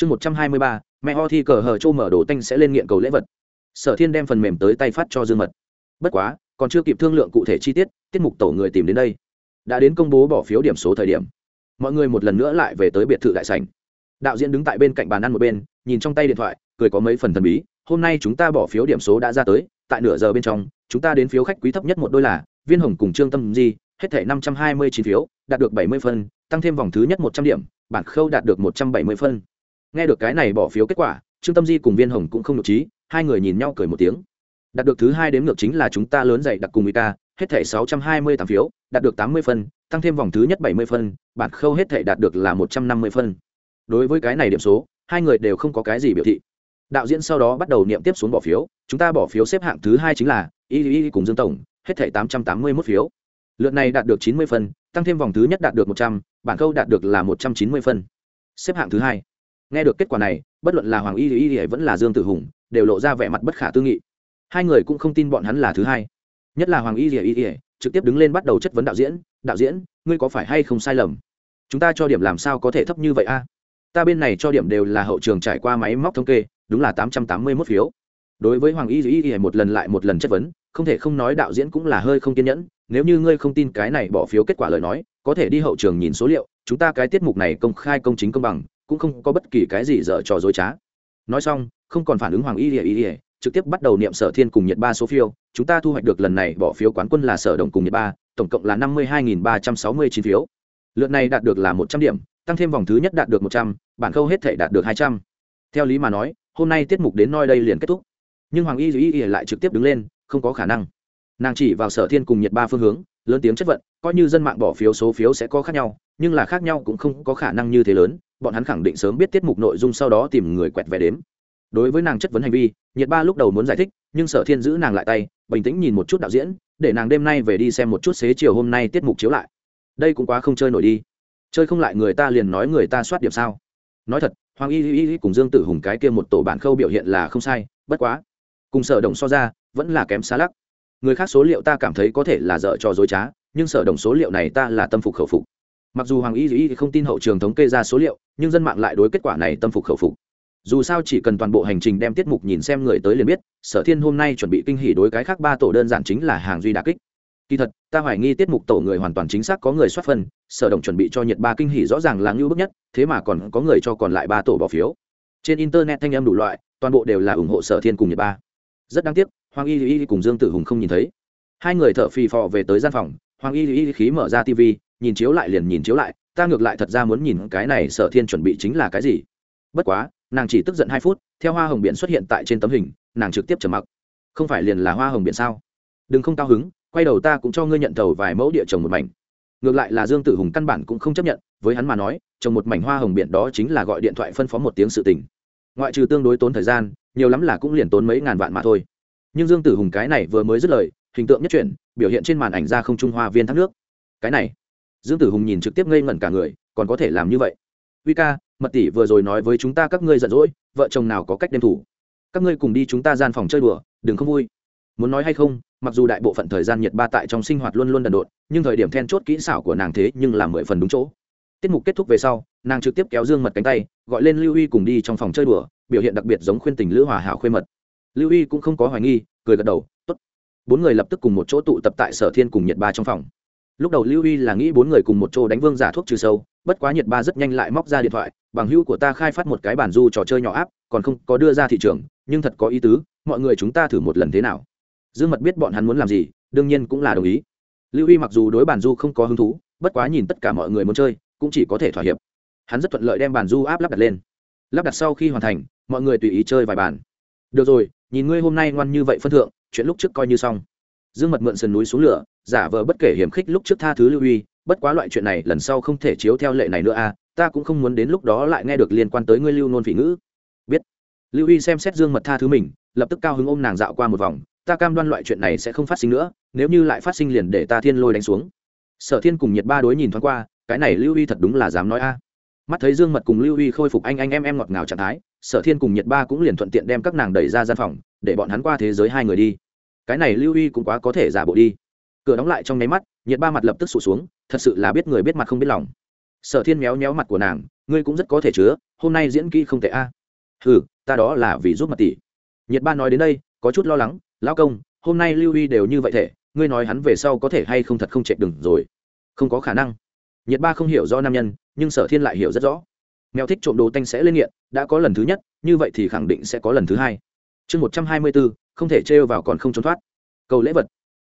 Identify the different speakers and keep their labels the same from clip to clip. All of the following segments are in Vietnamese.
Speaker 1: chương một trăm hai mươi ba, mẹ ho thi cờ hờ châu mở đồ tanh sẽ lên nghiện cầu lễ vật. Sở thiên đem phần mềm tới tay phát cho dương mật. Bất quá, còn chưa kịp thương lượng cụ thể chi tiết tiết mục tổ người tìm đến đây. Đã đến công bố bỏ phiếu điểm số thời điểm. Mọi người một lần nữa lại về tới biệt thự đại sảnh. Đạo diễn đứng tại bên cạnh bàn ăn một bên, nhìn trong tay điện thoại, cười có mấy phần thần bí. Hôm nay chúng ta bỏ phiếu điểm số đã ra tới, tại nửa giờ bên trong, chúng ta đến phiếu khách quý thấp nhất một đôi là viên hồng cùng trương tâm di, hết thể năm trăm hai mươi chín phiếu, đạt được bảy mươi phân tăng thêm vòng thứ nhất một trăm điểm, bản khâu đạt được một trăm bảy mươi phân nghe được cái này bỏ phiếu kết quả, trương tâm di cùng viên hồng cũng không nhục trí, hai người nhìn nhau cười một tiếng. Đạt được thứ hai đếm ngược chính là chúng ta lớn dạy đặc cùng ca hết thảy sáu trăm hai mươi tám phiếu, đạt được tám mươi phân tăng thêm vòng thứ nhất bảy mươi phân bản khâu hết thảy đạt được là một trăm năm mươi phân đối với cái này điểm số, hai người đều không có cái gì biểu thị. Đạo diễn sau đó bắt đầu niệm tiếp xuống bỏ phiếu, chúng ta bỏ phiếu xếp hạng thứ hai chính là y y cùng dương tổng, hết thảy tám trăm tám mươi mốt phiếu. Lượt này đạt được chín mươi phân tăng thêm vòng thứ nhất đạt được một trăm, bản khâu đạt được là một trăm chín mươi phân xếp hạng thứ hai nghe được kết quả này, bất luận là hoàng y y y vẫn là dương tử hùng, đều lộ ra vẻ mặt bất khả tư nghị. Hai người cũng không tin bọn hắn là thứ hai. Nhất là hoàng y y y trực tiếp đứng lên bắt đầu chất vấn đạo diễn đạo diễn, ngươi có phải hay không sai lầm? Chúng ta cho điểm làm sao có thể thấp như vậy a? Ta bên này cho điểm đều là hậu trường trải qua máy móc thống kê, đúng là tám trăm tám mươi mốt phiếu. Đối với hoàng y y y một lần lại một lần chất vấn, không thể không nói đạo diễn cũng là hơi không kiên nhẫn. Nếu như ngươi không tin cái này bỏ phiếu kết quả lời nói, có thể đi hậu trường nhìn số liệu, chúng ta cái tiết mục này công khai công chính công bằng cũng không có bất kỳ cái gì dở trò dối trá. Nói xong, không còn phản ứng hoàng y ỉa y ỉa trực tiếp bắt đầu niệm sở thiên cùng nhiệt ba số phiếu chúng ta thu hoạch được lần này bỏ phiếu quán quân là sở đồng cùng nhiệt ba, tổng cộng là năm mươi hai nghìn ba trăm sáu mươi chín phiếu. Lượt này đạt được là một trăm điểm, tăng thêm vòng thứ nhất đạt được một trăm, bản khâu hết thể đạt được hai trăm. Theo lý mà nói, hôm nay tiết mục đến noi đây liền kết thúc. Nhưng hoàng y y y lại trực tiếp đứng lên, không có khả năng. Nàng chỉ vào sở thiên cùng nhiệt ba phương hướng, lớn tiếng chất vận coi như dân mạng bỏ phiếu số phiếu sẽ có khác nhau, nhưng là khác nhau cũng không có khả năng như thế lớn bọn hắn khẳng định sớm biết tiết mục nội dung sau đó tìm người quẹt vé đếm. Đối với nàng chất vấn hành vi, nhiệt ba lúc đầu muốn giải thích, nhưng sở thiên giữ nàng lại tay, bình tĩnh nhìn một chút đạo diễn, để nàng đêm nay về đi xem một chút xế chiều hôm nay tiết mục chiếu lại. Đây cũng quá không chơi nổi đi. Chơi không lại người ta liền nói người ta soát điểm sao. Nói thật, hoàng y y y cùng dương tử hùng cái kia một tổ bản khâu biểu hiện là không sai, bất quá. Cùng sở đồng so ra, vẫn là kém xa lắc. Người khác số liệu ta cảm thấy có thể là dở trò dối trá, nhưng sở đồng số liệu này ta là tâm phục khẩu phục mặc dù hoàng y Dĩ không tin hậu trường thống kê ra số liệu, nhưng dân mạng lại đối kết quả này tâm phục khẩu phục. Dù sao chỉ cần toàn bộ hành trình đem tiết mục nhìn xem người tới liền biết, sở thiên hôm nay chuẩn bị kinh hỉ đối cái khác ba tổ đơn giản chính là hàng duy đà kích. Kỳ thật, ta hoài nghi tiết mục tổ người hoàn toàn chính xác có người xuất phân, sở động chuẩn bị cho nhiệt ba kinh hỉ rõ ràng là ngưu bức nhất, thế mà còn có người cho còn lại ba tổ bỏ phiếu. Trên internet thanh âm đủ loại, toàn bộ đều là ủng hộ sở thiên cùng nhiệt ba. Rất đáng tiếc, hoàng y y cùng dương tử hùng không nhìn thấy. Hai người thợ phì phò về tới gian phòng, hoàng y y khí mở ra tv nhìn chiếu lại liền nhìn chiếu lại, ta ngược lại thật ra muốn nhìn cái này sở thiên chuẩn bị chính là cái gì. Bất quá, nàng chỉ tức giận hai phút, theo hoa hồng biển xuất hiện tại trên tấm hình, nàng trực tiếp trầm mặc. Không phải liền là hoa hồng biển sao? Đừng không cao hứng, quay đầu ta cũng cho ngươi nhận thầu vài mẫu địa trồng một mảnh. Ngược lại là dương tử hùng căn bản cũng không chấp nhận, với hắn mà nói, trồng một mảnh hoa hồng biển đó chính là gọi điện thoại phân phó một tiếng sự tình. Ngoại trừ tương đối tốn thời gian, nhiều lắm là cũng liền tốn mấy ngàn vạn mà thôi. Nhưng dương tử hùng cái này vừa mới dứt lời, hình tượng nhất chuyển, biểu hiện trên màn ảnh ra không trung hoa viên thác nước. Cái này dương tử hùng nhìn trực tiếp ngây ngẩn cả người, còn có thể làm như vậy? Uy ca, mật tỷ vừa rồi nói với chúng ta các ngươi giận dỗi, vợ chồng nào có cách đem thủ? Các ngươi cùng đi chúng ta gian phòng chơi đùa, đừng không vui. Muốn nói hay không, mặc dù đại bộ phận thời gian nhiệt ba tại trong sinh hoạt luôn luôn đần độn, nhưng thời điểm then chốt kỹ xảo của nàng thế nhưng là mười phần đúng chỗ. Tiết mục kết thúc về sau, nàng trực tiếp kéo dương mật cánh tay, gọi lên lưu huy cùng đi trong phòng chơi đùa, biểu hiện đặc biệt giống khuyên tình lữ hòa hảo khuê mật. Lưu huy cũng không có hoài nghi, cười gật đầu, tốt. Bốn người lập tức cùng một chỗ tụ tập tại sở thiên cùng nhiệt ba trong phòng lúc đầu lưu huy là nghĩ bốn người cùng một chỗ đánh vương giả thuốc trừ sâu, bất quá nhiệt ba rất nhanh lại móc ra điện thoại, bằng hữu của ta khai phát một cái bản du trò chơi nhỏ áp còn không có đưa ra thị trường, nhưng thật có ý tứ, mọi người chúng ta thử một lần thế nào? Dương mật biết bọn hắn muốn làm gì, đương nhiên cũng là đồng ý. Lưu huy mặc dù đối bản du không có hứng thú, bất quá nhìn tất cả mọi người muốn chơi, cũng chỉ có thể thỏa hiệp. Hắn rất thuận lợi đem bản du áp lắp đặt lên. Lắp đặt sau khi hoàn thành, mọi người tùy ý chơi vài bàn được rồi, nhìn ngươi hôm nay ngoan như vậy phân thượng, chuyện lúc trước coi như xong. Dương mật mượn sườn núi xuống lửa giả vờ bất kể hiểm khích lúc trước tha thứ lưu huy bất quá loại chuyện này lần sau không thể chiếu theo lệ này nữa a à, ta cũng không muốn đến lúc đó lại nghe được liên quan tới ngươi lưu nôn phỉ ngữ. Biết. Lưu huy xem xét dương mật tha thứ mình lập tức cao hứng ôm nàng dạo qua một vòng ta cam đoan loại chuyện này sẽ không phát sinh nữa nếu như lại phát sinh liền để ta thiên lôi đánh xuống. Sở thiên cùng nhiệt ba đối nhìn thoáng qua cái này lưu huy thật đúng là dám nói a. Mắt thấy dương mật cùng lưu huy khôi phục anh anh em em ngọt ngào trạng thái sở thiên cùng nhiệt ba cũng liền thuận tiện đem các nàng đẩy ra gian phòng để bọn hắn qua thế giới hai người đi. Cái này lưu huy cũng quá có thể giả bộ đi cửa đóng lại trong nháy mắt, nhiệt ba mặt lập tức sụt xuống, thật sự là biết người biết mặt không biết lòng. Sở thiên méo méo mặt của nàng, ngươi cũng rất có thể chứa, hôm nay diễn kỹ không tệ a. Ừ ta đó là vì giúp mặt tỷ. Nhiệt ba nói đến đây, có chút lo lắng, lão công, hôm nay lưu huy đều như vậy thể, ngươi nói hắn về sau có thể hay không thật không chạy đừng rồi? Không có khả năng. Nhiệt ba không hiểu do nam nhân, nhưng sở thiên lại hiểu rất rõ. Mèo thích trộm đồ tanh sẽ lên nghiện, đã có lần thứ nhất, như vậy thì khẳng định sẽ có lần thứ hai. Chương một trăm hai mươi bốn không thể trêu vào còn không trốn thoát. Cầu lễ vật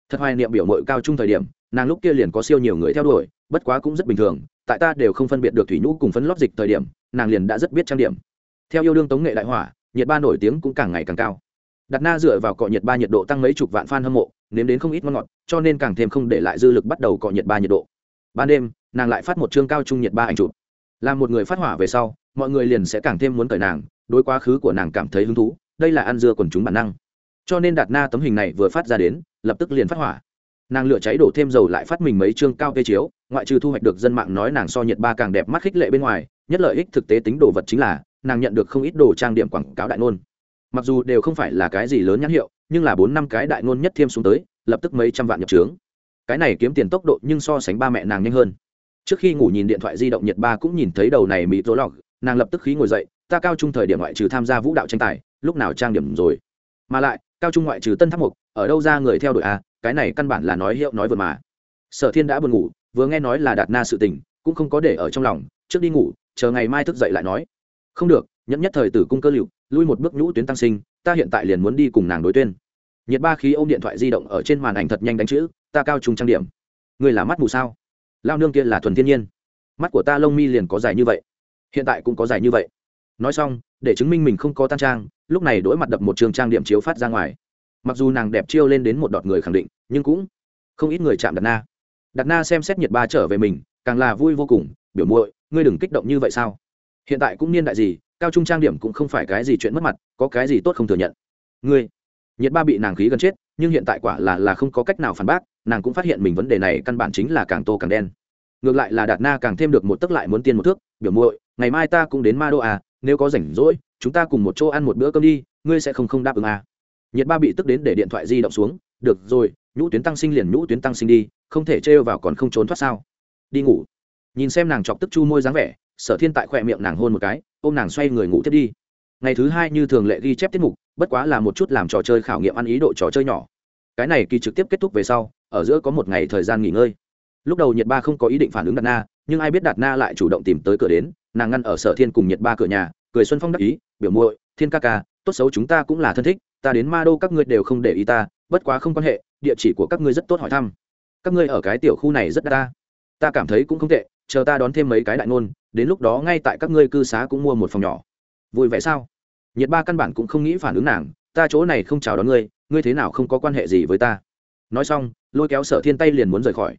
Speaker 1: thật hoài niệm biểu mội cao trung thời điểm, nàng lúc kia liền có siêu nhiều người theo đuổi, bất quá cũng rất bình thường, tại ta đều không phân biệt được thủy nhũ cùng phấn lót dịch thời điểm, nàng liền đã rất biết trang điểm. Theo yêu đương tống nghệ đại hỏa, nhiệt ba nổi tiếng cũng càng ngày càng cao. Đặt na dựa vào cọ nhiệt ba nhiệt độ tăng mấy chục vạn f a n hâm mộ, nếm đến không ít ngon ngọt, cho nên càng thêm không để lại dư lực bắt đầu cọ nhiệt ba nhiệt độ. Ban đêm, nàng lại phát một chương cao trung nhiệt ba ảnh chụp. Làm một người phát hỏa về sau, mọi người liền sẽ càng thêm muốn cởi nàng, đối quá khứ của nàng cảm thấy hứng thú, đây là ăn dưa quần chúng bản năng cho nên đạt na tấm hình này vừa phát ra đến, lập tức liền phát hỏa. Nàng lửa cháy đổ thêm dầu lại phát mình mấy chương cao cây chiếu, ngoại trừ thu hoạch được dân mạng nói nàng so nhiệt ba càng đẹp mắt khích lệ bên ngoài, nhất lợi ích thực tế tính đồ vật chính là, nàng nhận được không ít đồ trang điểm quảng cáo đại ngôn. Mặc dù đều không phải là cái gì lớn nhãn hiệu, nhưng là bốn năm cái đại ngôn nhất thêm xuống tới, lập tức mấy trăm vạn nhập trướng. Cái này kiếm tiền tốc độ nhưng so sánh ba mẹ nàng nhanh hơn. Trước khi ngủ nhìn điện thoại di động nhiệt ba cũng nhìn thấy đầu này mỹ rối lọc nàng lập tức khí ngồi dậy, ta cao trung thời điểm ngoại trừ tham gia vũ đạo tranh tài, lúc nào trang điểm rồi? Mà lại cao trung ngoại trừ tân tháp mục, ở đâu ra người theo đuổi a cái này căn bản là nói hiệu nói vượt mà. Sở thiên đã buồn ngủ, vừa nghe nói là đạt na sự tình, cũng không có để ở trong lòng, trước đi ngủ, chờ ngày mai thức dậy lại nói. Không được, nhẫn nhất thời tử cung cơ liệu lui một bước nhũ tuyến tăng sinh, ta hiện tại liền muốn đi cùng nàng đối tuyên. Nhiệt ba khí ôm điện thoại di động ở trên màn ảnh thật nhanh đánh chữ, ta cao trung trang điểm. Người là mắt mù sao? Lao nương kia là thuần thiên nhiên. Mắt của ta lông mi liền có dài như vậy. Hiện tại cũng có dài như vậy. Nói xong, để chứng minh mình không có tan trang lúc này đối mặt đập một trường trang điểm chiếu phát ra ngoài. Mặc dù nàng đẹp chiêu lên đến một đọt người khẳng định, nhưng cũng không ít người chạm đặt na. Đặt na xem xét nhiệt ba trở về mình, càng là vui vô cùng, biểu muội, ngươi đừng kích động như vậy sao? Hiện tại cũng niên đại gì, cao trung trang điểm cũng không phải cái gì chuyện mất mặt, có cái gì tốt không thừa nhận. Ngươi. Nhiệt ba bị nàng khí gần chết, nhưng hiện tại quả là là không có cách nào phản bác, nàng cũng phát hiện mình vấn đề này căn bản chính là càng tô càng đen. Ngược lại là đạt na càng thêm được một tức lại muốn tiên một thước, biểu muội, ngày mai ta cũng đến ma đô à nếu có rảnh rỗi, chúng ta cùng một chỗ ăn một bữa cơm đi, ngươi sẽ không không đáp ứng à. Nhiệt ba bị tức đến để điện thoại di động xuống, được rồi, nhũ tuyến tăng sinh liền nhũ tuyến tăng sinh đi, không thể trêu vào còn không trốn thoát sao. Đi ngủ. Nhìn xem nàng chọc tức chu môi dáng vẻ, sở thiên tại khỏe miệng nàng hôn một cái, ôm nàng xoay người ngủ tiếp đi. Ngày thứ hai như thường lệ ghi chép tiết mục, bất quá là một chút làm trò chơi khảo nghiệm ăn ý độ trò chơi nhỏ. Cái này kỳ trực tiếp kết thúc về sau, ở giữa có một ngày thời gian nghỉ ngơi. Lúc đầu nhiệt ba không có ý định phản ứng đặt na nhưng ai biết đạt na lại chủ động tìm tới cửa đến, nàng ngăn ở sở thiên cùng nhiệt ba cửa nhà, cười xuân phong đắc ý, biểu muội, thiên ca ca, tốt xấu chúng ta cũng là thân thích, ta đến ma đô các ngươi đều không để ý ta, bất quá không quan hệ, địa chỉ của các ngươi rất tốt hỏi thăm. Các ngươi ở cái tiểu khu này rất đa ta. Ta cảm thấy cũng không tệ, chờ ta đón thêm mấy cái đại ngôn, đến lúc đó ngay tại các ngươi cư xá cũng mua một phòng nhỏ. Vui vẻ sao? Nhiệt ba căn bản cũng không nghĩ phản ứng nàng, ta chỗ này không chào đón ngươi ngươi thế nào không có quan hệ gì với ta? Nói xong, lôi kéo sở thiên tay liền muốn rời khỏi.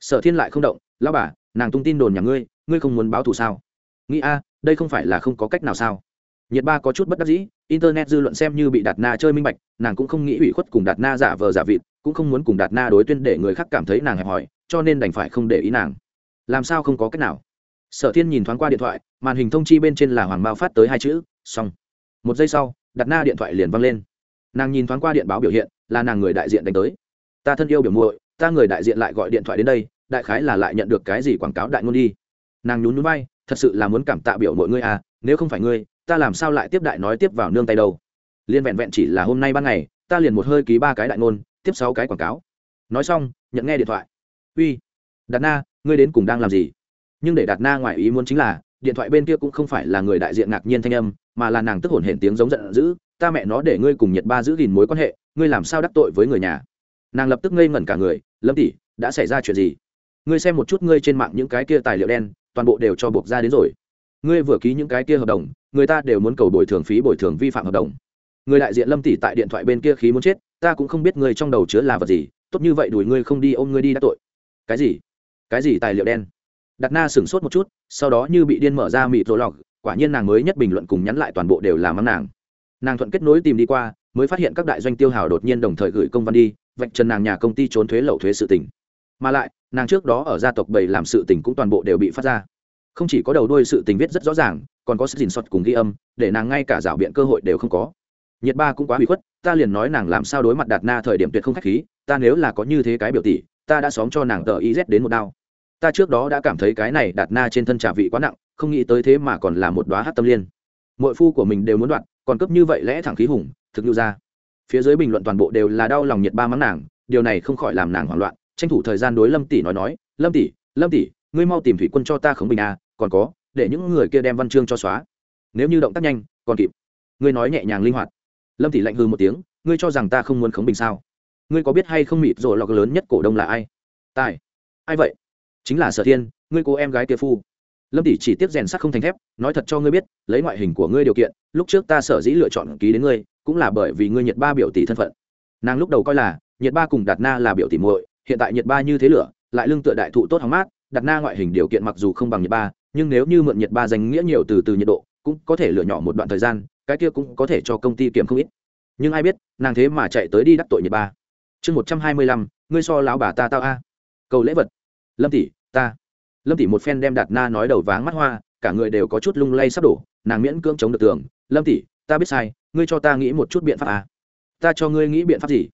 Speaker 1: Sở thiên lại không động lao bà nàng tung tin đồn nhà ngươi ngươi không muốn báo thù sao? Nghĩ a, đây không phải là không có cách nào sao? Nhiệt ba có chút bất đắc dĩ, internet dư luận xem như bị đạt na chơi minh bạch, nàng cũng không nghĩ ủy khuất cùng đạt na giả vờ giả vịt, cũng không muốn cùng đạt na đối tuyên để người khác cảm thấy nàng hẹp hòi, cho nên đành phải không để ý nàng. Làm sao không có cách nào? Sở thiên nhìn thoáng qua điện thoại, màn hình thông chi bên trên là hoàng mao phát tới hai chữ, xong. Một giây sau đặt na điện thoại liền văng lên. Nàng nhìn thoáng qua điện báo biểu hiện, là nàng người đại diện đánh tới. Ta thân yêu biểu muội, ta người đại diện lại gọi điện thoại đến đây đại khái là lại nhận được cái gì quảng cáo đại ngôn đi. Nàng nhún nhún bay thật sự là muốn cảm tạ biểu mọi ngươi à nếu không phải ngươi, ta làm sao lại tiếp đại nói tiếp vào nương tay đâu. Liên vẹn vẹn chỉ là hôm nay ban ngày, ta liền một hơi ký ba cái đại ngôn, tiếp sáu cái quảng cáo. Nói xong, nhận nghe điện thoại. Uy, đạt na, ngươi đến cùng đang làm gì? Nhưng để đạt na ngoài ý muốn chính là, điện thoại bên kia cũng không phải là người đại diện ngạc nhiên thanh âm, mà là nàng tức hổn hển tiếng giống giận dữ, ta mẹ nó để ngươi cùng nhiệt ba giữ gìn mối quan hệ, ngươi làm sao đắc tội với người nhà? Nàng lập tức ngây ngẩn cả người, lâm tỷ, đã xảy ra chuyện gì? Ngươi xem một chút ngươi trên mạng những cái kia tài liệu đen, toàn bộ đều cho buộc ra đến rồi. Ngươi vừa ký những cái kia hợp đồng, người ta đều muốn cầu bồi thường phí bồi thường vi phạm hợp đồng. Người đại diện lâm tỷ tại điện thoại bên kia khí muốn chết, ta cũng không biết ngươi trong đầu chứa là vật gì, tốt như vậy đuổi ngươi không đi ôm ngươi đi đã tội. Cái gì? Cái gì tài liệu đen? Đặt na sửng sốt một chút, sau đó như bị điên mở ra mịt rỗ lọc, quả nhiên nàng mới nhất bình luận cùng nhắn lại toàn bộ đều là mắng nàng. Nàng thuận kết nối tìm đi qua, mới phát hiện các đại doanh tiêu hào đột nhiên đồng thời gửi công văn đi, vạch trần nàng nhà công ty trốn thuế lậu thuế sự tỉnh mà lại, nàng trước đó ở gia tộc bảy làm sự tình cũng toàn bộ đều bị phát ra. Không chỉ có đầu đuôi sự tình viết rất rõ ràng, còn có sự dình xuất cùng ghi âm, để nàng ngay cả rảo biện cơ hội đều không có. Nhiệt ba cũng quá bị khuất, ta liền nói nàng làm sao đối mặt đạt na thời điểm tuyệt không khách khí, ta nếu là có như thế cái biểu tỷ, ta đã xóm cho nàng tờ iz đến một đao. Ta trước đó đã cảm thấy cái này đạt na trên thân trà vị quá nặng, không nghĩ tới thế mà còn là một đoá hát tâm liên. Mọi phu của mình đều muốn đoạt còn cấp như vậy lẽ thẳng khí hùng, thực như ra. Phía dưới bình luận toàn bộ đều là đau lòng nhiệt ba mắng nàng, điều này không khỏi làm nàng hoảng loạn tranh thủ thời gian đối lâm tỷ nói nói, lâm tỷ lâm tỷ, ngươi mau tìm thủy quân cho ta khống bình a còn có, để những người kia đem văn chương cho xóa. Nếu như động tác nhanh, còn kịp. Ngươi nói nhẹ nhàng linh hoạt. Lâm tỷ lạnh hư một tiếng, ngươi cho rằng ta không muốn khống bình sao? Ngươi có biết hay không mịt rồi lọc lớn nhất cổ đông là ai? Tài. Ai vậy? Chính là sở thiên, ngươi cô em gái kia phu. Lâm tỷ chỉ tiếp rèn sắt không thành thép, nói thật cho ngươi biết, lấy ngoại hình của ngươi điều kiện, lúc trước ta sở dĩ lựa chọn ký đến ngươi, cũng là bởi vì ngươi nhiệt ba biểu tỷ thân phận. Nàng lúc đầu coi là nhiệt ba cùng đạt na là biểu tỷ muội hiện tại nhiệt ba như thế lửa, lại lưng tựa đại thụ tốt hóng mát, đặt na ngoại hình điều kiện mặc dù không bằng nhiệt ba, nhưng nếu như mượn nhiệt ba danh nghĩa nhiều từ từ nhiệt độ, cũng có thể lựa nhỏ một đoạn thời gian, cái kia cũng có thể cho công ty kiểm không ít. Nhưng ai biết, nàng thế mà chạy tới đi đắc tội nhiệt ba. Chương một trăm hai mươi lăm, ngươi so lão bà ta tao a. Cầu lễ vật. Lâm tỷ, ta. Lâm tỷ một phen đem đạt na nói đầu váng mắt hoa, cả người đều có chút lung lay sắp đổ, nàng miễn cưỡng chống được tường. Lâm tỷ, ta biết sai, ngươi cho ta nghĩ một chút biện pháp à? ta cho ngươi nghĩ biện pháp gì?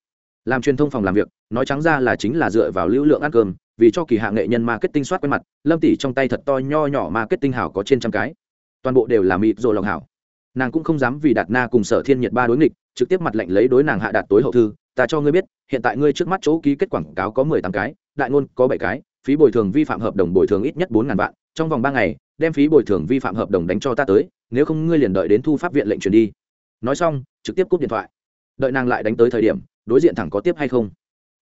Speaker 1: Làm truyền thông phòng làm việc, nói trắng ra là chính là dựa vào lưu lượng ăn cơm, vì cho kỳ hạ nghệ nhân marketing soát quen mặt, lâm tỷ trong tay thật to nho nhỏ marketing hảo có trên trăm cái. Toàn bộ đều là mịt rồi lòng hảo. Nàng cũng không dám vì đạt na cùng sở thiên nhiệt ba đối nghịch, trực tiếp mặt lệnh lấy đối nàng hạ đạt tối hậu thư, ta cho ngươi biết, hiện tại ngươi trước mắt chỗ ký kết quảng cáo có mười tám cái, đại ngôn có bảy cái, phí bồi thường vi phạm hợp đồng bồi thường ít nhất bốn ngàn vạn, trong vòng ba ngày, đem phí bồi thường vi phạm hợp đồng đánh cho ta tới, nếu không ngươi liền đợi đến thu pháp viện lệnh truyền đi. Nói xong, trực tiếp cúp điện thoại. Đợi nàng lại đánh tới thời điểm đối diện thẳng có tiếp hay không?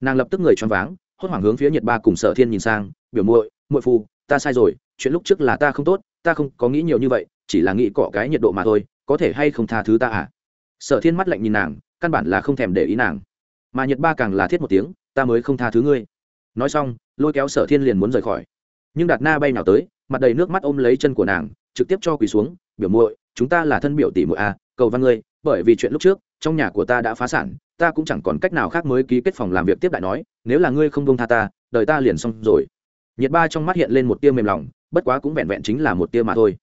Speaker 1: Nàng lập tức người choáng váng, hốt hoảng hướng phía nhiệt ba cùng sở thiên nhìn sang, biểu muội muội phu, ta sai rồi, chuyện lúc trước là ta không tốt, ta không có nghĩ nhiều như vậy, chỉ là nghĩ cọ cái nhiệt độ mà thôi, có thể hay không tha thứ ta à? Sở thiên mắt lạnh nhìn nàng, căn bản là không thèm để ý nàng. Mà nhiệt ba càng là thiết một tiếng, ta mới không tha thứ ngươi. Nói xong, lôi kéo sở thiên liền muốn rời khỏi. Nhưng đạt na bay nào tới, mặt đầy nước mắt ôm lấy chân của nàng, trực tiếp cho quỳ xuống, biểu muội, chúng ta là thân biểu tỷ muội à cầu văn ngươi, bởi vì chuyện lúc trước, trong nhà của ta đã phá sản ta cũng chẳng còn cách nào khác mới ký kết phòng làm việc tiếp đại nói, nếu là ngươi không đông tha ta, đời ta liền xong rồi. Nhiệt ba trong mắt hiện lên một tia mềm lòng, bất quá cũng vẹn vẹn chính là một tia mà thôi.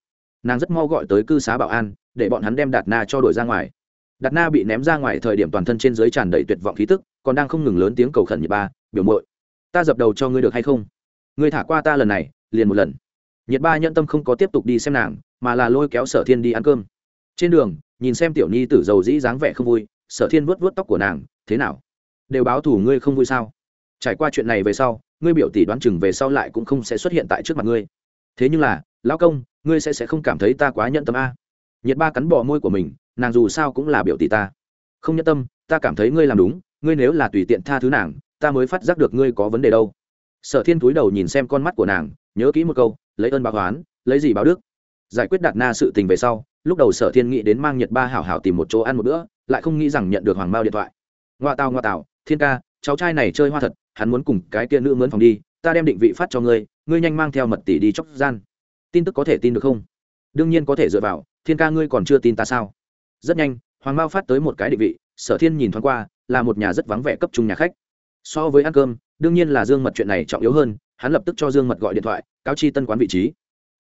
Speaker 1: Nàng rất mau gọi tới cư xá bảo an, để bọn hắn đem đạt na cho đổi ra ngoài. Đạt na bị ném ra ngoài thời điểm toàn thân trên dưới tràn đầy tuyệt vọng khí tức, còn đang không ngừng lớn tiếng cầu khẩn nhiệt ba, biểu mội ta dập đầu cho ngươi được hay không? Ngươi thả qua ta lần này, liền một lần. Nhiệt ba nhận tâm không có tiếp tục đi xem nàng, mà là lôi kéo sở thiên đi ăn cơm. Trên đường, nhìn xem tiểu nhi tử dầu dĩ dáng vẻ không vui sở thiên vuốt vuốt tóc của nàng, thế nào? Đều báo thủ ngươi không vui sao? Trải qua chuyện này về sau, ngươi biểu tỷ đoán chừng về sau lại cũng không sẽ xuất hiện tại trước mặt ngươi. Thế nhưng là, lão công, ngươi sẽ sẽ không cảm thấy ta quá nhận tâm a. Nhiệt ba cắn bỏ môi của mình, nàng dù sao cũng là biểu tỷ ta. Không nhận tâm, ta cảm thấy ngươi làm đúng, ngươi nếu là tùy tiện tha thứ nàng, ta mới phát giác được ngươi có vấn đề đâu. Sở thiên túi đầu nhìn xem con mắt của nàng, nhớ kỹ một câu, lấy ơn báo oán, lấy gì báo đức? Giải quyết đạt na sự tình về sau, lúc đầu sở thiên nghĩ đến mang nhật ba hảo hảo tìm một chỗ ăn một bữa lại không nghĩ rằng nhận được hoàng mao điện thoại. Ngoa tào ngoa tào, thiên ca, cháu trai này chơi hoa thật, hắn muốn cùng cái kia nữ mướn phòng đi, ta đem định vị phát cho ngươi ngươi nhanh mang theo mật tỷ đi chóc gian. Tin tức có thể tin được không? Đương nhiên có thể dựa vào, thiên ca ngươi còn chưa tin ta sao? Rất nhanh, hoàng mao phát tới một cái định vị, sở thiên nhìn thoáng qua, là một nhà rất vắng vẻ cấp trung nhà khách. So với ăn cơm, đương nhiên là dương mật chuyện này trọng yếu hơn, hắn lập tức cho dương mật gọi điện thoại, cáo chi tân quán vị trí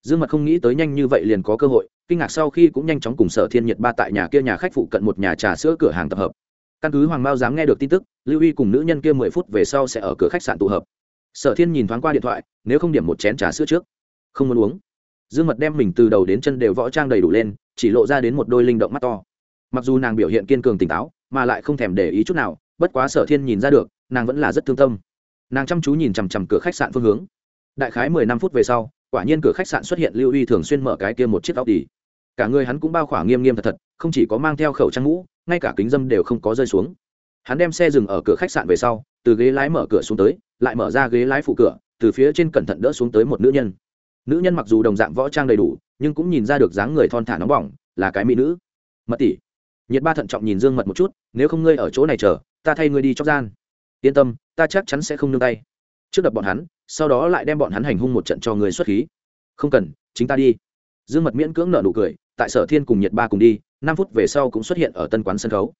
Speaker 1: dương mật không nghĩ tới nhanh như vậy liền có cơ hội, kinh ngạc sau khi cũng nhanh chóng cùng sở thiên nhiệt ba tại nhà kia nhà khách phụ cận một nhà trà sữa cửa hàng tập hợp. Căn cứ hoàng mao dám nghe được tin tức, lưu y cùng nữ nhân kia mười phút về sau sẽ ở cửa khách sạn tụ hợp. Sở thiên nhìn thoáng qua điện thoại, nếu không điểm một chén trà sữa trước. Không muốn uống. Dương mật đem mình từ đầu đến chân đều võ trang đầy đủ lên, chỉ lộ ra đến một đôi linh động mắt to. Mặc dù nàng biểu hiện kiên cường tỉnh táo, mà lại không thèm để ý chút nào, bất quá sở thiên nhìn ra được, nàng vẫn là rất thương tâm. Nàng chăm chú nhìn chằm chằm cửa khách sạn phương hướng. Đại khái mười năm phút về sau quả nhiên cửa khách sạn xuất hiện lưu uy thường xuyên mở cái kia một chiếc áo đi cả người hắn cũng bao khỏa nghiêm nghiêm thật thật, không chỉ có mang theo khẩu trang mũ, ngay cả kính dâm đều không có rơi xuống. Hắn đem xe dừng ở cửa khách sạn về sau, từ ghế lái mở cửa xuống tới, lại mở ra ghế lái phụ cửa, từ phía trên cẩn thận đỡ xuống tới một nữ nhân. Nữ nhân mặc dù đồng dạng võ trang đầy đủ, nhưng cũng nhìn ra được dáng người thon thả nóng bỏng, là cái mỹ nữ. Mật tỷ. Nhiệt ba thận trọng nhìn dương mật một chút, nếu không ngươi ở chỗ này chờ, ta thay ngươi đi chóc gian. Yên tâm, ta chắc chắn sẽ không nương tay. Trước đập bọn hắn sau đó lại đem bọn hắn hành hung một trận cho người xuất khí. Không cần, chính ta đi. Dương mật miễn cưỡng nợ nụ cười, tại sở thiên cùng nhiệt ba cùng đi, năm phút về sau cũng xuất hiện ở tân quán sân khấu.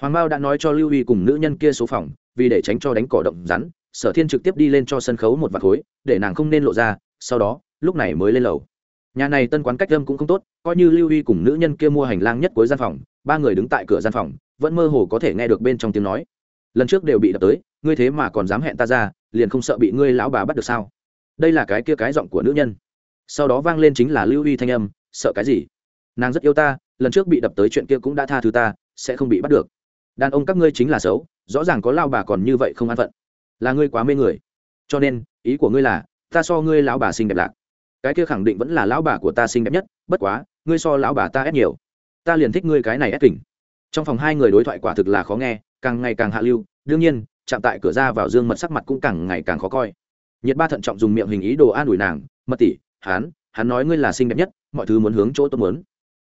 Speaker 1: Hoàng mao đã nói cho lưu huy cùng nữ nhân kia số phòng, vì để tránh cho đánh cỏ động rắn, sở thiên trực tiếp đi lên cho sân khấu một vạt khối, để nàng không nên lộ ra, sau đó, lúc này mới lên lầu. Nhà này tân quán cách âm cũng không tốt, coi như lưu huy cùng nữ nhân kia mua hành lang nhất cuối gian phòng, ba người đứng tại cửa gian phòng, vẫn mơ hồ có thể nghe được bên trong tiếng nói. Lần trước đều bị đập tới, ngươi thế mà còn dám hẹn ta ra liền không sợ bị ngươi lão bà bắt được sao? Đây là cái kia cái giọng của nữ nhân. Sau đó vang lên chính là lưu huy thanh âm, sợ cái gì? Nàng rất yêu ta, lần trước bị đập tới chuyện kia cũng đã tha thứ ta, sẽ không bị bắt được. Đàn ông các ngươi chính là xấu, rõ ràng có lao bà còn như vậy không an phận. Là ngươi quá mê người. Cho nên, ý của ngươi là, ta so ngươi lão bà xinh đẹp lạc. Cái kia khẳng định vẫn là lão bà của ta xinh đẹp nhất, bất quá, ngươi so lão bà ta ép nhiều. Ta liền thích ngươi cái này ép kỉnh trong phòng hai người đối thoại quả thực là khó nghe, càng ngày càng hạ lưu. Đương nhiên chạm tại cửa ra vào dương mật sắc mặt cũng càng ngày càng khó coi. Nhiệt ba thận trọng dùng miệng hình ý đồ an ủi nàng, mật tỷ, hắn hắn nói ngươi là xinh đẹp nhất, mọi thứ muốn hướng chỗ tốt muốn.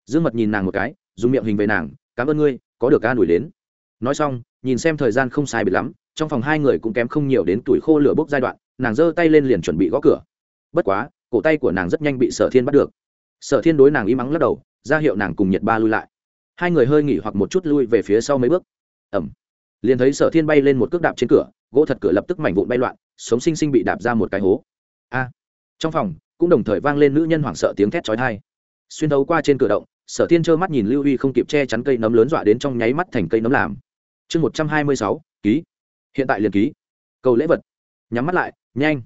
Speaker 1: Dương mật nhìn nàng một cái, dùng miệng hình về nàng, cảm ơn ngươi, có được an ủi đến. Nói xong, nhìn xem thời gian không sai biệt lắm, trong phòng hai người cũng kém không nhiều đến tuổi khô lửa bốc giai đoạn, nàng giơ tay lên liền chuẩn bị gõ cửa. Bất quá, cổ tay của nàng rất nhanh bị sở thiên bắt được. Sở thiên đối nàng im ắng lắc đầu, ra hiệu nàng cùng nhiệt ba lui lại. Hai người hơi nghỉ hoặc một chút lui về phía sau mấy bước. Ẩm liền thấy sở thiên bay lên một cước đạp trên cửa, gỗ thật cửa lập tức mảnh vụn bay loạn, sống sinh sinh bị đạp ra một cái hố. A! Trong phòng, cũng đồng thời vang lên nữ nhân hoảng sợ tiếng thét chói tai. Xuyên thấu qua trên cửa động, sở thiên trơ mắt nhìn lưu huy không kịp che chắn cây nấm lớn dọa đến trong nháy mắt thành cây nấm làm. Chương một trăm hai mươi sáu, ký. Hiện tại liền ký. Cầu lễ vật. Nhắm mắt lại, nhanh.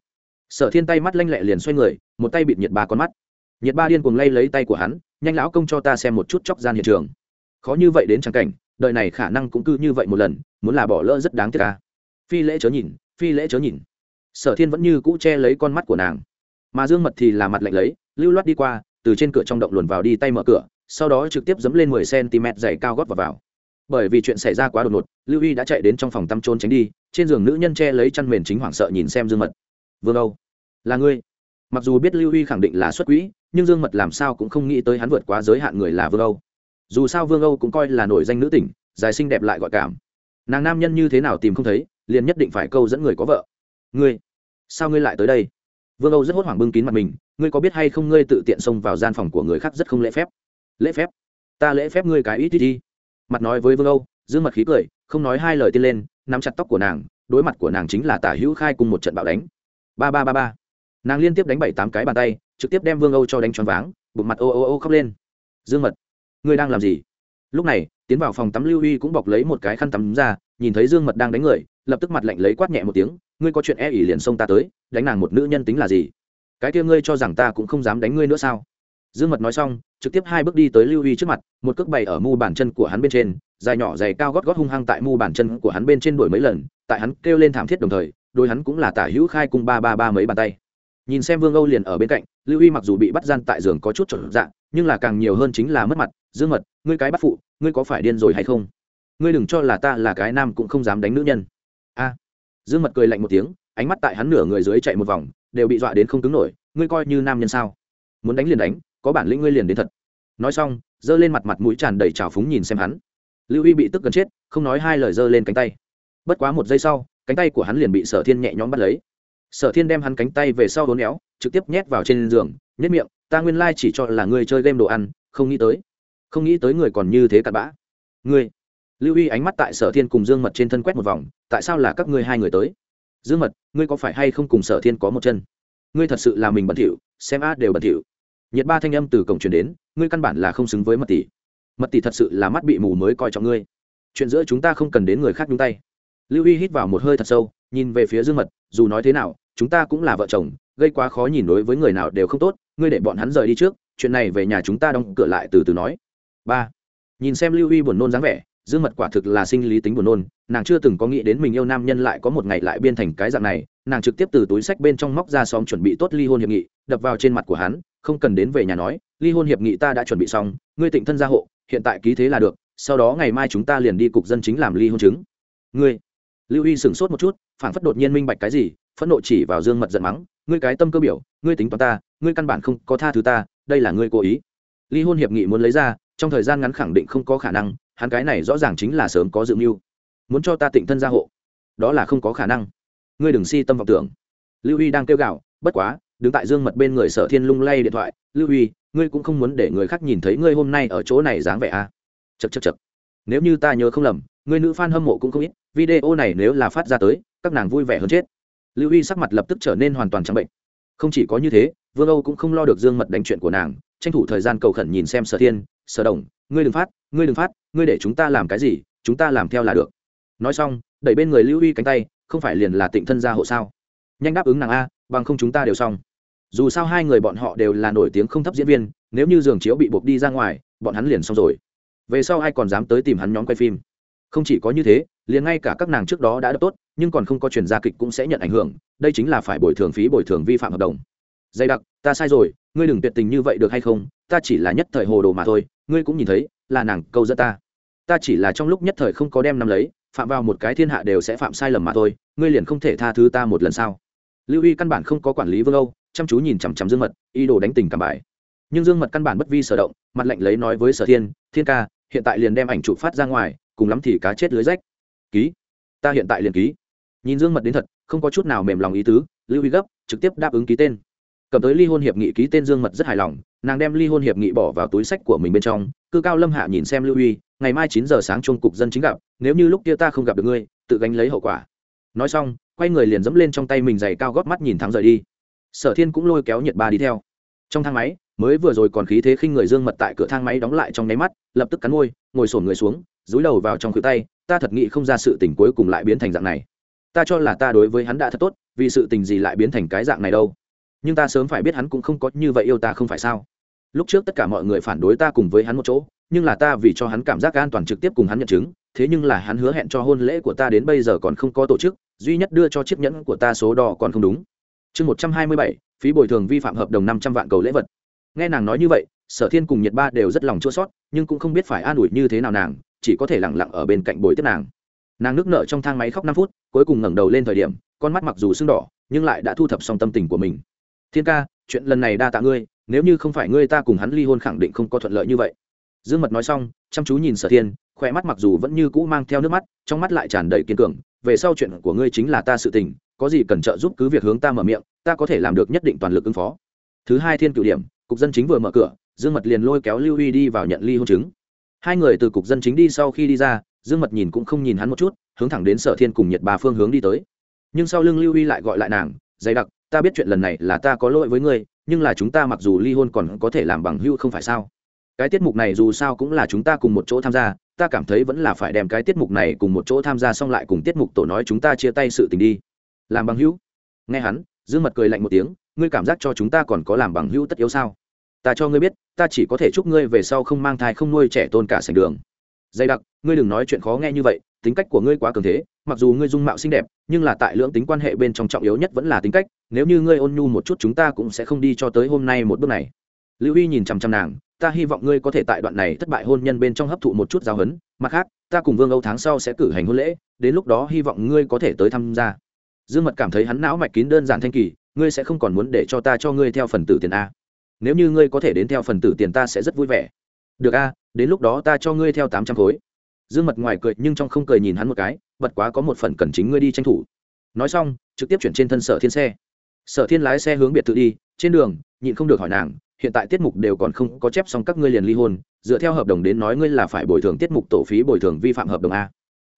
Speaker 1: Sở thiên tay mắt lanh lẹ liền xoay người, một tay bịt nhiệt ba con mắt. Nhiệt ba điên cuồng lay lấy tay của hắn, nhanh lão công cho ta xem một chút chóc gian hiện trường. Khó như vậy đến trắng cảnh, đời này khả năng cũng cứ như vậy một lần muốn là bỏ lỡ rất đáng tiếc ca. Phi lễ chớ nhìn, phi lễ chớ nhìn. Sở thiên vẫn như cũ che lấy con mắt của nàng. Mà dương mật thì là mặt lạnh lấy, lưu loát đi qua, từ trên cửa trong động luồn vào đi tay mở cửa, sau đó trực tiếp dẫm lên mười cm dày cao gót vào vào. Bởi vì chuyện xảy ra quá đột ngột, lưu huy đã chạy đến trong phòng tăm trôn tránh đi, trên giường nữ nhân che lấy chăn mền chính hoảng sợ nhìn xem dương mật. Vương âu, là ngươi? Mặc dù biết lưu huy khẳng định là xuất quỹ, nhưng dương mật làm sao cũng không nghĩ tới hắn vượt quá giới hạn người là vương âu. Dù sao vương âu cũng coi là nổi danh nữ tỉnh, dài xinh đẹp lại gọi cảm nàng nam nhân như thế nào tìm không thấy, liền nhất định phải câu dẫn người có vợ. Ngươi, sao ngươi lại tới đây? Vương âu rất hốt hoảng bưng kín mặt mình, ngươi có biết hay không ngươi tự tiện xông vào gian phòng của người khác rất không lễ phép? Lễ phép? Ta lễ phép ngươi cái ít đi. Đi mặt nói với vương âu, dương mật khí cười, không nói hai lời tiên lên, nắm chặt tóc của nàng, đối mặt của nàng chính là tả hữu khai cùng một trận bạo đánh. Ba ba ba ba. Nàng liên tiếp đánh bảy tám cái bàn tay, trực tiếp đem vương âu cho đánh choáng váng, bụng mặt ô ô ô khóc lên. Dương mật ngươi đang làm gì? Lúc này, tiến vào phòng tắm lưu huy cũng bọc lấy một cái khăn tắm ra, nhìn thấy dương mật đang đánh người, lập tức mặt lạnh lấy quát nhẹ một tiếng, ngươi có chuyện e ỉ liền xông ta tới, đánh nàng một nữ nhân tính là gì? Cái kia ngươi cho rằng ta cũng không dám đánh ngươi nữa sao? Dương mật nói xong, trực tiếp hai bước đi tới lưu huy trước mặt, một cước bày ở mu bàn chân của hắn bên trên, dài nhỏ dày cao gót gót hung hăng tại mu bàn chân của hắn bên trên đổi mấy lần, tại hắn kêu lên thảm thiết đồng thời đôi hắn cũng là tả hữu khai cung ba ba ba mấy bàn tay. Nhìn xem vương âu liền ở bên cạnh, lưu huy mặc dù bị bắt gian tại giường có chút trở dạng nhưng là càng nhiều hơn chính là mất mặt. Dương mật, ngươi cái bắt phụ ngươi có phải điên rồi hay không? Ngươi đừng cho là ta là cái nam cũng không dám đánh nữ nhân. A. Dương mật cười lạnh một tiếng, ánh mắt tại hắn nửa người dưới chạy một vòng, đều bị dọa đến không cứng nổi. Ngươi coi như nam nhân sao? Muốn đánh liền đánh, có bản lĩnh ngươi liền đến thật. Nói xong, giơ lên mặt mặt mũi tràn đầy trào phúng nhìn xem hắn. Lưu huy bị tức gần chết, không nói hai lời giơ lên cánh tay. Bất quá một giây sau, cánh tay của hắn liền bị sở thiên nhẹ nhõm bắt lấy. Sở thiên đem hắn cánh tay về sau đốn éo, trực tiếp nhét vào trên giường nhất miệng, ta nguyên lai chỉ cho là ngươi chơi game đồ ăn, không nghĩ tới không nghĩ tới người còn như thế cặn bã. Ngươi, lưu y ánh mắt tại sở thiên cùng dương mật trên thân quét một vòng, tại sao là các ngươi hai người tới? Dương mật, ngươi có phải hay không cùng sở thiên có một chân? Ngươi thật sự là mình bẩn thỉu, xem a đều bẩn thỉu. Nhiệt ba thanh âm từ cổng truyền đến, ngươi căn bản là không xứng với mật tỷ. Mật tỷ thật sự là mắt bị mù mới coi trọng ngươi. Chuyện giữa chúng ta không cần đến người khác nhúng tay. Lưu y hít vào một hơi thật sâu, nhìn về phía dương mật, dù nói thế nào, chúng ta cũng là vợ chồng, gây quá khó nhìn đối với người nào đều không tốt, ngươi để bọn hắn rời đi trước, chuyện này về nhà chúng ta đóng cửa lại từ từ nói ba. Nhìn xem lưu huy buồn nôn dáng vẻ, dương mật quả thực là sinh lý tính buồn nôn, nàng chưa từng có nghĩ đến mình yêu nam nhân lại có một ngày lại biên thành cái dạng này, nàng trực tiếp từ túi sách bên trong móc ra xóm chuẩn bị tốt ly hôn hiệp nghị, đập vào trên mặt của hắn, không cần đến về nhà nói, ly hôn hiệp nghị ta đã chuẩn bị xong, ngươi tịnh thân gia hộ, hiện tại ký thế là được, sau đó ngày mai chúng ta liền đi cục dân chính làm ly hôn chứng. Ngươi? Lưu y sửng sốt một chút phản phất đột nhiên minh bạch cái gì, phẫn nộ chỉ vào dương mật giận mắng, ngươi cái tâm cơ biểu, ngươi tính toán ta, ngươi căn bản không có tha thứ ta, đây là ngươi cố ý. Ly hôn hiệp nghị muốn lấy ra trong thời gian ngắn khẳng định không có khả năng hắn cái này rõ ràng chính là sớm có dự mưu. Muốn cho ta tịnh thân gia hộ đó là không có khả năng. Ngươi đừng si tâm vọng tưởng. Lưu huy đang kêu gào, bất quá đứng tại dương mật bên người sở thiên lung lay điện thoại lưu huy ngươi cũng không muốn để người khác nhìn thấy ngươi hôm nay ở chỗ này dáng vẻ à. chật chật chật nếu như ta nhớ không lầm người nữ f a n hâm mộ cũng không ít video này nếu là phát ra tới các nàng vui vẻ hơn chết. Lưu huy sắc mặt lập tức trở nên hoàn toàn trắng bệnh. Không chỉ có như thế vương âu cũng không lo được dương mật đánh chuyện của nàng tranh thủ thời gian cầu khẩn nhìn xem sở thiên sở đồng, ngươi đừng phát, ngươi đừng phát, ngươi để chúng ta làm cái gì, chúng ta làm theo là được. Nói xong, đẩy bên người lưu huy cánh tay, không phải liền là tịnh thân gia hộ sao? Nhanh đáp ứng nàng a, bằng không chúng ta đều xong. Dù sao hai người bọn họ đều là nổi tiếng không thấp diễn viên, nếu như giường chiếu bị buộc đi ra ngoài, bọn hắn liền xong rồi. Về sau ai còn dám tới tìm hắn nhóm quay phim? Không chỉ có như thế, liền ngay cả các nàng trước đó đã đập tốt, nhưng còn không có chuyển gia kịch cũng sẽ nhận ảnh hưởng, đây chính là phải bồi thường phí bồi thường vi phạm hợp đồng. Dày đặc, ta sai rồi, ngươi đừng tuyệt tình như vậy được hay không? Ta chỉ là nhất thời hồ đồ mà thôi, ngươi cũng nhìn thấy, là nàng câu dẫn ta. Ta chỉ là trong lúc nhất thời không có đem nắm lấy, phạm vào một cái thiên hạ đều sẽ phạm sai lầm mà thôi, ngươi liền không thể tha thứ ta một lần sao? Lưu y căn bản không có quản lý vương âu, chăm chú nhìn chằm chằm dương mật, ý đồ đánh tình cảm bài. Nhưng dương mật căn bản bất vi sở động, mặt lệnh lấy nói với sở thiên thiên ca, hiện tại liền đem ảnh chụp phát ra ngoài, cùng lắm thì cá chết lưới rách. Ký. Ta hiện tại liền ký. Nhìn dương mật đến thật, không có chút nào mềm lòng ý tứ, lưu y gấp, trực tiếp đáp ứng ký tên cầm tới ly hôn hiệp nghị ký tên dương mật rất hài lòng, nàng đem ly hôn hiệp nghị bỏ vào túi sách của mình bên trong, cư cao lâm hạ nhìn xem lưu uy, ngày mai chín giờ sáng chung cục dân chính gặp, nếu như lúc kia ta không gặp được ngươi, tự gánh lấy hậu quả. Nói xong, quay người liền dẫm lên trong tay mình giày cao gót mắt nhìn thắng rời đi. Sở thiên cũng lôi kéo nhiệt ba đi theo. Trong thang máy, mới vừa rồi còn khí thế khinh người dương mật tại cửa thang máy đóng lại trong nháy mắt, lập tức cắn môi, ngồi sổn người xuống, dúi đầu vào trong khuỷu tay, ta thật nghĩ không ra sự tình cuối cùng lại biến thành dạng này. Ta cho là ta đối với hắn đã thật tốt, vì sự tình gì lại biến thành cái dạng này đâu? Nhưng ta sớm phải biết hắn cũng không có như vậy yêu ta không phải sao. Lúc trước tất cả mọi người phản đối ta cùng với hắn một chỗ, nhưng là ta vì cho hắn cảm giác an toàn trực tiếp cùng hắn nhận chứng, thế nhưng là hắn hứa hẹn cho hôn lễ của ta đến bây giờ còn không có tổ chức, duy nhất đưa cho chiếc nhẫn của ta số đo còn không đúng. Chương một trăm hai mươi bảy, phí bồi thường vi phạm hợp đồng năm trăm vạn cầu lễ vật. Nghe nàng nói như vậy, sở thiên cùng nhiệt ba đều rất lòng chua sót, nhưng cũng không biết phải an ủi như thế nào nàng, chỉ có thể lẳng lặng ở bên cạnh bồi tiếp nàng. Nàng nước nở trong thang máy khóc năm phút, cuối cùng ngẩng đầu lên thời điểm, con mắt mặc dù sưng đỏ, nhưng lại đã thu thập xong tâm tình của mình thiên ca, chuyện lần này đa tạ ngươi, nếu như không phải ngươi ta cùng hắn ly hôn khẳng định không có thuận lợi như vậy. Dương mật nói xong, chăm chú nhìn sở thiên, khỏe mắt mặc dù vẫn như cũ mang theo nước mắt, trong mắt lại tràn đầy kiên cường, về sau chuyện của ngươi chính là ta sự tình, có gì cần trợ giúp cứ việc hướng ta mở miệng, ta có thể làm được nhất định toàn lực ứng phó. Thứ hai thiên cựu điểm, cục dân chính vừa mở cửa, dương mật liền lôi kéo lưu huy đi vào nhận ly hôn chứng. Hai người từ cục dân chính đi sau khi đi ra, dương mật nhìn cũng không nhìn hắn một chút, hướng thẳng đến sở thiên cùng nhật bà phương hướng đi tới. Nhưng sau lưng lưu huy lại gọi lại nàng, dày đặc ta biết chuyện lần này là ta có lỗi với ngươi, nhưng là chúng ta mặc dù ly hôn còn có thể làm bằng hữu không phải sao? Cái tiết mục này dù sao cũng là chúng ta cùng một chỗ tham gia, ta cảm thấy vẫn là phải đem cái tiết mục này cùng một chỗ tham gia xong lại cùng tiết mục tổ nói chúng ta chia tay sự tình đi. Làm bằng hữu? Nghe hắn, dương mật cười lạnh một tiếng, ngươi cảm giác cho chúng ta còn có làm bằng hữu tất yếu sao? Ta cho ngươi biết, ta chỉ có thể chúc ngươi về sau không mang thai không nuôi trẻ tôn cả sành đường. Dày đặc, ngươi đừng nói chuyện khó nghe như vậy, tính cách của ngươi quá cường thế mặc dù ngươi dung mạo xinh đẹp, nhưng là tại lưỡng tính quan hệ bên trong trọng yếu nhất vẫn là tính cách, nếu như ngươi ôn nhu một chút chúng ta cũng sẽ không đi cho tới hôm nay một bước này. Lưu y nhìn chằm chằm nàng, ta hy vọng ngươi có thể tại đoạn này thất bại hôn nhân bên trong hấp thụ một chút giáo huấn, mặt khác, ta cùng vương âu tháng sau sẽ cử hành hôn lễ, đến lúc đó hy vọng ngươi có thể tới tham gia. Dương mật cảm thấy hắn não mạch kín đơn giản thanh kỳ, ngươi sẽ không còn muốn để cho ta cho ngươi theo phần tử tiền a. Nếu như ngươi có thể đến theo phần tử tiền ta sẽ rất vui vẻ. Được a, đến lúc đó ta cho ngươi theo tám trăm khối. Dương mật ngoài cười nhưng trong không cười nhìn hắn một cái bật quá có một phần cần chính ngươi đi tranh thủ. Nói xong, trực tiếp chuyển trên thân sở thiên xe. Sở thiên lái xe hướng biệt thự đi, trên đường, nhịn không được hỏi nàng, hiện tại tiết mục đều còn không có chép xong các ngươi liền ly hôn, dựa theo hợp đồng đến nói ngươi là phải bồi thường tiết mục tổ phí bồi thường vi phạm hợp đồng a.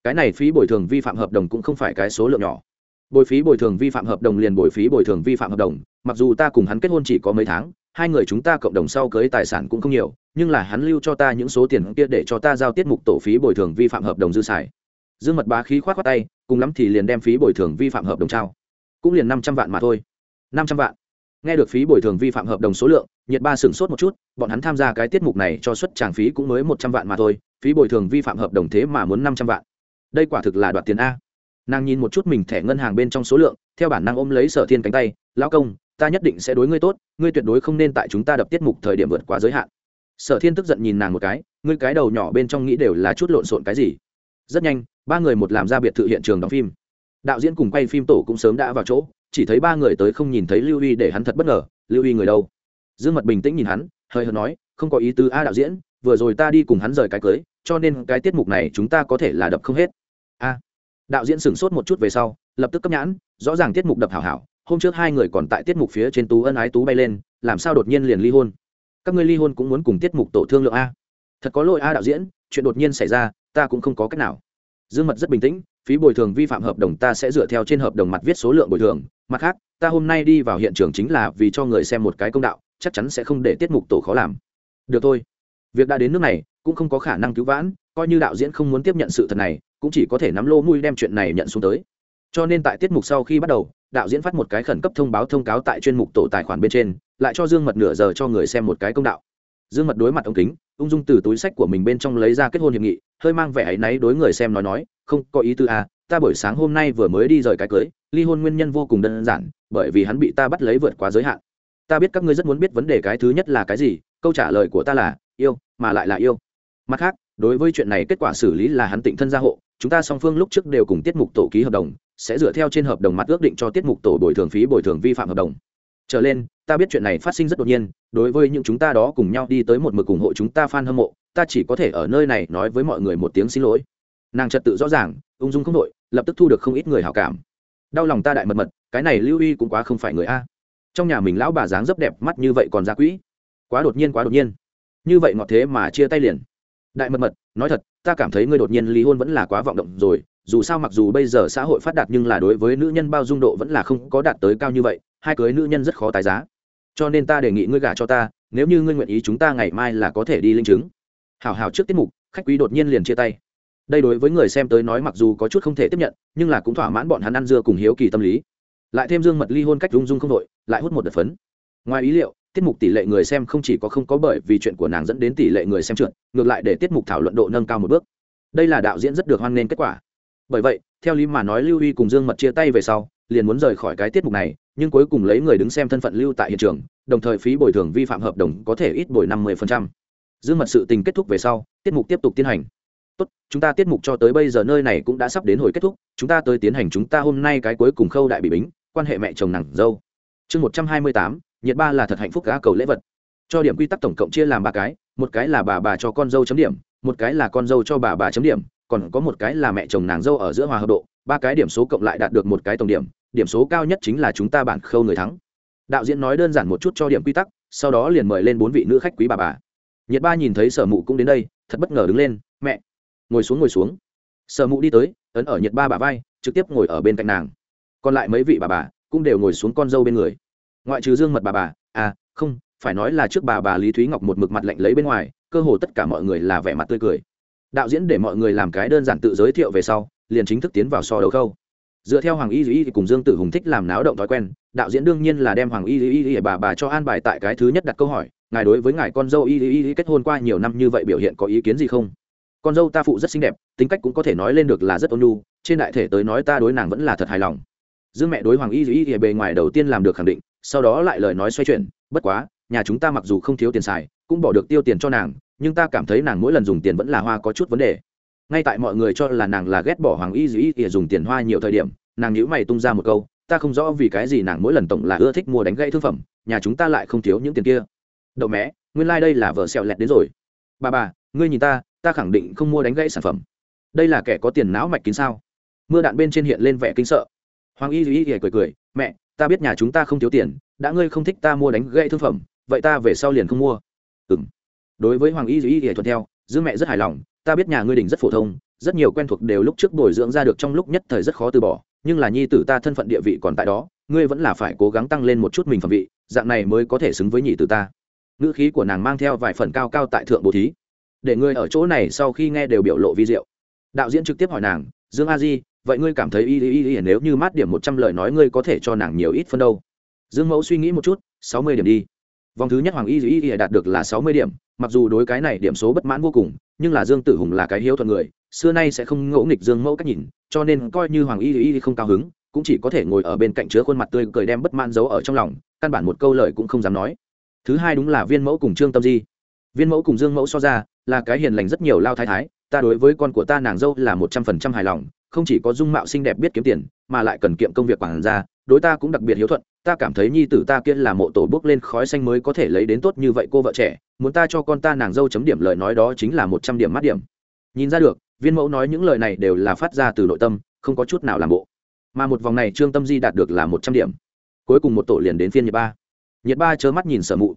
Speaker 1: Cái này phí bồi thường vi phạm hợp đồng cũng không phải cái số lượng nhỏ. Bồi phí bồi thường vi phạm hợp đồng liền bồi phí bồi thường vi phạm hợp đồng, mặc dù ta cùng hắn kết hôn chỉ có mấy tháng, hai người chúng ta cộng đồng sau cưới tài sản cũng không nhiều, nhưng là hắn lưu cho ta những số tiền kia để cho ta giao tiết mục tổ phí bồi thường vi phạm hợp đồng dư xài dương mật bá khí k h o á t khoác tay, cùng lắm thì liền đem phí bồi thường vi phạm hợp đồng trao. Cũng liền năm trăm vạn mà thôi. Năm trăm vạn. Nghe được phí bồi thường vi phạm hợp đồng số lượng, nhiệt ba sửng sốt một chút, bọn hắn tham gia cái tiết mục này cho suất tràng phí cũng mới một trăm vạn mà thôi, phí bồi thường vi phạm hợp đồng thế mà muốn năm trăm vạn. Đây quả thực là đoạt tiền a. Nàng nhìn một chút mình thẻ ngân hàng bên trong số lượng, theo bản năng ôm lấy sở thiên cánh tay, lão công, ta nhất định sẽ đối ngươi tốt, ngươi tuyệt đối không nên tại chúng ta đập tiết mục thời điểm vượt quá giới hạn. Sở thiên tức giận nhìn nàng một cái, ngươi cái đầu nhỏ bên trong nghĩ đều là chút lộn xộn cái gì? Rất nhanh ba người một làm ra biệt thự hiện trường đóng phim. Đạo diễn cùng quay phim tổ cũng sớm đã vào chỗ, chỉ thấy ba người tới không nhìn thấy lưu Y để hắn thật bất ngờ. Lưu Y người đâu? Dương mật bình tĩnh nhìn hắn, hơi hờ nói, không có ý tứ a đạo diễn, vừa rồi ta đi cùng hắn rời cái cưới, cho nên cái tiết mục này chúng ta có thể là đập không hết. A. Đạo diễn sửng sốt một chút về sau, lập tức cấp nhãn, rõ ràng tiết mục đập hảo hảo, hôm trước hai người còn tại tiết mục phía trên tú ân ái tú bay lên, làm sao đột nhiên liền ly hôn? Các ngươi ly hôn cũng muốn cùng tiết mục tổ thương lượng a? Thật có lỗi a đạo diễn, chuyện đột nhiên xảy ra, ta cũng không có cách nào dương mật rất bình tĩnh, phí bồi thường vi phạm hợp đồng ta sẽ dựa theo trên hợp đồng mặt viết số lượng bồi thường. Mặt khác, ta hôm nay đi vào hiện trường chính là vì cho người xem một cái công đạo, chắc chắn sẽ không để tiết mục tổ khó làm. Được thôi. Việc đã đến nước này, cũng không có khả năng cứu vãn, coi như đạo diễn không muốn tiếp nhận sự thật này, cũng chỉ có thể nắm lô mui đem chuyện này nhận xuống tới. Cho nên tại tiết mục sau khi bắt đầu, đạo diễn phát một cái khẩn cấp thông báo thông cáo tại chuyên mục tổ tài khoản bên trên, lại cho dương mật nửa giờ cho người xem một cái công đạo dương mật đối mặt ống kính ung dung từ túi sách của mình bên trong lấy ra kết hôn hiệp nghị hơi mang vẻ áy náy đối người xem nói nói không có ý tư à, ta buổi sáng hôm nay vừa mới đi rời cái cưới ly hôn nguyên nhân vô cùng đơn giản bởi vì hắn bị ta bắt lấy vượt quá giới hạn. Ta biết các ngươi rất muốn biết vấn đề cái thứ nhất là cái gì câu trả lời của ta là yêu mà lại là yêu. Mặt khác đối với chuyện này kết quả xử lý là hắn tịnh thân gia hộ chúng ta song phương lúc trước đều cùng tiết mục tổ ký hợp đồng sẽ dựa theo trên hợp đồng mặt ước định cho tiết mục tổ bồi thường phí bồi thường vi phạm hợp đồng trở lên, ta biết chuyện này phát sinh rất đột nhiên, đối với những chúng ta đó cùng nhau đi tới một mực ủng hộ chúng ta f a n hâm mộ, ta chỉ có thể ở nơi này nói với mọi người một tiếng xin lỗi. Nàng trật tự rõ ràng, ung dung không đội lập tức thu được không ít người hảo cảm. Đau lòng ta đại mật mật, cái này lưu y cũng quá không phải người a. Trong nhà mình lão bà dáng rất đẹp mắt như vậy còn ra quỹ. Quá đột nhiên, quá đột nhiên. Như vậy ngọt thế mà chia tay liền. Đại mật mật, nói thật, ta cảm thấy ngươi đột nhiên ly hôn vẫn là quá vọng động rồi dù sao mặc dù bây giờ xã hội phát đạt nhưng là đối với nữ nhân bao dung độ vẫn là không có đạt tới cao như vậy, hai cưới nữ nhân rất khó tái giá. Cho nên ta đề nghị ngươi gả cho ta, nếu như ngươi nguyện ý chúng ta ngày mai là có thể đi linh chứng. Hào hào trước tiết mục, khách quý đột nhiên liền chia tay. Đây đối với người xem tới nói mặc dù có chút không thể tiếp nhận, nhưng là cũng thỏa mãn bọn hắn ăn dưa cùng hiếu kỳ tâm lý. Lại thêm dương mật ly hôn cách rung rung không đội lại hút một đợt phấn. Ngoài ý liệu, tiết mục tỷ lệ người xem không chỉ có không có bởi vì chuyện của nàng dẫn đến tỷ lệ người xem trượt, ngược lại để tiết mục thảo luận độ nâng cao một bước. Đây là đạo diễn rất được hoan nghênh kết quả bởi vậy, theo lý mà nói lưu huy cùng dương mật chia tay về sau, liền muốn rời khỏi cái tiết mục này, nhưng cuối cùng lấy người đứng xem thân phận lưu tại hiện trường, đồng thời phí bồi thường vi phạm hợp đồng có thể ít bồi năm mươi dương mật sự tình kết thúc về sau, tiết mục tiếp tục tiến hành. Tốt, chúng ta tiết mục cho tới bây giờ nơi này cũng đã sắp đến hồi kết thúc, chúng ta tới tiến hành chúng ta hôm nay cái cuối cùng khâu đại bị bính, quan hệ mẹ chồng nàng dâu. Chương một trăm hai mươi tám nhiệt ba là thật hạnh phúc cá cầu lễ vật. Cho điểm quy tắc tổng cộng chia làm ba cái, một cái là bà bà cho con dâu chấm điểm, một cái là con dâu cho bà bà chấm điểm còn có một cái là mẹ chồng nàng dâu ở giữa hòa hợp độ, ba cái điểm số cộng lại đạt được một cái tổng điểm điểm số cao nhất chính là chúng ta bản khâu người thắng. Đạo diễn nói đơn giản một chút cho điểm quy tắc, sau đó liền mời lên bốn vị nữ khách quý bà bà. Nhiệt ba nhìn thấy sở mụ cũng đến đây, thật bất ngờ đứng lên, mẹ, ngồi xuống ngồi xuống. Sở mụ đi tới, ấn ở nhiệt ba bà vai, trực tiếp ngồi ở bên cạnh nàng. Còn lại mấy vị bà bà cũng đều ngồi xuống con dâu bên người. Ngoại trừ dương mật bà bà à không, phải nói là trước bà bà lý thúy ngọc một mực mặt lạnh lấy bên ngoài, cơ hồ tất cả mọi người là vẻ mặt tươi cười đạo diễn để mọi người làm cái đơn giản tự giới thiệu về sau, liền chính thức tiến vào so đầu khâu. Dựa theo hoàng y y cùng dương tử hùng thích làm náo động thói quen, đạo diễn đương nhiên là đem hoàng y Dĩ y bà bà cho an bài tại cái thứ nhất đặt câu hỏi, ngài đối với ngài con dâu y y kết hôn qua nhiều năm như vậy biểu hiện có ý kiến gì không? Con dâu ta phụ rất xinh đẹp, tính cách cũng có thể nói lên được là rất ôn nhu, trên đại thể tới nói ta đối nàng vẫn là thật hài lòng. Dương mẹ đối hoàng y Dĩ y bề ngoài đầu tiên làm được khẳng định, sau đó lại lời nói xoay chuyển, bất quá, nhà chúng ta mặc dù không thiếu tiền xài, cũng bỏ được tiêu tiền cho nàng nhưng ta cảm thấy nàng mỗi lần dùng tiền vẫn là hoa có chút vấn đề. Ngay tại mọi người cho là nàng là ghét bỏ hoàng y dĩ ỉa dùng tiền hoa nhiều thời điểm, nàng nhữ mày tung ra một câu, ta không rõ vì cái gì nàng mỗi lần tổng là ưa thích mua đánh gãy thương phẩm, nhà chúng ta lại không thiếu những tiền kia. Đậu mẹ, nguyên lai、like、đây là vợ xẹo lẹt đến rồi. Bà bà, ngươi nhìn ta ta khẳng định không mua đánh gãy sản phẩm. Đây là kẻ có tiền não mạch kín sao? Mưa đạn bên trên hiện lên vẻ kinh sợ. Hoàng y dĩ ỉa cười cười, mẹ, ta biết nhà chúng ta không thiếu tiền, đã ngươi không thích ta mua đánh gãy thương phẩm, vậy ta về sau liền không mua. Ừ m đối với hoàng y dĩ y thuận theo, dương mẹ rất hài lòng, ta biết nhà ngươi đình rất phổ thông, rất nhiều quen thuộc đều lúc trước bồi dưỡng ra được trong lúc nhất thời rất khó từ bỏ, nhưng là nhi tử ta thân phận địa vị còn tại đó, ngươi vẫn là phải cố gắng tăng lên một chút mình phẩm vị, dạng này mới có thể xứng với nhị tử ta. Ngữ khí của nàng mang theo vài phần cao cao tại thượng bồ thí. Để ngươi ở chỗ này sau khi nghe đều biểu lộ vi diệu. Đạo diễn trực tiếp hỏi nàng, dương a di, vậy ngươi cảm thấy y y y nếu như mát điểm một trăm lời nói ngươi có thể cho nàng nhiều ít phân đâu? Dương mẫu suy nghĩ một chút, sáu mươi điểm đi vòng thứ nhất hoàng y y y đạt được là sáu mươi điểm, mặc dù đối cái này điểm số bất mãn vô cùng, nhưng là dương tử hùng là cái hiếu thuận người, xưa nay sẽ không ngẫu nghịch dương mẫu cách nhìn, cho nên coi như hoàng y y không cao hứng, cũng chỉ có thể ngồi ở bên cạnh chứa khuôn mặt tươi cười đem bất mãn giấu ở trong lòng, căn bản một câu lời cũng không dám nói. Thứ hai đúng là viên mẫu cùng trương tâm di. Viên mẫu cùng dương mẫu so ra, là cái hiền lành rất nhiều lao thái thái, ta đối với con của ta nàng dâu là một trăm phần trăm hài lòng, không chỉ có dung mạo xinh đẹp biết kiếm tiền, mà lại cần kiệm công việc quản gia đối ta cũng đặc biệt hiếu thuận, ta cảm thấy nhi tử ta kia là mộ tổ bước lên khói xanh mới có thể lấy đến tốt như vậy cô vợ trẻ, muốn ta cho con ta nàng dâu chấm điểm lời nói đó chính là một trăm điểm mắt điểm. Nhìn ra được, viên mẫu nói những lời này đều là phát ra từ nội tâm, không có chút nào làm bộ. Mà một vòng này trương tâm di đạt được là một trăm điểm. Cuối cùng một tổ liền đến phiên nhiệt ba. Nhiệt ba chớ mắt nhìn sở mụ.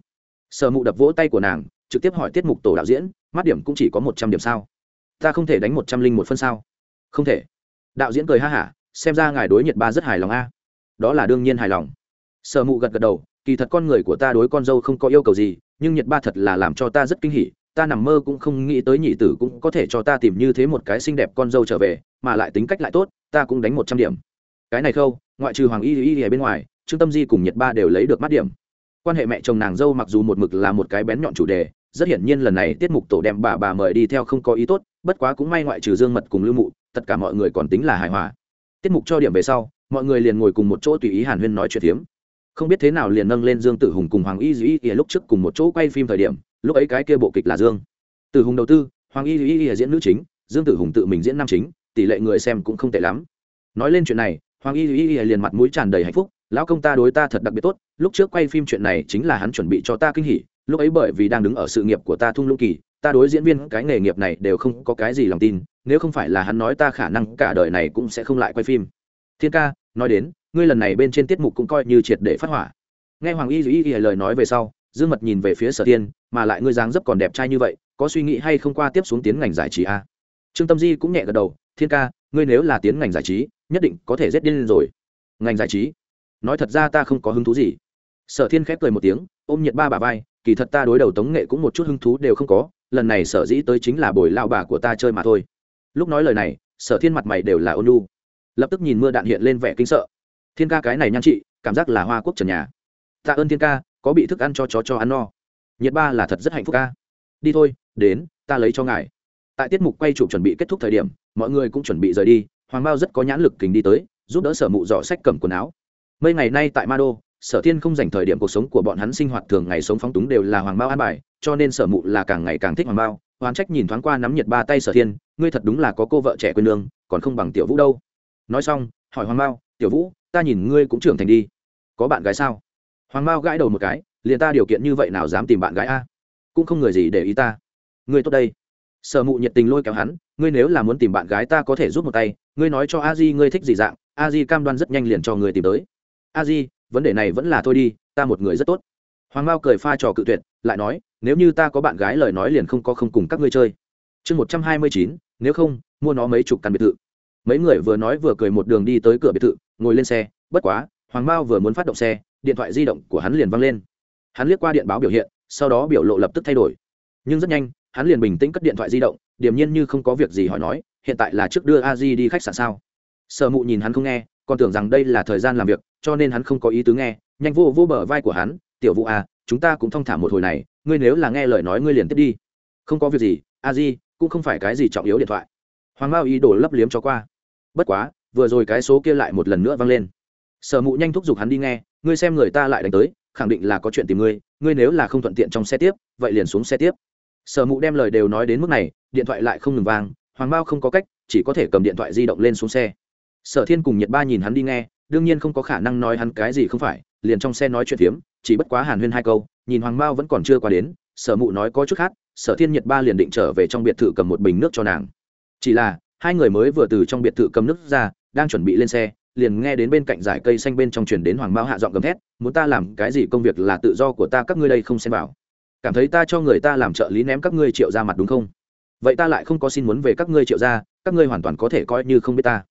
Speaker 1: Sở mụ đập vỗ tay của nàng, trực tiếp hỏi tiết mục tổ đạo diễn mắt điểm cũng chỉ có một trăm điểm sao? Ta không thể đánh một trăm linh một phân sao? Không thể. Đạo diễn cười ha hả, xem ra ngài đối nhiệt ba rất hài lòng a đó là đương nhiên hài lòng. Sở mụ gật gật đầu, kỳ thật con người của ta đối con dâu không có yêu cầu gì, nhưng nhiệt ba thật là làm cho ta rất kinh hỉ, ta nằm mơ cũng không nghĩ tới nhị tử cũng có thể cho ta tìm như thế một cái xinh đẹp con dâu trở về, mà lại tính cách lại tốt, ta cũng đánh một trăm điểm. Cái này khâu, ngoại trừ hoàng y y y bên ngoài, trương tâm di cùng nhiệt ba đều lấy được mắt điểm. Quan hệ mẹ chồng nàng dâu mặc dù một mực là một cái bén nhọn chủ đề, rất hiển nhiên lần này tiết mục tổ đem bà bà mời đi theo không có ý tốt, bất quá cũng may ngoại trừ dương mật cùng lưu mụ, tất cả mọi người còn tính là hài hòa. Tiết mục cho điểm về sau mọi người liền ngồi cùng một chỗ tùy ý hàn huyên nói chuyện phiếm. Không biết thế nào liền nâng lên dương tử hùng cùng hoàng y dĩ ỉa lúc trước cùng một chỗ quay phim thời điểm, lúc ấy cái kia bộ kịch là dương. Tử hùng đầu tư, hoàng y dĩ ỉa diễn nữ chính, dương tử hùng tự mình diễn nam chính, tỷ lệ người xem cũng không tệ lắm. Nói lên chuyện này, hoàng y dĩ ỉa liền mặt mũi tràn đầy hạnh phúc, lão công ta đối ta thật đặc biệt tốt, lúc trước quay phim chuyện này chính là hắn chuẩn bị cho ta kinh hỉ, lúc ấy bởi vì đang đứng ở sự nghiệp của ta thung lũng kỳ, ta đối diễn viên cái nghề nghiệp này đều không có cái gì lòng tin, nếu không phải là hắn nói ta khả năng cả đời này cũng sẽ không lại quay phim. Thiên ca nói đến, ngươi lần này bên trên tiết mục cũng coi như triệt để phát hỏa. Nghe hoàng y duy y lời nói về sau, dương mật nhìn về phía sở tiên mà lại ngươi dáng dấp còn đẹp trai như vậy, có suy nghĩ hay không qua tiếp xuống tiến ngành giải trí a à? trương tâm di cũng nhẹ gật đầu, thiên ca, ngươi nếu là tiến ngành giải trí, nhất định có thể rét điên lên rồi. Ngành giải trí? Nói thật ra ta không có hứng thú gì. Sở thiên khép cười một tiếng, ôm nhiệt ba bà vai, kỳ thật ta đối đầu tống nghệ cũng một chút hứng thú đều không có, lần này sở dĩ tới chính là buổi lao bà của ta chơi mà thôi. Lúc nói lời này, sở thiên mặt mày đều là ôn lu lập tức nhìn mưa đạn hiện lên vẻ kinh sợ. Thiên ca cái này nhan chị cảm giác là hoa quốc trần nhà. Tạ ơn thiên ca, có bị thức ăn cho chó cho ăn no. Nhiệt ba là thật rất hạnh phúc ca. Đi thôi, đến, ta lấy cho ngài. Tại tiết mục quay chụp chuẩn bị kết thúc thời điểm, mọi người cũng chuẩn bị rời đi, hoàng bao rất có nhãn lực kính đi tới, giúp đỡ sở mụ dọ sách cầm quần áo. Mấy ngày nay tại ma đô, sở thiên không dành thời điểm cuộc sống của bọn hắn sinh hoạt thường ngày sống phóng túng đều là hoàng bao an bài, cho nên sở mụ là càng ngày càng thích hoàng bao hoán trách nhìn thoáng qua nắm nhiệt ba tay sở thiên, ngươi thật đúng là có cô vợ trẻ quên lương còn không bằng tiểu vũ đâu nói xong, hỏi hoàng bao tiểu vũ, ta nhìn ngươi cũng trưởng thành đi. Có bạn gái sao? Hoàng bao gãi đầu một cái, liền ta điều kiện như vậy nào dám tìm bạn gái a? Cũng không người gì để ý ta. Ngươi tốt đây. Sở mụ nhiệt tình lôi kéo hắn, ngươi nếu là muốn tìm bạn gái ta có thể giúp một tay, ngươi nói cho a di ngươi thích gì dạng, a di cam đoan rất nhanh liền cho người tìm tới. A di, vấn đề này vẫn là thôi đi, ta một người rất tốt. Hoàng mao cười pha trò cự tuyệt, lại nói, nếu như ta có bạn gái lời nói liền không có không cùng các ngươi chơi. Chương một trăm hai mươi chín, nếu không, mua nó mấy chục căn biệt thự mấy người vừa nói vừa cười một đường đi tới cửa biệt thự, ngồi lên xe, bất quá, hoàng mao vừa muốn phát động xe, điện thoại di động của hắn liền văng lên. Hắn liếc qua điện báo biểu hiện, sau đó biểu lộ lập tức thay đổi. Nhưng rất nhanh, hắn liền bình tĩnh cất điện thoại di động, điềm nhiên như không có việc gì hỏi nói, hiện tại là trước đưa a di đi khách sạn sao? Sợ mụ nhìn hắn không nghe, còn tưởng rằng đây là thời gian làm việc, cho nên hắn không có ý tứ nghe, nhanh vô vô bờ vai của hắn, tiểu Vũ à chúng ta cũng thong thả một hồi này, ngươi nếu là nghe lời nói ngươi liền tiếp đi. Không có việc gì, a di, cũng không phải cái gì trọng yếu điện thoại. Hoàng mao ý đổ lấp liếm cho qua bất quá, vừa rồi cái số kia lại một lần nữa vang lên. Sở mụ nhanh thúc giục hắn đi nghe, ngươi xem người ta lại đánh tới, khẳng định là có chuyện tìm ngươi ngươi nếu là không thuận tiện trong xe tiếp, vậy liền xuống xe tiếp. Sở mụ đem lời đều nói đến mức này, điện thoại lại không ngừng vang, hoàng mao không có cách, chỉ có thể cầm điện thoại di động lên xuống xe. Sở thiên cùng nhiệt ba nhìn hắn đi nghe, đương nhiên không có khả năng nói hắn cái gì không phải, liền trong xe nói chuyện phiếm, chỉ bất quá hàn huyên hai câu, nhìn hoàng mao vẫn còn chưa qua đến, sở mụ nói có chút khác, sở thiên nhiệt ba liền định trở về trong biệt thự cầm một bình nước cho nàng. Chỉ là hai người mới vừa từ trong biệt thự cầm nước ra, đang chuẩn bị lên xe, liền nghe đến bên cạnh dải cây xanh bên trong chuyển đến hoàng mao hạ giọng gầm thét, muốn ta làm cái gì công việc là tự do của ta, các ngươi đây không xem vào. Cảm thấy ta cho người ta làm trợ lý ném các ngươi triệu ra mặt đúng không? Vậy ta lại không có xin muốn về các ngươi triệu ra, các ngươi hoàn toàn có thể coi như không biết ta.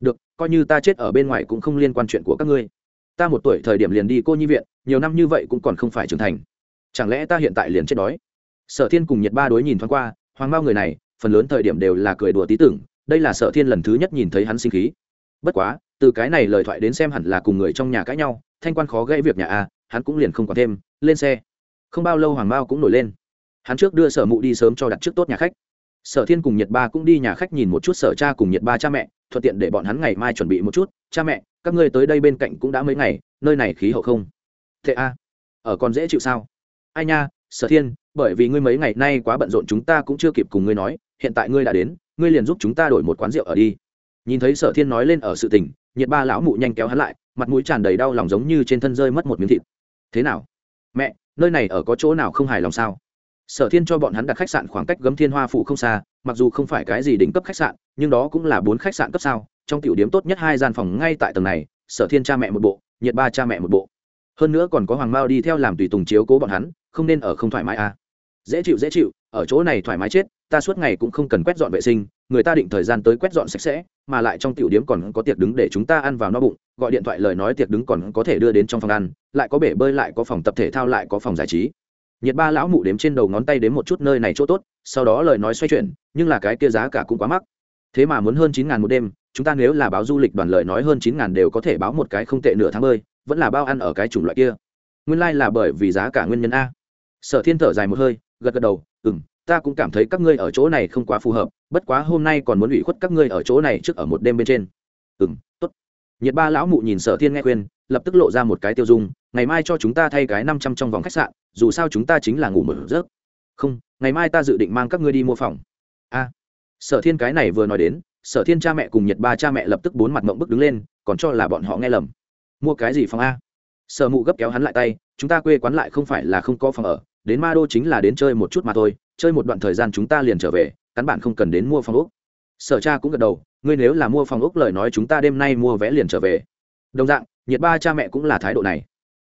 Speaker 1: Được, coi như ta chết ở bên ngoài cũng không liên quan chuyện của các ngươi. Ta một tuổi thời điểm liền đi cô nhi viện, nhiều năm như vậy cũng còn không phải trưởng thành. Chẳng lẽ ta hiện tại liền chết đói? Sở thiên cùng nhiệt ba đối nhìn thoáng qua, hoàng bao người này, phần lớn thời điểm đều là cười đùa tí tưởng đây là sở thiên lần thứ nhất nhìn thấy hắn sinh khí. Bất quá, từ cái này lời thoại đến xem hẳn là cùng người trong nhà cãi nhau, thanh quan khó gãy việc nhà a, hắn cũng liền không còn thêm, lên xe. Không bao lâu hoàng bao cũng nổi lên. Hắn trước đưa sở mụ đi sớm cho đặt trước tốt nhà khách. Sở thiên cùng nhiệt ba cũng đi nhà khách nhìn một chút sở cha cùng nhiệt ba cha mẹ, thuận tiện để bọn hắn ngày mai chuẩn bị một chút. Cha mẹ, các ngươi tới đây bên cạnh cũng đã mấy ngày, nơi này khí hậu không? Thế a, ở còn dễ chịu sao? Ai nha, sở thiên, bởi vì ngươi mấy ngày nay quá bận rộn chúng ta cũng chưa kịp cùng ngươi nói, hiện tại ngươi đã đến ngươi liền giúp chúng ta đổi một quán rượu ở đi. Nhìn thấy sở thiên nói lên ở sự tình, nhiệt ba lão mụ nhanh kéo hắn lại, mặt mũi tràn đầy đau lòng giống như trên thân rơi mất một miếng thịt. Thế nào? Mẹ, nơi này ở có chỗ nào không hài lòng sao? Sở thiên cho bọn hắn đặt khách sạn khoảng cách gấm thiên hoa phụ không xa, mặc dù không phải cái gì đỉnh cấp khách sạn, nhưng đó cũng là bốn khách sạn cấp sao. Trong tiểu điếm tốt nhất hai gian phòng ngay tại tầng này, sở thiên cha mẹ một bộ, nhiệt ba cha mẹ một bộ. Hơn nữa còn có hoàng mao đi theo làm tùy tùng chiếu cố bọn hắn, không nên ở không thoải mái à. dễ chịu dễ chịu, ở chỗ này thoải mái chết ta suốt ngày cũng không cần quét dọn vệ sinh, người ta định thời gian tới quét dọn sạch sẽ, mà lại trong tiểu điếm còn có tiệc đứng để chúng ta ăn vào no bụng, gọi điện thoại lời nói tiệc đứng còn có thể đưa đến trong phòng ăn, lại có bể bơi, lại có phòng tập thể thao, lại có phòng giải trí. Nhiệt ba lão mụ đếm trên đầu ngón tay đến một chút nơi này chỗ tốt, sau đó lời nói xoay chuyển, nhưng là cái kia giá cả cũng quá mắc. Thế mà muốn hơn chín ngàn một đêm, chúng ta nếu là báo du lịch đoàn lợi nói hơn chín ngàn đều có thể báo một cái không tệ nửa tháng bơi, vẫn là bao ăn ở cái chủng loại kia. Nguyên lai、like、là bởi vì giá cả nguyên nhân a. Sở thiên thở dài một hơi, gật gật đầu ừ m ta cũng cảm thấy các ngươi ở chỗ này không quá phù hợp, bất quá hôm nay còn muốn ủy khuất các ngươi ở chỗ này trước ở một đêm bên trên. Ừ m t ố t nhiệt ba lão mụ nhìn sở thiên nghe khuyên, lập tức lộ ra một cái tiêu dung, ngày mai cho chúng ta thay cái năm trăm trong vòng khách sạn, dù sao chúng ta chính là ngủ mở giấc. Không, ngày mai ta dự định mang các ngươi đi mua phòng. A. Sở thiên cái này vừa nói đến, sở thiên cha mẹ cùng nhiệt ba cha mẹ lập tức bốn mặt mộng bức đứng lên, còn cho là bọn họ nghe lầm. Mua cái gì phòng a? Sở mụ gấp kéo hắn lại tay, chúng ta quê quán lại không phải là không có phòng ở đến ma đô chính là đến chơi một chút mà thôi, chơi một đoạn thời gian chúng ta liền trở về cắn bạn không cần đến mua phòng úc sở cha cũng gật đầu, ngươi nếu là mua phòng úc lời nói chúng ta đêm nay mua vé liền trở về. Đồng dạng, nhiệt ba cha mẹ cũng là thái độ này.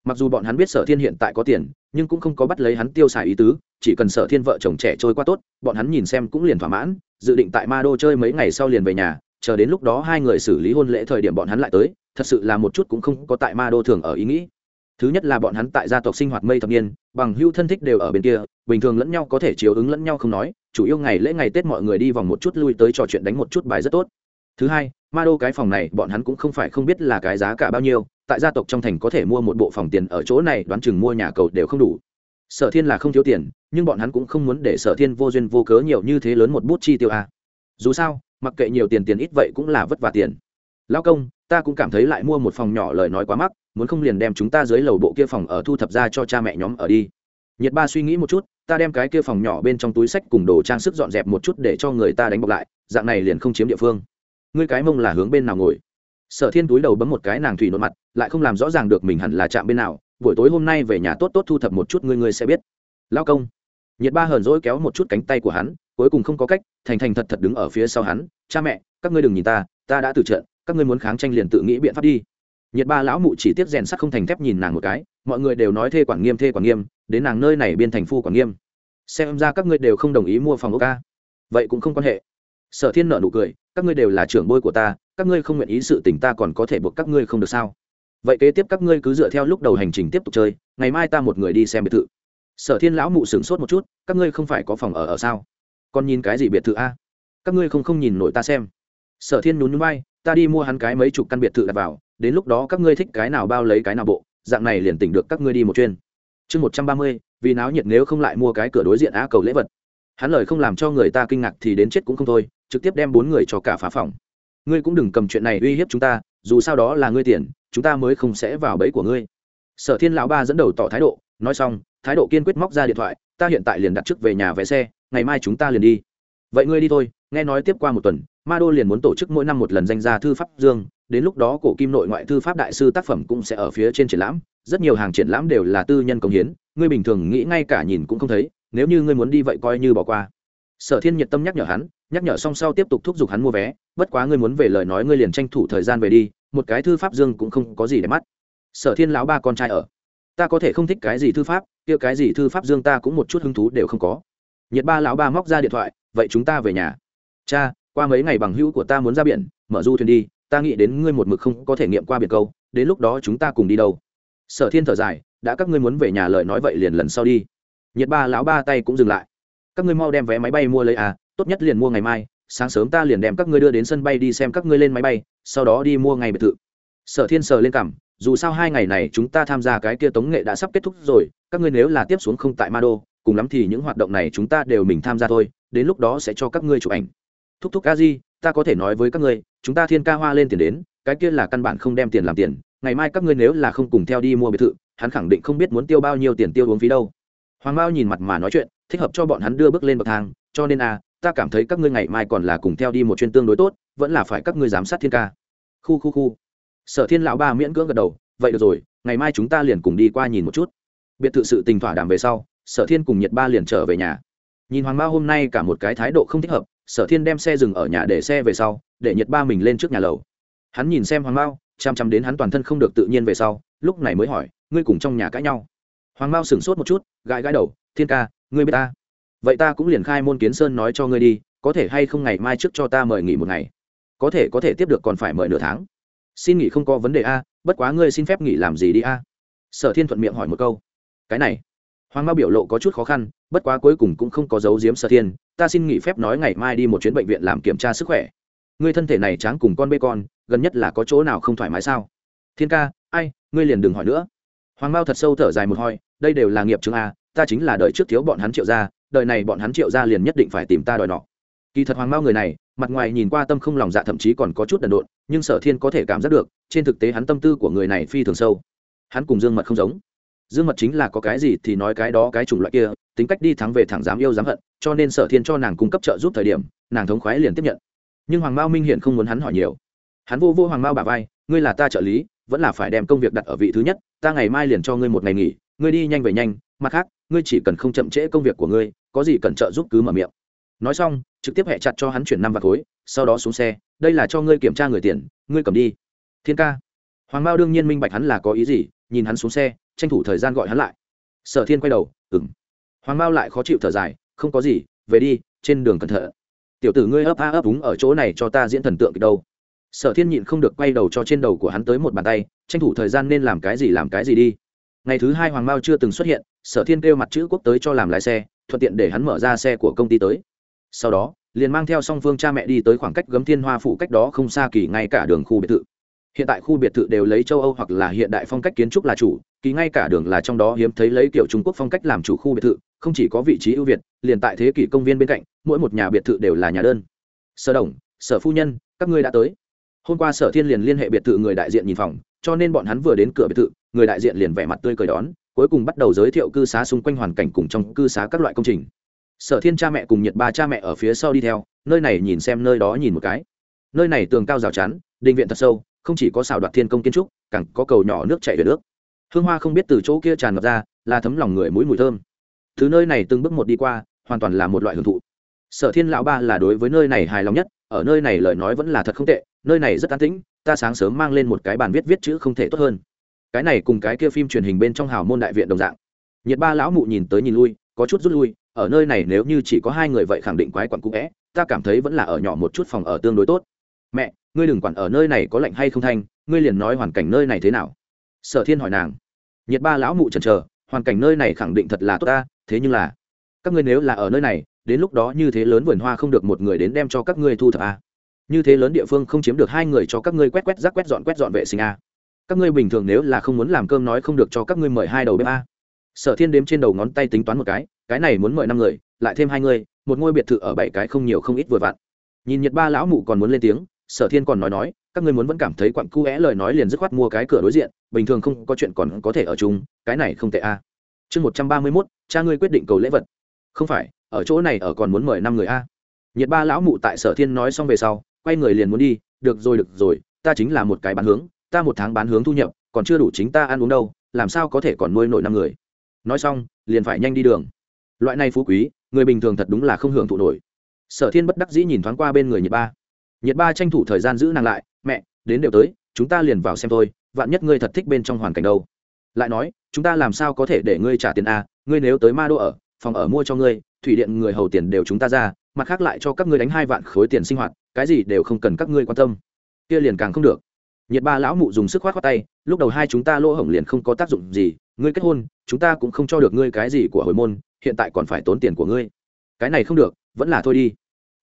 Speaker 1: Mặc dù bọn hắn biết sở thiên hiện tại có tiền, nhưng cũng không có bắt lấy hắn tiêu xài ý tứ, chỉ cần sở thiên vợ chồng trẻ trôi qua tốt, bọn hắn nhìn xem cũng liền thỏa mãn, dự định tại ma đô chơi mấy ngày sau liền về nhà, chờ đến lúc đó hai người xử lý hôn lễ thời điểm bọn hắn lại tới, thật sự là một chút cũng không có tại ma đô thường ở ý nghĩ thứ nhất là bọn hắn tại gia tộc sinh hoạt mây thập niên, bằng hưu thân thích đều ở bên kia, bình thường lẫn nhau có thể chiếu ứng lẫn nhau không nói, chủ yếu ngày lễ ngày tết mọi người đi vòng một chút lui tới trò chuyện đánh một chút bài rất tốt. Thứ hai, ma đô cái phòng này bọn hắn cũng không phải không biết là cái giá cả bao nhiêu, tại gia tộc trong thành có thể mua một bộ phòng tiền ở chỗ này đoán chừng mua nhà cầu đều không đủ. Sở thiên là không thiếu tiền, nhưng bọn hắn cũng không muốn để sở thiên vô duyên vô cớ nhiều như thế lớn một bút chi tiêu à. dù sao, mặc kệ nhiều tiền tiền ít vậy cũng là vất vả tiền. Lao công, ta cũng cảm thấy lại mua một phòng nhỏ lời nói quá mắc muốn không liền đem chúng ta dưới lầu bộ kia phòng ở thu thập ra cho cha mẹ nhóm ở đi. Nhiệt ba suy nghĩ một chút, ta đem cái kia phòng nhỏ bên trong túi sách cùng đồ trang sức dọn dẹp một chút để cho người ta đánh bọc lại, dạng này liền không chiếm địa phương. Ngươi cái mông là hướng bên nào ngồi? Sở thiên túi đầu bấm một cái nàng thủy nốt mặt, lại không làm rõ ràng được mình hẳn là chạm bên nào, buổi tối hôm nay về nhà tốt tốt thu thập một chút ngươi ngươi sẽ biết. Lao công. Nhiệt ba hờn dỗi kéo một chút cánh tay của hắn, cuối cùng không có cách, thành thành thật thật đứng ở phía sau hắn, cha mẹ, các ngươi đừng nhìn ta ta đã từ trận, các ngươi muốn kháng tranh liền tự nghĩ biện pháp đi nhiệt ba lão mụ chỉ tiếp rèn sắt không thành thép nhìn nàng một cái, mọi người đều nói thê quản nghiêm, thê quản nghiêm, đến nàng nơi này biên thành phu quản nghiêm. Xem ra các ngươi đều không đồng ý mua phòng ốc ca vậy cũng không quan hệ. Sở thiên nợ nụ cười, các ngươi đều là trưởng bôi của ta, các ngươi không nguyện ý sự tình ta còn có thể buộc các ngươi không được sao? Vậy kế tiếp các ngươi cứ dựa theo lúc đầu hành trình tiếp tục chơi, ngày mai ta một người đi xem biệt thự. Sở thiên lão mụ sửng sốt một chút, các ngươi không phải có phòng ở ở sao? Còn nhìn cái gì biệt thự a? Các ngươi không không nhìn nổi ta xem sở thiên nhún nhún bay ta đi mua hắn cái mấy chục căn biệt thự đặt vào, đến lúc đó các ngươi thích cái nào bao lấy cái nào bộ, dạng này liền tỉnh được các ngươi đi một chuyên chương một trăm ba mươi, vì náo nhiệt nếu không lại mua cái cửa đối diện á cầu lễ vật. Hắn lời không làm cho người ta kinh ngạc thì đến chết cũng không thôi, trực tiếp đem bốn người cho cả phá phòng. Ngươi cũng đừng cầm chuyện này uy hiếp chúng ta, dù sao đó là ngươi tiền, chúng ta mới không sẽ vào bẫy của ngươi. Sở thiên lão ba dẫn đầu tỏ thái độ, nói xong, thái độ kiên quyết móc ra điện thoại, ta hiện tại liền đặt trước về nhà vé xe, ngày mai chúng ta liền đi. Vậy ngươi đi thôi, nghe nói tiếp qua một tuần ma đô liền muốn tổ chức mỗi năm một lần danh gia thư pháp dương, đến lúc đó cổ kim nội ngoại thư pháp đại sư tác phẩm cũng sẽ ở phía trên triển lãm, rất nhiều hàng triển lãm đều là tư nhân công hiến, ngươi bình thường nghĩ ngay cả nhìn cũng không thấy, nếu như ngươi muốn đi vậy coi như bỏ qua. Sở thiên nhiệt tâm nhắc nhở hắn, nhắc nhở xong sau tiếp tục thúc giục hắn mua vé, bất quá ngươi muốn về lời nói ngươi liền tranh thủ thời gian về đi, một cái thư pháp dương cũng không có gì để mắt. Sở thiên lão ba con trai ở, ta có thể không thích cái gì thư pháp, kia cái gì thư pháp dương ta cũng một chút hứng thú đều không có. Nhiệt ba lão ba móc ra điện thoại, vậy chúng ta về nhà. Cha qua mấy ngày bằng hữu của ta muốn ra biển, mở du thuyền đi, ta nghĩ đến ngươi một mực không có thể nghiệm qua biển câu, đến lúc đó chúng ta cùng đi đâu. Sở thiên thở dài, đã các ngươi muốn về nhà lời nói vậy liền lần sau đi. Nhiệt ba lão ba tay cũng dừng lại. Các ngươi mau đem vé máy bay mua lấy à tốt nhất liền mua ngày mai, sáng sớm ta liền đem các ngươi đưa đến sân bay đi xem các ngươi lên máy bay, sau đó đi mua ngày biệt thự. Sở thiên sờ lên cảm dù sao hai ngày này chúng ta tham gia cái kia tống nghệ đã sắp kết thúc rồi, các ngươi nếu là tiếp xuống không tại ma đô cùng lắm thì những hoạt động này chúng ta đều mình tham gia thôi, đến lúc đó sẽ cho các ngươi chụp ảnh thúc thúc a di, ta có thể nói với các ngươi, chúng ta thiên ca hoa lên tiền đến, cái kia là căn bản không đem tiền làm tiền, ngày mai các ngươi nếu là không cùng theo đi mua biệt thự, hắn khẳng định không biết muốn tiêu bao nhiêu tiền tiêu uống phí đâu. Hoàng mao nhìn mặt mà nói chuyện, thích hợp cho bọn hắn đưa bước lên bậc thang, cho nên a ta cảm thấy các ngươi ngày mai còn là cùng theo đi một chuyên tương đối tốt, vẫn là phải các ngươi giám sát thiên ca. Khu khu khu. Sở thiên lão ba miễn cưỡng gật đầu, vậy được rồi, ngày mai chúng ta liền cùng đi qua nhìn một chút. Biệt thự sự tình thỏa đàm về sau, sở thiên cùng nhiệt ba liền trở về nhà. Nhìn hoàng mao hôm nay cả một cái thái độ không thích hợp sở thiên đem xe dừng ở nhà để xe về sau, để nhiệt ba mình lên trước nhà lầu. Hắn nhìn xem hoàng mao, chăm chăm đến hắn toàn thân không được tự nhiên về sau, lúc này mới hỏi, ngươi cùng trong nhà cãi nhau? Hoàng mao sửng sốt một chút, gãi gãi đầu, thiên ca, ngươi biết ta. Vậy ta cũng liền khai môn kiến sơn nói cho ngươi đi, có thể hay không ngày mai trước cho ta mời nghỉ một ngày? Có thể có thể tiếp được, còn phải mời nửa tháng. Xin nghỉ không có vấn đề a, bất quá ngươi xin phép nghỉ làm gì đi a? Sở thiên thuận miệng hỏi một câu. Cái này hoàng mao biểu lộ có chút khó khăn, bất quá cuối cùng cũng không có dấu diếm sở thiên, ta xin nghỉ phép nói ngày mai đi một chuyến bệnh viện làm kiểm tra sức khỏe. Ngươi thân thể này tráng cùng con bê con, gần nhất là có chỗ nào không thoải mái sao? Thiên ca, ai, ngươi liền đừng hỏi nữa. Hoàng mao thật sâu thở dài một hoi đây đều là nghiệp chứng a à, ta chính là đợi trước thiếu bọn hắn triệu ra đợi này bọn hắn triệu ra liền nhất định phải tìm ta đòi nọ. Kỳ thật hoàng mao người này, mặt ngoài nhìn qua tâm không lòng dạ thậm chí còn có chút đần độn, nhưng sở thiên có thể cảm giác được, trên thực tế hắn tâm tư của người này phi thường sâu. Hắn cùng dương mật không giống dương mật chính là có cái gì thì nói cái đó cái chủng loại kia, tính cách đi thắng về thẳng dám yêu dám hận, cho nên sở thiên cho nàng cung cấp trợ giúp thời điểm, nàng thống khoái liền tiếp nhận. Nhưng hoàng mao minh hiện không muốn hắn hỏi nhiều. Hắn vô vô hoàng mao bà vai, ngươi là ta trợ lý, vẫn là phải đem công việc đặt ở vị thứ nhất, ta ngày mai liền cho ngươi một ngày nghỉ, ngươi đi nhanh về nhanh, mặt khác, ngươi chỉ cần không chậm trễ công việc của ngươi, có gì cần trợ giúp cứ mở miệng. Nói xong, trực tiếp hẹ chặt cho hắn chuyển năm vạt khối, sau đó xuống xe, đây là cho ngươi kiểm tra người tiền, ngươi cầm đi. Thiên ca. Hoàng mao đương nhiên minh bạch hắn là có ý gì, nhìn hắn xuống xe tranh thủ thời gian gọi hắn lại. Sở thiên quay đầu ừng hoàng mao lại khó chịu thở dài, không có gì, về đi, trên đường cẩn thận. Tiểu tử ngươi ấp a ấp úng ở chỗ này cho ta diễn thần tượng kịch đâu. Sở thiên nhịn không được quay đầu cho trên đầu của hắn tới một bàn tay, tranh thủ thời gian nên làm cái gì làm cái gì đi. Ngày thứ hai hoàng mao chưa từng xuất hiện, sở thiên kêu mặt chữ quốc tới cho làm lái xe, thuận tiện để hắn mở ra xe của công ty tới. Sau đó, liền mang theo song phương cha mẹ đi tới khoảng cách gấm thiên hoa phủ cách đó không xa kỳ ngay cả đường khu biệt thự hiện tại khu biệt thự đều lấy châu âu hoặc là hiện đại phong cách kiến trúc là chủ, kỳ ngay cả đường là trong đó hiếm thấy lấy kiểu trung quốc phong cách làm chủ khu biệt thự, không chỉ có vị trí ưu việt, liền tại thế kỷ công viên bên cạnh, mỗi một nhà biệt thự đều là nhà đơn. Sở đồng, sở phu nhân, các ngươi đã tới. Hôm qua sở thiên liền liên hệ biệt thự người đại diện nhìn phòng, cho nên bọn hắn vừa đến cửa biệt thự, người đại diện liền vẻ mặt tươi cười đón, cuối cùng bắt đầu giới thiệu cư xá xung quanh hoàn cảnh cùng trong cư xá các loại công trình. Sở thiên cha mẹ cùng nhật ba cha mẹ ở phía sau đi theo, nơi này nhìn xem nơi đó nhìn một cái. Nơi này tường cao rào chắn định viện thật sâu không chỉ có xào đoạt thiên công kiến trúc, càng có cầu nhỏ nước chảy về nước. Hương hoa không biết từ chỗ kia tràn ngập ra, là thấm lòng người mũi mùi thơm. Thứ nơi này từng bước một đi qua, hoàn toàn là một loại hưởng thụ. Sở thiên lão ba là đối với nơi này hài lòng nhất, ở nơi này lời nói vẫn là thật không tệ, nơi này rất an tĩnh, ta sáng sớm mang lên một cái bàn viết viết chữ không thể tốt hơn. Cái này cùng cái kia phim truyền hình bên trong hào môn đại viện đồng dạng. Nhiệt ba lão mụ nhìn tới nhìn lui, có chút rút lui, ở nơi này nếu như chỉ có hai người vậy khẳng định quái quặn cũ vẽ ta cảm thấy vẫn là ở nhỏ một chút phòng ở tương đối tốt. Mẹ ngươi đừng quản ở nơi này có lạnh hay không thanh, ngươi liền nói hoàn cảnh nơi này thế nào. Sở thiên hỏi nàng. Nhiệt ba lão mụ chần chờ, hoàn cảnh nơi này khẳng định thật là tốt ta, thế nhưng là, các ngươi nếu là ở nơi này, đến lúc đó như thế lớn vườn hoa không được một người đến đem cho các ngươi thu thập a như thế lớn địa phương không chiếm được hai người cho các ngươi quét quét rác quét dọn quét dọn vệ sinh a các ngươi bình thường nếu là không muốn làm cơm nói không được cho các ngươi mời hai đầu bếp a sở thiên đếm trên đầu ngón tay tính toán một cái cái này muốn mời năm người, lại thêm hai người, một ngôi biệt thự ở bảy cái không nhiều không ít vừa vặn. Nhìn nhật ba lão mụ còn muốn lên tiếng sở thiên còn nói nói, các ngươi muốn vẫn cảm thấy quặn cu é lời nói liền dứt khoát mua cái cửa đối diện, bình thường không có chuyện còn có thể ở chung, cái này không tệ a. Chương một trăm ba mươi mốt, cha ngươi quyết định cầu lễ vật. Không phải, ở chỗ này ở còn muốn mời năm người a. Nhiệt ba lão mụ tại sở thiên nói xong về sau, quay người liền muốn đi, được rồi được rồi, ta chính là một cái bán hướng, ta một tháng bán hướng thu nhập, còn chưa đủ chính ta ăn uống đâu, làm sao có thể còn nuôi nổi năm người. Nói xong, liền phải nhanh đi đường. Loại này phú quý, người bình thường thật đúng là không hưởng thụ nổi. Sở thiên bất đắc dĩ nhìn thoáng qua bên người nhiệt ba nhiệt ba tranh thủ thời gian giữ nàng lại, mẹ, đến đều tới, chúng ta liền vào xem thôi, vạn nhất ngươi thật thích bên trong hoàn cảnh đâu. Lại nói, chúng ta làm sao có thể để ngươi trả tiền a ngươi nếu tới ma đô ở, phòng ở mua cho ngươi, thủy điện người hầu tiền đều chúng ta ra, mặt khác lại cho các ngươi đánh hai vạn khối tiền sinh hoạt, cái gì đều không cần các ngươi quan tâm. Kia liền càng không được. Nhiệt ba lão mụ dùng sức khoát khoát tay, lúc đầu hai chúng ta lỗ hổng liền không có tác dụng gì, ngươi kết hôn, chúng ta cũng không cho được ngươi cái gì của hồi môn, hiện tại còn phải tốn tiền của ngươi. Cái này không được, vẫn là thôi đi.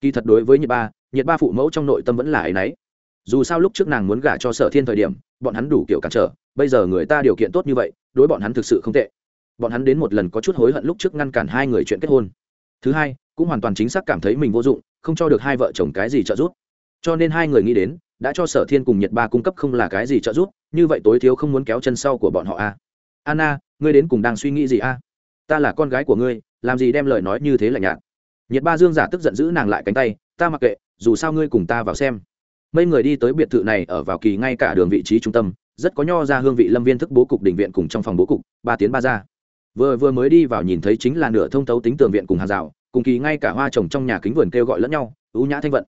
Speaker 1: Kỳ thật đối với nhiệt ba nhiệt ba phụ mẫu trong nội tâm vẫn là ấy nấy dù sao lúc trước nàng muốn gả cho sở thiên thời điểm, bọn hắn đủ kiểu cản trở, bây giờ người ta điều kiện tốt như vậy, đối bọn hắn thực sự không tệ. Bọn hắn đến một lần có chút hối hận lúc trước ngăn cản hai người chuyện kết hôn. Thứ hai, cũng hoàn toàn chính xác cảm thấy mình vô dụng, không cho được hai vợ chồng cái gì trợ giúp. Cho nên hai người nghĩ đến, đã cho sở thiên cùng nhiệt ba cung cấp không là cái gì trợ giúp, như vậy tối thiếu không muốn kéo chân sau của bọn họ a à. anna, ngươi đến cùng đang suy nghĩ gì a ta là con gái của ngươi, làm gì đem lời nói như thế là nhạt? Nhiệt ba dương giả tức giận giữ nàng lại cánh tay, ta mặc kệ, dù sao ngươi cùng ta vào xem. Mấy người đi tới biệt thự này ở vào kỳ ngay cả đường vị trí trung tâm, rất có nho ra hương vị lâm viên thức bố cục đình viện cùng trong phòng bố cục, ba tiến ba ra. Vừa vừa mới đi vào nhìn thấy chính là nửa thông tấu tính tường viện cùng hàng rào, cùng kỳ ngay cả hoa trồng trong nhà kính vườn kêu gọi lẫn nhau ưu nhã thanh vận.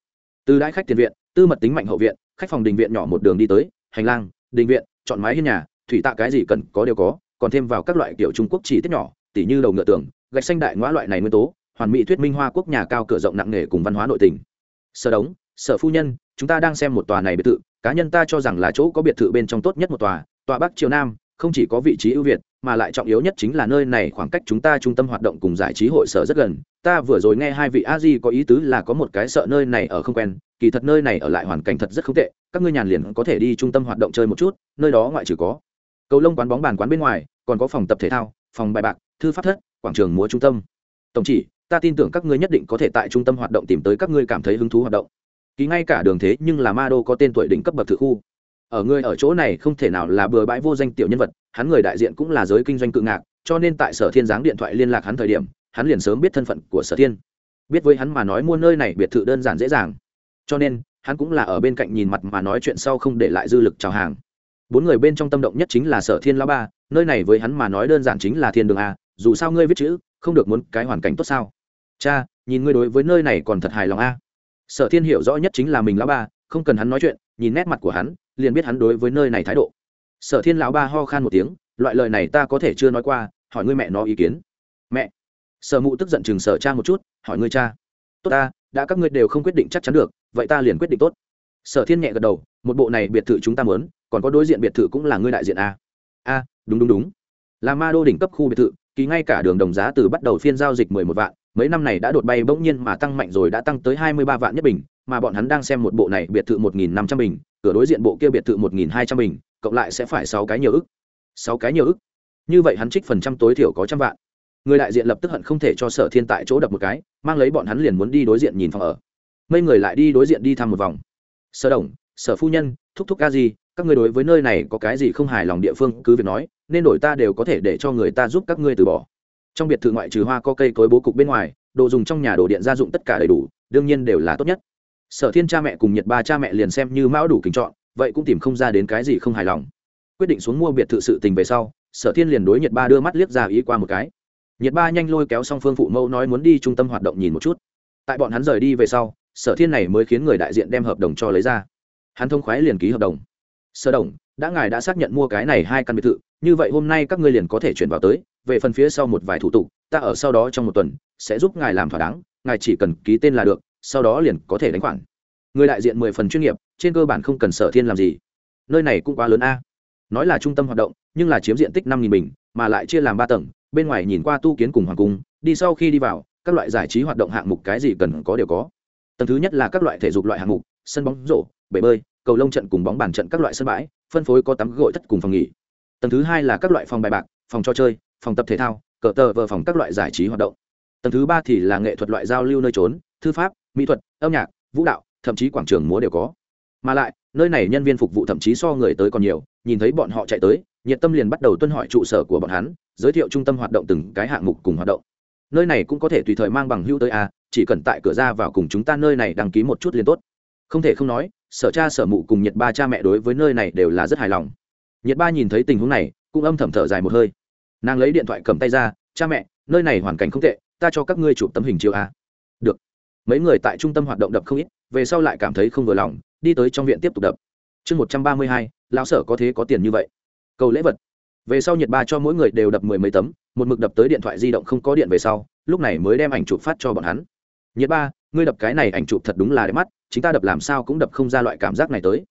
Speaker 1: Từ đãi khách tiền viện, tư mật tính mạnh hậu viện, khách phòng đình viện nhỏ một đường đi tới, hành lang, đình viện, chọn mái hiên nhà, thủy tạ cái gì cần có đều có, còn thêm vào các loại kiểu trung quốc chỉ tiết nhỏ, tỉ như đầu ngựa tường, gạch xanh đại ngõ loại này nguyên tố hoàn mỹ thuyết minh hoa quốc nhà cao cửa rộng nặng nề cùng văn hóa nội tình. Sở đống, sở phu nhân, chúng ta đang xem một tòa này biệt thự, cá nhân ta cho rằng là chỗ có biệt thự bên trong tốt nhất một tòa tòa bắc triều nam, không chỉ có vị trí ưu việt, mà lại trọng yếu nhất chính là nơi này khoảng cách chúng ta trung tâm hoạt động cùng giải trí hội sở rất gần. Ta vừa rồi nghe hai vị a di có ý tứ là có một cái sợ nơi này ở không quen, kỳ thật nơi này ở lại hoàn cảnh thật rất không tệ, các ngươi nhàn liền có thể đi trung tâm hoạt động chơi một chút, nơi đó ngoại trừ có cầu lông quán bóng bàn quán bên ngoài, còn có phòng tập thể thao, phòng bài bạc, thư pháp thất, quảng trường múa trung tâm. Tổng chỉ ta tin tưởng các ngươi nhất định có thể tại trung tâm hoạt động tìm tới các ngươi cảm thấy hứng thú hoạt động. Ký ngay cả đường thế nhưng là ma đô có tên tuổi đỉnh cấp bậc thự khu. Ở ngươi ở chỗ này không thể nào là bừa bãi vô danh tiểu nhân vật, hắn người đại diện cũng là giới kinh doanh cự ngạc, cho nên tại sở thiên giáng điện thoại liên lạc hắn thời điểm, hắn liền sớm biết thân phận của sở thiên. Biết với hắn mà nói mua nơi này biệt thự đơn giản dễ dàng. Cho nên, hắn cũng là ở bên cạnh nhìn mặt mà nói chuyện sau không để lại dư lực chào hàng. Bốn người bên trong tâm động nhất chính là sở thiên lao ba, nơi này với hắn mà nói đơn giản chính là thiên đường a, dù sao ngươi viết chữ, không được muốn cái hoàn cảnh tốt sao cha, nhìn ngươi đối với nơi này còn thật hài lòng a. Sở thiên hiểu rõ nhất chính là mình lão ba, không cần hắn nói chuyện, nhìn nét mặt của hắn, liền biết hắn đối với nơi này thái độ. Sở thiên lão ba ho khan một tiếng, loại lời này ta có thể chưa nói qua, hỏi ngươi mẹ nó ý kiến. Mẹ. Sở mụ tức giận chừng sở cha một chút, hỏi ngươi cha. Tốt ta, đã các ngươi đều không quyết định chắc chắn được, vậy ta liền quyết định tốt. Sở thiên nhẹ gật đầu, một bộ này biệt thự chúng ta muốn, còn có đối diện biệt thự cũng là ngươi đại diện a. A, đúng đúng đúng. Là ma đô đỉnh cấp khu biệt thự, ký ngay cả đường đồng giá từ bắt đầu phiên giao dịch mười một vạn mấy năm này đã đột bay bỗng nhiên mà tăng mạnh rồi đã tăng tới hai mươi ba vạn nhất bình, mà bọn hắn đang xem một bộ này biệt thự một nghìn năm trăm bình, cửa đối diện bộ kia biệt thự một nghìn hai trăm bình, cộng lại sẽ phải sáu cái nhiều ức. Sáu cái nhiều ức? Như vậy hắn trích phần trăm tối thiểu có trăm vạn. Người đại diện lập tức hận không thể cho sở thiên tại chỗ đập một cái, mang lấy bọn hắn liền muốn đi đối diện nhìn phòng ở. Mấy người lại đi đối diện đi thăm một vòng. Sở đồng, sở phu nhân, thúc thúc ca gì các ngươi đối với nơi này có cái gì không hài lòng địa phương cứ việc nói, nên đổi ta đều có thể để cho người ta giúp các ngươi từ bỏ trong biệt thự ngoại trừ hoa có cây cối bố cục bên ngoài, đồ dùng trong nhà đồ điện gia dụng tất cả đầy đủ, đương nhiên đều là tốt nhất. Sở thiên cha mẹ cùng nhật ba cha mẹ liền xem như mão đủ kính chọn, vậy cũng tìm không ra đến cái gì không hài lòng. Quyết định xuống mua biệt thự sự tình về sau, sở thiên liền đối nhật ba đưa mắt liếc ra ý qua một cái. Nhật ba nhanh lôi kéo xong phương phụ mẫu nói muốn đi trung tâm hoạt động nhìn một chút. Tại bọn hắn rời đi về sau, sở thiên này mới khiến người đại diện đem hợp đồng cho lấy ra. Hắn thông khoái liền ký hợp đồng. Sở đồng, đã ngài đã xác nhận mua cái này hai căn biệt thự như vậy hôm nay các ngươi liền có thể chuyển vào tới, về phần phía sau một vài thủ tục, ta ở sau đó trong một tuần sẽ giúp ngài làm thỏa đáng, ngài chỉ cần ký tên là được, sau đó liền có thể đánh khoản. Người đại diện mười phần chuyên nghiệp, trên cơ bản không cần sở thiên làm gì. Nơi này cũng quá lớn a. Nói là trung tâm hoạt động, nhưng là chiếm diện tích năm nghìn bình, mà lại chia làm ba tầng, bên ngoài nhìn qua tu kiến cùng hoàng cung, đi sau khi đi vào, các loại giải trí hoạt động hạng mục cái gì cần có đều có. Tầng thứ nhất là các loại thể dục loại hạng mục, sân bóng rổ, bể bơi, cầu lông trận cùng bóng bàn trận các loại sân bãi, phân phối có tắm gội thất cùng phòng nghỉ tầng thứ hai là các loại phòng bài bạc, phòng cho chơi, phòng tập thể thao, cờ tờ vờ phòng các loại giải trí hoạt động. Tầng thứ ba thì là nghệ thuật loại giao lưu nơi trốn, thư pháp, mỹ thuật, âm nhạc, vũ đạo, thậm chí quảng trường múa đều có. Mà lại, nơi này nhân viên phục vụ thậm chí so người tới còn nhiều, nhìn thấy bọn họ chạy tới, nhiệt tâm liền bắt đầu tuân hỏi trụ sở của bọn hắn, giới thiệu trung tâm hoạt động từng cái hạng mục cùng hoạt động. Nơi này cũng có thể tùy thời mang bằng hưu tới a chỉ cần tại cửa ra vào cùng chúng ta nơi này đăng ký một chút liền tốt. Không thể không nói, sở cha sở mụ cùng nhiệt ba cha mẹ đối với nơi này đều là rất hài lòng nhiệt ba nhìn thấy tình huống này, cũng âm thầm thở dài một hơi. Nàng lấy điện thoại cầm tay ra, cha mẹ, nơi này hoàn cảnh không tệ, ta cho các ngươi chụp tấm hình chiếu a. Được. Mấy người tại trung tâm hoạt động đập không ít, về sau lại cảm thấy không vừa lòng, đi tới trong viện tiếp tục đập. Chương một trăm ba mươi hai, lão sở có thế có tiền như vậy. Cầu lễ vật. Về sau nhiệt ba cho mỗi người đều đập mười mấy tấm, một mực đập tới điện thoại di động không có điện về sau, lúc này mới đem ảnh chụp phát cho bọn hắn. Nhiệt ba, ngươi đập cái này ảnh chụp thật đúng là đẹp mắt, chúng ta đập làm sao cũng đập không ra loại cảm giác này tới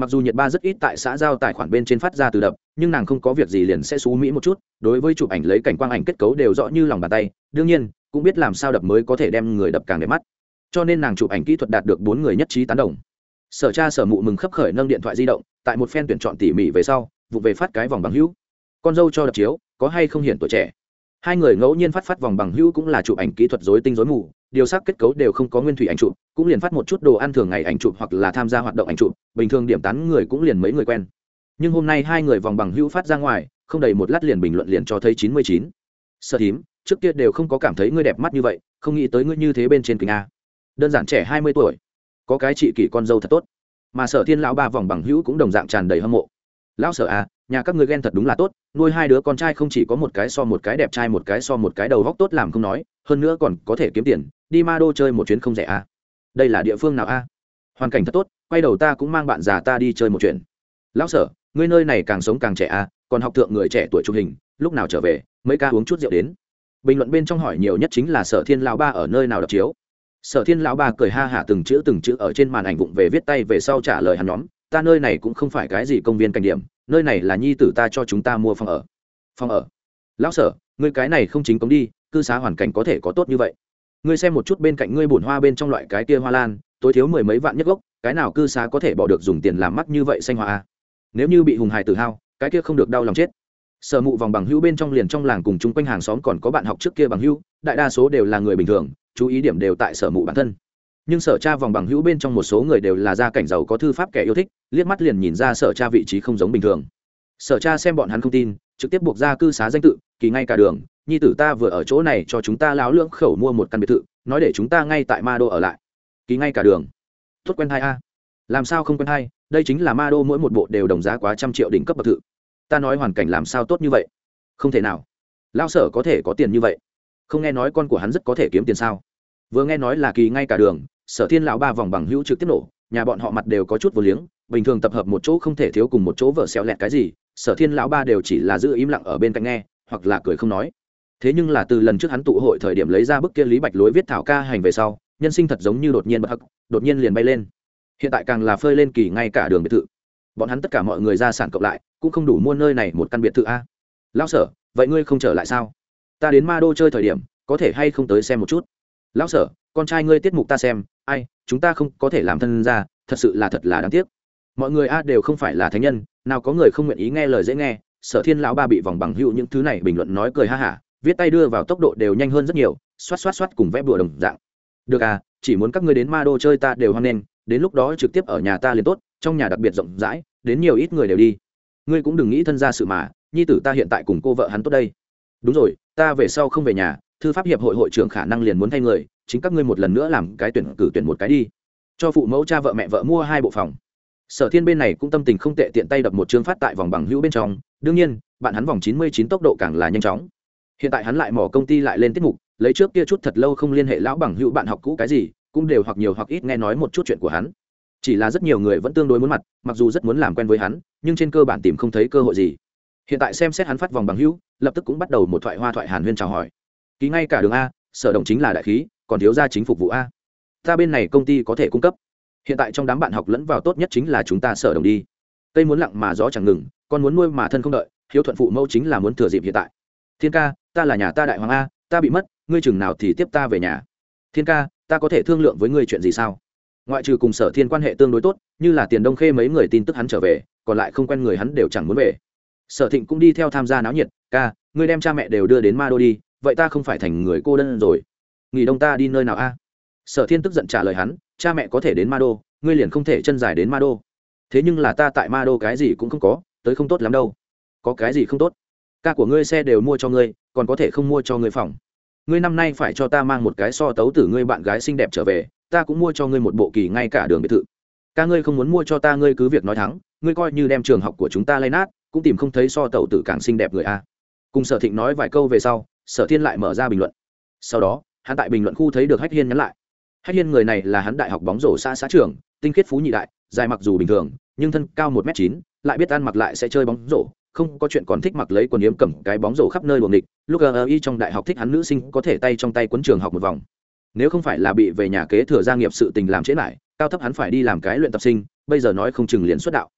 Speaker 1: mặc dù nhiệt ba rất ít tại xã giao tài khoản bên trên phát ra từ đập, nhưng nàng không có việc gì liền sẽ xú mỹ một chút, đối với chụp ảnh lấy cảnh quang ảnh kết cấu đều rõ như lòng bàn tay, đương nhiên, cũng biết làm sao đập mới có thể đem người đập càng đẹp mắt. Cho nên nàng chụp ảnh kỹ thuật đạt được bốn người nhất trí tán đồng. Sở cha sở mụ mừng khấp khởi nâng điện thoại di động, tại một phen tuyển chọn tỉ mỉ về sau, vụ về phát cái vòng bằng hữu. Con dâu cho đập chiếu, có hay không hiển tuổi trẻ. Hai người ngẫu nhiên phát phát vòng bằng hữu cũng là chụp ảnh kỹ thuật dối tinh dối mù điều sắc kết cấu đều không có nguyên thủy ảnh chụp, cũng liền phát một chút đồ ăn thường ngày ảnh chụp hoặc là tham gia hoạt động ảnh chụp, bình thường điểm tán người cũng liền mấy người quen. Nhưng hôm nay hai người vòng bằng hữu phát ra ngoài, không đầy một lát liền bình luận liền cho thấy chín mươi chín. Sợ thím, trước kia đều không có cảm thấy ngươi đẹp mắt như vậy, không nghĩ tới ngươi như thế bên trên kính a. Đơn giản trẻ hai mươi tuổi, có cái chị kỷ con dâu thật tốt. Mà sở thiên lão ba vòng bằng hữu cũng đồng dạng tràn đầy hâm mộ. Lão sở à nhà các người ghen thật đúng là tốt, nuôi hai đứa con trai không chỉ có một cái so một cái đẹp trai, một cái so một cái đầu góc tốt làm không nói, hơn nữa còn có thể kiếm tiền, đi ma đô chơi một chuyến không rẻ à. đây là địa phương nào a à? hoàn cảnh thật tốt, quay đầu ta cũng mang bạn già ta đi chơi một chuyện lão sở, ngươi nơi này càng sống càng trẻ à còn học thượng người trẻ tuổi chụp hình, lúc nào trở về, mấy ca uống chút rượu đến bình luận bên trong hỏi nhiều nhất chính là sở thiên lão ba ở nơi nào đọc chiếu sở thiên lão ba cười ha hả từng chữ từng chữ ở trên màn ảnh vụng về viết tay về sau trả lời hắn nhóm, ta nơi này cũng không phải cái gì công viên cảnh điểm nơi này là nhi tử ta cho chúng ta mua phòng ở. Phòng ở? Lão sở, ngươi cái này không chính công đi, cư xá hoàn cảnh có thể có tốt như vậy. Ngươi xem một chút bên cạnh ngươi bổn hoa bên trong loại cái kia hoa lan, tối thiếu mười mấy vạn nhất gốc, cái nào cư xá có thể bỏ được dùng tiền làm mắc như vậy xanh hoa a? Nếu như bị hùng hải tử hao, cái kia không được đau lòng chết. Sở mụ vòng bằng hữu bên trong liền trong làng cùng chung quanh hàng xóm còn có bạn học trước kia bằng hữu, đại đa số đều là người bình thường, chú ý điểm đều tại sở mụ bản thân nhưng sở cha vòng bằng hữu bên trong một số người đều là gia cảnh giàu có thư pháp kẻ yêu thích, liếc mắt liền nhìn ra sở cha vị trí không giống bình thường. Sở cha xem bọn hắn không tin, trực tiếp buộc ra cư xá danh tự, kỳ ngay cả đường, nhi tử ta vừa ở chỗ này cho chúng ta láo lưỡng khẩu mua một căn biệt thự, nói để chúng ta ngay tại ma đô ở lại. Kỳ ngay cả đường. Tốt quen hai a. Làm sao không quen hai đây chính là ma đô mỗi một bộ đều đồng giá quá trăm triệu đỉnh cấp bậc thự. Ta nói hoàn cảnh làm sao tốt như vậy? Không thể nào. Lao sở có thể có tiền như vậy. Không nghe nói con của hắn rất có thể kiếm tiền sao? Vừa nghe nói là kỳ ngay cả đường sở thiên lão ba vòng bằng hữu trực tiếp nổ, nhà bọn họ mặt đều có chút vô liếng, bình thường tập hợp một chỗ không thể thiếu cùng một chỗ vợ xẹo lẹt cái gì, sở thiên lão ba đều chỉ là giữ im lặng ở bên cạnh nghe, hoặc là cười không nói. Thế nhưng là từ lần trước hắn tụ hội thời điểm lấy ra bức kia lý bạch lối viết thảo ca hành về sau, nhân sinh thật giống như đột nhiên bất hắc, đột nhiên liền bay lên. Hiện tại càng là phơi lên kỳ ngay cả đường biệt thự. Bọn hắn tất cả mọi người ra sản cộng lại, cũng không đủ mua nơi này một căn biệt thự a. Lão sở, vậy ngươi không trở lại sao? Ta đến ma đô chơi thời điểm, có thể hay không tới xem một chút? Lão sở, con trai ngươi tiết mục ta xem, ai, chúng ta không có thể làm thân ra thật sự là thật là đáng tiếc. Mọi người a đều không phải là thánh nhân, nào có người không nguyện ý nghe lời dễ nghe, sở thiên lão ba bị vòng bằng hữu những thứ này bình luận nói cười ha hả, viết tay đưa vào tốc độ đều nhanh hơn rất nhiều, xoát xoát xoát cùng vẽ bùa đồng dạng. Được à chỉ muốn các ngươi đến ma đô chơi ta đều hoan nghênh, đến lúc đó trực tiếp ở nhà ta liền tốt, trong nhà đặc biệt rộng rãi, đến nhiều ít người đều đi. Ngươi cũng đừng nghĩ thân ra sự mà, nhi tử ta hiện tại cùng cô vợ hắn tốt đây. Đúng rồi, ta về sau không về nhà thư pháp hiệp hội hội trưởng khả năng liền muốn thay người, chính các ngươi một lần nữa làm cái tuyển cử tuyển một cái đi. Cho phụ mẫu, cha vợ, mẹ vợ mua hai bộ phòng. Sở thiên bên này cũng tâm tình không tệ, tiện tay đập một chương phát tại vòng bằng hữu bên trong. Đương nhiên, bạn hắn vòng chín mươi chín tốc độ càng là nhanh chóng. Hiện tại hắn lại mỏ công ty lại lên tiết mục, lấy trước kia chút thật lâu không liên hệ lão bằng hữu bạn học cũ cái gì, cũng đều hoặc nhiều hoặc ít nghe nói một chút chuyện của hắn. Chỉ là rất nhiều người vẫn tương đối muốn mặt, mặc dù rất muốn làm quen với hắn, nhưng trên cơ bản tìm không thấy cơ hội gì. Hiện tại xem xét hắn phát vòng bằng hữu, lập tức cũng bắt đầu một thoại hoa thoại hàn huyên chào hỏi ký ngay cả đường a, sở động chính là đại khí, còn thiếu ra chính phục vụ a. Ta bên này công ty có thể cung cấp. Hiện tại trong đám bạn học lẫn vào tốt nhất chính là chúng ta sở đồng đi. Cây muốn lặng mà gió chẳng ngừng, con muốn nuôi mà thân không đợi, hiếu thuận phụ mẫu chính là muốn thừa dịp hiện tại. Thiên ca, ta là nhà ta đại hoàng a, ta bị mất, ngươi chừng nào thì tiếp ta về nhà. Thiên ca, ta có thể thương lượng với ngươi chuyện gì sao? Ngoại trừ cùng sở thiên quan hệ tương đối tốt, như là tiền đông khê mấy người tin tức hắn trở về, còn lại không quen người hắn đều chẳng muốn về. Sở thịnh cũng đi theo tham gia náo nhiệt, ca, ngươi đem cha mẹ đều đưa đến ma đô đi vậy ta không phải thành người cô đơn rồi. Nghỉ đông ta đi nơi nào a? Sở thiên tức giận trả lời hắn, cha mẹ có thể đến ma đô, ngươi liền không thể chân dài đến ma đô. Thế nhưng là ta tại ma đô cái gì cũng không có, tới không tốt lắm đâu. Có cái gì không tốt? Ca của ngươi xe đều mua cho ngươi, còn có thể không mua cho ngươi phòng. Ngươi năm nay phải cho ta mang một cái so tấu tử ngươi bạn gái xinh đẹp trở về, ta cũng mua cho ngươi một bộ kỳ ngay cả đường biệt thự. Ca ngươi không muốn mua cho ta ngươi cứ việc nói thắng, ngươi coi như đem trường học của chúng ta lay nát, cũng tìm không thấy so tẩu tử càng xinh đẹp người a. Cùng sở thịnh nói vài câu về sau sở thiên lại mở ra bình luận. Sau đó, hắn tại bình luận khu thấy được hách hiên nhắn lại. Hách hiên người này là hắn đại học bóng rổ xã xã trưởng, tinh khiết phú nhị đại, dài mặc dù bình thường, nhưng thân cao một m chín, lại biết ăn mặc lại sẽ chơi bóng rổ, không có chuyện còn thích mặc lấy quần yếm cầm cái bóng rổ khắp nơi buồng địch lúc ở y trong đại học thích hắn nữ sinh có thể tay trong tay quấn trường học một vòng. Nếu không phải là bị về nhà kế thừa gia nghiệp sự tình làm trễ lại, cao thấp hắn phải đi làm cái luyện tập sinh, bây giờ nói không chừng liền xuất đạo.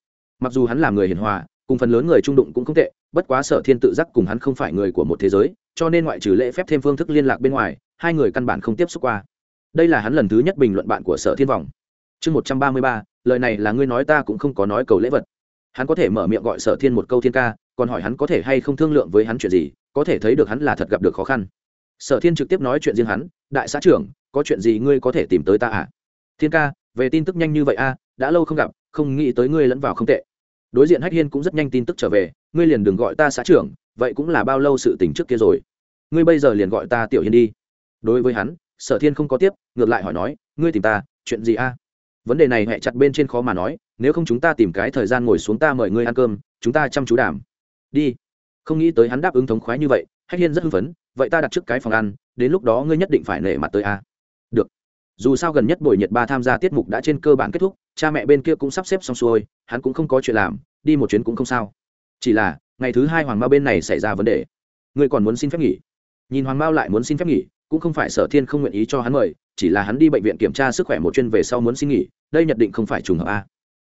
Speaker 1: Mặc dù hắn là người hiền hòa cùng phần lớn người trung đụng cũng không tệ bất quá sở thiên tự giác cùng hắn không phải người của một thế giới cho nên ngoại trừ lễ phép thêm phương thức liên lạc bên ngoài hai người căn bản không tiếp xúc qua. Đây là hắn lần thứ nhất bình luận bạn của sở thiên vọng. Chương một trăm ba mươi ba lời này là ngươi nói ta cũng không có nói cầu lễ vật. Hắn có thể mở miệng gọi sở thiên một câu thiên ca còn hỏi hắn có thể hay không thương lượng với hắn chuyện gì có thể thấy được hắn là thật gặp được khó khăn. Sở thiên trực tiếp nói chuyện riêng hắn đại xã trưởng có chuyện gì ngươi có thể tìm tới ta à? Thiên ca về tin tức nhanh như vậy a à, đã lâu không gặp không nghĩ tới ngươi lẫn vào không tệ đối diện hách hiên cũng rất nhanh tin tức trở về, ngươi liền đừng gọi ta xã trưởng, vậy cũng là bao lâu sự tình trước kia rồi? Ngươi bây giờ liền gọi ta tiểu hiên đi. Đối với hắn, sở thiên không có tiếp, ngược lại hỏi nói, ngươi tìm ta, chuyện gì a? Vấn đề này hẹ chặt bên trên khó mà nói, nếu không chúng ta tìm cái thời gian ngồi xuống ta mời ngươi ăn cơm, chúng ta chăm chú đảm. Đi. Không nghĩ tới hắn đáp ứng thống khoái như vậy, hách hiên rất hưng phấn, vậy ta đặt trước cái phòng ăn, đến lúc đó ngươi nhất định phải nể mặt tới a. Được dù sao gần nhất buổi nhiệt ba tham gia tiết mục đã trên cơ bản kết thúc, cha mẹ bên kia cũng sắp xếp xong xuôi, hắn cũng không có chuyện làm, đi một chuyến cũng không sao. Chỉ là, ngày thứ hai hoàng mao bên này xảy ra vấn đề. Ngươi còn muốn xin phép nghỉ? Nhìn hoàng mao lại muốn xin phép nghỉ, cũng không phải sở thiên không nguyện ý cho hắn mời, chỉ là hắn đi bệnh viện kiểm tra sức khỏe một chuyên về sau muốn xin nghỉ, đây nhận định không phải trùng hợp a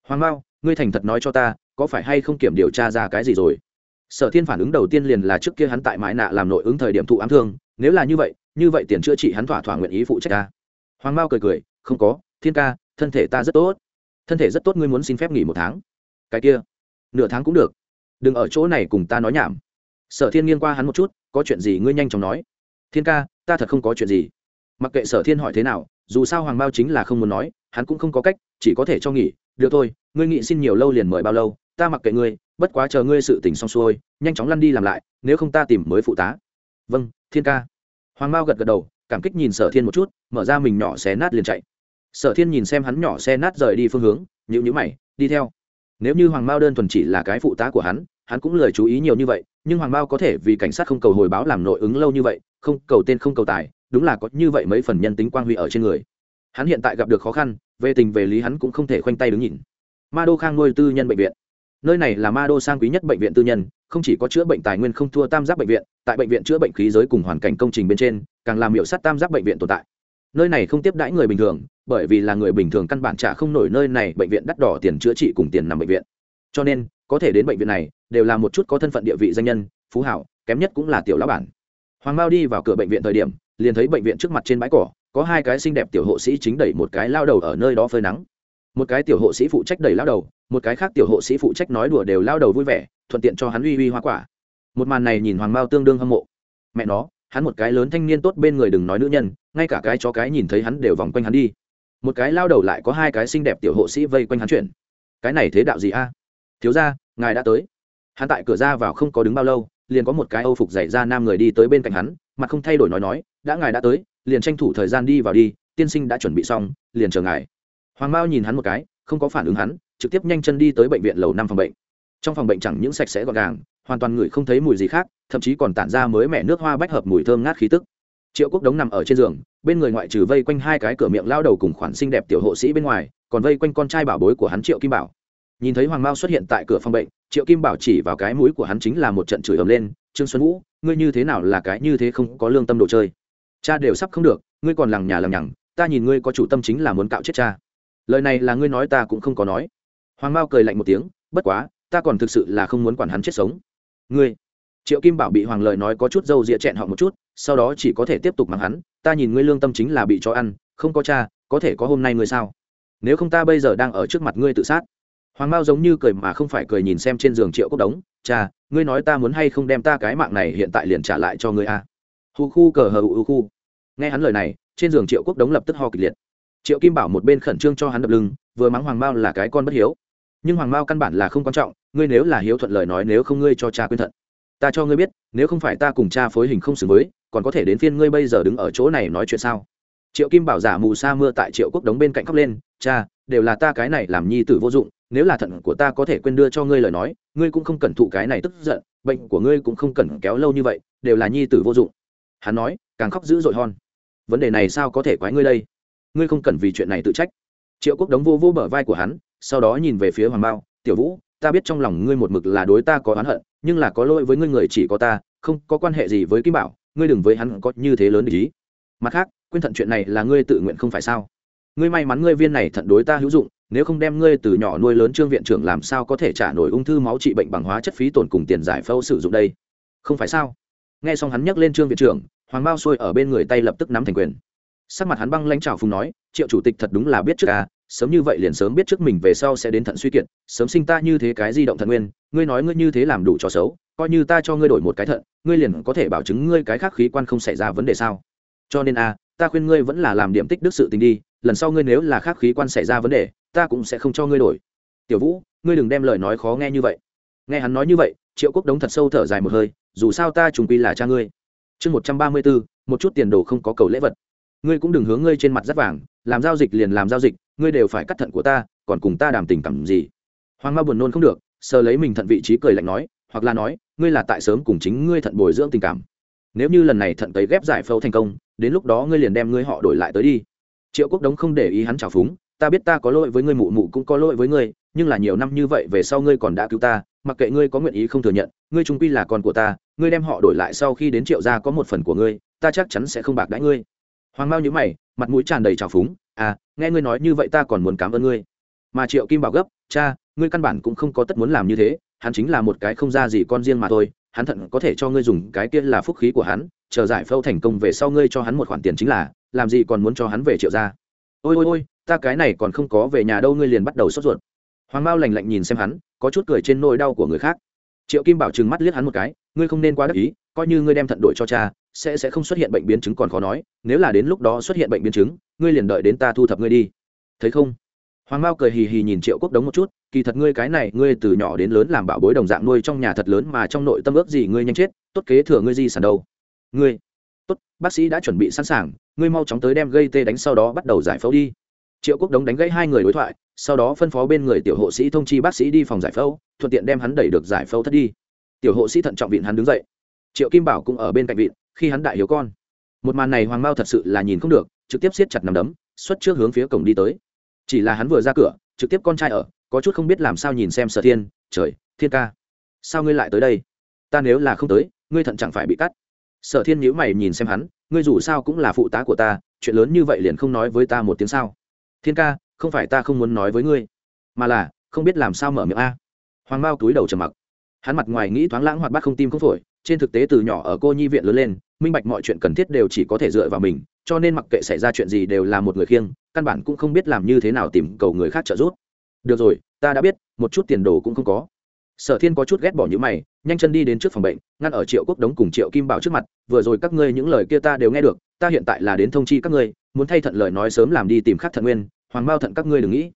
Speaker 1: hoàng mao, ngươi thành thật nói cho ta, có phải hay không kiểm điều tra ra cái gì rồi? Sở thiên phản ứng đầu tiên liền là trước kia hắn tại mãi nạ làm nội ứng thời điểm thụ ám thương, nếu là như vậy như vậy tiền chữa trị hắn thỏa thỏa nguyện ý phụ trách ta hoàng mao cười cười, không có, thiên ca, thân thể ta rất tốt. Thân thể rất tốt, ngươi muốn xin phép nghỉ một tháng. Cái kia, nửa tháng cũng được. Đừng ở chỗ này cùng ta nói nhảm. Sở thiên nghiêng qua hắn một chút, có chuyện gì ngươi nhanh chóng nói. Thiên ca, ta thật không có chuyện gì. Mặc kệ sở thiên hỏi thế nào, dù sao hoàng mao chính là không muốn nói, hắn cũng không có cách, chỉ có thể cho nghỉ. Được thôi, ngươi nghị xin nhiều lâu liền mời bao lâu, ta mặc kệ ngươi, bất quá chờ ngươi sự tình xong xuôi, nhanh chóng lăn đi làm lại, nếu không ta tìm mới phụ tá. Vâng thiên ca. Hoàng mao gật gật đầu cảm kích nhìn sở thiên một chút, mở ra mình nhỏ xé nát liền chạy. Sở thiên nhìn xem hắn nhỏ xe nát rời đi phương hướng nhữ nhữ mày, đi theo. Nếu như hoàng mao đơn thuần chỉ là cái phụ tá của hắn hắn cũng lời chú ý nhiều như vậy, nhưng hoàng mao có thể vì cảnh sát không cầu hồi báo làm nội ứng lâu như vậy, không cầu tên không cầu tài, đúng là có như vậy mấy phần nhân tính quang huy ở trên người. Hắn hiện tại gặp được khó khăn, về tình về lý hắn cũng không thể khoanh tay đứng nhìn. Ma đô khang nuôi tư nhân bệnh viện. Nơi này là ma đô sang quý nhất bệnh viện tư nhân, không chỉ có chữa bệnh tài nguyên không thua tam giác bệnh viện, tại bệnh viện chữa bệnh khí giới cùng hoàn cảnh công trình bên trên càng làm hiệu sát tam giác bệnh viện tồn tại. Nơi này không tiếp đãi người bình thường, bởi vì là người bình thường căn bản trả không nổi nơi này bệnh viện đắt đỏ tiền chữa trị cùng tiền nằm bệnh viện. Cho nên, có thể đến bệnh viện này, đều là một chút có thân phận địa vị danh nhân, phú hảo, kém nhất cũng là tiểu lão bản. Hoàng mao đi vào cửa bệnh viện thời điểm, liền thấy bệnh viện trước mặt trên bãi cỏ, có hai cái xinh đẹp tiểu hộ sĩ chính đẩy một cái lao đầu ở nơi đó phơi nắng. Một cái tiểu hộ sĩ phụ trách đẩy lao đầu, một cái khác tiểu hộ sĩ phụ trách nói đùa đều lao đầu vui vẻ, thuận tiện cho hắn uy uy hoa quả. Một màn này nhìn hoàng mao tương đương hâm mộ. Mẹ nó hắn một cái lớn thanh niên tốt bên người đừng nói nữ nhân, ngay cả cái chó cái nhìn thấy hắn đều vòng quanh hắn đi. Một cái lao đầu lại có hai cái xinh đẹp tiểu hộ sĩ vây quanh hắn chuyển cái này thế đạo gì a? Thiếu ra ngài đã tới. Hắn tại cửa ra vào không có đứng bao lâu, liền có một cái âu phục dày ra nam người đi tới bên cạnh hắn mà không thay đổi nói nói, đã ngài đã tới, liền tranh thủ thời gian đi vào đi, tiên sinh đã chuẩn bị xong, liền chờ ngài. Hoàng mao nhìn hắn một cái, không có phản ứng hắn, trực tiếp nhanh chân đi tới bệnh viện lầu năm phòng bệnh. Trong phòng bệnh chẳng những sạch sẽ gọn gàng hoàn toàn người không thấy mùi gì khác, thậm chí còn tản ra mới mẻ nước hoa bách hợp mùi thơm ngát khí tức. Triệu quốc đống nằm ở trên giường, bên người ngoại trừ vây quanh hai cái cửa miệng lao đầu cùng khoản xinh đẹp tiểu hộ sĩ bên ngoài, còn vây quanh con trai bảo bối của hắn triệu kim bảo. Nhìn thấy hoàng mao xuất hiện tại cửa phòng bệnh, triệu kim bảo chỉ vào cái mũi của hắn chính là một trận chửi ầm lên, trương xuân vũ, ngươi như thế nào là cái như thế không có lương tâm đồ chơi? Cha đều sắp không được, ngươi còn lằng nhà lằng nhằng, ta nhìn ngươi có chủ tâm chính là muốn cạo chết cha. Lời này là ngươi nói ta cũng không có nói. Hoàng mao cười lạnh một tiếng, bất quá, ta còn thực sự là không muốn quản hắn chết sống ngươi. Triệu kim bảo bị hoàng Lợi nói có chút dâu dịa chẹn họ một chút, sau đó chỉ có thể tiếp tục mắng hắn, ta nhìn ngươi lương tâm chính là bị cho ăn, không có cha, có thể có hôm nay ngươi sao? Nếu không ta bây giờ đang ở trước mặt ngươi tự sát. Hoàng mao giống như cười mà không phải cười nhìn xem trên giường triệu cốc đống, cha, ngươi nói ta muốn hay không đem ta cái mạng này hiện tại liền trả lại cho ngươi a? À? khu cờ hờ u khu. Nghe hắn lời này, trên giường triệu quốc đống lập tức ho kịch liệt. Triệu kim bảo một bên khẩn trương cho hắn đập lưng, vừa mắng hoàng mao là cái con bất hiếu nhưng hoàng mao căn bản là không quan trọng, ngươi nếu là hiếu thuận lời nói nếu không ngươi cho cha quyên thận ta cho ngươi biết, nếu không phải ta cùng cha phối hình không xử với, còn có thể đến phiên ngươi bây giờ đứng ở chỗ này nói chuyện sao? Triệu kim bảo giả mù sa mưa tại triệu quốc đống bên cạnh khóc lên, cha, đều là ta cái này làm nhi tử vô dụng, nếu là thận của ta có thể quên đưa cho ngươi lời nói, ngươi cũng không cần thụ cái này tức giận, bệnh của ngươi cũng không cần kéo lâu như vậy, đều là nhi tử vô dụng. Hắn nói, càng khóc dữ dội hon. Vấn đề này sao có thể quái ngươi đây? Ngươi không cần vì chuyện này tự trách. Triệu quốc đống vô vô bờ vai của hắn sau đó nhìn về phía hoàng bao tiểu vũ, ta biết trong lòng ngươi một mực là đối ta có oán hận, nhưng là có lỗi với ngươi người chỉ có ta, không có quan hệ gì với kim bảo, ngươi đừng với hắn có như thế lớn để ý. Mặt khác, quên thận chuyện này là ngươi tự nguyện không phải sao? Ngươi may mắn ngươi viên này thận đối ta hữu dụng, nếu không đem ngươi từ nhỏ nuôi lớn trương viện trưởng làm sao có thể trả nổi ung thư máu trị bệnh bằng hóa chất phí tổn cùng tiền giải phẫu sử dụng đây? Không phải sao? Nghe xong hắn nhắc lên trương viện trưởng, hoàng bao sôi ở bên người tay lập tức nắm thành quyền. Sắc mặt hắn băng lãnh trào phùng nói, triệu chủ tịch thật đúng là biết trước à sớm như vậy liền sớm biết trước mình về sau sẽ đến thận suy kiệt, sớm sinh ta như thế cái di động thận nguyên, ngươi nói ngươi như thế làm đủ cho xấu, coi như ta cho ngươi đổi một cái thận, ngươi liền có thể bảo chứng ngươi cái khác khí quan không xảy ra vấn đề sao? Cho nên a ta khuyên ngươi vẫn là làm điểm tích đức sự tình đi, lần sau ngươi nếu là khác khí quan xảy ra vấn đề, ta cũng sẽ không cho ngươi đổi. Tiểu vũ, ngươi đừng đem lời nói khó nghe như vậy. Nghe hắn nói như vậy, triệu quốc đống thật sâu thở dài một hơi, dù sao ta trùng quy là cha ngươi. Chương một trăm ba mươi bốn một chút tiền đồ không có cầu lễ vật. Ngươi cũng đừng hướng ngươi trên mặt rất vàng làm giao dịch liền làm giao dịch, ngươi đều phải cắt thận của ta, còn cùng ta đàm tình cảm gì? Hoàng Mao buồn nôn không được, sờ lấy mình thận vị trí cười lạnh nói, hoặc là nói, ngươi là tại sớm cùng chính ngươi thận bồi dưỡng tình cảm. Nếu như lần này thận tấy ghép giải phẫu thành công, đến lúc đó ngươi liền đem ngươi họ đổi lại tới đi. Triệu quốc đống không để ý hắn trào phúng, ta biết ta có lỗi với ngươi, mụ mụ cũng có lỗi với ngươi, nhưng là nhiều năm như vậy về sau ngươi còn đã cứu ta, mặc kệ ngươi có nguyện ý không thừa nhận, ngươi trung quy là con của ta, ngươi đem họ đổi lại sau khi đến triệu gia có một phần của ngươi, ta chắc chắn sẽ không bạc đãi ngươi. Hoàng mao nhữ mày mặt mũi tràn đầy trào phúng à nghe ngươi nói như vậy ta còn muốn cảm ơn ngươi. Mà triệu kim bảo gấp, cha, ngươi căn bản cũng không có tất muốn làm như thế, hắn chính là một cái không ra gì con riêng mà thôi, hắn thận có thể cho ngươi dùng cái kia là phúc khí của hắn, chờ giải phẫu thành công về sau ngươi cho hắn một khoản tiền chính là, làm gì còn muốn cho hắn về triệu gia? Ôi ôi ôi, ta cái này còn không có về nhà đâu, ngươi liền bắt đầu sốt ruột. Hoàng mao lành lạnh nhìn xem hắn, có chút cười trên nỗi đau của người khác. Triệu kim bảo trừng mắt liếc hắn một cái, ngươi không nên quá đắc ý coi như ngươi đem thận đổi cho cha, sẽ sẽ không xuất hiện bệnh biến chứng còn khó nói, nếu là đến lúc đó xuất hiện bệnh biến chứng, ngươi liền đợi đến ta thu thập ngươi đi. Thấy không? Hoàng mao cười hì hì nhìn triệu quốc đống một chút, kỳ thật ngươi cái này, ngươi từ nhỏ đến lớn làm bảo bối đồng dạng nuôi trong nhà thật lớn mà trong nội tâm ước gì ngươi nhanh chết, tốt kế thừa ngươi di sản đâu? Ngươi, tốt, bác sĩ đã chuẩn bị sẵn sàng, ngươi mau chóng tới đem gây tê đánh sau đó bắt đầu giải phẫu đi. Triệu quốc đống đánh gãy hai người đối thoại, sau đó phân phó bên người tiểu hộ sĩ thông chi bác sĩ đi phòng giải phẫu, thuận tiện đem hắn đẩy được giải phẫu thất đi. Tiểu hộ sĩ thận trọng viện hắn đứng dậy triệu kim bảo cũng ở bên cạnh vịn, khi hắn đại hiếu con. Một màn này hoàng mao thật sự là nhìn không được, trực tiếp siết chặt nằm đấm, xuất trước hướng phía cổng đi tới. Chỉ là hắn vừa ra cửa, trực tiếp con trai ở, có chút không biết làm sao nhìn xem sở thiên, trời, thiên ca, sao ngươi lại tới đây? Ta nếu là không tới, ngươi thận chẳng phải bị cắt. Sở thiên nhíu mày nhìn xem hắn, ngươi dù sao cũng là phụ tá của ta, chuyện lớn như vậy liền không nói với ta một tiếng sao? Thiên ca, không phải ta không muốn nói với ngươi, mà là, không biết làm sao mở miệng a. Hoàng mao túi đầu trầm mặc. Hắn mặt ngoài nghĩ thoáng lãng hoạt bát không tim không phổi trên thực tế từ nhỏ ở cô nhi viện lớn lên, minh bạch mọi chuyện cần thiết đều chỉ có thể dựa vào mình, cho nên mặc kệ xảy ra chuyện gì đều là một người khiêng, căn bản cũng không biết làm như thế nào tìm cầu người khác trợ giúp. Được rồi, ta đã biết, một chút tiền đồ cũng không có. Sở thiên có chút ghét bỏ những mày, nhanh chân đi đến trước phòng bệnh, ngăn ở triệu quốc đống cùng triệu kim bảo trước mặt, vừa rồi các ngươi những lời kia ta đều nghe được, ta hiện tại là đến thông chi các ngươi, muốn thay thận lời nói sớm làm đi tìm khắc thận nguyên, hoàng mao thận các ngươi đừng nghĩ.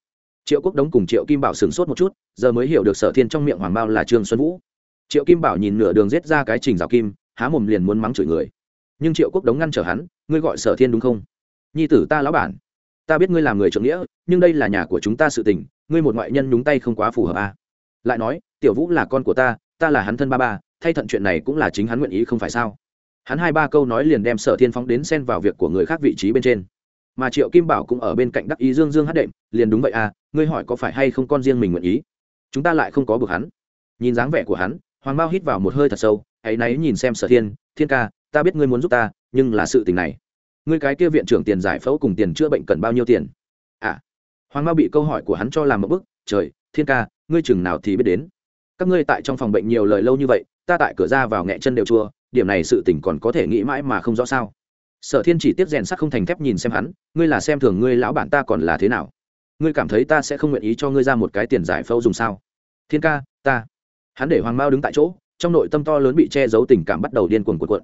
Speaker 1: Triệu quốc đống cùng triệu kim bảo sửng sốt một chút, giờ mới hiểu được sở thiên trong miệng hoàng mao là trương xuân vũ triệu kim bảo nhìn nửa đường rết ra cái trình rào kim, há mồm liền muốn mắng chửi người. Nhưng triệu quốc đống ngăn trở hắn, ngươi gọi sở thiên đúng không? Nhi tử ta lão bản, ta biết ngươi làm người trưởng nghĩa, nhưng đây là nhà của chúng ta sự tình, ngươi một ngoại nhân nhúng tay không quá phù hợp à. lại nói, tiểu vũ là con của ta ta là hắn thân ba ba, thay thận chuyện này cũng là chính hắn nguyện ý không phải sao? Hắn hai ba câu nói liền đem sở thiên phóng đến xen vào việc của người khác vị trí bên trên. Mà triệu kim bảo cũng ở bên cạnh đắc ý dương dương hát đệm, liền đúng vậy à ngươi hỏi có phải hay không con riêng mình nguyện ý? Chúng ta lại không có bực hắn. Nhìn dáng vẻ của hắn hoàng bao hít vào một hơi thật sâu hãy náy nhìn xem sở thiên thiên ca, ta biết ngươi muốn giúp ta, nhưng là sự tình này. Ngươi cái kia viện trưởng tiền giải phẫu cùng tiền chữa bệnh cần bao nhiêu tiền? À. Hoàng bao bị câu hỏi của hắn cho làm một bức, trời, thiên ca, ngươi chừng nào thì biết đến? Các ngươi tại trong phòng bệnh nhiều lời lâu như vậy, ta tại cửa ra vào nghẹ chân đều chua, điểm này sự tình còn có thể nghĩ mãi mà không rõ sao? Sở thiên chỉ tiếp rèn sắc không thành thép nhìn xem hắn, ngươi là xem thường ngươi lão bản ta còn là thế nào? Ngươi cảm thấy ta sẽ không nguyện ý cho ngươi ra một cái tiền giải phẫu dùng sao? Thiên ca, ta hắn để hoàng mao đứng tại chỗ, trong nội tâm to lớn bị che giấu tình cảm bắt đầu điên cuồng cuộn cuộn.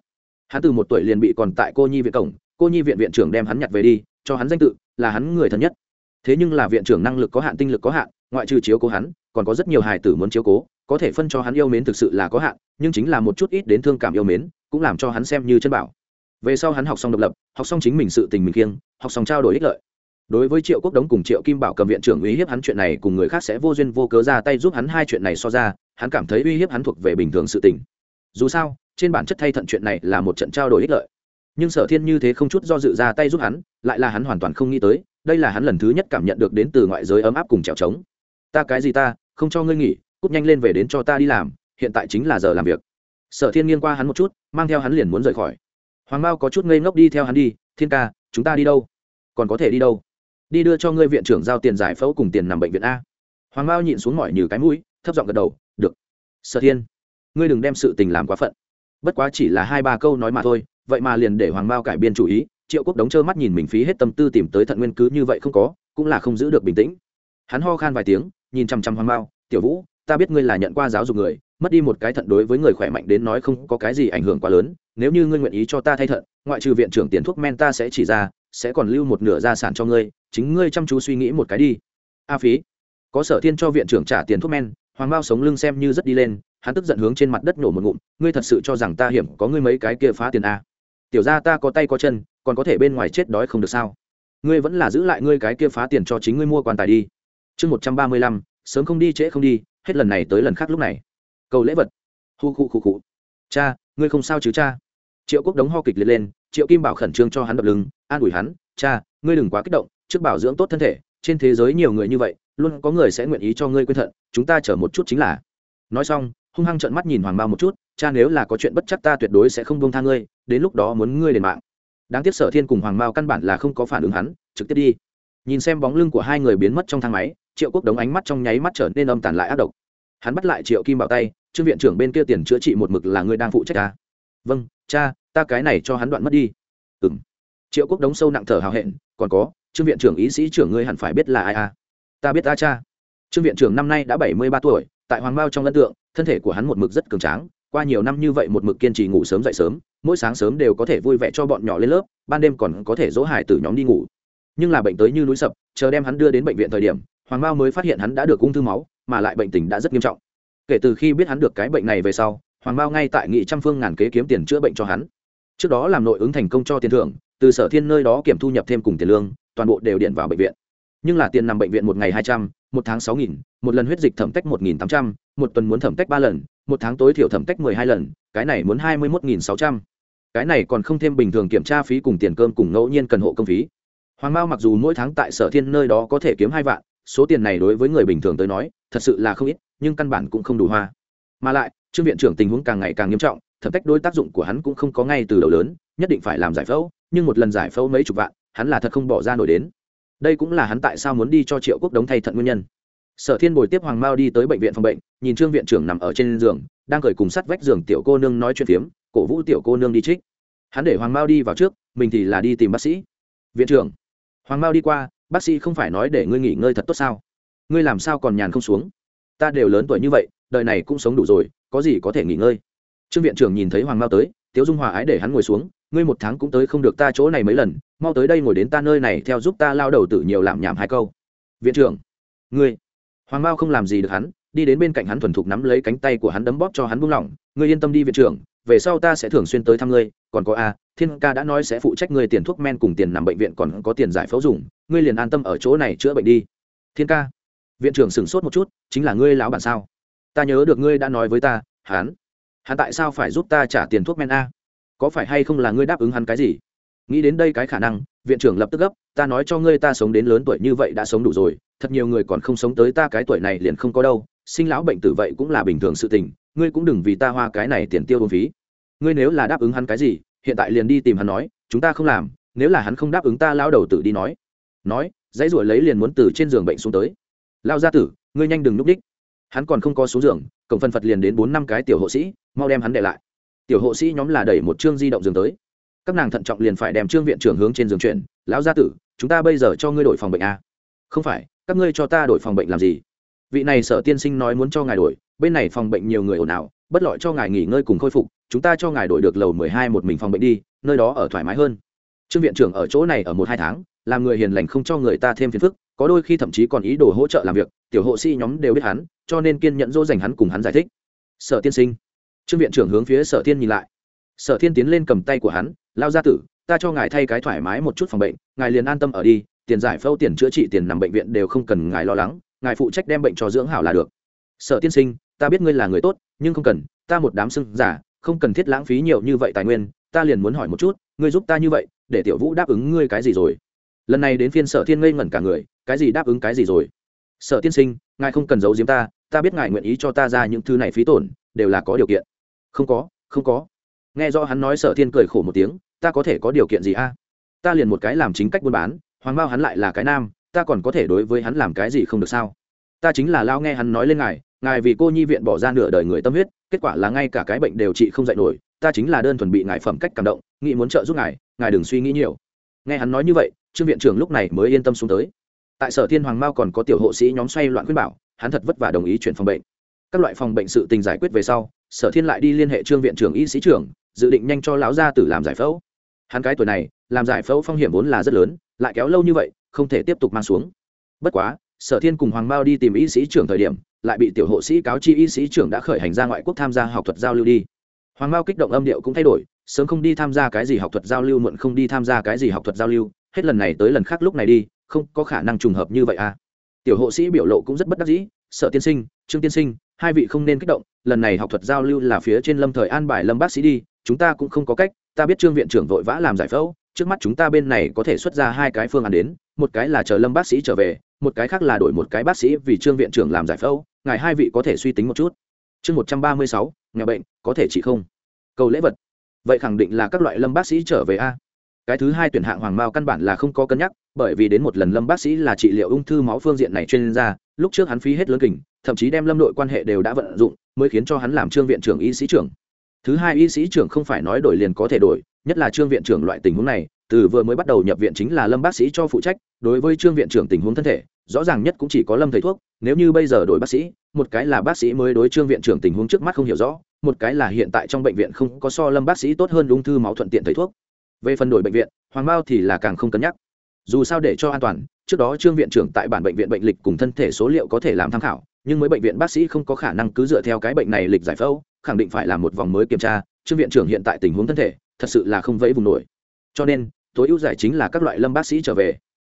Speaker 1: Hắn từ một tuổi liền bị còn tại cô nhi viện cổng, cô nhi viện viện trưởng đem hắn nhặt về đi, cho hắn danh tự, là hắn người thân nhất. Thế nhưng là viện trưởng năng lực có hạn, tinh lực có hạn, ngoại trừ chiếu cố hắn, còn có rất nhiều hài tử muốn chiếu cố, có thể phân cho hắn yêu mến thực sự là có hạn, nhưng chính là một chút ít đến thương cảm yêu mến, cũng làm cho hắn xem như chân bảo. Về sau hắn học xong độc lập, học xong chính mình sự tình mình kiêng, học xong trao đổi ích lợi. Đối với triệu quốc đống cùng triệu kim bảo cầm viện trưởng uy hiếp hắn chuyện này cùng người khác sẽ vô duyên vô cớ ra tay giúp hắn hai chuyện này so ra hắn cảm thấy uy hiếp hắn thuộc về bình thường sự tình. Dù sao, trên bản chất thay thận chuyện này là một trận trao đổi ích lợi. Nhưng sở thiên như thế không chút do dự ra tay giúp hắn, lại là hắn hoàn toàn không nghĩ tới, đây là hắn lần thứ nhất cảm nhận được đến từ ngoại giới ấm áp cùng trèo trống. Ta cái gì ta, không cho ngươi nghỉ, cút nhanh lên về đến cho ta đi làm, hiện tại chính là giờ làm việc. Sở thiên nghiêng qua hắn một chút, mang theo hắn liền muốn rời khỏi. Hoàng mao có chút ngây ngốc đi theo hắn đi, thiên ca, chúng ta đi đâu? Còn có thể đi đâu? Đi đưa cho ngươi viện trưởng giao tiền giải phẫu cùng tiền nằm bệnh viện a. Hoàng mao nhịn xuống mỏi như cái mũi thấp giọng gật đầu, được. Sở thiên, ngươi đừng đem sự tình làm quá phận. Bất quá chỉ là hai ba câu nói mà thôi, vậy mà liền để hoàng mao cải biên chủ ý, triệu quốc đống trơ mắt nhìn mình phí hết tâm tư tìm tới thận nguyên cứ như vậy không có, cũng là không giữ được bình tĩnh. Hắn ho khan vài tiếng, nhìn chăm chăm hoàng mao, tiểu vũ, ta biết ngươi là nhận qua giáo dục người, mất đi một cái thận đối với người khỏe mạnh đến nói không có cái gì ảnh hưởng quá lớn, nếu như ngươi nguyện ý cho ta thay thận, ngoại trừ viện trưởng tiền thuốc men ta sẽ chỉ ra, sẽ còn lưu một nửa gia sản cho ngươi, chính ngươi chăm chú suy nghĩ một cái đi. A phí, có sở thiên cho viện trưởng trả tiền thuốc men hoàng bao sống lưng xem như rất đi lên, hắn tức giận hướng trên mặt đất nổ một ngụm, ngươi thật sự cho rằng ta hiểm có ngươi mấy cái kia phá tiền a? Tiểu ra ta có tay có chân, còn có thể bên ngoài chết đói không được sao? Ngươi vẫn là giữ lại ngươi cái kia phá tiền cho chính ngươi mua quan tài đi. Chương một trăm ba mươi lăm, sớm không đi trễ không đi, hết lần này tới lần khác lúc này. Cầu lễ vật. Hu khu khu khu. Cha, ngươi không sao chứ cha? Triệu quốc đống ho kịch liệt lên, triệu kim bảo khẩn trương cho hắn đập lưng, an ủi hắn, cha, ngươi đừng quá kích động, trước bảo dưỡng tốt thân thể trên thế giới nhiều người như vậy, luôn có người sẽ nguyện ý cho ngươi quên thận, chúng ta chở một chút chính là. Nói xong, hung hăng trợn mắt nhìn hoàng bao một chút, cha nếu là có chuyện bất chắc ta tuyệt đối sẽ không buông tha ngươi, đến lúc đó muốn ngươi đền mạng. Đáng tiếc sở thiên cùng hoàng mao căn bản là không có phản ứng hắn, trực tiếp đi. Nhìn xem bóng lưng của hai người biến mất trong thang máy, triệu quốc đống ánh mắt trong nháy mắt trở nên âm tàn lại ác độc. Hắn bắt lại triệu kim bảo tay, trương viện trưởng bên kia tiền chữa trị một mực là người đang phụ trách ta. Vâng cha, ta cái này cho hắn đoạn mất đi. Ừng triệu quốc đống sâu nặng thở hào hẹn, còn có trương viện trưởng ý sĩ trưởng ngươi hẳn phải biết là ai à? Ta biết ta cha. Trương viện trưởng năm nay đã bảy mươi ba tuổi, tại hoàng bao trong ấn tượng, thân thể của hắn một mực rất cường tráng, qua nhiều năm như vậy một mực kiên trì ngủ sớm dậy sớm, mỗi sáng sớm đều có thể vui vẻ cho bọn nhỏ lên lớp, ban đêm còn có thể dỗ hải từ nhóm đi ngủ. Nhưng là bệnh tới như núi sập, chờ đem hắn đưa đến bệnh viện thời điểm, hoàng bao mới phát hiện hắn đã được ung thư máu, mà lại bệnh tình đã rất nghiêm trọng. Kể từ khi biết hắn được cái bệnh này về sau, hoàng bao ngay tại nghị trăm phương ngàn kế kiếm tiền chữa bệnh cho hắn. Trước đó làm nội ứng thành công cho tiền thưởng từ sở thiên nơi đó kiểm thu nhập thêm cùng tiền lương, toàn bộ đều điện vào bệnh viện. Nhưng là tiền nằm bệnh viện một ngày hai trăm, một tháng sáu nghìn, một lần huyết dịch thẩm tách một nghìn tám trăm, một tuần muốn thẩm tách ba lần, một tháng tối thiểu thẩm tách mười hai lần, cái này muốn hai mươi một nghìn sáu trăm. Cái này còn không thêm bình thường kiểm tra phí cùng tiền cơm cùng ngẫu nhiên cần hộ công phí. Hoàng mao mặc dù mỗi tháng tại sở thiên nơi đó có thể kiếm hai vạn, số tiền này đối với người bình thường tới nói, thật sự là không ít, nhưng căn bản cũng không đủ hoa. Mà lại, trương viện trưởng tình huống càng ngày càng nghiêm trọng thẩm cách đối tác dụng của hắn cũng không có ngay từ đầu lớn, nhất định phải làm giải phẫu, nhưng một lần giải phẫu mấy chục vạn, hắn là thật không bỏ ra nổi đến. Đây cũng là hắn tại sao muốn đi cho triệu quốc đống thay thận nguyên nhân. Sở thiên bồi tiếp hoàng mao đi tới bệnh viện phòng bệnh, nhìn trương viện trưởng nằm ở trên giường, đang cởi cùng sắt vách giường tiểu cô nương nói chuyện phiếm, cổ vũ tiểu cô nương đi trích. Hắn để hoàng mao đi vào trước, mình thì là đi tìm bác sĩ. Viện trưởng. Hoàng mao đi qua, bác sĩ không phải nói để ngươi nghỉ ngơi thật tốt sao? Ngươi làm sao còn nhàn không xuống? Ta đều lớn tuổi như vậy, đời này cũng sống đủ rồi, có gì có thể nghỉ ngơi? Trương viện trưởng nhìn thấy hoàng mao tới, tiếu dung hòa ái để hắn ngồi xuống, ngươi một tháng cũng tới không được ta chỗ này mấy lần, mau tới đây ngồi đến ta nơi này theo giúp ta lao đầu tử nhiều làm nhảm hai câu. Viện trưởng, ngươi. Hoàng mao không làm gì được hắn, đi đến bên cạnh hắn thuần thục nắm lấy cánh tay của hắn đấm bóp cho hắn buông lỏng, ngươi yên tâm đi viện trưởng, về sau ta sẽ thường xuyên tới thăm ngươi, còn có a, thiên ca đã nói sẽ phụ trách ngươi tiền thuốc men cùng tiền nằm bệnh viện còn có tiền giải phẫu dùng, ngươi liền an tâm ở chỗ này chữa bệnh đi. Thiên ca. Viện trưởng sửng sốt một chút, chính là ngươi lão bản sao? Ta nhớ được ngươi đã nói với ta, hắn hắn tại sao phải giúp ta trả tiền thuốc men a? Có phải hay không là ngươi đáp ứng hắn cái gì? Nghĩ đến đây cái khả năng, viện trưởng lập tức gấp, ta nói cho ngươi ta sống đến lớn tuổi như vậy đã sống đủ rồi, thật nhiều người còn không sống tới ta cái tuổi này liền không có đâu, sinh lão bệnh tử vậy cũng là bình thường sự tình, ngươi cũng đừng vì ta hoa cái này tiền tiêu đồn phí. Ngươi nếu là đáp ứng hắn cái gì, hiện tại liền đi tìm hắn nói, chúng ta không làm, nếu là hắn không đáp ứng ta lao đầu tử đi nói. Nói, dãy ruổi lấy liền muốn từ trên giường bệnh xuống tới. Lao gia tử, ngươi nhanh đừng núp đích hắn còn không có xuống giường, cổng phân phật liền đến bốn năm cái tiểu hộ sĩ, mau đem hắn để lại. Tiểu hộ sĩ nhóm là đẩy một chương di động giường tới. Các nàng thận trọng liền phải đem trương viện trưởng hướng trên giường chuyển lão gia tử, chúng ta bây giờ cho ngươi đổi phòng bệnh a. Không phải, các ngươi cho ta đổi phòng bệnh làm gì? Vị này sở tiên sinh nói muốn cho ngài đổi, bên này phòng bệnh nhiều người ồn ào, bất lợi cho ngài nghỉ ngơi cùng khôi phục, chúng ta cho ngài đổi được lầu mười hai một mình phòng bệnh đi, nơi đó ở thoải mái hơn. Trương viện trưởng ở chỗ này ở một hai tháng, làm người hiền lành không cho người ta thêm phiền phức có đôi khi thậm chí còn ý đồ hỗ trợ làm việc, tiểu hộ sĩ nhóm đều biết hắn, cho nên kiên nhẫn dỗ dành hắn cùng hắn giải thích. Sở tiên sinh. Trương viện trưởng hướng phía sở Tiên nhìn lại. Sở thiên tiến lên cầm tay của hắn, lao ra tử, ta cho ngài thay cái thoải mái một chút phòng bệnh, ngài liền an tâm ở đi, tiền giải phẫu, tiền chữa trị, tiền nằm bệnh viện đều không cần ngài lo lắng, ngài phụ trách đem bệnh cho dưỡng hảo là được. Sở tiên sinh, ta biết ngươi là người tốt, nhưng không cần, ta một đám sưng giả, không cần thiết lãng phí nhiều như vậy tài nguyên, ta liền muốn hỏi một chút, ngươi giúp ta như vậy, để tiểu vũ đáp ứng ngươi cái gì rồi? Lần này đến phiên sở thiên ngây ngẩn cả người, cái gì đáp ứng cái gì rồi? Sở tiên sinh, ngài không cần giấu giếm ta ta biết ngài nguyện ý cho ta ra những thứ này phí tổn, đều là có điều kiện. Không có không có. Nghe do hắn nói sở thiên cười khổ một tiếng, ta có thể có điều kiện gì a? Ta liền một cái làm chính cách buôn bán, hoàng bao hắn lại là cái nam, ta còn có thể đối với hắn làm cái gì không được sao? Ta chính là lao nghe hắn nói lên ngài ngài vì cô nhi viện bỏ ra nửa đời người tâm huyết, kết quả là ngay cả cái bệnh đều trị không dạy nổi, ta chính là đơn thuần bị ngài phẩm cách cảm động, nghĩ muốn trợ giúp ngài ngài đừng suy nghĩ nhiều nghe hắn nói như vậy, trương viện trưởng lúc này mới yên tâm xuống tới. Tại sở thiên hoàng mao còn có tiểu hộ sĩ nhóm xoay loạn khuyên bảo, hắn thật vất vả đồng ý chuyển phòng bệnh. Các loại phòng bệnh sự tình giải quyết về sau, sở thiên lại đi liên hệ trương viện trưởng y sĩ trưởng, dự định nhanh cho lão gia tử làm giải phẫu. Hắn cái tuổi này, làm giải phẫu phong hiểm vốn là rất lớn, lại kéo lâu như vậy, không thể tiếp tục mang xuống. Bất quá, sở thiên cùng hoàng mao đi tìm y sĩ trưởng thời điểm, lại bị tiểu hộ sĩ cáo chi y sĩ trưởng đã khởi hành ra ngoại quốc tham gia học thuật giao lưu đi. Hoàng mao kích động âm điệu cũng thay đổi sớm không đi tham gia cái gì học thuật giao lưu, muộn không đi tham gia cái gì học thuật giao lưu, hết lần này tới lần khác lúc này đi, không có khả năng trùng hợp như vậy à. Tiểu hộ sĩ biểu lộ cũng rất bất đắc dĩ, sợ tiên sinh, trương tiên sinh, hai vị không nên kích động, lần này học thuật giao lưu là phía trên lâm thời an bài lâm bác sĩ đi, chúng ta cũng không có cách, ta biết trương viện trưởng vội vã làm giải phẫu, trước mắt chúng ta bên này có thể xuất ra hai cái phương án đến, một cái là chờ lâm bác sĩ trở về, một cái khác là đổi một cái bác sĩ vì trương viện trưởng làm giải phẫu, ngài hai vị có thể suy tính một chút. Chương một trăm ba mươi sáu nhà bệnh, có thể chỉ không? Cầu lễ vật vậy khẳng định là các loại lâm bác sĩ trở về a. Cái thứ hai tuyển hạng hoàng mao căn bản là không có cân nhắc, bởi vì đến một lần lâm bác sĩ là trị liệu ung thư máu phương diện này chuyên gia, lúc trước hắn phí hết lớn kình, thậm chí đem lâm đội quan hệ đều đã vận dụng, mới khiến cho hắn làm trương viện trưởng y sĩ trưởng. Thứ hai y sĩ trưởng không phải nói đổi liền có thể đổi, nhất là trương viện trưởng loại tình huống này, từ vừa mới bắt đầu nhập viện chính là lâm bác sĩ cho phụ trách, đối với trương viện trưởng tình huống thân thể, rõ ràng nhất cũng chỉ có lâm thầy thuốc, nếu như bây giờ đổi bác sĩ, một cái là bác sĩ mới đối trương viện trưởng tình huống trước mắt không hiểu rõ một cái là hiện tại trong bệnh viện không có so lâm bác sĩ tốt hơn ung thư máu thuận tiện thầy thuốc. Về phần đổi bệnh viện, hoàng bao thì là càng không cân nhắc. Dù sao để cho an toàn, trước đó trương viện trưởng tại bản bệnh viện bệnh lịch cùng thân thể số liệu có thể làm tham khảo, nhưng mới bệnh viện bác sĩ không có khả năng cứ dựa theo cái bệnh này lịch giải phẫu, khẳng định phải làm một vòng mới kiểm tra. Trương viện trưởng hiện tại tình huống thân thể, thật sự là không vẫy vùng nổi. Cho nên, tối ưu giải chính là các loại lâm bác sĩ trở về.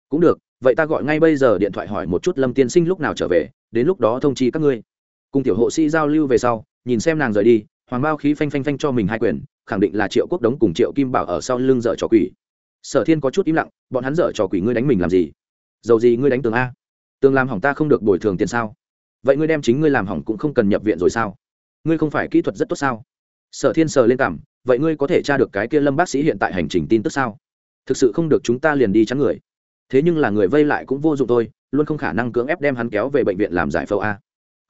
Speaker 1: Cũng được, vậy ta gọi ngay bây giờ điện thoại hỏi một chút lâm tiên sinh lúc nào trở về, đến lúc đó thông chi các ngươi. Cùng tiểu hộ sĩ giao lưu về sau nhìn xem nàng rời đi, hoàng bao khí phanh phanh phanh cho mình hai quyền, khẳng định là triệu quốc đống cùng triệu kim bảo ở sau lưng dở trò quỷ. Sở thiên có chút im lặng, bọn hắn dở trò quỷ ngươi đánh mình làm gì? Dầu gì ngươi đánh tường a? Tường làm hỏng ta không được bồi thường tiền sao? Vậy ngươi đem chính ngươi làm hỏng cũng không cần nhập viện rồi sao? Ngươi không phải kỹ thuật rất tốt sao? Sở thiên sờ lên cảm, vậy ngươi có thể tra được cái kia lâm bác sĩ hiện tại hành trình tin tức sao? Thực sự không được chúng ta liền đi chắn người. Thế nhưng là người vây lại cũng vô dụng thôi, luôn không khả năng cưỡng ép đem hắn kéo về bệnh viện làm giải phẫu a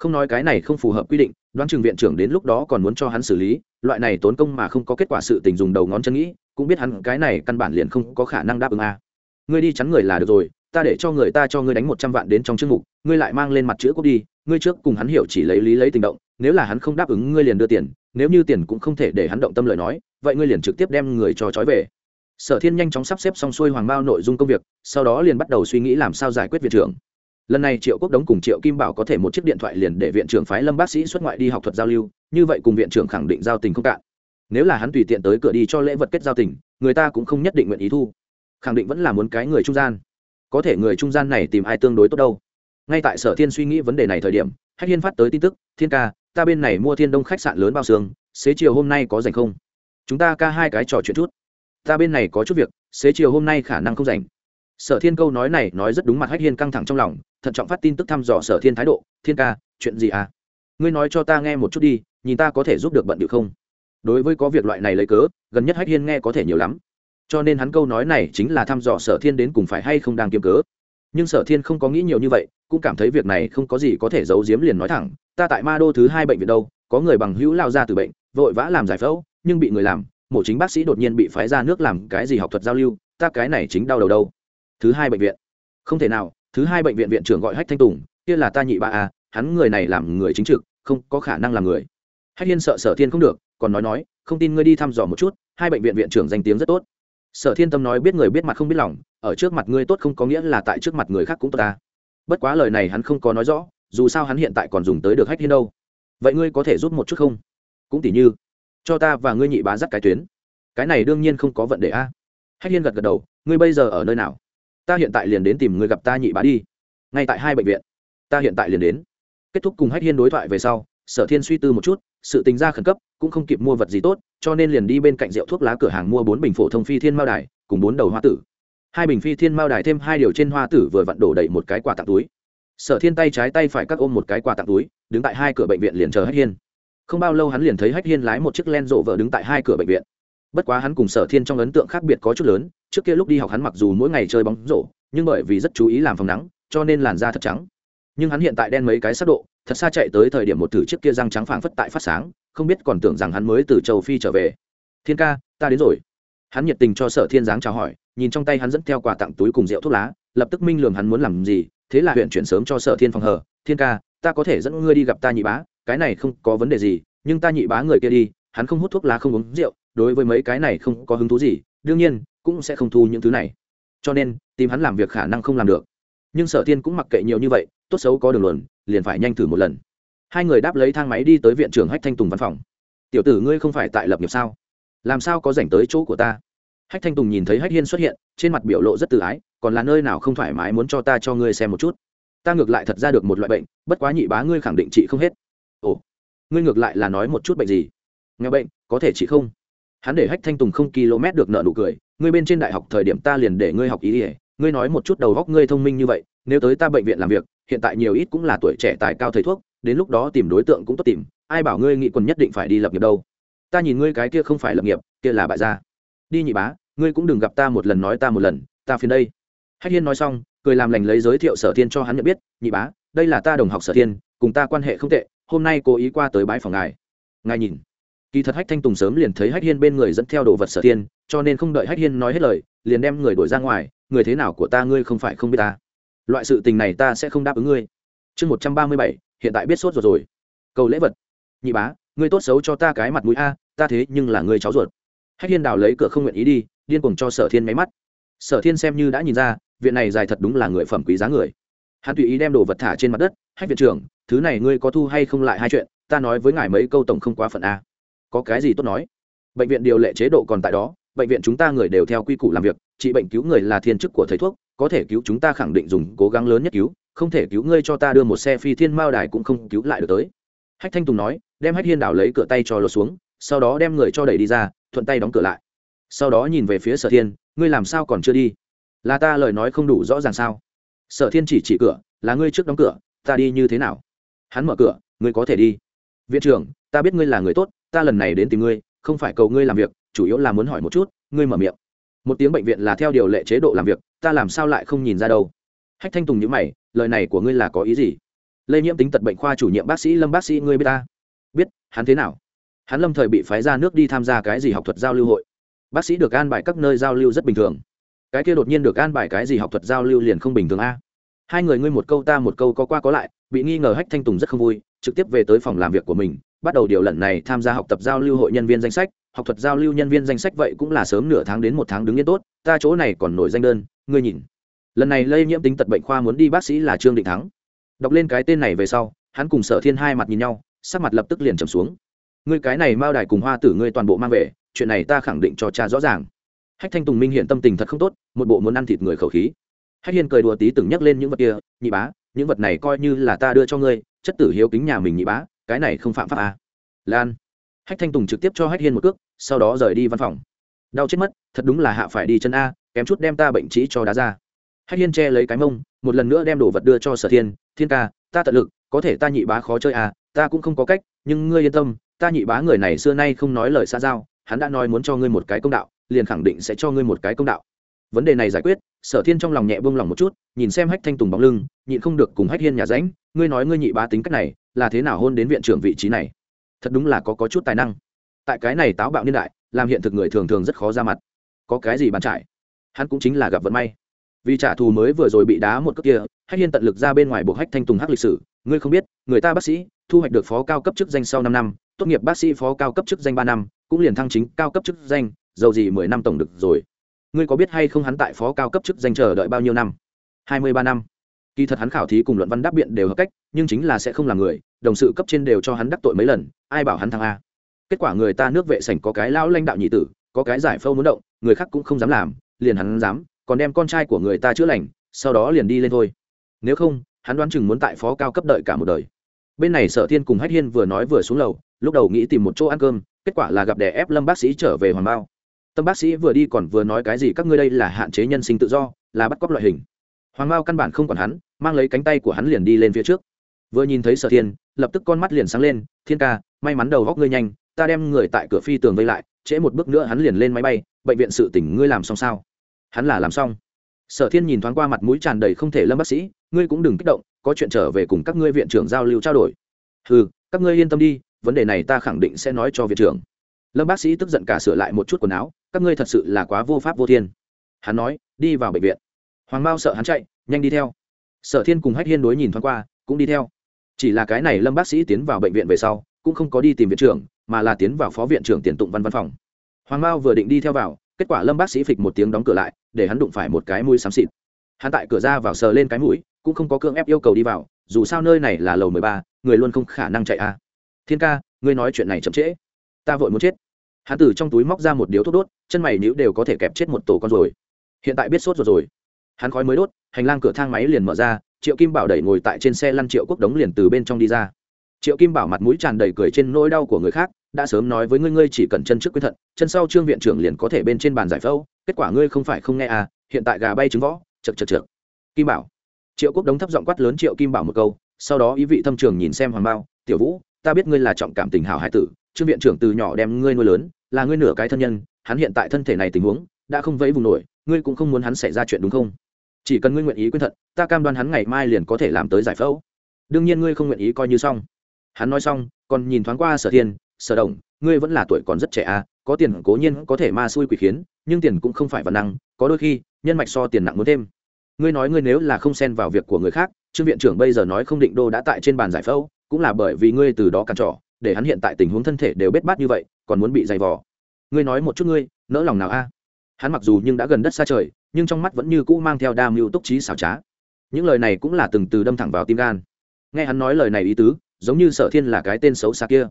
Speaker 1: không nói cái này không phù hợp quy định, đoán chừng viện trưởng đến lúc đó còn muốn cho hắn xử lý, loại này tốn công mà không có kết quả sự tình dùng đầu ngón chân nghĩ, cũng biết hắn cái này căn bản liền không có khả năng đáp ứng a. Ngươi đi chắn người là được rồi, ta để cho người ta cho ngươi đánh một trăm vạn đến trong chương mục, ngươi lại mang lên mặt chữ quốc đi, ngươi trước cùng hắn hiểu chỉ lấy lý lấy tình động, nếu là hắn không đáp ứng ngươi liền đưa tiền, nếu như tiền cũng không thể để hắn động tâm lời nói, vậy ngươi liền trực tiếp đem người cho trói về. Sở thiên nhanh chóng sắp xếp xong xuôi hoàng bao nội dung công việc, sau đó liền bắt đầu suy nghĩ làm sao giải quyết viện trưởng lần này triệu quốc đống cùng triệu kim bảo có thể một chiếc điện thoại liền để viện trưởng phái lâm bác sĩ xuất ngoại đi học thuật giao lưu, như vậy cùng viện trưởng khẳng định giao tình không cạn. Nếu là hắn tùy tiện tới cửa đi cho lễ vật kết giao tình, người ta cũng không nhất định nguyện ý thu. Khẳng định vẫn là muốn cái người trung gian. Có thể người trung gian này tìm ai tương đối tốt đâu. Ngay tại sở thiên suy nghĩ vấn đề này thời điểm, hách hiên phát tới tin tức, thiên ca, ta bên này mua thiên đông khách sạn lớn bao xương, xế chiều hôm nay có dành không? Chúng ta ca hai cái trò chuyện chút. Ta bên này có chút việc, xế chiều hôm nay khả năng không dành sở thiên câu nói này nói rất đúng mặt hách hiên căng thẳng trong lòng, thận trọng phát tin tức thăm dò sở thiên thái độ. Thiên ca, chuyện gì à? Ngươi nói cho ta nghe một chút đi, nhìn ta có thể giúp được bận điệu không? Đối với có việc loại này lấy cớ, gần nhất hách hiên nghe có thể nhiều lắm. Cho nên hắn câu nói này chính là thăm dò sở thiên đến cùng phải hay không đang kiếm cớ. Nhưng sở thiên không có nghĩ nhiều như vậy, cũng cảm thấy việc này không có gì có thể giấu giếm liền nói thẳng, ta tại ma đô thứ hai bệnh viện đâu, có người bằng hữu lao ra từ bệnh, vội vã làm giải phẫu, nhưng bị người làm, mổ chính bác sĩ đột nhiên bị phái ra nước làm cái gì học thuật giao lưu, ta cái này chính đau đầu đâu thứ hai bệnh viện. Không thể nào, thứ hai bệnh viện viện trưởng gọi hách thanh tùng, kia là ta nhị ba à hắn người này làm người chính trực, không có khả năng làm người. Hách hiên sợ sở thiên không được, còn nói nói, không tin ngươi đi thăm dò một chút, hai bệnh viện viện trưởng danh tiếng rất tốt. Sở thiên tâm nói biết người biết mặt không biết lòng, ở trước mặt ngươi tốt không có nghĩa là tại trước mặt người khác cũng tốt ta. Bất quá lời này hắn không có nói rõ, dù sao hắn hiện tại còn dùng tới được hách hiên đâu. Vậy ngươi có thể giúp một chút không? Cũng tỉ như, cho ta và ngươi nhị bá dắt cái tuyến. Cái này đương nhiên không có vận đề a. Hách hiên gật gật đầu, ngươi bây giờ ở nơi nào? Ta hiện tại liền đến tìm người gặp ta nhị bá đi. Ngay tại hai bệnh viện, ta hiện tại liền đến. Kết thúc cùng hách hiên đối thoại về sau, sở thiên suy tư một chút, sự tình ra khẩn cấp, cũng không kịp mua vật gì tốt, cho nên liền đi bên cạnh rượu thuốc lá cửa hàng mua bốn bình phổ thông phi thiên mao đài, cùng bốn đầu hoa tử. Hai bình phi thiên mao đài thêm hai điều trên hoa tử vừa vặn đổ đầy một cái quà tặng túi. Sở thiên tay trái tay phải cắt ôm một cái quà tặng túi, đứng tại hai cửa bệnh viện liền chờ hách hiên. Không bao lâu hắn liền thấy hách hiên lái một chiếc len rộ vợ đứng tại hai cửa bệnh viện bất quá hắn cùng sở thiên trong ấn tượng khác biệt có chút lớn, trước kia lúc đi học hắn mặc dù mỗi ngày chơi bóng rổ, nhưng bởi vì rất chú ý làm phòng nắng, cho nên làn da thật trắng. Nhưng hắn hiện tại đen mấy cái sắc độ, thật xa chạy tới thời điểm một thử chiếc kia răng trắng phảng phất tại phát sáng, không biết còn tưởng rằng hắn mới từ châu phi trở về. Thiên ca, ta đến rồi. Hắn nhiệt tình cho sở thiên giáng chào hỏi, nhìn trong tay hắn dẫn theo quà tặng túi cùng rượu thuốc lá, lập tức minh lường hắn muốn làm gì, thế là huyện chuyển sớm cho sở thiên phòng hờ, thiên ca, ta có thể dẫn ngươi đi gặp ta nhị bá, cái này không có vấn đề gì, nhưng ta nhị bá người kia đi, hắn không hút thuốc lá không uống rượu đối với mấy cái này không có hứng thú gì, đương nhiên, cũng sẽ không thu những thứ này. Cho nên, tìm hắn làm việc khả năng không làm được. Nhưng sở thiên cũng mặc kệ nhiều như vậy, tốt xấu có đường luận liền phải nhanh thử một lần. Hai người đáp lấy thang máy đi tới viện trưởng hách thanh tùng văn phòng. Tiểu tử ngươi không phải tại lập nghiệp sao? Làm sao có dành tới chỗ của ta? Hách thanh tùng nhìn thấy hách hiên xuất hiện, trên mặt biểu lộ rất tự ái, còn là nơi nào không thoải mái muốn cho ta cho ngươi xem một chút? Ta ngược lại thật ra được một loại bệnh, bất quá nhị bá ngươi khẳng định trị không hết. Ồ, ngươi ngược lại là nói một chút bệnh gì? Nghe bệnh, có thể trị không? Hắn để hách thanh tùng không km được nợ nụ cười, ngươi bên trên đại học thời điểm ta liền để ngươi học ý ỉa ngươi nói một chút đầu góc ngươi thông minh như vậy, nếu tới ta bệnh viện làm việc, hiện tại nhiều ít cũng là tuổi trẻ tài cao thầy thuốc, đến lúc đó tìm đối tượng cũng tốt tìm, ai bảo ngươi nghị quần nhất định phải đi lập nghiệp đâu. Ta nhìn ngươi cái kia không phải lập nghiệp, kia là bại gia. Đi nhị bá, ngươi cũng đừng gặp ta một lần nói ta một lần, ta phiền đây. Hách hiên nói xong, cười làm lành lấy giới thiệu sở thiên cho hắn nhận biết, nhị bá, đây là ta đồng học sở thiên, cùng ta quan hệ không tệ, hôm nay cố ý qua tới bãi phòng ngài. Ngài nhìn kỳ thật hách thanh tùng sớm liền thấy hách hiên bên người dẫn theo đồ vật sở thiên, cho nên không đợi hách hiên nói hết lời, liền đem người đuổi ra ngoài, người thế nào của ta ngươi không phải không biết ta. Loại sự tình này ta sẽ không đáp ứng ngươi. Chương một trăm ba mươi bảy, hiện tại biết sốt ruột rồi. Cầu lễ vật. Nhị bá, ngươi tốt xấu cho ta cái mặt mũi a, ta thế nhưng là ngươi cháu ruột. Hách hiên đào lấy cửa không nguyện ý đi, điên cùng cho sở thiên máy mắt. Sở thiên xem như đã nhìn ra, viện này dài thật đúng là người phẩm quý giá người. Hắn tùy ý đem đồ vật thả trên mặt đất, hách viện trưởng, thứ này ngươi có thu hay không lại hai chuyện, ta nói với ngài mấy câu tổng không quá phận a có cái gì tốt nói? Bệnh viện điều lệ chế độ còn tại đó, bệnh viện chúng ta người đều theo quy củ làm việc, trị bệnh cứu người là thiên chức của thầy thuốc, có thể cứu chúng ta khẳng định dùng cố gắng lớn nhất cứu, không thể cứu ngươi cho ta đưa một xe phi thiên mao đài cũng không cứu lại được tới. Hách thanh tùng nói, đem hách hiên đảo lấy cửa tay cho lột xuống, sau đó đem người cho đẩy đi ra, thuận tay đóng cửa lại. Sau đó nhìn về phía sở thiên, ngươi làm sao còn chưa đi? Là ta lời nói không đủ rõ ràng sao? Sở thiên chỉ chỉ cửa, là ngươi trước đóng cửa, ta đi như thế nào? Hắn mở cửa, ngươi có thể đi. Viện trưởng, ta biết ngươi là người tốt ta lần này đến tìm ngươi, không phải cầu ngươi làm việc, chủ yếu là muốn hỏi một chút, ngươi mở miệng. Một tiếng bệnh viện là theo điều lệ chế độ làm việc, ta làm sao lại không nhìn ra đâu. Hách thanh tùng nhữ mày, lời này của ngươi là có ý gì? Lây nhiễm tính tật bệnh khoa chủ nhiệm bác sĩ lâm bác sĩ ngươi biết ta? Biết, hắn thế nào? Hắn lâm thời bị phái ra nước đi tham gia cái gì học thuật giao lưu hội? Bác sĩ được an bài các nơi giao lưu rất bình thường. Cái kia đột nhiên được an bài cái gì học thuật giao lưu liền không bình thường a? Hai người ngươi một câu ta một câu có qua có lại, bị nghi ngờ hách thanh tùng rất không vui, trực tiếp về tới phòng làm việc của mình bắt đầu điều lần này tham gia học tập giao lưu hội nhân viên danh sách, học thuật giao lưu nhân viên danh sách vậy cũng là sớm nửa tháng đến một tháng đứng yên tốt, ta chỗ này còn nổi danh đơn, ngươi nhìn. Lần này lây nhiễm tính tật bệnh khoa muốn đi bác sĩ là trương định thắng. Đọc lên cái tên này về sau, hắn cùng sở thiên hai mặt nhìn nhau, sắc mặt lập tức liền trầm xuống. Ngươi cái này mao đài cùng hoa tử ngươi toàn bộ mang về, chuyện này ta khẳng định cho cha rõ ràng. Hách thanh tùng minh hiện tâm tình thật không tốt, một bộ muốn ăn thịt người khẩu khí. Hách hiên cười đùa tí từng nhắc lên những vật kia, nhị bá, những vật này coi như là ta đưa cho ngươi, chất tử hiếu kính nhà mình nhị bá cái này không phạm pháp à. lan. Hách thanh tùng trực tiếp cho hách hiên một cước, sau đó rời đi văn phòng. Đau chết mất, thật đúng là hạ phải đi chân a, kém chút đem ta bệnh trĩ cho đá ra. Hách hiên che lấy cái mông, một lần nữa đem đồ vật đưa cho sở thiên. Thiên ca, ta tận lực, có thể ta nhị bá khó chơi à ta cũng không có cách, nhưng ngươi yên tâm, ta nhị bá người này xưa nay không nói lời xa giao, hắn đã nói muốn cho ngươi một cái công đạo, liền khẳng định sẽ cho ngươi một cái công đạo. Vấn đề này giải quyết, sở thiên trong lòng nhẹ buông lòng một chút, nhìn xem hách thanh tùng bóng lưng, nhịn không được cùng hách hiên nhà ránh, ngươi nói ngươi nhị bá tính cách này là thế nào hôn đến viện trưởng vị trí này? Thật đúng là có, có chút tài năng. Tại cái này táo bạo niên đại làm hiện thực người thường thường rất khó ra mặt. Có cái gì bàn trải? Hắn cũng chính là gặp vận may. Vì trả thù mới vừa rồi bị đá một cước kia hách hiên tận lực ra bên ngoài buộc hách thanh tùng hắc lịch sử. Ngươi không biết người ta bác sĩ thu hoạch được phó cao cấp chức danh sau năm năm tốt nghiệp bác sĩ phó cao cấp chức danh ba năm cũng liền thăng chính cao cấp chức danh dầu gì mười năm tổng được rồi. Ngươi có biết hay không hắn tại phó cao cấp chức danh chờ đợi bao nhiêu năm? Hai mươi ba năm kỳ thật hắn khảo thí cùng luận văn đáp biện đều hợp cách, nhưng chính là sẽ không là người, đồng sự cấp trên đều cho hắn đắc tội mấy lần, ai bảo hắn thăng a. Kết quả người ta nước vệ sảnh có cái lão lãnh đạo nhị tử, có cái giải phâu muốn động, người khác cũng không dám làm, liền hắn dám, còn đem con trai của người ta chữa lành, sau đó liền đi lên thôi. Nếu không, hắn đoán chừng muốn tại phó cao cấp đợi cả một đời. Bên này sở thiên cùng hách hiên vừa nói vừa xuống lầu, lúc đầu nghĩ tìm một chỗ ăn cơm, kết quả là gặp đè ép lâm bác sĩ trở về hoàng bao. Tâm bác sĩ vừa đi còn vừa nói cái gì, các ngươi đây là hạn chế nhân sinh tự do, là bắt cóc loại hình hoàng bao căn bản không còn hắn, mang lấy cánh tay của hắn liền đi lên phía trước. Vừa nhìn thấy sở thiên, lập tức con mắt liền sáng lên, thiên ca, may mắn đầu góc ngươi nhanh, ta đem người tại cửa phi tường vây lại, trễ một bước nữa hắn liền lên máy bay, bệnh viện sự tỉnh ngươi làm xong sao? Hắn là làm xong. Sở thiên nhìn thoáng qua mặt mũi tràn đầy không thể lâm bác sĩ, ngươi cũng đừng kích động, có chuyện trở về cùng các ngươi viện trưởng giao lưu trao đổi. Ừ các ngươi yên tâm đi, vấn đề này ta khẳng định sẽ nói cho viện trưởng. Lâm bác sĩ tức giận cả sửa lại một chút quần áo, các ngươi thật sự là quá vô pháp vô thiên. Hắn nói, đi vào bệnh viện hoàng mao sợ hắn chạy, nhanh đi theo. Sở thiên cùng hách hiên đối nhìn thoáng qua, cũng đi theo. Chỉ là cái này lâm bác sĩ tiến vào bệnh viện về sau, cũng không có đi tìm viện trưởng, mà là tiến vào phó viện trưởng tiền tụng văn văn phòng. Hoàng mao vừa định đi theo vào, kết quả lâm bác sĩ phịch một tiếng đóng cửa lại, để hắn đụng phải một cái mũi xám xịt. Hắn tại cửa ra vào sờ lên cái mũi, cũng không có cưỡng ép yêu cầu đi vào, dù sao nơi này là lầu mười ba, người luôn không khả năng chạy a à. thiên ca, ngươi nói chuyện này chậm trễ. Ta vội muốn chết. Hắn từ trong túi móc ra một điếu thuốc đốt, chân mày níu đều có thể kẹp chết một tổ con rồi hiện tại biết sốt rồi rồi hắn khói mới đốt, hành lang cửa thang máy liền mở ra, triệu kim bảo đẩy ngồi tại trên xe lăn triệu quốc đống liền từ bên trong đi ra. Triệu kim bảo mặt mũi tràn đầy cười trên nỗi đau của người khác, đã sớm nói với ngươi ngươi chỉ cần chân trước quyết thận, chân sau trương viện trưởng liền có thể bên trên bàn giải phẫu, kết quả ngươi không phải không nghe à hiện tại gà bay trứng võ chật chật chật kim bảo. Triệu quốc đống thấp giọng quát lớn triệu kim bảo một câu, sau đó ý vị thâm trường nhìn xem hoàng bao, tiểu vũ, ta biết ngươi là trọng cảm tình hảo hải tử, trương viện trưởng từ nhỏ đem ngươi nuôi lớn, là ngươi nửa cái thân nhân, hắn hiện tại thân thể này tình huống, đã không vẫy vùng nổi ngươi cũng không muốn hắn xảy ra chuyện đúng không? Chỉ cần ngươi nguyện ý quyết thận, ta cam đoan hắn ngày mai liền có thể làm tới giải phẫu. Đương nhiên ngươi không nguyện ý coi như xong. Hắn nói xong, còn nhìn thoáng qua sở thiên, sở đồng, ngươi vẫn là tuổi còn rất trẻ à có tiền cố nhiên có thể ma xui quỷ khiến, nhưng tiền cũng không phải văn năng, có đôi khi, nhân mạch so tiền nặng muốn thêm. Ngươi nói ngươi nếu là không xen vào việc của người khác, trương viện trưởng bây giờ nói không định đô đã tại trên bàn giải phẫu, cũng là bởi vì ngươi từ đó cản trỏ để hắn hiện tại tình huống thân thể đều bết bát như vậy, còn muốn bị dày vò. Ngươi nói một chút ngươi, nỡ lòng nào a? Hắn mặc dù nhưng đã gần đất xa trời, nhưng trong mắt vẫn như cũ mang theo đa mưu túc trí xảo trá. Những lời này cũng là từng từ đâm thẳng vào tim gan. Nghe hắn nói lời này ý tứ, giống như sở thiên là cái tên xấu xa kia.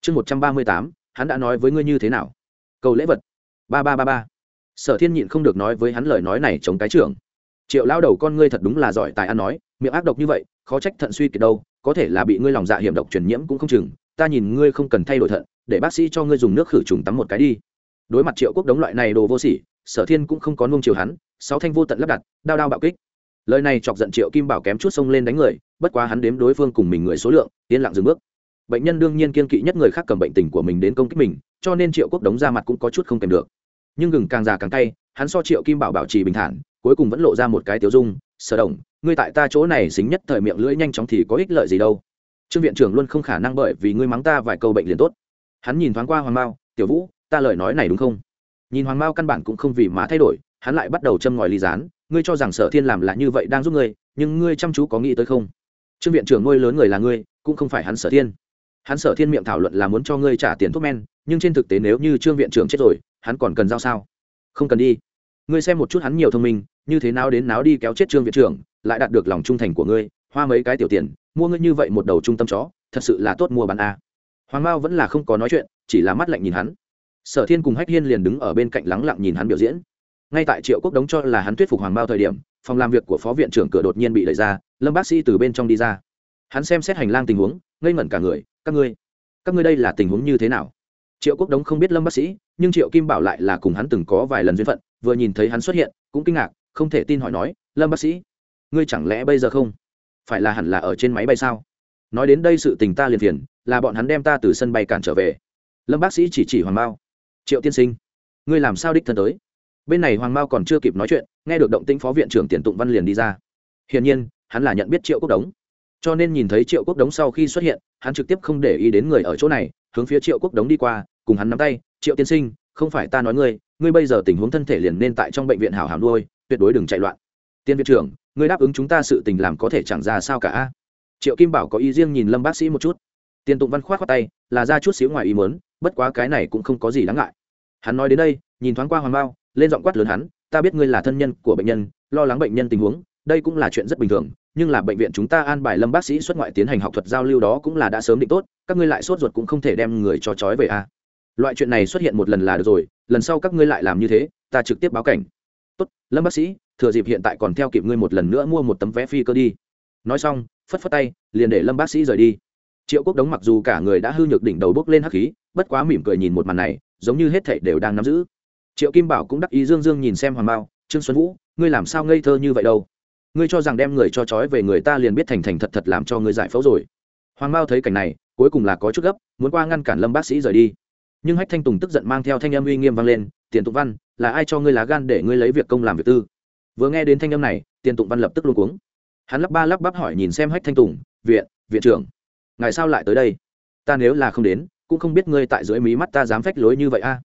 Speaker 1: Chương một trăm ba mươi tám, hắn đã nói với ngươi như thế nào? Cầu lễ vật. Ba ba ba ba. Sở thiên nhịn không được nói với hắn lời nói này chống cái trưởng. Triệu lao đầu con ngươi thật đúng là giỏi tài ăn nói, miệng ác độc như vậy, khó trách thận suy kiệt đâu, có thể là bị ngươi lòng dạ hiểm độc truyền nhiễm cũng không chừng, ta nhìn ngươi không cần thay đổi thận, để bác sĩ cho ngươi dùng nước khử trùng tắm một cái đi. Đối mặt triệu quốc đống loại này đồ vô sỉ sở thiên cũng không có nung chiều hắn, sáu thanh vô tận lắp đặt, đao đao bạo kích. Lời này chọc giận triệu kim bảo kém chút xông lên đánh người, bất quá hắn đếm đối phương cùng mình người số lượng, yên lặng dừng bước. Bệnh nhân đương nhiên kiên kỵ nhất người khác cầm bệnh tình của mình đến công kích mình, cho nên triệu quốc đống ra mặt cũng có chút không kèm được. Nhưng gừng càng già càng cay, hắn so triệu kim bảo bảo trì bình thản, cuối cùng vẫn lộ ra một cái tiêu dung, sở đồng, ngươi tại ta chỗ này xính nhất thời miệng lưỡi nhanh chóng thì có ích lợi gì đâu. Trương viện trưởng luôn không khả năng bởi vì ngươi mắng ta vài câu bệnh liền tốt. Hắn nhìn thoáng qua hoàng mao, tiểu vũ, ta lời nói này đúng không? Nhìn hoàng mao căn bản cũng không vì mà thay đổi, hắn lại bắt đầu châm ngòi ly dán. ngươi cho rằng sở thiên làm là như vậy đang giúp ngươi, nhưng ngươi chăm chú có nghĩ tới không? Trương viện trưởng nuôi lớn người là ngươi, cũng không phải hắn sở thiên. Hắn sở thiên miệng thảo luận là muốn cho ngươi trả tiền thuốc men, nhưng trên thực tế nếu như trương viện trưởng chết rồi, hắn còn cần giao sao? Không cần đi. Ngươi xem một chút hắn nhiều thông minh, như thế nào đến náo đi kéo chết trương viện trưởng, lại đạt được lòng trung thành của ngươi, hoa mấy cái tiểu tiền, mua ngươi như vậy một đầu trung tâm chó, thật sự là tốt mua bán a. Hoàng mao vẫn là không có nói chuyện, chỉ là mắt lạnh nhìn hắn sở thiên cùng hách hiên liền đứng ở bên cạnh lắng lặng nhìn hắn biểu diễn. Ngay tại triệu quốc đống cho là hắn thuyết phục hoàng mao thời điểm, phòng làm việc của phó viện trưởng cửa đột nhiên bị đẩy ra, lâm bác sĩ từ bên trong đi ra. Hắn xem xét hành lang tình huống, ngây ngẩn cả người, các ngươi các ngươi đây là tình huống như thế nào? Triệu quốc đống không biết lâm bác sĩ, nhưng triệu kim bảo lại là cùng hắn từng có vài lần duyên phận, vừa nhìn thấy hắn xuất hiện, cũng kinh ngạc, không thể tin hỏi nói, lâm bác sĩ, ngươi chẳng lẽ bây giờ không phải là hẳn là ở trên máy bay sao? Nói đến đây sự tình ta liền phiền, là bọn hắn đem ta từ sân bay cản trở về. Lâm bác sĩ chỉ chỉ hoàng mao triệu tiên sinh, ngươi làm sao đích thân tới? Bên này hoàng mao còn chưa kịp nói chuyện, nghe được động tĩnh phó viện trưởng tiền tụng văn liền đi ra. Hiển nhiên, hắn là nhận biết triệu quốc đống. Cho nên nhìn thấy triệu quốc đống sau khi xuất hiện, hắn trực tiếp không để ý đến người ở chỗ này, hướng phía triệu quốc đống đi qua, cùng hắn nắm tay, triệu tiên sinh, không phải ta nói ngươi ngươi bây giờ tình huống thân thể liền nên tại trong bệnh viện hảo hàm nuôi, tuyệt đối đừng chạy loạn. Tiên viện trưởng, ngươi đáp ứng chúng ta sự tình làm có thể chẳng ra sao cả triệu kim bảo có ý riêng nhìn lâm bác sĩ một chút tiền tụng văn khoát khoát tay, là ra chút xíu ngoài ý muốn, bất quá cái này cũng không có gì đáng ngại. Hắn nói đến đây, nhìn thoáng qua hoàng bao lên giọng quát lớn hắn, ta biết ngươi là thân nhân của bệnh nhân, lo lắng bệnh nhân tình huống, đây cũng là chuyện rất bình thường, nhưng là bệnh viện chúng ta an bài lâm bác sĩ xuất ngoại tiến hành học thuật giao lưu đó cũng là đã sớm định tốt, các ngươi lại sốt ruột cũng không thể đem người cho trói về a loại chuyện này xuất hiện một lần là được rồi, lần sau các ngươi lại làm như thế, ta trực tiếp báo cảnh. Tốt, lâm bác sĩ, thừa dịp hiện tại còn theo kịp ngươi một lần nữa mua một tấm vé phi cơ đi. Nói xong, phất phất tay, liền để lâm bác sĩ rời đi triệu quốc đống mặc dù cả người đã hư nhược đỉnh đầu bốc lên hắc khí bất quá mỉm cười nhìn một màn này giống như hết thảy đều đang nắm giữ. Triệu kim bảo cũng đắc ý dương dương nhìn xem hoàng mao, trương xuân vũ ngươi làm sao ngây thơ như vậy đâu? Ngươi cho rằng đem người cho trói về người ta liền biết thành thành thật thật làm cho ngươi giải phẫu rồi. Hoàng mao thấy cảnh này cuối cùng là có chút gấp muốn qua ngăn cản lâm bác sĩ rời đi. Nhưng hách thanh tùng tức giận mang theo thanh âm uy nghiêm vang lên tiền tụng văn là ai cho ngươi lá gan để ngươi lấy việc công làm việc tư? Vừa nghe đến thanh âm này tiền tụng văn lập tức luôn cuống. Hắn lắp ba lắp bắp hỏi nhìn xem hách thanh tùng viện viện trưởng ngài sao lại tới đây? Ta nếu là không đến, cũng không biết ngươi tại dưới mí mắt ta dám phách lối như vậy a.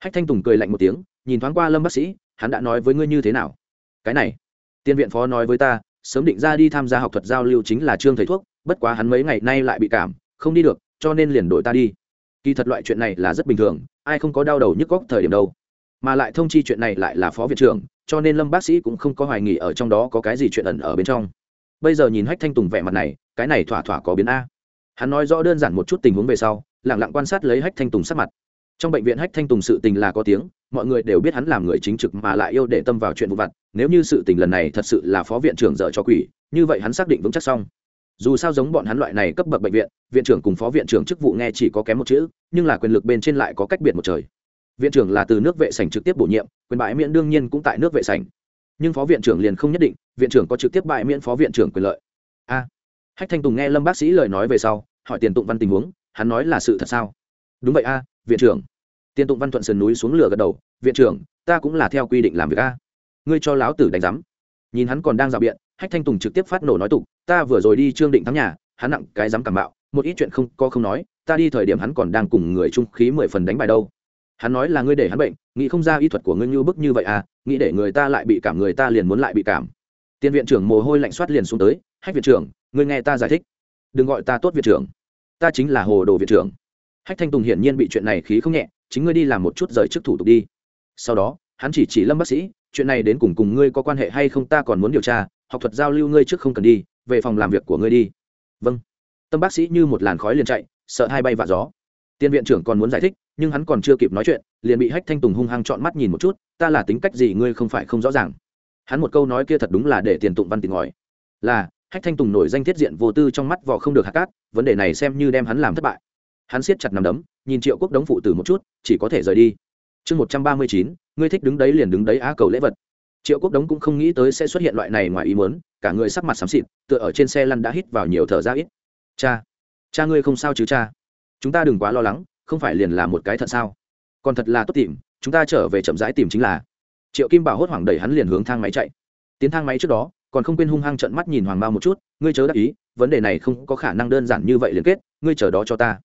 Speaker 1: Hách thanh tùng cười lạnh một tiếng, nhìn thoáng qua lâm bác sĩ, hắn đã nói với ngươi như thế nào? Cái này, tiên viện phó nói với ta, sớm định ra đi tham gia học thuật giao lưu chính là trương thầy thuốc, bất quá hắn mấy ngày nay lại bị cảm, không đi được, cho nên liền đổi ta đi. Kỳ thật loại chuyện này là rất bình thường, ai không có đau đầu nhức góc thời điểm đâu. Mà lại thông chi chuyện này lại là phó viện trưởng, cho nên lâm bác sĩ cũng không có hoài nghỉ ở trong đó có cái gì chuyện ẩn ở bên trong. Bây giờ nhìn hách thanh tùng vẻ mặt này, cái này thỏa thỏa có biến a hắn nói rõ đơn giản một chút tình huống về sau lẳng lặng quan sát lấy hách thanh tùng sắc mặt. Trong bệnh viện hách thanh tùng sự tình là có tiếng, mọi người đều biết hắn làm người chính trực mà lại yêu để tâm vào chuyện vụ vặt, nếu như sự tình lần này thật sự là phó viện trưởng dở cho quỷ, như vậy hắn xác định vững chắc xong. Dù sao giống bọn hắn loại này cấp bậc bệnh viện viện trưởng cùng phó viện trưởng chức vụ nghe chỉ có kém một chữ, nhưng là quyền lực bên trên lại có cách biệt một trời. Viện trưởng là từ nước vệ sảnh trực tiếp bổ nhiệm, quyền bãi miễn đương nhiên cũng tại nước vệ sảnh. Nhưng phó viện trưởng liền không nhất định, viện trưởng có trực tiếp bãi miễn phó viện trưởng quyền lợi. A hách thanh tùng nghe lâm bác sĩ lời nói về sau, hỏi tiền tụng văn tình huống, hắn nói là sự thật sao? Đúng vậy a, viện trưởng. Tiền tụng văn thuận sườn núi xuống lửa gật đầu, viện trưởng, ta cũng là theo quy định làm việc a. Ngươi cho láo tử đánh giám. Nhìn hắn còn đang rào biện, hách thanh tùng trực tiếp phát nổ nói tục, ta vừa rồi đi trương định thắng nhà, hắn nặng cái dám cảm bạo một ít chuyện không có không nói, ta đi thời điểm hắn còn đang cùng người trung khí mười phần đánh bài đâu. Hắn nói là ngươi để hắn bệnh, nghĩ không ra y thuật của ngươi như bức như vậy à nghĩ để người ta lại bị cảm, người ta liền muốn lại bị cảm. Tiên viện trưởng mồ hôi lạnh soát liền xuống tới, hách viện trưởng ngươi nghe ta giải thích. Đừng gọi ta tốt viện trưởng. Ta chính là hồ đồ viện trưởng. Hách thanh tùng hiển nhiên bị chuyện này khí không nhẹ, chính ngươi đi làm một chút rời trước thủ tục đi. Sau đó, hắn chỉ chỉ lâm bác sĩ, chuyện này đến cùng cùng ngươi có quan hệ hay không ta còn muốn điều tra, học thuật giao lưu ngươi trước không cần đi, về phòng làm việc của ngươi đi. Vâng. Tâm bác sĩ như một làn khói liền chạy, sợ hai bay vạ gió. Tiên viện trưởng còn muốn giải thích, nhưng hắn còn chưa kịp nói chuyện, liền bị hách thanh tùng hung hăng chọn mắt nhìn một chút, ta là tính cách gì ngươi không phải không rõ ràng. Hắn một câu nói kia thật đúng là để tiền tụng văn tình ngòi. Là hách thanh tùng nổi danh thiết diện vô tư trong mắt vò không được hạ cát, vấn đề này xem như đem hắn làm thất bại. Hắn siết chặt nằm đấm, nhìn triệu quốc đống phụ tử một chút, chỉ có thể rời đi. Chương một trăm ba mươi chín, ngươi thích đứng đấy liền đứng đấy á cầu lễ vật. Triệu quốc đống cũng không nghĩ tới sẽ xuất hiện loại này ngoài ý muốn, cả người sắc mặt xám xịt, tựa ở trên xe lăn đã hít vào nhiều thở ra ít. Cha cha ngươi không sao chứ cha? Chúng ta đừng quá lo lắng, không phải liền là một cái thật sao? Còn thật là tốt tìm, chúng ta trở về chậm rãi tìm chính là. Triệu kim bảo hốt hoảng đẩy hắn liền hướng thang máy chạy. Tiến thang máy trước đó còn không quên hung hăng trận mắt nhìn hoàng mao một chút, ngươi chớ đắc ý, vấn đề này không có khả năng đơn giản như vậy liên kết, ngươi chờ đó cho ta.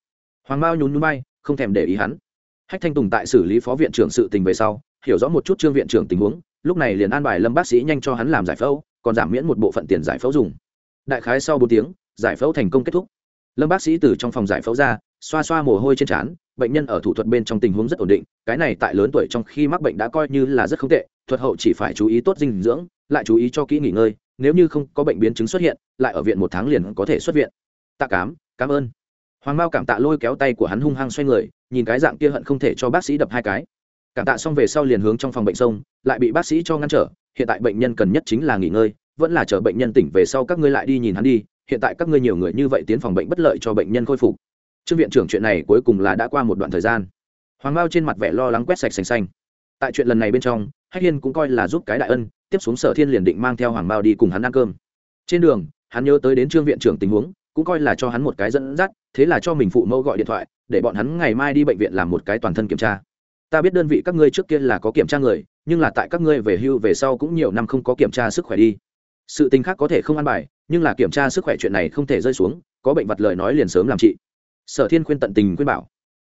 Speaker 1: Hoàng mao nhún nhún bay không thèm để ý hắn. Hách thanh tùng tại xử lý phó viện trưởng sự tình về sau, hiểu rõ một chút trương viện trưởng tình huống, lúc này liền an bài lâm bác sĩ nhanh cho hắn làm giải phẫu, còn giảm miễn một bộ phận tiền giải phẫu dùng. Đại khái sau bốn tiếng, giải phẫu thành công kết thúc. Lâm bác sĩ từ trong phòng giải phẫu ra, xoa xoa mồ hôi trên trán, bệnh nhân ở thủ thuật bên trong tình huống rất ổn định, cái này tại lớn tuổi trong khi mắc bệnh đã coi như là rất không tệ, thuật hậu chỉ phải chú ý tốt dinh dưỡng lại chú ý cho kỹ nghỉ ngơi, nếu như không có bệnh biến chứng xuất hiện, lại ở viện một tháng liền có thể xuất viện. Tạ cám, cảm ơn. Hoàng mao cảm tạ lôi kéo tay của hắn hung hăng xoay người, nhìn cái dạng kia hận không thể cho bác sĩ đập hai cái. Cảm tạ xong về sau liền hướng trong phòng bệnh sông, lại bị bác sĩ cho ngăn trở, hiện tại bệnh nhân cần nhất chính là nghỉ ngơi, vẫn là chờ bệnh nhân tỉnh về sau các ngươi lại đi nhìn hắn đi, hiện tại các ngươi nhiều người như vậy tiến phòng bệnh bất lợi cho bệnh nhân khôi phục. Trương viện trưởng chuyện này cuối cùng là đã qua một đoạn thời gian. Hoàng mao trên mặt vẻ lo lắng quét sạch sành xanh. Tại chuyện lần này bên trong hách hiên cũng coi là giúp cái đại ân, tiếp xuống sở thiên liền định mang theo hoàng mao đi cùng hắn ăn cơm. Trên đường, hắn nhớ tới đến trương viện trưởng tình huống, cũng coi là cho hắn một cái dẫn dắt, thế là cho mình phụ mẫu gọi điện thoại, để bọn hắn ngày mai đi bệnh viện làm một cái toàn thân kiểm tra. Ta biết đơn vị các ngươi trước kia là có kiểm tra người, nhưng là tại các ngươi về hưu về sau cũng nhiều năm không có kiểm tra sức khỏe đi. Sự tình khác có thể không ăn bài, nhưng là kiểm tra sức khỏe chuyện này không thể rơi xuống, có bệnh vật lời nói liền sớm làm trị sở thiên khuyên tận tình khuyên bảo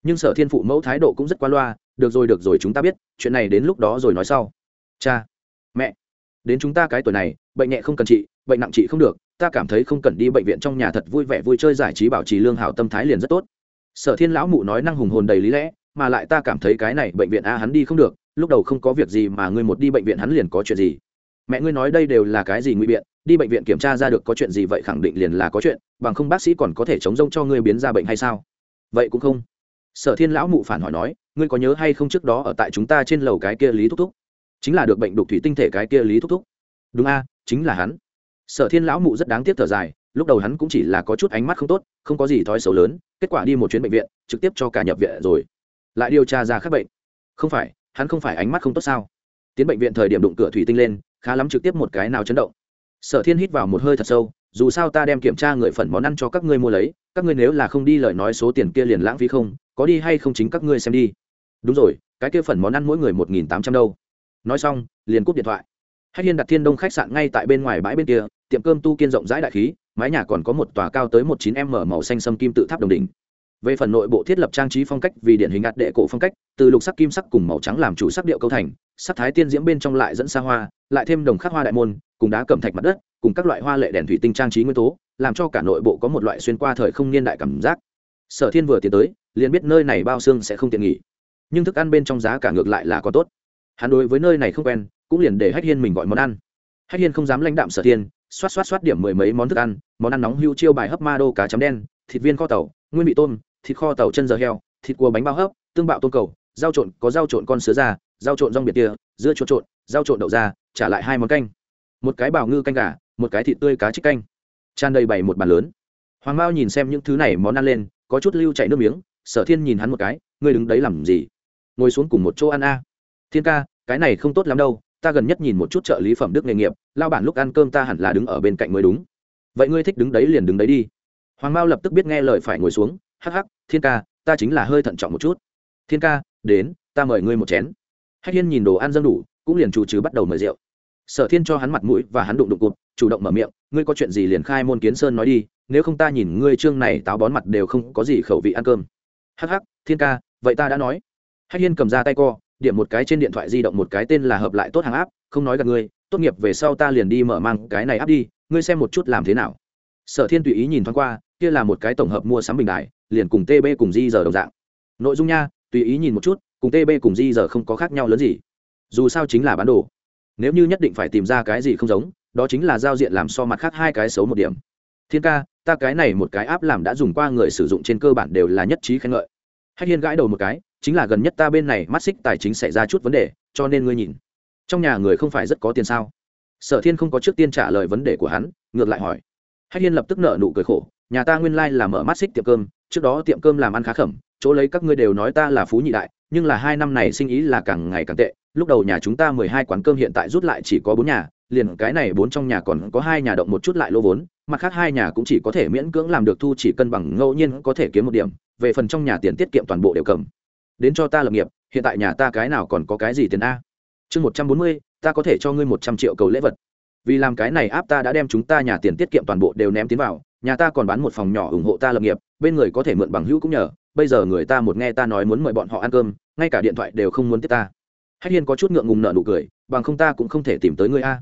Speaker 1: nhưng sở thiên phụ mẫu thái độ cũng rất qua loa, được rồi được rồi, chúng ta biết, chuyện này đến lúc đó rồi nói sau. Cha, mẹ, đến chúng ta cái tuổi này, bệnh nhẹ không cần trị, bệnh nặng trị không được, ta cảm thấy không cần đi bệnh viện trong nhà thật vui vẻ vui chơi giải trí bảo trì lương hảo tâm thái liền rất tốt. Sở thiên lão mụ nói năng hùng hồn đầy lý lẽ, mà lại ta cảm thấy cái này bệnh viện a hắn đi không được, lúc đầu không có việc gì mà ngươi một đi bệnh viện hắn liền có chuyện gì? Mẹ ngươi nói đây đều là cái gì nguy biện, đi bệnh viện kiểm tra ra được có chuyện gì vậy khẳng định liền là có chuyện, bằng không bác sĩ còn có thể chống rông cho ngươi biến ra bệnh hay sao? Vậy cũng không sở thiên lão mụ phản hỏi nói, ngươi có nhớ hay không trước đó ở tại chúng ta trên lầu cái kia lý thúc thúc? Chính là được bệnh đục thủy tinh thể cái kia lý thúc thúc. Đúng a, chính là hắn. Sở thiên lão mụ rất đáng tiếc thở dài, lúc đầu hắn cũng chỉ là có chút ánh mắt không tốt, không có gì thói xấu lớn, kết quả đi một chuyến bệnh viện, trực tiếp cho cả nhập viện rồi. Lại điều tra ra các bệnh. Không phải, hắn không phải ánh mắt không tốt sao? Tiến bệnh viện thời điểm đụng cửa thủy tinh lên, khá lắm trực tiếp một cái nào chấn động. Sở thiên hít vào một hơi thật sâu, dù sao ta đem kiểm tra người phần món ăn cho các ngươi mua lấy, các ngươi nếu là không đi lời nói số tiền kia liền lãng phí không có đi hay không chính các ngươi xem đi. Đúng rồi, cái kia phần món ăn mỗi người một nghìn tám trăm đâu. Nói xong, liền cúp điện thoại. Hách hiên đặt thiên đông khách sạn ngay tại bên ngoài bãi bên kia, tiệm cơm tu kiên rộng rãi đại khí, mái nhà còn có một tòa cao tới một chín m màu xanh sâm kim tự tháp đồng đỉnh. Về phần nội bộ thiết lập trang trí phong cách vì điển hình ạt đệ cổ phong cách, từ lục sắc kim sắc cùng màu trắng làm chủ sắc điệu câu thành, sắc thái tiên diễm bên trong lại dẫn xa hoa, lại thêm đồng khắc hoa đại môn, cùng đá cẩm thạch mặt đất, cùng các loại hoa lệ đèn thủy tinh trang trí nguyên tố, làm cho cả nội bộ có một loại xuyên qua thời không niên đại cảm giác. Sở thiên vừa tiến tới liền biết nơi này bao xương sẽ không tiện nghỉ. Nhưng thức ăn bên trong giá cả ngược lại là có tốt. Hắn đối với nơi này không quen, cũng liền để hách hiên mình gọi món ăn. Hách hiên không dám lãnh đạm sở thiên, xoát xoát xoát điểm mười mấy món thức ăn, món ăn nóng hưu chiêu bài hấp ma đô cá chấm đen, thịt viên kho tàu, nguyên vị tôm, thịt kho tàu chân giò heo, thịt cua bánh bao hấp, tương bạo tôm cầu, rau trộn, có rau trộn con sứa da rau trộn rong biệt tia, dưa trộn trộn, rau trộn đậu da trả lại hai món canh. Một cái bào ngư canh gà, một cái thịt tươi cá trích canh. Tràn đầy bày một bàn lớn. Hoàng mao nhìn xem những thứ này món ăn lên, có chút lưu chảy nước miếng sở thiên nhìn hắn một cái, ngươi đứng đấy làm gì? Ngồi xuống cùng một chỗ ăn a. Thiên ca, cái này không tốt lắm đâu, ta gần nhất nhìn một chút trợ lý phẩm đức nghề nghiệp lao bản lúc ăn cơm ta hẳn là đứng ở bên cạnh mới đúng. Vậy ngươi thích đứng đấy liền đứng đấy đi. Hoàng mao lập tức biết nghe lời phải ngồi xuống, hắc hắc, thiên ca, ta chính là hơi thận trọng một chút. Thiên ca, đến, ta mời ngươi một chén. Hách hiên nhìn đồ ăn dâng đủ, cũng liền chủ trừ bắt đầu mời rượu. Sở thiên cho hắn mặt mũi và hắn đụng đụng cụt, chủ động mở miệng, ngươi có chuyện gì liền khai môn kiến sơn nói đi, nếu không ta nhìn ngươi trương này táo bón mặt đều không có gì khẩu vị ăn cơm hắc hắc, thiên ca, vậy ta đã nói. Hách hiên cầm ra tay co, điểm một cái trên điện thoại di động một cái tên là hợp lại tốt hàng áp, không nói gặp ngươi tốt nghiệp về sau ta liền đi mở mang cái này áp đi, ngươi xem một chút làm thế nào. Sở thiên tùy ý nhìn thoáng qua, kia là một cái tổng hợp mua sắm bình đại liền cùng tb cùng di giờ đồng dạng. Nội dung nha, tùy ý nhìn một chút, cùng tb cùng di giờ không có khác nhau lớn gì. Dù sao chính là bán đồ. Nếu như nhất định phải tìm ra cái gì không giống, đó chính là giao diện làm so mặt khác hai cái xấu một điểm. Thiên ca ta cái này một cái áp làm đã dùng qua người sử dụng trên cơ bản đều là nhất trí khen ngợi. Hách hiên gãi đầu một cái, chính là gần nhất ta bên này mắt xích tài chính xảy ra chút vấn đề, cho nên ngươi nhìn. Trong nhà người không phải rất có tiền sao? Sở thiên không có trước tiên trả lời vấn đề của hắn, ngược lại hỏi. Hách hiên lập tức nợ nụ cười khổ, nhà ta nguyên lai、like、là mở mắt xích tiệm cơm, trước đó tiệm cơm làm ăn khá khẩm, chỗ lấy các ngươi đều nói ta là phú nhị đại, nhưng là hai năm này sinh ý là càng ngày càng tệ, lúc đầu nhà chúng ta mười hai quán cơm hiện tại rút lại chỉ có bốn nhà, liền cái này bốn trong nhà còn có hai nhà động một chút lại lô vốn mặt khác hai nhà cũng chỉ có thể miễn cưỡng làm được thu chỉ cân bằng ngẫu nhiên có thể kiếm một điểm, về phần trong nhà tiền tiết kiệm toàn bộ đều cầm. Đến cho ta lập nghiệp, hiện tại nhà ta cái nào còn có cái gì tiền a? Chương một trăm bốn mươi, ta có thể cho ngươi một trăm triệu cầu lễ vật. Vì làm cái này áp ta đã đem chúng ta nhà tiền tiết kiệm toàn bộ đều ném tiến vào, nhà ta còn bán một phòng nhỏ ủng hộ ta lập nghiệp, bên người có thể mượn bằng hữu cũng nhờ, bây giờ người ta một nghe ta nói muốn mời bọn họ ăn cơm, ngay cả điện thoại đều không muốn tiếp ta. Hách hiên có chút ngượng ngùng nợ nụ cười, bằng không ta cũng không thể tìm tới ngươi a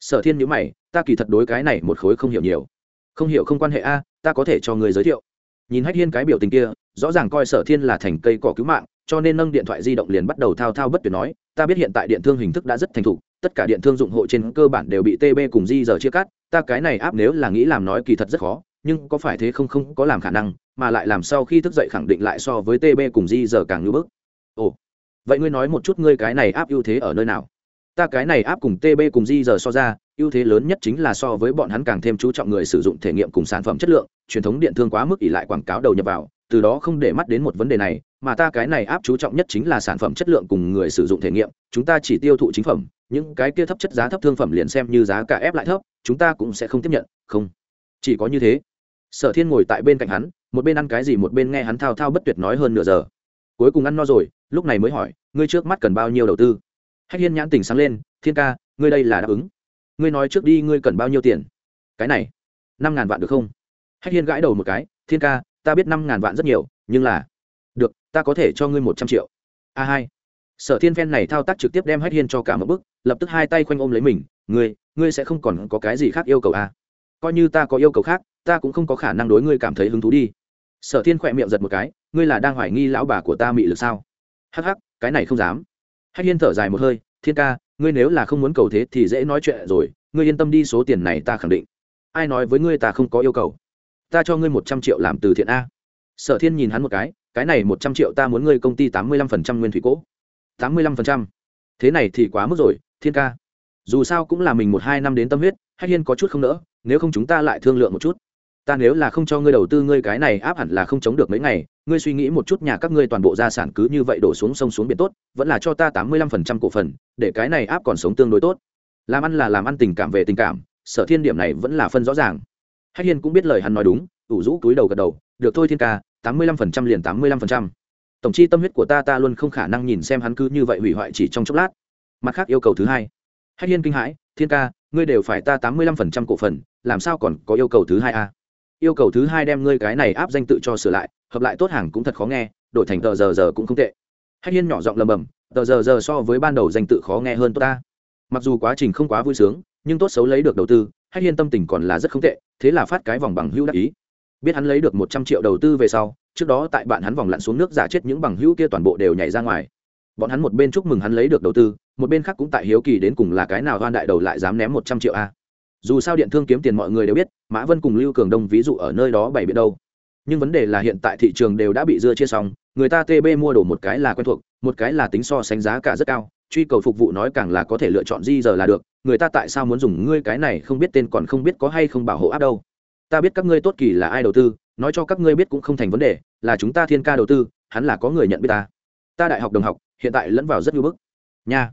Speaker 1: sở thiên nhữ mày, ta kỳ thật đối cái này một khối không hiểu nhiều. Không hiểu không quan hệ a, ta có thể cho người giới thiệu. Nhìn hách hiên cái biểu tình kia, rõ ràng coi sở thiên là thành cây cỏ cứu mạng, cho nên nâng điện thoại di động liền bắt đầu thao thao bất tuyệt nói, ta biết hiện tại điện thương hình thức đã rất thành thục, tất cả điện thương dụng hộ trên cơ bản đều bị tb cùng di giờ chia cắt, ta cái này áp nếu là nghĩ làm nói kỳ thật rất khó, nhưng có phải thế không không có làm khả năng, mà lại làm sau khi thức dậy khẳng định lại so với tb cùng di giờ càng ngưỡng bức. Ồ, vậy ngươi nói một chút ngươi cái này áp ưu thế ở nơi nào? Ta cái này áp cùng tb cùng di giờ so ra, ưu thế lớn nhất chính là so với bọn hắn càng thêm chú trọng người sử dụng thể nghiệm cùng sản phẩm chất lượng, truyền thống điện thương quá mức ỉ lại quảng cáo đầu nhập vào, từ đó không để mắt đến một vấn đề này, mà ta cái này áp chú trọng nhất chính là sản phẩm chất lượng cùng người sử dụng thể nghiệm, chúng ta chỉ tiêu thụ chính phẩm, những cái kia thấp chất giá thấp thương phẩm liền xem như giá cả ép lại thấp, chúng ta cũng sẽ không tiếp nhận, không. Chỉ có như thế. Sở thiên ngồi tại bên cạnh hắn, một bên ăn cái gì một bên nghe hắn thao thao bất tuyệt nói hơn nửa giờ. Cuối cùng ăn no rồi, lúc này mới hỏi, ngươi trước mắt cần bao nhiêu đầu tư? Hách hiên nhãn tình sáng lên, thiên ca, ngươi đây là đáp ứng. Ngươi nói trước đi, ngươi cần bao nhiêu tiền? Cái này, năm ngàn vạn được không? Hách hiên gãi đầu một cái, thiên ca, ta biết năm ngàn vạn rất nhiều, nhưng là được, ta có thể cho ngươi một trăm triệu. A hai. Sở thiên phen này thao tác trực tiếp đem hách hiên cho cả một bức, lập tức hai tay khoanh ôm lấy mình, ngươi ngươi sẽ không còn có cái gì khác yêu cầu a coi như ta có yêu cầu khác, ta cũng không có khả năng đối ngươi cảm thấy hứng thú đi. Sở thiên khỏe miệng giật một cái, ngươi là đang hoài nghi lão bà của ta mị lực sao? Hắc hắc, cái này không dám hách hiên thở dài một hơi, thiên ca, ngươi nếu là không muốn cầu thế thì dễ nói chuyện rồi, ngươi yên tâm đi, số tiền này ta khẳng định. Ai nói với ngươi ta không có yêu cầu? Ta cho ngươi một trăm triệu làm từ thiện a. Sở thiên nhìn hắn một cái cái này một trăm triệu ta muốn ngươi công ty tám mươi lăm phần trăm nguyên thủy cỗ tám mươi lăm phần trăm. Thế này thì quá mức rồi, thiên ca. Dù sao cũng là mình một hai năm đến tâm huyết, hách hiên có chút không nỡ, nếu không chúng ta lại thương lượng một chút ta nếu là không cho ngươi đầu tư ngươi cái này áp hẳn là không chống được mấy ngày, ngươi suy nghĩ một chút nhà các ngươi toàn bộ gia sản cứ như vậy đổ xuống sông xuống biển tốt, vẫn là cho ta tám mươi lăm phần trăm cổ phần, để cái này áp còn sống tương đối tốt. Làm ăn là làm ăn tình cảm về tình cảm, sở thiên điểm này vẫn là phân rõ ràng. Hách hiên cũng biết lời hắn nói đúng, ủ rũ túi đầu gật đầu, được thôi thiên ca, tám mươi lăm phần trăm liền tám mươi lăm phần trăm. Tổng chi tâm huyết của ta ta luôn không khả năng nhìn xem hắn cứ như vậy hủy hoại chỉ trong chốc lát. Mặt khác yêu cầu thứ hai. Hách hiên kinh hãi, thiên ca, ngươi đều phải ta tám mươi lăm phần trăm cổ phần, làm sao còn có yêu cầu thứ hai a yêu cầu thứ hai đem ngươi cái này áp danh tự cho sửa lại, hợp lại tốt hàng cũng thật khó nghe, đổi thành tờ giờ giờ cũng không tệ. Hách hiên nhỏ giọng lầm bầm, tờ giờ giờ so với ban đầu danh tự khó nghe hơn tốt ta. Mặc dù quá trình không quá vui sướng, nhưng tốt xấu lấy được đầu tư, hách hiên tâm tình còn là rất không tệ, thế là phát cái vòng bằng hữu đắc ý. Biết hắn lấy được một trăm triệu đầu tư về sau, trước đó tại bạn hắn vòng lặn xuống nước giả chết những bằng hữu kia toàn bộ đều nhảy ra ngoài. Bọn hắn một bên chúc mừng hắn lấy được đầu tư, một bên khác cũng tại hiếu kỳ đến cùng là cái nào hoan đại đầu lại dám ném một trăm triệu a dù sao điện thương kiếm tiền mọi người đều biết, mã vân cùng lưu cường đông ví dụ ở nơi đó bày biện đâu. Nhưng vấn đề là hiện tại thị trường đều đã bị dưa chia xong, người ta tb mua đồ một cái là quen thuộc, một cái là tính so sánh giá cả rất cao, truy cầu phục vụ nói càng là có thể lựa chọn di giờ là được, người ta tại sao muốn dùng ngươi cái này không biết tên còn không biết có hay không bảo hộ áp đâu. Ta biết các ngươi tốt kỳ là ai đầu tư, nói cho các ngươi biết cũng không thành vấn đề, là chúng ta thiên ca đầu tư, hắn là có người nhận biết ta. Ta đại học đồng học, hiện tại lẫn vào rất ngưỡng bức. Nha,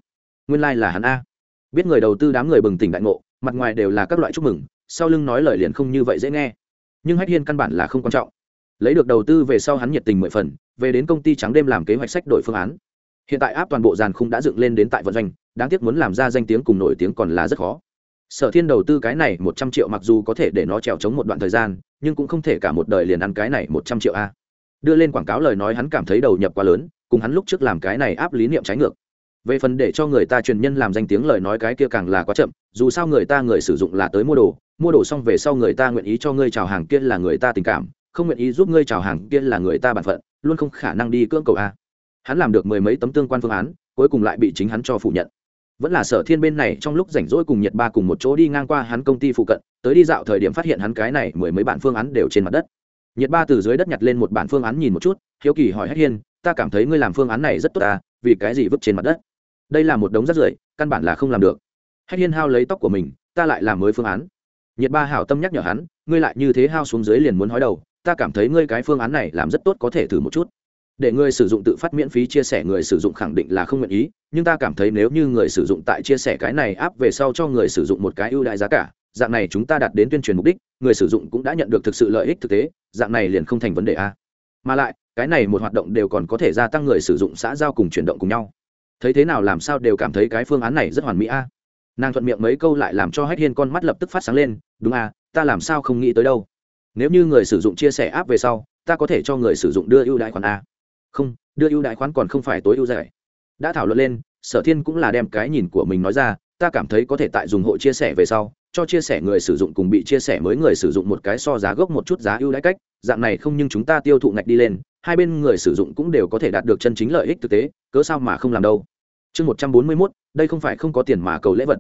Speaker 1: nguyên lai、like、là hắn a. Biết người đầu tư đám người bừng tỉnh đại ngộ mặt ngoài đều là các loại chúc mừng, sau lưng nói lời liền không như vậy dễ nghe. Nhưng hách hiên căn bản là không quan trọng. Lấy được đầu tư về sau hắn nhiệt tình mười phần, về đến công ty trắng đêm làm kế hoạch sách đổi phương án. Hiện tại áp toàn bộ dàn khung đã dựng lên đến tại vận doanh, đáng tiếc muốn làm ra danh tiếng cùng nổi tiếng còn là rất khó. Sở thiên đầu tư cái này một trăm triệu mặc dù có thể để nó trèo trống một đoạn thời gian, nhưng cũng không thể cả một đời liền ăn cái này một trăm triệu a. Đưa lên quảng cáo lời nói hắn cảm thấy đầu nhập quá lớn, cùng hắn lúc trước làm cái này áp lý niệm trái ngược về phần để cho người ta truyền nhân làm danh tiếng lời nói cái kia càng là quá chậm, dù sao người ta người sử dụng là tới mua đồ mua đồ xong về sau người ta nguyện ý cho ngươi chào hàng kia là người ta tình cảm, không nguyện ý giúp ngươi chào hàng kia là người ta bản phận, luôn không khả năng đi cưỡng cầu a. Hắn làm được mười mấy tấm tương quan phương án, cuối cùng lại bị chính hắn cho phủ nhận. Vẫn là sở thiên bên này trong lúc rảnh rỗi cùng nhiệt ba cùng một chỗ đi ngang qua hắn công ty phụ cận, tới đi dạo thời điểm phát hiện hắn cái này mười mấy bản phương án đều trên mặt đất. Nhiệt ba từ dưới đất nhặt lên một bản phương án nhìn một chút, hiếu kỳ hỏi hết hiên, ta cảm thấy ngươi làm phương án này rất tốt ta vì cái gì vứt trên mặt đất? Đây là một đống rác rưởi, căn bản là không làm được. Hách hiên hao lấy tóc của mình, ta lại làm mới phương án. Nhiệt ba hảo tâm nhắc nhở hắn, ngươi lại như thế hao xuống dưới liền muốn hói đầu, ta cảm thấy ngươi cái phương án này làm rất tốt có thể thử một chút. Để người sử dụng tự phát miễn phí chia sẻ người sử dụng khẳng định là không nguyện ý, nhưng ta cảm thấy nếu như người sử dụng tại chia sẻ cái này áp về sau cho người sử dụng một cái ưu đại giá cả, dạng này chúng ta đạt đến tuyên truyền mục đích, người sử dụng cũng đã nhận được thực sự lợi ích thực tế, dạng này liền không thành vấn đề a. Mà lại, cái này một hoạt động đều còn có thể gia tăng người sử dụng xã giao cùng chuyển động cùng nhau thấy thế nào làm sao đều cảm thấy cái phương án này rất hoàn mỹ a. Nàng thuận miệng mấy câu lại làm cho hách hiên con mắt lập tức phát sáng lên, đúng a, ta làm sao không nghĩ tới đâu. Nếu như người sử dụng chia sẻ app về sau, ta có thể cho người sử dụng đưa ưu đại khoản a. Không, đưa ưu đại khoản còn không phải tối ưu rẻ đã thảo luận lên, sở thiên cũng là đem cái nhìn của mình nói ra, ta cảm thấy có thể tại dùng hộ chia sẻ về sau, cho chia sẻ người sử dụng cùng bị chia sẻ mới người sử dụng một cái so giá gốc một chút giá ưu đãi cách, dạng này không nhưng chúng ta tiêu thụ ngạch đi lên hai bên người sử dụng cũng đều có thể đạt được chân chính lợi ích thực tế, cớ sao mà không làm đâu? Chương một trăm bốn mươi mốt, đây không phải không có tiền mà cầu lễ vật.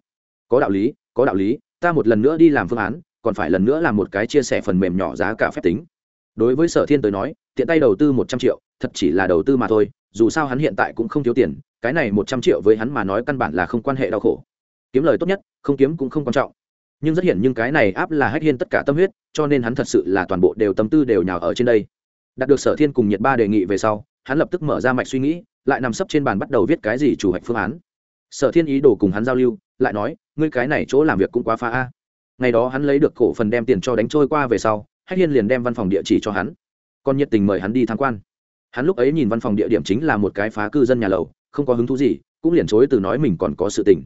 Speaker 1: Có đạo lý, có đạo lý, ta một lần nữa đi làm phương án, còn phải lần nữa làm một cái chia sẻ phần mềm nhỏ giá cả phép tính. Đối với sở thiên tới nói, tiện tay đầu tư một trăm triệu, thật chỉ là đầu tư mà thôi, dù sao hắn hiện tại cũng không thiếu tiền, cái này một trăm triệu với hắn mà nói căn bản là không quan hệ đau khổ. Kiếm lời tốt nhất, không kiếm cũng không quan trọng. Nhưng rất hiển nhưng cái này áp là hách hiên tất cả tâm huyết, cho nên hắn thật sự là toàn bộ đều tâm tư đều nhào ở trên đây đạt được sở thiên cùng nhiệt ba đề nghị về sau, hắn lập tức mở ra mạch suy nghĩ, lại nằm sấp trên bàn bắt đầu viết cái gì chủ hạch phương án. Sở thiên ý đồ cùng hắn giao lưu, lại nói, ngươi cái này chỗ làm việc cũng quá phá a. Ngày đó hắn lấy được cổ phần đem tiền cho đánh trôi qua về sau, hách hiên liền đem văn phòng địa chỉ cho hắn. Còn nhiệt tình mời hắn đi tham quan. Hắn lúc ấy nhìn văn phòng địa điểm chính là một cái phá cư dân nhà lầu, không có hứng thú gì, cũng liền chối từ nói mình còn có sự tình.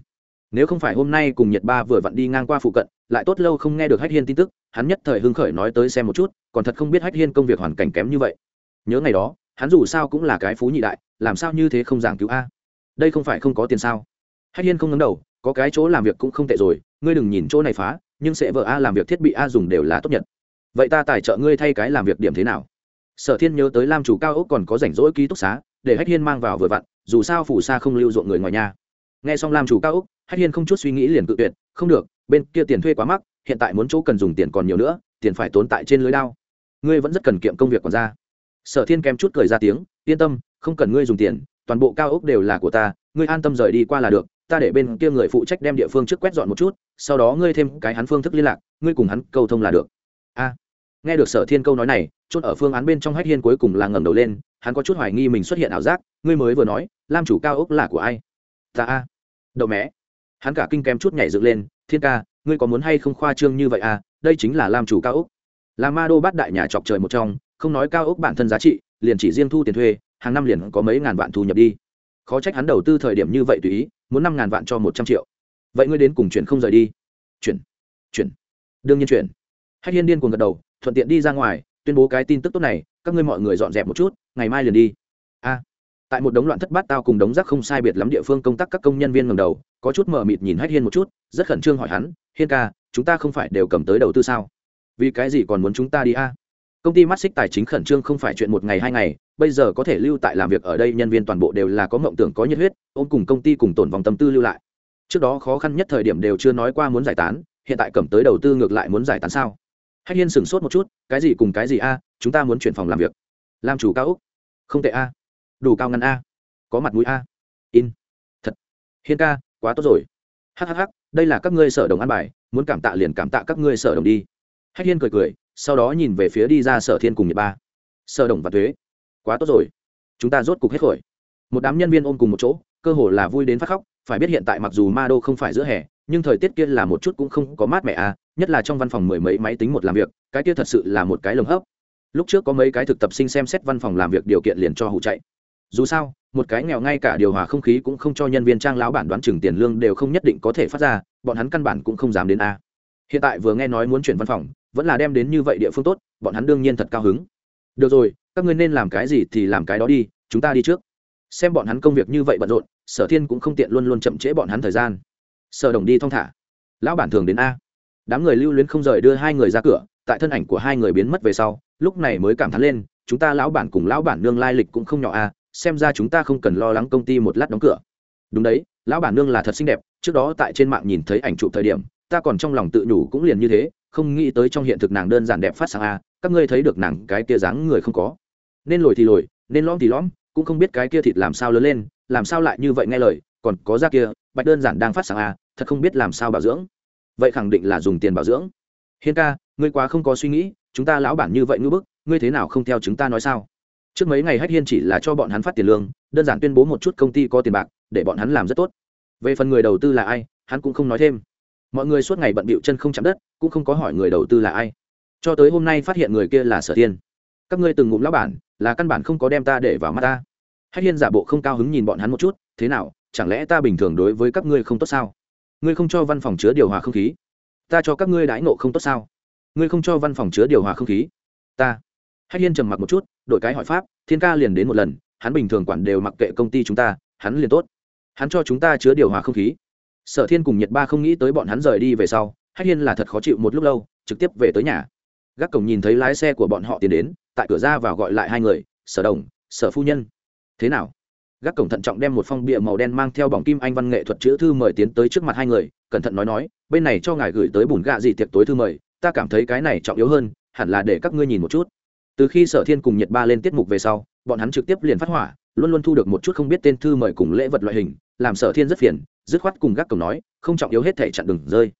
Speaker 1: Nếu không phải hôm nay cùng nhiệt ba vừa vặn đi ngang qua phụ cận lại tốt lâu không nghe được hách hiên tin tức, hắn nhất thời hưng khởi nói tới xem một chút, còn thật không biết hách hiên công việc hoàn cảnh kém như vậy. Nhớ ngày đó, hắn dù sao cũng là cái phú nhị đại, làm sao như thế không giảng cứu a? Đây không phải không có tiền sao? Hách hiên không ngấn đầu, có cái chỗ làm việc cũng không tệ rồi, ngươi đừng nhìn chỗ này phá, nhưng sẽ vợ a làm việc thiết bị a dùng đều là tốt nhất vậy ta tài trợ ngươi thay cái làm việc điểm thế nào? Sở thiên nhớ tới lam chủ cao ốc còn có rảnh rỗi ký túc xá, để hách hiên mang vào vừa vặn, dù sao phủ xa không lưu ruộng người ngoài nhà. Nghe xong lam chủ cao ốc, hách hiên không chút suy nghĩ liền cự tuyệt, không được bên kia tiền thuê quá mắc, hiện tại muốn chỗ cần dùng tiền còn nhiều nữa, tiền phải tốn tại trên lưới đao. Ngươi vẫn rất cần kiệm công việc còn ra. Sở thiên kém chút cười ra tiếng, yên tâm, không cần ngươi dùng tiền, toàn bộ cao ốc đều là của ta, ngươi an tâm rời đi qua là được, ta để bên kia người phụ trách đem địa phương trước quét dọn một chút, sau đó ngươi thêm cái hắn phương thức liên lạc, ngươi cùng hắn câu thông là được. A. Nghe được sở thiên câu nói này, chốt ở phương án bên trong hách hiên cuối cùng là ngẩng đầu lên, hắn có chút hoài nghi mình xuất hiện ảo giác, ngươi mới vừa nói, lam chủ cao ốc là của ai? Ta a. Đậu mẹ. Hắn cả kinh kém chút nhảy dựng lên thiên ca, ngươi có muốn hay không khoa trương như vậy à? Đây chính là làm chủ cao ốc. Là ma đô bát đại nhà chọc trời một trong, không nói cao ốc bản thân giá trị, liền chỉ riêng thu tiền thuê, hàng năm liền có mấy ngàn vạn thu nhập đi. Khó trách hắn đầu tư thời điểm như vậy tùy ý, muốn năm ngàn vạn cho một trăm triệu. Vậy ngươi đến cùng chuyển không rời đi. Chuyển chuyển. Đương nhiên chuyển. Hách hiên điên cuồng gật đầu, thuận tiện đi ra ngoài, tuyên bố cái tin tức tốt này, các ngươi mọi người dọn dẹp một chút, ngày mai liền đi. A tại một đống loạn thất bát tao cùng đống rác không sai biệt lắm địa phương công tác các công nhân viên ngầm đầu, có chút mờ mịt nhìn hách hiên một chút, rất khẩn trương hỏi hắn, hiên ca, chúng ta không phải đều cầm tới đầu tư sao? Vì cái gì còn muốn chúng ta đi a? Công ty mắt xích tài chính khẩn trương không phải chuyện một ngày hai ngày, bây giờ có thể lưu tại làm việc ở đây nhân viên toàn bộ đều là có mộng tưởng có nhiệt huyết, ôm cùng công ty cùng tổn vòng tâm tư lưu lại. Trước đó khó khăn nhất thời điểm đều chưa nói qua muốn giải tán, hiện tại cầm tới đầu tư ngược lại muốn giải tán sao? Hách hiên sửng sốt một chút, cái gì cùng cái gì a? Chúng ta muốn chuyển phòng làm việc. Làm chủ cao úc. Không tệ a đủ cao ngăn a, có mặt mũi a. In. Thật. Hiên ca, quá tốt rồi. Hhh đây là các ngươi sở đồng ăn bài, muốn cảm tạ liền cảm tạ các ngươi sở đồng đi. Hách hiên cười cười, sau đó nhìn về phía đi ra sở thiên cùng nhật ba. Sở đồng và thuế quá tốt rồi. Chúng ta rốt cục hết khỏi một đám nhân viên ôm cùng một chỗ, cơ hồ là vui đến phát khóc, phải biết hiện tại mặc dù ma đô không phải giữa hè, nhưng thời tiết kia là một chút cũng không có mát mẻ à nhất là trong văn phòng mười mấy máy tính một làm việc, cái kia thật sự là một cái lồng hấp. Lúc trước có mấy cái thực tập sinh xem xét văn phòng làm việc điều kiện liền cho hụ chạy dù sao, một cái nghèo ngay cả điều hòa không khí cũng không cho nhân viên trang lão bản đoán chừng tiền lương đều không nhất định có thể phát ra, bọn hắn căn bản cũng không dám đến a. Hiện tại vừa nghe nói muốn chuyển văn phòng, vẫn là đem đến như vậy địa phương tốt, bọn hắn đương nhiên thật cao hứng. Được rồi, các ngươi nên làm cái gì thì làm cái đó đi, chúng ta đi trước. Xem bọn hắn công việc như vậy bận rộn, sở thiên cũng không tiện luôn luôn chậm trễ bọn hắn thời gian. Sở đồng đi thong thả. Lão bản thường đến a. Đám người lưu luyến không rời đưa hai người ra cửa, tại thân ảnh của hai người biến mất về sau, lúc này mới cảm thán lên, chúng ta lão bản cùng lão bản nương lai lịch cũng không nhỏ a xem ra chúng ta không cần lo lắng công ty một lát đóng cửa. Đúng đấy, lão bản nương là thật xinh đẹp, trước đó tại trên mạng nhìn thấy ảnh chụp thời điểm, ta còn trong lòng tự nhủ cũng liền như thế, không nghĩ tới trong hiện thực nàng đơn giản đẹp phát sáng a, các ngươi thấy được nàng cái kia dáng người không có. Nên lồi thì lồi, nên lõm thì lõm, cũng không biết cái kia thịt làm sao lớn lên, làm sao lại như vậy nghe lời, còn có da kia, bạch đơn giản đang phát sáng a, thật không biết làm sao bảo dưỡng. Vậy khẳng định là dùng tiền bảo dưỡng. Hiên ca, ngươi quá không có suy nghĩ, chúng ta lão bản như vậy ngưỡng bức, ngươi thế nào không theo chúng ta nói sao? Trước mấy ngày hách hiên chỉ là cho bọn hắn phát tiền lương, đơn giản tuyên bố một chút công ty có tiền bạc, để bọn hắn làm rất tốt. Về phần người đầu tư là ai, hắn cũng không nói thêm. Mọi người suốt ngày bận bịu chân không chạm đất, cũng không có hỏi người đầu tư là ai. Cho tới hôm nay phát hiện người kia là sở tiên các ngươi từng ngụm lão bản, là căn bản không có đem ta để vào mắt ta. Hách hiên giả bộ không cao hứng nhìn bọn hắn một chút, thế nào, chẳng lẽ ta bình thường đối với các ngươi không tốt sao? Ngươi không cho văn phòng chứa điều hòa không khí. Ta cho các ngươi đãi nộ không tốt sao? Ngươi không cho văn phòng chứa điều hòa không khí. Ta. Hách hiên trầm mặc một chút đội cái hỏi pháp, thiên ca liền đến một lần, hắn bình thường quản đều mặc kệ công ty chúng ta, hắn liền tốt. Hắn cho chúng ta chứa điều hòa không khí. Sở thiên cùng nhật ba không nghĩ tới bọn hắn rời đi về sau, hách hiên là thật khó chịu một lúc lâu, trực tiếp về tới nhà. Gác cổng nhìn thấy lái xe của bọn họ tiến đến, tại cửa ra vào gọi lại hai người, sở đồng, sở phu nhân. Thế nào? Gác cổng thận trọng đem một phong bìa màu đen mang theo bỏng kim anh văn nghệ thuật chữ thư mời tiến tới trước mặt hai người, cẩn thận nói nói, bên này cho ngài gửi tới bùn gạ gì tiệc tối thư mời, ta cảm thấy cái này trọng yếu hơn, hẳn là để các ngươi nhìn một chút từ khi sở thiên cùng nhật ba lên tiết mục về sau, bọn hắn trực tiếp liền phát hỏa, luôn luôn thu được một chút không biết tên thư mời cùng lễ vật loại hình, làm sở thiên rất phiền, dứt khoát cùng gác cổng nói, không trọng yếu hết thể chặn đừng rơi.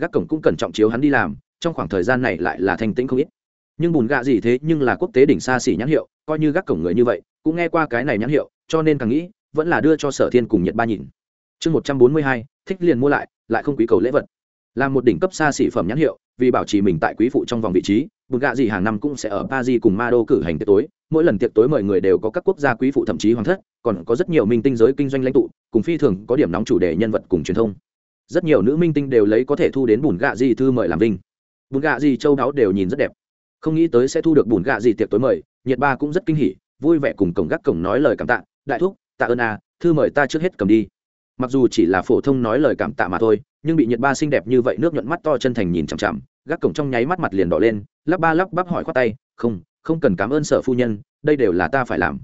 Speaker 1: Gác cổng cũng cần trọng chiếu hắn đi làm, trong khoảng thời gian này lại là thanh tĩnh không ít. Nhưng bùn gạ gì thế nhưng là quốc tế đỉnh xa xỉ nhãn hiệu, coi như gác cổng người như vậy, cũng nghe qua cái này nhãn hiệu, cho nên càng nghĩ, vẫn là đưa cho sở thiên cùng nhật ba nhìn. Chương một trăm bốn mươi hai, thích liền mua lại lại không quý cầu lễ vật là một đỉnh cấp xa xỉ phẩm nhãn hiệu, vì bảo trì mình tại quý phụ trong vòng vị trí bùn gạ gì hàng năm cũng sẽ ở paris cùng ma đô cử hành tiệc tối. Mỗi lần tiệc tối mời người đều có các quốc gia quý phụ thậm chí hoàng thất, còn có rất nhiều minh tinh giới kinh doanh lãnh tụ, cùng phi thường có điểm nóng chủ đề nhân vật cùng truyền thông. Rất nhiều nữ minh tinh đều lấy có thể thu đến bùn gạ gì thư mời làm vinh. Bùn gạ gì châu đáo đều nhìn rất đẹp. Không nghĩ tới sẽ thu được bùn gạ gì tiệc tối mời nhiệt ba cũng rất kinh hỉ, vui vẻ cùng cổng gác cổng nói lời cảm tạ. Đại thúc, tạ ơn a thư mời ta trước hết cầm đi mặc dù chỉ là phổ thông nói lời cảm tạ mà thôi, nhưng bị nhiệt ba xinh đẹp như vậy nước nhuận mắt to chân thành nhìn chằm chằm, gác cổng trong nháy mắt mặt liền đỏ lên, lắp ba lắp bắp hỏi khoát tay, không không cần cảm ơn sở phu nhân, đây đều là ta phải làm.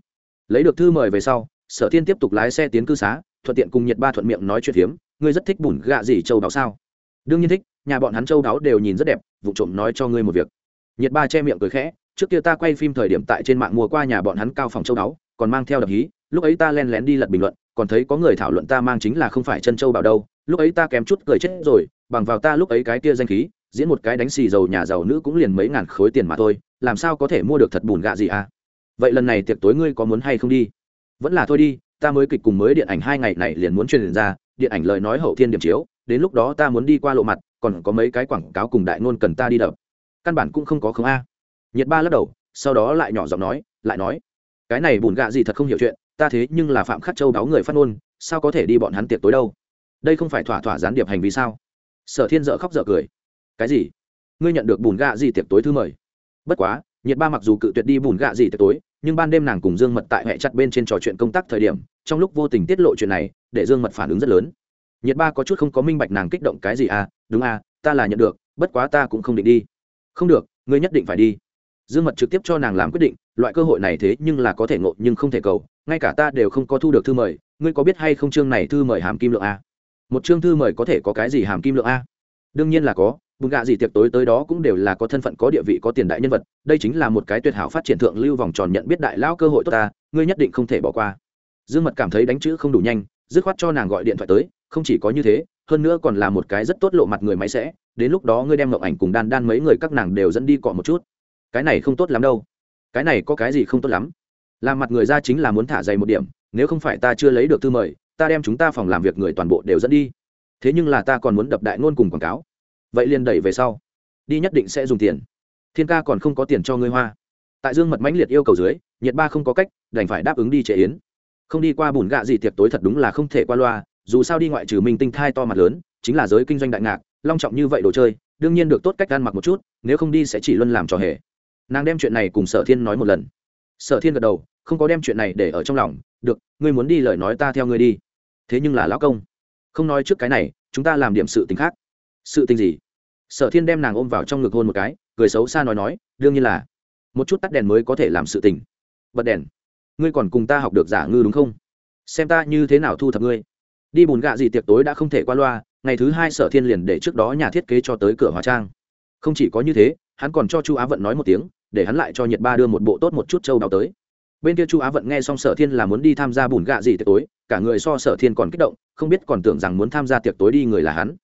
Speaker 1: Lấy được thư mời về sau, sở thiên tiếp tục lái xe tiến cư xá, thuận tiện cùng nhiệt ba thuận miệng nói chuyện hiếm ngươi rất thích bùn gạ gì châu đáo sao? Đương nhiên thích, nhà bọn hắn châu đáo đều nhìn rất đẹp, vụ trộm nói cho ngươi một việc. Nhiệt ba che miệng cười khẽ, trước kia ta quay phim thời điểm tại trên mạng mua qua nhà bọn hắn cao phòng châu đáo, còn mang theo đập hí, lúc ấy ta len lén đi lật bình luận còn thấy có người thảo luận ta mang chính là không phải chân châu bảo đâu, lúc ấy ta kém chút cười chết rồi, bằng vào ta lúc ấy cái kia danh khí, diễn một cái đánh xì dầu nhà giàu nữ cũng liền mấy ngàn khối tiền mà thôi, làm sao có thể mua được thật bùn gạ gì à? Vậy lần này tiệc tối ngươi có muốn hay không đi? Vẫn là thôi đi, ta mới kịch cùng mới điện ảnh hai ngày này liền muốn truyền ra, điện ảnh lời nói hậu thiên điểm chiếu, đến lúc đó ta muốn đi qua lộ mặt, còn có mấy cái quảng cáo cùng đại ngôn cần ta đi đập. Căn bản cũng không có không a. Nhiệt ba lắc đầu, sau đó lại nhỏ giọng nói, lại nói, cái này bùn gạ gì thật không hiểu chuyện ta thế nhưng là phạm khắc châu đáo người phát ngôn, sao có thể đi bọn hắn tiệc tối đâu? Đây không phải thỏa thỏa gián điệp hành vi sao? Sở thiên dợ khóc dợ cười. Cái gì? Ngươi nhận được bùn gạ gì tiệc tối thư mời? Bất quá, nhiệt ba mặc dù cự tuyệt đi bùn gạ gì tiệc tối, nhưng ban đêm nàng cùng dương mật tại hệ chặt bên trên trò chuyện công tác thời điểm, trong lúc vô tình tiết lộ chuyện này, để dương mật phản ứng rất lớn. Nhiệt ba có chút không có minh bạch nàng kích động cái gì à? Đúng à ta là nhận được, bất quá ta cũng không định đi. Không được, ngươi nhất định phải đi dương mật trực tiếp cho nàng làm quyết định, loại cơ hội này thế nhưng là có thể ngộ nhưng không thể cầu, ngay cả ta đều không có thu được thư mời, ngươi có biết hay không chương này thư mời hàm kim lượng a? Một chương thư mời có thể có cái gì hàm kim lượng a? Đương nhiên là có, bùn gạ gì tiệc tối tới đó cũng đều là có thân phận, có địa vị, có tiền đại nhân vật, đây chính là một cái tuyệt hảo phát triển thượng lưu vòng tròn nhận biết đại lao cơ hội tốt ta, ngươi nhất định không thể bỏ qua. Dương mật cảm thấy đánh chữ không đủ nhanh, dứt khoát cho nàng gọi điện thoại tới, không chỉ có như thế, hơn nữa còn là một cái rất tốt lộ mặt người máy sẽ, đến lúc đó ngươi đem ngậu ảnh cùng đan đan mấy người các nàng đều dẫn đi cọ một chút cái này không tốt lắm đâu. Cái này có cái gì không tốt lắm? Làm mặt người ra chính là muốn thả dày một điểm, nếu không phải ta chưa lấy được thư mời, ta đem chúng ta phòng làm việc người toàn bộ đều dẫn đi. Thế nhưng là ta còn muốn đập đại ngôn cùng quảng cáo. Vậy liền đẩy về sau. Đi nhất định sẽ dùng tiền. Thiên ca còn không có tiền cho ngươi hoa. Tại dương mật mãnh liệt yêu cầu dưới, nhiệt ba không có cách, đành phải đáp ứng đi trễ yến. Không đi qua bùn gạ gì tiệc tối thật đúng là không thể qua loa, dù sao đi ngoại trừ minh tinh thai to mặt lớn, chính là giới kinh doanh đại ngạc, long trọng như vậy đồ chơi, đương nhiên được tốt cách ăn mặc một chút, nếu không đi sẽ chỉ luôn làm trò hề nàng đem chuyện này cùng sở thiên nói một lần. Sở thiên gật đầu, không có đem chuyện này để ở trong lòng. Được, ngươi muốn đi lời nói ta theo ngươi đi. Thế nhưng là lão công, không nói trước cái này, chúng ta làm điểm sự tình khác. Sự tình gì? Sở thiên đem nàng ôm vào trong ngực hôn một cái, cười xấu xa nói nói, đương nhiên là, một chút tắt đèn mới có thể làm sự tình. Bật đèn, ngươi còn cùng ta học được giả ngư đúng không? Xem ta như thế nào thu thập ngươi. Đi bùn gạ gì tiệc tối đã không thể qua loa, ngày thứ hai sở thiên liền để trước đó nhà thiết kế cho tới cửa hóa trang. Không chỉ có như thế, hắn còn cho chu á vận nói một tiếng để hắn lại cho nhiệt ba đưa một bộ tốt một chút châu đào tới. Bên kia chu á vận nghe xong sở thiên là muốn đi tham gia bùn gạ gì tiệc tối, cả người so sở thiên còn kích động, không biết còn tưởng rằng muốn tham gia tiệc tối đi người là hắn.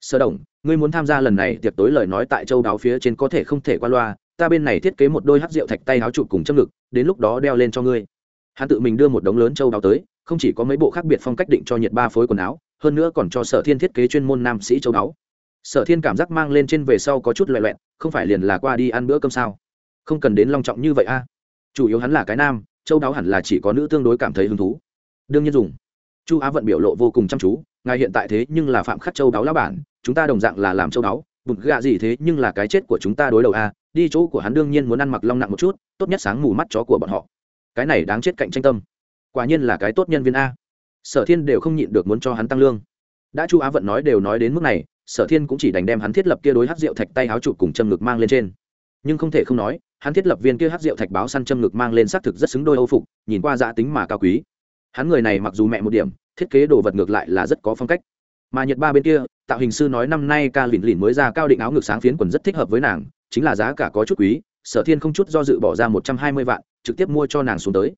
Speaker 1: Sở đồng, ngươi muốn tham gia lần này tiệc tối lời nói tại châu đáo phía trên có thể không thể qua loa, ta bên này thiết kế một đôi hát rượu thạch tay áo chụp cùng châm ngực, đến lúc đó đeo lên cho ngươi. Hắn tự mình đưa một đống lớn châu đáo tới, không chỉ có mấy bộ khác biệt phong cách định cho nhiệt ba phối quần áo, hơn nữa còn cho sở thiên thiết kế chuyên môn nam sĩ châu đáo. Sở thiên cảm giác mang lên trên về sau có chút loẹ loẹn không phải liền là qua đi ăn bữa cơm sao? Không cần đến long trọng như vậy a. Chủ yếu hắn là cái nam, châu đáo hẳn là chỉ có nữ tương đối cảm thấy hứng thú. Đương nhiên dùng. Chu á vận biểu lộ vô cùng chăm chú, ngài hiện tại thế nhưng là phạm khắc châu đáo lá bản, chúng ta đồng dạng là làm châu đáo bụt gạ gì thế nhưng là cái chết của chúng ta đối đầu a, đi chỗ của hắn đương nhiên muốn ăn mặc long nặng một chút, tốt nhất sáng mù mắt chó của bọn họ. Cái này đáng chết cạnh tranh tâm. Quả nhiên là cái tốt nhân viên a. Sở thiên đều không nhịn được muốn cho hắn tăng lương. Đã chu á vận nói đều nói đến mức này, sở thiên cũng chỉ đành đem hắn thiết lập kia đối hát rượu thạch tay háo chụp cùng châm ngực mang lên trên. Nhưng không thể không nói hắn thiết lập viên kia hát rượu thạch báo săn châm ngực mang lên xác thực rất xứng đôi âu phục, nhìn qua giã tính mà cao quý. Hắn người này mặc dù mẹ một điểm, thiết kế đồ vật ngược lại là rất có phong cách. Mà nhật ba bên kia tạo hình sư nói năm nay ca lìn lìn mới ra cao định áo ngực sáng phiến quần rất thích hợp với nàng, chính là giá cả có chút quý, sở thiên không chút do dự bỏ ra một trăm hai mươi vạn, trực tiếp mua cho nàng xuống tới.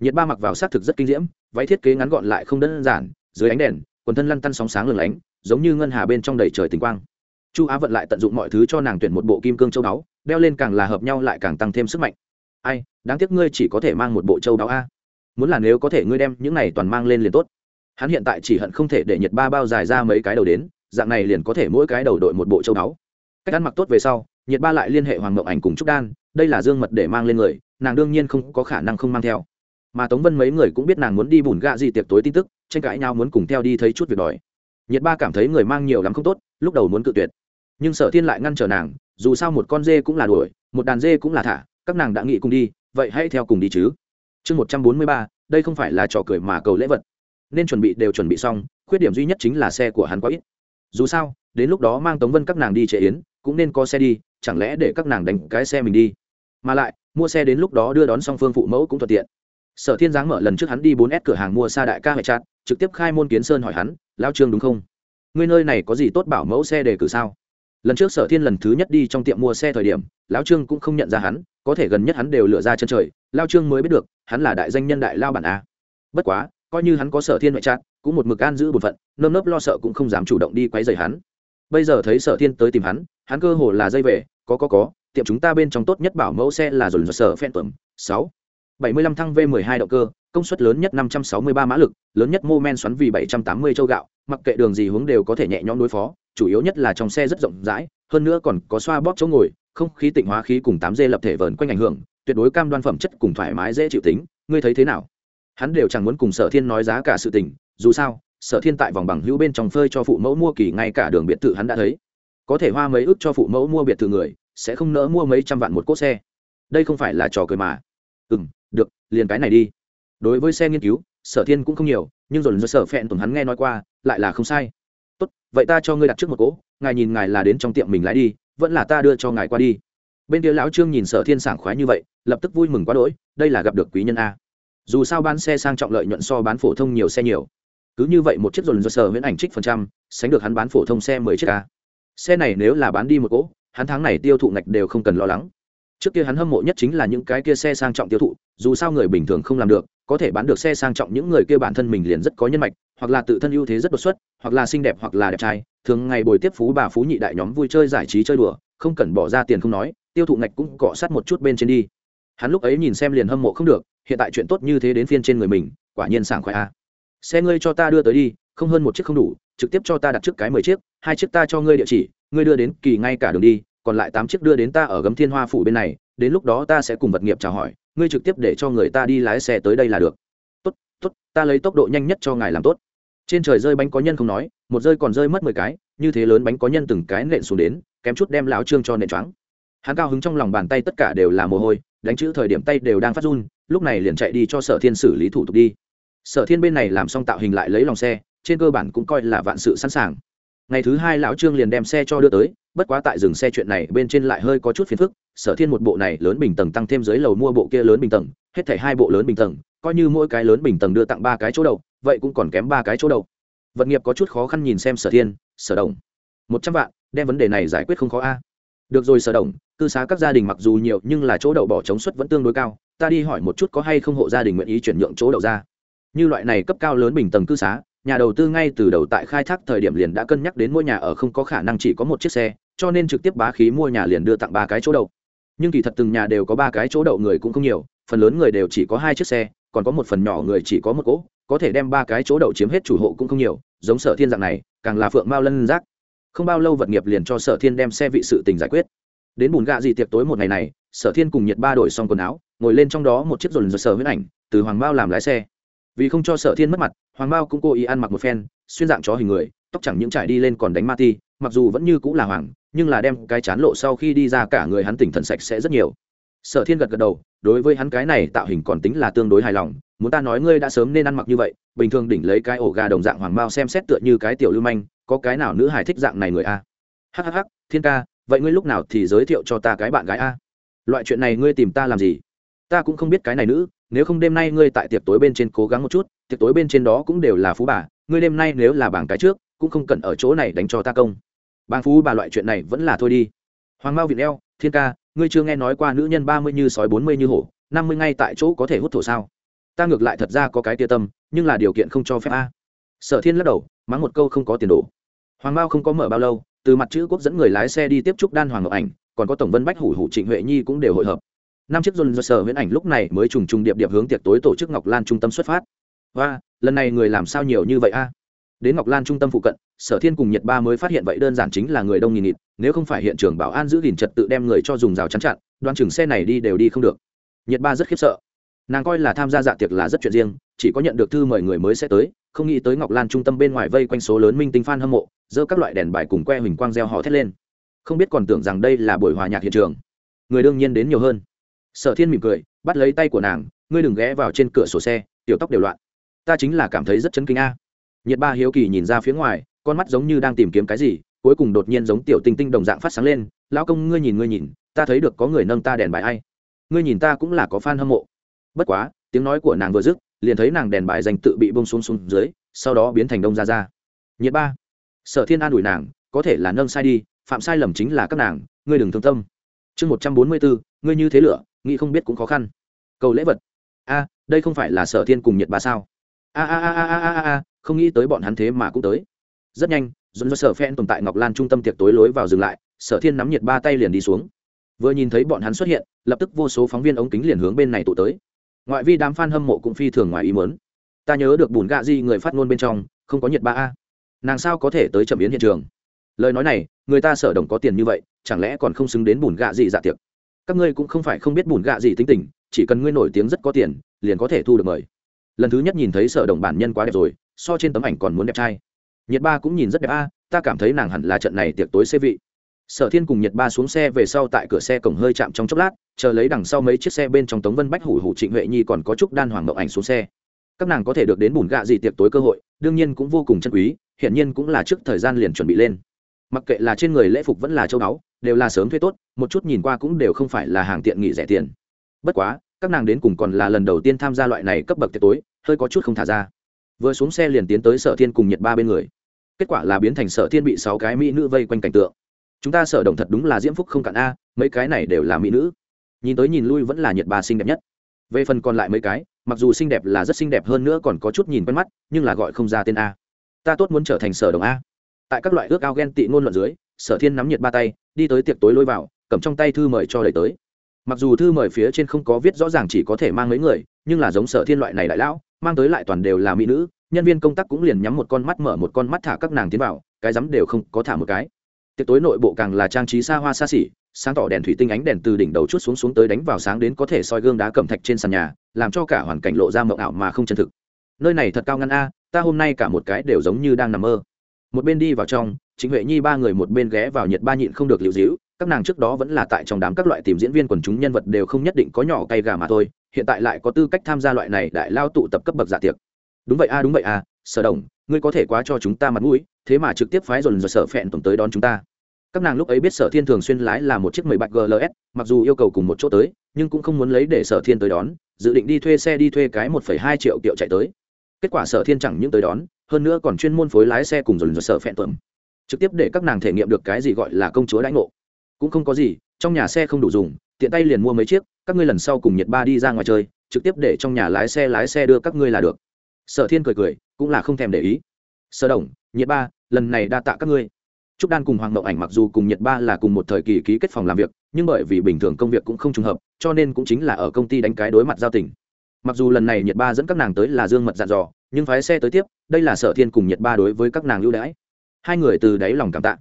Speaker 1: Nhiệt ba mặc vào xác thực rất kinh diễm, váy thiết kế ngắn gọn lại không đơn giản, dưới ánh đèn, quần thân lăn tăn sóng sáng lừng lánh, giống như ngân hà bên trong đầy trời tình quang chu á vận lại tận dụng mọi thứ cho nàng tuyển một bộ kim cương châu đáo, đeo lên càng là hợp nhau lại càng tăng thêm sức mạnh. Ai, đáng tiếc ngươi chỉ có thể mang một bộ châu đáo a. Muốn là nếu có thể ngươi đem những này toàn mang lên liền tốt. Hắn hiện tại chỉ hận không thể để nhiệt ba bao dài ra mấy cái đầu đến, dạng này liền có thể mỗi cái đầu đội một bộ châu đáo. Cách ăn mặc tốt về sau nhiệt ba lại liên hệ hoàng mộng ảnh cùng trúc đan, đây là dương mật để mang lên người, nàng đương nhiên không có khả năng không mang theo. Mà tống vân mấy người cũng biết nàng muốn đi bùn gạ gì tiệc tối tin tức, tranh cãi nhau muốn cùng theo đi thấy chút việc đòi nhiệt ba cảm thấy người mang nhiều lắm không tốt, lúc đầu muốn cự tuyệt. Nhưng sở thiên lại ngăn trở nàng, dù sao một con dê cũng là đuổi, một đàn dê cũng là thả, các nàng đã nghĩ cùng đi, vậy hãy theo cùng đi chứ. Chương một trăm bốn mươi ba, đây không phải là trò cười mà cầu lễ vật. Nên chuẩn bị đều chuẩn bị xong, khuyết điểm duy nhất chính là xe của hắn quá ít. Dù sao, đến lúc đó mang tống vân các nàng đi trễ yến, cũng nên có xe đi, chẳng lẽ để các nàng đánh cái xe mình đi? Mà lại, mua xe đến lúc đó đưa đón song phương phụ mẫu cũng thuận tiện. Sở thiên giáng mở lần trước hắn đi bốn s cửa hàng mua xa đại ca hệ chặt trực tiếp khai môn kiến sơn hỏi hắn lao trương đúng không? Ngươi nơi này có gì tốt bảo mẫu xe đề cử sao? Lần trước sở thiên lần thứ nhất đi trong tiệm mua xe thời điểm lão trương cũng không nhận ra hắn có thể gần nhất hắn đều lựa ra chân trời lao trương mới biết được hắn là đại danh nhân đại lao bản a. Bất quá coi như hắn có sở thiên ngoại trạng, cũng một mực an giữ bổn phận nơm nớp lo sợ cũng không dám chủ động đi quấy rầy hắn. Bây giờ thấy sở thiên tới tìm hắn hắn cơ hồ là dây về có có có tiệm chúng ta bên trong tốt nhất bảo mẫu xe là dồn dồn sở phen tuẩm sáu bảy mươi lăm thăng v mười hai động cơ, công suất lớn nhất năm trăm sáu mươi ba mã lực, lớn nhất mô men xoắn vì bảy trăm tám mươi châu gạo, mặc kệ đường gì hướng đều có thể nhẹ nhõm đối phó, chủ yếu nhất là trong xe rất rộng rãi, hơn nữa còn có xoa bóp chỗ ngồi, không khí tịnh hóa khí cùng tám dê lập thể vờn quanh ảnh hưởng, tuyệt đối cam đoan phẩm chất cùng thoải mái dễ chịu tính, ngươi thấy thế nào? Hắn đều chẳng muốn cùng sở thiên nói giá cả sự tình, dù sao, sở thiên tại vòng bằng hữu bên trong phơi cho phụ mẫu mua kỳ ngay cả đường biệt thự hắn đã thấy. Có thể hoa mấy ức cho phụ mẫu mua biệt thự người, sẽ không nỡ mua mấy trăm vạn một cốt xe. Đây không phải là trò cười mà. Ừ liền cái này đi. Đối với xe nghiên cứu, sở thiên cũng không nhiều, nhưng dồn do sở phẹn tuần hắn nghe nói qua, lại là không sai. Tốt, vậy ta cho ngươi đặt trước một cỗ, ngài nhìn ngài là đến trong tiệm mình lái đi, vẫn là ta đưa cho ngài qua đi. Bên kia lão trương nhìn sở thiên sảng khoái như vậy, lập tức vui mừng quá đỗi, đây là gặp được quý nhân a. Dù sao bán xe sang trọng lợi nhuận so bán phổ thông nhiều xe nhiều. Cứ như vậy một chiếc dồn dơ sở miễn ảnh trích phần trăm, sánh được hắn bán phổ thông xe mười chiếc a. Xe này nếu là bán đi một cỗ, hắn tháng này tiêu thụ ngạch đều không cần lo lắng trước kia hắn hâm mộ nhất chính là những cái kia xe sang trọng tiêu thụ, dù sao người bình thường không làm được, có thể bán được xe sang trọng những người kia bản thân mình liền rất có nhân mạch, hoặc là tự thân ưu thế rất đột xuất, hoặc là xinh đẹp hoặc là đẹp trai. Thường ngày bồi tiếp phú bà phú nhị đại nhóm vui chơi giải trí chơi đùa, không cần bỏ ra tiền không nói, tiêu thụ ngạch cũng cọ sát một chút bên trên đi. Hắn lúc ấy nhìn xem liền hâm mộ không được, hiện tại chuyện tốt như thế đến phiên trên người mình, quả nhiên sảng khoái a. Xe ngươi cho ta đưa tới đi, không hơn một chiếc không đủ, trực tiếp cho ta đặt trước cái mười chiếc, hai chiếc ta cho ngươi địa chỉ, ngươi đưa đến kỳ ngay cả đường đi còn lại tám chiếc đưa đến ta ở gấm thiên hoa phủ bên này, đến lúc đó ta sẽ cùng vật nghiệp chào hỏi, ngươi trực tiếp để cho người ta đi lái xe tới đây là được. Tốt tốt, ta lấy tốc độ nhanh nhất cho ngài làm tốt. Trên trời rơi bánh có nhân không nói, một rơi còn rơi mất mười cái, như thế lớn bánh có nhân từng cái nện xuống đến, kém chút đem lão trương cho nện choáng. Hắn cao hứng trong lòng bàn tay tất cả đều là mồ hôi, đánh chữ thời điểm tay đều đang phát run, lúc này liền chạy đi cho sở thiên xử lý thủ tục đi. Sở thiên bên này làm xong tạo hình lại lấy lòng xe, trên cơ bản cũng coi là vạn sự sẵn sàng ngày thứ hai lão trương liền đem xe cho đưa tới, bất quá tại dừng xe chuyện này bên trên lại hơi có chút phiền phức, sở thiên một bộ này lớn bình tầng tăng thêm dưới lầu mua bộ kia lớn bình tầng, hết thảy hai bộ lớn bình tầng, coi như mỗi cái lớn bình tầng đưa tặng ba cái chỗ đậu vậy cũng còn kém ba cái chỗ đậu vật nghiệp có chút khó khăn nhìn xem sở thiên, sở đồng, một trăm vạn, đem vấn đề này giải quyết không khó a. Được rồi sở đồng, cư xá các gia đình mặc dù nhiều, nhưng là chỗ đậu bỏ chống suất vẫn tương đối cao, ta đi hỏi một chút có hay không hộ gia đình nguyện ý chuyển nhượng chỗ đậu ra. Như loại này cấp cao lớn bình tầng cư xá nhà đầu tư ngay từ đầu tại khai thác thời điểm liền đã cân nhắc đến mua nhà ở không có khả năng chỉ có một chiếc xe, cho nên trực tiếp bá khí mua nhà liền đưa tặng ba cái chỗ đậu. Nhưng kỳ thật từng nhà đều có ba cái chỗ đậu người cũng không nhiều, phần lớn người đều chỉ có hai chiếc xe, còn có một phần nhỏ người chỉ có một cỗ, có thể đem ba cái chỗ đậu chiếm hết chủ hộ cũng không nhiều, giống sở thiên dạng này, càng là phượng mao lân rác. không bao lâu vật nghiệp liền cho sở thiên đem xe vị sự tình giải quyết. Đến bùn gạ gì tiệc tối một ngày này, sở thiên cùng nhiệt ba đổi xong quần áo, ngồi lên trong đó một chiếc rồn dồn sở huyết ảnh, từ hoàng bao làm lái xe vì không cho sở thiên mất mặt, hoàng bao cũng cố ý ăn mặc một phen, xuyên dạng chó hình người, tóc chẳng những trải đi lên còn đánh ma ti, mặc dù vẫn như cũng là hoàng, nhưng là đem cái chán lộ sau khi đi ra cả người hắn tỉnh thần sạch sẽ rất nhiều. Sở thiên gật gật đầu, đối với hắn cái này tạo hình còn tính là tương đối hài lòng, muốn ta nói ngươi đã sớm nên ăn mặc như vậy, bình thường đỉnh lấy cái ổ gà đồng dạng hoàng bao xem xét tựa như cái tiểu lưu manh, có cái nào nữ hài thích dạng này người a? Hhh thiên ca, vậy ngươi lúc nào thì giới thiệu cho ta cái bạn gái a? Loại chuyện này ngươi tìm ta làm gì? Ta cũng không biết cái này nữ, nếu không đêm nay ngươi tại tiệc tối bên trên cố gắng một chút, tiệc tối bên trên đó cũng đều là phú bà, ngươi đêm nay nếu là bảng cái trước, cũng không cần ở chỗ này đánh cho ta công. Bang phú bà loại chuyện này vẫn là thôi đi. Hoàng mao viện eo, thiên ca, ngươi chưa nghe nói qua nữ nhân ba mươi như sói bốn mươi như hổ, năm mươi ngay tại chỗ có thể hút thổ sao? Ta ngược lại thật ra có cái tia tâm, nhưng là điều kiện không cho phép a. Sở thiên lắc đầu, mắng một câu không có tiền đồ hoàng mao không có mở bao lâu, từ mặt chữ quốc dẫn người lái xe đi tiếp trúc đan hoàng ngọc ảnh, còn có tổng vân bách hủ hủ trịnh huệ nhi cũng đều hội hợp năm chiếc dồn dơ sở huyễn ảnh lúc này mới trùng trùng điệp điệp hướng tiệc tối tổ chức ngọc lan trung tâm xuất phát. Và, lần này người làm sao nhiều như vậy a? Đến ngọc lan trung tâm phụ cận, sở thiên cùng nhật ba mới phát hiện vậy đơn giản chính là người đông nghìn nghịt, nếu không phải hiện trường bảo an giữ gìn trật tự đem người cho dùng rào chắn chặn đoan chừng xe này đi đều đi không được. Nhật ba rất khiếp sợ. Nàng coi là tham gia dạ tiệc là rất chuyện riêng, chỉ có nhận được thư mời người mới sẽ tới, không nghĩ tới ngọc lan trung tâm bên ngoài vây quanh số lớn minh tinh f a n hâm mộ dơ các loại đèn bài cùng que huỳnh quang gieo họ thét lên. Không biết còn tưởng rằng đây là buổi hòa nhạc hiện trường. Người đương nhiên đến nhiều hơn sở thiên mỉm cười, bắt lấy tay của nàng, ngươi đừng ghé vào trên cửa sổ xe, tiểu tóc đều loạn. Ta chính là cảm thấy rất chấn kinh a. Nhiệt ba hiếu kỳ nhìn ra phía ngoài, con mắt giống như đang tìm kiếm cái gì, cuối cùng đột nhiên giống tiểu tinh tinh đồng dạng phát sáng lên, lão công, ngươi nhìn ngươi nhìn, ta thấy được có người nâng ta đèn bài ai. Ngươi nhìn ta cũng là có fan hâm mộ. Bất quá, tiếng nói của nàng vừa dứt, liền thấy nàng đèn bài dành tự bị bông xuống xuống dưới, sau đó biến thành đông ra ra. Nhiệt ba, sở thiên an ủi nàng, có thể là nâng sai đi, phạm sai lầm chính là các nàng, ngươi đừng thương tâm. Chương một trăm bốn mươi bốn ngươi như thế lửa nghĩ không biết cũng khó khăn. Cầu lễ vật. A, đây không phải là sở thiên cùng nhiệt ba sao? A a a a a a a, không nghĩ tới bọn hắn thế mà cũng tới. Rất nhanh dồn do sở phen tồn tại ngọc lan trung tâm tiệc tối lối vào dừng lại, sở thiên nắm nhiệt ba tay liền đi xuống. Vừa nhìn thấy bọn hắn xuất hiện, lập tức vô số phóng viên ống kính liền hướng bên này tụ tới. Ngoại vi đám f a n hâm mộ cũng phi thường ngoài ý mớn ta nhớ được bùn gạ di người phát ngôn bên trong, không có nhiệt ba a. Nàng sao có thể tới chậm biến hiện trường? Lời nói này, người ta sở đồng có tiền như vậy, chẳng lẽ còn không xứng đến bùn gạ gì dạ tiệc? Các ngươi cũng không phải không biết bùn gạ gì tính tình, chỉ cần ngươi nổi tiếng rất có tiền, liền có thể thu được mời. Lần thứ nhất nhìn thấy sở đồng bản nhân quá đẹp rồi, so trên tấm ảnh còn muốn đẹp trai. Nhiệt ba cũng nhìn rất đẹp a, ta cảm thấy nàng hẳn là trận này tiệc tối xê vị. Sở thiên cùng nhiệt ba xuống xe về sau tại cửa xe cổng hơi chạm trong chốc lát, chờ lấy đằng sau mấy chiếc xe bên trong tống vân bách hủ hủ trịnh huệ nhi còn có chúc đan hoàng ngậu ảnh xuống xe. Các nàng có thể được đến bùn gạ gì tiệc tối cơ hội, đương nhiên cũng vô cùng chân quý, hiển nhiên cũng là trước thời gian liền chuẩn bị lên mặc kệ là trên người lễ phục vẫn là châu báu, đều là sớm thuê tốt, một chút nhìn qua cũng đều không phải là hàng tiện nghỉ rẻ tiền. Bất quá, các nàng đến cùng còn là lần đầu tiên tham gia loại này cấp bậc tiệc tối, hơi có chút không thả ra. Vừa xuống xe liền tiến tới sở thiên cùng nhiệt ba bên người. Kết quả là biến thành sở thiên bị sáu cái mỹ nữ vây quanh cảnh tượng. Chúng ta sở động thật đúng là diễm phúc không cạn a, mấy cái này đều là mỹ nữ. Nhìn tới nhìn lui vẫn là nhiệt ba xinh đẹp nhất. Về phần còn lại mấy cái, mặc dù xinh đẹp là rất xinh đẹp hơn nữa còn có chút nhìn quen mắt, nhưng là gọi không ra tên a. Ta tốt muốn trở thành sở đồng a tại các loại ước ao ghen tị ngôn luận dưới, sở thiên nắm nhiệt ba tay, đi tới tiệc tối lôi vào, cầm trong tay thư mời cho đẩy tới. Mặc dù thư mời phía trên không có viết rõ ràng chỉ có thể mang mấy người, nhưng là giống sở thiên loại này đại lão, mang tới lại toàn đều là mỹ nữ, nhân viên công tác cũng liền nhắm một con mắt mở một con mắt thả các nàng tiến vào, cái rắm đều không có thả một cái. Tiệc tối nội bộ càng là trang trí xa hoa xa xỉ, sáng tỏ đèn thủy tinh ánh đèn từ đỉnh đầu chút xuống xuống tới đánh vào sáng đến có thể soi gương đá cẩm thạch trên sàn nhà, làm cho cả hoàn cảnh lộ ra mộng ảo mà không chân thực. Nơi này thật cao ngăn a, ta hôm nay cả một cái đều giống như đang nằm mơ một bên đi vào trong chính huệ nhi ba người một bên ghé vào nhiệt ba nhịn không được liệu dĩu các nàng trước đó vẫn là tại trong đám các loại tìm diễn viên quần chúng nhân vật đều không nhất định có nhỏ cay gà mà thôi, hiện tại lại có tư cách tham gia loại này đại lao tụ tập cấp bậc giả tiệc. Đúng vậy a, đúng vậy a, sở đồng, ngươi có thể quá cho chúng ta mặt mũi, thế mà trực tiếp phái dồn dồn sở phẹn tổng tới đón chúng ta. Các nàng lúc ấy biết sở thiên thường xuyên lái là một chiếc mười bạch gls mặc dù yêu cầu cùng một chỗ tới, nhưng cũng không muốn lấy để sở thiên tới đón, dự định đi thuê xe đi thuê cái một phẩy hai triệu kiệu chạy tới. Kết quả sở thiên chẳng những tới đón hơn nữa còn chuyên môn phối lái xe cùng dồn dồn sợ phẹn tuẩm. Trực tiếp để các nàng thể nghiệm được cái gì gọi là công chúa đãi ngộ. Cũng không có gì, trong nhà xe không đủ dùng, tiện tay liền mua mấy chiếc, các ngươi lần sau cùng nhiệt ba đi ra ngoài chơi, trực tiếp để trong nhà lái xe lái xe đưa các ngươi là được. Sở thiên cười cười, cũng là không thèm để ý. Sở đồng nhiệt ba, lần này đa tạ các ngươi. Trúc đan cùng hoàng mậu ảnh mặc dù cùng nhiệt ba là cùng một thời kỳ ký kết phòng làm việc, nhưng bởi vì bình thường công việc cũng không trùng hợp, cho nên cũng chính là ở công ty đánh cái đối mặt giao tình mặc dù lần này nhiệt ba dẫn các nàng tới là dương mật dặn dò, nhưng phái xe tới tiếp, đây là sở thiên cùng nhiệt ba đối với các nàng ưu đãi. Hai người từ đáy lòng cảm tạ.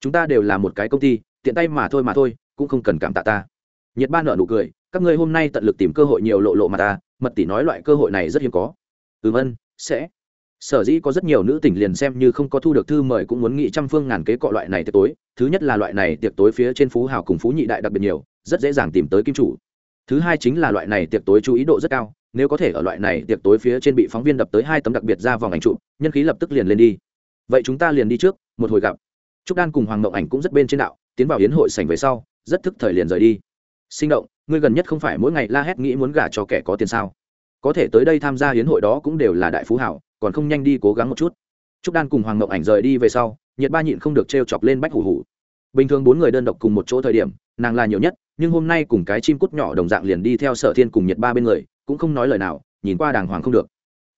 Speaker 1: Chúng ta đều là một cái công ty, tiện tay mà thôi mà thôi, cũng không cần cảm tạ ta. Nhiệt ba nợ nụ cười, các ngươi hôm nay tận lực tìm cơ hội nhiều lộ lộ mà ta, mật tỷ nói loại cơ hội này rất hiếm có. Ừm ân, sẽ. Sở dĩ có rất nhiều nữ tỉnh liền xem như không có thu được thư mời cũng muốn nghĩ trăm phương ngàn kế cọ loại này tiệc tối. Thứ nhất là loại này tiệc tối phía trên phú hào cùng phú nhị đại đặc biệt nhiều, rất dễ dàng tìm tới kim chủ. Thứ hai chính là loại này tiệc tối chú ý độ rất cao nếu có thể ở loại này tiệc tối phía trên bị phóng viên đập tới hai tấm đặc biệt ra vòng ảnh trụ nhân khí lập tức liền lên đi. Vậy chúng ta liền đi trước, một hồi gặp. Trúc đan cùng hoàng mậu ảnh cũng rất bên trên đạo, tiến vào hiến hội sảnh về sau, rất thức thời liền rời đi. Sinh động, ngươi gần nhất không phải mỗi ngày la hét nghĩ muốn gả cho kẻ có tiền sao? Có thể tới đây tham gia hiến hội đó cũng đều là đại phú hảo, còn không nhanh đi cố gắng một chút. Trúc đan cùng hoàng mậu ảnh rời đi về sau, nhiệt ba nhịn không được t chọc lên bách hủ hủ. Bình thường bốn người đơn độc cùng một chỗ thời điểm, nàng là nhiều nhất, nhưng hôm nay cùng cái chim cút nhỏ đồng dạng liền đi theo sở thiên cùng nhiệt ba bên người cũng không nói lời nào, nhìn qua đàng hoàng không được.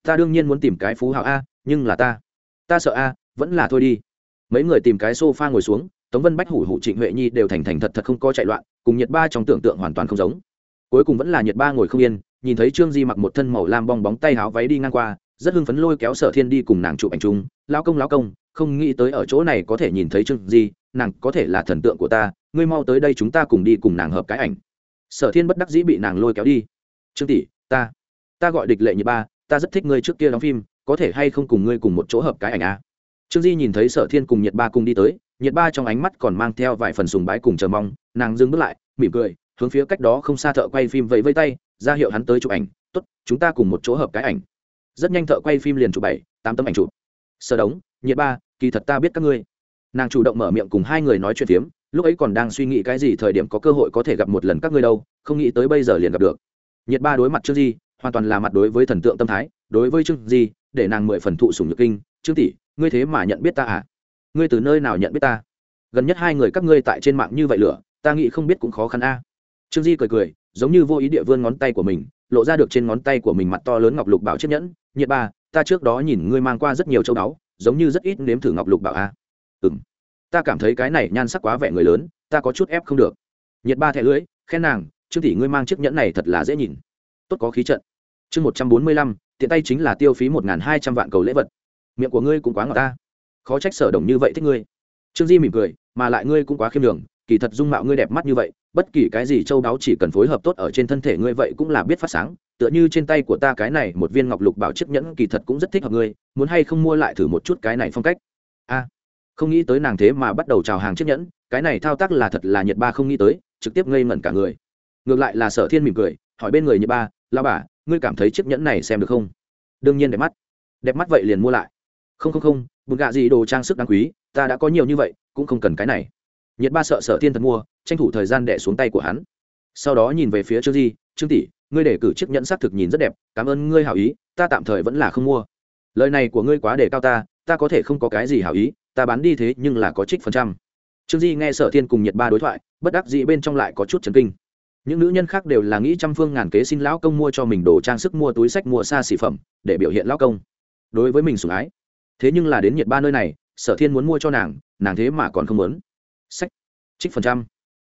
Speaker 1: Ta đương nhiên muốn tìm cái phú hảo a, nhưng là ta ta sợ a, vẫn là thôi đi. Mấy người tìm cái sofa ngồi xuống, tống vân bách, hủ hủ, trịnh huệ nhi đều thành thành thật thật không có chạy loạn, cùng nhiệt ba trong tưởng tượng hoàn toàn không giống. Cuối cùng vẫn là nhiệt ba ngồi không yên, nhìn thấy trương di mặc một thân màu lam bong bóng tay háo váy đi ngang qua, rất hưng phấn lôi kéo sở thiên đi cùng nàng chụp ảnh chung. Lao công lao công, không nghĩ tới ở chỗ này có thể nhìn thấy trương di, nàng có thể là thần tượng của ta, ngươi mau tới đây chúng ta cùng đi cùng nàng hợp cái ảnh. Sở thiên bất đắc dĩ bị nàng lôi kéo đi. Trương tỷ ta. Ta gọi địch lệ nhị ba, ta rất thích ngươi trước kia đóng phim, có thể hay không cùng ngươi cùng một chỗ hợp cái ảnh a trương di nhìn thấy sở thiên cùng nhiệt ba cùng đi tới nhiệt ba trong ánh mắt còn mang theo vài phần sùng bái cùng chờ mong, nàng dừng bước lại, mỉm cười, hướng phía cách đó không xa thợ quay phim vẫy vây tay, ra hiệu hắn tới chụp ảnh t ố t chúng ta cùng một chỗ hợp cái ảnh. Rất nhanh thợ quay phim liền chụp bảy, tám tấm ảnh chụp. Sơ đống nhiệt ba, kỳ thật ta biết các ngươi. Nàng chủ động mở miệng cùng hai người nói chuyện phiếm, lúc ấy còn đang suy nghĩ cái gì thời điểm có cơ hội có thể gặp một lần các ngươi đâu, không nghĩ tới bây giờ liền gặp được nhiệt ba đối mặt trương di hoàn toàn là mặt đối với thần tượng tâm thái đối với trương di để nàng mười phần thụ sùng nhược kinh. Trương tỷ ngươi thế mà nhận biết ta à? Ngươi từ nơi nào nhận biết ta? Gần nhất hai người các ngươi tại trên mạng như vậy lửa ta nghĩ không biết cũng khó khăn a. Trương di cười cười giống như vô ý địa vươn ngón tay của mình lộ ra được trên ngón tay của mình mặt to lớn ngọc lục bảo chiếc nhẫn. Nhiệt ba ta trước đó nhìn ngươi mang qua rất nhiều châu báu giống như rất ít nếm thử ngọc lục bảo a. Ừm, ta cảm thấy cái này nhan sắc quá vẻ người lớn ta có chút ép không được. Nhiệt ba thẻ lưới khen nàng trương tỷ ngươi mang chiếc nhẫn này thật là dễ nhìn. Tốt có khí trận. Chương một trăm bốn mươi lăm, tiện tay chính là tiêu phí một hai trăm vạn cầu lễ vật. Miệng của ngươi cũng quá ngọt ta. Khó trách sở đồng như vậy thích ngươi. Trương di mỉm cười, mà lại ngươi cũng quá khiêm đường kỳ thật dung mạo ngươi đẹp mắt như vậy, bất kỳ cái gì châu đáo chỉ cần phối hợp tốt ở trên thân thể ngươi vậy cũng là biết phát sáng, tựa như trên tay của ta cái này một viên ngọc lục bảo chiếc nhẫn kỳ thật cũng rất thích hợp ngươi, muốn hay không mua lại thử một chút cái này phong cách? A, không nghĩ tới nàng thế mà bắt đầu chào hàng chiếc nhẫn, cái này thao tác là thật là nhiệt ba không nghĩ tới, trực tiếp ngây ngẩn cả người ngược lại là sở thiên mỉm cười, hỏi bên người như ba lao bà, ngươi cảm thấy chiếc nhẫn này xem được không? Đương nhiên đẹp mắt. Đẹp mắt vậy liền mua lại. Không không không, bùn gạ gì đồ trang sức đáng quý, ta đã có nhiều như vậy, cũng không cần cái này. Nhiệt ba sợ Sở thiên thật mua, tranh thủ thời gian đẻ xuống tay của hắn. Sau đó nhìn về phía trương di, trương tỷ, ngươi để cử chiếc nhẫn xác thực nhìn rất đẹp, cảm ơn ngươi hảo ý, ta tạm thời vẫn là không mua. Lời này của ngươi quá để cao ta ta có thể không có cái gì hảo ý, ta bán đi thế nhưng là có trích phần trăm. Trương di nghe sở thiên cùng nhiệt ba đối thoại, bất đắc dĩ bên trong lại có chút chấn kinh những nữ nhân khác đều là nghĩ trăm phương ngàn kế xin lão công mua cho mình đồ trang sức, mua túi sách, mua xa xỉ phẩm để biểu hiện lão công. Đối với mình sủng ái. Thế nhưng là đến nhiệt ba nơi này, sở thiên muốn mua cho nàng nàng thế mà còn không muốn. Sách. Trích phần trăm.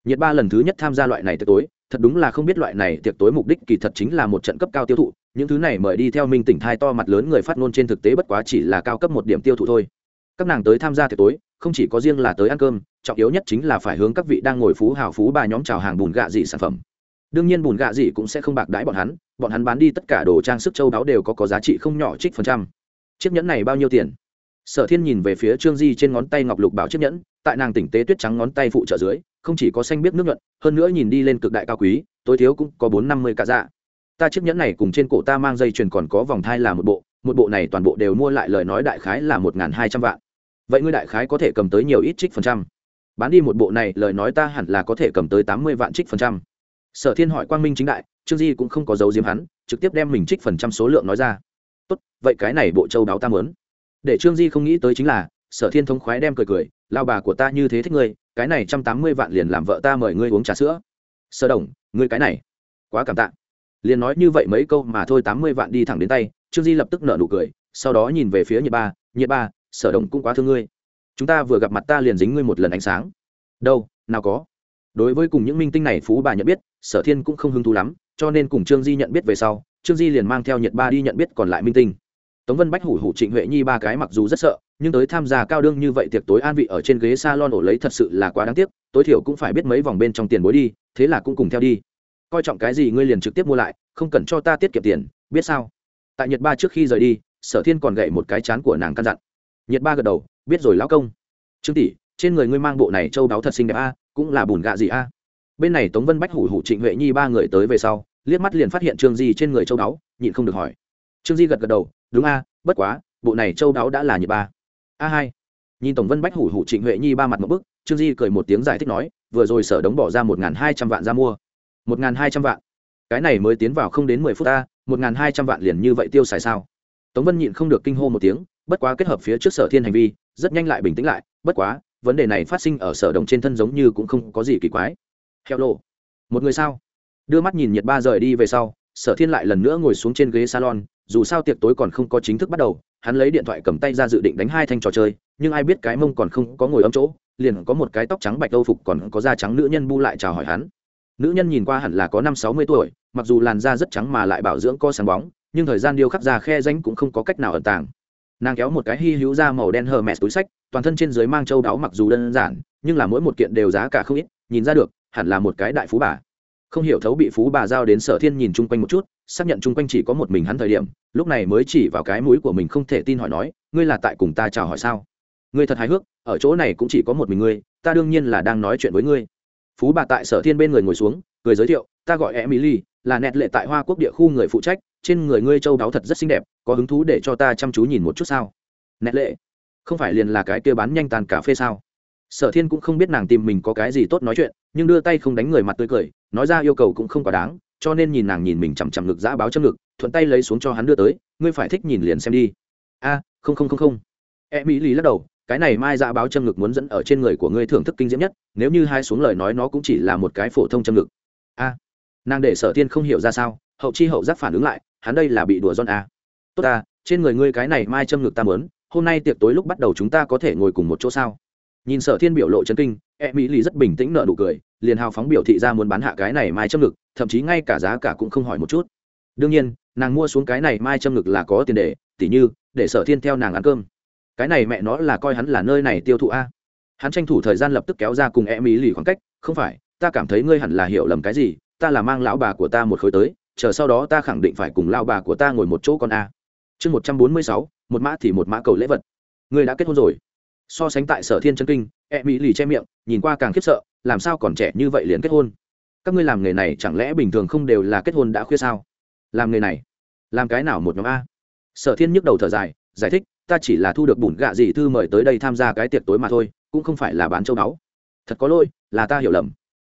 Speaker 1: Nhiệt ba lần thứ nhất tham gia loại này tiệc tối, thật đúng là không biết loại này tiệc tối mục đích kỳ thật chính là một trận cấp cao tiêu thụ, những thứ này mời đi theo minh tỉnh thai to mặt lớn người phát ngôn trên thực tế bất quá chỉ là cao cấp một điểm tiêu thụ thôi. Các nàng tới tham gia tiệc tối, không chỉ có riêng là tới ăn cơm trọng yếu nhất chính là phải hướng các vị đang ngồi phú hào phú bà nhóm chào hàng bùn gạ dị sản phẩm. Đương nhiên bùn gạ dị cũng sẽ không bạc đãi bọn hắn bọn hắn bán đi tất cả đồ trang sức châu đáo đều có có giá trị không nhỏ trích phần trăm. Chiếc nhẫn này bao nhiêu tiền? Sở thiên nhìn về phía trương di trên ngón tay ngọc lục bảo chiếc nhẫn, tại nàng tỉnh tế tuyết trắng ngón tay phụ trợ dưới, không chỉ có xanh biết nước nhuận, hơn nữa nhìn đi lên cực đại cao quý, tối thiếu cũng có bốn năm mươi cả dạ. Ta chiếc nhẫn này cùng trên cổ ta mang dây chuyền còn có vòng thai là một bộ một bộ này toàn bộ đều mua lại lời nói đại khái là một n g h n hai trăm vạn. Vậy ngươi đại khái có thể cầm tới nhiều ít trích phần trăm? Bán đi một bộ này, lời nói ta hẳn là có thể cầm tới tám mươi vạn trích phần trăm. Sở thiên hỏi quang minh chính đại, trương di cũng không có dấu diếm hắn, trực tiếp đem mình trích phần trăm số lượng nói ra. Tốt, vậy cái này bộ châu đáo ta mớn để trương di không nghĩ tới chính là, sở thiên thống khoái đem cười cười, lao bà của ta như thế thích ngươi, cái này trăm tám mươi vạn liền làm vợ ta mời ngươi uống trà sữa. Sở đồng, ngươi cái này. Quá cảm tạ. Liền nói như vậy mấy câu mà thôi, tám mươi vạn đi thẳng đến tay, trương di lập tức nợ nụ cười, sau đó nhìn về phía nhiệt ba nhiệt ba, sở đồng cũng quá thương ngươi chúng ta vừa gặp mặt ta liền dính ngươi một lần ánh sáng. Đâu, nào có. Đối với cùng những minh tinh này phú bà nhận biết, sở thiên cũng không hứng thú lắm, cho nên cùng trương di nhận biết về sau, trương di liền mang theo nhiệt ba đi nhận biết còn lại minh tinh. Tống vân bách hủ hủ trịnh huệ nhi ba cái mặc dù rất sợ, nhưng tới tham gia cao đương như vậy tiệc tối an vị ở trên ghế s a lon ổ lấy thật sự là quá đáng tiếc, tối thiểu cũng phải biết mấy vòng bên trong tiền bối đi, thế là cũng cùng theo đi. Coi trọng cái gì ngươi liền trực tiếp mua lại, không cần cho ta tiết kiệm tiền, biết sao? Tại nhật ba trước khi rời đi, sở thiên còn gậy một cái chán của nàng căn dặn. Nhật ba gật đầu biết rồi lão công. Trương tỷ, trên người ngươi mang bộ này châu đáo thật xinh đẹp a, cũng là bùn gạ gì a? Bên này tống vân bách hủ hủ trịnh huệ nhi ba người tới về sau, liếc mắt liền phát hiện trương di trên người châu đáo, nhịn không được hỏi. Trương di gật gật đầu, đúng a, bất quá, bộ này châu đáo đã là nhật ba. A hai. Nhìn tổng vân bách hủ hủ trịnh huệ nhi ba mặt một bức, trương di cười một tiếng giải thích nói, vừa rồi sở đống bỏ ra một hai trăm vạn ra mua. Một hai trăm vạn? Cái này mới tiến vào không đến mười phút ta một hai trăm vạn liền như vậy tiêu xài sao? Tống vân nhịn không được kinh hô một tiếng, bất quá kết hợp phía trước sở thiên hành vi rất nhanh lại bình tĩnh lại, bất quá, vấn đề này phát sinh ở sở đồng trên thân giống như cũng không có gì kỳ quái. Heo lộ một người sao? Đưa mắt nhìn nhiệt ba rời đi về sau, sở thiên lại lần nữa ngồi xuống trên ghế salon, dù sao tiệc tối còn không có chính thức bắt đầu, hắn lấy điện thoại cầm tay ra dự định đánh hai thanh trò chơi, nhưng ai biết cái mông còn không có ngồi ấm chỗ, liền có một cái tóc trắng bạch âu phục còn có da trắng nữ nhân bu lại chào hỏi hắn. Nữ nhân nhìn qua hẳn là có năm sáu mươi tuổi, mặc dù làn da rất trắng mà lại bảo dưỡng co sáng bóng, nhưng thời gian điêu khắc ra khe danh cũng không có cách nào ẩn tàng nàng kéo một cái hy hữu da màu đen hờ mẹ túi sách, toàn thân trên dưới mang châu đáo mặc dù đơn giản, nhưng là mỗi một kiện đều giá cả không ít, nhìn ra được, hẳn là một cái đại phú bà. Không hiểu thấu bị phú bà giao đến sở thiên nhìn chung quanh một chút, xác nhận chung quanh chỉ có một mình hắn thời điểm, lúc này mới chỉ vào cái mũi của mình không thể tin hỏi nói, ngươi là tại cùng ta chào hỏi sao? Ngươi thật hài hước, ở chỗ này cũng chỉ có một mình ngươi, ta đương nhiên là đang nói chuyện với ngươi. Phú bà tại sở thiên bên người ngồi xuống, cười giới thiệu, ta gọi emily là nẹt lệ tại hoa quốc địa khu người phụ trách, trên người ngươi châu đáo thật rất xinh đẹp, có hứng thú để cho ta chăm chú nhìn một chút sao? Nẹt lệ, không phải liền là cái kia bán nhanh tàn cà phê sao? Sở thiên cũng không biết nàng tìm mình có cái gì tốt nói chuyện, nhưng đưa tay không đánh người mặt tươi cười, nói ra yêu cầu cũng không quá đáng, cho nên nhìn nàng nhìn mình chằm chằm ngực giã báo châm ngực, thuận tay lấy xuống cho hắn đưa tới, ngươi phải thích nhìn liền xem đi. A, không không không không. E mỹ lì lắc đầu, cái này mai giã báo châm ngực muốn dẫn ở trên người của ngươi thưởng thức kinh diễm nhất, nếu như hai xuống lời nói nó cũng chỉ là một cái phổ thông châm ngực. A nàng để sở thiên không hiểu ra sao, hậu chi hậu giác phản ứng lại, hắn đây là bị đùa giòn à? tốt ta, trên người ngươi cái này mai châm ngực ta mớn hôm nay tiệc tối lúc bắt đầu chúng ta có thể ngồi cùng một chỗ sao? Nhìn sở thiên biểu lộ chân kinh e mỹ lì rất bình tĩnh nợ nụ cười, liền hào phóng biểu thị ra muốn bán hạ cái này mai châm ngực thậm chí ngay cả giá cả cũng không hỏi một chút. Đương nhiên, nàng mua xuống cái này mai châm ngực là có tiền để, tỉ như, để sở thiên theo nàng ăn cơm. Cái này mẹ nó là coi hắn là nơi này tiêu thụ a. Hắn tranh thủ thời gian lập tức kéo ra cùng e mỹ lì khoảng cách, không phải, ta cảm thấy ngươi hẳn là hiểu lầm cái gì ta là mang lão bà của ta một khối tới, chờ sau đó ta khẳng định phải cùng lão bà của ta ngồi một chỗ con a. Chương một trăm bốn mươi sáu, một mã thì một mã cầu lễ vật. Ngươi đã kết hôn rồi. So sánh tại sở thiên chân kinh e mỹ lì che miệng, nhìn qua càng khiếp sợ, làm sao còn trẻ như vậy liền kết hôn? Các ngươi làm nghề này chẳng lẽ bình thường không đều là kết hôn đã khuya sao? Làm nghề này, làm cái nào một nhóm a? Sở thiên nhức đầu thở dài, giải thích, ta chỉ là thu được bùn gạ gì thư mời tới đây tham gia cái tiệc tối mà thôi, cũng không phải là bán châu báu. Thật có lỗi, là ta hiểu lầm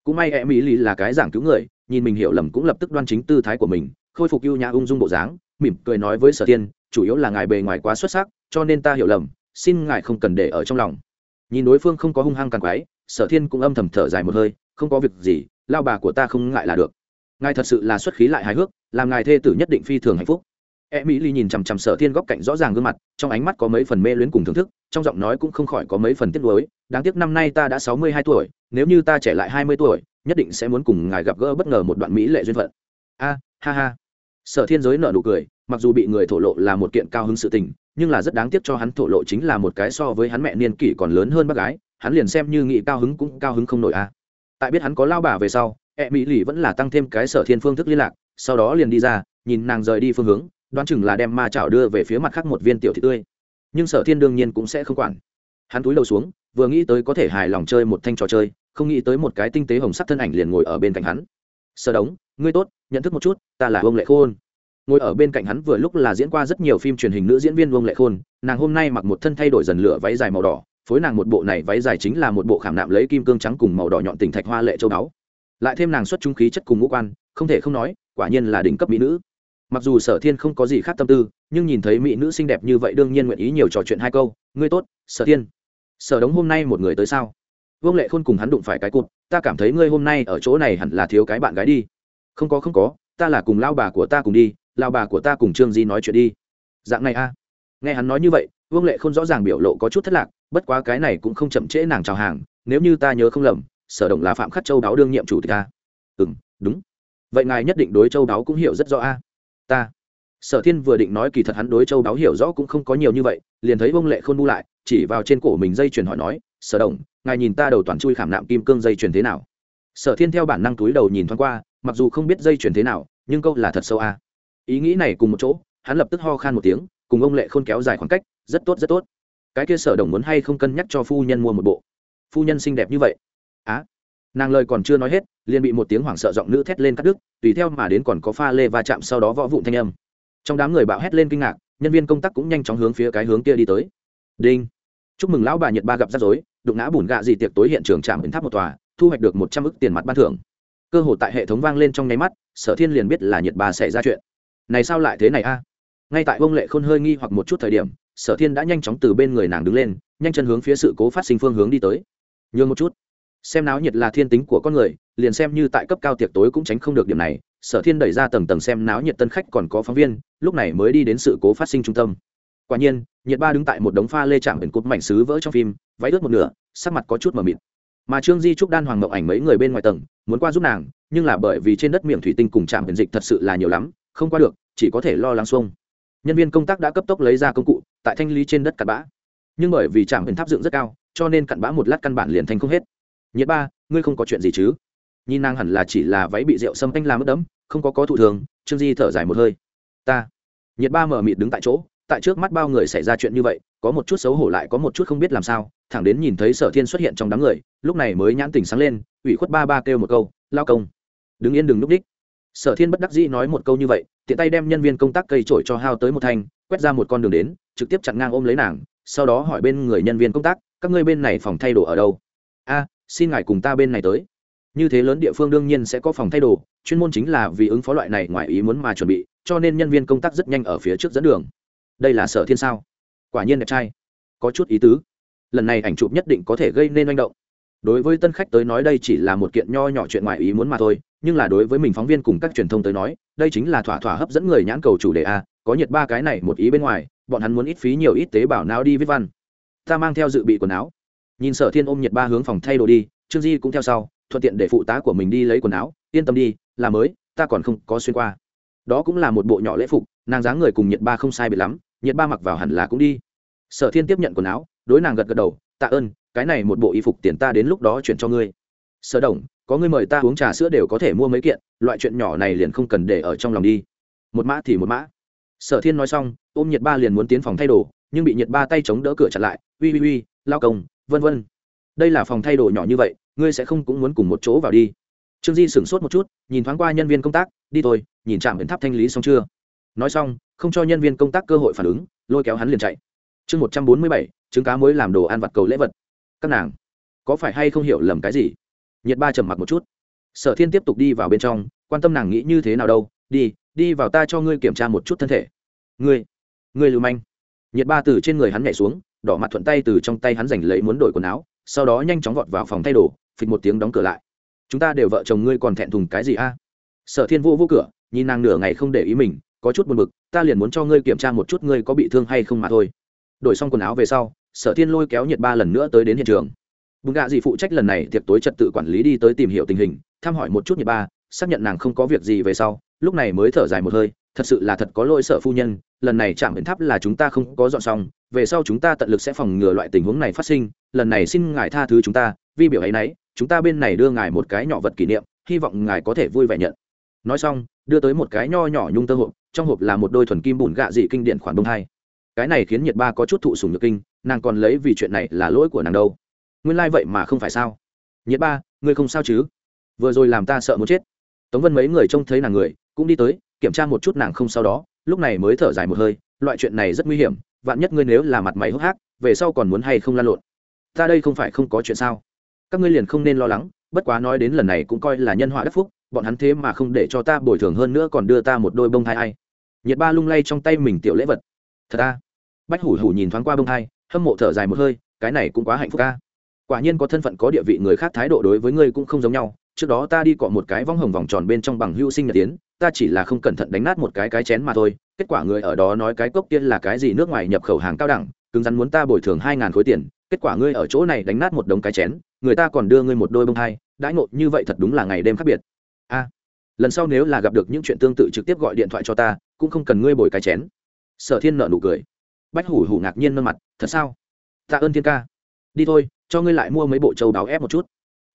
Speaker 1: cũng may em mỹ lì là cái giảng cứu người, nhìn mình hiểu lầm cũng lập tức đoan chính tư thái của mình, khôi phục ưu nhã ung dung bộ dáng, mỉm cười nói với sở thiên, chủ yếu là ngài bề ngoài quá xuất sắc, cho nên ta hiểu lầm, xin ngài không cần để ở trong lòng. Nhìn đối phương không có hung hăng càng quái sở thiên cũng âm thầm thở dài một hơi, không có việc gì, lao bà của ta không ngại là được. Ngài thật sự là xuất khí lại hài hước, làm ngài thê tử nhất định phi thường hạnh phúc. E mỹ ly nhìn chằm chằm sở thiên góc cạnh rõ ràng gương mặt, trong ánh mắt có mấy phần mê luyến cùng thưởng thức trong giọng nói cũng không khỏi có mấy phần tiếc nuối, đáng tiếc năm nay ta đã sáu mươi hai tuổi, nếu như ta trẻ lại hai mươi tuổi, nhất định sẽ muốn cùng ngài gặp gỡ bất ngờ một đoạn mỹ lệ duyên phận. A, ha ha. Sở thiên giới nợ nụ cười, mặc dù bị người thổ lộ là một kiện cao hứng sự tình, nhưng là rất đáng tiếc cho hắn thổ lộ chính là một cái so với hắn mẹ niên kỷ còn lớn hơn bác gái, hắn liền xem như nghị cao hứng cũng cao hứng không nổi a. Tại biết hắn có lao bà về sau e mỹ lì vẫn là tăng thêm cái sở thiên phương thức liên lạc, sau đó liền đi ra, nhìn nàng rời đi phương hướng, đoán chừng là đem ma chảo đưa về phía mặt khác một viên tiểu thị tươi nhưng sở thiên đương nhiên cũng sẽ không quản. Hắn túi đầu xuống, vừa nghĩ tới có thể hài lòng chơi một thanh trò chơi, không nghĩ tới một cái tinh tế hồng sắc thân ảnh liền ngồi ở bên cạnh hắn. Sở đống, ngươi tốt, nhận thức một chút, ta là vương lệ khôn. Ngồi ở bên cạnh hắn vừa lúc là diễn qua rất nhiều phim truyền hình nữ diễn viên vương lệ khôn, nàng hôm nay mặc một thân thay đổi dần lửa váy dài màu đỏ, phối nàng một bộ này váy dài chính là một bộ khảm nạm lấy kim cương trắng cùng màu đỏ nhọn tình thạch hoa lệ châu báu. Lại thêm nàng xuất trung khí chất cùng ngũ quan, không thể không nói, quả nhiên là đỉnh cấp mỹ nữ mặc dù sở thiên không có gì khác tâm tư, nhưng nhìn thấy mỹ nữ xinh đẹp như vậy đương nhiên nguyện ý nhiều trò chuyện hai câu. Ngươi tốt, sở thiên. Sở đống hôm nay một người tới sao? Vương lệ khôn cùng hắn đụng phải cái cụt, ta cảm thấy ngươi hôm nay ở chỗ này hẳn là thiếu cái bạn gái đi. Không có không có, ta là cùng lao bà của ta cùng đi lao bà của ta cùng trương di nói chuyện đi. Dạng này a nghe hắn nói như vậy, vương lệ khôn rõ ràng biểu lộ có chút thất lạc, bất quá cái này cũng không chậm trễ nàng chào hàng, nếu như ta nhớ không lầm, sở động là phạm khắc châu đáo đương nhiệm chủ tịch ta. Ừ đúng. Vậy ngài nhất định đối châu đáo cũng hiểu rất rõ a ta. Sở thiên vừa định nói kỳ thật hắn đối châu đáo hiểu rõ cũng không có nhiều như vậy liền thấy vương lệ khôn bu lại chỉ vào trên cổ mình dây chuyền hỏi nói sở Đồng, ngài nhìn ta đầu toàn chui khảm nạm kim cương dây chuyền thế nào? Sở thiên theo bản năng túi đầu nhìn thoáng qua mặc dù không biết dây chuyền thế nào nhưng câu là thật sâu a. Ý nghĩ này cùng một chỗ hắn lập tức ho khan một tiếng cùng ông lệ khôn kéo dài khoảng cách rất tốt rất tốt. Cái kia sở đồng muốn hay không cân nhắc cho phu nhân mua một bộ? Phu nhân xinh đẹp như vậy. Á nàng lời còn chưa nói hết, liền bị một tiếng hoảng sợ giọng nữ thét lên cắt đứt, tùy theo mà đến còn có pha lê va chạm sau đó võ vụn thanh âm. Trong đám người bạo hét lên kinh ngạc, nhân viên công tác cũng nhanh chóng hướng phía cái hướng kia đi tới. Đinh. Chúc mừng lão bà nhật ba gặp rắc rối, đụng ngã bùn gạ gì tiệc tối hiện trường trạm đến tháp một tòa, thu hoạch được một trăm ức tiền mặt ban thưởng. Cơ hội tại hệ thống vang lên trong nháy mắt, sở thiên liền biết là nhật ba xảy ra chuyện. Này sao lại thế này a? À? Ngay tại ông lệ khôn hơi nghi hoặc một chút thời điểm, sở thiên đã nhanh chóng từ bên người nàng đứng lên, nhanh chân hướng phía sự cố phát sinh phương hướng đi tới. Nhường một chút xem náo nhiệt là thiên tính của con người, liền xem như tại cấp cao tiệc tối cũng tránh không được điểm này, sở thiên đẩy ra tầng tầng xem náo nhiệt tân khách còn có phóng viên, lúc này mới đi đến sự cố phát sinh trung tâm. Quả nhiên, nhiệt ba đứng tại một đống pha lê chạm biển cột mảnh xứ vỡ trong phim, váy ướt một nửa, sắc mặt có chút mờ mịt. Mà trương di trúc đan hoàng mộng ảnh mấy người bên ngoài tầng, muốn qua giúp nàng, nhưng là bởi vì trên đất miệng thủy tinh cùng trạm biển dịch thật sự là nhiều lắm, không qua được, chỉ có thể lo lắng xuông. Nhân viên công tác đã cấp tốc lấy ra công cụ, tại thanh lý trên đất cặn bã. Nhưng bởi vì trạm biển tháp dựng rất cao, cho nên cặn bã một lát căn bản liền thành không hết nhiệt ba, ngươi không có chuyện gì chứ? Nhìn nàng hẳn là chỉ là váy bị rượu xâm anh làm mất đẫm, không có có thụ thường, trương di thở dài một hơi. Ta. Nhiệt ba mở mịt đứng tại chỗ, tại trước mắt bao người xảy ra chuyện như vậy, có một chút xấu hổ lại có một chút không biết làm sao, thẳng đến nhìn thấy sở thiên xuất hiện trong đám người, lúc này mới nhãn tình sáng lên, ủy khuất ba ba kêu một câu, lao công, đứng yên đừng núp đích. Sở thiên bất đắc dĩ nói một câu như vậy, tiện tay đem nhân viên công tác cây trổi cho hao tới một thanh, quét ra một con đường đến, trực tiếp chặn ngang ôm lấy nàng, sau đó hỏi bên người nhân viên công tác, các ngươi bên này phòng thay đồ ở đâu? A xin ngài cùng ta bên này tới. Như thế lớn địa phương đương nhiên sẽ có phòng thay đồ, chuyên môn chính là vì ứng phó loại này ngoài ý muốn mà chuẩn bị, cho nên nhân viên công tác rất nhanh ở phía trước dẫn đường. Đây là sở thiên sao? Quả nhiên đẹp trai. Có chút ý tứ. Lần này ảnh chụp nhất định có thể gây nên manh động. Đối với tân khách tới nói đây chỉ là một kiện nho nhỏ chuyện ngoài ý muốn mà thôi, nhưng là đối với mình phóng viên cùng các truyền thông tới nói, đây chính là thỏa thỏa hấp dẫn người nhãn cầu chủ đề a, có nhiệt ba cái này một ý bên ngoài, bọn hắn muốn ít phí nhiều ít tế bảo não đi viết văn. Ta mang theo dự bị quần áo nhìn sở thiên ôm nhiệt ba hướng phòng thay đồ đi, trương di cũng theo sau, thuận tiện để phụ tá của mình đi lấy quần áo, yên tâm đi, là mới, ta còn không có xuyên qua. Đó cũng là một bộ nhỏ lễ phục, nàng dáng người cùng nhiệt ba không sai biệt lắm nhiệt ba mặc vào hẳn là cũng đi. Sở thiên tiếp nhận quần áo, đối nàng gật gật đầu, tạ ơn, cái này một bộ y phục tiền ta đến lúc đó chuyển cho ngươi. Sở đồng, có ngươi mời ta uống trà sữa đều có thể mua mấy kiện, loại chuyện nhỏ này liền không cần để ở trong lòng đi. Một mã thì một mã. Sở thiên nói xong, ôm nhiệt ba liền muốn tiến phòng thay đồ, nhưng bị nhiệt ba tay chống đỡ cửa chặn lại, uy uy uy, lao công vân vân. Đây là phòng thay đồ nhỏ như vậy, ngươi sẽ không cũng muốn cùng một chỗ vào đi. Trương di sửng sốt một chút, nhìn thoáng qua nhân viên công tác, đi thôi, nhìn trạm biển tháp thanh lý xong chưa? Nói xong, không cho nhân viên công tác cơ hội phản ứng, lôi kéo hắn liền chạy. Chương một trăm bốn mươi bảy, trứng cá muối làm đồ ăn vặt cầu lễ vật. Các nàng, có phải hay không hiểu lầm cái gì? Nhiệt ba trầm mặc một chút. Sở thiên tiếp tục đi vào bên trong, quan tâm nàng nghĩ như thế nào đâu. Đi đi vào ta cho ngươi kiểm tra một chút thân thể. Ngươi ngươi lưu manh. Nhiệt ba từ trên người hắn nhảy xuống đỏ mặt thuận tay từ trong tay hắn giành lấy muốn đổi quần áo, sau đó nhanh chóng vọt vào phòng thay đồ, phịch một tiếng đóng cửa lại. Chúng ta đều vợ chồng ngươi còn thẹn thùng cái gì a? Sở thiên vô vô cửa, nhìn nàng nửa ngày không để ý mình, có chút buồn bực, ta liền muốn cho ngươi kiểm tra một chút ngươi có bị thương hay không mà thôi. Đổi xong quần áo về sau, sở thiên lôi kéo nhiệt ba lần nữa tới đến hiện trường. Bùn gạ dị phụ trách lần này tiệc tối trật tự quản lý đi tới tìm hiểu tình hình, thăm hỏi một chút nhiệt ba, xác nhận nàng không có việc gì về sau, lúc này mới thở dài một hơi, thật sự là thật có lỗi sở phu nhân, lần này chạm đến tháp là chúng ta không có dọn xong về sau chúng ta tận lực sẽ phòng ngừa loại tình huống này phát sinh, lần này xin ngài tha thứ chúng ta vi biểu ấy nấy, chúng ta bên này đưa ngài một cái nhỏ vật kỷ niệm, hy vọng ngài có thể vui vẻ nhận. Nói xong, đưa tới một cái nho nhỏ nhung tơ hộp, trong hộp là một đôi thuần kim bùn gạ dị kinh điển khoản bông hai. Cái này khiến nhiệt ba có chút thụ sùng nhược kinh, nàng còn lấy vì chuyện này là lỗi của nàng đâu. Nguyên lai、like、vậy mà không phải sao? Nhiệt ba, ngươi không sao chứ? Vừa rồi làm ta sợ muốn chết. Tống vân mấy người trông thấy nàng người, cũng đi tới, kiểm tra một chút nàng không sau đó, lúc này mới thở dài một hơi, loại chuyện này rất nguy hiểm vạn nhất ngươi nếu là mặt mày hốc hác, về sau còn muốn hay không lan lộn? Ta đây không phải không có chuyện sao? Các ngươi liền không nên lo lắng, bất quá nói đến lần này cũng coi là nhân họa đắc phúc, bọn hắn thế mà không để cho ta bồi thường hơn nữa còn đưa ta một đôi bông thai ai. Nhiệt ba lung lay trong tay mình tiểu lễ vật. Thật ta bách hủ hủ nhìn thoáng qua bông thai, hâm mộ thở dài một hơi, cái này cũng quá hạnh phúc ca quả nhiên có thân phận có địa vị người khác thái độ đối với ngươi cũng không giống nhau. Trước đó ta đi cọ một cái vong hồng vòng tròn bên trong bằng hữu sinh nhật tiến, ta chỉ là không cẩn thận đánh nát một cái cái chén mà thôi kết quả người ở đó nói cái cốc kia là cái gì? Nước ngoài nhập khẩu hàng cao đẳng, cứng rắn muốn ta bồi thường hai ngàn khối tiền, kết quả ngươi ở chỗ này đánh nát một đống cái chén, người ta còn đưa ngươi một đôi bông hai đãi ngộ như vậy thật đúng là ngày đêm khác biệt. A, lần sau nếu là gặp được những chuyện tương tự trực tiếp gọi điện thoại cho ta, cũng không cần ngươi bồi cái chén. Sở thiên nợ nụ cười. Bách hủ hủ ngạc nhiên nâng mặt, thật sao? Tạ ơn thiên ca. Đi thôi, cho ngươi lại mua mấy bộ châu báo ép một chút.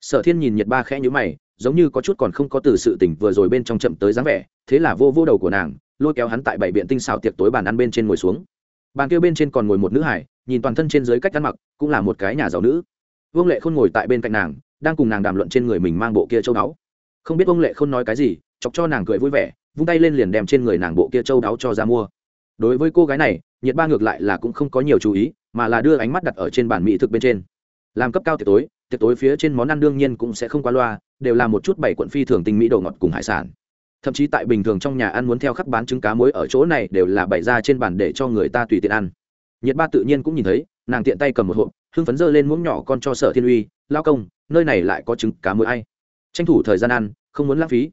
Speaker 1: Sở thiên nhìn nhiệt ba khẽ nhữ mày, giống như có chút còn không có từ sự tỉnh vừa rồi bên trong chậm tới dáng vẻ, thế là vô vô đầu của nàng lôi kéo hắn tại bảy biện tinh xào tiệc tối bàn ăn bên trên ngồi xuống. Bàn kia bên trên còn ngồi một nữ hải, nhìn toàn thân trên dưới cách ăn mặc, cũng là một cái nhà giàu nữ. Vương lệ khôn ngồi tại bên cạnh nàng, đang cùng nàng đàm luận trên người mình mang bộ kia châu đáo. Không biết vương lệ khôn nói cái gì, chọc cho nàng cười vui vẻ, vung tay lên liền đem trên người nàng bộ kia châu đáo cho ra mua. Đối với cô gái này, nhiệt ba ngược lại là cũng không có nhiều chú ý, mà là đưa ánh mắt đặt ở trên bàn mỹ thực bên trên. Làm cấp cao tiệc tối tiệc tối phía trên món ăn đương nhiên cũng sẽ không qua loa, đều là một chút bảy quận phi thường tinh mỹ đồ ngọt cùng hải sản thậm chí tại bình thường trong nhà ăn muốn theo khắc bán trứng cá muối ở chỗ này đều là bày ra trên bàn để cho người ta tùy tiện ăn. Nhiệt ba tự nhiên cũng nhìn thấy, nàng tiện tay cầm một hộp, hưng phấn dơ lên muỗng nhỏ con cho sở thiên uy, lao công, nơi này lại có trứng cá muối ai? Tranh thủ thời gian ăn, không muốn lãng phí.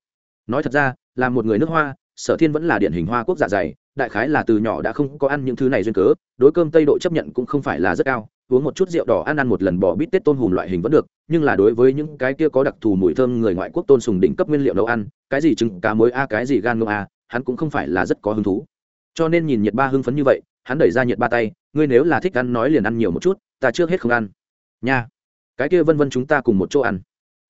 Speaker 1: Nói thật ra, là một người nước hoa, sở thiên vẫn là điển hình hoa quốc dạ dày, đại khái là từ nhỏ đã không có ăn những thứ này duyên cớ, đối cơm tây độ chấp nhận cũng không phải là rất cao uống một chút rượu đỏ, ăn ăn một lần bỏ bít tết tôm hùm loại hình vẫn được, nhưng là đối với những cái kia có đặc thù mùi thơm người ngoại quốc tôn sùng đỉnh cấp nguyên liệu nấu ăn, cái gì trứng, cá muối, a, cái gì gan ngô a, hắn cũng không phải là rất có hứng thú. Cho nên nhìn nhiệt ba hưng phấn như vậy, hắn đẩy ra nhiệt ba tay, ngươi nếu là thích ăn nói liền ăn nhiều một chút, ta trước hết không ăn. Nha, cái kia vân vân chúng ta cùng một chỗ ăn.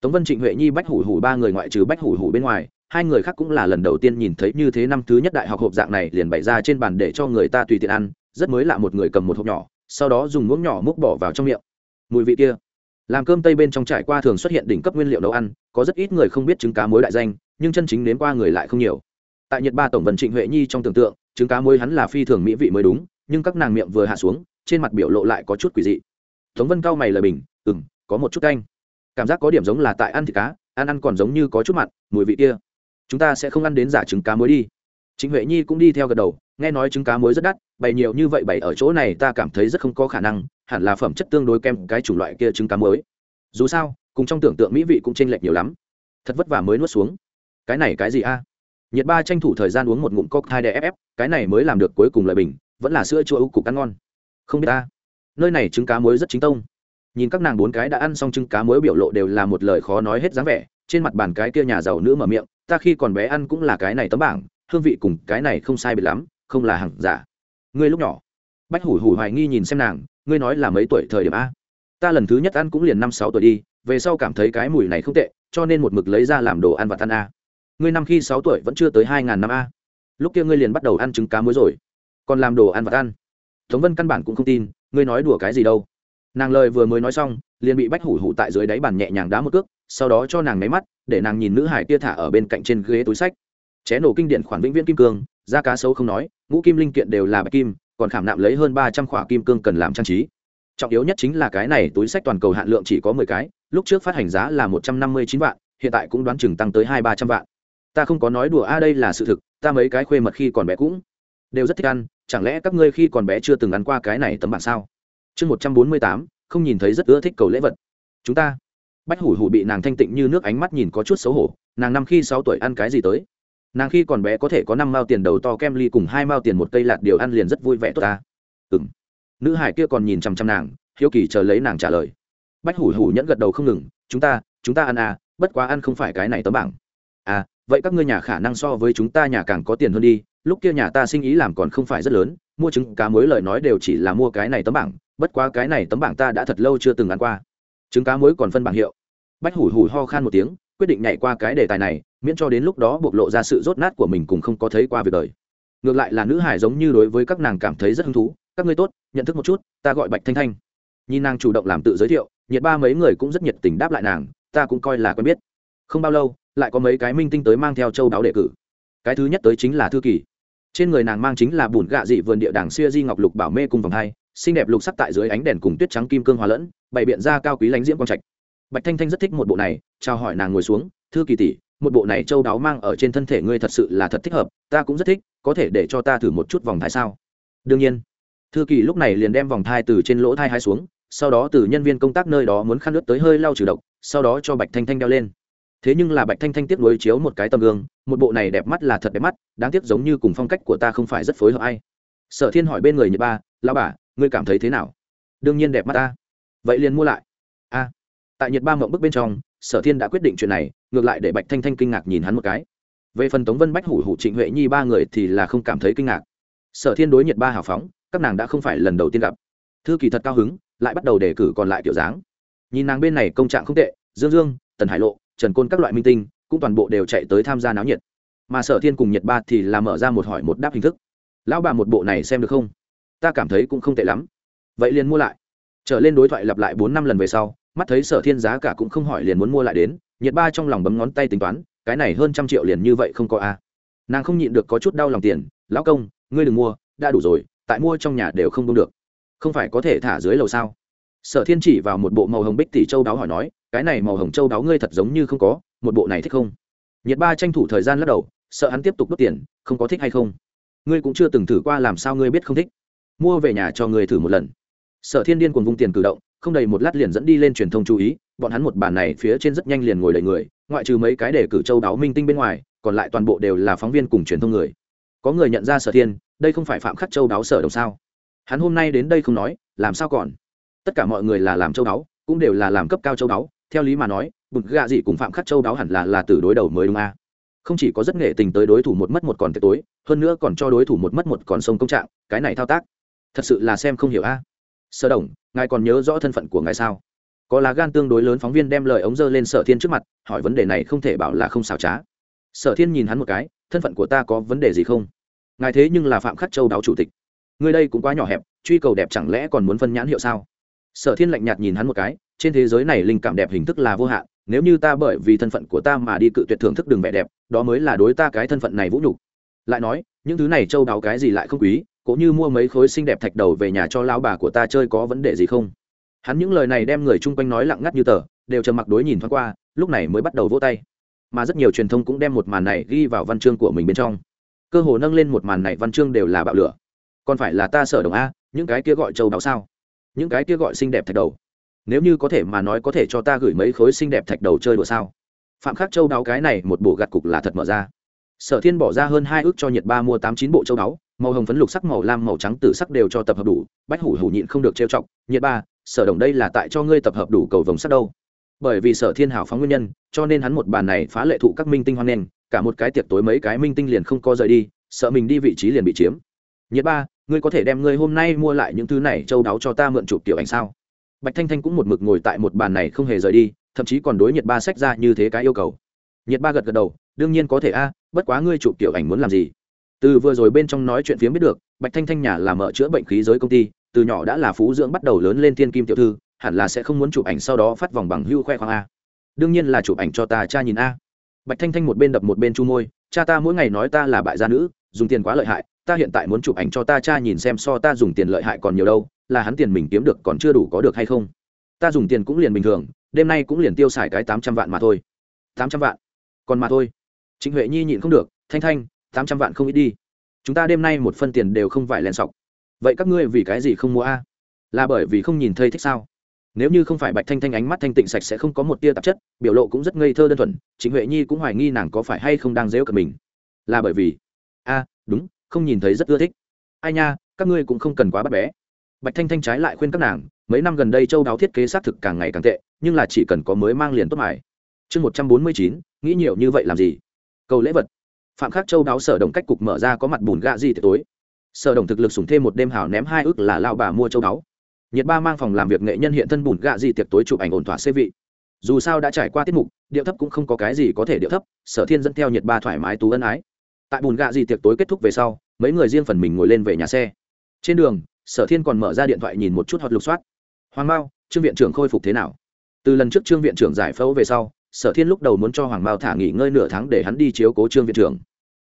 Speaker 1: Tống vân, trịnh huệ nhi, bách hủ hủ, ba người ngoại trừ bách hủ hủ bên ngoài, hai người khác cũng là lần đầu tiên nhìn thấy như thế năm thứ nhất đại học hộp dạng này liền bày ra trên bàn để cho người ta tùy tiện ăn, rất mới lạ một người cầm một hộp nhỏ sau đó dùng muỗng nhỏ múc bỏ vào trong miệng. Mùi vị kia, làm cơm tây bên trong trải qua thường xuất hiện đỉnh cấp nguyên liệu nấu ăn, có rất ít người không biết trứng cá muối đại danh, nhưng chân chính nếm qua người lại không nhiều. Tại nhật ba tổng vần trịnh huệ nhi trong tưởng tượng, trứng cá muối hắn là phi thường mỹ vị mới đúng, nhưng các nàng miệng vừa hạ xuống, trên mặt biểu lộ lại có chút quỷ dị. Tống vân cao mày lời bình ừ m có một chút canh. Cảm giác có điểm giống là tại ăn thịt cá, ăn ăn còn giống như có chút mặn, mùi vị kia. Chúng ta sẽ không ăn đến giả trứng cá muối đi. Trịnh huệ nhi cũng đi theo gật đầu nghe nói trứng cá muối rất đắt, bày nhiều như vậy bày ở chỗ này ta cảm thấy rất không có khả năng, hẳn là phẩm chất tương đối kem cái chủng loại kia trứng cá muối. Dù sao, cùng trong tưởng tượng mỹ vị cũng chênh lệch nhiều lắm. Thật vất vả mới nuốt xuống. Cái này cái gì a? Nhiệt ba tranh thủ thời gian uống một ngụm cốc hai để cái này mới làm được cuối cùng lời bình, vẫn là sữa chua ưu cục ăn ngon. Không biết ta. Nơi này trứng cá muối rất chính tông. Nhìn các nàng bốn cái đã ăn xong trứng cá muối biểu lộ đều là một lời khó nói hết dáng vẻ, trên mặt bàn cái kia nhà giàu nữ mở miệng, ta khi còn bé ăn cũng là cái này tấm bảng, hương vị cùng cái này không sai biệt lắm không là hàng giả. Ngươi lúc nhỏ, bách hủ hủ hoài nghi nhìn xem nàng, ngươi nói là mấy tuổi thời điểm a? Ta lần thứ nhất ăn cũng liền năm sáu tuổi đi, về sau cảm thấy cái mùi này không tệ, cho nên một mực lấy ra làm đồ ăn và ăn a. Ngươi năm khi sáu tuổi vẫn chưa tới hai ngàn năm a. Lúc kia ngươi liền bắt đầu ăn trứng cá muối rồi, còn làm đồ ăn và ăn. Tống vân căn bản cũng không tin, ngươi nói đùa cái gì đâu. Nàng lời vừa mới nói xong, liền bị bách hủ hủ tại dưới đáy bàn nhẹ nhàng đá một cước, sau đó cho nàng máy mắt, để nàng nhìn nữ hải kia thả ở bên cạnh trên ghế túi sách. Ché nổ kinh điện khoản vĩnh viễn kim cương da cá sấu không nói, ngũ kim linh kiện đều là bạch kim, còn khảm nạm lấy hơn ba trăm khỏa kim cương cần làm trang trí. Trọng yếu nhất chính là cái này túi sách toàn cầu hạn lượng chỉ có mười cái, lúc trước phát hành giá là một trăm năm mươi chín vạn, hiện tại cũng đoán chừng tăng tới hai ba trăm vạn. Ta không có nói đùa, a, đây là sự thực, ta mấy cái khuê mật khi còn bé cũng đều rất thích ăn, chẳng lẽ các ngươi khi còn bé chưa từng ăn qua cái này tấm bản sao? Chương một trăm bốn mươi tám, không nhìn thấy rất ưa thích cầu lễ vật. Chúng ta. Bách hủ hủ bị nàng thanh tịnh như nước ánh mắt nhìn có chút xấu hổ, nàng năm khi sáu tuổi ăn cái gì tới? Nàng khi còn bé có thể có năm mao tiền đầu to kem ly cùng hai mao tiền một cây lạt điều ăn liền rất vui vẻ tốt ta. Ừ m nữ hải kia còn nhìn chằm chằm nàng, hiếu kỳ chờ lấy nàng trả lời. Bách hủ hủ nhẫn gật đầu không ngừng, chúng ta chúng ta ăn à bất quá ăn không phải cái này tấm bảng. À vậy các ngươi nhà khả năng so với chúng ta nhà càng có tiền hơn đi, lúc kia nhà ta sinh ý làm còn không phải rất lớn, mua trứng cá muối lời nói đều chỉ là mua cái này tấm bảng, bất quá cái này tấm bảng ta đã thật lâu chưa từng ăn qua. Trứng cá muối còn phân bảng hiệu. Bách hủ hủ ho khan một tiếng, quyết định nhảy qua cái đề tài này miễn cho đến lúc đó bộc lộ ra sự rốt nát của mình cùng không có thấy qua việc đời. Ngược lại là nữ hải giống như đối với các nàng cảm thấy rất hứng thú. Các ngươi tốt, nhận thức một chút, ta gọi bạch thanh thanh. Nhìn nàng chủ động làm tự giới thiệu, nhiệt ba mấy người cũng rất nhiệt tình đáp lại nàng, ta cũng coi là quen biết. Không bao lâu, lại có mấy cái minh tinh tới mang theo châu đáo đệ cử. Cái thứ nhất tới chính là thư kỳ. Trên người nàng mang chính là bùn gạ dị vườn địa đàng xưa di ngọc lục bảo mê cùng vòng hai, xinh đẹp lục sắc tại dưới ánh đèn cùng tuyết trắng kim cương hòa lẫn, bày biện ra cao quý lánh diễm quang trạch. Bạch thanh thanh rất thích một bộ này, chào hỏi nàng ngồi xuống, thư kỳ tỷ một bộ này châu đáo mang ở trên thân thể ngươi thật sự là thật thích hợp, ta cũng rất thích, có thể để cho ta thử một chút vòng thai sao? Đương nhiên. Thư kỳ lúc này liền đem vòng thai từ trên lỗ thai hai xuống, sau đó từ nhân viên công tác nơi đó muốn khăn nước tới hơi lau trừ độc, sau đó cho bạch thanh thanh đeo lên. Thế nhưng là bạch thanh thanh tiếp nối chiếu một cái tầm gương, một bộ này đẹp mắt là thật đẹp mắt, đáng tiếc giống như cùng phong cách của ta không phải rất phối hợp ai. Sở thiên hỏi bên người nhật ba lao bà, ngươi cảm thấy thế nào? Đương nhiên đẹp mắt ta. Vậy liền mua lại. A. Tại nhật ba mộng bức bên trong sở thiên đã quyết định chuyện này, ngược lại để bạch thanh thanh kinh ngạc nhìn hắn một cái. Về phần tống vân bách hủ hủ, trịnh huệ nhi ba người thì là không cảm thấy kinh ngạc. Sở thiên đối nhật ba hào phóng, các nàng đã không phải lần đầu tiên gặp. Thư kỳ thật cao hứng, lại bắt đầu đề cử còn lại kiểu dáng. Nhìn nàng bên này công trạng không tệ, dương dương, tần hải lộ, trần côn các loại minh tinh, cũng toàn bộ đều chạy tới tham gia náo nhiệt. Mà sở thiên cùng nhiệt ba thì là mở ra một hỏi một đáp hình thức. Lão bà một bộ này xem được không? Ta cảm thấy cũng không tệ lắm. Vậy liền mua lại. Trở lên đối thoại lặp lại bốn năm lần về sau mắt thấy sở thiên giá cả cũng không hỏi liền muốn mua lại đến nhiệt ba trong lòng bấm ngón tay tính toán, cái này hơn trăm triệu liền như vậy không có a nàng không nhịn được có chút đau lòng tiền, lão công, ngươi đừng mua, đã đủ rồi, tại mua trong nhà đều không đông được. Không phải có thể thả dưới lầu sao? Sở thiên chỉ vào một bộ màu hồng bích tỷ châu đáo hỏi nói, cái này màu hồng châu đáo ngươi thật giống như không có, một bộ này thích không? Nhiệt ba tranh thủ thời gian lắc đầu, sợ hắn tiếp tục đốt tiền, không có thích hay không? Ngươi cũng chưa từng thử qua làm sao ngươi biết không thích. Mua về nhà cho ngươi thử một lần. Sở thiên điên cuồng vung tiền cử động không đầy một lát liền dẫn đi lên truyền thông chú ý, bọn hắn một bàn này phía trên rất nhanh liền ngồi đầy người, ngoại trừ mấy cái để cử châu đáo minh tinh bên ngoài, còn lại toàn bộ đều là phóng viên cùng truyền thông người. Có người nhận ra sở thiên, đây không phải phạm khắc châu đáo sở đồng sao? Hắn hôm nay đến đây không nói, làm sao còn? Tất cả mọi người là làm châu đáo, cũng đều là làm cấp cao châu đáo, theo lý mà nói, bụt gạ dị cùng phạm khắc châu đáo hẳn là là từ đối đầu mới đúng a. Không chỉ có rất nghệ tình tới đối thủ một mất một còn tối, hơn nữa còn cho đối thủ một mất một còn sông công trạng, cái này thao tác, thật sự là xem không hiểu a. Sở đồng ngài còn nhớ rõ thân phận của ngài sao? Có lá gan tương đối lớn phóng viên đem lời ống dơ lên sở thiên trước mặt, hỏi vấn đề này không thể bảo là không xảo trá. Sở thiên nhìn hắn một cái, thân phận của ta có vấn đề gì không? Ngài thế nhưng là phạm khắc châu đáo chủ tịch. Người đây cũng quá nhỏ hẹp, truy cầu đẹp chẳng lẽ còn muốn phân nhãn hiệu sao? Sở thiên lạnh nhạt nhìn hắn một cái, trên thế giới này linh cảm đẹp hình thức là vô hạn, nếu như ta bởi vì thân phận của ta mà đi cự tuyệt thưởng thức đường vẻ đẹp, đó mới là đối ta cái thân phận này vũ nhục. Lại nói, những thứ này châu đáo cái gì lại không quý cũng như mua mấy khối xinh đẹp thạch đầu về nhà cho lão bà của ta chơi có vấn đề gì không? Hắn những lời này đem người chung quanh nói lặng ngắt như tờ, đều trầm mặc đối nhìn thoáng qua, lúc này mới bắt đầu vỗ tay. Mà rất nhiều truyền thông cũng đem một màn này ghi vào văn chương của mình bên trong. Cơ hồ nâng lên một màn này văn chương đều là bạo lửa. Còn phải là ta sở đồng a, những cái kia gọi châu đáo sao? Những cái kia gọi xinh đẹp thạch đầu. Nếu như có thể mà nói có thể cho ta gửi mấy khối xinh đẹp thạch đầu chơi đùa sao? Phạm khắc châu đáo cái này một bộ gặt cục là thật mở ra. Sở thiên bỏ ra hơn hai ước cho nhiệt ba mua tám chín bộ châu đáo màu hồng phấn lục sắc, màu lam, màu trắng tử sắc đều cho tập hợp đủ, bách hủ hủ nhịn không được trêu chọc, nhiệt ba, sở đồng đây là tại cho ngươi tập hợp đủ cầu vồng sắt đâu. Bởi vì sở thiên hảo phóng nguyên nhân, cho nên hắn một bàn này phá lệ thụ các minh tinh hoan nghênh cả một cái tiệc tối mấy cái minh tinh liền không có rời đi, sợ mình đi vị trí liền bị chiếm. Nhiệt ba, ngươi có thể đem ngươi hôm nay mua lại những thứ này châu đáo cho ta mượn chụp tiểu ảnh sao? Bạch thanh thanh cũng một mực ngồi tại một bàn này không hề rời đi, thậm chí còn đối nhiệt ba sách ra như thế cái yêu cầu. Nhiệt ba gật gật đầu, đương nhiên có thể a, bất quá ngươi chụp tiểu ảnh muốn làm gì? Từ vừa rồi bên trong nói chuyện phía biết được, bạch thanh thanh nhà là mở chữa bệnh khí giới công ty, từ nhỏ đã là phú dưỡng bắt đầu lớn lên thiên kim tiểu thư, hẳn là sẽ không muốn chụp ảnh sau đó phát vòng bằng hưu khoe khoang a. Đương nhiên là chụp ảnh cho ta cha nhìn a. Bạch thanh thanh một bên đập một bên chu môi, cha ta mỗi ngày nói ta là bại gia nữ, dùng tiền quá lợi hại, ta hiện tại muốn chụp ảnh cho ta cha nhìn xem so ta dùng tiền lợi hại còn nhiều đâu, là hắn tiền mình kiếm được còn chưa đủ có được hay không. Ta dùng tiền cũng liền bình thường, đêm nay cũng liền tiêu xài cái tám trăm vạn mà thôi. Tám trăm vạn? Còn mà thôi. Trịnh huệ nhi nhịn không được, thanh thanh tám trăm vạn không ít đi. Chúng ta đêm nay một phân tiền đều không phải len sọc. Vậy các ngươi vì cái gì không mua a? Là bởi vì không nhìn thấy thích sao? Nếu như không phải bạch thanh thanh ánh mắt thanh tịnh sạch sẽ không có một tia tạp chất, biểu lộ cũng rất ngây thơ đơn thuần chính huệ nhi cũng hoài nghi nàng có phải hay không đang dễu cận mình. Là bởi vì? A, đúng, không nhìn thấy rất ưa thích. Ai nha, các ngươi cũng không cần quá bắt bé bạch thanh thanh trái lại khuyên các nàng, mấy năm gần đây châu đáo thiết kế xác thực càng ngày càng tệ, nhưng là chỉ cần có mới mang liền tốt mải chương một trăm bốn mươi chín, nghĩ nhiều như vậy làm gì? Cầu lễ vật phạm khắc châu đáo sở đồng cách cục mở ra có mặt bùn gạ gì tối. Sở đồng thực lực sủng thêm một đêm hào ném hai ước là lao bà mua châu đáo nhiệt ba mang phòng làm việc nghệ nhân hiện thân bùn gạ gì tiệc tối chụp ảnh ổn thỏa xê vị. Dù sao đã trải qua tiết mục, điệu thấp cũng không có cái gì có thể điệu thấp, sở thiên dẫn theo nhiệt ba thoải mái tú ân ái. Tại bùn gạ gì tiệc tối kết thúc về sau, mấy người riêng phần mình ngồi lên về nhà xe. Trên đường, sở thiên còn mở ra điện thoại nhìn một chút hoặc lục soát. Hoàng mao, trương viện trưởng khôi phục thế nào? Từ lần trước trương viện trưởng giải phẫu về sau sở thiên lúc đầu muốn cho hoàng mao thả nghỉ ngơi nửa tháng để hắn đi chiếu cố trương viện trưởng.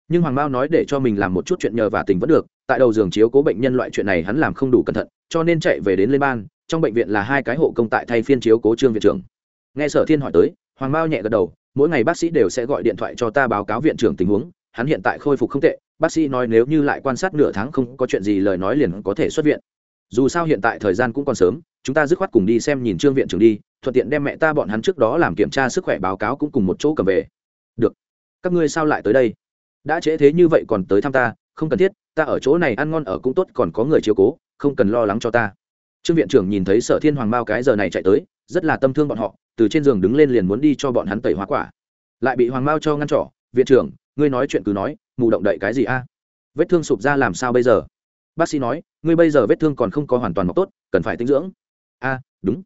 Speaker 1: Nhưng hoàng mao nói để cho mình làm một chút chuyện nhờ và tình vẫn được, tại đầu giường chiếu cố bệnh nhân loại chuyện này hắn làm không đủ cẩn thận, cho nên chạy về đến lên ban, trong bệnh viện là hai cái hộ công tại thay phiên chiếu cố trương viện trưởng. Nghe sở thiên hỏi tới, hoàng mao nhẹ gật đầu, mỗi ngày bác sĩ đều sẽ gọi điện thoại cho ta báo cáo viện trưởng tình huống, hắn hiện tại khôi phục không tệ, bác sĩ nói nếu như lại quan sát nửa tháng không có chuyện gì lời nói liền có thể xuất viện dù sao hiện tại thời gian cũng còn sớm, chúng ta dứt khoát cùng đi xem nhìn trương viện trưởng đi, thuận tiện đem mẹ ta bọn hắn trước đó làm kiểm tra sức khỏe báo cáo cũng cùng một chỗ cầm về. Được. Các ngươi sao lại tới đây? Đã trễ thế như vậy còn tới thăm ta, không cần thiết, ta ở chỗ này ăn ngon ở cũng tốt, còn có người chiếu cố, không cần lo lắng cho ta. Trương viện trưởng nhìn thấy sở thiên hoàng Mao cái giờ này chạy tới, rất là tâm thương bọn họ, từ trên giường đứng lên liền muốn đi cho bọn hắn tẩy hóa quả. Lại bị hoàng Mao cho ngăn trỏ, viện trưởng, ngươi nói chuyện cứ nói, mù động đậy cái gì a? Vết thương sụp ra làm sao bây giờ? Bác sĩ nói, ngươi bây giờ vết thương còn không có hoàn toàn mọc tốt, cần phải tinh dưỡng. A, đúng.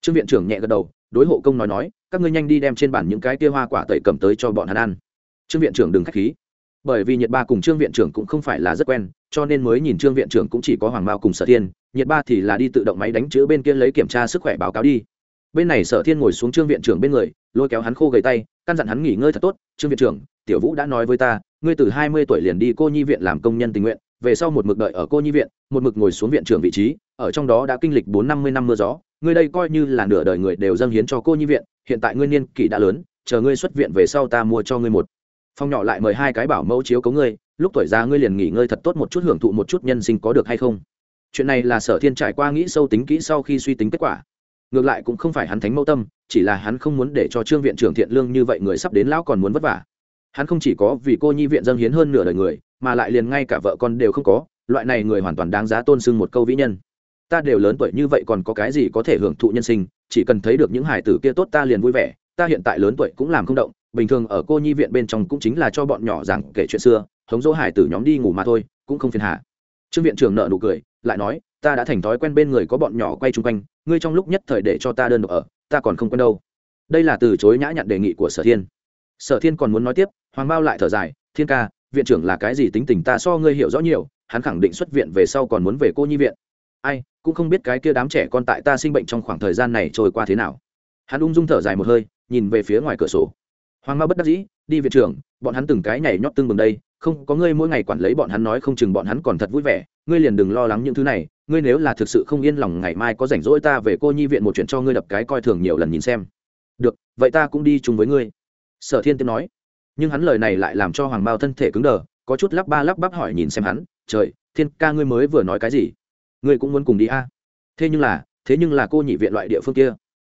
Speaker 1: Trương viện trưởng nhẹ gật đầu, đối hộ công nói nói, các ngươi nhanh đi đem trên bản những cái tia hoa quả tẩy cầm tới cho bọn hắn ăn. Trương viện trưởng đừng k h á c h khí. Bởi vì nhiệt ba cùng trương viện trưởng cũng không phải là rất quen, cho nên mới nhìn trương viện trưởng cũng chỉ có hoàng mao cùng sở thiên nhiệt ba thì là đi tự động máy đánh chữ bên kia lấy kiểm tra sức khỏe báo cáo đi. Bên này sở thiên ngồi xuống trương viện trưởng bên người, lôi kéo hắn khô gầy tay, căn dặn hắn nghỉ ngơi thật tốt. Trương viện trưởng, tiểu vũ đã nói với ta, ngươi từ hai mươi tuổi liền đi cô nhi viện làm công nhân tình nguyện về sau một mực đợi ở cô nhi viện, một mực ngồi xuống viện trưởng vị trí, ở trong đó đã kinh lịch bốn năm mươi năm mưa gió. Ngươi đây coi như là nửa đời người đều dâng hiến cho cô nhi viện, hiện tại ngươi niên kỷ đã lớn, chờ ngươi xuất viện về sau ta mua cho ngươi một. Phong nhỏ lại mời hai cái bảo mẫu chiếu cấu ngươi, lúc tuổi già ngươi liền nghỉ ngơi thật tốt một chút hưởng thụ một chút nhân sinh có được hay không? Chuyện này là sở thiên trải qua nghĩ sâu tính kỹ sau khi suy tính kết quả. Ngược lại cũng không phải hắn thánh mẫu tâm, chỉ là hắn không muốn để cho trương viện trưởng thiện lương như vậy người sắp đến lão còn muốn vất vả. Hắn không chỉ có vì cô nhi viện dâng hiến hơn nửa đời người mà lại liền ngay cả vợ con đều không có, loại này người hoàn toàn đáng giá tôn sưng một câu vĩ nhân. Ta đều lớn tuổi như vậy còn có cái gì có thể hưởng thụ nhân sinh, chỉ cần thấy được những hải tử kia tốt ta liền vui vẻ, ta hiện tại lớn tuổi cũng làm không động, bình thường ở cô nhi viện bên trong cũng chính là cho bọn nhỏ giảng kể chuyện xưa, hống dỗ hải tử nhóm đi ngủ mà thôi, cũng không phiền hà. Trương viện trưởng nợ nụ cười, lại nói, ta đã thành thói quen bên người có bọn nhỏ quay chung quanh, ngươi trong lúc nhất thời để cho ta đơn độc ở, ta còn không quen đâu. Đây là từ chối nhã nhặn đề nghị của sở thiên. Sở thiên còn muốn nói tiếp, hoàng bao lại thở dài, thiên ca viện trưởng là cái gì tính tình ta so ngươi hiểu rõ nhiều, hắn khẳng định xuất viện về sau còn muốn về cô nhi viện. Ai, cũng không biết cái kia đám trẻ con tại ta sinh bệnh trong khoảng thời gian này trôi qua thế nào. Hắn ung dung thở dài một hơi, nhìn về phía ngoài cửa sổ. Hoàng ma bất đắc dĩ, đi viện trưởng, bọn hắn từng cái nhảy nhót tương bừng đây, không, có ngươi mỗi ngày quản lấy bọn hắn nói không chừng bọn hắn còn thật vui vẻ, ngươi liền đừng lo lắng những thứ này, ngươi nếu là thực sự không yên lòng ngày mai có rảnh rỗi ta về cô nhi viện một chuyện cho ngươi đập cái coi thường nhiều lần nhìn xem. Được, vậy ta cũng đi chung với ngươi. Sở thiên tiên nói nhưng hắn lời này lại làm cho hoàng mao thân thể cứng đờ, có chút lắp ba lắp bắp hỏi nhìn xem hắn, trời, thiên ca ngươi mới vừa nói cái gì? Ngươi cũng muốn cùng đi a? À? thế nhưng là, thế nhưng là cô nhị viện loại địa phương kia.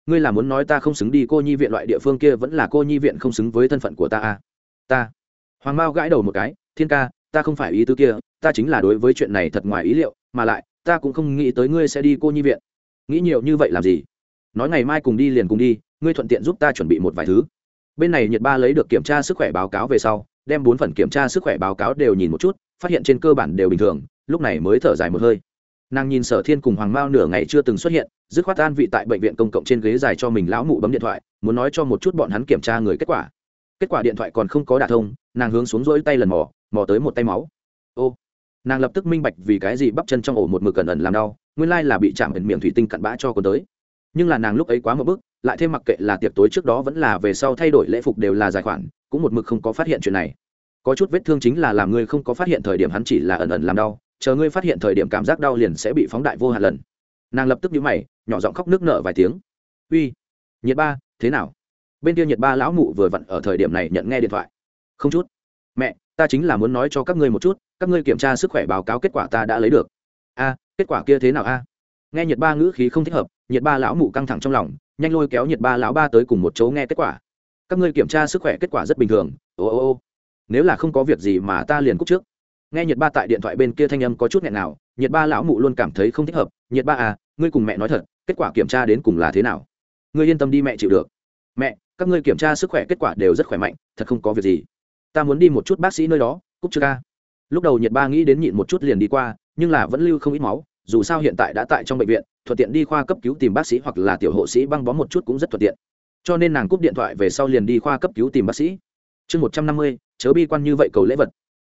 Speaker 1: Ngươi là muốn nói ta không xứng đi, cô nhi viện loại địa phương kia vẫn là cô nhi viện không xứng với thân phận của ta à? ta. Hoàng mao gãi đầu một cái, thiên ca, ta không phải ý tứ kia, ta chính là đối với chuyện này thật ngoài ý liệu, mà lại, ta cũng không nghĩ tới ngươi sẽ đi cô nhi viện. Nghĩ nhiều như vậy làm gì? Nói ngày mai cùng đi liền cùng đi, ngươi thuận tiện giúp ta chuẩn bị một vài thứ bên này nhiệt ba lấy được kiểm tra sức khỏe báo cáo về sau, đem bốn phần kiểm tra sức khỏe báo cáo đều nhìn một chút, phát hiện trên cơ bản đều bình thường, lúc này mới thở dài một hơi. Nàng nhìn sở thiên cùng hoàng mao nửa ngày chưa từng xuất hiện, dứt khoát an vị tại bệnh viện công cộng trên ghế dài cho mình lão mụ bấm điện thoại, muốn nói cho một chút bọn hắn kiểm tra người kết quả. Kết quả điện thoại còn không có đả thông, nàng hướng xuống rỗi tay lần mò mò tới một tay máu. Ô, nàng lập tức minh bạch vì cái gì bắp chân trong ổ một mực cẩn ẩn làm đau, nguyên lai là bị chạm ẩn miệng thủy tinh cặn bã cho con tới. Nhưng là nàng lúc ấy quá một bức lại thêm mặc kệ là tiệc tối trước đó vẫn là về sau thay đổi lễ phục đều là giải khoản, cũng một mực không có phát hiện chuyện này. Có chút vết thương chính là làm ngươi không có phát hiện thời điểm hắn chỉ là ẩn ẩn làm đau, chờ ngươi phát hiện thời điểm cảm giác đau liền sẽ bị phóng đại vô hạn lần. Nàng lập tức nhíu mày, nhỏ giọng khóc nước nở vài tiếng. Uy nhiệt ba, thế nào? Bên kia nhiệt ba lão mụ vừa vặn ở thời điểm này nhận nghe điện thoại. Không chút. Mẹ, ta chính là muốn nói cho các ngươi một chút, các ngươi kiểm tra sức khỏe báo cáo kết quả ta đã lấy được. A, kết quả kia thế nào a? Nghe nhiệt ba ngữ khí không thích hợp nhiệt ba lão mụ căng thẳng trong lòng nhanh lôi kéo nhiệt ba lão ba tới cùng một chỗ nghe kết quả. Các ngươi kiểm tra sức khỏe kết quả rất bình thường. Ô ô ô. Nếu là không có việc gì mà ta liền cúc trước. Nghe nhiệt ba tại điện thoại bên kia thanh âm có chút nghẹn nào, nhiệt ba lão mụ luôn cảm thấy không thích hợp. Nhiệt ba à ngươi cùng mẹ nói thật, kết quả kiểm tra đến cùng là thế nào? Ngươi yên tâm đi mẹ chịu được. Mẹ, các ngươi kiểm tra sức khỏe kết quả đều rất khỏe mạnh, thật không có việc gì. Ta muốn đi một chút bác sĩ nơi đó cúc chưa ca. Lúc đầu nhiệt ba nghĩ đến nhịn một chút liền đi qua, nhưng là vẫn lưu không ít máu, dù sao hiện tại đã tại trong bệnh viện thuận tiện đi khoa cấp cứu tìm bác sĩ hoặc là tiểu hộ sĩ băng bó một chút cũng rất thuận tiện. Cho nên nàng cúp điện thoại về sau liền đi khoa cấp cứu tìm bác sĩ. Chương một trăm năm mươi, chớ bi quan như vậy cầu lễ vật.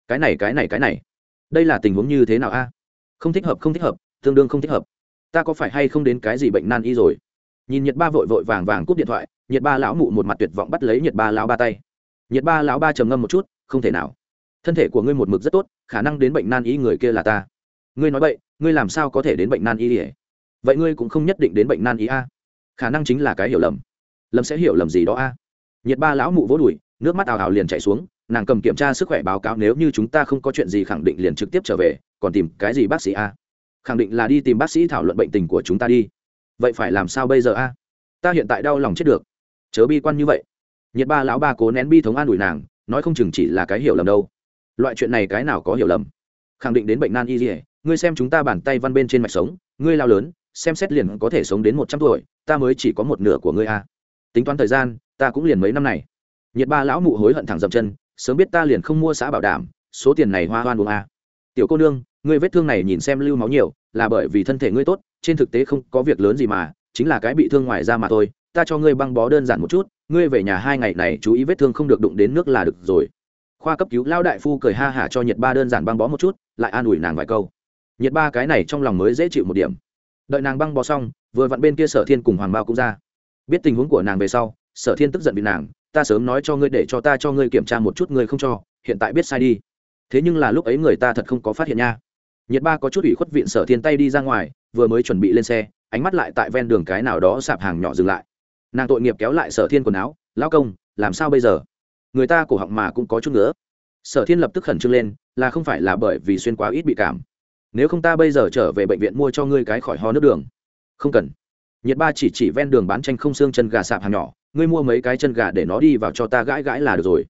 Speaker 1: Cái này cái này cái này. Đây là tình huống như thế nào a? Không thích hợp, không thích hợp, tương đương không thích hợp. Ta có phải hay không đến cái gì bệnh nan y rồi? Nhìn nhiệt ba vội vội vàng vàng cúp điện thoại nhiệt ba lão mụ một mặt tuyệt vọng bắt lấy nhiệt ba lão ba tay. Nhiệt ba lão ba trầm ngâm một chút, không thể nào. Thân thể của ngươi một mực rất tốt, khả năng đến bệnh nan y người kia là ta. Ngươi nói vậy ngươi làm sao có thể đến bệnh nan y ỉa vậy ngươi cũng không nhất định đến bệnh nan ý a? Khả năng chính là cái hiểu lầm. Lâm sẽ hiểu lầm gì đó a? Nhiệt ba lão mụ vỗ đùi, nước mắt ào ào liền chạy xuống, nàng cầm kiểm tra sức khỏe báo cáo nếu như chúng ta không có chuyện gì khẳng định liền trực tiếp trở về, còn tìm cái gì bác sĩ a? Khẳng định là đi tìm bác sĩ thảo luận bệnh tình của chúng ta đi. Vậy phải làm sao bây giờ a? Ta hiện tại đau lòng chết được. Chớ bi quan như vậy. Nhiệt ba lão ba cố nén bi thống an ủi nàng, nói không chừng chỉ là cái hiểu lầm đâu. Loại chuyện này cái nào có hiểu lầm? Khẳng định đến bệnh nan y dỉa ngươi xem chúng ta bàn tay văn bên trên mạch sống, ngươi lao lớn xem xét liền có thể sống đến một trăm tuổi, ta mới chỉ có một nửa của ngươi a. Tính toán thời gian, ta cũng liền mấy năm này. Nhiệt ba lão mụ hối hận thẳng dậm chân, sớm biết ta liền không mua xã bảo đảm, số tiền này hoa hoan buông a. Tiểu cô nương, ngươi vết thương này nhìn xem lưu máu nhiều, là bởi vì thân thể ngươi tốt, trên thực tế không có việc lớn gì mà, chính là cái bị thương ngoài ra mà thôi. Ta cho ngươi băng bó đơn giản một chút, ngươi về nhà hai ngày này chú ý vết thương không được đụng đến nước là được rồi. Khoa cấp cứu lao đại phu cười ha hả cho nhiệt ba đơn giản băng bó một chút, lại an ủi nàng vài câu. Nhiệt ba cái này trong lòng mới dễ chịu một điểm đợi nàng băng bó xong, vừa vặn bên kia sở thiên cùng hoàng mao cũng ra. Biết tình huống của nàng về sau, sở thiên tức giận vì nàng, ta sớm nói cho ngươi để cho ta cho ngươi kiểm tra một chút, ngươi không cho, hiện tại biết sai đi. Thế nhưng là lúc ấy người ta thật không có phát hiện nha. Nhiệt ba có chút ủy khuất viện sở thiên tay đi ra ngoài, vừa mới chuẩn bị lên xe, ánh mắt lại tại ven đường cái nào đó sạp hàng nhỏ dừng lại. Nàng tội nghiệp kéo lại sở thiên quần áo lao công, làm sao bây giờ? Người ta cổ họng mà cũng có chút nữa sở thiên lập tức khẩn trương lên, là không phải là bởi vì xuyên quá ít bị cảm nếu không ta bây giờ trở về bệnh viện mua cho ngươi cái khỏi ho nước đường. Không cần. Nhiệt ba chỉ chỉ ven đường bán tranh không xương chân gà sạp hàng nhỏ, ngươi mua mấy cái chân gà để nó đi vào cho ta gãi gãi là được rồi.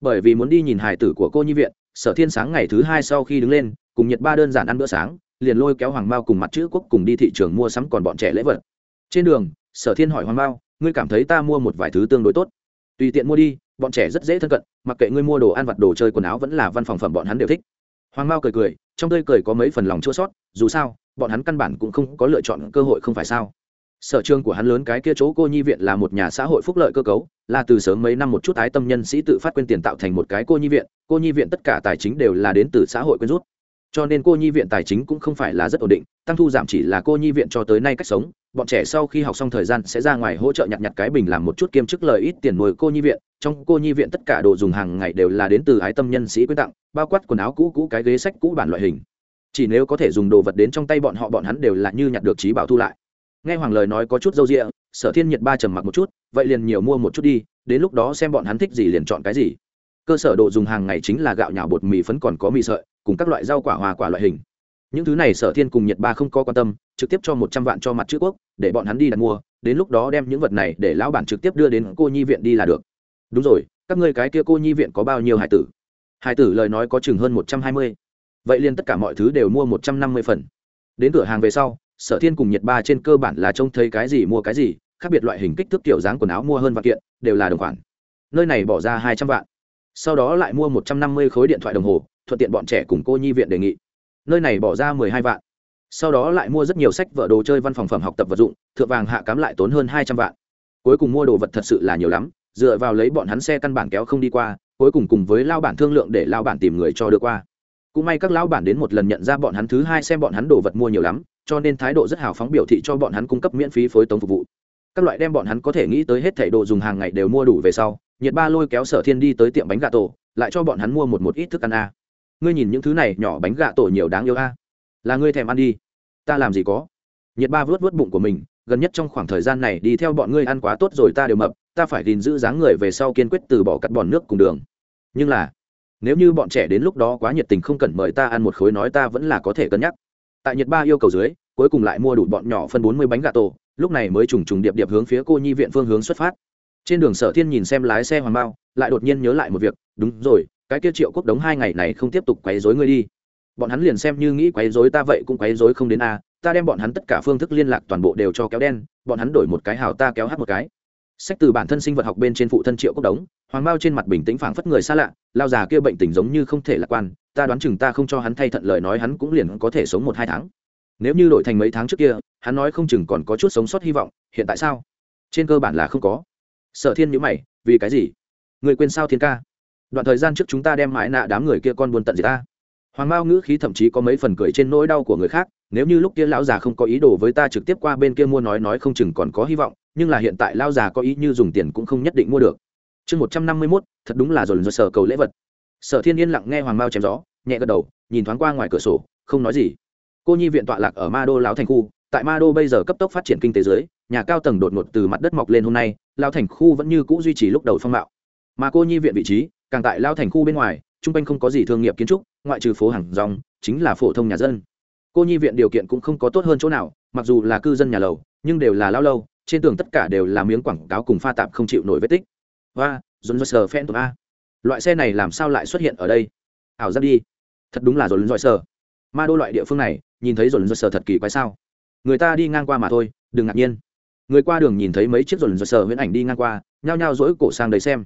Speaker 1: Bởi vì muốn đi nhìn hài tử của cô nhi viện, sở thiên sáng ngày thứ hai sau khi đứng lên, cùng nhiệt ba đơn giản ăn bữa sáng, liền lôi kéo hoàng mao cùng mặt chữ quốc cùng đi thị trường mua sắm còn bọn trẻ lễ vật. Trên đường, sở thiên hỏi hoàng mao, ngươi cảm thấy ta mua một vài thứ tương đối tốt? Tùy tiện mua đi, bọn trẻ rất dễ thân cận, mặc kệ ngươi mua đồ ăn vặt đồ chơi quần áo vẫn là văn phòng phẩm bọn hắn đều thích. Hoàng mao cười cười trong tươi cười có mấy phần lòng chua sót, dù sao, bọn hắn căn bản cũng không có lựa chọn cơ hội không phải sao. Sở trường của hắn lớn cái kia chỗ cô nhi viện là một nhà xã hội phúc lợi cơ cấu, là từ sớm mấy năm một chút ái tâm nhân sĩ tự phát quyên tiền tạo thành một cái cô nhi viện, cô nhi viện tất cả tài chính đều là đến từ xã hội quyên rút. Cho nên cô nhi viện tài chính cũng không phải là rất ổn định, tăng thu giảm chỉ là cô nhi viện cho tới nay cách sống bọn trẻ sau khi học xong thời gian sẽ ra ngoài hỗ trợ nhặt nhặt cái bình làm một chút kiêm chức lời ít tiền nuôi cô nhi viện. Trong cô nhi viện tất cả đồ dùng hàng ngày đều là đến từ ái tâm nhân sĩ quyên tặng, bao quát quần áo cũ cũ, cái ghế sách cũ bản loại hình. Chỉ nếu có thể dùng đồ vật đến trong tay bọn họ, bọn hắn đều là như nhặt được trí bảo thu lại. Nghe hoàng lời nói có chút dâu rịa sở thiên nhiệt ba trầm mặc một chút, vậy liền nhiều mua một chút đi, đến lúc đó xem bọn hắn thích gì liền chọn cái gì. Cơ sở đồ dùng hàng ngày chính là gạo nhào bột mì phấn còn có mì sợi, cùng các loại rau quả hòa quả loại hình những thứ này sở thiên cùng nhiệt ba không có quan tâm, trực tiếp cho một trăm vạn cho mặt chữ quốc, để bọn hắn đi đặt mua, đến lúc đó đem những vật này để lão bản trực tiếp đưa đến cô nhi viện đi là được. Đúng rồi, các ngươi cái kia cô nhi viện có bao nhiêu hải tử? Hải tử lời nói có chừng hơn một trăm hai mươi. Vậy liền tất cả mọi thứ đều mua một trăm năm mươi phần. Đến cửa hàng về sau, sở thiên cùng nhiệt ba trên cơ bản là trông thấy cái gì mua cái gì, khác biệt loại hình kích thước kiểu dáng quần áo mua hơn vạn kiện, đều là đồng khoản. Nơi này bỏ ra hai trăm vạn. Sau đó lại mua một trăm năm mươi khối điện thoại đồng hồ, thuận tiện bọn trẻ cùng cô nhi viện đề nghị nơi này bỏ ra mười hai vạn. Sau đó lại mua rất nhiều sách vở đồ chơi văn phòng phẩm học tập vật dụng, thượng vàng hạ cám lại tốn hơn hai trăm vạn. Cuối cùng mua đồ vật thật sự là nhiều lắm, dựa vào lấy bọn hắn xe căn bản kéo không đi qua, cuối cùng cùng với lao bản thương lượng để lao bản tìm người cho đưa qua. Cũng may các lão bản đến một lần nhận ra bọn hắn thứ hai xem bọn hắn đồ vật mua nhiều lắm, cho nên thái độ rất hào phóng biểu thị cho bọn hắn cung cấp miễn phí phối tống phục vụ. Các loại đem bọn hắn có thể nghĩ tới hết thảy đồ dùng hàng ngày đều mua đủ về sau, nhiệt ba lôi kéo sở thiên đi tới tiệm bánh gà tổ, lại cho bọn hắn mua một một ít thức ăn a ngươi nhìn những thứ này nhỏ bánh gạ tổ nhiều đáng yêu a. Là ngươi thèm ăn đi. Ta làm gì có? Nhiệt ba vớt vớt bụng của mình, gần nhất trong khoảng thời gian này đi theo bọn ngươi ăn quá tốt rồi ta đều mập, ta phải gìn giữ dáng người về sau kiên quyết từ bỏ cắt bòn nước cùng đường. Nhưng là, nếu như bọn trẻ đến lúc đó quá nhiệt tình không cần mời ta ăn một khối nói ta vẫn là có thể cân nhắc. Tại nhiệt ba yêu cầu dưới, cuối cùng lại mua đủ bọn nhỏ phân bốn mươi bánh gà tổ, lúc này mới trùng trùng điệp điệp hướng phía cô nhi viện phương hướng xuất phát. Trên đường sở thiên nhìn xem lái xe hoàng bao lại đột nhiên nhớ lại một việc, đúng rồi cái kia triệu quốc đống hai ngày này không tiếp tục quấy dối ngươi đi. Bọn hắn liền xem như nghĩ quấy dối ta vậy cũng quấy dối không đến a, ta đem bọn hắn tất cả phương thức liên lạc toàn bộ đều cho kéo đen, bọn hắn đổi một cái hào ta kéo hát một cái. Sách từ bản thân sinh vật học bên trên phụ thân triệu quốc đống, hoàng bao trên mặt bình tĩnh phảng phất người xa lạ, lao già kia bệnh tình giống như không thể lạc quan, ta đoán chừng ta không cho hắn thay thận lời nói hắn cũng liền có thể sống một hai tháng. Nếu như đổi thành mấy tháng trước kia, hắn nói không chừng còn có chút sống sót hy vọng, hiện tại sao? Trên cơ bản là không có. Sở thiên nhữ mày, vì cái gì? Người quên sao thiên ca? Đoạn thời gian trước chúng ta đem mãi nạ đám người kia con buôn tận gì ta. Hoàng mao ngữ khí thậm chí có mấy phần cười trên nỗi đau của người khác, nếu như lúc kia lão già không có ý đồ với ta trực tiếp qua bên kia mua nói nói không chừng còn có hy vọng, nhưng là hiện tại lão già có ý như dùng tiền cũng không nhất định mua được. Chương một trăm năm mươi mốt, thật đúng là dồn dồn sở cầu lễ vật. Sở thiên yên lặng nghe hoàng mao chém gió, nhẹ gật đầu, nhìn thoáng qua ngoài cửa sổ, không nói gì. Cô nhi viện tọa lạc ở ma đô lão thành khu, tại ma đô bây giờ cấp tốc phát triển kinh tế dưới, nhà cao tầng đột ngột từ mặt đất mọc lên hôm nay, Lão thành khu vẫn như cũ duy trì lúc đầu phong mạo. Mà cô nhi viện vị trí càng tại lao thành khu bên ngoài chung quanh không có gì thương nghiệp kiến trúc, ngoại trừ phố hàng rong, chính là phổ thông nhà dân. Cô nhi viện điều kiện cũng không có tốt hơn chỗ nào, mặc dù là cư dân nhà lầu, nhưng đều là lao lâu, trên tường tất cả đều là miếng quảng cáo cùng pha tạp không chịu nổi vết tích. Và dồn dồn sờ phen tụm a. Loại xe này làm sao lại xuất hiện ở đây? Ảo ra đi. Thật đúng là dồn dồn sờ. Ma đô loại địa phương này, nhìn thấy dồn dồn sờ thật kỳ quái sao? Người ta đi ngang qua mà thôi, đừng ngạc nhiên. Người qua đường nhìn thấy mấy chiếc dồn dồn sờ huyễn ảnh đi ngang qua, nhao nhao dỗi cổ sang đấy xem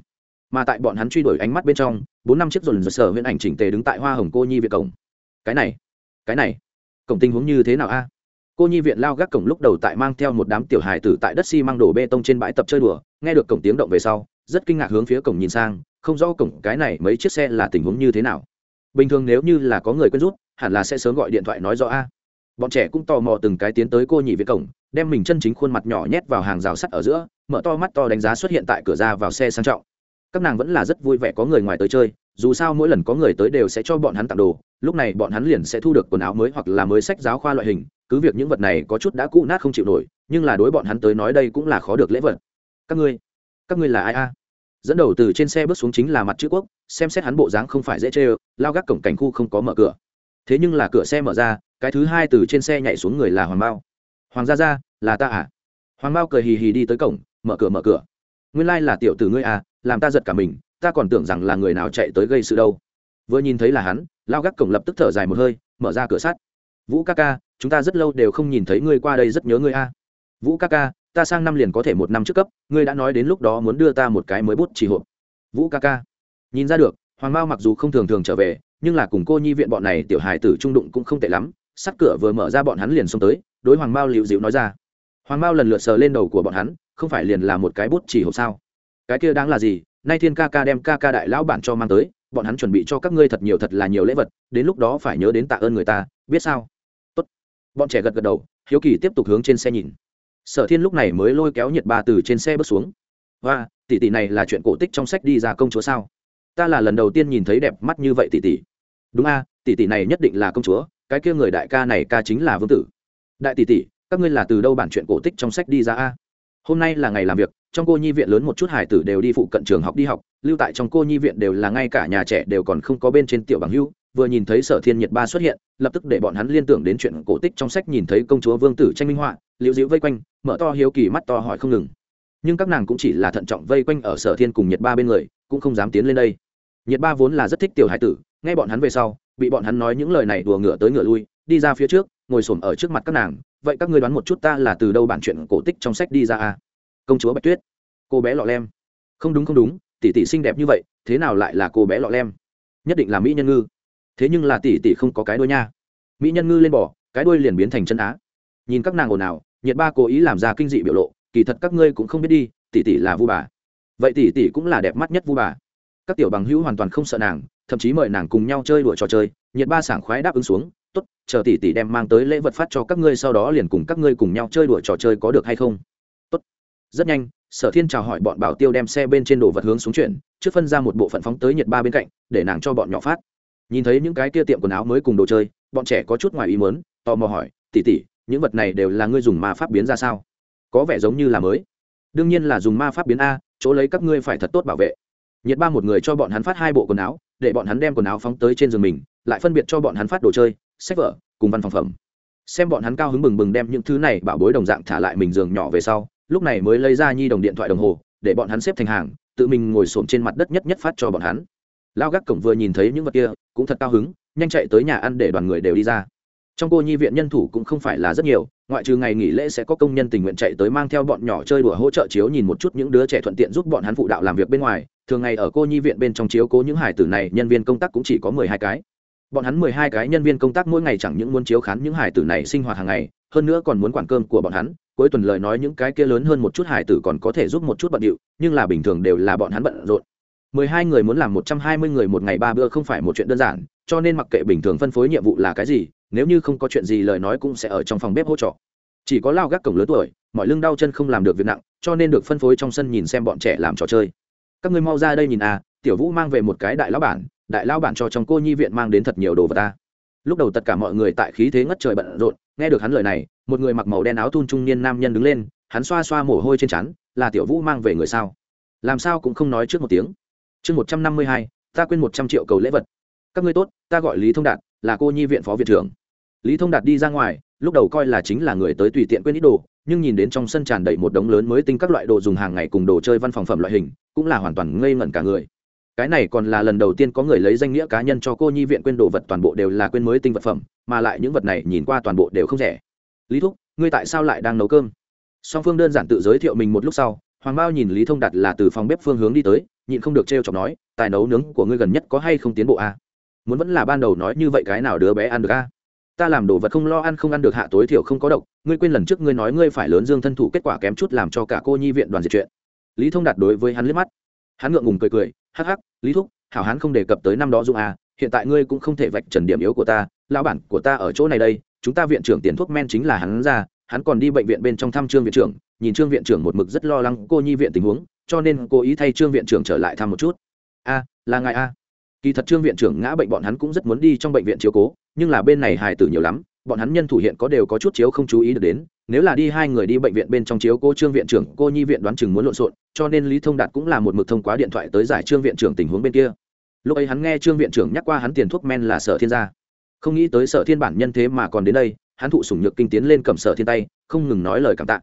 Speaker 1: mà tại bọn hắn truy đuổi ánh mắt bên trong, bốn năm chiếc dồn dồn sở huyễn ảnh chỉnh tề đứng tại hoa hồng cô nhi viện cổng. Cái này cái này, cổng tình huống như thế nào a? Cô nhi viện lao gác cổng lúc đầu tại mang theo một đám tiểu hài tử tại đất xi、si、măng đổ bê tông trên bãi tập chơi đùa, nghe được cổng tiếng động về sau, rất kinh ngạc hướng phía cổng nhìn sang, không rõ cổng cái này mấy chiếc xe là tình huống như thế nào. Bình thường nếu như là có người quên rút, hẳn là sẽ sớm gọi điện thoại nói rõ a. Bọn trẻ cũng tò mò từng cái tiến tới cô nhị viện cổng, đem mình chân chính khuôn mặt nhỏ nhét vào hàng rào sắt ở giữa, mở to mắt to đánh giá xuất hiện tại cửa ra vào xe sang trọng các nàng vẫn là rất vui vẻ có người ngoài tới chơi, dù sao mỗi lần có người tới đều sẽ cho bọn hắn tặng đồ, lúc này bọn hắn liền sẽ thu được quần áo mới hoặc là mới sách giáo khoa loại hình, cứ việc những vật này có chút đã cũ nát không chịu nổi, nhưng là đối bọn hắn tới nói đây cũng là khó được lễ vật. Các ngươi các ngươi là ai a? Dẫn đầu từ trên xe bước xuống chính là mặt chữ quốc, xem xét hắn bộ dáng không phải dễ chê lao gác cổng cảnh khu không có mở cửa. Thế nhưng là cửa xe mở ra, cái thứ hai từ trên xe nhảy xuống người là hoàng bao hoàng gia gia, là ta à? Hoàng bao cười hì hì đi tới cổng, mở cửa mở cửa. Nguyên lai、like、là tiểu tử ngươi à làm ta giật cả mình, ta còn tưởng rằng là người nào chạy tới gây sự đâu. Vừa nhìn thấy là hắn, lao gác cổng lập tức thở dài một hơi, mở ra cửa sắt. Vũ ca ca, chúng ta rất lâu đều không nhìn thấy ngươi qua đây rất nhớ ngươi a. Vũ ca ca, ta sang năm liền có thể một năm trước cấp, ngươi đã nói đến lúc đó muốn đưa ta một cái mới bút chỉ hộp. Vũ ca ca, nhìn ra được, hoàng mao mặc dù không thường thường trở về, nhưng là cùng cô nhi viện bọn này tiểu hài tử trung đụng cũng không tệ lắm, sắt cửa vừa mở ra bọn hắn liền xông tới, đối hoàng mao liễu dịu nói ra. Hoàng mao lần lượt sờ lên đầu của bọn hắn, không phải liền là một cái bút chỉ hộp sao? Cái kia đáng là gì, nay thiên ca ca đem ca ca đại lão bản cho mang tới, bọn hắn chuẩn bị cho các ngươi thật nhiều thật là nhiều lễ vật, đến lúc đó phải nhớ đến tạ ơn người ta, biết sao? Tốt. bọn trẻ gật gật đầu, hiếu kỳ tiếp tục hướng trên xe nhìn. Sở thiên lúc này mới lôi kéo nhiệt ba từ trên xe bước xuống. Và tỷ tỷ này là chuyện cổ tích trong sách đi ra công chúa sao? Ta là lần đầu tiên nhìn thấy đẹp mắt như vậy tỷ tỷ. Đúng a, tỷ tỷ này nhất định là công chúa, cái kia người đại ca này ca chính là vương tử. Đại tỷ tỷ, các ngươi là từ đâu bản chuyện cổ tích trong sách đi ra a? Hôm nay là ngày làm việc trong cô nhi viện lớn một chút hải tử đều đi phụ cận trường học đi học, lưu tại trong cô nhi viện đều là ngay cả nhà trẻ đều còn không có bên trên tiểu bằng hưu, vừa nhìn thấy sở thiên nhiệt ba xuất hiện, lập tức để bọn hắn liên tưởng đến chuyện cổ tích trong sách nhìn thấy công chúa vương tử tranh minh họa, liễu dịu vây quanh, mở to hiếu kỳ mắt to hỏi không ngừng nhưng các nàng cũng chỉ là thận trọng vây quanh ở sở thiên cùng nhiệt ba bên người, cũng không dám tiến lên đây nhiệt ba vốn là rất thích tiểu hải tử, nghe bọn hắn về sau, bị bọn hắn nói những lời này đùa ngựa tới ngựa lui, đi ra phía trước, ngồi xổm ở trước mặt các nàng, vậy các ngươi đoán một chút ta là từ đâu bản chuyện cổ tích trong sách đi ra à? Công chúa bạch tuyết. Cô bé lọ lem. Không đúng không đúng, tỷ tỷ xinh đẹp như vậy, thế nào lại là cô bé lọ lem? Nhất định là mỹ nhân ngư. Thế nhưng là tỷ tỷ không có cái đuôi nha. Mỹ nhân ngư lên bỏ cái đuôi liền biến thành chân á. Nhìn các nàng ồn ào, nhiệt ba cố ý làm ra kinh dị biểu lộ, kỳ thật các ngươi cũng không biết đi, tỷ tỷ là vu bà. Vậy tỷ tỷ cũng là đẹp mắt nhất vu bà. Các tiểu bằng hữu hoàn toàn không sợ nàng, thậm chí mời nàng cùng nhau chơi đùa trò chơi, nhiệt ba sảng khoái đáp ứng xuống, tốt, chờ tỷ tỷ đem mang tới lễ vật phát cho các ngươi sau đó liền cùng các ngươi cùng nhau chơi đùa trò chơi có được hay không? Rất nhanh, sở thiên chào hỏi bọn bảo tiêu đem xe bên trên đồ vật hướng xuống chuyển, trước phân ra một bộ phận phóng tới nhiệt ba bên cạnh, để nàng cho bọn nhỏ phát. Nhìn thấy những cái kia tiệm quần áo mới cùng đồ chơi, bọn trẻ có chút ngoài ý muốn, tò mò hỏi tỉ tỉ những vật này đều là ngươi dùng ma pháp biến ra sao? Có vẻ giống như là mới. Đương nhiên là dùng ma pháp biến a, chỗ lấy các ngươi phải thật tốt bảo vệ. Nhiệt ba một người cho bọn hắn phát hai bộ quần áo, để bọn hắn đem quần áo phóng tới trên giường mình, lại phân biệt cho bọn hắn phát đồ chơi, sách vở, cùng văn phòng phẩm. Xem bọn hắn cao hứng bừng bừng đem những thứ này bảo bối đồng dạng thả lại mình giường nhỏ về sau lúc này mới lấy ra nhi đồng điện thoại đồng hồ, để bọn hắn xếp thành hàng, tự mình ngồi xổm trên mặt đất nhất nhất phát cho bọn hắn. Lao gác cổng vừa nhìn thấy những vật kia, cũng thật cao hứng, nhanh chạy tới nhà ăn để đoàn người đều đi ra. Trong cô nhi viện nhân thủ cũng không phải là rất nhiều, ngoại trừ ngày nghỉ lễ sẽ có công nhân tình nguyện chạy tới mang theo bọn nhỏ chơi đùa hỗ trợ chiếu nhìn một chút những đứa trẻ thuận tiện giúp bọn hắn phụ đạo làm việc bên ngoài. Thường ngày ở cô nhi viện bên trong chiếu cố những hải tử này, nhân viên công tác cũng chỉ có mười hai cái. Bọn hắn mười hai cái nhân viên công tác mỗi ngày chẳng những muốn chiếu khán những hải tử này sinh hoạt hàng ngày, hơn nữa còn muốn quản cơm của bọn hắn cuối tuần lời nói những cái kia lớn hơn một chút hải tử còn có thể giúp một chút bận điệu, nhưng là bình thường đều là bọn hắn bận rộn. Mười hai người muốn làm một trăm hai mươi người một ngày ba bữa không phải một chuyện đơn giản, cho nên mặc kệ bình thường phân phối nhiệm vụ là cái gì, nếu như không có chuyện gì lời nói cũng sẽ ở trong phòng bếp hỗ trợ. Chỉ có lao gác cổng lớn tuổi, mọi lưng đau chân không làm được việc nặng, cho nên được phân phối trong sân nhìn xem bọn trẻ làm trò chơi. Các ngươi mau ra đây nhìn à tiểu vũ mang về một cái đại lão bản, đại lão bản cho trong cô nhi viện mang đến thật nhiều đồ vật ta. Lúc đầu tất cả mọi người tại khí thế ngất trời bận rộn, nghe được hắn lời này một người mặc màu đen áo thun trung niên nam nhân đứng lên, hắn xoa xoa mồ hôi trên trán, là tiểu vũ mang về người sao? Làm sao cũng không nói trước một tiếng. Chương một trăm năm mươi hai, ta quên một trăm triệu cầu lễ vật. Các ngươi tốt, ta gọi lý thông đạt, là cô nhi viện phó viện trưởng. Lý thông đạt đi ra ngoài, lúc đầu coi là chính là người tới tùy tiện quên ít đồ, nhưng nhìn đến trong sân tràn đầy một đống lớn mới tinh các loại đồ dùng hàng ngày cùng đồ chơi văn phòng phẩm loại hình, cũng là hoàn toàn ngây ngẩn cả người. Cái này còn là lần đầu tiên có người lấy danh nghĩa cá nhân cho cô nhi viện quên đồ vật toàn bộ đều là quên mới tinh vật phẩm, mà lại những vật này nhìn qua toàn bộ đều không rẻ lý thúc, ngươi tại sao lại đang nấu cơm song phương đơn giản tự giới thiệu mình một lúc sau, hoàng bao nhìn lý thông đạt là từ phòng bếp phương hướng đi tới, nhịn không được t r e o chọc nói, tài nấu nướng của ngươi gần nhất có hay không tiến bộ à? muốn vẫn là ban đầu nói như vậy cái nào đứa bé ăn được à? ta làm đồ vật không lo ăn không ăn được hạ tối thiểu không có độc, ngươi quên lần trước ngươi nói ngươi phải lớn dương thân thủ kết quả kém chút làm cho cả cô nhi viện đoàn diệt chuyện lý thông đạt đối với hắn liếc mắt hắn ngượng ngùng cười cười, hắc hắc, lý thúc, hảo hắn không đề cập tới năm đó dung à hiện tại ngươi cũng không thể vạch trần điểm yếu của ta, lão bản của ta ở chỗ này đây chúng ta viện trưởng tiền thuốc men chính là hắn ra, hắn còn đi bệnh viện bên trong thăm trương viện trưởng, nhìn trương viện trưởng một mực rất lo lắng cô nhi viện tình huống, cho nên cô ý thay trương viện trưởng trở lại thăm một chút. A, là ngài a. Kỳ thật trương viện trưởng ngã bệnh bọn hắn cũng rất muốn đi trong bệnh viện chiếu cố, nhưng là bên này hài tử nhiều lắm, bọn hắn nhân thủ hiện có đều có chút chiếu không chú ý được đến, nếu là đi hai người đi bệnh viện bên trong chiếu cô trương viện trưởng, cô nhi viện đoán chừng muốn lộn xộn, cho nên lý thông đạt cũng là một mực thông qua điện thoại tới giải trương viện trưởng tình huống bên kia. Lúc ấy hắn nghe trương viện trưởng nhắc qua hắn tiền thuốc men là sở thiên gia không nghĩ tới sở thiên bản nhân thế mà còn đến đây, hắn thụ sủng nhược kinh tiến lên cầm sở thiên tay, không ngừng nói lời cảm tạ.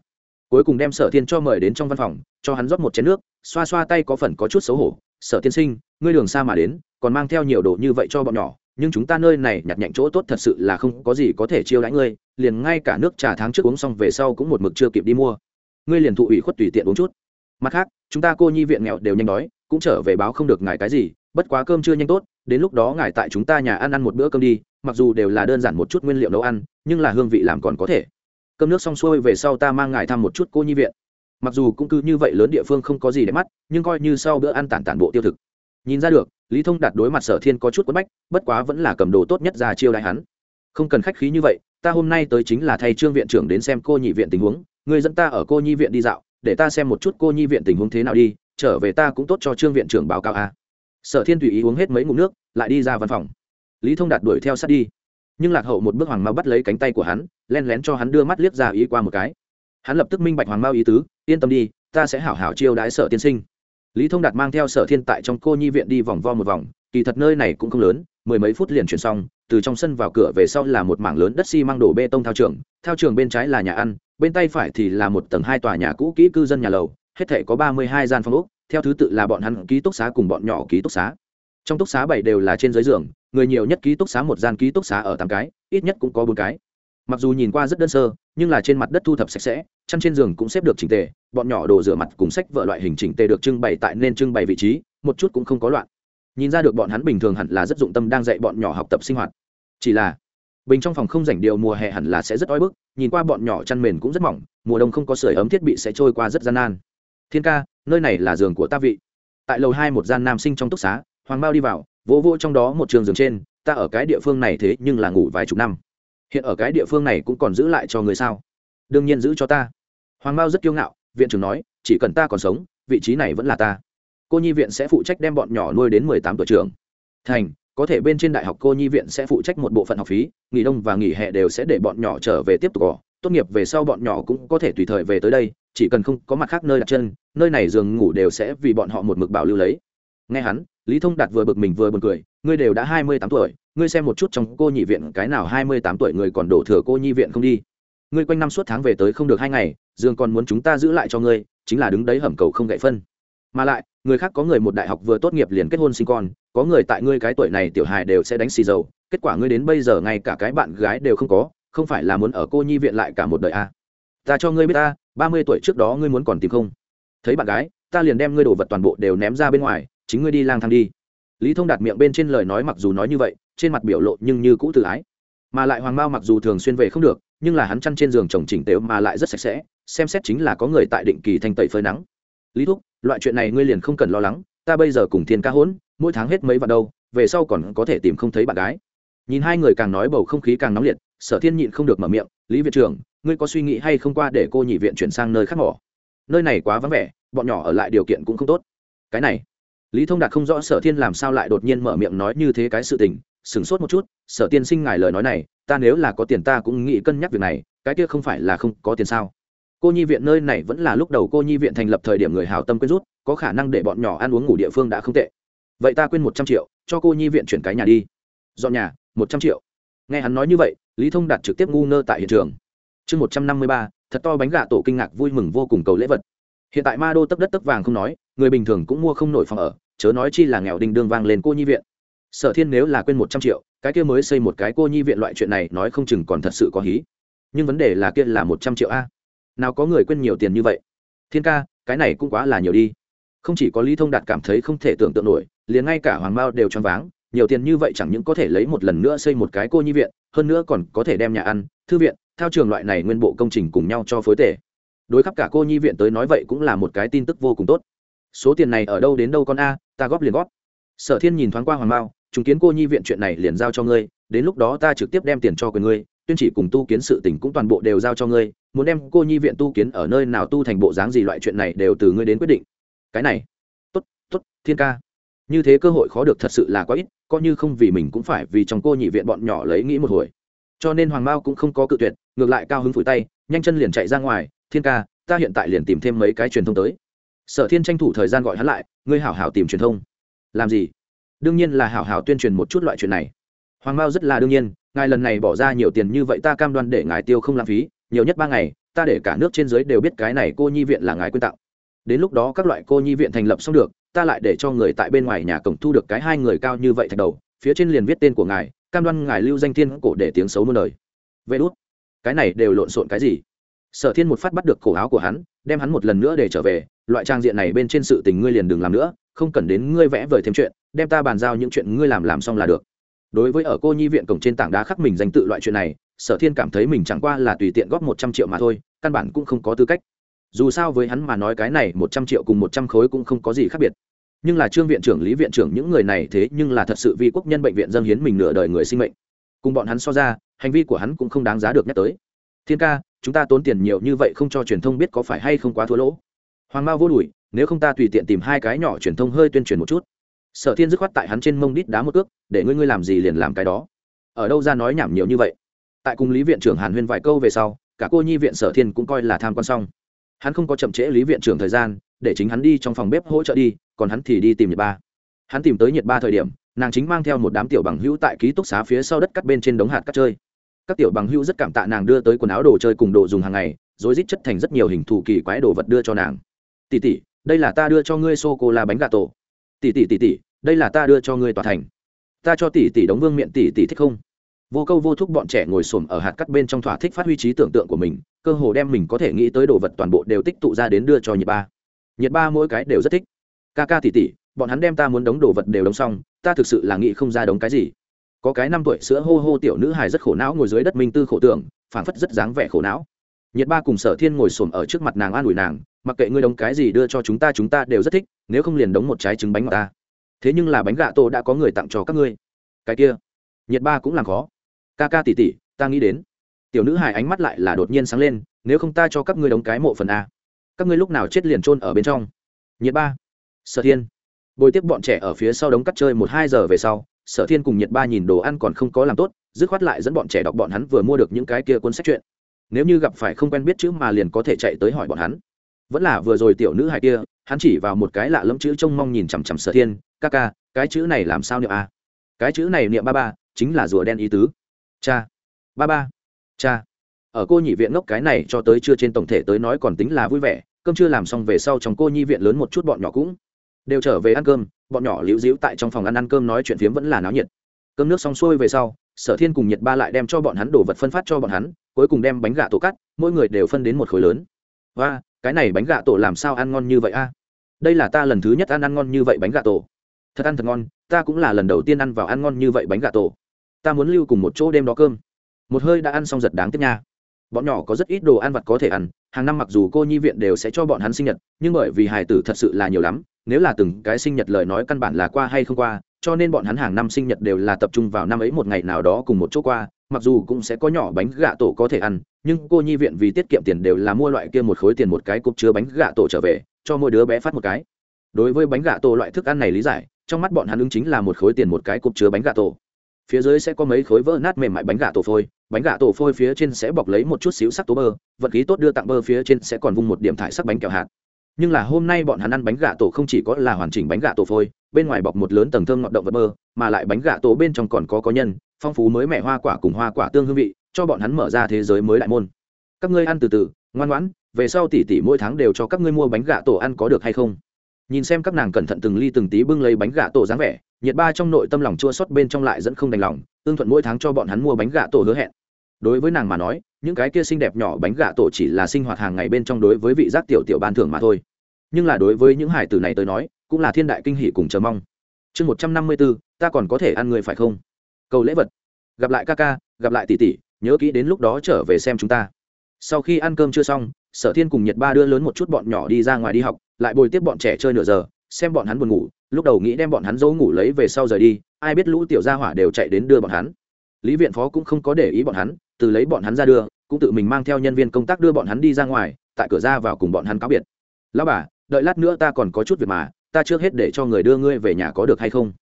Speaker 1: Cuối cùng đem sở thiên cho mời đến trong văn phòng, cho hắn rót một chén nước, xoa xoa tay có phần có chút xấu hổ. Sở tiên sinh, ngươi đường xa mà đến, còn mang theo nhiều đồ như vậy cho bọn nhỏ, nhưng chúng ta nơi này nhặt nhạnh chỗ tốt thật sự là không có gì có thể chiêu đãi ngươi, liền ngay cả nước trà tháng trước uống xong về sau cũng một mực chưa kịp đi mua. Ngươi liền thụ ủy khuất tùy tiện uống chút. Mặt khác, chúng ta cô nhi viện nghèo đều nhanh đói, cũng trở về báo không được ngài cái gì, bất quá cơm chưa nhanh tốt, đến lúc đó ngài tại chúng ta nhà ăn ăn một bữa cơm đi mặc dù đều là đơn giản một chút nguyên liệu nấu ăn, nhưng là hương vị làm còn có thể. Cơm nước xong xuôi về sau ta mang ngài thăm một chút cô nhi viện. Mặc dù cũng cứ như vậy lớn địa phương không có gì để mắt, nhưng coi như sau bữa ăn tản tản bộ tiêu thực. Nhìn ra được, lý thông đạt đối mặt sở thiên có chút quất bách, bất quá vẫn là cầm đồ tốt nhất ra chiêu đại hắn. Không cần khách khí như vậy, ta hôm nay tới chính là thay trương viện trưởng đến xem cô nhị viện tình huống, người dẫn ta ở cô nhi viện đi dạo, để ta xem một chút cô nhi viện tình huống thế nào đi, trở về ta cũng tốt cho trương viện trưởng báo cáo a. Sở thiên tùy ý uống hết mấy ngụm nước, lại đi ra văn phòng lý thông đạt đuổi theo sát đi. Nhưng lạc hậu một bước hoàng mao bắt lấy cánh tay của hắn, len lén cho hắn đưa mắt liếc ra ý qua một cái. Hắn lập tức minh bạch hoàng mao ý tứ, yên tâm đi, ta sẽ hảo hảo chiêu đãi sở tiên sinh. Lý thông đạt mang theo sở thiên tại trong cô nhi viện đi vòng vo một vòng, kỳ thật nơi này cũng không lớn, mười mấy phút liền chuyển xong, từ trong sân vào cửa về sau là một mảng lớn đất xi、si、mang đổ bê tông thao trường thao trường bên trái là nhà ăn, bên tay phải thì là một tầng hai tòa nhà cũ kỹ cư dân nhà lầu, hết thể có ba mươi hai gian phòng úc theo thứ tự là bọn hắn ký túc xá cùng bọn nhỏ ký túc xá. Trong túc xá bảy đều là trên dưới giường người nhiều nhất ký túc xá một gian ký túc xá ở tám cái, ít nhất cũng có bốn cái. Mặc dù nhìn qua rất đơn sơ, nhưng là trên mặt đất thu thập sạch sẽ, chăn trên giường cũng xếp được chỉnh tề, bọn nhỏ đồ rửa mặt cùng sách vợ loại hình chỉnh tề được trưng bày tại nên trưng bày vị trí, một chút cũng không có loạn. Nhìn ra được bọn hắn bình thường hẳn là rất dụng tâm đang dạy bọn nhỏ học tập sinh hoạt. Chỉ là, bình trong phòng không rảnh điều mùa hè hẳn là sẽ rất oi bức, nhìn qua bọn nhỏ chăn mền cũng rất mỏng, mùa đông không có sưởi ấm thiết bị sẽ trôi qua rất gian nan. Thiên ca, nơi này là giường của ta vị. Tại lầu hai một gian nam sinh trong túc xá, hoàng bao đi vào vỗ vỗ trong đó một trường giường trên, ta ở cái địa phương này thế nhưng là ngủ vài chục năm. Hiện ở cái địa phương này cũng còn giữ lại cho người sao? Đương nhiên giữ cho ta. Hoàng bao rất kiêu ngạo, viện trưởng nói, chỉ cần ta còn sống, vị trí này vẫn là ta. Cô nhi viện sẽ phụ trách đem bọn nhỏ nuôi đến mười tám tuổi trường thành, có thể bên trên đại học cô nhi viện sẽ phụ trách một bộ phận học phí, nghỉ đông và nghỉ hè đều sẽ để bọn nhỏ trở về tiếp tục cỏ tốt nghiệp về sau bọn nhỏ cũng có thể tùy thời về tới đây, chỉ cần không có mặt khác nơi đặt chân, nơi này giường ngủ đều sẽ vì bọn họ một mực bảo lưu lấy. Nghe hắn lý thông đạt vừa bực mình vừa b u ồ n cười, ngươi đều đã hai mươi tám tuổi, ngươi xem một chút trong cô nhị viện cái nào hai mươi tám tuổi người còn đổ thừa cô nhi viện không đi. Ngươi quanh năm suốt tháng về tới không được hai ngày dương còn muốn chúng ta giữ lại cho ngươi, chính là đứng đấy hầm cầu không gậy phân. Mà lại, người khác có người một đại học vừa tốt nghiệp liền kết hôn sinh con, có người tại ngươi cái tuổi này tiểu hài đều sẽ đánh xì dầu, kết quả ngươi đến bây giờ ngay cả cái bạn gái đều không có, không phải là muốn ở cô nhi viện lại cả một đời à. ta cho ngươi biết ta, ba mươi tuổi trước đó ngươi muốn còn tìm không? Thấy bạn gái, ta liền đem ngươi đồ vật toàn bộ đều ném ra bên ngoài chính ngươi đi lang thang đi. Lý thông đạt miệng bên trên lời nói mặc dù nói như vậy, trên mặt biểu lộ nhưng như cũ tự ái. Mà lại hoàng mao mặc dù thường xuyên về không được, nhưng là hắn chăn trên giường chồng chỉnh tếu mà lại rất sạch sẽ, xem xét chính là có người tại định kỳ thanh tẩy phơi nắng. Lý thúc, loại chuyện này ngươi liền không cần lo lắng, ta bây giờ cùng thiên ca hỗn, mỗi tháng hết mấy vạn đâu, về sau còn có thể tìm không thấy bạn gái. Nhìn hai người càng nói bầu không khí càng nóng liệt, sở thiên nhịn không được mở miệng, lý viện trưởng, ngươi có suy nghĩ hay không qua để cô nhị viện chuyển sang nơi khác mỏ? Nơi này quá vắng vẻ, bọn nhỏ ở lại điều kiện cũng không tốt. Cái này lý thông đạt không rõ sở thiên làm sao lại đột nhiên mở miệng nói như thế cái sự tình, sửng sốt một chút, sở tiên sinh ngài lời nói này, ta nếu là có tiền ta cũng nghĩ cân nhắc việc này, cái kia không phải là không có tiền sao? Cô nhi viện nơi này vẫn là lúc đầu cô nhi viện thành lập thời điểm người hào tâm quyên rút, có khả năng để bọn nhỏ ăn uống ngủ địa phương đã không tệ. Vậy ta quên một trăm triệu, cho cô nhi viện chuyển cái nhà đi. Dọn nhà, một trăm triệu. Nghe hắn nói như vậy, lý thông đạt trực tiếp ngu ngơ tại hiện trường. Chương một trăm năm mươi ba, thật to bánh gà tổ kinh ngạc vui mừng vô cùng cầu lễ vật. Hiện tại ma đô tấp đất tấp vàng không nói, người bình thường cũng mua không nổi phòng ở chớ nói chi là nghèo đinh đương vang lên cô nhi viện. Sở thiên nếu là quên một trăm triệu, cái kia mới xây một cái cô nhi viện loại chuyện này nói không chừng còn thật sự có hí. Nhưng vấn đề là kia là một trăm triệu a. Nào có người quên nhiều tiền như vậy. Thiên ca, cái này cũng quá là nhiều đi. Không chỉ có lý thông đạt cảm thấy không thể tưởng tượng nổi, liền ngay cả hoàng mao đều choáng váng, nhiều tiền như vậy chẳng những có thể lấy một lần nữa xây một cái cô nhi viện, hơn nữa còn có thể đem nhà ăn, thư viện theo trường loại này nguyên bộ công trình cùng nhau cho phối tể. Đối khắp cả cô nhi viện tới nói vậy cũng là một cái tin tức vô cùng tốt số tiền này ở đâu đến đâu con a, ta góp liền góp. Sở thiên nhìn thoáng qua hoàng mao chứng kiến cô nhi viện chuyện này liền giao cho ngươi, đến lúc đó ta trực tiếp đem tiền cho quyền ngươi, tuyên chỉ cùng tu kiến sự tỉnh cũng toàn bộ đều giao cho ngươi, muốn đem cô nhi viện tu kiến ở nơi nào tu thành bộ dáng gì loại chuyện này đều từ ngươi đến quyết định. Cái này? Tốt tốt, thiên ca. Như thế cơ hội khó được thật sự là quá ít, coi như không vì mình cũng phải vì trong cô nhị viện bọn nhỏ lấy nghĩ một hồi. Cho nên hoàng mao cũng không có cự tuyệt, ngược lại cao hứng phủi tay, nhanh chân liền chạy ra ngoài, thiên ca, ta hiện tại liền tìm thêm mấy cái truyền thông tới sở thiên tranh thủ thời gian gọi hắn lại, ngươi hảo hảo tìm truyền thông. Làm gì? Đương nhiên là hảo hảo tuyên truyền một chút loại chuyện này. Hoàng mao rất là đương nhiên, ngài lần này bỏ ra nhiều tiền như vậy ta cam đoan để ngài tiêu không lãng phí, nhiều nhất ba ngày, ta để cả nước trên giới đều biết cái này cô nhi viện là ngài quyên tặng. Đến lúc đó các loại cô nhi viện thành lập xong được, ta lại để cho người tại bên ngoài nhà cổng thu được cái hai người cao như vậy thạch đầu, phía trên liền viết tên của ngài, cam đoan ngài lưu danh thiên cổ để tiếng xấu muôn đời. Vê đốt cái này đều lộn xộn cái gì? Sở thiên một phát bắt được cổ áo của hắn đem hắn một lần nữa để trở về, loại trang diện này bên trên sự tình ngươi liền đừng làm nữa, không cần đến ngươi vẽ vời thêm chuyện, đem ta bàn giao những chuyện ngươi làm làm xong là được. Đối với ở cô nhi viện cổng trên tảng đá khắc mình danh tự loại chuyện này, sở thiên cảm thấy mình chẳng qua là tùy tiện góp một trăm triệu mà thôi, căn bản cũng không có tư cách. Dù sao với hắn mà nói cái này một trăm triệu cùng một trăm khối cũng không có gì khác biệt. Nhưng là trương viện trưởng, lý viện trưởng những người này thế nhưng là thật sự vì quốc nhân bệnh viện dâng hiến mình nửa đời người sinh mệnh. Cùng bọn hắn so ra, hành vi của hắn cũng không đáng giá được nhắc tới. Thiên ca chúng ta tốn tiền nhiều như vậy không cho truyền thông biết có phải hay không quá thua lỗ. Hoàng mao vô đùi, nếu không ta tùy tiện tìm hai cái nhỏ truyền thông hơi tuyên truyền một chút. Sở thiên dứt khoát tại hắn trên mông đít đá một ước để ngươi ngươi làm gì liền làm cái đó. Ở đâu ra nói nhảm nhiều như vậy? Tại cùng lý viện trưởng hàn huyên vài câu về sau, cả cô nhi viện sở thiên cũng coi là tham quan xong. Hắn không có chậm trễ lý viện trưởng thời gian, để chính hắn đi trong phòng bếp hỗ trợ đi, còn hắn thì đi tìm nhiệt ba. Hắn tìm tới nhiệt ba thời điểm, nàng chính mang theo một đám tiểu bằng hữu tại ký túc xá phía sau đất cắt bên trên đống hạt cắt chơi các tiểu bằng hữu rất cảm tạ nàng đưa tới quần áo đồ chơi cùng đồ dùng hàng ngày rồi rít chất thành rất nhiều hình thù kỳ quái đồ vật đưa cho nàng. Tỷ tỷ, đây là ta đưa cho ngươi sô cô la bánh gà tổ. Tỷ tỷ tỷ tỷ, đây là ta đưa cho ngươi tòa thành. Ta cho tỷ tỷ đóng vương miệng, tỷ tỷ thích không? Vô câu vô thúc bọn trẻ ngồi xổm ở hạt cắt bên trong thỏa thích phát huy trí tưởng tượng của mình, cơ hồ đem mình có thể nghĩ tới đồ vật toàn bộ đều tích tụ ra đến đưa cho nhiệt ba. Nhiệt ba mỗi cái đều rất thích. Ca ca tỉ tỉ bọn hắn đem ta muốn đóng đồ vật đều đóng xong, ta thực sự là nghĩ không ra đóng cái gì có cái năm tuổi sữa hô hô tiểu nữ hài rất khổ não ngồi dưới đất minh tư khổ tưởng, phảng phất rất dáng vẻ khổ não. Nhiệt ba cùng sở thiên ngồi xổm ở trước mặt nàng an ủi nàng, mặc kệ ngươi đóng cái gì đưa cho chúng ta chúng ta đều rất thích, nếu không liền đóng một trái trứng bánh mà ta. Thế nhưng là bánh gạ tô đã có người tặng cho các ngươi. Cái kia, nhiệt ba cũng làm khó. Ca ca tỉ tỉ ta nghĩ đến. Tiểu nữ hài ánh mắt lại là đột nhiên sáng lên, nếu không ta cho các ngươi đóng cái mộ phần a. Các ngươi lúc nào chết liền trôn ở bên trong. Nhiệt ba, sở thiên. Bồi tiếp bọn trẻ ở phía sau đống cắt chơi một hai giờ về sau sở thiên cùng nhiệt ba nhìn đồ ăn còn không có làm tốt, dứt khoát lại dẫn bọn trẻ đọc bọn hắn vừa mua được những cái kia cuốn sách chuyện. Nếu như gặp phải không quen biết chữ mà liền có thể chạy tới hỏi bọn hắn. Vẫn là vừa rồi tiểu nữ hài kia, hắn chỉ vào một cái lạ lẫm chữ trông mong nhìn chằm chằm sở thiên, ca ca, cái chữ này làm sao niệm a? Cái chữ này niệm ba ba, chính là rùa đen ý tứ. Cha, ba ba, cha. Ở cô nhị viện ngốc cái này cho tới chưa trên tổng thể tới nói còn tính là vui vẻ, cơm chưa làm xong về sau trong cô nhi viện lớn một chút bọn nhỏ cũng đều trở về ăn cơm, bọn nhỏ liễu dĩu tại trong phòng ăn ăn cơm nói chuyện phiếm vẫn là náo nhiệt. Cơm nước xong xuôi về sau, sở thiên cùng nhiệt ba lại đem cho bọn hắn đồ vật phân phát cho bọn hắn, cuối cùng đem bánh gà tổ cắt, mỗi người đều phân đến một khối lớn. Và cái này bánh gà tổ làm sao ăn ngon như vậy a? Đây là ta lần thứ nhất ăn ăn ngon như vậy bánh gà tổ. Thật ăn thật ngon, ta cũng là lần đầu tiên ăn vào ăn ngon như vậy bánh gà tổ. Ta muốn lưu cùng một chỗ đêm đó cơm. Một hơi đã ăn xong giật đáng tiếc nha. Bọn nhỏ có rất ít đồ ăn vặt có thể ăn, hàng năm mặc dù cô nhi viện đều sẽ cho bọn hắn sinh nhật, nhưng bởi vì hài tử thật sự là nhiều lắm nếu là từng cái sinh nhật lời nói căn bản là qua hay không qua, cho nên bọn hắn hàng năm sinh nhật đều là tập trung vào năm ấy một ngày nào đó cùng một chỗ qua, mặc dù cũng sẽ có nhỏ bánh gà tổ có thể ăn, nhưng cô nhi viện vì tiết kiệm tiền đều là mua loại kia một khối tiền một cái cục chứa bánh gà tổ trở về, cho mỗi đứa bé phát một cái. Đối với bánh gà tổ loại thức ăn này lý giải, trong mắt bọn hắn ứng chính là một khối tiền một cái cục chứa bánh gà tổ. Phía dưới sẽ có mấy khối vỡ nát mềm mại bánh gà tổ phôi, bánh gà tổ phôi phía trên sẽ bọc lấy một chút xíu sắc tố bơ, vật khí tốt đưa tặng bơ phía trên sẽ còn vung một điểm thải sắc bánh kẹo hạt nhưng là hôm nay bọn hắn ăn bánh gà tổ không chỉ có là hoàn chỉnh bánh gà tổ phôi, bên ngoài bọc một lớn tầng thơm ngọt động vật mơ, mà lại bánh gà tổ bên trong còn có có nhân, phong phú mới mẻ hoa quả cùng hoa quả tương hương vị, cho bọn hắn mở ra thế giới mới đại môn. Các ngươi ăn từ từ, ngoan ngoãn, về sau tỷ tỷ mỗi tháng đều cho các ngươi mua bánh gà tổ ăn có được hay không? Nhìn xem các nàng cẩn thận từng ly từng tí bưng lấy bánh gà tổ dáng vẻ, nhiệt ba trong nội tâm lòng chua xót bên trong lại dẫn không đành lòng tương thuận mỗi tháng cho bọn hắn mua bánh gà tổ hứa hẹn. Đối với nàng mà nói những cái kia xinh đẹp nhỏ bánh gà tổ chỉ là sinh hoạt hàng ngày bên trong đối với vị giác tiểu tiểu ban thưởng mà thôi. Nhưng là đối với những hải tử này tới nói, cũng là thiên đại kinh hỷ cùng chờ mong. Chương một trăm năm mươi bốn, ta còn có thể ăn người phải không? Cầu lễ vật. Gặp lại ca ca, gặp lại tỷ tỷ, nhớ kỹ đến lúc đó trở về xem chúng ta. Sau khi ăn cơm chưa xong, sở thiên cùng nhiệt ba đưa lớn một chút bọn nhỏ đi ra ngoài đi học, lại bồi tiếp bọn trẻ chơi nửa giờ, xem bọn hắn buồn ngủ, lúc đầu nghĩ đem bọn hắn dấu ngủ lấy về sau rời đi, ai biết lũ tiểu gia hỏa đều chạy đến đưa bọn hắn. Lý viện phó cũng không có để ý bọn hắn, từ lấy bọn hắn ra đưa cũng tự mình mang theo nhân viên công tác đưa bọn hắn đi ra ngoài, tại cửa ra vào cùng bọn hắn cáo biệt. Lão bà, đợi lát nữa ta còn có chút việc mà, ta trước hết để cho người đưa ngươi về nhà có được hay không?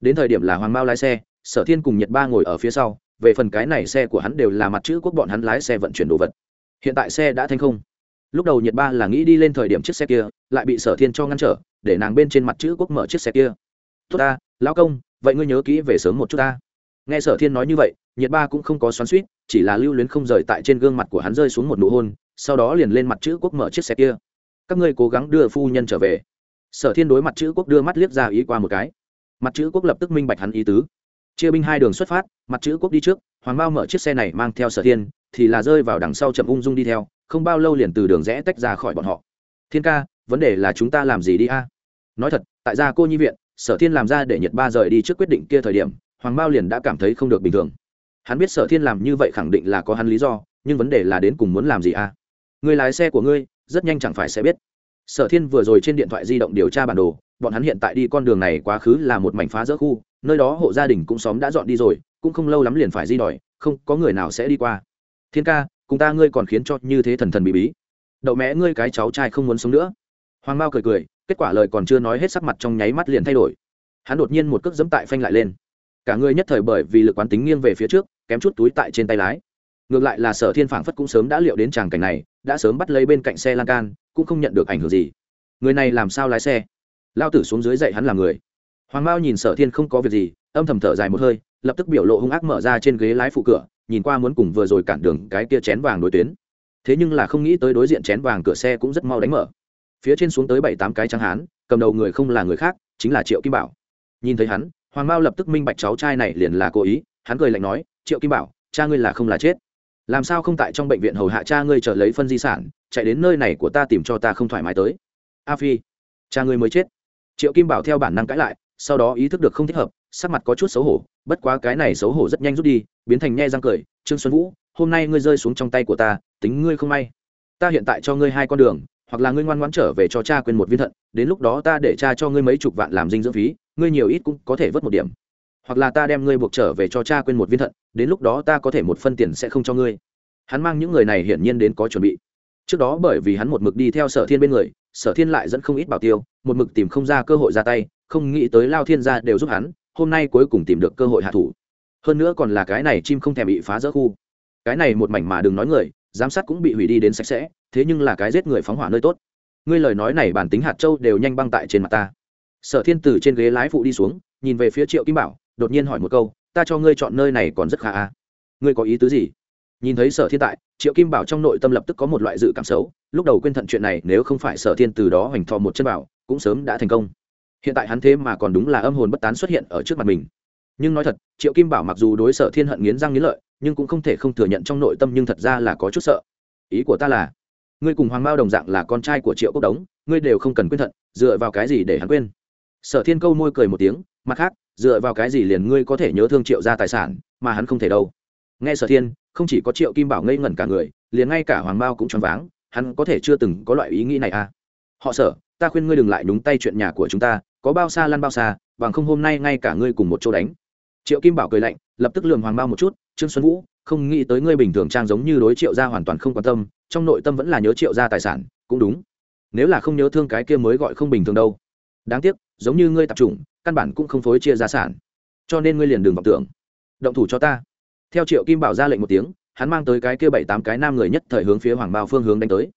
Speaker 1: Đến thời điểm là hoàng mao lái xe, sở thiên cùng nhật ba ngồi ở phía sau, về phần cái này xe của hắn đều là mặt chữ quốc bọn hắn lái xe vận chuyển đồ vật. Hiện tại xe đã thành không. Lúc đầu nhật ba là nghĩ đi lên thời điểm chiếc xe kia, lại bị sở thiên cho ngăn trở, để nàng bên trên mặt chữ quốc mở chiếc xe kia. Tốt ta, lão công, vậy ngươi nhớ kỹ về sớm một chút ta nghe sở thiên nói như vậy, nhiệt ba cũng không có xoắn suýt chỉ là lưu luyến không rời tại trên gương mặt của hắn rơi xuống một nụ hôn, sau đó liền lên mặt chữ quốc mở chiếc xe kia. Các ngươi cố gắng đưa phu nhân trở về. Sở thiên đối mặt chữ quốc đưa mắt liếc ra ý qua một cái. Mặt chữ quốc lập tức minh bạch hắn ý tứ. Chia binh hai đường xuất phát, mặt chữ quốc đi trước, hoàng mao mở chiếc xe này mang theo sở thiên, thì là rơi vào đằng sau chậm ung dung đi theo, không bao lâu liền từ đường rẽ tách ra khỏi bọn họ. Thiên ca, vấn đề là chúng ta làm gì đi a? Nói thật, tại gia cô nhi viện, sở thiên làm ra để nhật ba rời đi trước quyết định kia thời điểm hoàng mao liền đã cảm thấy không được bình thường. Hắn biết sở thiên làm như vậy khẳng định là có hắn lý do, nhưng vấn đề là đến cùng muốn làm gì à? người lái xe của ngươi, rất nhanh chẳng phải sẽ biết. Sở thiên vừa rồi trên điện thoại di động điều tra bản đồ, bọn hắn hiện tại đi con đường này quá khứ là một mảnh phá rỡ khu, nơi đó hộ gia đình cũng xóm đã dọn đi rồi, cũng không lâu lắm liền phải di đòi, không có người nào sẽ đi qua. Thiên ca, cùng ta ngươi còn khiến cho như thế thần thần bí bí. Đậu mẹ ngươi cái cháu trai không muốn sống nữa. Hoàng mao cười cười, kết quả lời còn chưa nói hết sắc mặt trong nháy mắt liền thay đổi. Hắn đột nhiên một cước dẫm tại phanh lại lên cả người nhất thời bởi vì lực quán tính nghiêng về phía trước, kém chút túi tại trên tay lái. Ngược lại là sở thiên phảng phất cũng sớm đã liệu đến tràng cảnh này, đã sớm bắt lấy bên cạnh xe lan can, cũng không nhận được ảnh hưởng gì. Người này làm sao lái xe? Lao tử xuống dưới dậy hắn là người. Hoàng mao nhìn sở thiên không có việc gì, âm thầm thở dài một hơi, lập tức biểu lộ hung ác mở ra trên ghế lái phụ cửa, nhìn qua muốn cùng vừa rồi cản đường cái kia chén vàng đối tuyến. Thế nhưng là không nghĩ tới đối diện chén vàng cửa xe cũng rất mau đánh mở. Phía trên xuống tới bảy tám cái trắng hán, cầm đầu người không là người khác, chính là triệu kim bảo. Nhìn thấy hắn hoàng mao lập tức minh bạch cháu trai này liền là cố ý, hắn cười lạnh nói, triệu kim bảo, cha ngươi là không là chết. Làm sao không tại trong bệnh viện hầu hạ cha ngươi chờ lấy phân di sản, chạy đến nơi này của ta tìm cho ta không thoải mái tới. A phi, cha ngươi mới chết. Triệu kim bảo theo bản năng cãi lại, sau đó ý thức được không thích hợp, sắc mặt có chút xấu hổ, bất quá cái này xấu hổ rất nhanh rút đi, biến thành nhe răng cười, trương xuân vũ, hôm nay ngươi rơi xuống trong tay của ta, tính ngươi không may. Ta hiện tại cho ngươi hai con đường, hoặc là ngươi ngoan ngoãn trở về cho cha quên một viên thận, đến lúc đó ta để cha cho ngươi mấy chục vạn làm dinh dưỡng phí ngươi nhiều ít cũng có thể vớt một điểm. Hoặc là ta đem ngươi buộc trở về cho cha quên một viên thận, đến lúc đó ta có thể một phân tiền sẽ không cho ngươi. Hắn mang những người này hiển nhiên đến có chuẩn bị. Trước đó bởi vì hắn một mực đi theo sở thiên bên người, sở thiên lại dẫn không ít bảo tiêu, một mực tìm không ra cơ hội ra tay, không nghĩ tới lao thiên gia đều giúp hắn, hôm nay cuối cùng tìm được cơ hội hạ thủ. Hơn nữa còn là cái này chim không thèm bị phá rỡ khu. Cái này một mảnh mà đừng nói người, giám sát cũng bị hủy đi đến sạch sẽ, thế nhưng là cái giết người phóng hỏa nơi tốt. Ngươi lời nói này bản tính hạt châu đều nhanh băng tại trên mặt ta sở thiên từ trên ghế lái phụ đi xuống, nhìn về phía triệu kim bảo, đột nhiên hỏi một câu, ta cho ngươi chọn nơi này còn rất khá à? Ngươi có ý tứ gì? Nhìn thấy sở thiên tại, triệu kim bảo trong nội tâm lập tức có một loại dự cảm xấu, lúc đầu quên thận chuyện này, nếu không phải sở thiên từ đó hoành thò một chân bảo, cũng sớm đã thành công. Hiện tại hắn thế mà còn đúng là âm hồn bất tán xuất hiện ở trước mặt mình. Nhưng nói thật, triệu kim bảo mặc dù đối sở thiên hận nghiến răng nghiến lợi, nhưng cũng không thể không thừa nhận trong nội tâm nhưng thật ra là có chút sợ. Ý của ta là, ngươi cùng hoàng mao đồng dạng là con trai của triệu cốc đống, ngươi đều không cần quên thận, dựa vào cái gì để hắn quên? Sở thiên câu môi cười một tiếng, mặt khác, dựa vào cái gì liền ngươi có thể nhớ thương triệu ra tài sản, mà hắn không thể đâu? Nghe sở thiên, không chỉ có triệu kim bảo ngây ngẩn cả người, liền ngay cả hoàng mao cũng choáng váng, hắn có thể chưa từng có loại ý nghĩ này à? Họ sở, ta khuyên ngươi đừng lại nhúng tay chuyện nhà của chúng ta, có bao xa lăn bao xa, bằng không hôm nay ngay cả ngươi cùng một chỗ đánh. Triệu kim bảo cười lạnh, lập tức lườm hoàng bao một chút, trương xuân vũ, không nghĩ tới ngươi bình thường trang giống như đối triệu gia hoàn toàn không quan tâm, trong nội tâm vẫn là nhớ triệu gia tài sản, cũng đúng. Nếu là không nhớ thương cái kia mới gọi không bình thường đâu đáng tiếc, giống như ngươi tập trung, căn bản cũng không phối chia gia sản. Cho nên ngươi liền đừng vọng tưởng. Động thủ cho ta. Theo triệu kim bảo ra lệnh một tiếng, hắn mang tới cái kia bảy tám cái nam người nhất thời hướng phía hoàng bao phương hướng đánh tới.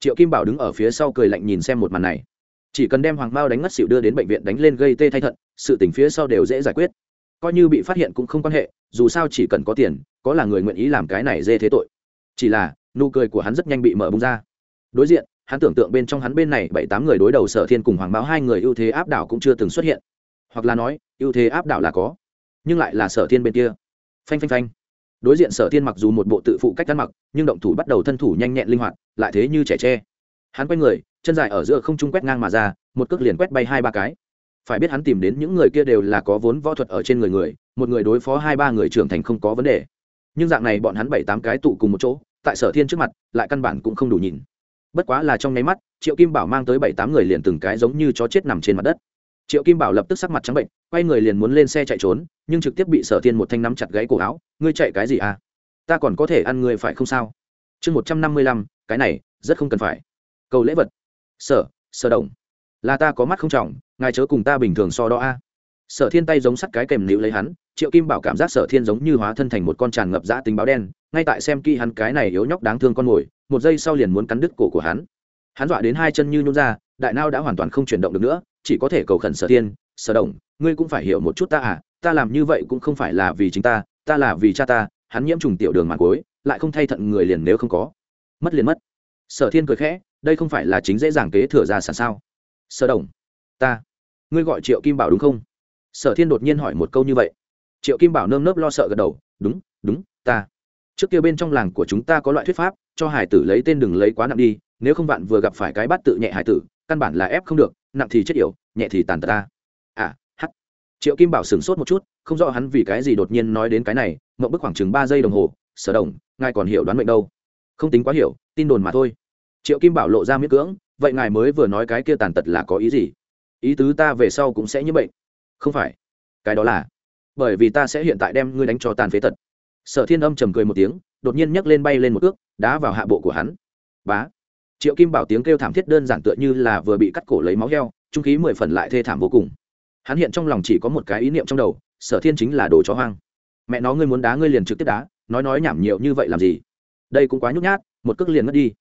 Speaker 1: Triệu kim bảo đứng ở phía sau cười lạnh nhìn xem một màn này. Chỉ cần đem hoàng bao đánh ngất xỉu đưa đến bệnh viện đánh lên gây tê thay thận, sự tỉnh phía sau đều dễ giải quyết. Coi như bị phát hiện cũng không quan hệ, dù sao chỉ cần có tiền, có là người nguyện ý làm cái này dê thế tội. Chỉ là, nụ cười của hắn rất nhanh bị mở bung ra. Đối diện hắn tưởng tượng bên trong hắn bên này bảy tám người đối đầu sở thiên cùng hoàng báo hai người ưu thế áp đảo cũng chưa từng xuất hiện. Hoặc là nói, ưu thế áp đảo là có, nhưng lại là sở thiên bên kia. Phanh phanh phanh. Đối diện sở thiên mặc dù một bộ tự phụ cách ăn mặc, nhưng động thủ bắt đầu thân thủ nhanh nhẹn linh hoạt, lại thế như trẻ tre. Hắn quay người, chân dài ở giữa không trung quét ngang mà ra, một cước liền quét bay hai ba cái. Phải biết hắn tìm đến những người kia đều là có vốn võ thuật ở trên người người, một người đối phó hai ba người trưởng thành không có vấn đề. Nhưng dạng này bọn hắn bảy tám cái tụ cùng một chỗ, tại sở thiên trước mặt, lại căn bản cũng không đủ nhìn bất quá là trong nháy mắt, triệu kim bảo mang tới bảy tám người liền từng cái giống như chó chết nằm trên mặt đất. Triệu kim bảo lập tức sắc mặt trắng bệnh, quay người liền muốn lên xe chạy trốn, nhưng trực tiếp bị sở thiên một thanh nắm chặt gáy cổ áo, ngươi chạy cái gì à? Ta còn có thể ăn ngươi phải không sao? Chương một trăm năm mươi lăm, cái này, rất không cần phải. Cầu lễ vật. Sở sở đồng, là ta có mắt không trọng, ngài chớ cùng ta bình thường so đo a. Sở thiên tay giống sắt cái kèm nịu lấy hắn, triệu kim bảo cảm giác sở thiên giống như hóa thân thành một con tràn ngập dã tính báo đen, ngay tại xem kỹ hắn cái này yếu nhóc đáng thương con mồi một giây sau liền muốn cắn đứt cổ của hắn. Hắn dọa đến hai chân như nhún ra, đại nao đã hoàn toàn không chuyển động được nữa, chỉ có thể cầu khẩn sở thiên, sở động ngươi cũng phải hiểu một chút ta à ta làm như vậy cũng không phải là vì chính ta ta là vì cha ta, hắn nhiễm trùng tiểu đường màn cối lại không thay thận người liền nếu không có. Mất liền mất. Sở thiên cười khẽ, đây không phải là chính dễ dàng kế thừa ra sản sao? Sở đồng, ta, ngươi gọi triệu kim bảo đúng không? Sở thiên đột nhiên hỏi một câu như vậy. Triệu kim bảo nơm nớp lo sợ gật đầu, đúng đúng, ta trước kia bên trong làng của chúng ta có loại thuyết pháp, cho hải tử lấy tên đừng lấy quá nặng đi, nếu không bạn vừa gặp phải cái bắt tự nhẹ hải tử, căn bản là ép không được, nặng thì chết yểu, nhẹ thì tàn tật ta. À h triệu kim bảo sửng sốt một chút, không rõ hắn vì cái gì đột nhiên nói đến cái này, mộng bức khoảng chừng ba giây đồng hồ, sở đồng, ngài còn hiểu đoán mệnh đâu? Không tính quá hiểu, tin đồn mà thôi. Triệu kim bảo lộ ra miễn cưỡng, vậy ngài mới vừa nói cái kia tàn tật là có ý gì? Ý tứ ta về sau cũng sẽ như bệnh không phải. Cái đó là bởi vì ta sẽ hiện tại đem ngươi đánh cho tàn phế tật sở thiên âm trầm cười một tiếng, đột nhiên nhấc lên bay lên một ước đá vào hạ bộ của hắn. Bá! Triệu kim bảo tiếng kêu thảm thiết đơn giản tựa như là vừa bị cắt cổ lấy máu heo, trung khí mười phần lại thê thảm vô cùng. Hắn hiện trong lòng chỉ có một cái ý niệm trong đầu, sở thiên chính là đồ chó hoang. Mẹ nó, ngươi muốn đá ngươi liền trực tiếp đá, nói nói nhảm nhiều như vậy làm gì? Đây cũng quá nhút nhát, một cước liền ngất đi.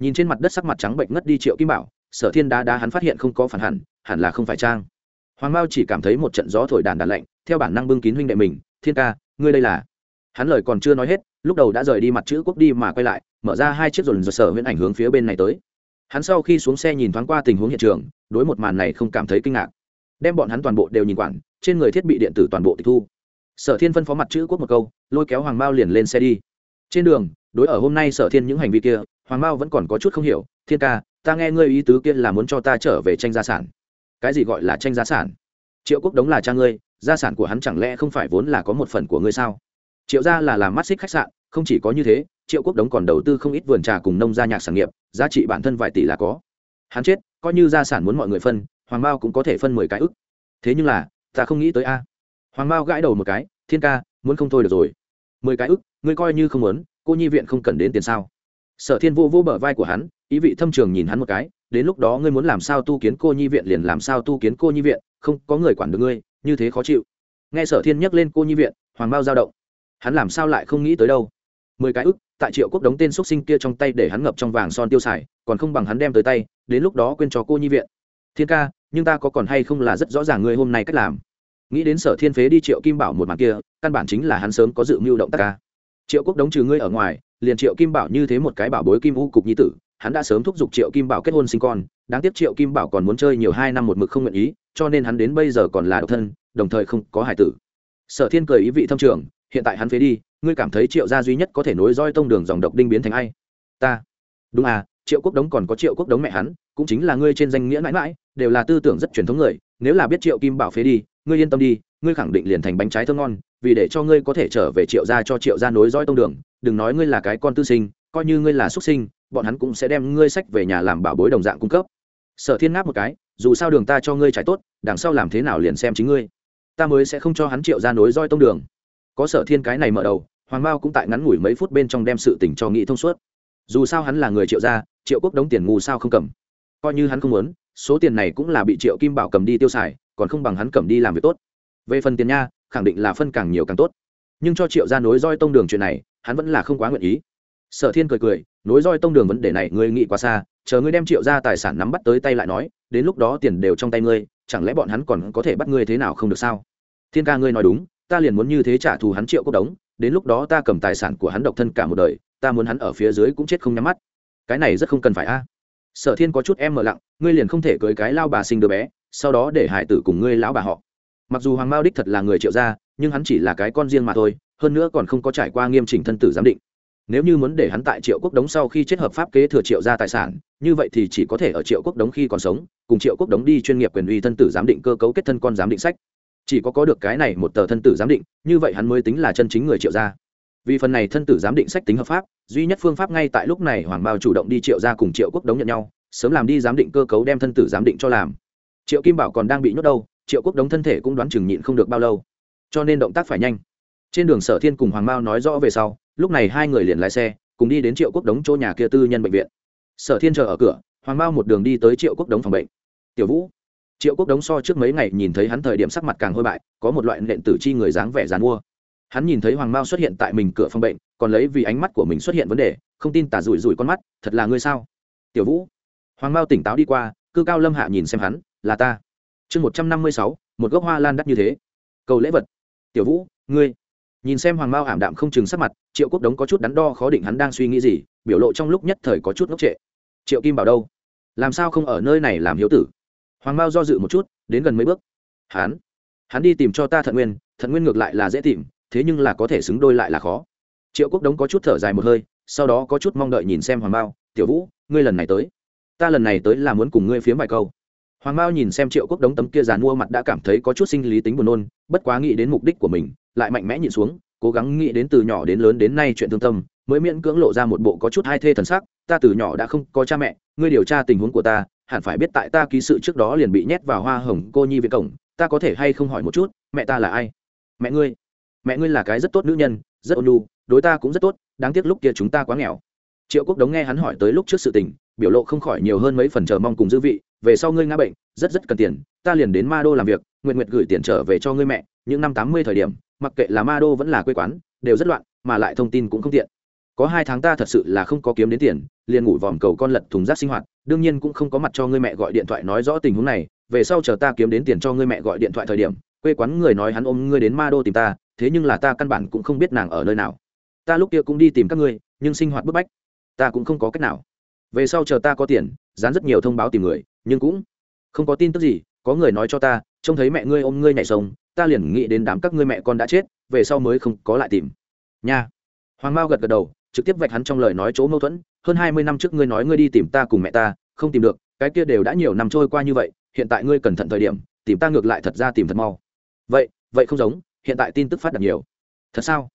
Speaker 1: Nhìn trên mặt đất sắc mặt trắng bệnh ngất đi triệu kim bảo, sở thiên đá đá hắn phát hiện không có phản hẳn hẳn là không phải trang. Hoàng mao chỉ cảm thấy một trận gió thổi đàn đàn lạnh, theo bản năng bưng kín huynh đệ mình, thiên ca, ngươi đây là hắn lời còn chưa nói hết, lúc đầu đã rời đi mặt chữ quốc đi mà quay lại, mở ra hai chiếc dồn dồn sở huyễn ảnh hướng phía bên này tới. Hắn sau khi xuống xe nhìn thoáng qua tình huống hiện trường, đối một màn này không cảm thấy kinh ngạc. Đem bọn hắn toàn bộ đều nhìn quản, trên người thiết bị điện tử toàn bộ tịch thu. Sở thiên phân phó mặt chữ quốc một câu, lôi kéo hoàng mao liền lên xe đi. Trên đường, đối ở hôm nay sở thiên những hành vi kia, hoàng mao vẫn còn có chút không hiểu, thiên ca, ta nghe ngươi ý tứ kia là muốn cho ta trở về tranh gia sản. Cái gì gọi là tranh gia sản? Triệu quốc đống là cha ngươi, gia sản của hắn chẳng lẽ không phải vốn là có một phần của ngươi sao? Triệu gia là làm mắt xích khách sạn, không chỉ có như thế, triệu quốc đống còn đầu tư không ít vườn trà cùng nông gia nhạc sản nghiệp, giá trị bản thân vài tỷ là có. Hắn chết, coi như gia sản muốn mọi người phân, hoàng mao cũng có thể phân mười cái ức. Thế nhưng là, ta không nghĩ tới a. Hoàng mao gãi đầu một cái, thiên ca, muốn không thôi được rồi. Mười cái ức, ngươi coi như không muốn, cô nhi viện không cần đến tiền sao? Sở thiên vô vô bờ vai của hắn, ý vị thâm trường nhìn hắn một cái, đến lúc đó ngươi muốn làm sao tu kiến cô nhi viện liền làm sao tu kiến cô nhi viện, không có người quản được ngươi, như thế khó chịu. Nghe sở thiên nhắc lên cô nhi viện, hoàng Mao giao động hắn làm sao lại không nghĩ tới đâu. Mười cái ức, tại triệu quốc đống tên x sinh kia trong tay để hắn ngập trong vàng son tiêu xài, còn không bằng hắn đem tới tay, đến lúc đó quên cho cô nhi viện. Thiên ca, nhưng ta có còn hay không là rất rõ ràng ngươi hôm nay cách làm. Nghĩ đến sở thiên phế đi triệu kim bảo một màn kia, căn bản chính là hắn sớm có dự mưu động tác ca. Triệu quốc đống trừ ngươi ở ngoài, liền triệu kim bảo như thế một cái bảo bối kim u cục nhi tử, hắn đã sớm thúc giục triệu kim bảo kết hôn sinh con, đáng tiếc triệu kim bảo còn muốn chơi nhiều hai năm một mực không nguyện ý, cho nên hắn đến bây giờ còn là độc thân, đồng thời không có hải tử. Sở thiên cười ý vị thâm trường hiện tại hắn phế đi, ngươi cảm thấy triệu gia duy nhất có thể nối roi tông đường dòng độc đinh biến thành ai? Ta. Đúng à triệu quốc đống còn có triệu quốc đống mẹ hắn, cũng chính là ngươi trên danh nghĩa mãi mãi, đều là tư tưởng rất truyền thống người, nếu là biết triệu kim bảo phế đi, ngươi yên tâm đi, ngươi khẳng định liền thành bánh trái thơm ngon, vì để cho ngươi có thể trở về triệu gia cho triệu gia nối dõi tông đường, đừng nói ngươi là cái con tư sinh, coi như ngươi là xuất sinh, bọn hắn cũng sẽ đem ngươi sách về nhà làm bảo bối đồng dạng cung cấp. Sở thiên ngáp một cái, dù sao đường ta cho ngươi trải tốt, đằng sau làm thế nào liền xem chính ngươi. Ta mới sẽ không cho hắn triệu ra nối roi tông đường có sở thiên cái này mở đầu, hoàng mao cũng tại ngắn ngủi mấy phút bên trong đem sự tình cho nghĩ thông suốt. Dù sao hắn là người triệu gia, triệu quốc đống tiền ngu sao không cầm. Coi như hắn không muốn, số tiền này cũng là bị triệu kim bảo cầm đi tiêu xài, còn không bằng hắn cầm đi làm việc tốt. Về phần tiền nha, khẳng định là phân càng nhiều càng tốt. Nhưng cho triệu gia nối roi tông đường chuyện này, hắn vẫn là không quá nguyện ý. Sở thiên cười cười, nối roi tông đường vấn đề này ngươi nghĩ quá xa, chờ ngươi đem triệu gia tài sản nắm bắt tới tay lại nói, đến lúc đó tiền đều trong tay ngươi, chẳng lẽ bọn hắn còn có thể bắt ngươi thế nào không được sao? Thiên ca ngươi nói đúng ta liền muốn như thế trả thù hắn triệu cốc đống, đến lúc đó ta cầm tài sản của hắn độc thân cả một đời, ta muốn hắn ở phía dưới cũng chết không nhắm mắt. Cái này rất không cần phải a. Sở thiên có chút em mở lặng, ngươi liền không thể cưới cái lao bà sinh đứa bé, sau đó để hải tử cùng ngươi lão bà họ. Mặc dù hoàng mao đích thật là người triệu gia, nhưng hắn chỉ là cái con riêng mà thôi, hơn nữa còn không có trải qua nghiêm chỉnh thân tử giám định. Nếu như muốn để hắn tại triệu quốc đống sau khi chết hợp pháp kế thừa triệu gia tài sản, như vậy thì chỉ có thể ở triệu quốc đống khi còn sống, cùng triệu quốc đống đi chuyên nghiệp quyền uy thân tử giám định cơ cấu kết thân con giám định sách chỉ có có được cái này một tờ thân tử giám định, như vậy hắn mới tính là chân chính người triệu gia. Vì phần này thân tử giám định sách tính hợp pháp, duy nhất phương pháp ngay tại lúc này hoàng bao chủ động đi triệu gia cùng triệu quốc đống nhận nhau, sớm làm đi giám định cơ cấu đem thân tử giám định cho làm. Triệu kim bảo còn đang bị nhốt đâu, triệu quốc đống thân thể cũng đoán chừng nhịn không được bao lâu. Cho nên động tác phải nhanh. Trên đường sở thiên cùng hoàng mao nói rõ về sau, lúc này hai người liền lái xe, cùng đi đến triệu quốc đống chỗ nhà kia tư nhân bệnh viện. Sở thiên chờ ở cửa, hoàng mao một đường đi tới triệu quốc đống phòng bệnh. Tiểu vũ triệu quốc đống so trước mấy ngày nhìn thấy hắn thời điểm sắc mặt càng hôi bại, có một loại nện tử chi người dáng vẻ dàn mua. Hắn nhìn thấy hoàng mao xuất hiện tại mình cửa phòng bệnh, còn lấy vì ánh mắt của mình xuất hiện vấn đề, không tin tả rủi rủi con mắt, thật là ngươi sao? Tiểu vũ. Hoàng mao tỉnh táo đi qua, cư cao lâm hạ nhìn xem hắn, là ta. Chương một trăm năm mươi sáu, một gốc hoa lan đắt như thế. Cầu lễ vật. Tiểu vũ, ngươi. Nhìn xem hoàng mao ảm đạm không chừng sắc mặt, triệu quốc đống có chút đắn đo khó định hắn đang suy nghĩ gì, biểu lộ trong lúc nhất thời có chút ngốc trệ. Triệu kim bảo đâu? Làm sao không ở nơi này làm hiếu tử? Hoàng mao do dự một chút, đến gần mấy bước. Hắn hắn đi tìm cho ta thận nguyên thận nguyên ngược lại là dễ tìm, thế nhưng là có thể xứng đôi lại là khó. Triệu quốc đống có chút thở dài một hơi, sau đó có chút mong đợi nhìn xem hoàng mao, tiểu vũ, ngươi lần này tới, ta lần này tới là muốn cùng ngươi phiếm vài câu. Hoàng mao nhìn xem triệu quốc đống tấm kia dàn mua mặt đã cảm thấy có chút sinh lý tính buồn nôn, bất quá nghĩ đến mục đích của mình, lại mạnh mẽ nhìn xuống, cố gắng nghĩ đến từ nhỏ đến lớn đến nay chuyện thương tâm mới miễn cưỡng lộ ra một bộ có chút hai thê thần sắc ta từ nhỏ đã không có cha mẹ ngươi điều tra tình huống của ta hẳn phải biết tại ta ký sự trước đó liền bị nhét vào hoa hồng cô nhi viện cổng ta có thể hay không hỏi một chút mẹ ta là ai? Mẹ ngươi mẹ ngươi là cái rất tốt nữ nhân rất ôn lu, đối ta cũng rất tốt đáng tiếc lúc kia chúng ta quá nghèo. Triệu quốc đống nghe hắn hỏi tới lúc trước sự tình biểu lộ không khỏi nhiều hơn mấy phần chờ mong cùng dư vị về sau ngươi ngã bệnh rất rất cần tiền ta liền đến ma đô làm việc nguyện nguyện gửi tiền trở về cho ngươi mẹ những năm tám mươi thời điểm mặc kệ là ma đô vẫn là quê quán đều rất loạn mà lại thông tin cũng không tiện có hai tháng ta thật sự là không có kiếm đến tiền, liền ngủ vòm cầu con lật thùng rác sinh hoạt, đương nhiên cũng không có mặt cho ngươi mẹ gọi điện thoại nói rõ tình huống này, về sau chờ ta kiếm đến tiền cho ngươi mẹ gọi điện thoại thời điểm, quê quán người nói hắn ôm ngươi đến ma đô tìm ta, thế nhưng là ta căn bản cũng không biết nàng ở nơi nào. Ta lúc kia cũng đi tìm các ngươi, nhưng sinh hoạt bức bách, ta cũng không có cách nào. Về sau chờ ta có tiền, dán rất nhiều thông báo tìm người, nhưng cũng không có tin tức gì, có người nói cho ta, trông thấy mẹ ngươi ôm ngươi nhảy sông, ta liền nghĩ đến đám các ngươi mẹ con đã chết, về sau mới không có lại tìm. Nha. Hoàng mao gật gật đầu trực tiếp vạch hắn trong lời nói chỗ mâu thuẫn, hơn hai mươi năm trước ngươi nói ngươi đi tìm ta cùng mẹ ta, không tìm được, cái kia đều đã nhiều năm trôi qua như vậy, hiện tại ngươi cẩn thận thời điểm, tìm ta ngược lại thật ra tìm thật mau. Vậy vậy không giống, hiện tại tin tức phát đạt nhiều. Thật sao?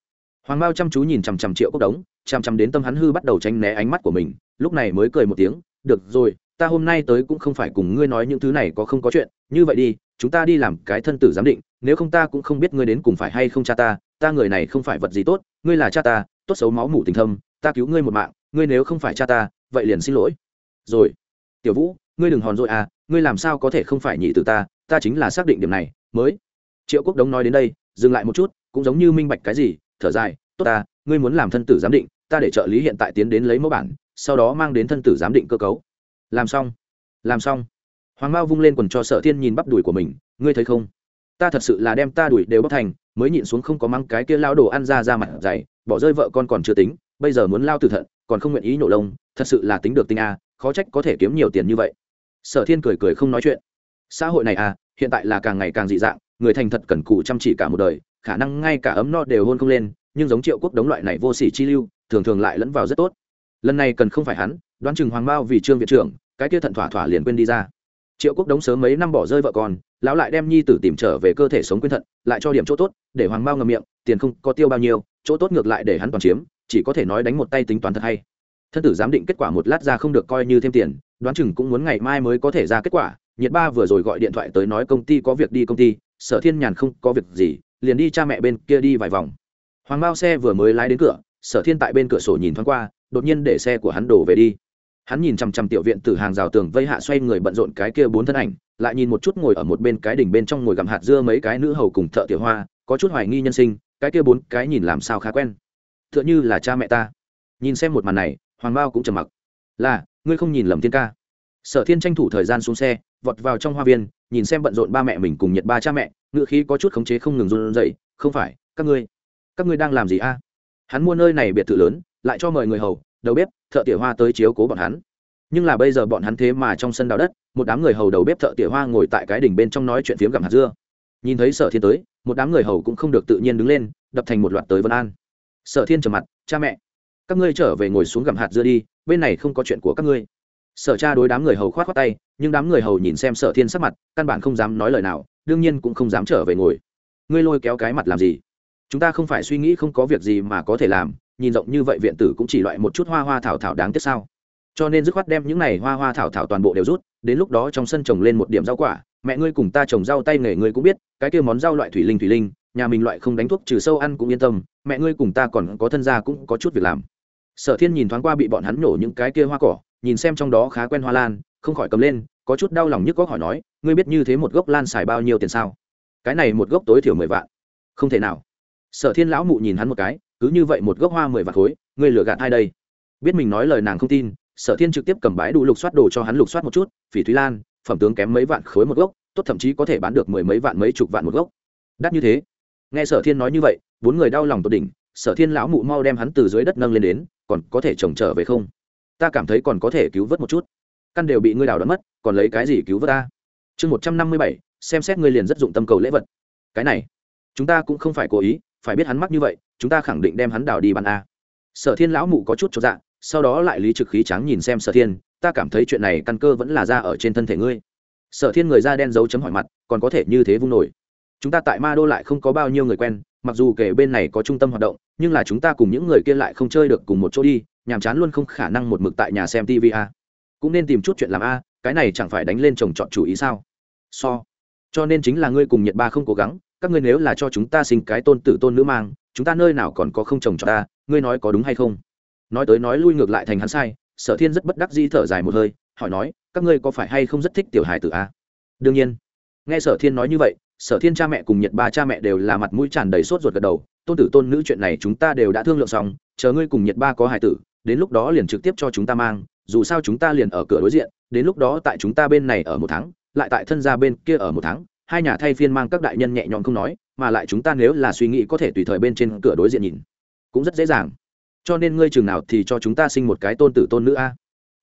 Speaker 1: Hoàng mao chăm chú nhìn chằm chằm triệu cốc đống, chằm chằm đến tâm hắn hư bắt đầu tranh né ánh mắt của mình, lúc này mới cười một tiếng, được rồi, ta hôm nay tới cũng không phải cùng ngươi nói những thứ này có không có chuyện, như vậy đi, chúng ta đi làm cái thân tử giám định, nếu không ta cũng không biết ngươi đến cùng phải hay không cha ta ta người này không phải vật gì tốt, ngươi là cha ta tốt xấu máu mủ tình thâm, ta cứu ngươi một mạng, ngươi nếu không phải cha ta, vậy liền xin lỗi. Rồi, tiểu vũ, ngươi đừng hòn rồi à ngươi làm sao có thể không phải nhị từ ta ta chính là xác định điểm này, mới. Triệu quốc đống nói đến đây, dừng lại một chút, cũng giống như minh bạch cái gì, thở dài, tốt ta, ngươi muốn làm thân tử giám định, ta để trợ lý hiện tại tiến đến lấy mẫu bản, sau đó mang đến thân tử giám định cơ cấu. Làm xong làm xong. Hoàng mao vung lên quần cho sở thiên nhìn bắp đùi của mình, ngươi thấy không? Ta thật sự là đem ta đùi đều bóc thành, mới nhịn xuống không có mang cái kia lao đồ ăn ra ra mặt dày bỏ rơi vợ con còn chưa tính, bây giờ muốn lao từ thận, còn không nguyện ý nhổ lông, thật sự là tính được tinh a, khó trách có thể kiếm nhiều tiền như vậy. Sở thiên cười cười không nói chuyện. Xã hội này à hiện tại là càng ngày càng dị dạng, người thành thật cần cù chăm chỉ cả một đời, khả năng ngay cả ấm no đều hôn không lên, nhưng giống triệu quốc đống loại này vô sỉ chi lưu, thường thường lại lẫn vào rất tốt. Lần này cần không phải hắn, đoán chừng hoàng mao vì trương viện trưởng, cái kia thận thỏa thỏa liền quên đi ra. Triệu quốc đống sớm mấy năm bỏ rơi vợ con, lão lại đem nhi tử tìm trở về cơ thể sống quyên thận, lại cho điểm chỗ tốt, để hoàng mao ngầm miệng, tiền không có tiêu bao nhiêu chỗ tốt ngược lại để hắn toàn chiếm, chỉ có thể nói đánh một tay tính toán thật hay. Thân tử giám định kết quả một lát ra không được coi như thêm tiền, đoán chừng cũng muốn ngày mai mới có thể ra kết quả. Nhiệt ba vừa rồi gọi điện thoại tới nói công ty có việc đi công ty, sở thiên nhàn không có việc gì, liền đi cha mẹ bên kia đi vài vòng. Hoàng bao xe vừa mới lái đến cửa, sở thiên tại bên cửa sổ nhìn thoáng qua, đột nhiên để xe của hắn đổ về đi. Hắn nhìn chằm chằm tiểu viện từ hàng rào tường vây hạ xoay người bận rộn cái kia bốn thân ảnh, lại nhìn một chút ngồi ở một bên cái đỉnh bên trong ngồi gặm hạt dưa mấy cái nữ hầu cùng thợ tiểu hoa, có chút hoài nghi nhân sinh cái kia bốn cái nhìn làm sao khá quen. T h ư ợ n h ư là cha mẹ ta. Nhìn xem một màn này, hoàng bao cũng trầm mặc. Là, ngươi không nhìn lầm thiên ca. Sở thiên tranh thủ thời gian xuống xe, vọt vào trong hoa viên, nhìn xem bận rộn ba mẹ mình cùng nhật ba cha mẹ, ngựa khí có chút khống chế không ngừng run dậy không phải, các ngươi các ngươi đang làm gì a? Hắn mua nơi này biệt thự lớn, lại cho mời người hầu, đầu bếp, thợ tỉa hoa tới chiếu cố bọn hắn. Nhưng là bây giờ bọn hắn thế mà trong sân đào đất, một đám người hầu đầu bếp thợ tỉa hoa ngồi tại cái đỉnh bên trong nói chuyện phiếm gặm hạt dưa nhìn thấy sở thiên tới, một đám người hầu cũng không được tự nhiên đứng lên, đập thành một loạt tới vân an. Sở thiên trở mặt, cha mẹ, các ngươi trở về ngồi xuống gặm hạt dưa đi, bên này không có chuyện của các ngươi. Sở cha đối đám người hầu khoát khoát tay, nhưng đám người hầu nhìn xem sở thiên sắc mặt, căn bản không dám nói lời nào, đương nhiên cũng không dám trở về ngồi. Ngươi lôi kéo cái mặt làm gì? Chúng ta không phải suy nghĩ không có việc gì mà có thể làm, nhìn rộng như vậy viện tử cũng chỉ loại một chút hoa hoa thảo thảo đáng tiếc sao? Cho nên dứt khoát đem những này hoa hoa thảo thảo toàn bộ đều rút, đến lúc đó trong sân trồng lên một điểm rau quả mẹ ngươi cùng ta trồng rau tay nghề ngươi cũng biết, cái kia món rau loại thủy linh thủy linh, nhà mình loại không đánh thuốc trừ sâu ăn cũng yên tâm, mẹ ngươi cùng ta còn có thân gia cũng có chút việc làm. Sở thiên nhìn thoáng qua bị bọn hắn nổ những cái kia hoa cỏ, nhìn xem trong đó khá quen hoa lan, không khỏi cầm lên, có chút đau lòng nhức góc hỏi nói, ngươi biết như thế một gốc lan xài bao nhiêu tiền sao? Cái này một gốc tối thiểu mười vạn. Không thể nào. Sở thiên lão mụ nhìn hắn một cái, cứ như vậy một gốc hoa mười vạn khối, ngươi lừa gạt ai đây? Biết mình nói lời nàng không tin, sở thiên trực tiếp cầm bái đủ lục soát đồ cho hắn lục soát một chút, phỉ thúy lan phẩm tướng kém mấy vạn khối một gốc, tốt thậm chí có thể bán được mười mấy vạn mấy chục vạn một gốc. Đắt như thế. Nghe sở thiên nói như vậy, bốn người đau lòng tột đỉnh, sở thiên lão mụ mau đem hắn từ dưới đất nâng lên đến, còn có thể trồng trở về không? Ta cảm thấy còn có thể cứu vớt một chút. Căn đều bị ngươi đào đ mất, còn lấy cái gì cứu vớt ta? Chương một trăm năm mươi bảy, xem xét ngươi liền rất dụng tâm cầu lễ vật. Cái này, chúng ta cũng không phải cố ý, phải biết hắn mắc như vậy, chúng ta khẳng định đem hắn đào đi bàn a. Sở thiên lão mụ có chút cho dạ sau đó lại lý trực khí trắng nhìn xem sở thiên, ta cảm thấy chuyện này căn cơ vẫn là ra ở trên thân thể ngươi. Sở thiên người da đen dấu chấm hỏi mặt, còn có thể như thế vung nổi? Chúng ta tại ma đô lại không có bao nhiêu người quen, mặc dù kể bên này có trung tâm hoạt động, nhưng là chúng ta cùng những người kia lại không chơi được cùng một chỗ đi, nhàm chán luôn không khả năng một mực tại nhà xem tv a. Cũng nên tìm chút chuyện làm a, cái này chẳng phải đánh lên chồng chọn chủ ý sao? So. Cho nên chính là ngươi cùng nhiệt ba không cố gắng, các ngươi nếu là cho chúng ta sinh cái tôn tử tôn nữ mang, chúng ta nơi nào còn có không chồng cho ta, ngươi nói có đúng hay không? Nói tới nói lui ngược lại thành hắn sai, sở thiên rất bất đắc dĩ thở dài một hơi, hỏi nói, các ngươi có phải hay không rất thích tiểu hài tử a? Đương nhiên. Nghe sở thiên nói như vậy, sở thiên cha mẹ cùng nhật ba cha mẹ đều là mặt mũi tràn đầy sốt ruột gật đầu, tôn tử tôn nữ chuyện này chúng ta đều đã thương lượng xong, chờ ngươi cùng nhật ba có hài tử, đến lúc đó liền trực tiếp cho chúng ta mang, dù sao chúng ta liền ở cửa đối diện, đến lúc đó tại chúng ta bên này ở một tháng, lại tại thân gia bên kia ở một tháng, hai nhà thay phiên mang các đại nhân nhẹ nhõm không nói, mà lại chúng ta nếu là suy nghĩ có thể tùy thời bên trên cửa đối diện nhìn, cũng rất dễ dàng cho nên ngươi chừng nào thì cho chúng ta sinh một cái tôn tử tôn nữ a?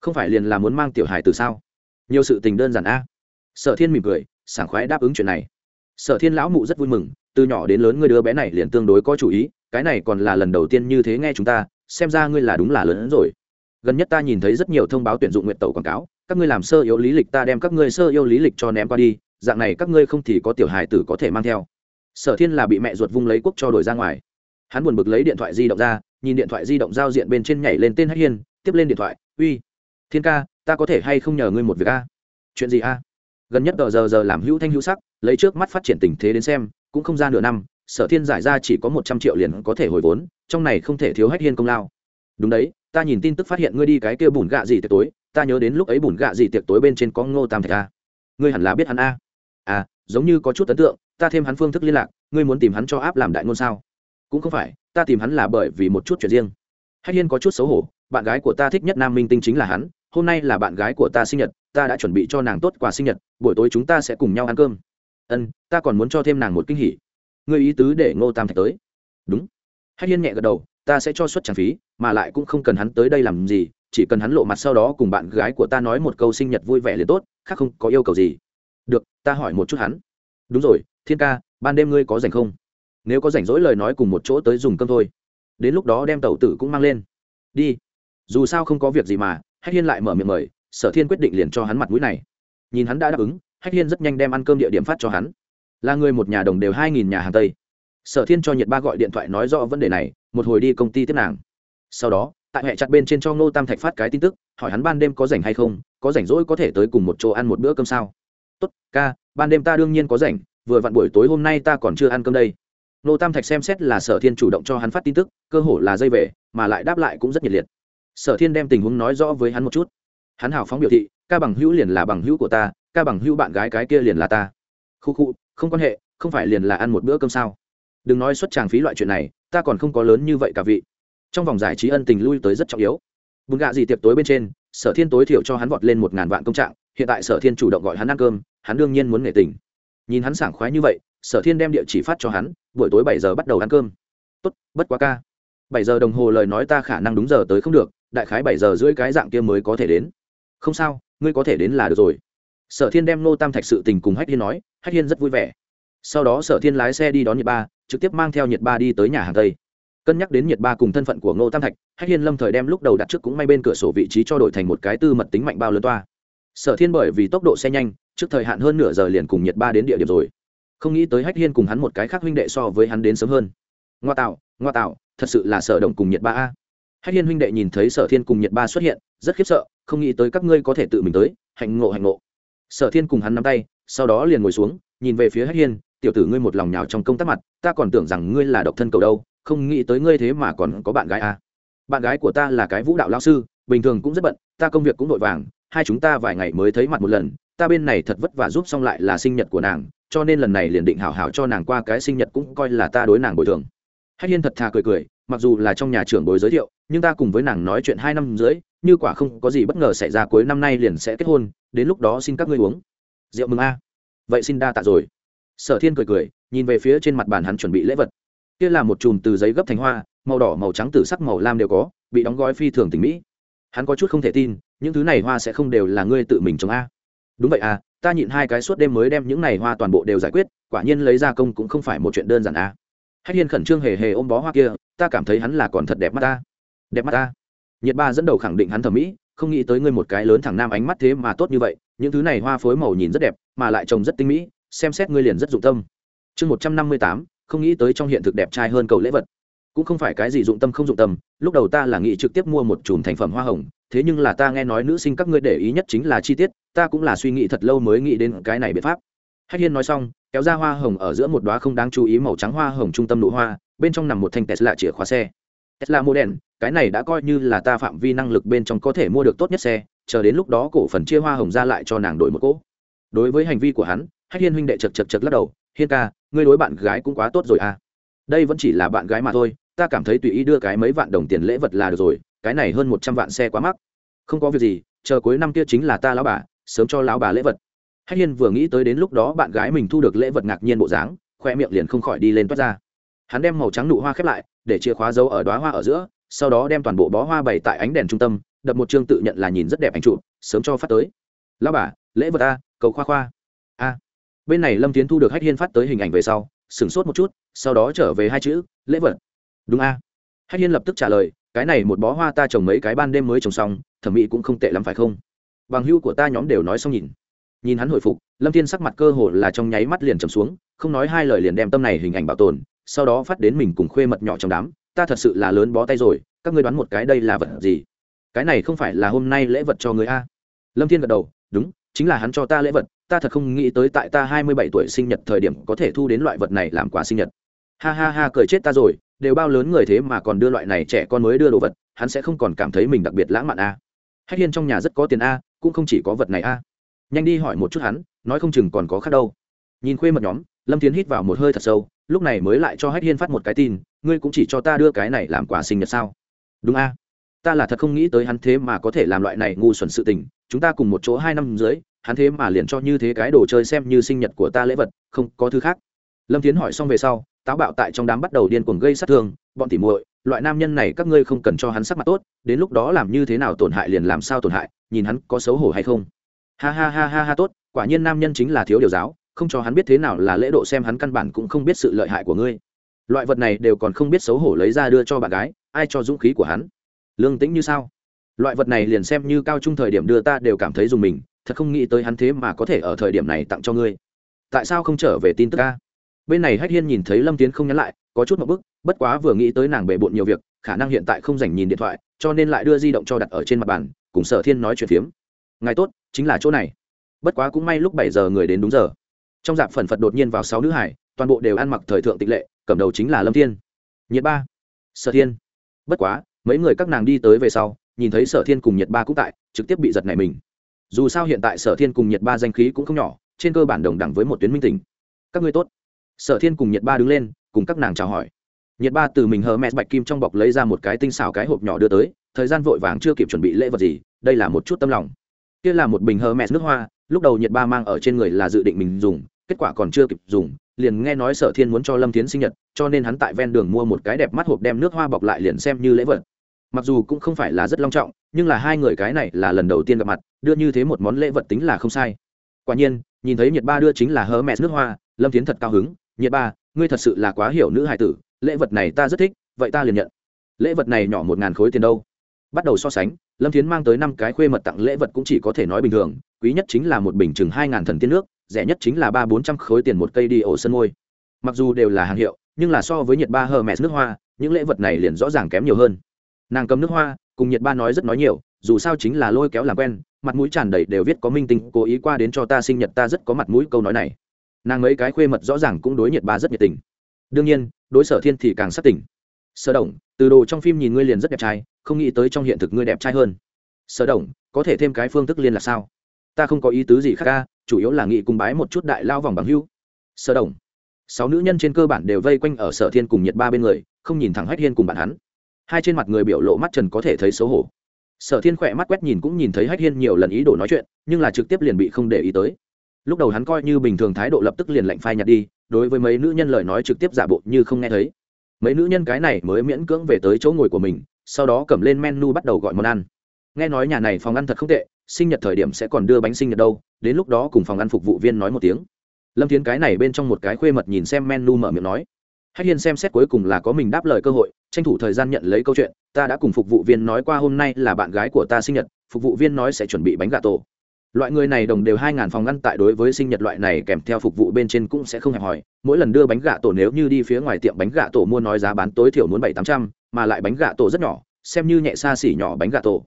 Speaker 1: Không phải liền là muốn mang tiểu hài từ sao? Nhiều sự tình đơn giản a. Sở thiên mỉm cười, sảng khoái đáp ứng chuyện này. Sở thiên lão mụ rất vui mừng, từ nhỏ đến lớn ngươi đứa bé này liền tương đối có chủ ý, cái này còn là lần đầu tiên như thế nghe chúng ta, xem ra ngươi là đúng là lớn hơn rồi. Gần nhất ta nhìn thấy rất nhiều thông báo tuyển dụng nguyện tàu quảng cáo, các ngươi làm sơ yếu lý lịch ta đem các ngươi sơ yêu lý lịch cho ném qua đi, dạng này các ngươi không thì có tiểu hài tử có thể mang theo. Sở thiên là bị mẹ ruột vung lấy quốc cho đổi ra ngoài hắn buồn bực lấy điện thoại di động ra, nhìn điện thoại di động giao diện bên trên nhảy lên tên hách hiên, tiếp lên điện thoại, uy, thiên ca, ta có thể hay không nhờ ngươi một việc a? Chuyện gì a? Gần nhất tờ giờ giờ làm hữu thanh hữu sắc, lấy trước mắt phát triển tình thế đến xem, cũng không ra nửa năm, sở thiên giải ra chỉ có một trăm triệu liền có thể hồi vốn, trong này không thể thiếu hách hiên công lao. Đúng đấy, ta nhìn tin tức phát hiện ngươi đi cái kia bùn gạ gì tiệc tối, ta nhớ đến lúc ấy bùn gạ gì tiệc tối bên trên có ngô tam thạch a. Ngươi hẳn là biết hắn a. À giống như có chút ấn tượng, ta thêm hắn phương thức liên lạc, ngươi muốn tìm hắn cho áp làm đại ngôn sao? Cũng không phải, ta tìm hắn là bởi vì một chút chuyện riêng. Hách hiên có chút xấu hổ, bạn gái của ta thích nhất nam minh tinh chính là hắn, hôm nay là bạn gái của ta sinh nhật, ta đã chuẩn bị cho nàng tốt quà sinh nhật, buổi tối chúng ta sẽ cùng nhau ăn cơm. Ân, ta còn muốn cho thêm nàng một kinh hỉ. Ngươi ý tứ để ngô tam thạch tới. Đúng. Hách hiên nhẹ gật đầu, ta sẽ cho suất trang phí, mà lại cũng không cần hắn tới đây làm gì, chỉ cần hắn lộ mặt sau đó cùng bạn gái của ta nói một câu sinh nhật vui vẻ liền tốt, khác không có yêu cầu gì. Được, ta hỏi một chút hắn. Đúng rồi, thiên ca, ban đêm ngươi có rảnh không? Nếu có rảnh rỗi lời nói cùng một chỗ tới dùng cơm thôi. Đến lúc đó đem tàu tử cũng mang lên. Đi. Dù sao không có việc gì mà, hách hiên lại mở miệng mời, sở thiên quyết định liền cho hắn mặt mũi này. Nhìn hắn đã đáp ứng, hách hiên rất nhanh đem ăn cơm địa điểm phát cho hắn. Là người một nhà đồng đều hai nghìn nhà hàng tây. Sở thiên cho nhiệt ba gọi điện thoại nói rõ vấn đề này, một hồi đi công ty tiếp nàng. Sau đó, tại hệ chặt bên trên cho ngô tam thạch phát cái tin tức, hỏi hắn ban đêm có rảnh hay không, có rảnh rỗi có thể tới cùng một chỗ ăn một bữa cơm sao? Tốt, ca, ban đêm ta đương nhiên có rảnh, vừa vặn buổi tối hôm nay ta còn chưa ăn cơm đây. Nô tam thạch xem xét là sở thiên chủ động cho hắn phát tin tức, cơ hồ là dây về, mà lại đáp lại cũng rất nhiệt liệt. Sở thiên đem tình huống nói rõ với hắn một chút. Hắn hào phóng biểu thị, ca bằng hữu liền là bằng hữu của ta, ca bằng hữu bạn gái cái kia liền là ta. Khu khu, không quan hệ, không phải liền là ăn một bữa cơm sao? Đừng nói xuất tràng phí loại chuyện này, ta còn không có lớn như vậy cả vị. Trong vòng giải trí ân tình lui tới rất trọng yếu. Bùn gạ gì tiệc tối bên trên, sở thiên tối thiểu cho hắn vọt lên một ngàn vạn công trạng, hiện tại sở thiên chủ động gọi hắn ăn cơm, hắn đương nhiên muốn nghệ tình. Nhìn hắn sảng khoái như vậy, sở thiên đem địa chỉ phát cho hắn buổi tối bảy giờ bắt đầu ăn cơm. Tốt, bất quá ca. Bảy giờ đồng hồ lời nói ta khả năng đúng giờ tới không được, đại khái bảy giờ rưỡi cái dạng kia mới có thể đến. Không sao, ngươi có thể đến là được rồi. Sở thiên đem nô tam thạch sự tình cùng hách hiên nói, hách hiên rất vui vẻ. Sau đó sở thiên lái xe đi đón nhiệt ba, trực tiếp mang theo nhiệt ba đi tới nhà hàng tây. Cân nhắc đến nhiệt ba cùng thân phận của ngô tam thạch, hách hiên lâm thời đem lúc đầu đặt trước cũng may bên cửa sổ vị trí cho đổi thành một cái tư mật tính mạnh bao lớn toa. Sở thiên bởi vì tốc độ xe nhanh, trước thời hạn hơn nửa giờ liền cùng nhiệt ba đến địa điểm rồi không nghĩ tới hách hiên cùng hắn một cái khác huynh đệ so với hắn đến sớm hơn. Ngoa tạo ngoa tạo, thật sự là sở Đồng cùng nhiệt ba a. Hách hiên huynh đệ nhìn thấy sở thiên cùng nhiệt ba xuất hiện, rất khiếp sợ, không nghĩ tới các ngươi có thể tự mình tới, hạnh ngộ hạnh ngộ. Sở thiên cùng hắn nắm tay, sau đó liền ngồi xuống, nhìn về phía hách hiên, tiểu tử ngươi một lòng nhào trong công tác mặt, ta còn tưởng rằng ngươi là độc thân cầu đâu, không nghĩ tới ngươi thế mà còn có bạn gái a. bạn gái của ta là cái vũ đạo lao sư, bình thường cũng rất bận, ta công việc cũng vội vàng, hai chúng ta vài ngày mới thấy mặt một lần ta bên này thật vất vả giúp xong lại là sinh nhật của nàng, cho nên lần này liền định hảo hảo cho nàng qua cái sinh nhật cũng coi là ta đối nàng bồi thường. Hách hiên thật thà cười cười, mặc dù là trong nhà trưởng bồi giới thiệu, nhưng ta cùng với nàng nói chuyện hai năm rưỡi, như quả không có gì bất ngờ xảy ra cuối năm nay liền sẽ kết hôn, đến lúc đó xin các ngươi uống. Rượu mừng a. Vậy xin đa tạ rồi. Sở thiên cười cười, nhìn về phía trên mặt bàn hắn chuẩn bị lễ vật. Kia là một chùm từ giấy gấp thành hoa, màu đỏ, màu trắng từ sắc, màu lam đều có, bị đóng gói phi thường tình mỹ hắn có chút không thể tin, những thứ này hoa sẽ không đều là ngươi tự mình trồng a đúng vậy à ta nhịn hai cái suốt đêm mới đem những này hoa toàn bộ đều giải quyết, quả nhiên lấy ra công cũng không phải một chuyện đơn giản à. Hách hiên khẩn trương hề hề ôm bó hoa kia, ta cảm thấy hắn là còn thật đẹp mắt ta. Đẹp mắt ta. Nhiệt ba dẫn đầu khẳng định hắn thẩm mỹ, không nghĩ tới ngươi một cái lớn thẳng nam ánh mắt thế mà tốt như vậy, những thứ này hoa phối màu nhìn rất đẹp, mà lại trồng rất tinh mỹ, xem xét ngươi liền rất dụng tâm. Chương một trăm năm mươi tám, không nghĩ tới trong hiện thực đẹp trai hơn cầu lễ vật cũng không phải cái gì dụng tâm không dụng tâm, lúc đầu ta là nghĩ trực tiếp mua một chùm thành phẩm hoa hồng, thế nhưng là ta nghe nói nữ sinh các ngươi để ý nhất chính là chi tiết, ta cũng là suy nghĩ thật lâu mới nghĩ đến cái này biện pháp. Hách hiên nói xong, kéo ra hoa hồng ở giữa một đoá không đáng chú ý màu trắng hoa hồng trung tâm nụ hoa, bên trong nằm một thanh tesla chìa khóa xe. Tesla model cái này đã coi như là ta phạm vi năng lực bên trong có thể mua được tốt nhất xe, chờ đến lúc đó cổ phần chia hoa hồng ra lại cho nàng đổi một cỗ. Đối với hành vi của hắn, hách hiên huynh đệ chật chật chật lắc đầu, hiên ca, ngươi đối bạn gái cũng quá tốt rồi à. Đây vẫn chỉ là bạn gái mà thôi ta cảm thấy tùy ý đưa cái mấy vạn đồng tiền lễ vật là được rồi, cái này hơn một trăm vạn xe quá mắc. Không có việc gì, chờ cuối năm kia chính là ta lão bà, sớm cho lão bà lễ vật. Hách hiên vừa nghĩ tới đến lúc đó bạn gái mình thu được lễ vật ngạc nhiên bộ dáng, khoe miệng liền không khỏi đi lên toát ra. Hắn đem màu trắng nụ hoa khép lại, để chìa khóa dấu ở đoá hoa ở giữa, sau đó đem toàn bộ bó hoa bày tại ánh đèn trung tâm, đập một chương tự nhận là nhìn rất đẹp ảnh trụ sớm cho phát tới. Lão bà, lễ vật a cầu khoa khoa. A. Bên này lâm tiến thu được hách hiên phát tới hình ảnh về sau, sửng sốt một chút, sau đó trở về hai chữ, lễ vật đúng a. Hách hiên lập tức trả lời, cái này một bó hoa ta trồng mấy cái ban đêm mới trồng xong, thẩm mỹ cũng không tệ lắm phải không? Bằng hưu của ta nhóm đều nói xong nhìn. Nhìn hắn hồi phục, lâm thiên sắc mặt cơ hồ là trong nháy mắt liền trầm xuống, không nói hai lời liền đem tâm này hình ảnh bảo tồn, sau đó phát đến mình cùng khuê mật nhỏ trong đám, ta thật sự là lớn bó tay rồi, các ngươi đoán một cái đây là vật gì? Cái này không phải là hôm nay lễ vật cho người a? Lâm thiên gật đầu, đúng, chính là hắn cho ta lễ vật, ta thật không nghĩ tới tại ta hai mươi bảy tuổi sinh nhật thời điểm có thể thu đến loại vật này làm quà sinh nhật. Ha ha ha, cười chết ta rồi đều bao lớn người thế mà còn đưa loại này trẻ con mới đưa đồ vật, hắn sẽ không còn cảm thấy mình đặc biệt lãng mạn a. À. hách hiên trong nhà rất có tiền a, cũng không chỉ có vật này a. Nhanh đi hỏi một chút hắn, nói không chừng còn có khác đâu. Nhìn khuê mật nhóm, lâm tiến hít vào một hơi thật sâu, lúc này mới lại cho hách hiên phát một cái tin, ngươi cũng chỉ cho ta đưa cái này làm quà sinh nhật sao? Đúng a. Ta là thật không nghĩ tới hắn thế mà có thể làm loại này ngu xuẩn sự tình, chúng ta cùng một chỗ hai năm dưới, hắn thế mà liền cho như thế cái đồ chơi xem như sinh nhật của ta lễ vật, không có thứ khác. Lâm tiến hỏi xong về sau táo bạo tại trong đám bắt đầu điên cuồng gây sát thương, bọn tỉ muội, loại nam nhân này các ngươi không cần cho hắn sắc mặt tốt, đến lúc đó làm như thế nào tổn hại liền làm sao tổn hại, nhìn hắn có xấu hổ hay không. Ha ha ha ha ha, tốt, quả nhiên nam nhân chính là thiếu điều giáo, không cho hắn biết thế nào là lễ độ xem hắn căn bản cũng không biết sự lợi hại của ngươi. Loại vật này đều còn không biết xấu hổ lấy ra đưa cho bạn gái, ai cho dũng khí của hắn? Lương tĩnh như sao? Loại vật này liền xem như cao trung thời điểm đưa ta đều cảm thấy dùng mình, thật không nghĩ tới hắn thế mà có thể ở thời điểm này tặng cho ngươi. Tại sao không trở về tin tức ca bên này hách hiên nhìn thấy lâm tiến không nhắn lại, có chút một bức, bất quá vừa nghĩ tới nàng bề bộn nhiều việc, khả năng hiện tại không dành nhìn điện thoại, cho nên lại đưa di động cho đặt ở trên mặt bàn, cùng sở thiên nói chuyện phiếm. Ngày tốt, chính là chỗ này. Bất quá cũng may lúc bảy giờ người đến đúng giờ. Trong dạp phần phật đột nhiên vào sáu nữ hải, toàn bộ đều ăn mặc thời thượng tịch lệ, cầm đầu chính là lâm thiên. Nhiệt ba. Sở thiên. Bất quá, mấy người các nàng đi tới về sau, nhìn thấy sở thiên cùng nhiệt ba cũng tại, trực tiếp bị giật này mình. Dù sao hiện tại sở thiên cùng nhiệt ba danh khí cũng không nhỏ, trên cơ bản đồng đẳng với một tuyến minh tỉnh. Các ngươi tốt sở thiên cùng nhiệt ba đứng lên, cùng các nàng chào hỏi. Nhiệt ba từ mình hờ mẹ bạch kim trong bọc lấy ra một cái tinh xảo cái hộp nhỏ đưa tới, thời gian vội vàng chưa kịp chuẩn bị lễ vật gì, đây là một chút tâm lòng. Kia là một bình hờ mẹ nước hoa, lúc đầu nhiệt ba mang ở trên người là dự định mình dùng, kết quả còn chưa kịp dùng, liền nghe nói sở thiên muốn cho lâm tiến sinh nhật, cho nên hắn tại ven đường mua một cái đẹp mắt hộp đem nước hoa bọc lại liền xem như lễ vật. Mặc dù cũng không phải là rất long trọng, nhưng là hai người cái này là lần đầu tiên gặp mặt, đưa như thế một món lễ vật tính là không sai. Quả nhiên, nhìn thấy nhiệt ba đưa chính là hơ mẹ nước hoa, lâm tiến thật cao hứng nhiệt ba, ngươi thật sự là quá hiểu nữ hài tử, lễ vật này ta rất thích, vậy ta liền nhận. Lễ vật này nhỏ một ngàn khối tiền đâu? Bắt đầu so sánh, lâm Thiến mang tới năm cái khuê mật tặng lễ vật cũng chỉ có thể nói bình thường, quý nhất chính là một bình chừng hai ngàn thần tiên nước, rẻ nhất chính là ba bốn trăm khối tiền một cây đi ổ sân môi. Mặc dù đều là hàng hiệu, nhưng là so với nhiệt ba hờ mẹ nước hoa, những lễ vật này liền rõ ràng kém nhiều hơn. Nàng cầm nước hoa, cùng nhiệt ba nói rất nói nhiều, dù sao chính là lôi kéo làm quen, mặt mũi tràn đầy đều viết có minh tinh, cố ý qua đến cho ta sinh nhật, ta rất có mặt mũi câu nói này nàng mấy cái khuê mật rõ ràng cũng đối nhiệt ba rất nhiệt tình. Đương nhiên, đối sở thiên thì càng sát tỉnh sở đồng, từ đồ trong phim nhìn ngươi liền rất đẹp trai, không nghĩ tới trong hiện thực ngươi đẹp trai hơn. Sở đồng, có thể thêm cái phương thức liên là sao? Ta không có ý tứ gì khác ca chủ yếu là nghị cùng bái một chút đại lao vòng bằng hưu sở đồng, sáu nữ nhân trên cơ bản đều vây quanh ở sở thiên cùng nhiệt ba bên người, không nhìn thẳng hách hiên cùng bạn hắn. Hai trên mặt người biểu lộ mắt trần có thể thấy xấu hổ. Sở thiên khỏe mắt quét nhìn cũng nhìn thấy hách hiên nhiều lần ý đồ nói chuyện, nhưng là trực tiếp liền bị không để ý tới lúc đầu hắn coi như bình thường thái độ lập tức liền lạnh phai nhạt đi, đối với mấy nữ nhân lời nói trực tiếp giả bộ như không nghe thấy. Mấy nữ nhân cái này mới miễn cưỡng về tới chỗ ngồi của mình, sau đó cầm lên menu bắt đầu gọi món ăn. Nghe nói nhà này phòng ăn thật không tệ, sinh nhật thời điểm sẽ còn đưa bánh sinh nhật đâu, đến lúc đó cùng phòng ăn phục vụ viên nói một tiếng. Lâm tiến cái này bên trong một cái khuê mật nhìn xem menu mở miệng nói. Hách hiên xem xét cuối cùng là có mình đáp lời cơ hội, tranh thủ thời gian nhận lấy câu chuyện, ta đã cùng phục vụ viên nói qua hôm nay là bạn gái của ta sinh nhật, phục vụ viên nói sẽ chuẩn bị bánh gà tổ loại người này đồng đều hai ngàn phòng ngăn tại đối với sinh nhật loại này kèm theo phục vụ bên trên cũng sẽ không hẹp hòi. Mỗi lần đưa bánh gà tổ nếu như đi phía ngoài tiệm bánh gà tổ mua nói giá bán tối thiểu muốn bảy tám trăm, mà lại bánh gà tổ rất nhỏ, xem như nhẹ xa xỉ nhỏ bánh gà tổ.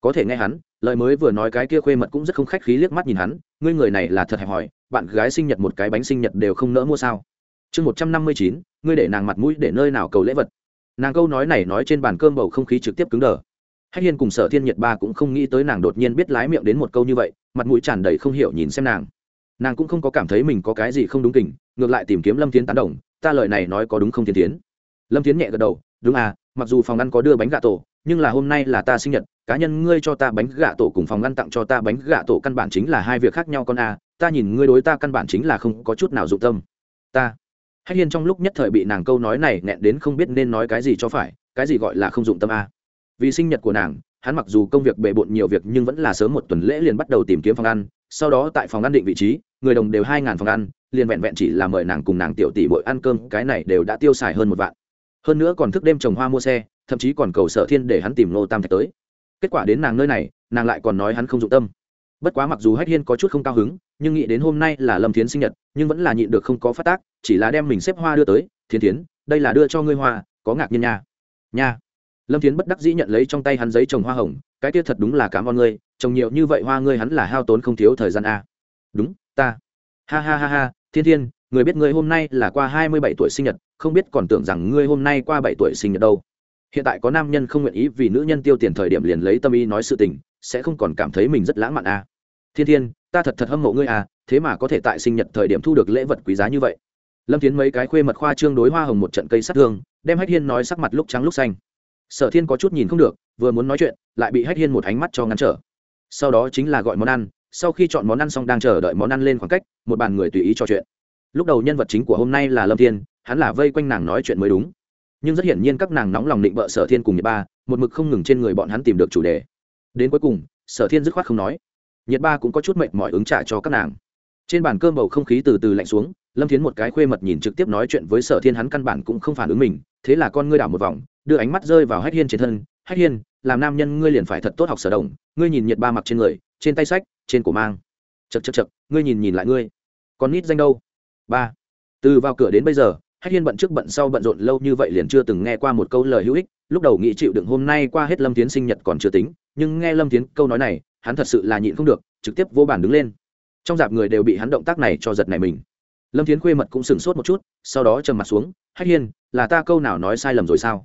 Speaker 1: Có thể nghe hắn, lời mới vừa nói cái kia khuê mật cũng rất không khách khí liếc mắt nhìn hắn, ngươi người này là thật hẹp hòi, bạn gái sinh nhật một cái bánh sinh nhật đều không nỡ mua sao? Chương một trăm năm mươi chín, ngươi để nàng mặt mũi để nơi nào cầu lễ vật? Nàng câu nói này nói trên bàn cơm bầu không khí trực tiếp cứng đờ. Hách hiên cùng sở thiên nhiệt ba cũng không nghĩ tới nàng đột nhiên biết lái miệng đến một câu như vậy mặt mũi tràn đầy không hiểu nhìn xem nàng. Nàng cũng không có cảm thấy mình có cái gì không đúng kình, ngược lại tìm kiếm lâm tiến tán đồng, ta lời này nói có đúng không thiên tiến lâm tiến nhẹ gật đầu, đúng à mặc dù phòng ăn có đưa bánh gà tổ, nhưng là hôm nay là ta sinh nhật, cá nhân ngươi cho ta bánh gà tổ cùng phòng ăn tặng cho ta bánh gà tổ căn bản chính là hai việc khác nhau con à ta nhìn ngươi đối ta căn bản chính là không có chút nào dụng tâm. Ta. Hách hiên trong lúc nhất thời bị nàng câu nói này nghẹn đến không biết nên nói cái gì cho phải, cái gì gọi là không dụng tâm à? vì sinh nhật của nàng hắn mặc dù công việc bề bộn nhiều việc nhưng vẫn là sớm một tuần lễ liền bắt đầu tìm kiếm phòng ăn. Sau đó tại phòng ăn định vị trí, người đồng đều hai ngàn phòng ăn, liền vẹn vẹn chỉ là mời nàng cùng nàng tiểu tỷ bội ăn cơm, cái này đều đã tiêu xài hơn một vạn. Hơn nữa còn thức đêm trồng hoa mua xe, thậm chí còn cầu sở thiên để hắn tìm Ngô tam thạch tới. Kết quả đến nàng nơi này, nàng lại còn nói hắn không dụng tâm. Bất quá mặc dù hách hiên có chút không cao hứng, nhưng nghĩ đến hôm nay là lâm thiến sinh nhật, nhưng vẫn là nhịn được không có phát tác, chỉ là đem mình xếp hoa đưa tới. Thiên tiến đây là đưa cho ngươi hoa, có ngạc nhiên nha. Nha lâm thiến bất đắc dĩ nhận lấy trong tay hắn giấy trồng hoa hồng, cái kia thật đúng là cảm ơn ngươi, trồng nhiều như vậy hoa ngươi hắn là hao tốn không thiếu thời gian a. Đúng, ta. Ha ha ha ha, thiên thiên, người biết ngươi hôm nay là qua hai mươi bảy tuổi sinh nhật, không biết còn tưởng rằng ngươi hôm nay qua bảy tuổi sinh nhật đâu. Hiện tại có nam nhân không nguyện ý vì nữ nhân tiêu tiền thời điểm liền lấy tâm ý nói sự tình, sẽ không còn cảm thấy mình rất lãng mạn a. Thiên thiên, ta thật thật hâm mộ ngươi à thế mà có thể tại sinh nhật thời điểm thu được lễ vật quý giá như vậy. Lâm tiến mấy cái khuê mật khoa trương đối hoa hồng một trận cây sát thương, đem hách hiên nói sắc mặt lúc trắng lúc xanh sở thiên có chút nhìn không được, vừa muốn nói chuyện, lại bị hách hiên một ánh mắt cho ngăn trở. Sau đó chính là gọi món ăn, sau khi chọn món ăn xong đang chờ đợi món ăn lên khoảng cách, một bàn người tùy ý trò chuyện. Lúc đầu nhân vật chính của hôm nay là lâm thiên, hắn là vây quanh nàng nói chuyện mới đúng. Nhưng rất hiển nhiên các nàng nóng lòng định bợ sở thiên cùng nhật ba, một mực không ngừng trên người bọn hắn tìm được chủ đề. Đến cuối cùng, sở thiên dứt khoát không nói. Nhiệt ba cũng có chút mệt mỏi ứng trả cho các nàng. Trên bàn cơm bầu không khí từ từ lạnh xuống, lâm thiến một cái khuê mật nhìn trực tiếp nói chuyện với sở thiên hắn căn bản cũng không phản ứng mình, thế là con ngươi đảo một vòng đưa ánh mắt rơi vào hách hiên trên thân. Hách hiên, làm nam nhân ngươi liền phải thật tốt học sở đồng. Ngươi nhìn nhiệt ba mặc trên người, trên tay sách, trên cổ mang. Chật chật chật ngươi nhìn nhìn lại ngươi. Còn nít danh đâu? Ba. Từ vào cửa đến bây giờ, hách hiên bận trước bận sau bận rộn lâu như vậy liền chưa từng nghe qua một câu lời hữu ích. Lúc đầu nghĩ chịu đựng hôm nay qua hết lâm tiến sinh nhật còn chưa tính, nhưng nghe lâm tiến câu nói này, hắn thật sự là nhịn không được, trực tiếp vô bản đứng lên. Trong dạp người đều bị hắn động tác này cho giật này mình. Lâm tiến khuê mật cũng sửng sốt một chút, sau đó trầm mặt xuống. Hách hiên, là ta câu nào nói sai lầm rồi sao?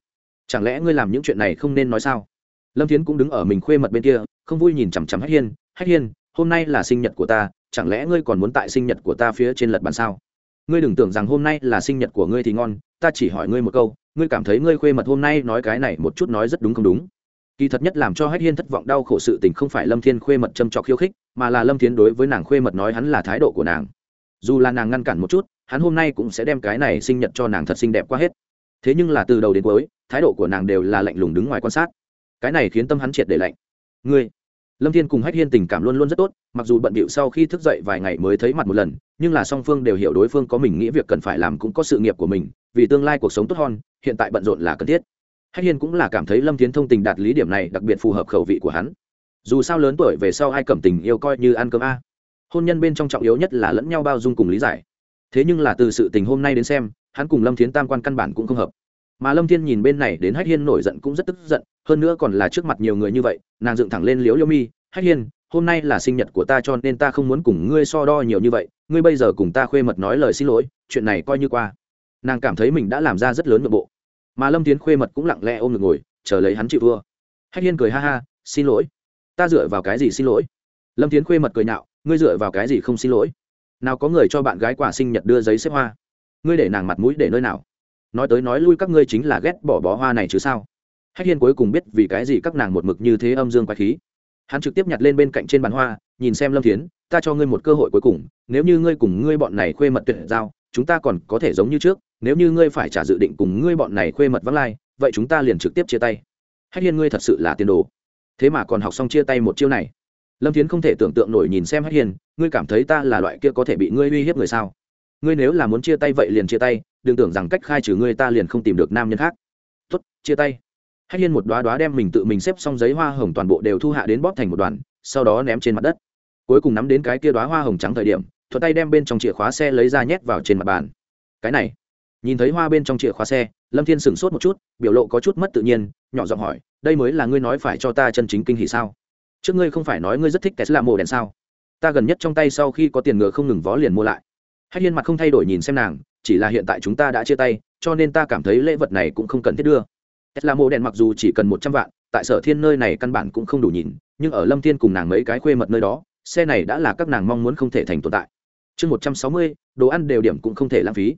Speaker 1: Chẳng lẽ ngươi làm những chuyện này không nên nói sao? Lâm Thiến cũng đứng ở mình khuê mật bên kia, không vui nhìn chằm chằm hách hiên. Hách hiên, hôm nay là sinh nhật của ta, chẳng lẽ ngươi còn muốn tại sinh nhật của ta phía trên lật bàn sao? Ngươi đừng tưởng rằng hôm nay là sinh nhật của ngươi thì ngon, ta chỉ hỏi ngươi một câu, ngươi cảm thấy ngươi khuê mật hôm nay nói cái này một chút nói rất đúng không đúng? Kỳ thật nhất làm cho hách hiên thất vọng đau khổ sự tình không phải lâm thiên khuê mật châm trọc khiêu khích, mà là lâm thiên đối với nàng khuê mật nói hắn là thái độ của nàng. Dù là nàng ngăn cản một chút, hắn hôm nay cũng sẽ đem cái này sinh nhật cho nàng thật xinh đẹp qua hết. Thế nhưng là từ đầu đến cuối thái độ của nàng đều là lạnh lùng đứng ngoài quan sát. Cái này khiến tâm hắn triệt để lạnh. Ngươi, lâm thiên cùng hách hiên tình cảm luôn luôn rất tốt, mặc dù bận bịu sau khi thức dậy vài ngày mới thấy mặt một lần, nhưng là song phương đều hiểu đối phương có mình nghĩ việc cần phải làm cũng có sự nghiệp của mình, vì tương lai cuộc sống tốt hơn, hiện tại bận rộn là cần thiết. Hách hiên cũng là cảm thấy lâm Thiên thông tình đạt lý điểm này đặc biệt phù hợp khẩu vị của hắn. Dù sao lớn tuổi về sau ai cầm tình yêu coi như ăn cơm a. Hôn nhân bên trong trọng yếu nhất là lẫn nhau bao dung cùng lý giải. Thế nhưng là từ sự tình hôm nay đến xem, hắn cùng lâm thiến tam quan căn bản cũng không hợp mà lâm thiên nhìn bên này đến hách hiên nổi giận cũng rất tức giận, hơn nữa còn là trước mặt nhiều người như vậy, nàng dựng thẳng lên liếu liêu mi, hách hiên, hôm nay là sinh nhật của ta cho nên ta không muốn cùng ngươi so đo nhiều như vậy, ngươi bây giờ cùng ta khuê mật nói lời xin lỗi, chuyện này coi như qua. Nàng cảm thấy mình đã làm ra rất lớn nội bộ. Mà lâm tiến khuê mật cũng lặng lẽ ôm ngực ngồi, chờ lấy hắn chịu thua. Hách hiên cười ha ha, xin lỗi. Ta dựa vào cái gì xin lỗi? Lâm tiến khuê mật cười nhạo, ngươi dựa vào cái gì không xin lỗi? Nào có người cho bạn gái quả sinh nhật đưa giấy xếp hoa? Ngươi để nàng mặt mũi để nơi nào? Nói tới nói lui các ngươi chính là ghét bỏ bó hoa này chứ sao? Hách hiên cuối cùng biết vì cái gì các nàng một mực như thế âm dương quái khí. Hắn trực tiếp nhặt lên bên cạnh trên bàn hoa, nhìn xem lâm thiến, ta cho ngươi một cơ hội cuối cùng, nếu như ngươi cùng ngươi bọn này khuê mật tuyệt giao, chúng ta còn có thể giống như trước, nếu như ngươi phải trả dự định cùng ngươi bọn này khuê mật vắng lai, vậy chúng ta liền trực tiếp chia tay. Hách hiên ngươi thật sự là tiền đồ. Thế mà còn học xong chia tay một chiêu này. Lâm thiến không thể tưởng tượng nổi nhìn xem hách hiên, ngươi cảm thấy ta là loại kia có thể bị ngươi uy hiếp người sao? Ngươi nếu là muốn chia tay vậy liền chia tay đừng tưởng rằng cách khai trừ ngươi ta liền không tìm được nam nhân khác. Tốt, chia tay. Hách hiên một đoá đoá đem mình tự mình xếp xong giấy hoa hồng toàn bộ đều thu hạ đến bóp thành một đoàn, sau đó ném trên mặt đất. Cuối cùng nắm đến cái kia đoá hoa hồng trắng thời điểm, thuận tay đem bên trong chìa khóa xe lấy ra nhét vào trên mặt bàn. Cái này, nhìn thấy hoa bên trong chìa khóa xe, lâm thiên sửng sốt một chút, biểu lộ có chút mất tự nhiên, nhỏ giọng hỏi, đây mới là ngươi nói phải cho ta chân chính kinh hỷ sao? Trước ngươi không phải nói ngươi rất thích tesla mồ đèn sao? Ta gần nhất trong tay sau khi có tiền ngựa không ngừng vó liền mua lại. Hách hiên mặt không thay đổi nhìn xem nàng chỉ là hiện tại chúng ta đã chia tay, cho nên ta cảm thấy lễ vật này cũng không cần thiết đưa. Tesla mô đèn mặc dù chỉ cần một trăm vạn, tại sở thiên nơi này căn bản cũng không đủ nhìn, nhưng ở lâm thiên cùng nàng mấy cái khuê mật nơi đó, xe này đã là các nàng mong muốn không thể thành tồn tại. Chương một trăm sáu mươi, đồ ăn đều điểm cũng không thể lãng phí.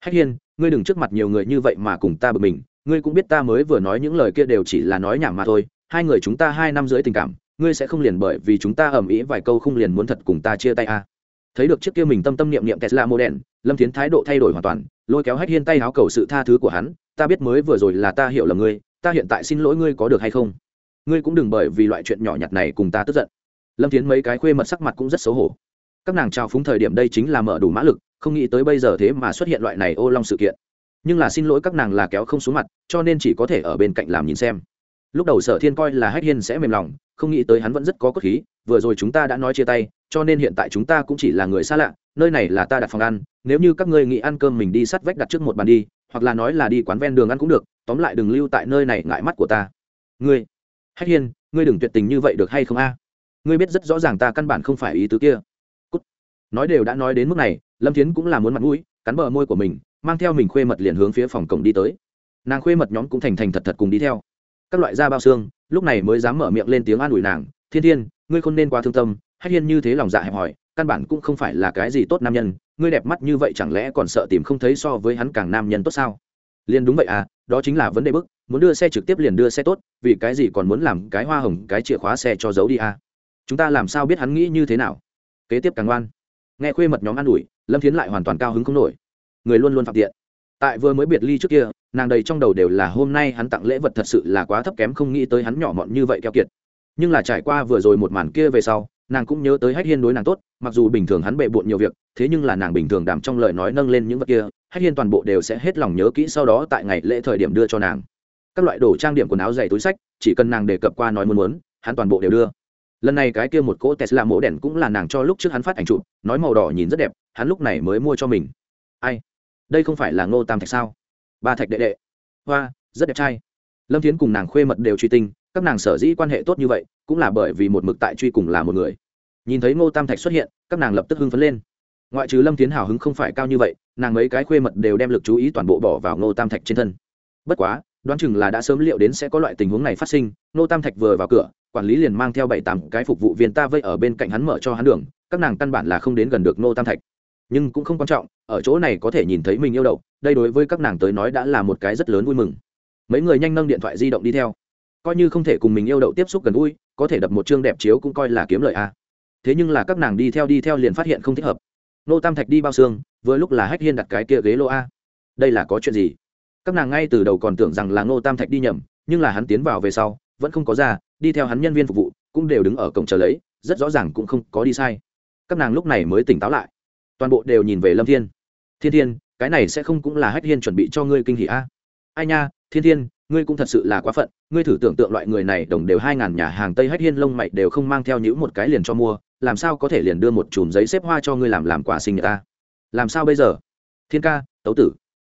Speaker 1: Hách hiên, ngươi đừng trước mặt nhiều người như vậy mà cùng ta bực mình, ngươi cũng biết ta mới vừa nói những lời kia đều chỉ là nói nhảm mà thôi, hai người chúng ta hai năm rưỡi tình cảm, ngươi sẽ không liền bởi vì chúng ta ầm ĩ vài câu không liền muốn thật cùng ta chia tay à thấy được chiếc kia mình tâm tâm niệm niệm tesla mô đen lâm thiến thái độ thay đổi hoàn toàn, lôi kéo hách hiên tay háo cầu sự tha thứ của hắn, ta biết mới vừa rồi là ta hiểu là ngươi, ta hiện tại xin lỗi ngươi có được hay không? Ngươi cũng đừng bởi vì loại chuyện nhỏ nhặt này cùng ta tức giận. Lâm tiến mấy cái khuê mật sắc mặt cũng rất xấu hổ. Các nàng trao phúng thời điểm đây chính là mở đủ mã lực, không nghĩ tới bây giờ thế mà xuất hiện loại này ô long sự kiện. Nhưng là xin lỗi các nàng là kéo không xuống mặt, cho nên chỉ có thể ở bên cạnh làm nhìn xem. Lúc đầu sở thiên coi là hách hiên sẽ mềm lòng không nghĩ tới hắn vẫn rất có cốt khí, vừa rồi chúng ta đã nói chia tay, cho nên hiện tại chúng ta cũng chỉ là người xa lạ, nơi này là ta đặt phòng ăn, nếu như các ngươi nghĩ ăn cơm mình đi sắt vách đặt trước một bàn đi, hoặc là nói là đi quán ven đường ăn cũng được, tóm lại đừng lưu tại nơi này ngại mắt của ta. Ngươi, hách hiên, ngươi đừng tuyệt tình như vậy được hay không a? Ngươi biết rất rõ ràng ta căn bản không phải ý tứ kia. Cút. nói đều đã nói đến mức này, lâm thiến cũng là muốn mặt mũi, cắn bờ môi của mình, mang theo mình khuê mật liền hướng phía phòng cổng đi tới. Nàng khuê mật nhóm cũng thành thành thật thật cùng đi theo. Các loại da bao xương lúc này mới dám mở miệng lên tiếng an ủi nàng, thiên thiên, ngươi không nên quá thương tâm, hách hiên như thế lòng dạ hẹp hòi, căn bản cũng không phải là cái gì tốt nam nhân, ngươi đẹp mắt như vậy chẳng lẽ còn sợ tìm không thấy so với hắn càng nam nhân tốt sao? Liền đúng vậy à đó chính là vấn đề bức, muốn đưa xe trực tiếp liền đưa xe tốt, vì cái gì còn muốn làm cái hoa hồng, cái chìa khóa xe cho giấu đi à? Chúng ta làm sao biết hắn nghĩ như thế nào? Kế tiếp càng ngoan. Nghe khuê mật nhóm an ủi, lâm thiến lại hoàn toàn cao hứng không nổi. Người luôn luôn phạm tiện. Tại vừa mới biệt ly trước kia nàng đầy trong đầu đều là hôm nay hắn tặng lễ vật thật sự là quá thấp kém, không nghĩ tới hắn nhỏ mọn như vậy keo kiệt. Nhưng là trải qua vừa rồi một màn kia về sau, nàng cũng nhớ tới hách hiên đối nàng tốt, mặc dù bình thường hắn bệ bộn nhiều việc, thế nhưng là nàng bình thường đảm trong lời nói nâng lên những vật kia, hách hiên toàn bộ đều sẽ hết lòng nhớ kỹ sau đó tại ngày lễ thời điểm đưa cho nàng. Các loại đồ trang điểm quần áo giày túi sách, chỉ cần nàng đề cập qua nói muốn muốn, hắn toàn bộ đều đưa. Lần này cái kia một cỗ tesla mổ đèn cũng là nàng cho lúc trước hắn phát ảnh chụp, nói màu đỏ nhìn rất đẹp, hắn lúc này mới mua cho mình. Ai? Đây không phải là ngô tam thạch sao? Ba thạch đệ đệ. Hoa, rất đẹp trai. Lâm thiến cùng nàng khuê mật đều truy tinh, các nàng sở dĩ quan hệ tốt như vậy, cũng là bởi vì một mực tại truy cùng là một người. Nhìn thấy ngô tam thạch xuất hiện, các nàng lập tức hưng phấn lên. Ngoại trừ lâm tiến hào hứng không phải cao như vậy, nàng mấy cái khuê mật đều đem lực chú ý toàn bộ bỏ vào ngô tam thạch trên thân. Bất quá, đoán chừng là đã sớm liệu đến sẽ có loại tình huống này phát sinh, ngô tam thạch vừa vào cửa, quản lý liền mang theo bảy tám cái phục vụ viên ta vây ở bên cạnh hắn mở cho hắn đường, các nàng căn bản là không đến gần được ngô tam thạch nhưng cũng không quan trọng, ở chỗ này có thể nhìn thấy mình yêu đậu, đây đối với các nàng tới nói đã là một cái rất lớn vui mừng. Mấy người nhanh nâng điện thoại di động đi theo. Coi như không thể cùng mình yêu đậu tiếp xúc gần gũi, có thể đập một chương đẹp chiếu cũng coi là kiếm lợi a thế nhưng là các nàng đi theo đi theo liền phát hiện không thích hợp. Nô tam thạch đi bao xương, vừa lúc là hách hiên đặt cái kia ghế lô a. Đây là có chuyện gì? Các nàng ngay từ đầu còn tưởng rằng là nô tam thạch đi nhầm, nhưng là hắn tiến vào về sau, vẫn không có ra, đi theo hắn nhân viên phục vụ, cũng đều đứng ở cổng chờ lấy, rất rõ ràng cũng không có đi sai. Các nàng lúc này mới tỉnh táo lại toàn bộ đều nhìn về lâm thiên. Thiên thiên, cái này sẽ không cũng là hách hiên chuẩn bị cho ngươi kinh hỷ a? Ai nha, thiên thiên, ngươi cũng thật sự là quá phận. Ngươi thử tưởng tượng loại người này đồng đều hai ngàn nhà hàng tây hách hiên lông mày đều không mang theo những một cái liền cho mua, làm sao có thể liền đưa một chùm giấy xếp hoa cho ngươi làm làm quà sinh nhật ta làm sao bây giờ? Thiên ca, tấu tử.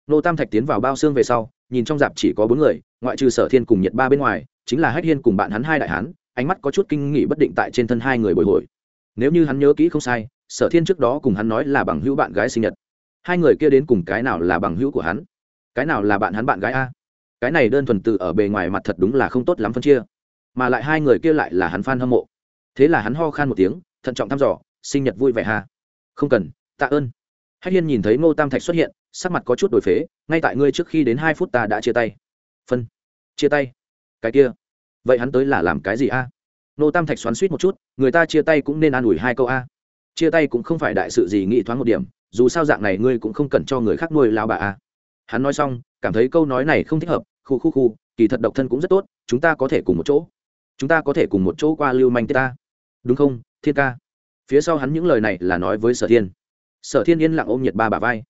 Speaker 1: Nô tam thạch tiến vào bao xương về sau, nhìn trong dạp chỉ có bốn người, ngoại trừ sở thiên cùng Nhiệt ba bên ngoài, chính là hách hiên cùng bạn hắn hai đại hán, ánh mắt có chút kinh nghị bất định tại trên thân hai người bồi hồi. Nếu như hắn nhớ kỹ không sai sở thiên trước đó cùng hắn nói là bằng hữu bạn gái sinh nhật. Hai người kia đến cùng cái nào là bằng hữu của hắn? Cái nào là bạn hắn bạn gái a? Cái này đơn thuần từ ở bề ngoài mặt thật đúng là không tốt lắm phân chia. Mà lại hai người kia lại là hắn f a n hâm mộ. Thế là hắn ho khan một tiếng, thận trọng thăm dò, sinh nhật vui vẻ ha. Không cần, tạ ơn. Hách hiên nhìn thấy ngô tam thạch xuất hiện, sắc mặt có chút đổi phế, ngay tại ngươi trước khi đến hai phút ta đã chia tay. Phân. Chia tay. Cái kia. Vậy hắn tới là làm cái gì a? Ngô tam thạch xoắn suýt một chút, người ta chia tay cũng nên an ủi hai câu a chia tay cũng không phải đại sự gì nghĩ thoáng một điểm, dù sao dạng này ngươi cũng không cần cho người khác nuôi lao bà à hắn nói xong, cảm thấy câu nói này không thích hợp, khu khu khu, kỳ thật độc thân cũng rất tốt, chúng ta có thể cùng một chỗ. Chúng ta có thể cùng một chỗ qua lưu manh ta. Đúng không, thiên ca? Phía sau hắn những lời này là nói với sở thiên. Sở thiên yên lặng ôm nhiệt ba bà vai.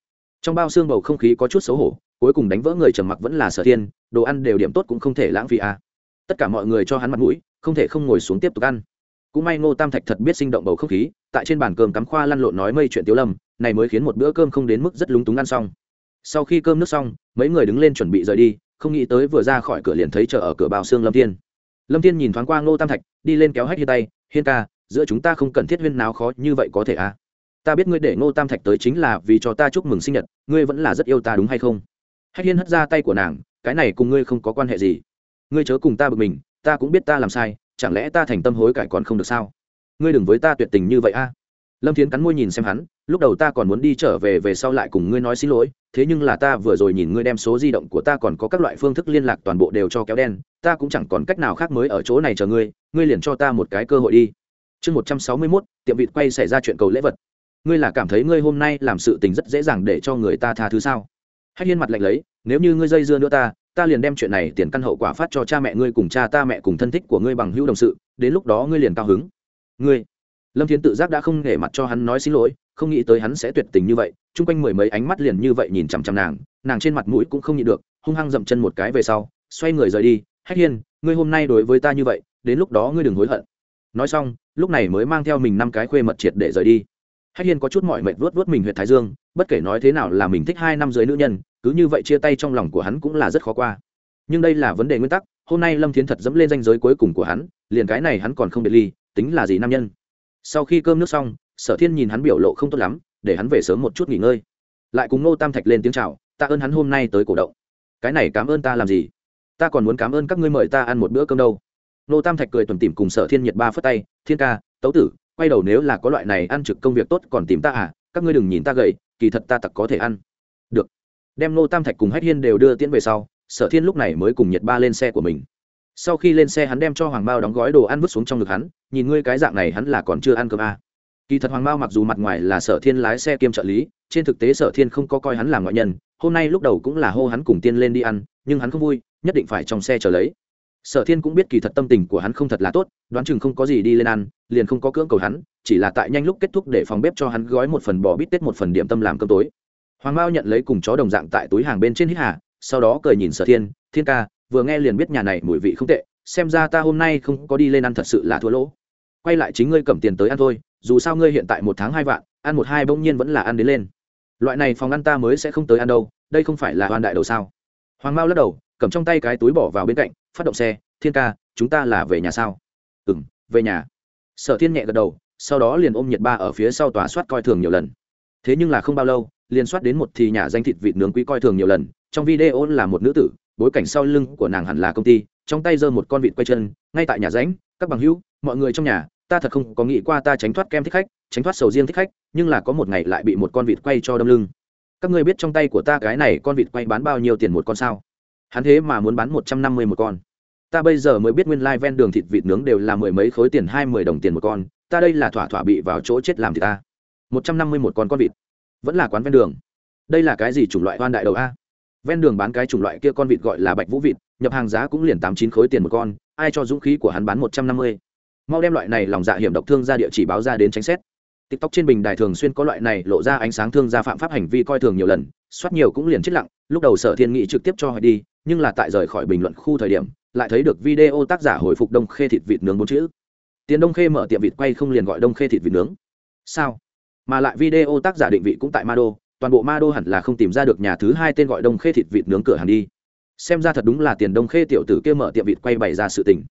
Speaker 1: Trong bao xương bầu không khí có chút xấu hổ, cuối cùng đánh vỡ người trầm mặc vẫn là sở thiên, đồ ăn đều điểm tốt cũng không thể lãng phí à. tất cả mọi người cho hắn mặt mũi, không thể không ngồi xuống tiếp tục ăn cũng may ngô tam thạch thật biết sinh động bầu không khí, tại trên bàn cơm cắm khoa lăn lộn nói mây chuyện tiếu lâm, này mới khiến một bữa cơm không đến mức rất lúng túng ăn xong. Sau khi cơm nước xong, mấy người đứng lên chuẩn bị rời đi, không nghĩ tới vừa ra khỏi cửa liền thấy chờ ở cửa bào xương lâm thiên. Lâm thiên nhìn thoáng qua ngô tam thạch, đi lên kéo hách hiên tay, hiên ca, giữa chúng ta không cần thiết huyên nào khó như vậy có thể à? Ta biết ngươi để ngô tam thạch tới chính là vì cho ta chúc mừng sinh nhật, ngươi vẫn là rất yêu ta đúng hay không? Hách hiên hất ra tay của nàng, cái này cùng ngươi không có quan hệ gì. Ngươi chớ cùng ta bực mình, ta cũng biết ta làm sai chẳng lẽ ta thành tâm hối cải còn không được sao? Ngươi đừng với ta tuyệt tình như vậy a. Lâm thiến cắn môi nhìn xem hắn, lúc đầu ta còn muốn đi trở về về sau lại cùng ngươi nói xin lỗi, thế nhưng là ta vừa rồi nhìn ngươi đem số di động của ta còn có các loại phương thức liên lạc toàn bộ đều cho kéo đen, ta cũng chẳng còn cách nào khác mới ở chỗ này chờ ngươi ngươi liền cho ta một cái cơ hội đi. Chương một trăm sáu mươi mốt, tiệm vịt quay xảy ra chuyện cầu lễ vật. Ngươi là cảm thấy ngươi hôm nay làm sự tình rất dễ dàng để cho người ta tha thứ sao? Hách hiên mặt lạnh lấy, nếu như ngươi dây dưa nữa ta ta liền đem chuyện này tiền căn hậu quả phát cho cha mẹ ngươi cùng cha ta mẹ cùng thân thích của ngươi bằng hữu đồng sự, đến lúc đó ngươi liền cao hứng. Ngươi. Lâm thiến tự giác đã không nể mặt cho hắn nói xin lỗi, không nghĩ tới hắn sẽ tuyệt tình như vậy, chung quanh mười mấy ánh mắt liền như vậy nhìn chằm chằm nàng nàng trên mặt mũi cũng không nhịn được, hung hăng dậm chân một cái về sau, xoay người rời đi, hách hiên, ngươi hôm nay đối với ta như vậy, đến lúc đó ngươi đừng hối hận. Nói xong, lúc này mới mang theo mình năm cái khuê mật triệt để rời đi. Hách hiên có chút mỏi mệt vớt vớt mình huyện thái dương, bất kể nói thế nào là mình thích hai năm dưới nữ nhân cứ như vậy chia tay trong lòng của hắn cũng là rất khó qua. Nhưng đây là vấn đề nguyên tắc, hôm nay lâm thiến thật dẫm lên danh giới cuối cùng của hắn, liền cái này hắn còn không biệt ly, tính là gì nam nhân. Sau khi cơm nước xong, sở thiên nhìn hắn biểu lộ không tốt lắm, để hắn về sớm một chút nghỉ ngơi. Lại cùng nô tam thạch lên tiếng c h à o tạ ơn hắn hôm nay tới cổ động. Cái này cảm ơn ta làm gì? Ta còn muốn cảm ơn các ngươi mời ta ăn một bữa cơm đâu. Nô tam thạch cười tuần tìm cùng sở thiên nhiệt ba phất tay, thiên ca, tấu tử, quay đầu nếu là có loại này ăn trực công việc tốt còn tìm ta à các ngươi đừng nhìn ta gầy, kỳ thật ta tặc có thể ăn đem nô tam thạch cùng hách hiên đều đưa tiễn về sau, sở thiên lúc này mới cùng nhiệt ba lên xe của mình. Sau khi lên xe hắn đem cho hoàng Mao đóng gói đồ ăn vứt xuống trong ngực hắn, nhìn ngươi cái dạng này hắn là còn chưa ăn cơm à. kỳ thật hoàng Mao mặc dù mặt ngoài là sở thiên lái xe kiêm trợ lý, trên thực tế sở thiên không có coi hắn là ngoại nhân, hôm nay lúc đầu cũng là hô hắn cùng tiên lên đi ăn, nhưng hắn không vui, nhất định phải trong xe chờ lấy. Sở thiên cũng biết kỳ thật tâm tình của hắn không thật là tốt, đoán chừng không có gì đi lên ăn, liền không có cưỡng cầu hắn, chỉ là tại nhanh lúc kết thúc để phòng bếp cho hắn gói một phần bò bít tết một phần điểm tâm làm cơm tối hoàng mao nhận lấy cùng chó đồng dạng tại túi hàng bên trên hít hà, sau đó cười nhìn sở thiên thiên ca, vừa nghe liền biết nhà này mùi vị không tệ, xem ra ta hôm nay không có đi lên ăn thật sự là thua lỗ. Quay lại chính ngươi cầm tiền tới ăn thôi, dù sao ngươi hiện tại một tháng hai vạn, ăn một hai bỗng nhiên vẫn là ăn đến lên. Loại này phòng ăn ta mới sẽ không tới ăn đâu, đây không phải là hoàn đại đầu sao? Hoàng mao lắc đầu, cầm trong tay cái túi bỏ vào bên cạnh, phát động xe, thiên ca, chúng ta là về nhà sao? Ừ m về nhà. Sở thiên nhẹ gật đầu, sau đó liền ôm nhiệt ba ở phía sau tòa soát coi thường nhiều lần. Thế nhưng là không bao lâu liên soát đến một thì nhà danh thịt vịt nướng quý coi thường nhiều lần, trong video là một nữ tử, bối cảnh sau lưng của nàng hẳn là công ty, trong tay giơ một con vịt quay chân, ngay tại nhà ránh các bằng hữu, mọi người trong nhà, ta thật không có nghĩ qua ta tránh thoát kem thích khách, tránh thoát sầu riêng thích khách, nhưng là có một ngày lại bị một con vịt quay cho đâm lưng. Các ngươi biết trong tay của ta cái này con vịt quay bán bao nhiêu tiền một con sao? Hắn thế mà muốn bán một trăm năm mươi một con. Ta bây giờ mới biết nguyên lai、like、ven đường thịt vịt nướng đều là mười mấy khối tiền hai mươi đồng tiền một con, ta đây là thỏa thỏa bị vào chỗ chết làm thì ta. một trăm năm mươi một con con vịt vẫn là quán ven đường. Đây là cái gì chủng loại hoan đại đầu a? Ven đường bán cái chủng loại kia con vịt gọi là bạch vũ vịt, nhập hàng giá cũng liền tám chín khối tiền một con, ai cho dũng khí của hắn bán một trăm năm mươi? Mau đem loại này lòng dạ hiểm độc thương ra địa chỉ báo ra đến tránh xét. Tiktok trên bình đài thường xuyên có loại này lộ ra ánh sáng thương gia phạm pháp hành vi coi thường nhiều lần, soát nhiều cũng liền chết lặng, lúc đầu sở thiên nghị trực tiếp cho hỏi đi, nhưng là tại rời khỏi bình luận khu thời điểm, lại thấy được video tác giả hồi phục đông khê thịt vịt nướng bốn chữ. Tiền đông khê mở tiệm vịt quay không liền gọi đông khê thịt vịt nướng. Sao? Mà lại video tác giả định vị cũng tại ma đô toàn bộ ma đô hẳn là không tìm ra được nhà thứ hai tên gọi đông khê thịt vịt nướng cửa hàng đi. Xem ra thật đúng là tiền đông khê tiểu tử kia mở tiệm vịt quay bày ra sự tình.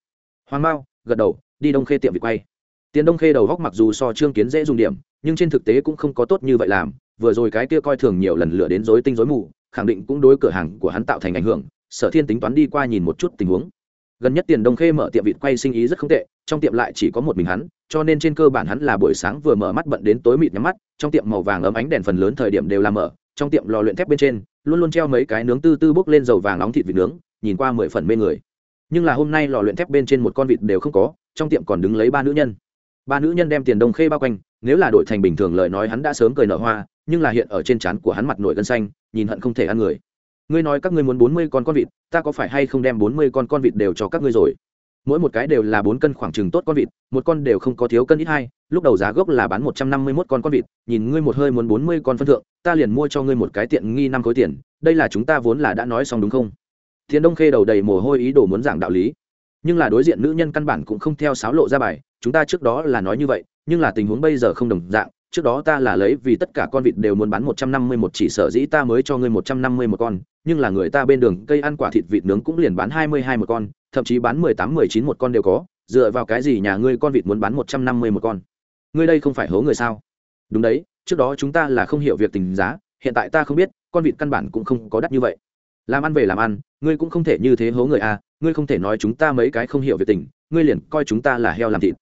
Speaker 1: Hoàng mao, gật đầu, đi đông khê tiệm vịt quay. Tiền đông khê đầu góc mặc dù so trương kiến dễ dùng điểm, nhưng trên thực tế cũng không có tốt như vậy làm, vừa rồi cái kia coi thường nhiều lần lửa đến rối tinh rối mù, khẳng định cũng đối cửa hàng của hắn tạo thành ảnh hưởng, sở thiên tính toán đi qua nhìn một chút tình huống gần nhất tiền đông khê mở tiệm vịt quay sinh ý rất không tệ, trong tiệm lại chỉ có một mình hắn, cho nên trên cơ bản hắn là buổi sáng vừa mở mắt bận đến tối mịt nhắm mắt, trong tiệm màu vàng ấm ánh đèn phần lớn thời điểm đều làm mở, trong tiệm lò luyện thép bên trên, luôn luôn treo mấy cái nướng tư tư bốc lên dầu vàng nóng thịt vịt nướng, nhìn qua mười phần mê người. Nhưng là hôm nay lò luyện thép bên trên một con vịt đều không có, trong tiệm còn đứng lấy ba nữ nhân. Ba nữ nhân đem tiền đông khê bao quanh, nếu là đổi thành bình thường lời nói hắn đã sớm cười nở hoa, nhưng là hiện ở trên trán của hắn mặt nổi gân xanh, nhìn hận không thể ăn người ngươi nói các ngươi muốn bốn mươi con con vịt, ta có phải hay không đem bốn mươi con con vịt đều cho các ngươi rồi? Mỗi một cái đều là bốn cân khoảng chừng tốt con vịt, một con đều không có thiếu cân ít hai, lúc đầu giá gốc là bán một trăm năm mươi mốt con con vịt, nhìn ngươi một hơi muốn bốn mươi con phân thượng, ta liền mua cho ngươi một cái tiện nghi năm khối tiền, đây là chúng ta vốn là đã nói xong đúng không? Thiền đông khê đầu đầy mồ hôi ý đồ muốn giảng đạo lý. Nhưng là đối diện nữ nhân căn bản cũng không theo sáo lộ ra bài, chúng ta trước đó là nói như vậy, nhưng là tình huống bây giờ không đồng dạng trước đó ta là lấy vì tất cả con vịt đều muốn bán một trăm năm mươi một chỉ sở dĩ ta mới cho ngươi một trăm năm mươi một con, nhưng là người ta bên đường cây ăn quả thịt vịt nướng cũng liền bán hai mươi hai một con, thậm chí bán mười tám, mười chín một con đều có, dựa vào cái gì nhà ngươi con vịt muốn bán một trăm năm mươi một con? Ngươi đây không phải hố người sao? Đúng đấy, trước đó chúng ta là không hiểu việc tình giá, hiện tại ta không biết, con vịt căn bản cũng không có đắt như vậy. Làm ăn về làm ăn, ngươi cũng không thể như thế hố người à ngươi không thể nói chúng ta mấy cái không hiểu việc tình, ngươi liền coi chúng ta là heo làm thịt.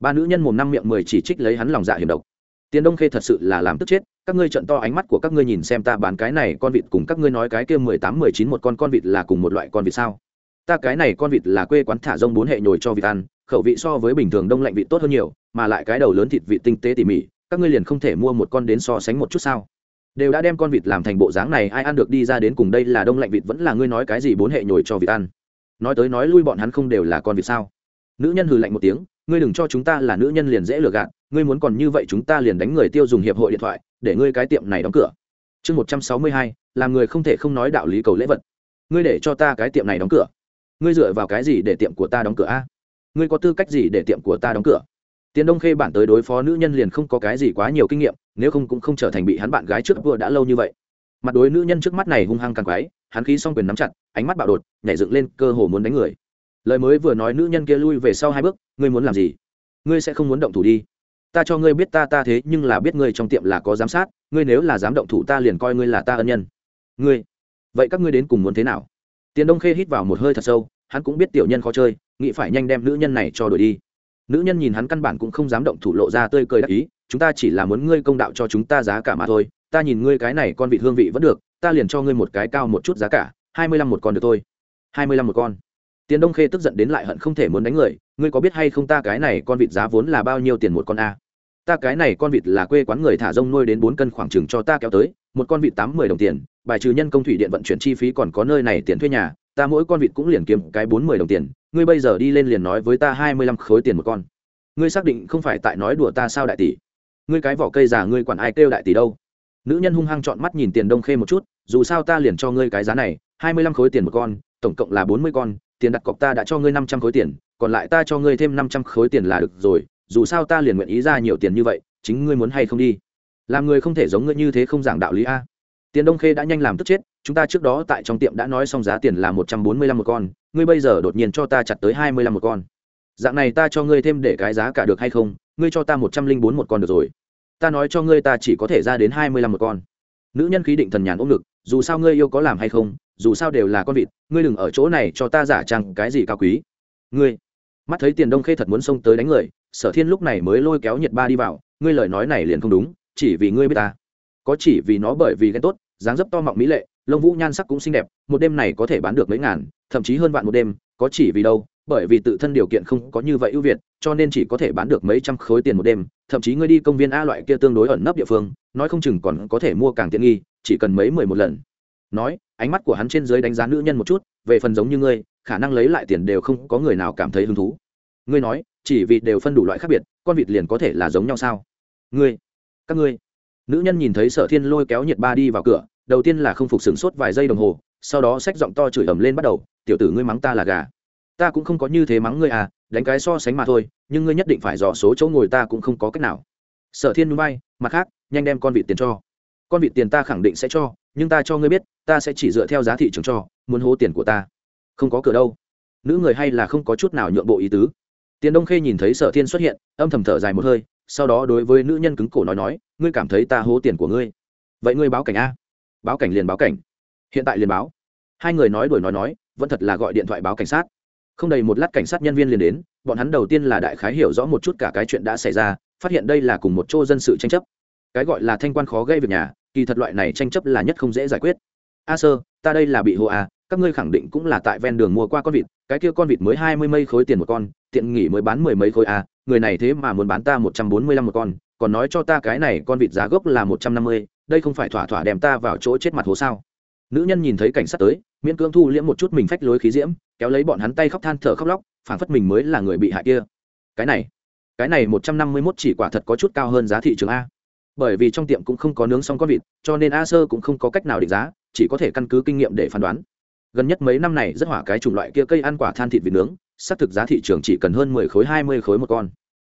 Speaker 1: Ba nữ nhân mồm năm miệng mười chỉ trích lấy hắn lòng dạ hiểm độc tiền đông khê thật sự là làm tức chết, các ngươi trận to ánh mắt của các ngươi nhìn xem ta bán cái này con vịt cùng các ngươi nói cái kia mười tám, mười chín một con con vịt là cùng một loại con vịt sao? Ta cái này con vịt là quê quán thả rông bốn hệ nhồi cho vịt ăn, khẩu vị so với bình thường đông lạnh vịt tốt hơn nhiều, mà lại cái đầu lớn thịt vịt tinh tế tỉ mỉ, các ngươi liền không thể mua một con đến so sánh một chút sao? Đều đã đem con vịt làm thành bộ dáng này, ai ăn được đi ra đến cùng đây là đông lạnh vịt vẫn là ngươi nói cái gì bốn hệ nhồi cho vịt ăn? Nói tới nói lui bọn hắn không đều là con vịt sao? Nữ nhân hừ lạnh một tiếng ngươi đừng cho chúng ta là nữ nhân liền dễ lừa gạt, ngươi muốn còn như vậy chúng ta liền đánh người tiêu dùng hiệp hội điện thoại, để ngươi cái tiệm này đóng cửa. Chương một trăm sáu mươi hai, làm người không thể không nói đạo lý cầu lễ vật. Ngươi để cho ta cái tiệm này đóng cửa. Ngươi dựa vào cái gì để tiệm của ta đóng cửa a? Ngươi có tư cách gì để tiệm của ta đóng cửa? Tiền đông khê bản tới đối phó nữ nhân liền không có cái gì quá nhiều kinh nghiệm, nếu không cũng không trở thành bị hắn bạn gái trước vừa đã lâu như vậy. Mặt đối nữ nhân trước mắt này hung hăng càng quái, hắn khí xong quyền nắm chặt, ánh mắt bạo đột, nhảy dựng lên, cơ hồ muốn đánh người lời mới vừa nói nữ nhân kia lui về sau hai bước, ngươi muốn làm gì? Ngươi sẽ không muốn động thủ đi. Ta cho ngươi biết ta ta thế, nhưng là biết ngươi trong tiệm là có giám sát, ngươi nếu là dám động thủ ta liền coi ngươi là ta ân nhân. Ngươi? Vậy các ngươi đến cùng muốn thế nào? Tiền đông khê hít vào một hơi thật sâu, hắn cũng biết tiểu nhân khó chơi, nghĩ phải nhanh đem nữ nhân này cho đổi đi. Nữ nhân nhìn hắn căn bản cũng không dám động thủ lộ ra tươi cười đắc ý, chúng ta chỉ là muốn ngươi công đạo cho chúng ta giá cả mà thôi, ta nhìn ngươi cái này con vị hương vị vẫn được, ta liền cho ngươi một cái cao một chút giá cả, hai mươi lăm một con được thôi. Hai mươi lăm một con? Tiền đông khê tức giận đến lại hận không thể muốn đánh người, ngươi có biết hay không ta cái này con vịt giá vốn là bao nhiêu tiền một con a? Ta cái này con vịt là quê quán người thả rông nuôi đến bốn cân khoảng chừng cho ta kéo tới, một con vịt tám mười đồng tiền, bài trừ nhân công thủy điện vận chuyển chi phí còn có nơi này tiền thuê nhà, ta mỗi con vịt cũng liền kiếm cái bốn mươi đồng tiền, ngươi bây giờ đi lên liền nói với ta hai mươi lăm khối tiền một con. Ngươi xác định không phải tại nói đùa ta sao đại tỷ? Ngươi cái vỏ cây già ngươi quản ai kêu đại tỷ đâu? Nữ nhân hung hăng chọn mắt nhìn tiền đông khê một chút, dù sao ta liền cho ngươi cái giá này, hai mươi lăm khối tiền một con, tổng cộng là bốn mươi con tiền đặt cọc ta đã cho ngươi năm trăm khối tiền, còn lại ta cho ngươi thêm năm trăm khối tiền là được rồi, dù sao ta liền nguyện ý ra nhiều tiền như vậy, chính ngươi muốn hay không đi? Làm người không thể giống ngươi như thế không giảng đạo lý a. Tiền đông khê đã nhanh làm tức chết, chúng ta trước đó tại trong tiệm đã nói xong giá tiền là một trăm bốn mươi lăm một con, ngươi bây giờ đột nhiên cho ta chặt tới hai mươi lăm một con. Dạng này ta cho ngươi thêm để cái giá cả được hay không, ngươi cho ta một trăm linh bốn một con được rồi. Ta nói cho ngươi ta chỉ có thể ra đến hai mươi lăm một con. Nữ nhân khí định thần nhàn ôm ngực, dù sao ngươi yêu có làm hay không dù sao đều là con vịt, ngươi đừng ở chỗ này cho ta giả trăng cái gì cao quý. Ngươi, mắt thấy tiền đông khê thật muốn xông tới đánh người, sở thiên lúc này mới lôi kéo nhiệt ba đi vào, ngươi lời nói này liền không đúng, chỉ vì ngươi biết ta. Có chỉ vì nó bởi vì ghen tốt, dáng dấp to mọng mỹ lệ, lông vũ nhan sắc cũng xinh đẹp, một đêm này có thể bán được mấy ngàn, thậm chí hơn vạn một đêm, có chỉ vì đâu, bởi vì tự thân điều kiện không có như vậy ưu việt, cho nên chỉ có thể bán được mấy trăm khối tiền một đêm, thậm chí ngươi đi công viên a loại kia tương đối ẩn nấp địa phương, nói không chừng còn có thể mua càng tiện nghi, chỉ cần mấy mười một lần nói, ánh mắt của hắn trên dưới đánh giá nữ nhân một chút, về phần giống như ngươi, khả năng lấy lại tiền đều không có người nào cảm thấy hứng thú. Ngươi nói, chỉ vì đều phân đủ loại khác biệt, con vịt liền có thể là giống nhau sao? Ngươi, các ngươi. Nữ nhân nhìn thấy sở thiên lôi kéo nhiệt ba đi vào cửa, đầu tiên là không phục sửng sốt vài giây đồng hồ, sau đó xách giọng to chửi ầm lên bắt đầu, tiểu tử ngươi mắng ta là gà. Ta cũng không có như thế mắng ngươi à đánh cái so sánh mà thôi, nhưng ngươi nhất định phải dò số chỗ ngồi ta cũng không có cách nào. Sở thiên núi bay mặt khác, nhanh đem con vịt tiền cho. Con vịt tiền ta khẳng định sẽ cho nhưng ta cho ngươi biết, ta sẽ chỉ dựa theo giá thị trường cho, muốn hố tiền của ta. Không có cửa đâu. Nữ người hay là không có chút nào nhượng bộ ý tứ. Tiền đông khê nhìn thấy sở thiên xuất hiện, âm thầm thở dài một hơi, sau đó đối với nữ nhân cứng cổ nói nói, ngươi cảm thấy ta hố tiền của ngươi? Vậy ngươi báo cảnh a. Báo cảnh liền báo cảnh. Hiện tại liền báo. Hai người nói đuổi nói nói, vẫn thật là gọi điện thoại báo cảnh sát. Không đầy một lát cảnh sát nhân viên liền đến, bọn hắn đầu tiên là đại khái hiểu rõ một chút cả cái chuyện đã xảy ra, phát hiện đây là cùng một chỗ dân sự tranh chấp. Cái gọi là thanh quan khó gây việc nhà kỳ thật loại này tranh chấp là nhất không dễ giải quyết. A sơ, ta đây là bị hồ à các ngươi khẳng định cũng là tại ven đường mua qua con vịt, cái kia con vịt mới hai mươi mấy khối tiền một con, tiện nghỉ mới bán mười mấy khối à người này thế mà muốn bán ta một trăm bốn mươi lăm một con, còn nói cho ta cái này con vịt giá gốc là một trăm năm mươi, đây không phải thỏa thỏa đem ta vào chỗ chết mặt hồ sao? Nữ nhân nhìn thấy cảnh sát tới, miễn cưỡng thu liễm một chút mình phách lối khí diễm, kéo lấy bọn hắn tay khóc than thở khóc lóc phản phất mình mới là người bị hại kia. Cái này cái này một trăm năm mươi mốt chỉ quả thật có chút cao hơn giá thị trường a bởi vì trong tiệm cũng không có nướng xong con vịt, cho nên a sơ cũng không có cách nào định giá, chỉ có thể căn cứ kinh nghiệm để phán đoán. Gần nhất mấy năm này rất hỏa cái chủng loại kia cây ăn quả than thịt vịt nướng, xác thực giá thị trường chỉ cần hơn mười khối, hai mươi khối một con.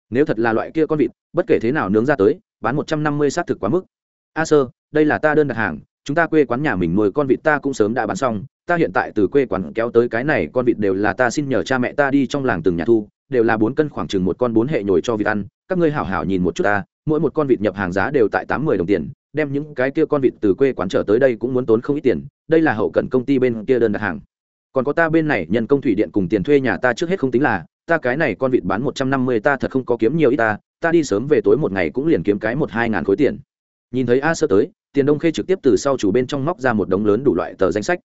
Speaker 1: Nếu thật là loại kia con vịt, bất kể thế nào nướng ra tới, bán một trăm năm mươi xác thực quá mức. A sơ, đây là ta đơn đặt hàng, chúng ta quê quán nhà mình nuôi con vịt ta cũng sớm đã bán xong, ta hiện tại từ quê quán kéo tới cái này con vịt đều là ta xin nhờ cha mẹ ta đi trong làng từng nhà thu, đều là bốn cân khoảng chừng một con bốn hệ nhồi cho vịt ăn, các ngươi hảo hảo nhìn một chút ta mỗi một con vịt nhập hàng giá đều tại tám mươi đồng tiền, đem những cái kia con vịt từ quê quán trở tới đây cũng muốn tốn không ít tiền, đây là hậu cần công ty bên kia đơn đặt hàng. Còn có ta bên này, nhân công thủy điện cùng tiền thuê nhà ta trước hết không tính là, ta cái này con vịt bán một trăm năm mươi, ta thật không có kiếm nhiều ít ta ta đi sớm về tối một ngày cũng liền kiếm cái một hai ngàn khối tiền. Nhìn thấy a sơ tới, tiền đông khê trực tiếp từ sau chủ bên trong móc ra một đống lớn đủ loại tờ danh sách.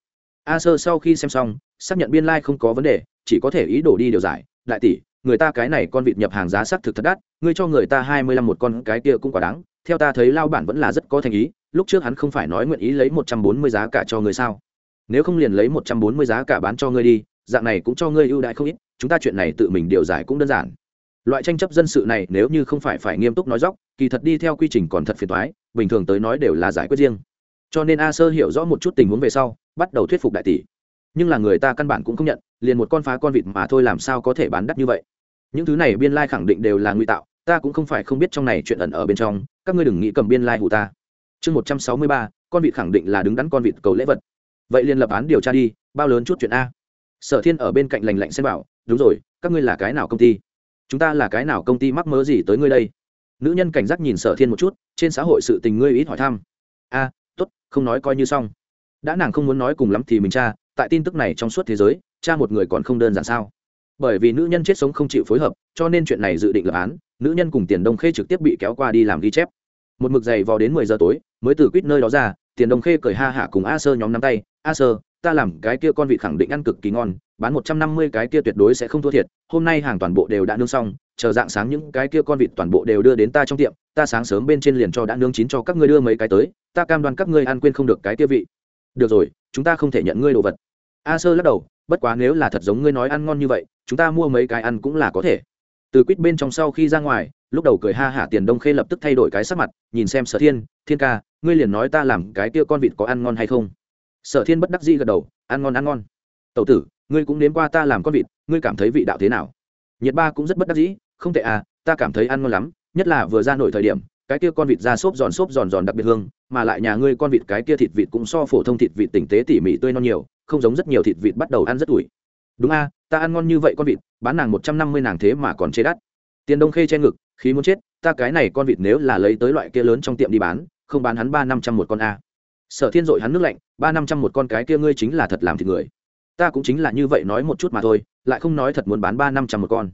Speaker 1: A sơ sau khi xem xong, xác nhận biên lai không có vấn đề, chỉ có thể ý đồ đi điều giải, đại tỷ người ta cái này con vịt nhập hàng giá xác thực thật đắt ngươi cho người ta hai mươi lăm một con cái kia cũng quá đáng. Theo ta thấy lao bản vẫn là rất có thành ý lúc trước hắn không phải nói nguyện ý lấy một trăm bốn mươi giá cả cho ngươi sao? Nếu không liền lấy một trăm bốn mươi giá cả bán cho ngươi đi dạng này cũng cho ngươi ưu đãi không ít chúng ta chuyện này tự mình điều giải cũng đơn giản. Loại tranh chấp dân sự này nếu như không phải phải nghiêm túc nói dóc kỳ thật đi theo quy trình còn thật phiền toái, bình thường tới nói đều là giải quyết riêng. Cho nên a sơ hiểu rõ một chút tình huống về sau bắt đầu thuyết phục đại tỷ. Nhưng là người ta căn bản cũng không nhận liền một con phá con vịt mà thôi làm sao có thể bán đắt như vậy? Những thứ này biên lai khẳng định đều là nguy tạo ta cũng không phải không biết trong này chuyện ẩn ở bên trong các ngươi đừng nghĩ cầm biên lai hủ ta. Chương một trăm sáu mươi ba con vịt khẳng định là đứng đắn con vịt cầu lễ vật. Vậy liền lập án điều tra đi bao lớn chút chuyện a? Sở thiên ở bên cạnh lành lạnh xem bảo đúng rồi các ngươi là cái nào công ty? Chúng ta là cái nào công ty mắc mớ gì tới ngươi đây? Nữ nhân cảnh giác nhìn sở thiên một chút trên xã hội sự tình ngươi ít hỏi thăm. A à, t ố t không nói coi như xong. Đã nàng không muốn nói cùng lắm thì mình cha tại tin tức này trong suốt thế giới, cha một người còn không đơn giản sao? Bởi vì nữ nhân chết sống không chịu phối hợp, cho nên chuyện này dự định lập án, nữ nhân cùng tiền đông khê trực tiếp bị kéo qua đi làm ghi chép. Một mực dày vào đến mười giờ tối, mới từ quýt nơi đó ra, tiền đông khê cười ha hạ cùng a sơ nhóm nắm tay, a sơ, ta làm cái kia con vị khẳng định ăn cực kỳ ngon, bán một trăm năm mươi cái kia tuyệt đối sẽ không thua thiệt, hôm nay hàng toàn bộ đều đã nương xong, chờ dạng sáng những cái kia con vịt toàn bộ đều đưa đến ta trong tiệm, ta sáng sớm bên trên liền cho đã nương chín cho các ngươi đưa mấy cái tới, ta cam đoan các ngươi ăn quên không được cái kia vị. Được rồi chúng ta không thể nhận ngươi đồ vật. A sơ lắc đầu, bất quá nếu là thật giống ngươi nói ăn ngon như vậy, chúng ta mua mấy cái ăn cũng là có thể. Từ quýt bên trong sau khi ra ngoài, lúc đầu cười ha hả tiền đông khê lập tức thay đổi cái sắc mặt, nhìn xem sở thiên thiên ca, ngươi liền nói ta làm cái kia con vịt có ăn ngon hay không? Sở thiên bất đắc dĩ gật đầu, ăn ngon ăn ngon. Tẩu tử, ngươi cũng đến qua ta làm con vịt, ngươi cảm thấy vị đạo thế nào? Nhiệt ba cũng rất bất đắc dĩ, không tệ à ta cảm thấy ăn ngon lắm, nhất là vừa ra nổi thời điểm cái kia con vịt da xốp giòn xốp giòn giòn đặc biệt hương, mà lại nhà ngươi con vịt cái kia thịt vịt cũng so phổ thông thịt vịt tinh tế tỉ mỉ tươi non nhiều, không giống rất nhiều thịt vịt bắt đầu ăn rất ủi. Đúng a, ta ăn ngon như vậy con vịt, bán nàng một trăm năm mươi nàng thế mà còn chế đắt. Tiền đông khê che ngực, khí muốn chết, ta cái này con vịt nếu là lấy tới loại kia lớn trong tiệm đi bán, không bán hắn ba năm trăm một con a. Sở thiên dội hắn nước lạnh, ba năm trăm một con cái kia ngươi chính là thật làm thịt người. Ta cũng chính là như vậy nói một chút mà thôi, lại không nói thật muốn bán ba năm trăm một con.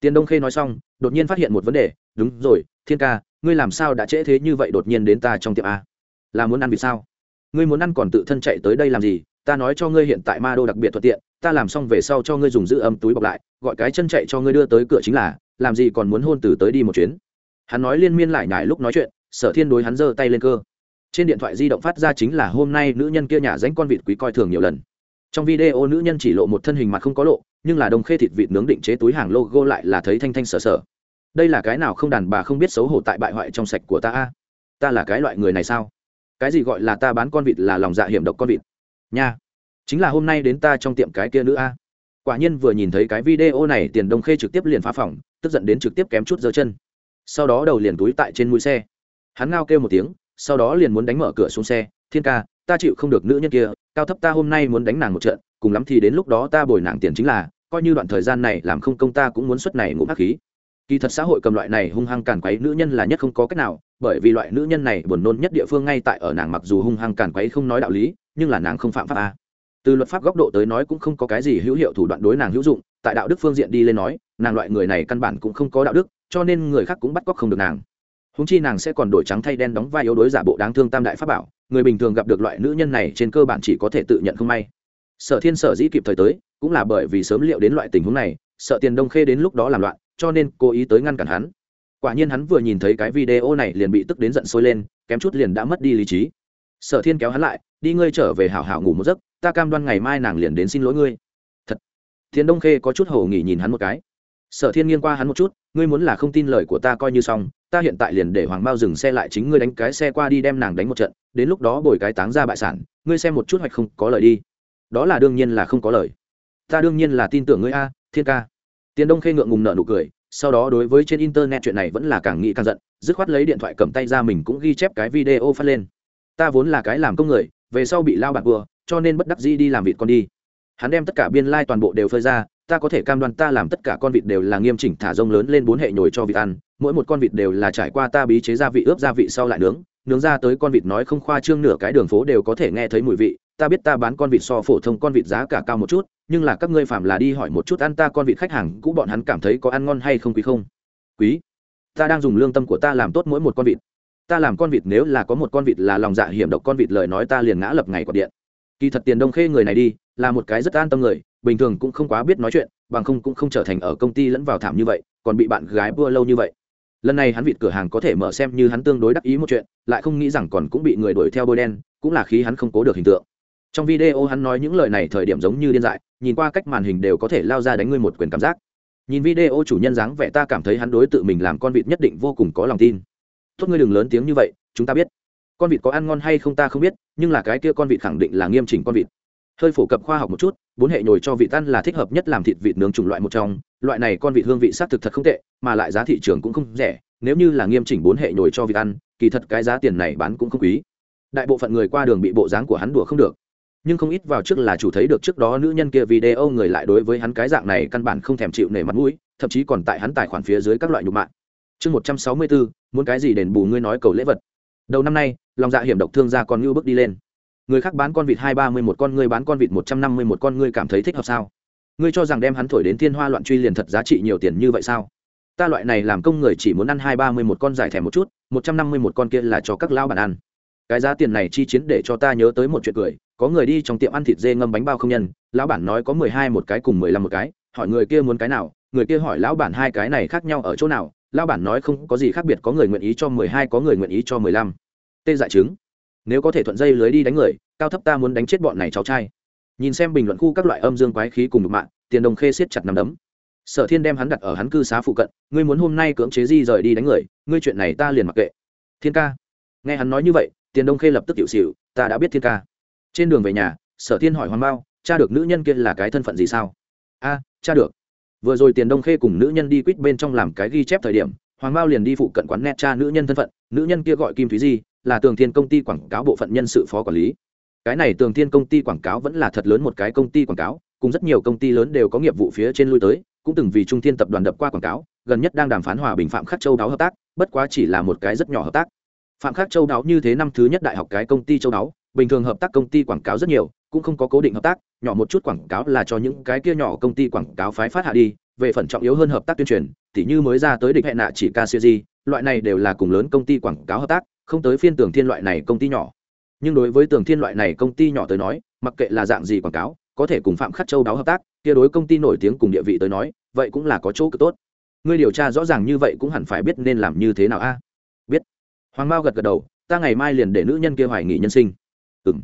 Speaker 1: Tiền đông khê nói xong, đột nhiên phát hiện một vấn đề, đúng rồi, thiên ca ngươi làm sao đã trễ thế như vậy đột nhiên đến ta trong tiệm a? Là muốn ăn vì sao? Ngươi muốn ăn còn tự thân chạy tới đây làm gì? Ta nói cho ngươi hiện tại ma đô đặc biệt thuận tiện, ta làm xong về sau cho ngươi dùng giữ âm túi bọc lại, gọi cái chân chạy cho ngươi đưa tới cửa chính là, làm gì còn muốn hôn từ tới đi một chuyến. Hắn nói liên miên lại nhải lúc nói chuyện, sở thiên đối hắn giơ tay lên cơ. Trên điện thoại di động phát ra chính là hôm nay nữ nhân kia nhà danh con vịt quý coi thường nhiều lần. Trong video nữ nhân chỉ lộ một thân hình mặt không có lộ, nhưng là đông khê thịt vịt nướng định chế túi hàng logo lại là thấy thanh thanh sở sở đây là cái nào không đàn bà không biết xấu hổ tại bại hoại trong sạch của ta a? Ta là cái loại người này sao? Cái gì gọi là ta bán con vịt là lòng dạ hiểm độc con vịt? Nha, chính là hôm nay đến ta trong tiệm cái kia nữ a. Quả nhiên vừa nhìn thấy cái video này, tiền đông khê trực tiếp liền phá phòng, tức giận đến trực tiếp kém chút giơ chân. Sau đó đầu liền túi tại trên mũi xe. Hắn ngao kêu một tiếng, sau đó liền muốn đánh mở cửa xuống xe. Thiên ca, ta chịu không được nữ nhân kia, cao thấp ta hôm nay muốn đánh nàng một trận, cùng lắm thì đến lúc đó ta bồi nàng tiền chính là, coi như đoạn thời gian này làm không công ta cũng muốn xuất này ngủ hắc khí kỳ thật xã hội cầm loại này hung hăng càn quấy nữ nhân là nhất không có cách nào, bởi vì loại nữ nhân này buồn nôn nhất địa phương ngay tại ở nàng mặc dù hung hăng càn quấy không nói đạo lý, nhưng là nàng không phạm pháp a từ luật pháp góc độ tới nói cũng không có cái gì hữu hiệu thủ đoạn đối nàng hữu dụng, tại đạo đức phương diện đi lên nói, nàng loại người này căn bản cũng không có đạo đức, cho nên người khác cũng bắt cóc không được nàng. Húng chi nàng sẽ còn đổi trắng thay đen đóng vai yếu đối giả bộ đáng thương tam đại pháp bảo, người bình thường gặp được loại nữ nhân này trên cơ bản chỉ có thể tự nhận không may. Sở thiên sở dĩ kịp thời tới, cũng là bởi vì sớm liệu đến loại tình huống này, sợ tiền đông khê đến lúc đó làm loạn cho nên cố ý tới ngăn cản hắn. Quả nhiên hắn vừa nhìn thấy cái video này liền bị tức đến giận sôi lên, kém chút liền đã mất đi lý trí. Sở thiên kéo hắn lại, đi ngươi trở về hảo hảo ngủ một giấc, ta cam đoan ngày mai nàng liền đến xin lỗi ngươi. Thật. Thiên đông khê có chút hầu nghỉ nhìn hắn một cái. Sở thiên nghiêng qua hắn một chút, ngươi muốn là không tin lời của ta coi như xong, ta hiện tại liền để hoàng bao dừng xe lại chính ngươi đánh cái xe qua đi đem nàng đánh một trận, đến lúc đó bồi cái táng ra bại sản, ngươi xem một chút hoạch không có lời đi. Đó là đương nhiên là không có lời. Ta đương nhiên là tin tưởng ngươi a, thiên ca tiền đông khê ngượng ngùng nợ nụ cười, sau đó đối với trên internet chuyện này vẫn là càng nghĩ càng giận, dứt khoát lấy điện thoại cầm tay ra mình cũng ghi chép cái video phát lên. Ta vốn là cái làm công người, về sau bị lao bạc vừa cho nên bất đắc dĩ đi làm vịt con đi. Hắn đem tất cả biên lai toàn bộ đều phơi ra, ta có thể cam đoan ta làm tất cả con vịt đều là nghiêm chỉnh thả rông lớn lên bốn hệ nhồi cho vịt ăn, mỗi một con vịt đều là trải qua ta bí chế gia vị ướp gia vị sau lại nướng nướng ra tới con vịt nói không khoa trương nửa cái đường phố đều có thể nghe thấy mùi vị ta biết ta bán con vịt so phổ thông con vịt giá cả cao một chút, nhưng là các ngươi phạm là đi hỏi một chút ăn ta con vịt khách hàng cũ bọn hắn cảm thấy có ăn ngon hay không quý không? Quý. Ta đang dùng lương tâm của ta làm tốt mỗi một con vịt. Ta làm con vịt nếu là có một con vịt là lòng dạ hiểm độc con vịt lời nói ta liền ngã lập ngày quạt điện. Kỳ thật tiền đông khê người này đi, là một cái rất an tâm người, bình thường cũng không quá biết nói chuyện, bằng không cũng không trở thành ở công ty lẫn vào thảm như vậy, còn bị bạn gái bua lâu như vậy. Lần này hắn vịt cửa hàng có thể mở xem như hắn tương đối đắc ý một chuyện, lại không nghĩ rằng còn cũng bị người đuổi theo bôi đen, cũng là khí hắn không cố được hình tượng trong video hắn nói những lời này thời điểm giống như điên dại, nhìn qua cách màn hình đều có thể lao ra đánh ngươi một quyền cảm giác. Nhìn video chủ nhân dáng vẻ ta cảm thấy hắn đối tự mình làm con vịt nhất định vô cùng có lòng tin. Tốt ngươi đừng lớn tiếng như vậy, chúng ta biết. Con vịt có ăn ngon hay không ta không biết, nhưng là cái kia con vịt khẳng định là nghiêm chỉnh con vịt. Hơi phổ cập khoa học một chút, bốn hệ nhồi cho vịt ăn là thích hợp nhất làm thịt vịt nướng chủng loại một trong. Loại này con vịt hương vị s á c thực thật không tệ, mà lại giá thị trường cũng không rẻ. Nếu như là nghiêm chỉnh bốn hệ nhồi cho vịt ăn, kỳ thật cái giá tiền này bán cũng không quý. Đại bộ phận người qua đường bị bộ dáng của hắn đùa không được nhưng không ít vào trước là chủ thấy được trước đó nữ nhân kia video người lại đối với hắn cái dạng này căn bản không thèm chịu nể mặt mũi, thậm chí còn tại hắn tài khoản phía dưới các loại nhục mạng chương một trăm sáu mươi bốn muốn cái gì đền bù ngươi nói cầu lễ vật. Đầu năm nay, lòng dạ hiểm độc thương gia còn ngưu bước đi lên. Người khác bán con vịt hai ba mươi một con, ngươi bán con vịt một trăm năm mươi một con, ngươi cảm thấy thích hợp sao? Ngươi cho rằng đem hắn thổi đến thiên hoa loạn truy liền thật giá trị nhiều tiền như vậy sao? Ta loại này làm công người chỉ muốn ăn hai ba mươi một con giải thẻ một chút, một trăm năm mươi một con kia là cho các lao bản ăn. Cái giá tiền này chi chiến để cho ta nhớ tới một chuyện cười có người đi trong tiệm ăn thịt dê ngâm bánh bao không nhân, lão bản nói có mười hai một cái cùng mười lăm một cái, hỏi người kia muốn cái nào, người kia hỏi lão bản hai cái này khác nhau ở chỗ nào, lão bản nói không có gì khác biệt, có người nguyện ý cho mười hai, có người nguyện ý cho mười lăm. Tê dại chứng. Nếu có thể thuận dây lưới đi đánh người, cao thấp ta muốn đánh chết bọn này cháu trai. Nhìn xem bình luận khu các loại âm dương quái khí cùng đục mạng, tiền đồng khê siết chặt nằm đấm. Sở thiên đem hắn đặt ở hắn cư xá phụ cận, ngươi muốn hôm nay cưỡng chế di rời đi đánh người, ngươi chuyện này ta liền mặc kệ. Thiên ca. Nghe hắn nói như vậy, tiền đông khê lập tức tiểu xỉu, ta đã biết thiên ca trên đường về nhà, sở thiên hỏi hoàng bao cha được nữ nhân kia là cái thân phận gì sao? A, cha được. Vừa rồi tiền đông khê cùng nữ nhân đi quýt bên trong làm cái ghi chép thời điểm, hoàng bao liền đi phụ cận quán net cha nữ nhân thân phận. Nữ nhân kia gọi kim thúy di, là tường thiên công ty quảng cáo bộ phận nhân sự phó quản lý. Cái này tường thiên công ty quảng cáo vẫn là thật lớn một cái công ty quảng cáo, cùng rất nhiều công ty lớn đều có nghiệp vụ phía trên lui tới, cũng từng vì trung thiên tập đoàn đập qua quảng cáo, gần nhất đang đàm phán hòa bình phạm khắc châu đáo hợp tác, bất quá chỉ là một cái rất nhỏ hợp tác phạm khắc châu đáo như thế năm thứ nhất đại học cái công ty châu đáo, bình thường hợp tác công ty quảng cáo rất nhiều, cũng không có cố định hợp tác, nhỏ một chút quảng cáo là cho những cái kia nhỏ công ty quảng cáo phái phát hạ đi, về phần trọng yếu hơn hợp tác tuyên truyền, tỉ như mới ra tới địch hẹn nạ chỉ ca siêu loại này đều là cùng lớn công ty quảng cáo hợp tác, không tới phiên tường thiên loại này công ty nhỏ. Nhưng đối với tường thiên loại này công ty nhỏ tới nói, mặc kệ là dạng gì quảng cáo, có thể cùng phạm khắc châu đáo hợp tác, kia đối công ty nổi tiếng cùng địa vị tới nói, vậy cũng là có chỗ cực tốt. Ngươi điều tra rõ ràng như vậy cũng hẳn phải biết nên làm như thế nào a hoàng mao gật gật đầu, ta ngày mai liền để nữ nhân kia hoài nghị nhân sinh. Ừ m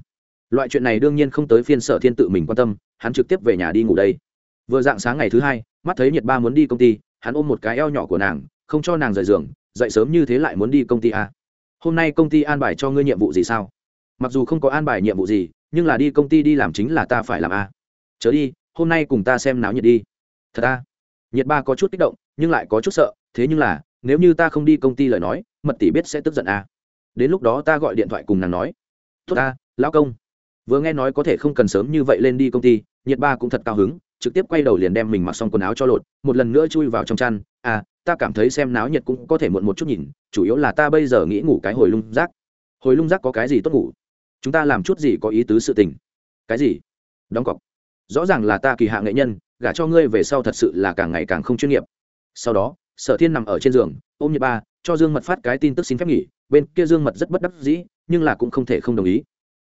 Speaker 1: loại chuyện này đương nhiên không tới phiên sở thiên tự mình quan tâm, hắn trực tiếp về nhà đi ngủ đây. Vừa dạng sáng ngày thứ hai, mắt thấy nhiệt ba muốn đi công ty, hắn ôm một cái eo nhỏ của nàng, không cho nàng rời giường, dậy sớm như thế lại muốn đi công ty à? hôm nay công ty an bài cho ngươi nhiệm vụ gì sao? Mặc dù không có an bài nhiệm vụ gì, nhưng là đi công ty đi làm chính là ta phải làm à? a chớ đi, hôm nay cùng ta xem náo nhiệt đi. Thật à. nhiệt ba có chút kích động, nhưng lại có chút sợ, thế nhưng là, nếu như ta không đi công ty lời nói mật tỷ biết sẽ tức giận à? đến lúc đó ta gọi điện thoại cùng nàng nói. Tốt ta, lão công. Vừa nghe nói có thể không cần sớm như vậy lên đi công ty nhiệt ba cũng thật cao hứng, trực tiếp quay đầu liền đem mình mặc xong quần áo cho lột, một lần nữa chui vào trong chăn. À ta cảm thấy xem náo nhiệt cũng có thể muộn một chút nhìn, chủ yếu là ta bây giờ nghĩ ngủ cái hồi lung rác. Hồi lung rác có cái gì tốt ngủ? Chúng ta làm chút gì có ý tứ sự tình. Cái gì? Đóng cọc. Rõ ràng là ta kỳ hạ nghệ nhân, gả cho ngươi về sau thật sự là càng ngày càng không chuyên nghiệp. Sau đó, sở thiên nằm ở trên giường, ôm nhiệt ba cho dương mật phát cái tin tức xin phép nghỉ, bên kia dương mật rất bất đắc dĩ, nhưng là cũng không thể không đồng ý.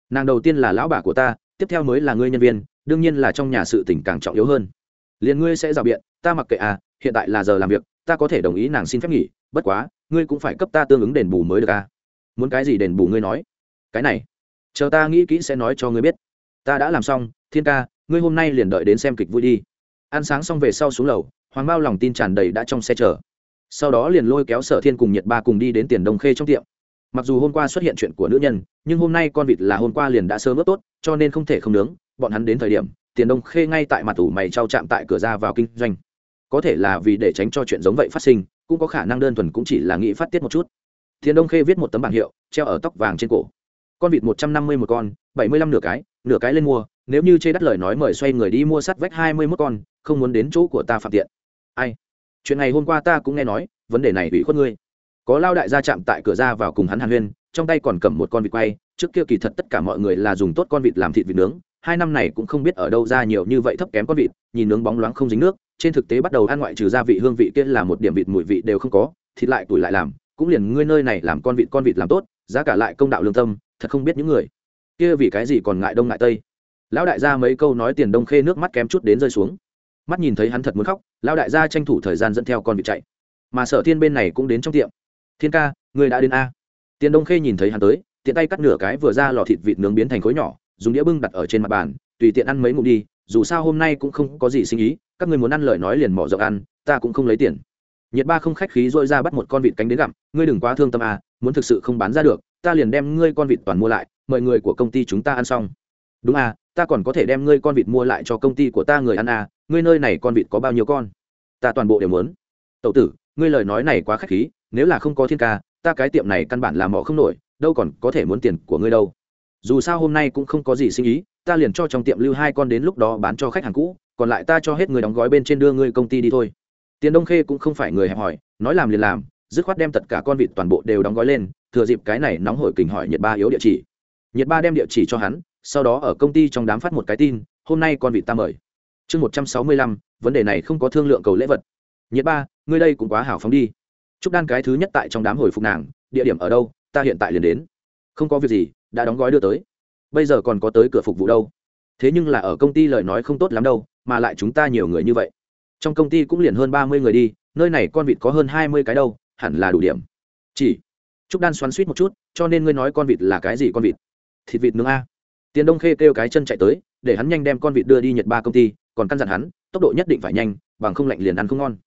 Speaker 1: Nàng đầu tiên là lão bà của ta, tiếp theo mới là ngươi nhân viên, đương nhiên là trong nhà sự tình càng trọng yếu hơn. Liền ngươi sẽ rào biện, ta mặc kệ à hiện tại là giờ làm việc, ta có thể đồng ý nàng xin phép nghỉ, bất quá, ngươi cũng phải cấp ta tương ứng đền bù mới được à. Muốn cái gì đền bù ngươi nói? Cái này, chờ ta nghĩ kỹ sẽ nói cho ngươi biết. Ta đã làm xong, thiên ca, ngươi hôm nay liền đợi đến xem kịch vui đi. Ăn sáng xong về sau xuống lầu, hoàng bao lòng tin tràn đầy đã trong xe chờ sau đó liền lôi kéo sở thiên cùng nhiệt ba cùng đi đến tiền đông khê trong tiệm. Mặc dù hôm qua xuất hiện chuyện của nữ nhân, nhưng hôm nay con vịt là hôm qua liền đã sớm ướp tốt, cho nên không thể không nướng. Bọn hắn đến thời điểm, tiền đông khê ngay tại mặt tủ mày trao chạm tại cửa ra vào kinh doanh. Có thể là vì để tránh cho chuyện giống vậy phát sinh, cũng có khả năng đơn thuần cũng chỉ là nghĩ phát tiết một chút. Tiền đông khê viết một tấm bảng hiệu, treo ở tóc vàng trên cổ. Con vịt một trăm năm mươi một con, bảy mươi lăm nửa cái nửa cái lên mua. Nếu như chê đắt lời nói mời xoay người đi mua sắt vách hai mươi mốt con, không muốn đến chỗ của ta phạm tiện. Ai? Chuyện này hôm qua ta cũng nghe nói, vấn đề này ủy khuất ngươi. Có lao đại gia chạm tại cửa ra vào cùng hắn hàn huyên, trong tay còn cầm một con vịt quay, trước kia kỳ thật tất cả mọi người là dùng tốt con vịt làm thịt vịt nướng, hai năm này cũng không biết ở đâu ra nhiều như vậy thấp kém con vịt, nhìn nướng bóng loáng không dính nước, trên thực tế bắt đầu ăn ngoại trừ gia vị hương vị kia là một điểm vịt mùi vị đều không có, thịt lại tuổi lại làm, cũng liền ngươi nơi này làm con vịt con vịt làm tốt, giá cả lại công đạo lương tâm, thật không biết những người kia vì cái gì còn ngại đông ngại tây. Lão đại gia mấy câu nói tiền đông khê nước mắt kém chút đến rơi xuống. Mắt nhìn thấy hắn thật muốn khóc lão đại gia tranh thủ thời gian dẫn theo con vịt chạy. Mà sở thiên bên này cũng đến trong tiệm. Thiên ca người đã đến a? Tiền đông khê nhìn thấy hắn tới, tiện tay cắt nửa cái vừa ra lò thịt vịt nướng biến thành khối nhỏ, dùng đĩa bưng đặt ở trên mặt bàn, tùy tiện ăn mấy ngụm đi, dù sao hôm nay cũng không có gì sinh ý, các người muốn ăn lời nói liền mỏ rộng ăn, ta cũng không lấy tiền. Nhiệt ba không khách khí dội ra bắt một con vịt cánh đến gặm, ngươi đừng quá thương tâm à muốn thực sự không bán ra được, ta liền đem ngươi con vịt toàn mua lại, mời người của công ty chúng ta ăn xong. Đúng à ta còn có thể đem ngươi con vịt mua lại cho công ty của ta người ăn à ngươi nơi này con vịt có bao nhiêu con? Ta toàn bộ đều muốn. Tậu tử, ngươi lời nói này quá khách khí, nếu là không có thiên ca, ta cái tiệm này căn bản là mỏ không nổi, đâu còn có thể muốn tiền của ngươi đâu. Dù sao hôm nay cũng không có gì sinh ý, ta liền cho trong tiệm lưu hai con đến lúc đó bán cho khách hàng cũ, còn lại ta cho hết người đóng gói bên trên đưa ngươi công ty đi thôi. Tiền đông khê cũng không phải người hẹp hỏi nói làm liền làm, dứt khoát đem tất cả con vịt toàn bộ đều đóng gói lên, thừa dịp cái này nóng hổi kình hỏi nhiệt ba yếu địa chỉ. Nhiệt ba đem địa chỉ cho hắn sau đó ở công ty trong đám phát một cái tin, hôm nay con vịt ta mời. Chương một trăm sáu mươi lăm, vấn đề này không có thương lượng cầu lễ vật. Nhiệt ba, ngươi đây cũng quá hào phóng đi. Chúc đan cái thứ nhất tại trong đám hồi phục nàng, địa điểm ở đâu, ta hiện tại liền đến. Không có việc gì, đã đóng gói đưa tới. Bây giờ còn có tới cửa phục vụ đâu. Thế nhưng là ở công ty lời nói không tốt lắm đâu, mà lại chúng ta nhiều người như vậy. Trong công ty cũng liền hơn ba mươi người đi, nơi này con vịt có hơn hai mươi cái đâu, hẳn là đủ điểm. Chỉ. Trúc đan xoắn suýt một chút, cho nên ngươi nói con vịt là cái gì con vịt? Thịt vịt nướng a tiền đông khê kêu cái chân chạy tới, để hắn nhanh đem con vịt đưa đi nhật ba công ty, còn căn dặn hắn, tốc độ nhất định phải nhanh, bằng không lạnh liền ăn không ngon.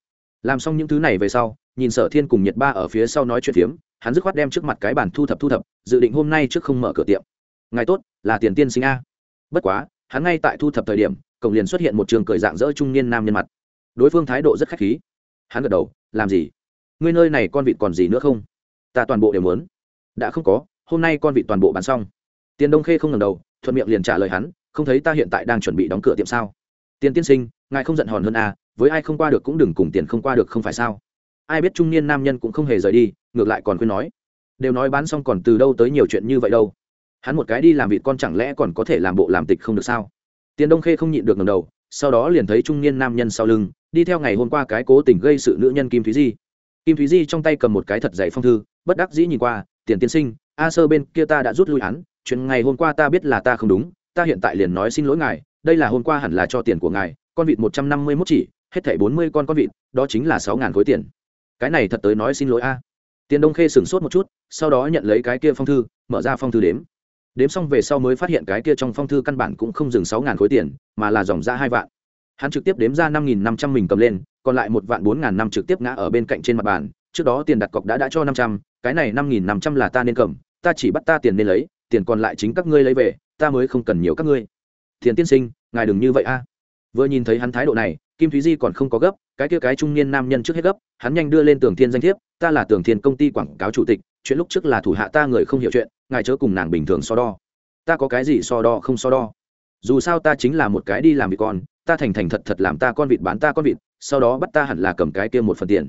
Speaker 1: Làm xong những thứ này về sau, nhìn sở thiên cùng nhật ba ở phía sau nói chuyện phiếm, hắn dứt khoát đem trước mặt cái bàn thu thập thu thập, dự định hôm nay trước không mở cửa tiệm. Ngày tốt, là tiền tiên sinh a. Bất quá, hắn ngay tại thu thập thời điểm, cổng liền xuất hiện một trường cười dạng dỡ trung niên nam nhân mặt. Đối phương thái độ rất khách khí. Hắn gật đầu, làm gì? Ngươi nơi này con vịt còn gì nữa không? Ta toàn bộ đều muốn. Đã không có, hôm nay con vịt toàn bộ bán xong. Tiền đông khê không ngần đầu thuận miệng liền trả lời hắn, không thấy ta hiện tại đang chuẩn bị đóng cửa tiệm sao? Tiền tiên sinh, ngài không giận hòn hơn à với ai không qua được cũng đừng cùng tiền không qua được không phải sao? Ai biết trung niên nam nhân cũng không hề rời đi, ngược lại còn khuyên nói. Đều nói bán xong còn từ đâu tới nhiều chuyện như vậy đâu? Hắn một cái đi làm vịt con chẳng lẽ còn có thể làm bộ làm tịch không được sao? Tiền đông khê không nhịn được ngầm đầu, sau đó liền thấy trung niên nam nhân sau lưng, đi theo ngày hôm qua cái cố tình gây sự nữ nhân kim thúy di. Kim thúy di trong tay cầm một cái thật dày phong thư, bất đắc dĩ nhìn qua, tiền tiên sinh, a sơ bên kia ta đã rút lui hắn chuyện ngày hôm qua ta biết là ta không đúng, ta hiện tại liền nói xin lỗi ngài, đây là hôm qua hẳn là cho tiền của ngài, con vịt một trăm năm mươi mốt chỉ, hết thảy bốn mươi con con vịt, đó chính là sáu ngàn khối tiền. Cái này thật tới nói xin lỗi a. Tiền đông khê sửng sốt một chút, sau đó nhận lấy cái kia phong thư, mở ra phong thư đếm. Đếm xong về sau mới phát hiện cái kia trong phong thư căn bản cũng không dừng sáu ngàn khối tiền, mà là dòng ra hai vạn. Hắn trực tiếp đếm ra năm nghìn năm trăm mình cầm lên, còn lại một vạn bốn ngàn năm trực tiếp ngã ở bên cạnh trên mặt bàn, trước đó tiền đặt cọc đã đã cho năm trăm, cái này năm nghìn năm trăm là ta nên cầm, ta chỉ bắt ta tiền nên lấy tiền còn lại chính các ngươi lấy về, ta mới không cần nhiều các ngươi. Thiền tiên sinh, ngài đừng như vậy a. Vừa nhìn thấy hắn thái độ này, kim thúy di còn không có gấp, cái kia cái trung niên nam nhân trước hết gấp, hắn nhanh đưa lên tường thiên danh thiếp, ta là tường thiên công ty quảng cáo chủ tịch, chuyện lúc trước là thủ hạ ta người không hiểu chuyện, ngài chớ cùng nàng bình thường so đo. Ta có cái gì so đo không so đo. Dù sao ta chính là một cái đi làm vịt con, ta thành thành thật thật làm ta con vịt bán ta con vịt, sau đó bắt ta hẳn là cầm cái kia một phần tiền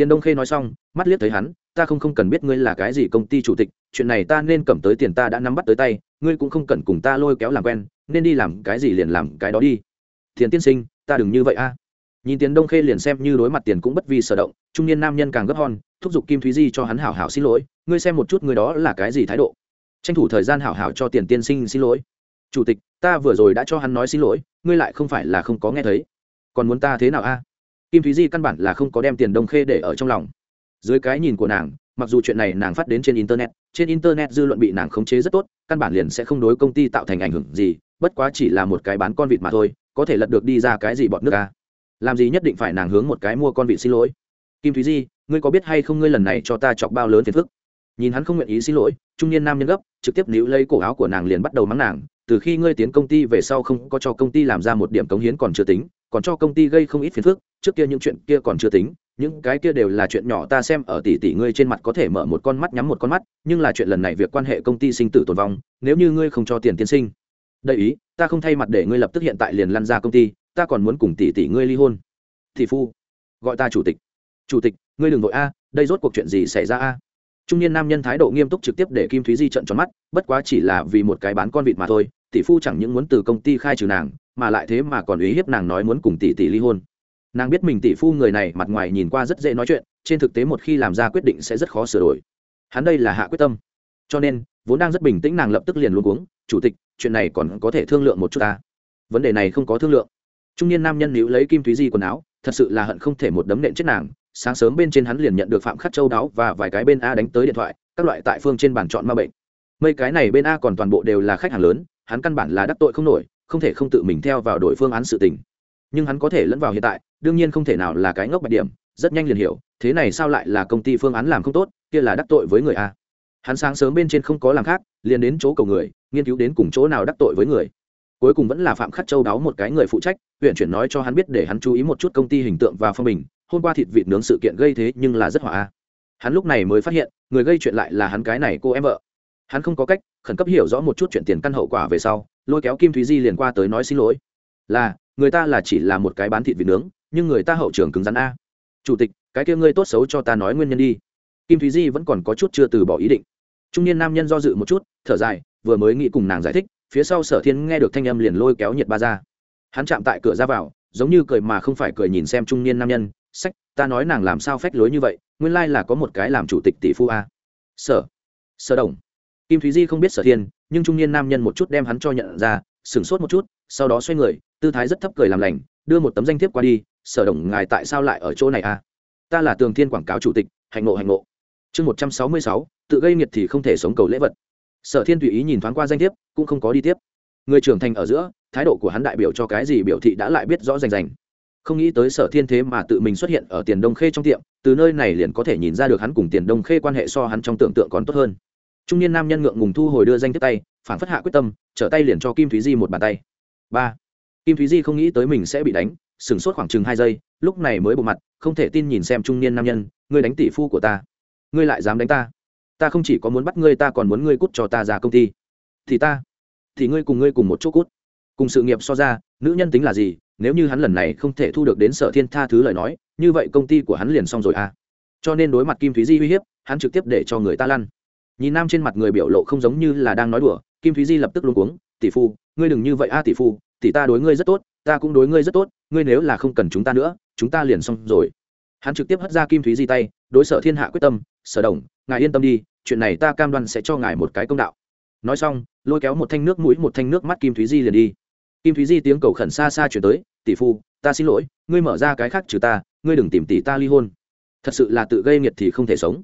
Speaker 1: tiền đông khê nói xong mắt liếc thấy hắn ta không không cần biết ngươi là cái gì công ty chủ tịch chuyện này ta nên cầm tới tiền ta đã nắm bắt tới tay ngươi cũng không cần cùng ta lôi kéo làm quen nên đi làm cái gì liền làm cái đó đi. Tiền tiên sinh ta đừng như vậy a. Nhìn tiền đông khê liền xem như đối mặt tiền cũng bất vi sở động trung niên nam nhân càng gấp hơn, thúc giục kim thúy di cho hắn hảo hảo xin lỗi ngươi xem một chút người đó là cái gì thái độ. Tranh thủ thời gian hảo hảo cho tiền tiên sinh xin lỗi. Chủ tịch ta vừa rồi đã cho hắn nói xin lỗi ngươi lại không phải là không có nghe thấy. Còn muốn ta thế nào a? Kim thúy di căn bản là không có đem tiền đông khê để ở trong lòng. Dưới cái nhìn của nàng, mặc dù chuyện này nàng phát đến trên internet trên internet dư luận bị nàng khống chế rất tốt, căn bản liền sẽ không đối công ty tạo thành ảnh hưởng gì, bất quá chỉ là một cái bán con vịt mà thôi, có thể lật được đi ra cái gì bọn nước a làm gì nhất định phải nàng hướng một cái mua con vịt xin lỗi? Kim thúy di, ngươi có biết hay không ngươi lần này cho ta chọc bao lớn phiền phức? Nhìn hắn không nguyện ý xin lỗi, trung niên nam nhân gấp, trực tiếp níu lấy cổ áo của nàng liền bắt đầu mắng nàng, từ khi ngươi tiến công ty về sau không có cho công ty làm ra một điểm cống hiến còn chưa tính còn cho công ty gây không ít phiền phức, trước kia những chuyện kia còn chưa tính, những cái kia đều là chuyện nhỏ, ta xem ở tỷ tỷ ngươi trên mặt có thể mở một con mắt, nhắm một con mắt, nhưng là chuyện lần này việc quan hệ công ty sinh tử tồn vong, nếu như ngươi không cho tiền tiên sinh. Đây ý, ta không thay mặt để ngươi lập tức hiện tại liền lăn ra công ty, ta còn muốn cùng tỷ tỷ ngươi ly hôn. Thị phu, gọi ta chủ tịch. Chủ tịch, ngươi đừng vội a, đây rốt cuộc chuyện gì xảy ra a? Trung niên nam nhân thái độ nghiêm túc trực tiếp để kim thúy di trận tròn mắt, bất quá chỉ là vì một cái bán con vịt mà thôi, tỷ phu chẳng những muốn từ công ty khai trừ nàng mà lại thế mà còn ý hiếp nàng nói muốn cùng tỷ tỷ ly hôn. Nàng biết mình tỷ phu người này mặt ngoài nhìn qua rất dễ nói chuyện, trên thực tế một khi làm ra quyết định sẽ rất khó sửa đổi. Hắn đây là hạ quyết tâm. Cho nên, vốn đang rất bình tĩnh nàng lập tức liền luôn uống chủ tịch, chuyện này còn có thể thương lượng một chút ta? Vấn đề này không có thương lượng. Trung niên nam nhân níu lấy kim thúy di quần áo, thật sự là hận không thể một đấm nện chết nàng. Sáng sớm bên trên hắn liền nhận được phạm khắc châu đáo và vài cái bên a đánh tới điện thoại, các loại tại phương trên bàn chọn ma bệnh. Mấy cái này bên a còn toàn bộ đều là khách hàng lớn, hắn căn bản là đắc tội không nổi không thể không tự mình theo vào đổi phương án sự tình. Nhưng hắn có thể lẫn vào hiện tại, đương nhiên không thể nào là cái ngốc bạch điểm, rất nhanh liền hiểu, thế này sao lại là công ty phương án làm không tốt, kia là đắc tội với người a. Hắn sáng sớm bên trên không có làm khác, liền đến chỗ cầu người, nghiên cứu đến cùng chỗ nào đắc tội với người. Cuối cùng vẫn là phạm khắc châu đáo một cái người phụ trách, huyện chuyển nói cho hắn biết để hắn chú ý một chút công ty hình tượng và phong bình, hôm qua thịt vịt nướng sự kiện gây thế nhưng là rất hỏa hắn lúc này mới phát hiện, người gây chuyện lại là hắn cái này cô em vợ hắn không có cách khẩn cấp hiểu rõ một chút chuyện tiền căn hậu quả về sau, lôi kéo kim thúy di liền qua tới nói xin lỗi. Là, người ta là chỉ là một cái bán thịt vịt nướng, nhưng người ta hậu trường cứng rắn a. Chủ tịch, cái kia ngươi tốt xấu cho ta nói nguyên nhân đi. Kim thúy di vẫn còn có chút chưa từ bỏ ý định. Trung niên nam nhân do dự một chút, thở dài, vừa mới nghĩ cùng nàng giải thích, phía sau sở thiên nghe được thanh âm liền lôi kéo nhiệt ba ra. Hắn chạm tại cửa ra vào, giống như cười mà không phải cười nhìn xem trung niên nam nhân, sách, ta nói nàng làm sao phách lối như vậy, nguyên lai là có một cái làm chủ tịch tỷ phu a. Sở sở đồng kim thúy di không biết sở thiên, nhưng trung niên nam nhân một chút đem hắn cho nhận ra, sửng sốt một chút, sau đó xoay người, tư thái rất thấp cười làm lành, đưa một tấm danh thiếp qua đi, sở đồng, ngài tại sao lại ở chỗ này a ta là tường thiên quảng cáo chủ tịch hành ngộ hành ngộ. Chương một trăm sáu mươi sáu, tự gây nghiệt thì không thể sống cầu lễ vật. Sở thiên tùy ý nhìn thoáng qua danh thiếp, cũng không có đi tiếp. Người trưởng thành ở giữa, thái độ của hắn đại biểu cho cái gì biểu thị đã lại biết rõ rành rành. Không nghĩ tới sở thiên thế mà tự mình xuất hiện ở tiền đông khê trong tiệm, từ nơi này liền có thể nhìn ra được hắn cùng tiền đông khê quan hệ so hắn trong tưởng tượng còn tốt hơn trung niên nam nhân ngượng ngùng thu hồi đưa danh tiếp tay phản phất hạ quyết tâm, trở tay liền cho kim thúy di một bàn tay. Ba. Kim thúy di không nghĩ tới mình sẽ bị đánh, sửng sốt khoảng chừng hai giây, lúc này mới bộ mặt, không thể tin nhìn xem trung niên nam nhân, ngươi đánh tỷ phu của ta, ngươi lại dám đánh ta. Ta không chỉ có muốn bắt ngươi, ta còn muốn ngươi cút cho ta ra công ty. Thì ta, thì ngươi cùng ngươi cùng một chỗ cút. Cùng sự nghiệp so ra, nữ nhân tính là gì, nếu như hắn lần này không thể thu được đến sở thiên tha thứ lời nói, như vậy công ty của hắn liền xong rồi à. Cho nên đối mặt kim thúy di uy hiếp, hắn trực tiếp để cho người ta lăn nhìn nam trên mặt người biểu lộ không giống như là đang nói đùa, kim thúy di lập tức luôn cuống, tỷ phu, ngươi đừng như vậy a, tỷ phu, tỷ ta đối ngươi rất tốt, ta cũng đối ngươi rất tốt, ngươi nếu là không cần chúng ta nữa, chúng ta liền xong rồi. Hắn trực tiếp hất ra kim thúy di tay, đối sở thiên hạ quyết tâm, sở đồng, ngài yên tâm đi, chuyện này ta cam đoan sẽ cho ngài một cái công đạo. Nói xong, lôi kéo một thanh nước mũi, một thanh nước mắt kim thúy di liền đi. Kim thúy di tiếng cầu khẩn xa xa chuyển tới, tỷ phu, ta xin lỗi, ngươi mở ra cái khác trừ ta, ngươi đừng tìm tỷ ta ly hôn. Thật sự là tự gây nghiệt thì không thể sống.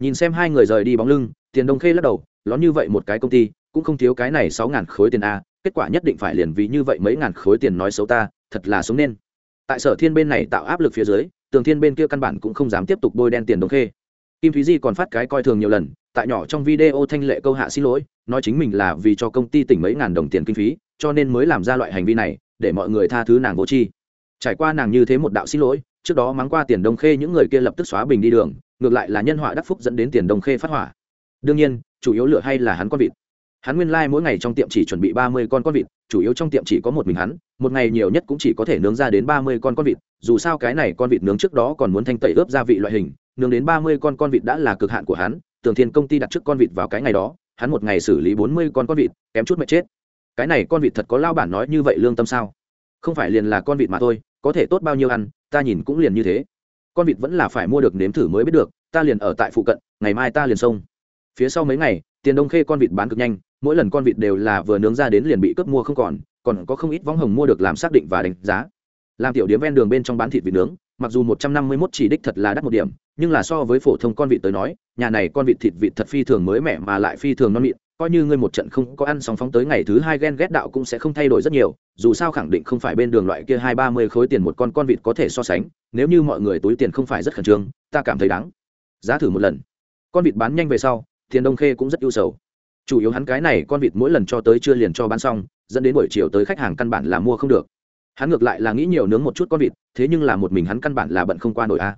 Speaker 1: Nhìn xem hai người rời đi bóng lưng tiền đông khê lắc đầu ló như vậy một cái công ty, cũng không thiếu cái này sáu ngàn khối tiền a, kết quả nhất định phải liền vì như vậy mấy ngàn khối tiền nói xấu ta, thật là sống nên. Tại sở thiên bên này tạo áp lực phía dưới, tường thiên bên kia căn bản cũng không dám tiếp tục bôi đen tiền đông khê. Kim thúy di còn phát cái coi thường nhiều lần, tại nhỏ trong video thanh lệ câu hạ xin lỗi, nói chính mình là vì cho công ty tỉnh mấy ngàn đồng tiền kinh phí, cho nên mới làm ra loại hành vi này, để mọi người tha thứ nàng vô chi trải qua nàng như thế một đạo xin lỗi, trước đó mắng qua tiền đông khê, những người kia lập tức xóa bình đi đường, ngược lại là nhân họa đắc phúc dẫn đến tiền đông khê phát hỏa đương nhiên, chủ yếu lựa hay là hắn con vịt. Hắn nguyên lai、like、mỗi ngày trong tiệm chỉ chuẩn bị ba mươi con con vịt, chủ yếu trong tiệm chỉ có một mình hắn, một ngày nhiều nhất cũng chỉ có thể nướng ra đến ba mươi con con vịt, dù sao cái này con vịt nướng trước đó còn muốn thanh tẩy ướp gia vị loại hình, nướng đến ba mươi con con vịt đã là cực hạn của hắn, tường thiên công ty đặt trước con vịt vào cái ngày đó, hắn một ngày xử lý bốn mươi con con vịt, kém chút mệt chết. Cái này con vịt thật có lao bản nói như vậy lương tâm sao? Không phải liền là con vịt mà thôi, có thể tốt bao nhiêu ăn, ta nhìn cũng liền như thế. Con vịt vẫn là phải mua được nếm thử mới biết được, ta liền ở tại phụ cận, ngày mai ta liền xông phía sau mấy ngày, tiền đông khê con vịt bán cực nhanh, mỗi lần con vịt đều là vừa nướng ra đến liền bị cướp mua không còn còn có không ít võng hồng mua được làm xác định và đánh giá. Làm tiểu điếm ven đường bên trong bán thịt vịt nướng, mặc dù một trăm năm mươi 151 chỉ đích thật là đắt một điểm, nhưng là so với phổ thông con vịt tới nói, nhà này con vịt thịt vịt thật phi thường mới mẻ mà lại phi thường non mịn, coi như ngươi một trận không có ăn xong phóng tới ngày thứ hai ghen ghét đạo cũng sẽ không thay đổi rất nhiều, dù sao khẳng định không phải bên đường loại kia hai ba mươi khối tiền một con con vịt có thể so sánh, nếu như mọi người túi tiền không phải rất khẩn trương, ta cảm thấy đáng. Giá thử một lần. Con vịt bán nhanh về sau tiền đông khê cũng rất ưu sầu. Chủ yếu hắn cái này con vịt mỗi lần cho tới chưa liền cho bán xong, dẫn đến buổi chiều tới khách hàng căn bản là mua không được. Hắn ngược lại là nghĩ nhiều nướng một chút con vịt, thế nhưng là một mình hắn căn bản là bận không qua nổi a. À.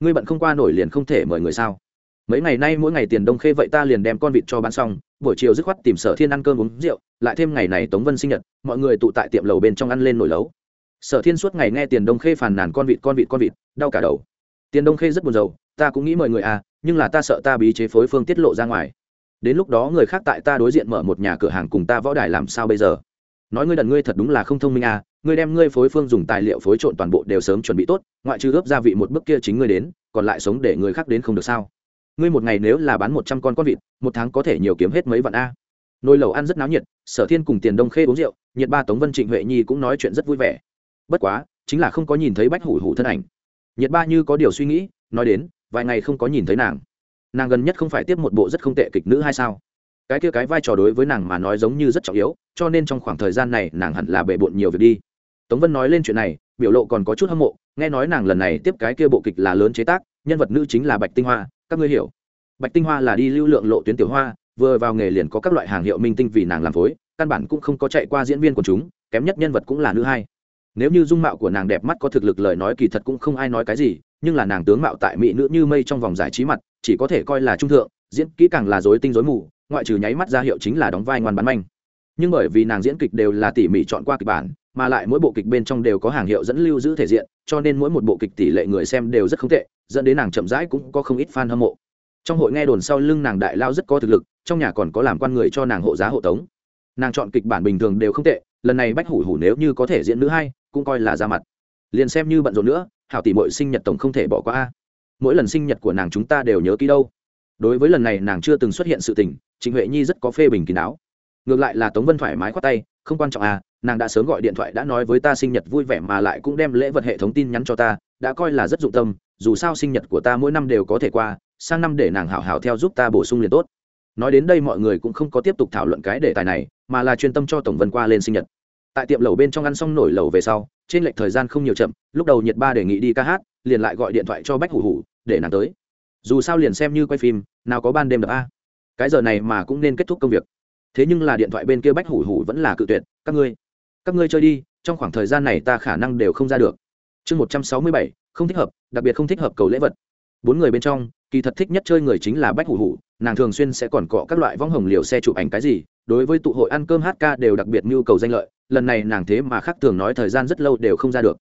Speaker 1: ngươi bận không qua nổi liền không thể mời người sao? Mấy ngày nay mỗi ngày tiền đông khê vậy ta liền đem con vịt cho bán xong, buổi chiều dứt khoát tìm sở thiên ăn cơm uống rượu, lại thêm ngày này tống vân sinh nhật, mọi người tụ tại tiệm lầu bên trong ăn lên nổi lấu. Sở thiên suốt ngày nghe tiền đông khê phàn nàn con vịt con vịt con vịt, đau cả đầu. Tiền đông khê rất buồn rầu, ta cũng nghĩ mời người à nhưng là ta sợ ta bí chế phối phương tiết lộ ra ngoài. Đến lúc đó người khác tại ta đối diện mở một nhà cửa hàng cùng ta võ đài làm sao bây giờ? Nói ngươi đần ngươi thật đúng là không thông minh à ngươi đem ngươi phối phương dùng tài liệu phối trộn toàn bộ đều sớm chuẩn bị tốt, ngoại trừ ướp gia vị một bước kia chính ngươi đến, còn lại sống để người khác đến không được sao? Ngươi một ngày nếu là bán một trăm con con vịt, một tháng có thể nhiều kiếm hết mấy vạn a. Nồi lẩu ăn rất náo nhiệt, sở thiên cùng tiền đông khê uống rượu, nhiệt ba tống vân trịnh huệ nhi cũng nói chuyện rất vui vẻ. Bất quá, chính là không có nhìn thấy bách hủ hủ thân ảnh. Nhiệt ba như có điều suy nghĩ, nói đến vài ngày không có nhìn thấy nàng. Nàng gần nhất không phải tiếp một bộ rất không tệ kịch nữ hay sao? Cái kia cái vai trò đối với nàng mà nói giống như rất trọng yếu, cho nên trong khoảng thời gian này nàng hẳn là bề bộn nhiều việc đi. Tống vân nói lên chuyện này, biểu lộ còn có chút hâm mộ, nghe nói nàng lần này tiếp cái kia bộ kịch là lớn chế tác, nhân vật nữ chính là bạch tinh hoa, các ngươi hiểu. Bạch tinh hoa là đi lưu lượng lộ tuyến tiểu hoa, vừa vào nghề liền có các loại hàng hiệu minh tinh vì nàng làm phối, căn bản cũng không có chạy qua diễn viên của chúng, kém nhất nhân vật cũng là nữ hai. Nếu như dung mạo của nàng đẹp mắt có thực lực lời nói kỳ thật cũng không ai nói cái gì nhưng là nàng tướng mạo tại mỹ nữ như mây trong vòng giải trí mặt, chỉ có thể coi là trung thượng, diễn kỹ càng là dối tinh dối mù, ngoại trừ nháy mắt ra hiệu chính là đóng vai ngoan bán manh. Nhưng bởi vì nàng diễn kịch đều là tỉ mỉ chọn qua kịch bản, mà lại mỗi bộ kịch bên trong đều có hàng hiệu dẫn lưu giữ thể diện, cho nên mỗi một bộ kịch tỷ lệ người xem đều rất không tệ, dẫn đến nàng chậm rãi cũng có không ít fan hâm mộ. Trong hội nghe đồn sau lưng nàng đại lao rất có thực lực, trong nhà còn có làm quan người cho nàng hộ giá hộ tống. Nàng chọn kịch bản bình thường đều không tệ, lần này bách hủ hủ nếu như có thể diễn nữ hay cũng coi là ra mặt liền xem như bận rộn nữa, hảo tỷ mội sinh nhật tổng không thể bỏ qua a. Mỗi lần sinh nhật của nàng chúng ta đều nhớ kỹ đâu. Đối với lần này nàng chưa từng xuất hiện sự tình, trịnh huệ nhi rất có phê bình kín đáo. Ngược lại là tống vân thoải mái khoát tay, không quan trọng à nàng đã sớm gọi điện thoại đã nói với ta sinh nhật vui vẻ mà lại cũng đem lễ vật hệ thống tin nhắn cho ta, đã coi là rất dụng tâm, dù sao sinh nhật của ta mỗi năm đều có thể qua, sang năm để nàng hảo hảo theo giúp ta bổ sung liền tốt. Nói đến đây mọi người cũng không có tiếp tục thảo luận cái đề tài này, mà là chuyên tâm cho tổng vân qua lên sinh nhật. Tại tiệm lẩu bên trong ăn xong nổi lẩu về sau trên lệch thời gian không nhiều chậm, lúc đầu nhiệt ba đề nghị đi ca hát, liền lại gọi điện thoại cho bách hủ hủ để nàng tới. Dù sao liền xem như quay phim, nào có ban đêm đập a. Cái giờ này mà cũng nên kết thúc công việc. Thế nhưng là điện thoại bên kia bách hủ hủ vẫn là cự tuyệt, các ngươi các ngươi chơi đi, trong khoảng thời gian này ta khả năng đều không ra được. Chương một trăm sáu mươi bảy, không thích hợp, đặc biệt không thích hợp cầu lễ vật. Bốn người bên trong, kỳ thật thích nhất chơi người chính là bách hủ hủ, nàng thường xuyên sẽ còn cọ các loại vong hồng liều xe chụp ảnh cái gì, đối với tụ hội ăn cơm hát ca đều đặc biệt nhu cầu danh lợi lần này nàng thế mà khác thường nói thời gian rất lâu đều không ra được.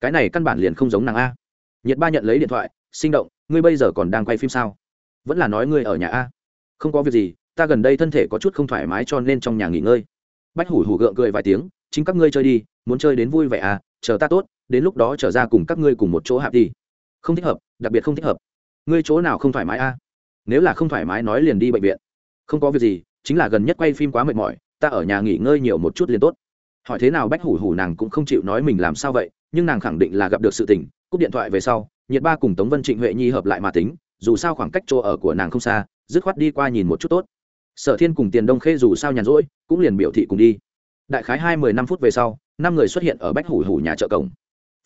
Speaker 1: Cái này căn bản liền không giống nàng a. Nhật ba nhận lấy điện thoại, sinh động, ngươi bây giờ còn đang quay phim sao? Vẫn là nói ngươi ở nhà a. Không có việc gì, ta gần đây thân thể có chút không thoải mái cho nên trong nhà nghỉ ngơi. Bách hủ hủ gượng cười vài tiếng, chính các ngươi chơi đi, muốn chơi đến vui vẻ à chờ ta tốt, đến lúc đó trở ra cùng các ngươi cùng một chỗ hạp đi. Không thích hợp, đặc biệt không thích hợp. Ngươi chỗ nào không thoải mái a? Nếu là không thoải mái nói liền đi bệnh viện. Không có việc gì, chính là gần nhất quay phim quá mệt mỏi, ta ở nhà nghỉ ngơi nhiều một chút liền tốt hỏi thế nào bách hủ hủ nàng cũng không chịu nói mình làm sao vậy, nhưng nàng khẳng định là gặp được sự tình, cúp điện thoại về sau, nhiệt ba cùng tống vân trịnh huệ nhi hợp lại mà tính, dù sao khoảng cách chỗ ở của nàng không xa, dứt khoát đi qua nhìn một chút tốt. Sở thiên cùng tiền đông khê dù sao nhàn rỗi, cũng liền biểu thị cùng đi. Đại khái hai mươi năm phút về sau, năm người xuất hiện ở bách hủ hủ nhà chợ cổng.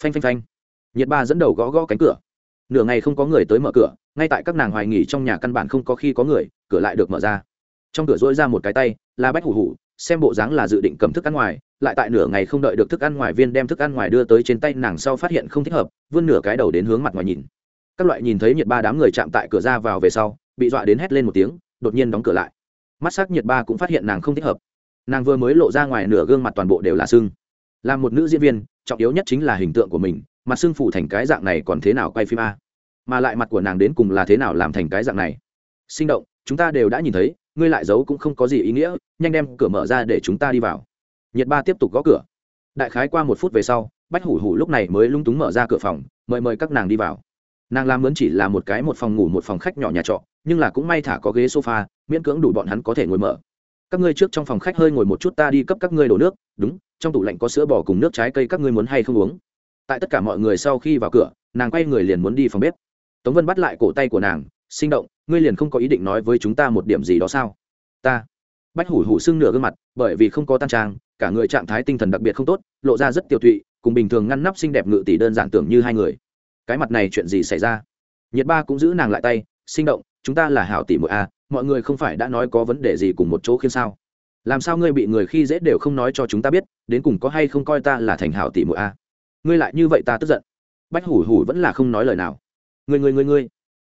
Speaker 1: Phanh phanh phanh. Nhiệt ba dẫn đầu gõ gõ cánh cửa. Nửa ngày không có người tới mở cửa, ngay tại các nàng hoài nghỉ trong nhà căn bản không có khi có người, cửa lại được mở ra. Trong cửa dỗi ra một cái tay, là bách hủ hủ xem bộ dáng là dự định cầm thức ăn ngoài, lại tại nửa ngày không đợi được thức ăn ngoài viên đem thức ăn ngoài đưa tới trên tay nàng sau phát hiện không thích hợp, vươn nửa cái đầu đến hướng mặt ngoài nhìn. Các loại nhìn thấy nhiệt ba đám người chạm tại cửa ra vào về sau, bị dọa đến hét lên một tiếng, đột nhiên đóng cửa lại. Mắt s ắ c nhiệt ba cũng phát hiện nàng không thích hợp. Nàng vừa mới lộ ra ngoài nửa gương mặt toàn bộ đều là sưng. Là một nữ diễn viên, trọng yếu nhất chính là hình tượng của mình mặt sưng phủ thành cái dạng này còn thế nào quay phim a? Mà lại mặt của nàng đến cùng là thế nào làm thành cái dạng này? Sinh động, chúng ta đều đã nhìn thấy ngươi lại giấu cũng không có gì ý nghĩa, nhanh đem cửa mở ra để chúng ta đi vào. Nhiệt ba tiếp tục gõ cửa. Đại khái qua một phút về sau, bách hủ hủ lúc này mới lung túng mở ra cửa phòng, mời mời các nàng đi vào. Nàng làm mướn chỉ là một cái một phòng ngủ một phòng khách nhỏ nhà trọ, nhưng là cũng may thả có ghế sofa, miễn cưỡng đủ bọn hắn có thể ngồi mở. Các ngươi trước trong phòng khách hơi ngồi một chút ta đi cấp các ngươi đổ nước, đúng, trong tủ lạnh có sữa bò cùng nước trái cây các ngươi muốn hay không uống. Tại tất cả mọi người sau khi vào cửa, nàng quay người liền muốn đi phòng bếp. Tống vân bắt lại cổ tay của nàng sinh động, ngươi liền không có ý định nói với chúng ta một điểm gì đó sao? Ta. Bách hủ hủ sưng nửa gương mặt, bởi vì không có tan trang, cả người trạng thái tinh thần đặc biệt không tốt, lộ ra rất tiêu tụy, cùng bình thường ngăn nắp xinh đẹp ngự tỷ đơn giản tưởng như hai người. Cái mặt này chuyện gì xảy ra? Nhiệt ba cũng giữ nàng lại tay, sinh động, chúng ta là hảo tỷ muội a mọi người không phải đã nói có vấn đề gì cùng một chỗ khiến sao? Làm sao ngươi bị người khi dễ đều không nói cho chúng ta biết, đến cùng có hay không coi ta là thành hảo tỷ muội a ngươi lại như vậy ta tức giận. Bách hủ hủ vẫn là không nói lời nào. Ngươi ngươi ngươi ngươi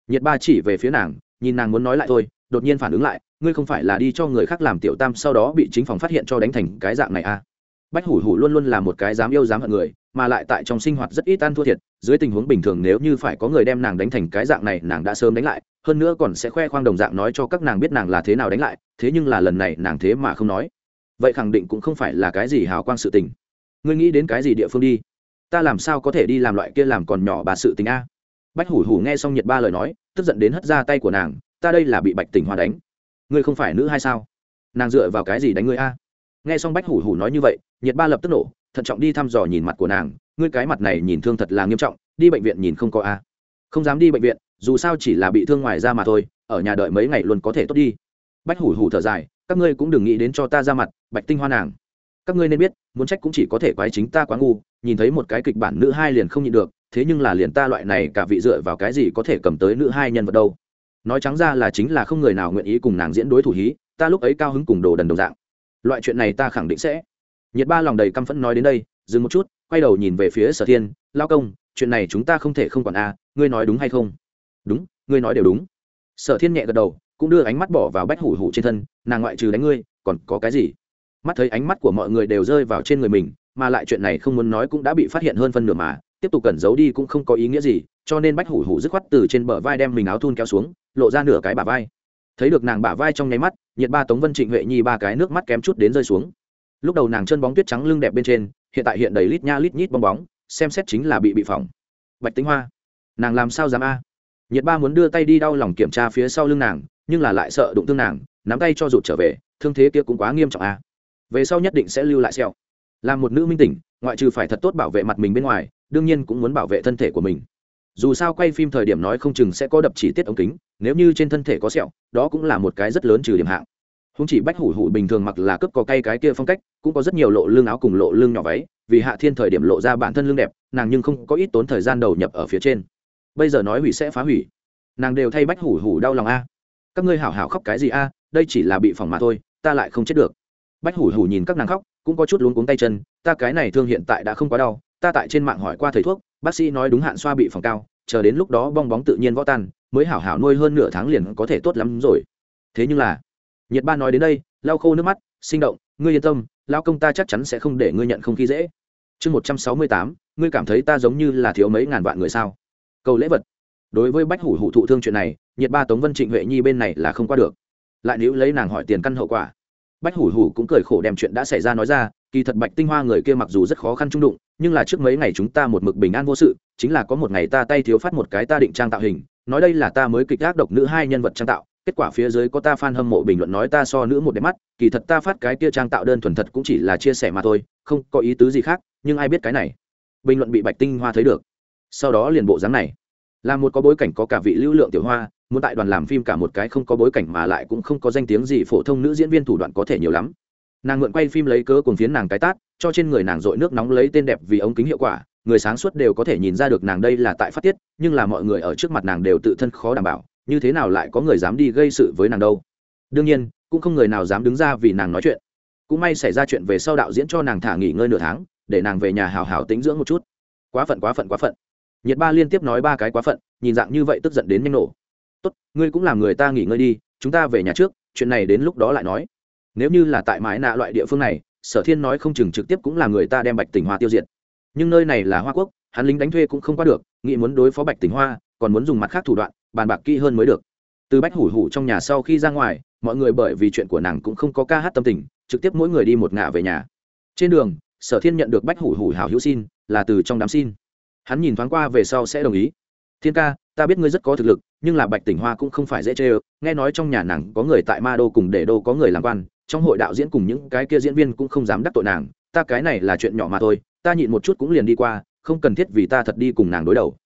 Speaker 1: nhiệt ba chỉ về phía nàng, nhìn nàng muốn nói lại thôi, đột nhiên phản ứng lại, ngươi không phải là đi cho người khác làm tiểu tam sau đó bị chính phòng phát hiện cho đánh thành cái dạng này à? Bách hủ hủ luôn luôn là một cái dám yêu dám hận người, mà lại tại trong sinh hoạt rất ít ăn thua thiệt, dưới tình huống bình thường nếu như phải có người đem nàng đánh thành cái dạng này, nàng đã sớm đánh lại, hơn nữa còn sẽ khoe khoang đồng dạng nói cho các nàng biết nàng là thế nào đánh lại, thế nhưng là lần này nàng thế mà không nói. Vậy khẳng định cũng không phải là cái gì hào quang sự tình. Ngươi nghĩ đến cái gì địa phương đi? Ta làm sao có thể đi làm loại kia làm còn nhỏ bà sự tình a? Bách hủ hủ nghe xong nhiệt ba lời nói, tức giận đến hất ra tay của nàng, ta đây là bị bạch tình hoa đánh. Ngươi không phải nữ hay sao? Nàng dựa vào cái gì đánh ngươi a? Nghe xong bách hủ hủ nói như vậy nhiệt ba lập tức nổ, thận trọng đi thăm dò nhìn mặt của nàng, ngươi cái mặt này nhìn thương thật là nghiêm trọng, đi bệnh viện nhìn không có a. Không dám đi bệnh viện, dù sao chỉ là bị thương ngoài da mà thôi, ở nhà đợi mấy ngày luôn có thể tốt đi. Bách hủ hủ thở dài, các ngươi cũng đừng nghĩ đến cho ta ra mặt, bạch tinh hoa nàng. Các ngươi nên biết, muốn trách cũng chỉ có thể quái chính ta quá ngu, nhìn thấy một cái kịch bản nữ hai liền không nhịn được thế nhưng là liền ta loại này cả vị dựa vào cái gì có thể cầm tới nữ hai nhân vật đâu? Nói trắng ra là chính là không người nào nguyện ý cùng nàng diễn đối thủ hí, ta lúc ấy cao hứng cùng đồ đần đồng dạng. Loại chuyện này ta khẳng định sẽ. Nhiệt ba lòng đầy căm phẫn nói đến đây, dừng một chút, quay đầu nhìn về phía sở thiên, lao công, chuyện này chúng ta không thể không còn a, ngươi nói đúng hay không? Đúng, ngươi nói đều đúng. Sở thiên nhẹ gật đầu, cũng đưa ánh mắt bỏ vào bách hủ hủ trên thân, nàng ngoại trừ đánh ngươi, còn có cái gì? Mắt thấy ánh mắt của mọi người đều rơi vào trên người mình, mà lại chuyện này không muốn nói cũng đã bị phát hiện hơn phân nửa mà tiếp tục cẩn giấu đi cũng không có ý nghĩa gì, cho nên bách hủ hủ dứt khoát từ trên bờ vai đem mình áo thun kéo xuống, lộ ra nửa cái bả vai. Thấy được nàng bả vai trong nháy mắt, nhiệt ba tống vân trịnh huệ nhi ba cái nước mắt kém chút đến rơi xuống. Lúc đầu nàng chân bóng tuyết trắng lưng đẹp bên trên, hiện tại hiện đầy lít nha lít nhít bong bóng, xem xét chính là bị bị phỏng. Bạch tính hoa, nàng làm sao dám a? Nhiệt ba muốn đưa tay đi đau lòng kiểm tra phía sau lưng nàng, nhưng là lại sợ đụng thương nàng, nắm tay cho rụt trở về, thương thế kia cũng quá nghiêm trọng a. Về sau nhất định sẽ lưu lại xeo làm một nữ minh tỉnh, ngoại trừ phải thật tốt bảo vệ mặt mình bên ngoài đương nhiên cũng muốn bảo vệ thân thể của mình. Dù sao quay phim thời điểm nói không chừng sẽ có đập chỉ tiết ống kính, nếu như trên thân thể có sẹo, đó cũng là một cái rất lớn trừ điểm hạng. Không chỉ bách hủ hủ bình thường mặc là cướp có cây cái kia phong cách, cũng có rất nhiều lộ lương áo cùng lộ lương nhỏ váy, vì hạ thiên thời điểm lộ ra bản thân lương đẹp, nàng nhưng không có ít tốn thời gian đầu nhập ở phía trên. Bây giờ nói hủy sẽ phá hủy. Nàng đều thay bách hủ hủ đau lòng a. Các ngươi hảo hảo khóc cái gì a, đây chỉ là bị phỏng mà thôi, ta lại không chết được. Bách hủ hủ nhìn các nàng khóc, cũng có chút luống cuống tay chân, ta cái này thương hiện tại đã không quá đau ta tại trên mạng hỏi qua thầy thuốc, bác sĩ nói đúng hạn xoa bị phòng cao, chờ đến lúc đó bong bóng tự nhiên võ tan, mới hảo hảo nuôi hơn nửa tháng liền có thể tốt lắm rồi. Thế nhưng là nhiệt ba nói đến đây, lau khô nước mắt, sinh động, ngươi yên tâm lao công ta chắc chắn sẽ không để ngươi nhận không khí dễ. Chương một trăm sáu mươi tám, ngươi cảm thấy ta giống như là thiếu mấy ngàn vạn người sao? Cầu lễ vật. Đối với bách hủ hủ thụ thương chuyện này nhiệt ba tống vân trịnh huệ nhi bên này là không qua được. Lại nếu lấy nàng hỏi tiền căn hậu quả. Bách hủ hủ cũng cười khổ đem chuyện đã xảy ra nói ra kỳ thật bạch tinh hoa người kia mặc dù rất khó khăn trung đụng, nhưng là trước mấy ngày chúng ta một mực bình an vô sự, chính là có một ngày ta tay thiếu phát một cái ta định trang tạo hình, nói đây là ta mới kịch ác độc nữ hai nhân vật trang tạo, kết quả phía dưới có ta fan hâm mộ bình luận nói ta so nữ một đẹp mắt, kỳ thật ta phát cái kia trang tạo đơn thuần thật cũng chỉ là chia sẻ mà thôi, không có ý tứ gì khác, nhưng ai biết cái này. Bình luận bị bạch tinh hoa thấy được. Sau đó liền bộ dáng này. Là một có bối cảnh có cả vị lưu lượng tiểu hoa, muốn tại đoàn làm phim cả một cái không có bối cảnh mà lại cũng không có danh tiếng gì phổ thông nữ diễn viên thủ đoạn có thể nhiều lắm nàng mượn quay phim lấy cớ cùng phiến nàng cái tát, cho trên người nàng dội nước nóng lấy tên đẹp vì ống kính hiệu quả. Người sáng suốt đều có thể nhìn ra được nàng đây là tại phát tiết, nhưng là mọi người ở trước mặt nàng đều tự thân khó đảm bảo, như thế nào lại có người dám đi gây sự với nàng đâu? Đương nhiên, cũng không người nào dám đứng ra vì nàng nói chuyện. Cũng may xảy ra chuyện về sau đạo diễn cho nàng thả nghỉ ngơi nửa tháng, để nàng về nhà hào hào tĩnh dưỡng một chút. Quá phận quá phận quá phận. Nhiệt ba liên tiếp nói ba cái quá phận, nhìn dạng như vậy tức giận đến nhanh nổ. Tốt, ngươi cũng làm người ta nghỉ ngơi đi, chúng ta về nhà trước, chuyện này đến lúc đó lại nói nếu như là tại mái nạ loại địa phương này, sở thiên nói không chừng trực tiếp cũng là người ta đem bạch tỉnh hoa tiêu diệt. Nhưng nơi này là hoa quốc, hắn lính đánh thuê cũng không qua được, nghĩ muốn đối phó bạch tỉnh hoa, còn muốn dùng mặt khác thủ đoạn, bàn bạc kỹ hơn mới được. Từ bách hủ hủ trong nhà sau khi ra ngoài, mọi người bởi vì chuyện của nàng cũng không có ca hát tâm tình, trực tiếp mỗi người đi một ngả về nhà. Trên đường, sở thiên nhận được bách hủ hủ hào hữu xin, là từ trong đám xin. Hắn nhìn thoáng qua về sau sẽ đồng ý. Thiên ca, ta biết ngươi rất có thực lực, nhưng là bạch tỉnh hoa cũng không phải dễ chê ơ. Nghe nói trong nhà nàng có người tại ma đô cùng để đô có người làm quan trong hội đạo diễn cùng những cái kia diễn viên cũng không dám đắc tội nàng, ta cái này là chuyện nhỏ mà thôi, ta nhịn một chút cũng liền đi qua, không cần thiết vì ta thật đi cùng nàng đối đầu.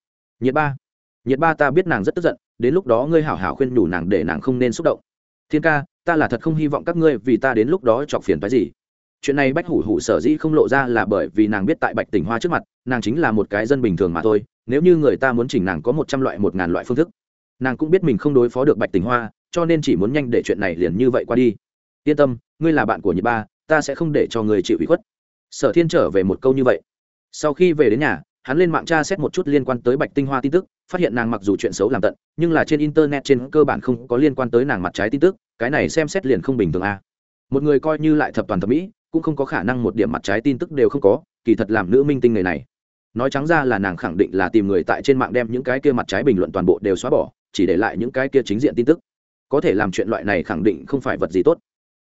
Speaker 1: Nhiệt ba. Nhiệt ba ta biết nàng rất tức giận, đến lúc đó ngươi hảo hảo khuyên nhủ nàng để nàng không nên xúc động. Thiên ca, ta là thật không hy vọng các ngươi vì ta đến lúc đó chọc phiền phái gì. Chuyện này bách hủ hủ sở dĩ không lộ ra là bởi vì nàng biết tại bạch tỉnh hoa trước mặt, nàng chính là một cái dân bình thường mà thôi, nếu như người ta muốn chỉnh nàng có một trăm loại, một ngàn loại phương thức, nàng cũng biết mình không đối phó được bạch tỉnh hoa, cho nên chỉ muốn nhanh để chuyện này liền như vậy qua đi yên tâm, ngươi là bạn của nhật ba, ta sẽ không để cho người chịu ủy khuất. Sở thiên trở về một câu như vậy. Sau khi về đến nhà, hắn lên mạng tra xét một chút liên quan tới bạch tinh hoa tin tức, phát hiện nàng mặc dù chuyện xấu làm tận, nhưng là trên internet trên cơ bản không có liên quan tới nàng mặt trái tin tức, cái này xem xét liền không bình thường a. À. một người coi như lại thập toàn thẩm mỹ, cũng không có khả năng một điểm mặt trái tin tức đều không có, kỳ thật làm nữ minh tinh người này. Nói trắng ra là nàng khẳng định là tìm người tại trên mạng đem những cái kia mặt trái bình luận toàn bộ đều xóa bỏ, chỉ để lại những cái kia chính diện tin tức. Có thể làm chuyện loại này khẳng định không phải vật gì tốt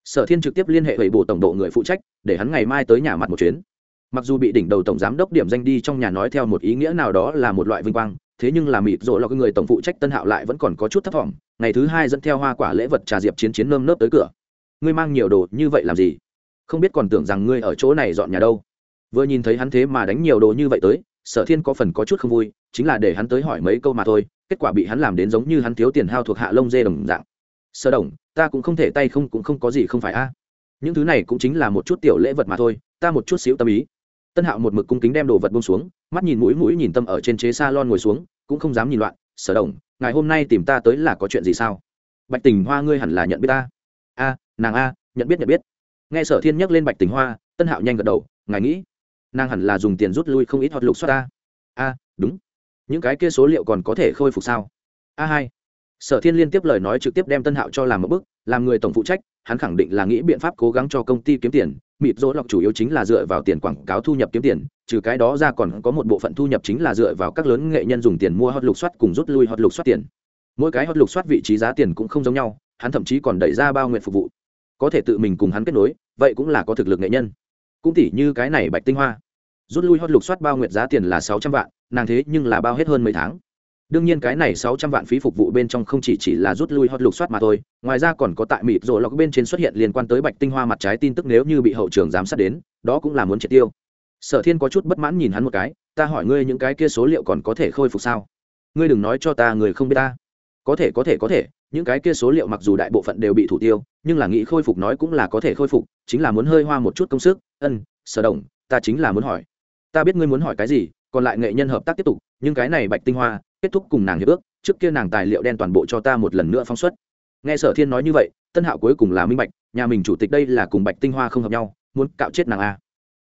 Speaker 1: sở thiên trực tiếp liên hệ hủy bộ tổng độ người phụ trách, để hắn ngày mai tới nhà mặt một chuyến. Mặc dù bị đỉnh đầu tổng giám đốc điểm danh đi trong nhà nói theo một ý nghĩa nào đó là một loại vinh quang, thế nhưng là mịt rộ là người tổng phụ trách tân hạo lại vẫn còn có chút thất vọng ngày thứ hai dẫn theo hoa quả lễ vật trà diệp chiến chiến nơm nớp tới cửa. Ngươi mang nhiều đồ như vậy làm gì? Không biết còn tưởng rằng ngươi ở chỗ này dọn nhà đâu. Vừa nhìn thấy hắn thế mà đánh nhiều đồ như vậy tới, sở thiên có phần có chút không vui, chính là để hắn tới hỏi mấy câu mà thôi, kết quả bị hắn làm đến giống như hắn thiếu tiền hao thuộc hạ lông dê đồng dạng sơ đồng, ta cũng không thể tay không cũng không có gì không phải a. Những thứ này cũng chính là một chút tiểu lễ vật mà thôi, ta một chút xíu tâm ý. Tân hạo một mực cung kính đem đồ vật bông xuống, mắt nhìn mũi mũi nhìn tâm ở trên chế s a lon ngồi xuống, cũng không dám nhìn loạn. Sở đồng ngày hôm nay tìm ta tới là có chuyện gì sao? Bạch tình hoa ngươi hẳn là nhận biết ta. A, nàng a, nhận biết nhận biết. Nghe sở thiên nhắc lên bạch tình hoa, tân hạo nhanh gật đầu, ngài nghĩ, nàng hẳn là dùng tiền rút lui không ít hoặc lục xoát ta. A, đúng. Những cái kia số liệu còn có thể khôi phục sao? A hai sở thiên liên tiếp lời nói trực tiếp đem tân hạo cho làm một bức, làm người tổng phụ trách, hắn khẳng định là nghĩ biện pháp cố gắng cho công ty kiếm tiền, mịt rỗ lọc chủ yếu chính là dựa vào tiền quảng cáo thu nhập kiếm tiền, trừ cái đó ra còn có một bộ phận thu nhập chính là dựa vào các lớn nghệ nhân dùng tiền mua hot lục soát cùng rút lui hot lục soát tiền. Mỗi cái hot lục soát vị trí giá tiền cũng không giống nhau, hắn thậm chí còn đẩy ra bao nguyện phục vụ. Có thể tự mình cùng hắn kết nối, vậy cũng là có thực lực nghệ nhân. Cũng tỉ như cái này bạch tinh hoa. Rút lui hot lục soát bao nguyện giá tiền là sáu trăm vạn, nàng thế nhưng là bao hết hơn mấy tháng đương nhiên cái này sáu trăm vạn phí phục vụ bên trong không chỉ chỉ là rút lui hot lục soát mà thôi, ngoài ra còn có tại mịt rồi lọc bên trên xuất hiện liên quan tới bạch tinh hoa mặt trái tin tức nếu như bị hậu trường giám sát đến, đó cũng là muốn triệt tiêu. Sở thiên có chút bất mãn nhìn hắn một cái, ta hỏi ngươi những cái kia số liệu còn có thể khôi phục sao? Ngươi đừng nói cho ta người không biết ta. Có thể có thể có thể, những cái kia số liệu mặc dù đại bộ phận đều bị thủ tiêu, nhưng là nghĩ khôi phục nói cũng là có thể khôi phục, chính là muốn hơi hoa một chút công sức. Ân, sở đồng, ta chính là muốn hỏi. Ta biết ngươi muốn hỏi cái gì, còn lại nghệ nhân hợp tác tiếp tục, nhưng cái này bạch tinh hoa kết thúc cùng nàng hiệp ước, trước kia nàng tài liệu đen toàn bộ cho ta một lần nữa phóng xuất. Nghe sở thiên nói như vậy, tân hạo cuối cùng là minh bạch, nhà mình chủ tịch đây là cùng bạch tinh hoa không hợp nhau, muốn cạo chết nàng a.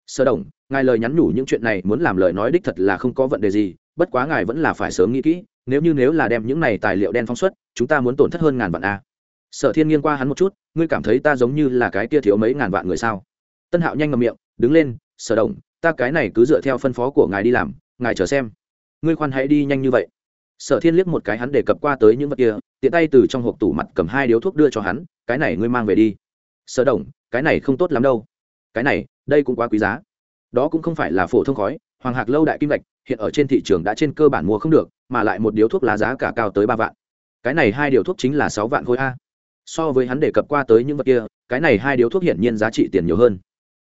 Speaker 1: Sở đồng, ngài lời nhắn nhủ những chuyện này muốn làm lời nói đích thật là không có vấn đề gì, bất quá ngài vẫn là phải sớm nghĩ kỹ, nếu như nếu là đem những này tài liệu đen phóng xuất, chúng ta muốn tổn thất hơn ngàn vạn a. Sở thiên nghiêng qua hắn một chút, ngươi cảm thấy ta giống như là cái kia thiếu mấy ngàn vạn người sao? Tân hạo nhanh ngầm miệng, đứng lên, sở đồng, ta cái này cứ dựa theo phân phó của ngài đi làm, ngài chờ xem. Ngươi khoan hãy đi nhanh như vậy sở thiên liếc một cái hắn đề cập qua tới những vật kia, tiện tay từ trong hộp tủ mặt cầm hai điếu thuốc đưa cho hắn, cái này ngươi mang về đi. Sở đồng, cái này không tốt lắm đâu. Cái này, đây cũng quá quý giá. Đó cũng không phải là phổ thông khói, hoàng hạc lâu đại kim lạch hiện ở trên thị trường đã trên cơ bản mua không được, mà lại một điếu thuốc lá giá cả cao tới ba vạn. Cái này hai điếu thuốc chính là sáu vạn khối a. So với hắn đề cập qua tới những vật kia, cái này hai điếu thuốc hiển nhiên giá trị tiền nhiều hơn.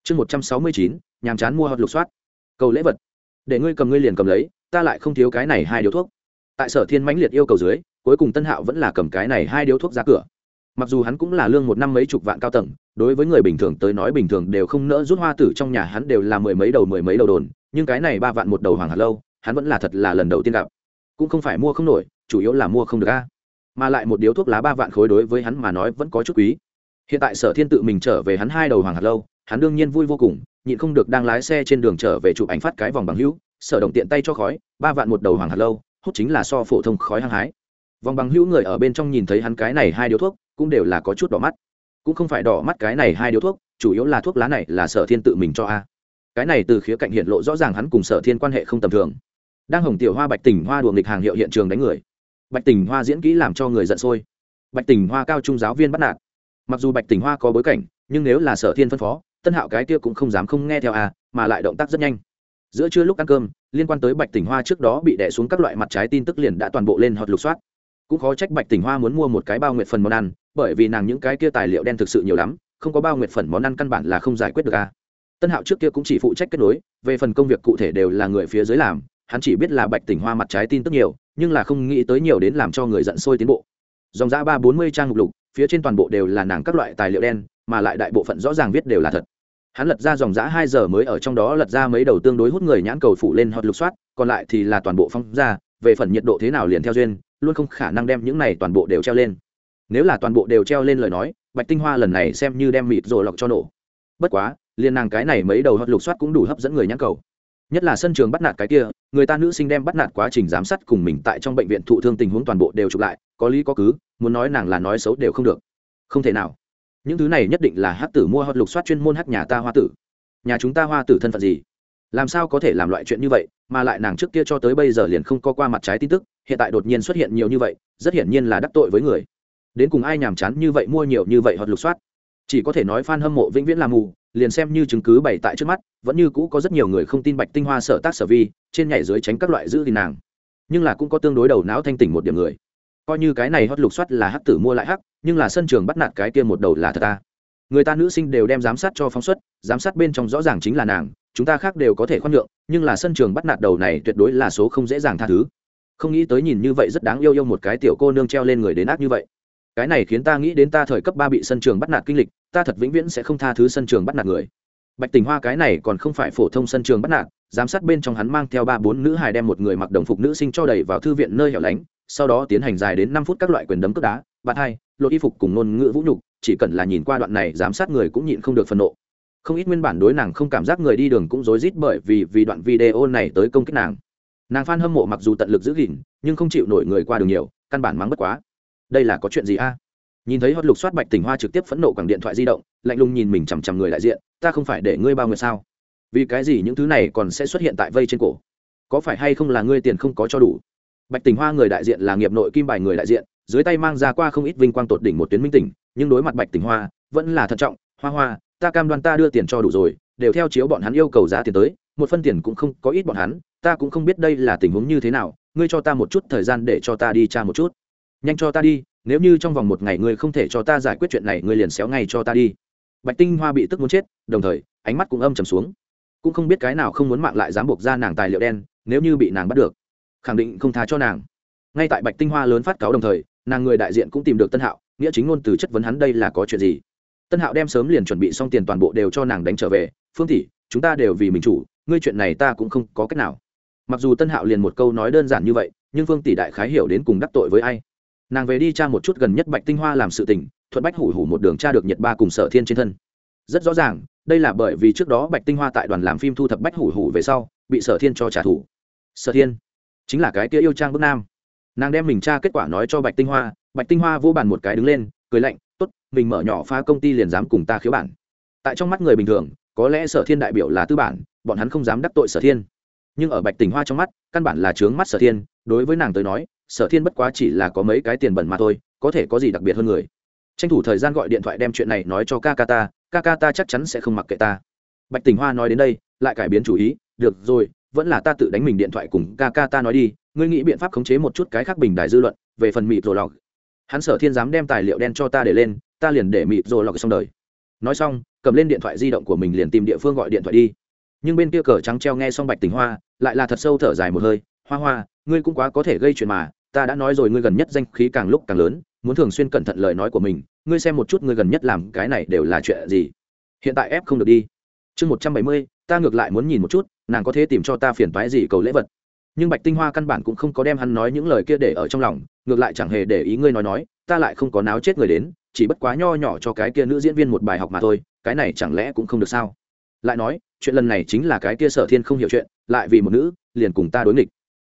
Speaker 1: Chương một trăm sáu mươi chín, nhàm chán mua hoặc lục soát. Cầu lễ vật. Để ngươi cầm, ngươi liền cầm lấy, ta lại không thiếu cái này hai điếu thuốc tại sở thiên mãnh liệt yêu cầu dưới, cuối cùng tân hạo vẫn là cầm cái này hai điếu thuốc ra cửa. Mặc dù hắn cũng là lương một năm mấy chục vạn cao tầng, đối với người bình thường tới nói bình thường đều không nỡ rút hoa tử trong nhà hắn đều là mười mấy đầu mười mấy đầu đồn, nhưng cái này ba vạn một đầu hoàng hạt lâu, hắn vẫn là thật là lần đầu tiên gặp. Cũng không phải mua không nổi, chủ yếu là mua không được a. Mà lại một điếu thuốc lá ba vạn khối đối với hắn mà nói vẫn có chút quý. Hiện tại sở thiên tự mình trở về hắn hai đầu hoàng hạt lâu, hắn đương nhiên vui vô cùng, nhịn không được đang lái xe trên đường trở về chụp ảnh phát cái vòng bằng hữu, sở đồng tiện tay cho khói, ba vạn một đầu hoàng hạt lâu hút chính là so phổ thông khói hăng hái. Vòng bằng hữu người ở bên trong nhìn thấy hắn cái này hai điếu thuốc, cũng đều là có chút đỏ mắt. Cũng không phải đỏ mắt cái này hai điếu thuốc, chủ yếu là thuốc lá này là sở thiên tự mình cho a. Cái này từ khía cạnh hiện lộ rõ ràng hắn cùng sở thiên quan hệ không tầm thường. Đang hồng tiểu hoa bạch tình hoa đùa nghịch hàng hiệu hiện trường đánh người. Bạch tình hoa diễn kỹ làm cho người giận sôi. Bạch tình hoa cao trung giáo viên bắt nạt. Mặc dù bạch tình hoa có bối cảnh, nhưng nếu là sở thiên phân phó, tân hạo cái kia cũng không dám không nghe theo a, mà lại động tác rất nhanh. Giữa trưa lúc ăn cơm liên quan tới bạch tỉnh hoa trước đó bị đẻ xuống các loại mặt trái tin tức liền đã toàn bộ lên hot lục soát. Cũng khó trách bạch tỉnh hoa muốn mua một cái bao nguyệt phần món ăn, bởi vì nàng những cái kia tài liệu đen thực sự nhiều lắm, không có bao nguyệt phần món ăn căn bản là không giải quyết được a tân hạo trước kia cũng chỉ phụ trách kết nối, về phần công việc cụ thể đều là người phía dưới làm, hắn chỉ biết là bạch tỉnh hoa mặt trái tin tức nhiều, nhưng là không nghĩ tới nhiều đến làm cho người giận sôi tiến bộ. Dòng ra ba bốn mươi trang mục lục, phía trên toàn bộ đều là nàng các loại tài liệu đen, mà lại đại bộ phận rõ ràng viết đều là thật hắn lật ra dòng giã hai giờ mới ở trong đó lật ra mấy đầu tương đối hút người nhãn cầu phủ lên hoặc lục soát, còn lại thì là toàn bộ phong ra, về phần nhiệt độ thế nào liền theo duyên, luôn không khả năng đem những này toàn bộ đều treo lên. Nếu là toàn bộ đều treo lên lời nói, bạch tinh hoa lần này xem như đem mịt rồi lọc cho nổ. Bất quá liên nàng cái này mấy đầu hoặc lục soát cũng đủ hấp dẫn người nhãn cầu. Nhất là sân trường bắt nạt cái kia, người ta nữ sinh đem bắt nạt quá trình giám sát cùng mình tại trong bệnh viện thụ thương tình huống toàn bộ đều chụp lại, có lý có cứ, muốn nói nàng là nói xấu đều không được. Không thể nào những thứ này nhất định là hát tử mua hoặc lục soát chuyên môn hát nhà ta hoa tử. Nhà chúng ta hoa tử thân phận gì? Làm sao có thể làm loại chuyện như vậy, mà lại nàng trước kia cho tới bây giờ liền không có qua mặt trái tin tức, hiện tại đột nhiên xuất hiện nhiều như vậy, rất hiển nhiên là đắc tội với người. Đến cùng ai nhàm chán như vậy mua nhiều như vậy hoặc lục soát? Chỉ có thể nói f a n hâm mộ vĩnh viễn làm mù, liền xem như chứng cứ bày tại trước mắt, vẫn như cũ có rất nhiều người không tin bạch tinh hoa sở tác sở vi, trên nhảy dưới tránh các loại giữ thì nàng. Nhưng là cũng có tương đối đầu não thanh tỉnh một điểm người. Coi như cái này hót lục soát là hắc tử mua lại hắc nhưng là sân trường bắt nạt cái kia một đầu là thật ta. Người ta nữ sinh đều đem giám sát cho phóng xuất, giám sát bên trong rõ ràng chính là nàng, chúng ta khác đều có thể khoan nhượng, nhưng là sân trường bắt nạt đầu này tuyệt đối là số không dễ dàng tha thứ. Không nghĩ tới nhìn như vậy rất đáng yêu yêu một cái tiểu cô nương treo lên người đến ác như vậy. Cái này khiến ta nghĩ đến ta thời cấp ba bị sân trường bắt nạt kinh lịch, ta thật vĩnh viễn sẽ không tha thứ sân trường bắt nạt người. Bạch tình hoa cái này còn không phải phổ thông sân trường bắt nạt, giám sát bên trong hắn mang theo ba bốn nữ hài đem một người mặc đồng phục nữ sinh cho đẩy vào thư viện nơi hẻo lánh, sau đó tiến hành dài đến năm phút các loại quyền đấm cướp đá, bạt hai lột y phục cùng ngôn ngữ vũ nhục, chỉ cần là nhìn qua đoạn này, giám sát người cũng nhịn không được phẫn nộ. Không ít nguyên bản đối nàng không cảm giác người đi đường cũng rối rít bởi vì vì đoạn video này tới công kích nàng. Nàng f hâm mộ mặc dù tận lực giữ gìn, nhưng không chịu nổi người qua đường nhiều, căn bản mắng bất quá. Đây là có chuyện gì a? Nhìn thấy hót lục soát bạch tình hoa trực tiếp phẫn nộ bằng điện thoại di động, lạnh lùng nhìn mình chằm chằm người đại diện, ta không phải để ngươi bao người sao? Vì cái gì những thứ này còn sẽ xuất hiện tại vây trên cổ? Có phải hay không là ngươi tiền không có cho đủ? Bạch tình hoa người đại diện là nghiệp nội kim bài người đại diện dưới tay mang ra qua không ít vinh quang tột đỉnh một tuyến minh tỉnh, nhưng đối mặt bạch tình hoa, vẫn là thận trọng, hoa hoa, ta cam đoan ta đưa tiền cho đủ rồi, đều theo chiếu bọn hắn yêu cầu giá tiền tới, một phân tiền cũng không có ít bọn hắn, ta cũng không biết đây là tình huống như thế nào, ngươi cho ta một chút thời gian để cho ta đi tra một chút. Nhanh cho ta đi, nếu như trong vòng một ngày ngươi không thể cho ta giải quyết chuyện này, ngươi liền xéo ngay cho ta đi. Bạch tinh hoa bị tức muốn chết, đồng thời, ánh mắt cũng âm trầm xuống. Cũng không biết cái nào không muốn mạng lại dám buộc ra nàng tài liệu đen, nếu như bị nàng bắt được, khẳng định không tha cho nàng. Ngay tại bạch tinh hoa lớn phát cáo đồng thời nàng người đại diện cũng tìm được tân hạo, nghĩa chính ngôn từ chất vấn hắn đây là có chuyện gì. Tân hạo đem sớm liền chuẩn bị xong tiền toàn bộ đều cho nàng đánh trở về, phương tỷ, chúng ta đều vì mình chủ, ngươi chuyện này ta cũng không có cách nào. Mặc dù tân hạo liền một câu nói đơn giản như vậy, nhưng phương tỷ đại khái hiểu đến cùng đắc tội với ai. Nàng về đi tra một chút gần nhất bạch tinh hoa làm sự tình, thuận bách hủ hủ một đường tra được nhật ba cùng sở thiên trên thân. Rất rõ ràng, đây là bởi vì trước đó bạch tinh hoa tại đoàn làm phim thu thập bách hủ hủ về sau, bị sở thiên cho trả thù. Sở thiên chính là cái kia yêu trang bước nam nàng đem mình tra kết quả nói cho bạch tinh hoa, bạch tinh hoa vô bàn một cái đứng lên, cười lạnh, tốt, mình mở nhỏ phá công ty liền dám cùng ta khiếu bản. Tại trong mắt người bình thường, có lẽ sở thiên đại biểu là tư bản, bọn hắn không dám đắc tội sở thiên. Nhưng ở bạch tinh hoa trong mắt, căn bản là trướng mắt sở thiên, đối với nàng tới nói, sở thiên bất quá chỉ là có mấy cái tiền bẩn mà thôi, có thể có gì đặc biệt hơn người. Tranh thủ thời gian gọi điện thoại đem chuyện này nói cho ca ca ta, ca ca ta chắc chắn sẽ không mặc kệ ta. Bạch tình hoa nói đến đây, lại cải biến chủ ý, được rồi, vẫn là ta tự đánh mình điện thoại cùng ca ca ta nói đi ngươi nghĩ biện pháp khống chế một chút cái khác bình đại dư luận, về phần mịt rồi lọc. Hắn sở thiên dám đem tài liệu đen cho ta để lên, ta liền để mịt rồi lọc xong đời. Nói xong, cầm lên điện thoại di động của mình liền tìm địa phương gọi điện thoại đi. Nhưng bên kia cờ trắng treo nghe xong bạch tình hoa, lại là thật sâu thở dài một hơi, hoa hoa, ngươi cũng quá có thể gây chuyện mà, ta đã nói rồi ngươi gần nhất danh khí càng lúc càng lớn, muốn thường xuyên cẩn thận lời nói của mình, ngươi xem một chút ngươi gần nhất làm cái này đều là chuyện gì. Hiện tại ép không được đi. Chương một trăm bảy mươi, ta ngược lại muốn nhìn một chút, nàng có thể tìm cho ta phiền toái gì cầu lễ vật nhưng bạch tinh hoa căn bản cũng không có đem hắn nói những lời kia để ở trong lòng, ngược lại chẳng hề để ý ngươi nói nói, ta lại không có náo chết người đến, chỉ bất quá nho nhỏ cho cái kia nữ diễn viên một bài học mà thôi, cái này chẳng lẽ cũng không được sao? Lại nói, chuyện lần này chính là cái kia sở thiên không hiểu chuyện, lại vì một nữ, liền cùng ta đối nghịch.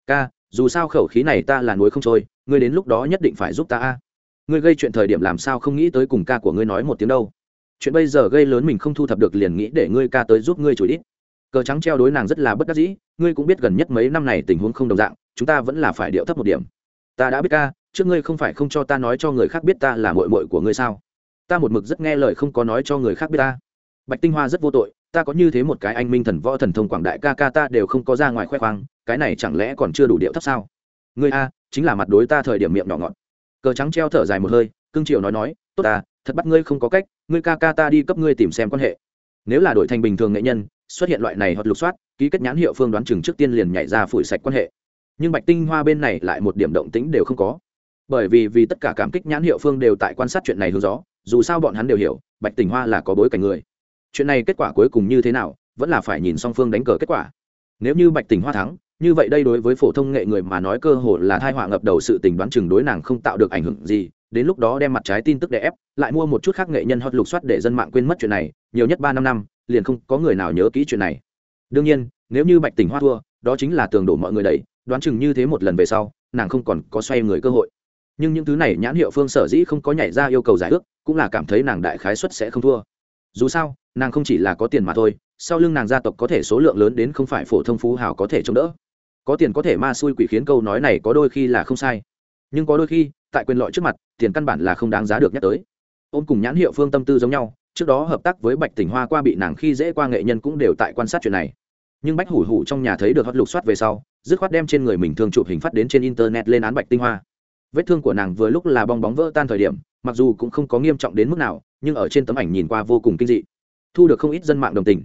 Speaker 1: Ca, dù sao khẩu khí này ta là núi không trôi, ngươi đến lúc đó nhất định phải giúp ta a. Ngươi gây chuyện thời điểm làm sao không nghĩ tới cùng ca của ngươi nói một tiếng đâu. Chuyện bây giờ gây lớn mình không thu thập được liền nghĩ để ngươi ca tới giúp ngươi chửi ít cờ trắng treo đối nàng rất là bất đắc dĩ, ngươi cũng biết gần nhất mấy năm này tình huống không đồng dạng, chúng ta vẫn là phải điệu thấp một điểm. Ta đã biết ca, trước ngươi không phải không cho ta nói cho người khác biết ta là mội mội của ngươi sao? Ta một mực rất nghe lời không có nói cho người khác biết ta. Bạch tinh hoa rất vô tội, ta có như thế một cái anh minh thần võ thần thông quảng đại ca ca ta đều không có ra ngoài khoe khoang, cái này chẳng lẽ còn chưa đủ điệu thấp sao? Ngươi a, chính là mặt đối ta thời điểm miệng nhỏ ngọt. Cờ trắng treo thở dài một hơi cưng triều nói nói, tốt ta, thật bắt ngươi không có cách, ngươi ca ca ta đi cấp ngươi tìm xem quan hệ. Nếu là đổi thành bình thường nghệ nhân xuất hiện loại này hoặc lục soát, ký kết nhãn hiệu phương đoán chừng trước tiên liền nhảy ra phủi sạch quan hệ. Nhưng bạch tinh hoa bên này lại một điểm động tĩnh đều không có. Bởi vì vì tất cả cảm kích nhãn hiệu phương đều tại quan sát chuyện này hướng gió, dù sao bọn hắn đều hiểu, bạch tinh hoa là có bối cảnh người. Chuyện này kết quả cuối cùng như thế nào, vẫn là phải nhìn song phương đánh cờ kết quả. Nếu như bạch tinh hoa thắng, như vậy đây đối với phổ thông nghệ người mà nói cơ hội là thai họa ngập đầu sự tình đoán chừng đối nàng không tạo được ảnh hưởng gì, đến lúc đó đem mặt trái tin tức để ép, lại mua một chút khác nghệ nhân hot lục soát để dân mạng quên mất chuyện này, nhiều nhất ba năm năm liền không có người nào nhớ kỹ chuyện này. Đương nhiên, nếu như bạch tỉnh hoa thua, đó chính là tường đổ mọi người đầy đoán chừng như thế một lần về sau, nàng không còn có xoay người cơ hội. Nhưng những thứ này nhãn hiệu phương sở dĩ không có nhảy ra yêu cầu giải ước, cũng là cảm thấy nàng đại khái xuất sẽ không thua. Dù sao, nàng không chỉ là có tiền mà thôi, sau lưng nàng gia tộc có thể số lượng lớn đến không phải phổ thông phú hào có thể chống đỡ. Có tiền có thể ma xui quỷ khiến câu nói này có đôi khi là không sai. Nhưng có đôi khi, tại quyền lợi trước mặt, tiền căn bản là không đáng giá được nhắc tới. Ôm cùng nhãn hiệu phương tâm tư giống nhau trước đó hợp tác với bạch tỉnh hoa qua bị nàng khi dễ qua nghệ nhân cũng đều tại quan sát chuyện này. Nhưng bách hủ hủ trong nhà thấy được hót lục soát về sau, dứt khoát đem trên người mình thường chụp hình phát đến trên internet lên án bạch tinh hoa. Vết thương của nàng vừa lúc là bong bóng vỡ tan thời điểm, mặc dù cũng không có nghiêm trọng đến mức nào, nhưng ở trên tấm ảnh nhìn qua vô cùng kinh dị. Thu được không ít dân mạng đồng tình.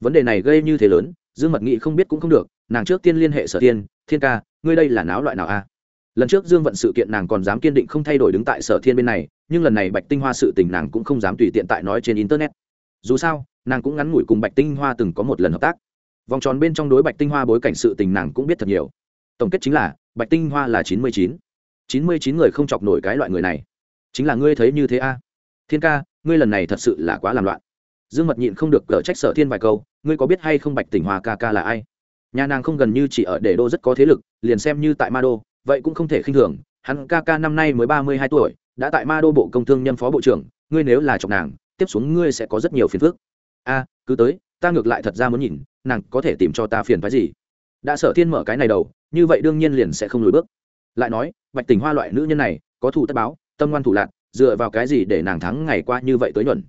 Speaker 1: Vấn đề này gây như thế lớn, dương mật nghị không biết cũng không được, nàng trước tiên liên hệ sở tiên thiên ca, ngươi đây là náo loại nào a? Lần trước dương vận sự kiện nàng còn dám kiên định không thay đổi đứng tại sở thiên bên này nhưng lần này bạch tinh hoa sự tình nàng cũng không dám tùy tiện tại nói trên internet. Dù sao, nàng cũng ngắn ngủi cùng bạch tinh hoa từng có một lần hợp tác. Vòng tròn bên trong đối bạch tinh hoa bối cảnh sự tình nàng cũng biết thật nhiều. Tổng kết chính là, bạch tinh hoa là chín mươi chín. chín mươi chín người không chọc nổi cái loại người này. Chính là ngươi thấy như thế a? Thiên ca, ngươi lần này thật sự là quá làm loạn. Dương mật nhịn không được cở trách sở thiên vài câu, ngươi có biết hay không bạch tỉnh hoa ca ca là ai? Nhà nàng không gần như chỉ ở để đô rất có thế lực, liền xem như tại ma đô, vậy cũng không thể khinh thường, hắn ca ca năm nay mới ba mươi hai tuổi đã tại ma đô bộ công thương nhâm phó bộ trưởng, ngươi nếu là chọc nàng, tiếp xuống ngươi sẽ có rất nhiều phiền phức. A, cứ tới, ta ngược lại thật ra muốn nhìn, nàng có thể tìm cho ta phiền phái gì? Đã sở thiên mở cái này đầu, như vậy đương nhiên liền sẽ không lùi bước. Lại nói, bạch tình hoa loại nữ nhân này, có thủ tất báo, tâm ngoan thủ lạc, dựa vào cái gì để nàng thắng ngày qua như vậy tới nhuận?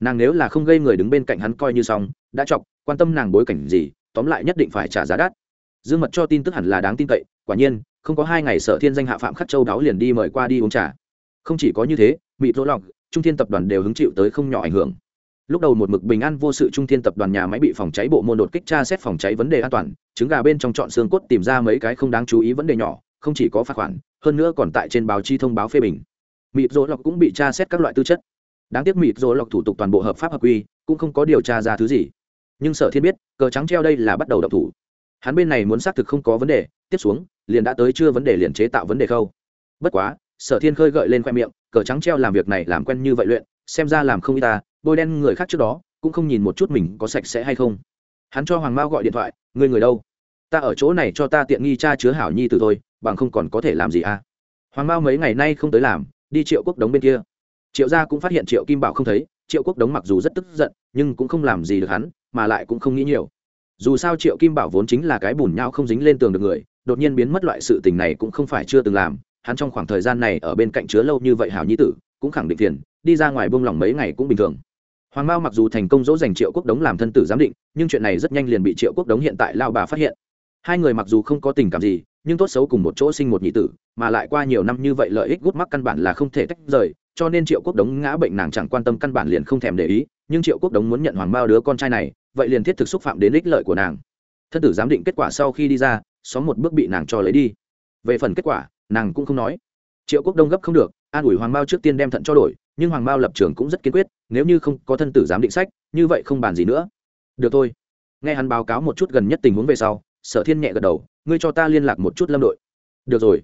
Speaker 1: Nàng nếu là không gây người đứng bên cạnh hắn coi như xong, đã chọc, quan tâm nàng bối cảnh gì, tóm lại nhất định phải trả giá đắt. Dương mật cho tin tức hẳn là đáng tin cậy, quả nhiên, không có hai ngày sở thiên danh hạ phạm khắc châu đáo liền đi mời qua đi uống trà không chỉ có như thế mịt rỗ lọc, trung thiên tập đoàn đều hứng chịu tới không nhỏ ảnh hưởng. Lúc đầu một mực bình an vô sự trung thiên tập đoàn nhà máy bị phòng cháy bộ môn đột kích tra xét phòng cháy vấn đề an toàn, trứng gà bên trong chọn xương cốt tìm ra mấy cái không đáng chú ý vấn đề nhỏ, không chỉ có phạt khoản, hơn nữa còn tại trên báo chi thông báo phê bình. Mịt rỗ lọc cũng bị tra xét các loại tư chất. Đáng tiếc mịt rỗ lọc thủ tục toàn bộ hợp pháp hợp quy, cũng không có điều tra ra thứ gì. Nhưng sở thiên biết, cờ trắng treo đây là bắt đầu đập thủ. Hắn bên này muốn xác thực không có vấn đề, tiếp xuống, liền đã tới chưa vấn đề liền chế tạo vấn đề khâu. Bất quá sở thiên khơi gợi lên khoe miệng, cờ trắng treo làm việc này làm quen như vậy luyện, xem ra làm không y ta, bôi đen người khác trước đó, cũng không nhìn một chút mình có sạch sẽ hay không. Hắn cho hoàng mao gọi điện thoại người người đâu? Ta ở chỗ này cho ta tiện nghi cha chứa hảo nhi từ thôi, bằng không còn có thể làm gì à? Hoàng mao mấy ngày nay không tới làm, đi triệu quốc đống bên kia. Triệu gia cũng phát hiện triệu kim bảo không thấy, triệu quốc đống mặc dù rất tức giận, nhưng cũng không làm gì được hắn, mà lại cũng không nghĩ nhiều. Dù sao triệu kim bảo vốn chính là cái bùn nhau không dính lên tường được người, đột nhiên biến mất loại sự tình này cũng không phải chưa từng làm hắn trong khoảng thời gian này ở bên cạnh chứa lâu như vậy hảo nhi tử, cũng khẳng định tiền đi ra ngoài buông lòng mấy ngày cũng bình thường. Hoàng mao mặc dù thành công dỗ dành triệu quốc đống làm thân tử giám định, nhưng chuyện này rất nhanh liền bị triệu quốc đống hiện tại lao bà phát hiện. Hai người mặc dù không có tình cảm gì, nhưng tốt xấu cùng một chỗ sinh một nhị tử, mà lại qua nhiều năm như vậy lợi ích gút mắc căn bản là không thể tách rời, cho nên triệu quốc đống ngã bệnh nàng chẳng quan tâm căn bản liền không thèm để ý, nhưng triệu quốc đống muốn nhận hoàng bao đứa con trai này, vậy liền thiết thực xúc phạm đến ích lợi của nàng. Thân tử giám định kết quả sau khi đi ra, xóm một bước bị nàng cho lấy đi. Về phần kết quả nàng cũng không nói. Triệu quốc đông gấp không được, an ủi hoàng bao trước tiên đem thận cho đổi, nhưng hoàng bao lập trường cũng rất kiên quyết, nếu như không có thân tử giám định sách, như vậy không bàn gì nữa. Được thôi. Nghe hắn báo cáo một chút gần nhất tình huống về sau, sở thiên nhẹ gật đầu, ngươi cho ta liên lạc một chút lâm đội. Được rồi.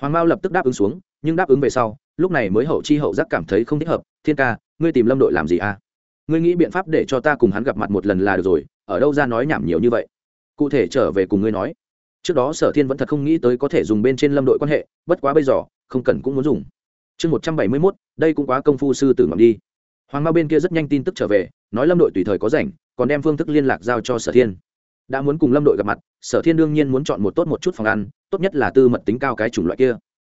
Speaker 1: Hoàng bao lập tức đáp ứng xuống, nhưng đáp ứng về sau, lúc này mới hậu chi hậu giác cảm thấy không thích hợp, thiên ca, ngươi tìm lâm đội làm gì à? Ngươi nghĩ biện pháp để cho ta cùng hắn gặp mặt một lần là được rồi, ở đâu ra nói nhảm nhiều như vậy? Cụ thể trở về cùng ngươi nói trước đó sở thiên vẫn thật không nghĩ tới có thể dùng bên trên lâm đội quan hệ, bất quá bây giờ, không cần cũng muốn dùng. Chương một trăm bảy mươi mốt, đây cũng quá công phu sư tử ngọc đi. Hoàng mao bên kia rất nhanh tin tức trở về, nói lâm đội tùy thời có rảnh, còn đem phương thức liên lạc giao cho sở thiên. Đã muốn cùng lâm đội gặp mặt, sở thiên đương nhiên muốn chọn một tốt một chút phòng ăn, tốt nhất là tư mật tính cao cái chủng loại kia.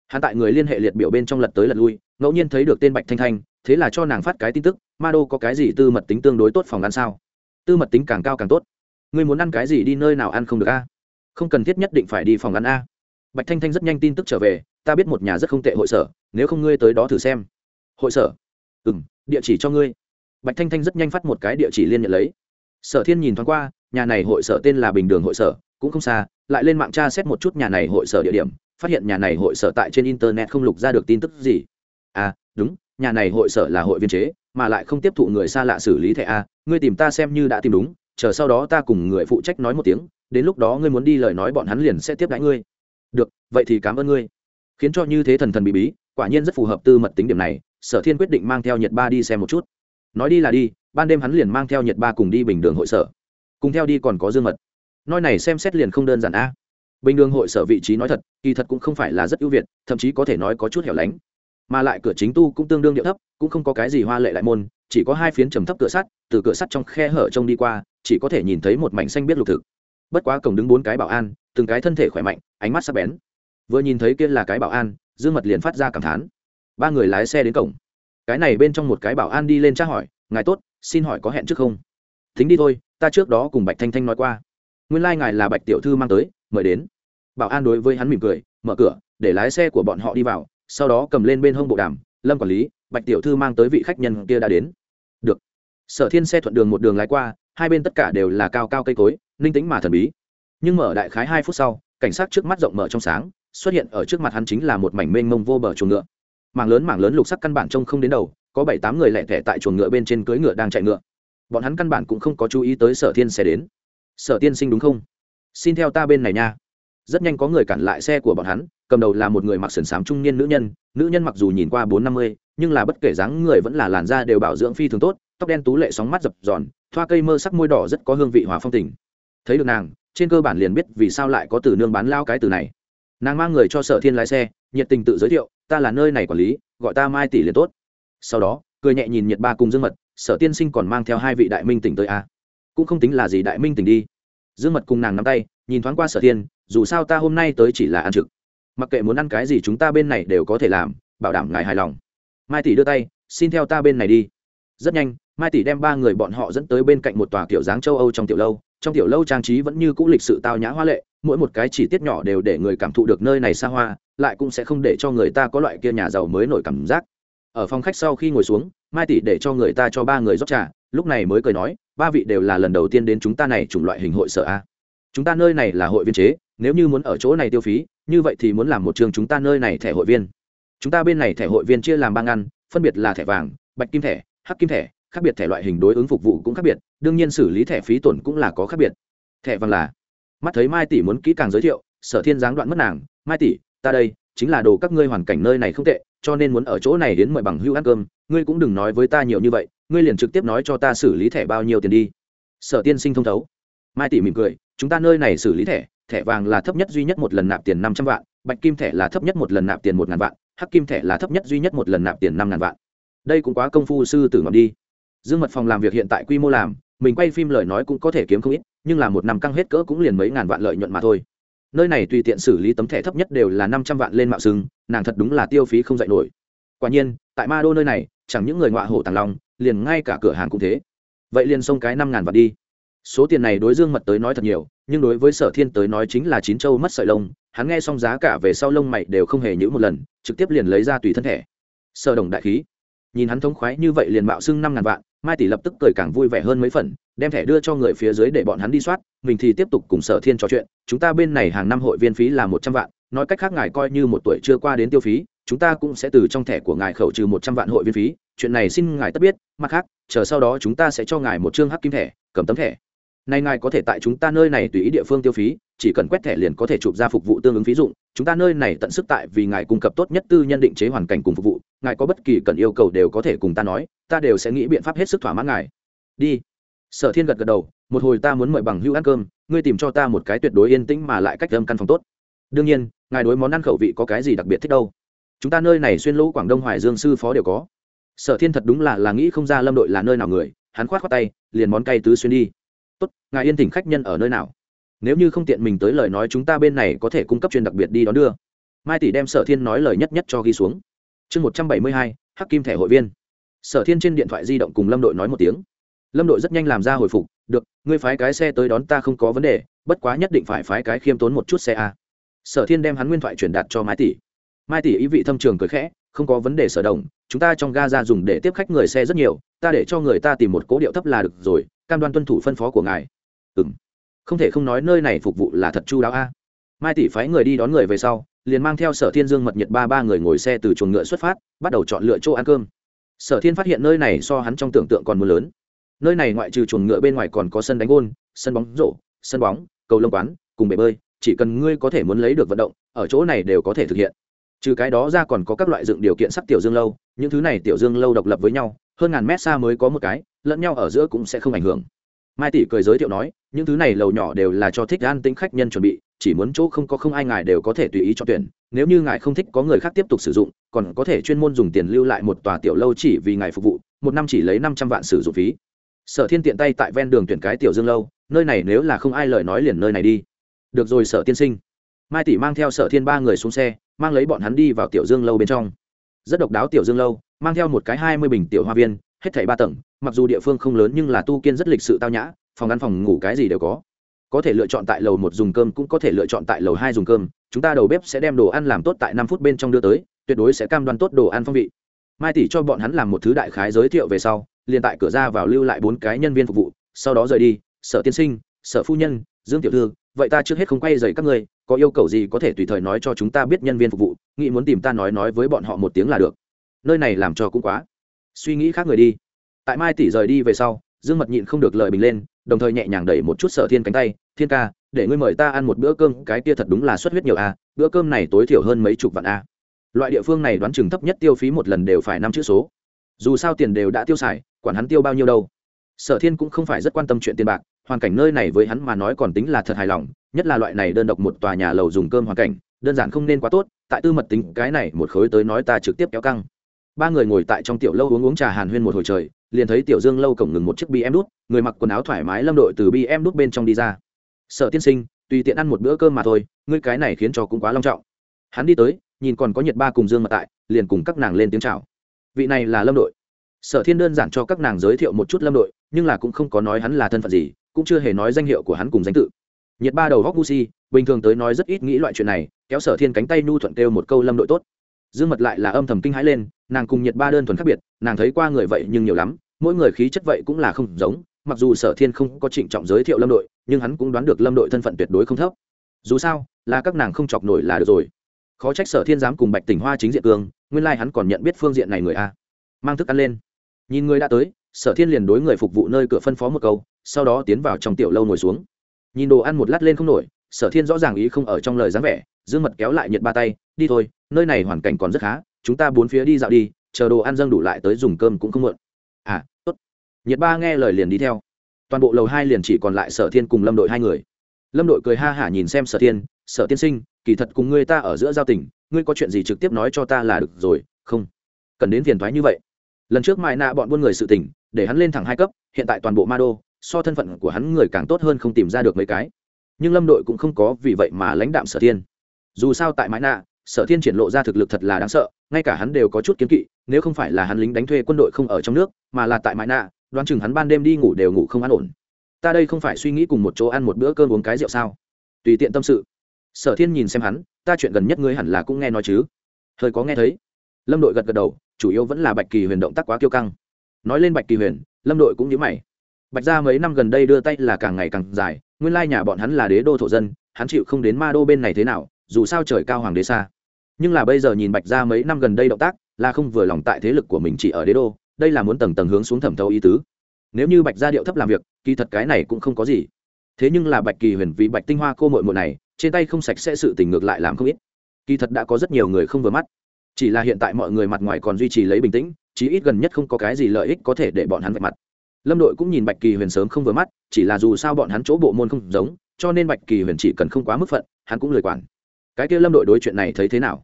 Speaker 1: Hắn tại người liên hệ liệt biểu bên trong lật tới lật lui, ngẫu nhiên thấy được tên bạch thanh thanh, thế là cho nàng phát cái tin tức, ma đô có cái gì tư mật tính tương đối tốt phòng ăn sao? Tư mật tính càng cao càng tốt. Ngươi muốn ăn cái gì đi, nơi nào ăn không được a? Không cần thiết nhất định phải đi phòng ăn a. Bạch thanh thanh rất nhanh tin tức trở về, ta biết một nhà rất không tệ hội sở, nếu không ngươi tới đó thử xem. Hội sở? Ừ m địa chỉ cho ngươi. Bạch thanh thanh rất nhanh phát một cái địa chỉ liên nhận lấy. Sở thiên nhìn thoáng qua, nhà này hội sở tên là bình đường hội sở, cũng không xa, lại lên mạng tra xét một chút nhà này hội sở địa điểm, phát hiện nhà này hội sở tại trên internet không lục ra được tin tức gì. À đúng, nhà này hội sở là hội viên chế, mà lại không tiếp thụ người xa lạ xử lý thẻ a, ngươi tìm ta xem như đã tìm đúng chờ sau đó ta cùng người phụ trách nói một tiếng, đến lúc đó ngươi muốn đi lời nói bọn hắn liền sẽ tiếp đãi ngươi. Được, vậy thì cảm ơn ngươi. Khiến cho như thế thần thần bí bí, quả nhiên rất phù hợp tư mật tính điểm này, sở thiên quyết định mang theo nhật ba đi xem một chút. Nói đi là đi, ban đêm hắn liền mang theo nhật ba cùng đi bình đường hội sở. Cùng theo đi còn có dương mật. Nói này xem xét liền không đơn giản a. Bình đường hội sở vị trí nói thật, kỳ thật cũng không phải là rất ưu việt, thậm chí có thể nói có chút hẻo lánh. Mà lại cửa chính tu cũng tương đương điệu thấp, cũng không có cái gì hoa lệ lại môn chỉ có hai phiến trầm thấp cửa sắt, từ cửa sắt trong khe hở trông đi qua, chỉ có thể nhìn thấy một mảnh xanh biết lục thực. Bất quá cổng đứng bốn cái bảo an, từng cái thân thể khỏe mạnh, ánh mắt sắc bén. Vừa nhìn thấy kia là cái bảo an, dương mật liền phát ra cảm thán. Ba người lái xe đến cổng. Cái này bên trong một cái bảo an đi lên tra hỏi, ngài tốt, xin hỏi có hẹn trước không? Thính đi thôi, ta trước đó cùng bạch thanh thanh nói qua. Nguyên lai、like、ngài là bạch tiểu thư mang tới, mời đến. Bảo an đối với hắn mỉm cười, mở cửa, để lái xe của bọn họ đi vào, sau đó cầm lên bên hông bộ đàm lâm quản lý, bạch tiểu thư mang tới vị khách nhân kia đã đến. Được. Sở thiên xe thuận đường một đường lái qua, hai bên tất cả đều là cao cao cây cối ninh tính mà thần bí. Nhưng mở đại khái hai phút sau, cảnh sát trước mắt rộng mở trong sáng, xuất hiện ở trước mặt hắn chính là một mảnh mênh mông vô bờ chuồng ngựa. Mảng lớn mảng lớn lục sắc căn bản trông không đến đầu, có bảy tám người lẻ thẻ tại chuồng ngựa bên trên cưỡi ngựa đang chạy ngựa. Bọn hắn căn bản cũng không có chú ý tới sở thiên xe đến. Sở tiên sinh đúng không? Xin theo ta bên này nha rất nhanh có người cản lại xe của bọn hắn, cầm đầu là một người mặc sườn xám trung niên nữ nhân nữ nhân mặc dù nhìn qua bốn năm mươi, nhưng là bất kể dáng người vẫn là làn da đều bảo dưỡng phi thường tốt, tóc đen tú lệ sóng mắt dập giòn thoa cây mơ sắc môi đỏ rất có hương vị hòa phong tình. Thấy được nàng, trên cơ bản liền biết vì sao lại có từ nương bán lao cái từ này. Nàng mang người cho sở thiên lái xe, nhiệt tình tự giới thiệu, ta là nơi này quản lý, gọi ta mai tỷ liền tốt. Sau đó, cười nhẹ nhìn nhiệt ba cùng dương mật, sở tiên sinh còn mang theo hai vị đại minh tỉnh tới a cũng không tính là gì đại minh tỉnh đi. Dương mật cùng nàng nắm tay, nhìn thoáng qua sở thiên dù sao ta hôm nay tới chỉ là ăn trực. Mặc kệ muốn ăn cái gì chúng ta bên này đều có thể làm, bảo đảm ngài hài lòng. Mai tỷ đưa tay, xin theo ta bên này đi. Rất nhanh, mai tỷ đem ba người bọn họ dẫn tới bên cạnh một tòa kiểu dáng châu âu trong tiểu lâu. Trong tiểu lâu trang trí vẫn như cũ lịch sự tao nhã hoa lệ, mỗi một cái chỉ tiết nhỏ đều để người cảm thụ được nơi này xa hoa, lại cũng sẽ không để cho người ta có loại kia nhà giàu mới nổi cảm giác. Ở phòng khách sau khi ngồi xuống, mai tỷ để cho người ta cho ba người rót trà, lúc này mới cười nói, ba vị đều là lần đầu tiên đến chúng ta này chủng loại hình hội sở a. Chúng ta nơi này là hội viên chế nếu như muốn ở chỗ này tiêu phí, như vậy thì muốn làm một trường chúng ta nơi này thẻ hội viên. Chúng ta bên này thẻ hội viên chia làm ba ngăn, phân biệt là thẻ vàng, bạch kim thẻ, hắc kim thẻ, khác biệt thẻ loại hình đối ứng phục vụ cũng khác biệt, đương nhiên xử lý thẻ phí tổn cũng là có khác biệt. Thẻ vàng là, mắt thấy mai tỷ muốn kỹ càng giới thiệu, sở thiên giáng đoạn mất nàng, mai tỷ, ta đây, chính là đồ các ngươi hoàn cảnh nơi này không tệ, cho nên muốn ở chỗ này đến mời bằng hữu ăn cơm, ngươi cũng đừng nói với ta nhiều như vậy, ngươi liền trực tiếp nói cho ta xử lý thẻ bao nhiêu tiền đi. Sở tiên sinh thông thấu. Mai tỷ mỉm cười, chúng ta nơi này xử lý thẻ thẻ vàng là thấp nhất duy nhất một lần nạp tiền năm trăm vạn bạch kim thẻ là thấp nhất một lần nạp tiền một ngàn vạn hắc kim thẻ là thấp nhất duy nhất một lần nạp tiền năm ngàn vạn. Đây cũng quá công phu sư tử ngọc đi. Dương mật phòng làm việc hiện tại quy mô làm mình quay phim lời nói cũng có thể kiếm không ít nhưng là một năm căng hết cỡ cũng liền mấy ngàn vạn lợi nhuận mà thôi. Nơi này tùy tiện xử lý tấm thẻ thấp nhất đều là năm trăm vạn lên mạo sừng, nàng thật đúng là tiêu phí không dạy nổi. Quả nhiên tại ma đô nơi này chẳng những người ngọa hổ tàng long liền ngay cả cửa hàng cũng thế. Vậy liền xông cái năm ngàn vạn đi. Số tiền này đối dương mật tới nói thật nhiều nhưng đối với sở thiên tới nói chính là chín châu mất sợi lông, hắn nghe xong giá cả về sau lông mày đều không hề nhữ một lần, trực tiếp liền lấy ra tùy thân thẻ. Sở đồng đại khí. Nhìn hắn thống khoái như vậy liền mạo xưng năm ngàn vạn, mai tỷ lập tức cười càng vui vẻ hơn mấy phần, đem thẻ đưa cho người phía dưới để bọn hắn đi soát, mình thì tiếp tục cùng sở thiên trò chuyện, chúng ta bên này hàng năm hội viên phí là một trăm vạn, nói cách khác ngài coi như một tuổi chưa qua đến tiêu phí, chúng ta cũng sẽ từ trong thẻ của ngài khẩu trừ một trăm vạn hội viên phí, chuyện này xin ngài tất biết, mặt khác, chờ sau đó chúng ta sẽ cho ngài một chương hắc kim thẻ, cầm tấm thẻ nay ngài có thể tại chúng ta nơi này tùy ý địa phương tiêu phí, chỉ cần quét thẻ liền có thể chụp ra phục vụ tương ứng phí dụng. Chúng ta nơi này tận sức tại vì ngài cung cấp tốt nhất tư nhân định chế hoàn cảnh cùng phục vụ. Ngài có bất kỳ cần yêu cầu đều có thể cùng ta nói, ta đều sẽ nghĩ biện pháp hết sức thỏa mãn ngài. Đi. Sở thiên gật gật đầu, một hồi ta muốn mời bằng hữu ăn cơm, ngươi tìm cho ta một cái tuyệt đối yên tĩnh mà lại cách âm căn phòng tốt. Đương nhiên, ngài đối món ăn khẩu vị có cái gì đặc biệt thích đâu? Chúng ta nơi này xuyên lũ quảng đông hoài dương sư phó đều có. Sở thiên thật đúng là là nghĩ không ra lâm đội là nơi nào người, hắn khoát khoát tay, liền món cay tứ xuyên đi tốt, ngài yên thỉnh khách nhân ở nơi nào? Nếu như không tiện mình tới lời nói chúng ta bên này có thể cung cấp chuyên đặc biệt đi đón đưa. Mai tỷ đem sở thiên nói lời nhất nhất cho ghi xuống. Chương một trăm bảy mươi hai, hắc kim thẻ hội viên. Sở thiên trên điện thoại di động cùng lâm đội nói một tiếng. Lâm đội rất nhanh làm ra hồi phục, được, ngươi phái cái xe tới đón ta không có vấn đề, bất quá nhất định phải phái cái khiêm tốn một chút xe a. Sở thiên đem hắn nguyên thoại truyền đạt cho mai tỷ. Mai tỷ ý vị thâm trường cười khẽ, không có vấn đề sở đồng, chúng ta trong ga ra dùng để tiếp khách người xe rất nhiều, ta để cho người ta tìm một cố điệu thấp là được rồi cam đoan tuân thủ phân phó của ngài. Ừ m không thể không nói nơi này phục vụ là thật chu đáo a. Mai tỷ phái người đi đón người về sau, liền mang theo sở thiên dương mật nhật ba ba người ngồi xe từ chuồng ngựa xuất phát, bắt đầu chọn lựa chỗ ăn cơm. Sở thiên phát hiện nơi này so hắn trong tưởng tượng còn mưa lớn. Nơi này ngoại trừ chuồng ngựa bên ngoài còn có sân đánh gôn, sân bóng rổ, sân bóng, cầu lông quán, cùng bể bơi, chỉ cần ngươi có thể muốn lấy được vận động, ở chỗ này đều có thể thực hiện. Trừ cái đó ra còn có các loại dựng điều kiện sắc tiểu dương lâu những thứ này tiểu dương lâu độc lập với nhau, hơn ngàn mét xa mới có một cái, lẫn nhau ở giữa cũng sẽ không ảnh hưởng. Mai tỷ cười giới thiệu nói, những thứ này lầu nhỏ đều là cho thích an tính khách nhân chuẩn bị, chỉ muốn chỗ không có không ai ngài đều có thể tùy ý cho tuyển, nếu như ngài không thích có người khác tiếp tục sử dụng, còn có thể chuyên môn dùng tiền lưu lại một tòa tiểu lâu chỉ vì ngài phục vụ, một năm chỉ lấy năm trăm vạn sử dụng phí. Sở thiên tiện tay tại ven đường tuyển cái tiểu dương lâu, nơi này nếu là không ai lời nói liền nơi này đi. Được rồi sở tiên sinh. Mai tỷ mang theo sở thiên ba người xuống xe, mang lấy bọn hắn đi vào tiểu dương lâu bên trong rất độc đáo tiểu dương lâu, mang theo một cái hai mươi bình tiểu hoa viên, hết thảy ba tầng, mặc dù địa phương không lớn nhưng là tu kiên rất lịch sự tao nhã, phòng ăn phòng ngủ cái gì đều có. Có thể lựa chọn tại lầu một dùng cơm cũng có thể lựa chọn tại lầu hai dùng cơm, chúng ta đầu bếp sẽ đem đồ ăn làm tốt tại năm phút bên trong đưa tới, tuyệt đối sẽ cam đoan tốt đồ ăn phong vị. Mai tỷ cho bọn hắn làm một thứ đại khái giới thiệu về sau, liền tại cửa ra vào lưu lại bốn cái nhân viên phục vụ, sau đó rời đi, sở tiên sinh, sở phu nhân, dương tiểu thư, vậy ta trước hết không quay dày các ngươi có yêu cầu gì có thể tùy thời nói cho chúng ta biết nhân viên phục vụ, nghĩ muốn tìm ta nói nói với bọn họ một tiếng là được. Nơi này làm cho cũng quá. Suy nghĩ khác người đi. Tại mai tỷ rời đi về sau, dương mật nhịn không được lời bình lên, đồng thời nhẹ nhàng đẩy một chút sở thiên cánh tay, thiên ca, để ngươi mời ta ăn một bữa cơm, cái kia thật đúng là xuất huyết nhiều a, bữa cơm này tối thiểu hơn mấy chục vạn a. Loại địa phương này đoán chừng thấp nhất tiêu phí một lần đều phải năm chữ số. Dù sao tiền đều đã tiêu xài, quản hắn tiêu bao nhiêu đâu. Sở thiên cũng không phải rất quan tâm chuyện tiền bạc, hoàn cảnh nơi này với hắn mà nói còn tính là thật hài lòng nhất là loại này đơn độc một tòa nhà lầu dùng cơm hoàn cảnh, đơn giản không nên quá tốt, tại tư mật tính, cái này một khối tới nói ta trực tiếp kéo căng. Ba người ngồi tại trong tiểu lâu uống uống trà hàn huyên một hồi trời, liền thấy tiểu dương lâu cổng ngừng một chiếc bm đút, người mặc quần áo thoải mái lâm đội từ bm đút bên trong đi ra. Sợ tiên sinh, tùy tiện ăn một bữa cơm mà thôi, ngươi cái này khiến cho cũng quá long trọng. Hắn đi tới, nhìn còn có nhiệt ba cùng dương mà tại, liền cùng các nàng lên tiếng chào. Vị này là lâm đội. Sở thiên đơn giản cho các nàng giới thiệu một chút lâm đội, nhưng là cũng không có nói hắn là thân phận gì, cũng chưa hề nói danh hiệu của hắn cùng danh tự nhiệt ba đầu góc gu si, bình thường tới nói rất ít nghĩ loại chuyện này, kéo sở thiên cánh tay nhu thuận kêu một câu lâm đội tốt. Dương mật lại là âm thầm kinh hãi lên, nàng cùng nhiệt ba đơn thuần khác biệt, nàng thấy qua người vậy nhưng nhiều lắm, mỗi người khí chất vậy cũng là không giống, mặc dù sở thiên không có trịnh trọng giới thiệu lâm đội, nhưng hắn cũng đoán được lâm đội thân phận tuyệt đối không thấp. Dù sao, là các nàng không chọc nổi là được rồi. Khó trách sở thiên dám cùng bạch tỉnh hoa chính diện cường nguyên lai、like、hắn còn nhận biết phương diện này người a. Mang thức ăn lên. Nhìn người đã tới, sở thiên liền đối người phục vụ nơi cửa phân phó một câu, sau đó tiến vào trong tiểu lâu ngồi xuống nhìn đồ ăn một lát lên không nổi sở thiên rõ ràng ý không ở trong lời dáng vẻ dương mật kéo lại nhiệt ba tay đi thôi nơi này hoàn cảnh còn rất khá chúng ta bốn phía đi dạo đi chờ đồ ăn dâng đủ lại tới dùng cơm cũng không muộn. À tốt. Nhiệt ba nghe lời liền đi theo. Toàn bộ lầu hai liền chỉ còn lại sở thiên cùng lâm đội hai người. Lâm đội cười ha hả nhìn xem sở thiên sở tiên sinh kỳ thật cùng ngươi ta ở giữa giao tình ngươi có chuyện gì trực tiếp nói cho ta là được rồi không? Cần đến phiền thoái như vậy. Lần trước mãi nạ bọn buôn người sự tỉnh, để hắn lên thẳng hai cấp hiện tại toàn bộ ma đô so thân phận của hắn người càng tốt hơn không tìm ra được mấy cái. Nhưng lâm đội cũng không có vì vậy mà lãnh đạm sở thiên. Dù sao tại mãi nạ, sở thiên triển lộ ra thực lực thật là đáng sợ, ngay cả hắn đều có chút kiến kỵ, nếu không phải là hắn lính đánh thuê quân đội không ở trong nước, mà là tại mãi nạ, đoán chừng hắn ban đêm đi ngủ đều ngủ không an ổn. Ta đây không phải suy nghĩ cùng một chỗ ăn một bữa cơm uống cái rượu sao? Tùy tiện tâm sự. Sở thiên nhìn xem hắn, ta chuyện gần nhất ngươi hẳn là cũng nghe nói chứ? Hơi có nghe thấy. Lâm đội gật gật đầu, chủ yếu vẫn là bạch kỳ huyền động tác quá kiêu căng. Nói lên bạch kỳ huyền, lâm đội cũng nhớ mày bạch gia mấy năm gần đây đưa tay là càng ngày càng dài, nguyên lai nhà bọn hắn là đế đô thổ dân, hắn chịu không đến ma đô bên này thế nào, dù sao trời cao hoàng đế xa. Nhưng là bây giờ nhìn bạch gia mấy năm gần đây động tác, là không vừa lòng tại thế lực của mình chỉ ở đế đô, đây là muốn tầng tầng hướng xuống thẩm thấu ý tứ. Nếu như bạch gia điệu thấp làm việc, kỳ thật cái này cũng không có gì. Thế nhưng là bạch kỳ huyền vì bạch tinh hoa cô mội mội này, trên tay không sạch sẽ sự tình ngược lại làm không ít. Kỳ thật đã có rất nhiều người không vừa mắt. Chỉ là hiện tại mọi người mặt ngoài còn duy trì lấy bình tĩnh, chí ít gần nhất không có cái gì lợi ích có thể để bọn hắn vạch mặt lâm đội cũng nhìn bạch kỳ huyền sớm không vừa mắt, chỉ là dù sao bọn hắn chỗ bộ môn không giống, cho nên bạch kỳ huyền chỉ cần không quá mức phận, hắn cũng lời quản. Cái kia lâm đội đối chuyện này thấy thế nào?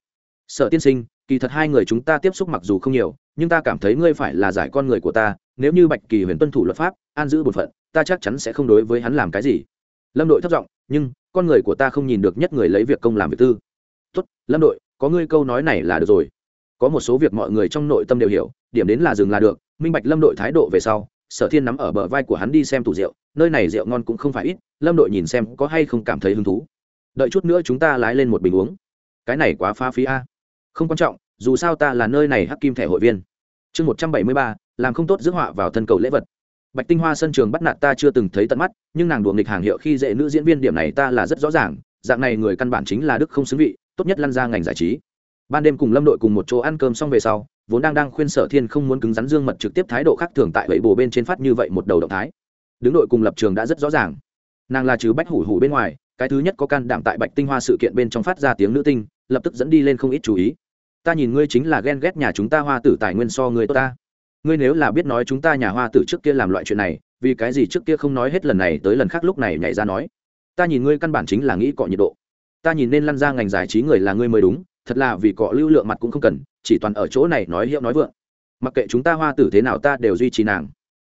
Speaker 1: Sở tiên sinh, kỳ thật hai người chúng ta tiếp xúc mặc dù không nhiều, nhưng ta cảm thấy ngươi phải là giải con người của ta, nếu như bạch kỳ huyền tuân thủ luật pháp, an giữ bổn phận, ta chắc chắn sẽ không đối với hắn làm cái gì. Lâm đội thất giọng, nhưng, con người của ta không nhìn được nhất người lấy việc công làm việc tư. Tốt, lâm đội, có ngươi câu nói này là được rồi. Có một số việc mọi người trong nội tâm đều hiểu, điểm đến là dừng là được, minh bạch lâm đội thái độ về sau sở thiên nắm ở bờ vai của hắn đi xem tủ rượu, nơi này rượu ngon cũng không phải ít, lâm đội nhìn xem có hay không cảm thấy hứng thú. Đợi chút nữa chúng ta lái lên một bình uống. Cái này quá pha phí a. Không quan trọng, dù sao ta là nơi này hắc kim thẻ hội viên. Chương một trăm bảy mươi ba, làm không tốt dưỡng họa vào thân cầu lễ vật. Bạch tinh hoa sân trường bắt nạt ta chưa từng thấy tận mắt, nhưng nàng đùa nghịch hàng hiệu khi dễ nữ diễn viên điểm này ta là rất rõ ràng, dạng này người căn bản chính là đức không xứng vị, tốt nhất lăn ra ngành giải trí. Ban đêm cùng lâm đội cùng một chỗ ăn cơm xong về sau vốn đang đang khuyên sở thiên không muốn cứng rắn dương mật trực tiếp thái độ khác thường tại vậy bồ bên trên phát như vậy một đầu động thái. Đứng đội cùng lập trường đã rất rõ ràng. Nàng là chứ bách hủ hủ bên ngoài, cái thứ nhất có can đảm tại bạch tinh hoa sự kiện bên trong phát ra tiếng nữ tinh, lập tức dẫn đi lên không ít chú ý. Ta nhìn ngươi chính là ghen ghét nhà chúng ta hoa tử tài nguyên so ngươi tốt ta. Ngươi nếu là biết nói chúng ta nhà hoa tử trước kia làm loại chuyện này, vì cái gì trước kia không nói hết lần này tới lần khác lúc này nhảy ra nói? Ta nhìn ngươi căn bản chính là nghĩ cọ nhiệt độ. Ta nhìn nên lăn ra ngành giải trí người là ngươi mới đúng thật là vì cọ lưu lượng mặt cũng không cần, chỉ toàn ở chỗ này nói hiệu nói vượng. Mặc kệ chúng ta hoa tử thế nào ta đều duy trì nàng.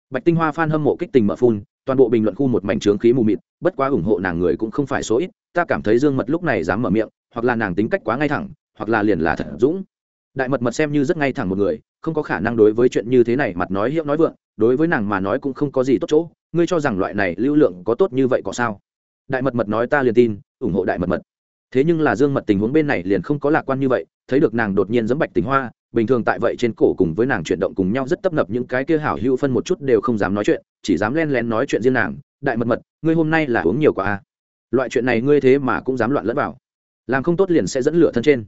Speaker 1: Bạch tinh hoa f a n hâm mộ kích tình mở phun, toàn bộ bình luận khu một mảnh trướng khí mù mịt, bất quá ủng hộ nàng người cũng không phải số ít, ta cảm thấy dương mật lúc này dám mở miệng, hoặc là nàng tính cách quá ngay thẳng, hoặc là liền là thật dũng. Đại mật mật xem như rất ngay thẳng một người, không có khả năng đối với chuyện như thế này mặt nói hiệu nói vượng, đối với nàng mà nói cũng không có gì tốt chỗ, ngươi cho rằng loại này lưu lượng có tốt như vậy có sao? Đại mật mật nói ta liền tin, ủng hộ đại mật mật thế nhưng là dương mật tình huống bên này liền không có lạc quan như vậy, thấy được nàng đột nhiên giấm bạch tình hoa, bình thường tại vậy trên cổ cùng với nàng chuyển động cùng nhau rất tấp nập những cái kia hảo hữu phân một chút đều không dám nói chuyện, chỉ dám len lén nói chuyện riêng nàng, đại mật mật, ngươi hôm nay là uống nhiều quá à? loại chuyện này ngươi thế mà cũng dám loạn lẫn vào làm không tốt liền sẽ dẫn lửa thân trên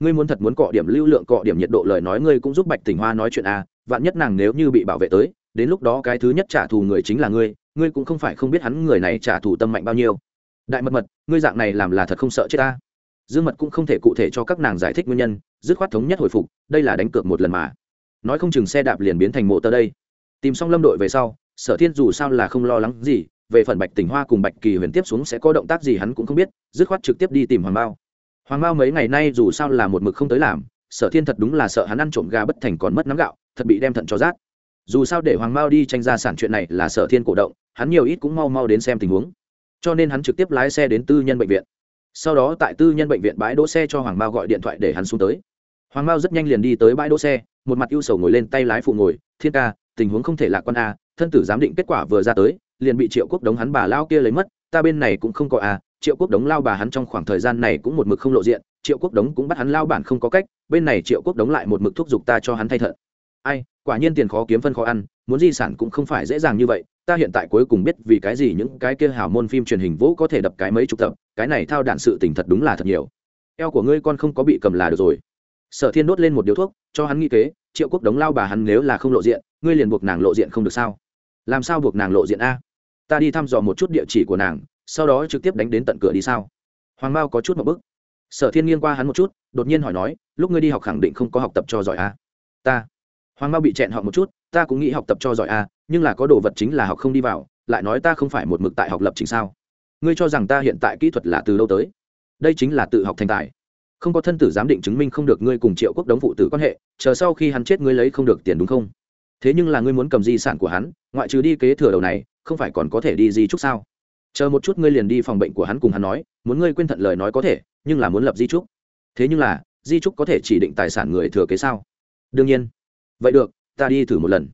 Speaker 1: ngươi muốn thật muốn cọ điểm lưu lượng, cọ điểm nhiệt độ lời nói ngươi cũng giúp bạch tình hoa nói chuyện à? vạn nhất nàng nếu như bị bảo vệ tới, đến lúc đó cái thứ nhất trả thù người chính là ngươi ngươi cũng không phải không biết hắn người này trả thù tâm mạnh bao nhiêu đại mật mật ngươi dạng này làm là thật không sợ chết ta. Dương mật cũng không thể cụ thể cho các nàng giải thích nguyên nhân, dứt khoát thống nhất hồi phục, đây là đánh cược một lần mà. Nói không chừng xe đạp liền biến thành mộ tơ đây. Tìm xong lâm đội về sau, sở thiên dù sao là không lo lắng gì, về phần bạch tỉnh hoa cùng bạch kỳ huyền tiếp xuống sẽ có động tác gì hắn cũng không biết, dứt khoát trực tiếp đi tìm hoàng bao hoàng bao mấy ngày nay dù sao là một mực không tới làm, sở thiên thật đúng là sợ hắn ăn trộm gà bất thành còn mất nắm gạo, thật bị đem thận cho rát. Dù sao để hoàng Mao đi tranh gia sản chuyện này là sở thiên cổ động, hắn nhiều ít cũng mau mau đến xem tình huống cho nên hắn trực tiếp lái xe đến tư nhân bệnh viện. Sau đó tại tư nhân bệnh viện bãi đỗ xe cho hoàng Mao gọi điện thoại để hắn xuống tới. Hoàng Mao rất nhanh liền đi tới bãi đỗ xe, một mặt ưu sầu ngồi lên tay lái phụ ngồi, thiên ca, tình huống không thể lạc quan a, thân tử giám định kết quả vừa ra tới, liền bị triệu quốc đống hắn bà lao kia lấy mất, ta bên này cũng không có a, triệu quốc đống lao bà hắn trong khoảng thời gian này cũng một mực không lộ diện, triệu quốc đống cũng bắt hắn lao bản không có cách, bên này triệu quốc đống lại một mực thúc giục ta cho hắn thay thận. Ai, quả nhiên tiền khó kiếm phân khó ăn, muốn di sản cũng không phải dễ dàng như vậy ta hiện tại cuối cùng biết vì cái gì những cái kia hào môn phim truyền hình vũ có thể đập cái mấy chục tập, cái này thao đạn sự tình thật đúng là thật nhiều. Eo của ngươi con không có bị cầm là được rồi. Sở thiên đốt lên một điếu thuốc, cho hắn nghĩ kế, triệu quốc đống lao bà hắn nếu là không lộ diện, ngươi liền buộc nàng lộ diện không được sao? Làm sao buộc nàng lộ diện a? Ta đi thăm dò một chút địa chỉ của nàng, sau đó trực tiếp đánh đến tận cửa đi sao? Hoàng mao có chút một bức. Sở thiên nghiêng qua hắn một chút, đột nhiên hỏi nói, lúc ngươi đi học khẳng định không có học tập cho giỏi a? Ta. Hoàng mao bị chẹn họ một chút, ta cũng nghĩ học tập cho giỏi a nhưng là có đồ vật chính là học không đi vào, lại nói ta không phải một mực tại học lập trình sao? Ngươi cho rằng ta hiện tại kỹ thuật là từ đâu tới? Đây chính là tự học thành tài. Không có thân tử giám định chứng minh không được ngươi cùng triệu quốc đống phụ tử quan hệ, chờ sau khi hắn chết ngươi lấy không được tiền đúng không? Thế nhưng là ngươi muốn cầm di sản của hắn, ngoại trừ đi kế thừa đầu này, không phải còn có thể đi di trúc sao? Chờ một chút ngươi liền đi phòng bệnh của hắn cùng hắn nói, muốn ngươi quên thận lời nói có thể, nhưng là muốn lập di trúc. Thế nhưng là, di trúc có thể chỉ định tài sản người thừa kế sao? Đương nhiên. Vậy được, ta đi thử một lần.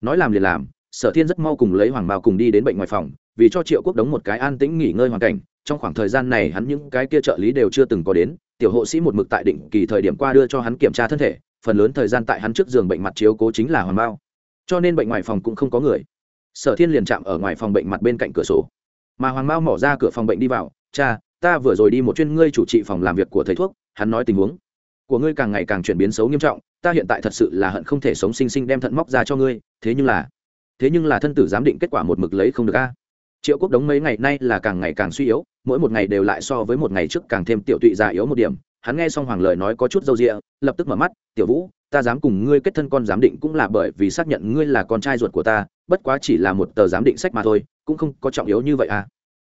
Speaker 1: Nói làm liền làm sở thiên rất mau cùng lấy hoàng bao cùng đi đến bệnh ngoài phòng, vì cho triệu quốc đống một cái an tĩnh nghỉ ngơi hoàn cảnh. Trong khoảng thời gian này hắn những cái kia trợ lý đều chưa từng có đến. Tiểu hộ sĩ một mực tại định kỳ thời điểm qua đưa cho hắn kiểm tra thân thể, phần lớn thời gian tại hắn trước giường bệnh mặt chiếu cố chính là hoàng bao cho nên bệnh ngoài phòng cũng không có người. Sở thiên liền chạm ở ngoài phòng bệnh mặt bên cạnh cửa sổ. Mà hoàng bao mỏ ra cửa phòng bệnh đi vào. Cha, ta vừa rồi đi một chuyên ngươi chủ trị phòng làm việc của thầy thuốc, hắn nói tình huống của ngươi càng ngày càng chuyển biến xấu nghiêm trọng, ta hiện tại thật sự là hận không thể sống sinh sinh đem thận móc ra cho ngươi, thế nhưng là thế nhưng là thân tử giám định kết quả một mực lấy không được a. Triệu quốc đống mấy ngày nay là càng ngày càng suy yếu, mỗi một ngày đều lại so với một ngày trước càng thêm tiểu tụy già yếu một điểm. Hắn nghe xong hoàng lời nói có chút dâu rịa lập tức mở mắt, tiểu vũ, ta dám cùng ngươi kết thân con giám định cũng là bởi vì xác nhận ngươi là con trai ruột của ta, bất quá chỉ là một tờ giám định sách mà thôi, cũng không có trọng yếu như vậy à.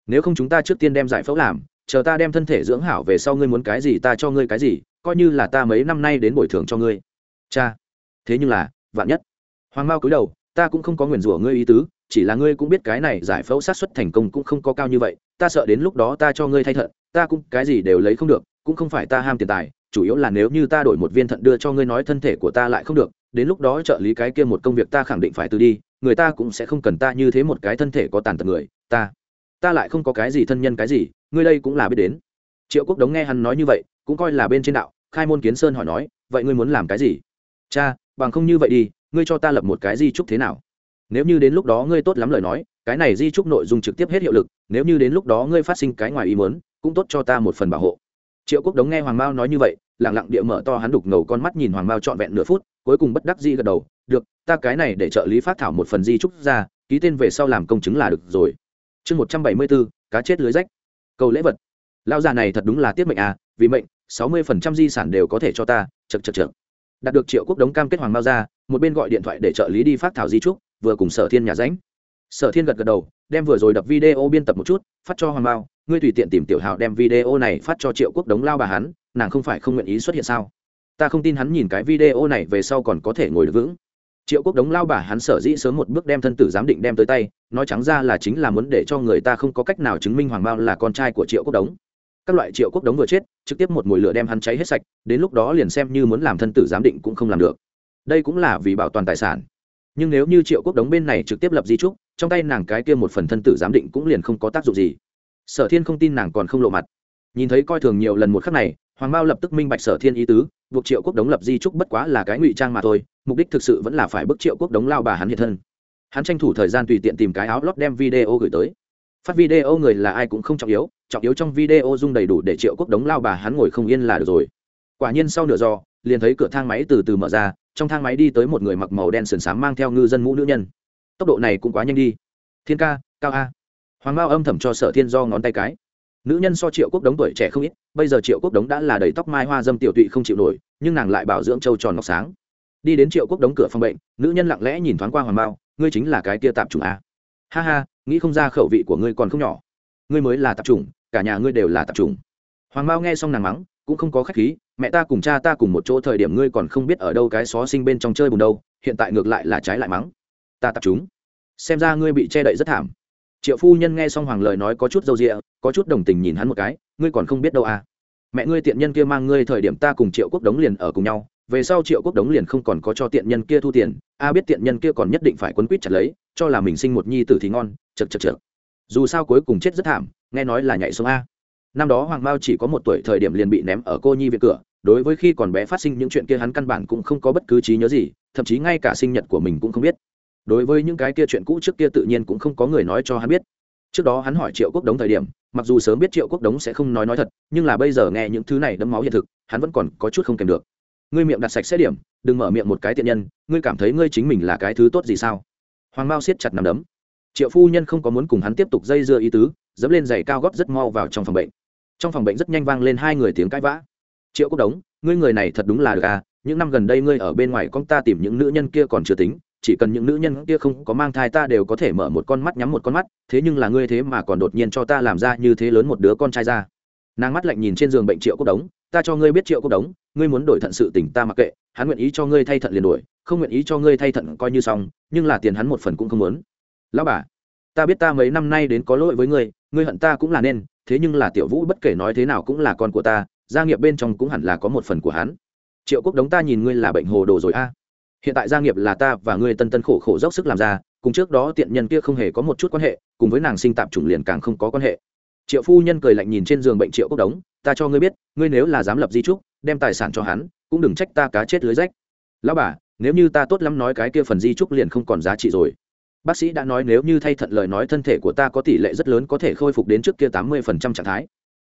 Speaker 1: Nếu không chúng ta trước tiên đem giải phẫu làm, chờ ta đem thân thể dưỡng hảo về sau ngươi muốn cái gì ta cho ngươi cái gì, coi như là ta mấy năm nay đến bồi thường cho ngươi. Cha. Thế nhưng là, vạn nhất. Hoàng mao cúi đầu ta cũng không có nguyền rủa ngươi ý tứ, chỉ là ngươi cũng biết cái này giải phẫu sát xuất thành công cũng không có cao như vậy, ta sợ đến lúc đó ta cho ngươi thay thận, ta cũng cái gì đều lấy không được, cũng không phải ta ham tiền tài, chủ yếu là nếu như ta đổi một viên thận đưa cho ngươi nói thân thể của ta lại không được, đến lúc đó trợ lý cái kia một công việc ta khẳng định phải từ đi, người ta cũng sẽ không cần ta như thế một cái thân thể có tàn tật người, ta ta lại không có cái gì thân nhân cái gì, ngươi đây cũng là biết đến. Triệu quốc đống nghe hắn nói như vậy, cũng coi là bên trên đạo, khai môn kiến sơn hỏi nói, vậy ngươi muốn làm cái gì? Cha, bằng không như vậy đi ngươi cho ta lập một cái di trúc thế nào? Nếu như đến lúc đó ngươi tốt lắm lời nói, cái này di trúc nội dung trực tiếp hết hiệu lực, nếu như đến lúc đó ngươi phát sinh cái ngoài ý muốn, cũng tốt cho ta một phần bảo hộ. Triệu quốc đống nghe hoàng mao nói như vậy lẳng lặng địa mở to hắn đục ngầu con mắt nhìn hoàng mao trọn vẹn nửa phút, cuối cùng bất đắc di gật đầu, được, ta cái này để trợ lý phát thảo một phần di trúc ra, ký tên về sau làm công chứng là được rồi. Chương một trăm bảy mươi bốn cá chết lưới rách. Cầu lễ vật. Lao già này thật đúng là tiết mệnh à vì mệnh, sáu mươi phần trăm di sản đều có thể cho ta chật chật chật đạt được triệu quốc đống cam kết hoàng mao ra một bên gọi điện thoại để trợ lý đi phát thảo di trúc, vừa cùng sở thiên nhà ránh sở thiên gật gật đầu, đem vừa rồi đập video biên tập một chút, phát cho hoàng mao, ngươi tùy tiện tìm tiểu hào đem video này phát cho triệu quốc đống lao bà hắn, nàng không phải không nguyện ý xuất hiện sao? Ta không tin hắn nhìn cái video này về sau còn có thể ngồi được vững. Triệu quốc đống lao bà hắn sở dĩ sớm một bước đem thân tử giám định đem tới tay, nói trắng ra là chính là muốn để cho người ta không có cách nào chứng minh hoàng mao là con trai của triệu quốc đống. Các loại triệu quốc đống vừa chết, trực tiếp một mùi lửa đem hắn cháy hết sạch, đến lúc đó liền xem như muốn làm thân tử giám định cũng không làm được đây cũng là vì bảo toàn tài sản. Nhưng nếu như triệu quốc đống bên này trực tiếp lập di trúc, trong tay nàng cái kia một phần thân tử giám định cũng liền không có tác dụng gì. Sở thiên không tin nàng còn không lộ mặt. Nhìn thấy coi thường nhiều lần một khắc này, hoàng mao lập tức minh bạch sở thiên ý tứ, buộc triệu quốc đống lập di trúc bất quá là cái ngụy trang mà thôi, mục đích thực sự vẫn là phải bức triệu quốc đống lao bà hắn hiện thân. Hắn tranh thủ thời gian tùy tiện tìm cái áo lót đem video gửi tới. Phát video người là ai cũng không trọng yếu trọng yếu trong video dung đầy đủ để triệu quốc đống lao bà hắn ngồi không yên là được rồi. Quả nhiên sau nửa giờ, liền thấy cửa thang máy từ từ mở ra trong thang máy đi tới một người mặc màu đen sườn xám mang theo ngư dân mũ nữ nhân. Tốc độ này cũng quá nhanh đi. Thiên ca, cao a. Hoàng mao âm thầm cho sở thiên do ngón tay cái. Nữ nhân so triệu quốc đống tuổi trẻ không ít, bây giờ triệu quốc đống đã là đầy tóc mai hoa dâm tiểu tụy không chịu nổi, nhưng nàng lại bảo dưỡng trâu tròn ngọc sáng. Đi đến triệu quốc đống cửa phòng bệnh, nữ nhân lặng lẽ nhìn thoáng qua hoàng mao, ngươi chính là cái tia tạp chủng a. Ha ha, nghĩ không ra khẩu vị của ngươi còn không nhỏ. Ngươi mới là tạp chủng, cả nhà ngươi đều là tạp chủng. Hoàng mao nghe xong nàng mắng cũng không có khách khí, mẹ ta cùng cha ta cùng một chỗ thời điểm ngươi còn không biết ở đâu cái xó sinh bên trong chơi bùn đâu, hiện tại ngược lại là trái lại mắng. Ta tập chúng. Xem ra ngươi bị che đậy rất thảm. Triệu phu nhân nghe xong hoàng lời nói có chút dâu rịa, có chút đồng tình nhìn hắn một cái, ngươi còn không biết đâu à. Mẹ ngươi tiện nhân kia mang ngươi thời điểm ta cùng triệu quốc đống liền ở cùng nhau, về sau triệu quốc đống liền không còn có cho tiện nhân kia thu tiền, a biết tiện nhân kia còn nhất định phải quấn quýt chặt lấy, cho là mình sinh một nhi tử thì ngon chật chật chật dù sao cuối cùng chết rất thảm, nghe nói là nhảy xuống a năm đó hoàng mao chỉ có một tuổi thời điểm liền bị ném ở cô nhi viện cửa, đối với khi còn bé phát sinh những chuyện kia hắn căn bản cũng không có bất cứ trí nhớ gì, thậm chí ngay cả sinh nhật của mình cũng không biết. Đối với những cái kia chuyện cũ trước kia tự nhiên cũng không có người nói cho hắn biết. Trước đó hắn hỏi triệu quốc đống thời điểm, mặc dù sớm biết triệu quốc đống sẽ không nói nói thật, nhưng là bây giờ nghe những thứ này đấm máu hiện thực, hắn vẫn còn có chút không kèm được. Ngươi miệng đặt sạch sẽ điểm, đừng mở miệng một cái tiện nhân, ngươi cảm thấy ngươi chính mình là cái thứ tốt gì sao? Hoàng mao siết chặt nằm đấm. Triệu phu nhân không có muốn cùng hắn tiếp tục dây dưa ý tứ, dẫm lên giày cao gót rất mau vào trong phòng bệnh trong phòng bệnh rất nhanh vang lên hai người tiếng cãi vã. Triệu quốc đống, ngươi người này thật đúng là được à những năm gần đây ngươi ở bên ngoài con ta tìm những nữ nhân kia còn chưa tính, chỉ cần những nữ nhân kia không có mang thai ta đều có thể mở một con mắt nhắm một con mắt, thế nhưng là ngươi thế mà còn đột nhiên cho ta làm ra như thế lớn một đứa con trai ra. Nàng mắt lạnh nhìn trên giường bệnh triệu quốc đống, ta cho ngươi biết triệu quốc đống, ngươi muốn đổi thận sự tình ta mặc kệ, hắn nguyện ý cho ngươi thay thận liền đổi, không nguyện ý cho ngươi thay thận coi như xong, nhưng là tiền hắn một phần cũng không muốn. Lão bà ta biết ta mấy năm nay đến có lỗi với ngươi ngươi hận ta cũng là nên, thế nhưng là tiểu vũ bất kể nói thế nào cũng là con của ta, gia nghiệp bên trong cũng hẳn là có một phần của hắn. Triệu quốc đống ta nhìn ngươi là bệnh hồ đồ rồi a. Hiện tại gia nghiệp là ta và ngươi tân tân khổ khổ dốc sức làm ra, cùng trước đó tiện nhân kia không hề có một chút quan hệ, cùng với nàng sinh tạp chủng liền càng không có quan hệ. Triệu phu nhân cười lạnh nhìn trên giường bệnh triệu quốc đống, ta cho ngươi biết, ngươi nếu là dám lập di trúc, đem tài sản cho hắn, cũng đừng trách ta cá chết lưới rách. Lão bà, nếu như ta tốt lắm nói cái kia phần di trúc liền không còn giá trị rồi bác sĩ đã nói nếu như thay thận lời nói thân thể của ta có tỷ lệ rất lớn có thể khôi phục đến trước kia tám mươi phần trăm trạng thái.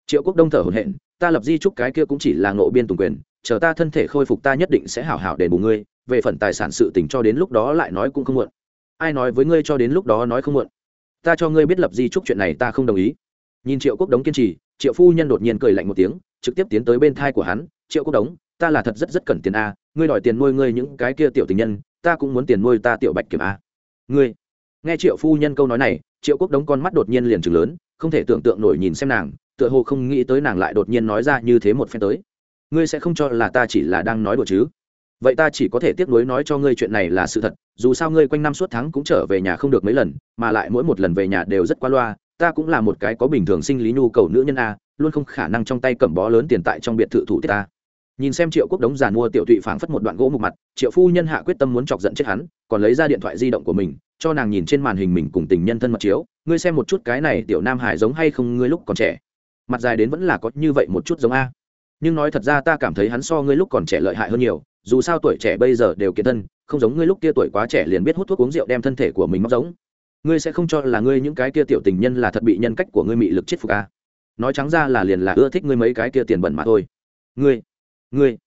Speaker 1: Triệu quốc đông thở hổn hển, ta lập di trúc cái kia cũng chỉ là ngộ biên tùng quyền, chờ ta thân thể khôi phục ta nhất định sẽ hảo hảo đền bù ngươi, về phần tài sản sự tình cho đến lúc đó lại nói cũng không muộn. Ai nói với ngươi cho đến lúc đó nói không muộn? Ta cho ngươi biết lập di trúc chuyện này ta không đồng ý. Nhìn triệu quốc đống kiên trì, triệu phu nhân đột nhiên cười lạnh một tiếng, trực tiếp tiến tới bên thai của hắn, triệu quốc đống ta là thật rất rất cần tiền a, ngươi đòi tiền nuôi ngươi những cái kia tiểu tình nhân, ta cũng muốn tiền nuôi ta tiểu bạch kiểm a. Ngươi nghe triệu phu nhân câu nói này, triệu quốc đống con mắt đột nhiên liền chừng lớn, không thể tưởng tượng nổi nhìn xem nàng, tựa hồ không nghĩ tới nàng lại đột nhiên nói ra như thế một phen tới. Ngươi sẽ không cho là ta chỉ là đang nói đùa chứ? Vậy ta chỉ có thể tiếp nối nói cho ngươi chuyện này là sự thật, dù sao ngươi quanh năm suốt tháng cũng trở về nhà không được mấy lần, mà lại mỗi một lần về nhà đều rất qua loa, ta cũng là một cái có bình thường sinh lý nhu cầu nữ nhân a, luôn không khả năng trong tay cầm bó lớn tiền tại trong biệt thự thủ tiết ta nhìn xem triệu quốc đống giàn mua tiểu tụy phảng phất một đoạn gỗ mục mặt, triệu phu nhân hạ quyết tâm muốn chọc giận chết hắn, còn lấy ra điện thoại di động của mình, cho nàng nhìn trên màn hình mình cùng tình nhân thân mật chiếu, ngươi xem một chút cái này tiểu nam hải giống hay không, ngươi lúc còn trẻ. Mặt dài đến vẫn là có như vậy một chút giống a. Nhưng nói thật ra ta cảm thấy hắn so ngươi lúc còn trẻ lợi hại hơn nhiều, dù sao tuổi trẻ bây giờ đều kiện thân, không giống ngươi lúc kia tuổi quá trẻ liền biết hút thuốc uống rượu đem thân thể của mình móc giống. Ngươi sẽ không cho là ngươi những cái kia tiểu tình nhân là thật bị nhân cách của ngươi mị lực chết phục a. Nói trắng ra là liền là ưa thích ngươi mấy cái kia tiền bẩn mà thôi. Ngươi ngươi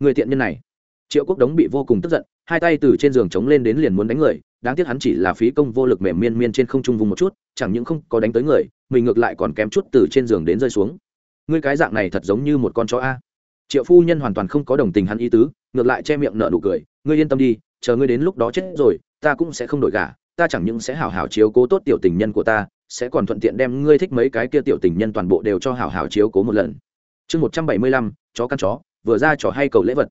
Speaker 1: người tiện nhân này. Triệu quốc đống bị vô cùng tức giận, hai tay từ trên giường chống lên đến liền muốn đánh người, đáng tiếc hắn chỉ là phí công vô lực mềm miên miên trên không trung vùng một chút, chẳng những không có đánh tới người, mình ngược lại còn kém chút từ trên giường đến rơi xuống. Ngươi cái dạng này thật giống như một con chó a. Triệu phu nhân hoàn toàn không có đồng tình hắn ý tứ, ngược lại che miệng nợ nụ cười, ngươi yên tâm đi, chờ ngươi đến lúc đó chết rồi, ta cũng sẽ không đổi gả, ta chẳng những sẽ hảo hảo chiếu cố tốt tiểu tình nhân của ta, sẽ còn thuận tiện đem ngươi thích mấy cái kia tiểu tình nhân toàn bộ đều cho hảo hảo chiếu cố một lần. Chương một trăm bảy mươi lăm, chó căn chó vừa ra trò hay cầu lễ vật.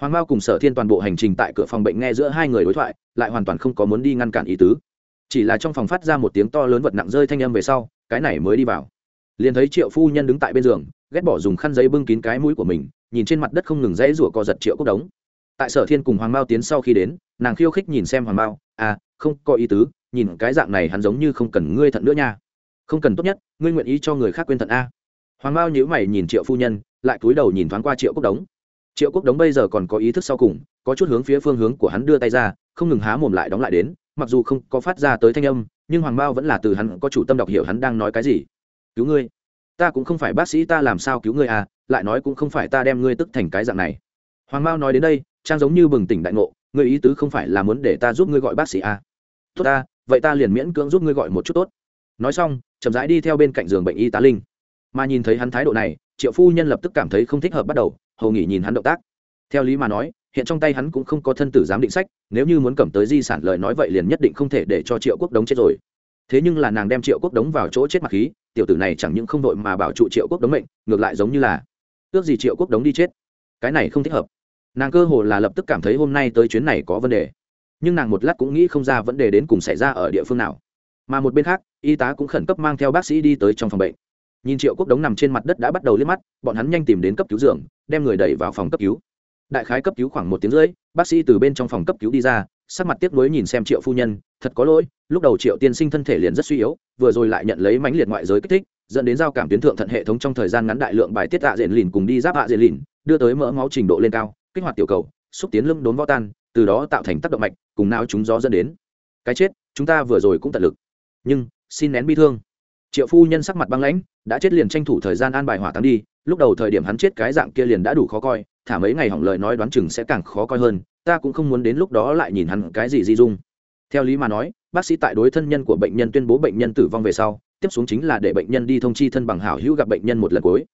Speaker 1: Hoàng mao cùng sở thiên toàn bộ hành trình tại cửa phòng bệnh nghe giữa hai người đối thoại, lại hoàn toàn không có muốn đi ngăn cản ý tứ. Chỉ là trong phòng phát ra một tiếng to lớn vật nặng rơi thanh âm về sau, cái này mới đi vào. Liền thấy triệu phu nhân đứng tại bên giường, ghét bỏ dùng khăn giấy bưng kín cái mũi của mình, nhìn trên mặt đất không ngừng dãy rủa co giật triệu cốc đống. Tại sở thiên cùng hoàng mao tiến sau khi đến, nàng khiêu khích nhìn xem hoàng mao à không có ý tứ, nhìn cái dạng này hắn giống như không cần ngươi thận nữa nha. Không cần tốt nhất, ngươi nguyện ý cho người khác quên thận a. Hoàng mao nhíu mày nhìn triệu phu nhân lại cúi đầu nhìn thoáng qua triệu quốc đống. Triệu quốc đống bây giờ còn có ý thức sau cùng, có chút hướng phía phương hướng của hắn đưa tay ra, không ngừng há mồm lại đóng lại đến, mặc dù không có phát ra tới thanh âm, nhưng hoàng bao vẫn là từ hắn có chủ tâm đọc hiểu hắn đang nói cái gì. Cứu ngươi, ta cũng không phải bác sĩ, ta làm sao cứu ngươi à lại nói cũng không phải ta đem ngươi tức thành cái dạng này. Hoàng bao nói đến đây, trang giống như bừng tỉnh đại ngộ, ngươi ý tứ không phải là muốn để ta giúp ngươi gọi bác sĩ à. tốt ta, vậy ta liền miễn cưỡng giúp ngươi gọi một chút tốt. Nói xong, chậm rãi đi theo bên cạnh giường bệnh y tá linh. Mà nhìn thấy hắn thái độ này triệu phu nhân lập tức cảm thấy không thích hợp bắt đầu, hầu nghỉ nhìn hắn động tác. Theo lý mà nói, hiện trong tay hắn cũng không có thân tử giám định sách, nếu như muốn cầm tới di sản lời nói vậy liền nhất định không thể để cho triệu quốc đống chết rồi. Thế nhưng là nàng đem triệu quốc đống vào chỗ chết mặt khí, tiểu tử này chẳng những không đội mà bảo trụ triệu quốc đống mệnh, ngược lại giống như là, ước gì triệu quốc đống đi chết. Cái này không thích hợp. Nàng cơ hồ là lập tức cảm thấy hôm nay tới chuyến này có vấn đề. Nhưng nàng một lát cũng nghĩ không ra vấn đề đến cùng xảy ra ở địa phương nào. Mà một bên khác, y tá cũng khẩn cấp mang theo bác sĩ đi tới trong phòng bệnh nhìn triệu quốc đống nằm trên mặt đất đã bắt đầu liếc mắt, bọn hắn nhanh tìm đến cấp cứu giường, đem người đẩy vào phòng cấp cứu. Đại khái cấp cứu khoảng một tiếng rưỡi, bác sĩ từ bên trong phòng cấp cứu đi ra, sắc mặt tiếc nuối nhìn xem triệu phu nhân, thật có lỗi, lúc đầu triệu tiên sinh thân thể liền rất suy yếu, vừa rồi lại nhận lấy mãnh liệt ngoại giới kích thích, dẫn đến giao cảm tuyến thượng thận hệ thống trong thời gian ngắn đại lượng bài tiết ạ diện lìn cùng đi giáp hạ diện lìn, đưa tới mỡ máu trình độ lên cao, kích hoạt tiểu cầu, xúc tiến lưng đốn võ tan, từ đó tạo thành tác động mạch, cùng não chúng gió dẫn đến. Cái chết, chúng ta vừa rồi cũng tận lực. Nhưng, xin nén bi thương. Triệu phu nhân sắc mặt băng lãnh đã chết liền tranh thủ thời gian an bài hỏa táng đi, lúc đầu thời điểm hắn chết cái dạng kia liền đã đủ khó coi, thả mấy ngày hỏng lời nói đoán chừng sẽ càng khó coi hơn, ta cũng không muốn đến lúc đó lại nhìn hắn cái gì di dung. Theo lý mà nói, bác sĩ tại đối thân nhân của bệnh nhân tuyên bố bệnh nhân tử vong về sau, tiếp xuống chính là để bệnh nhân đi thông chi thân bằng hảo hữu gặp bệnh nhân một lần cuối.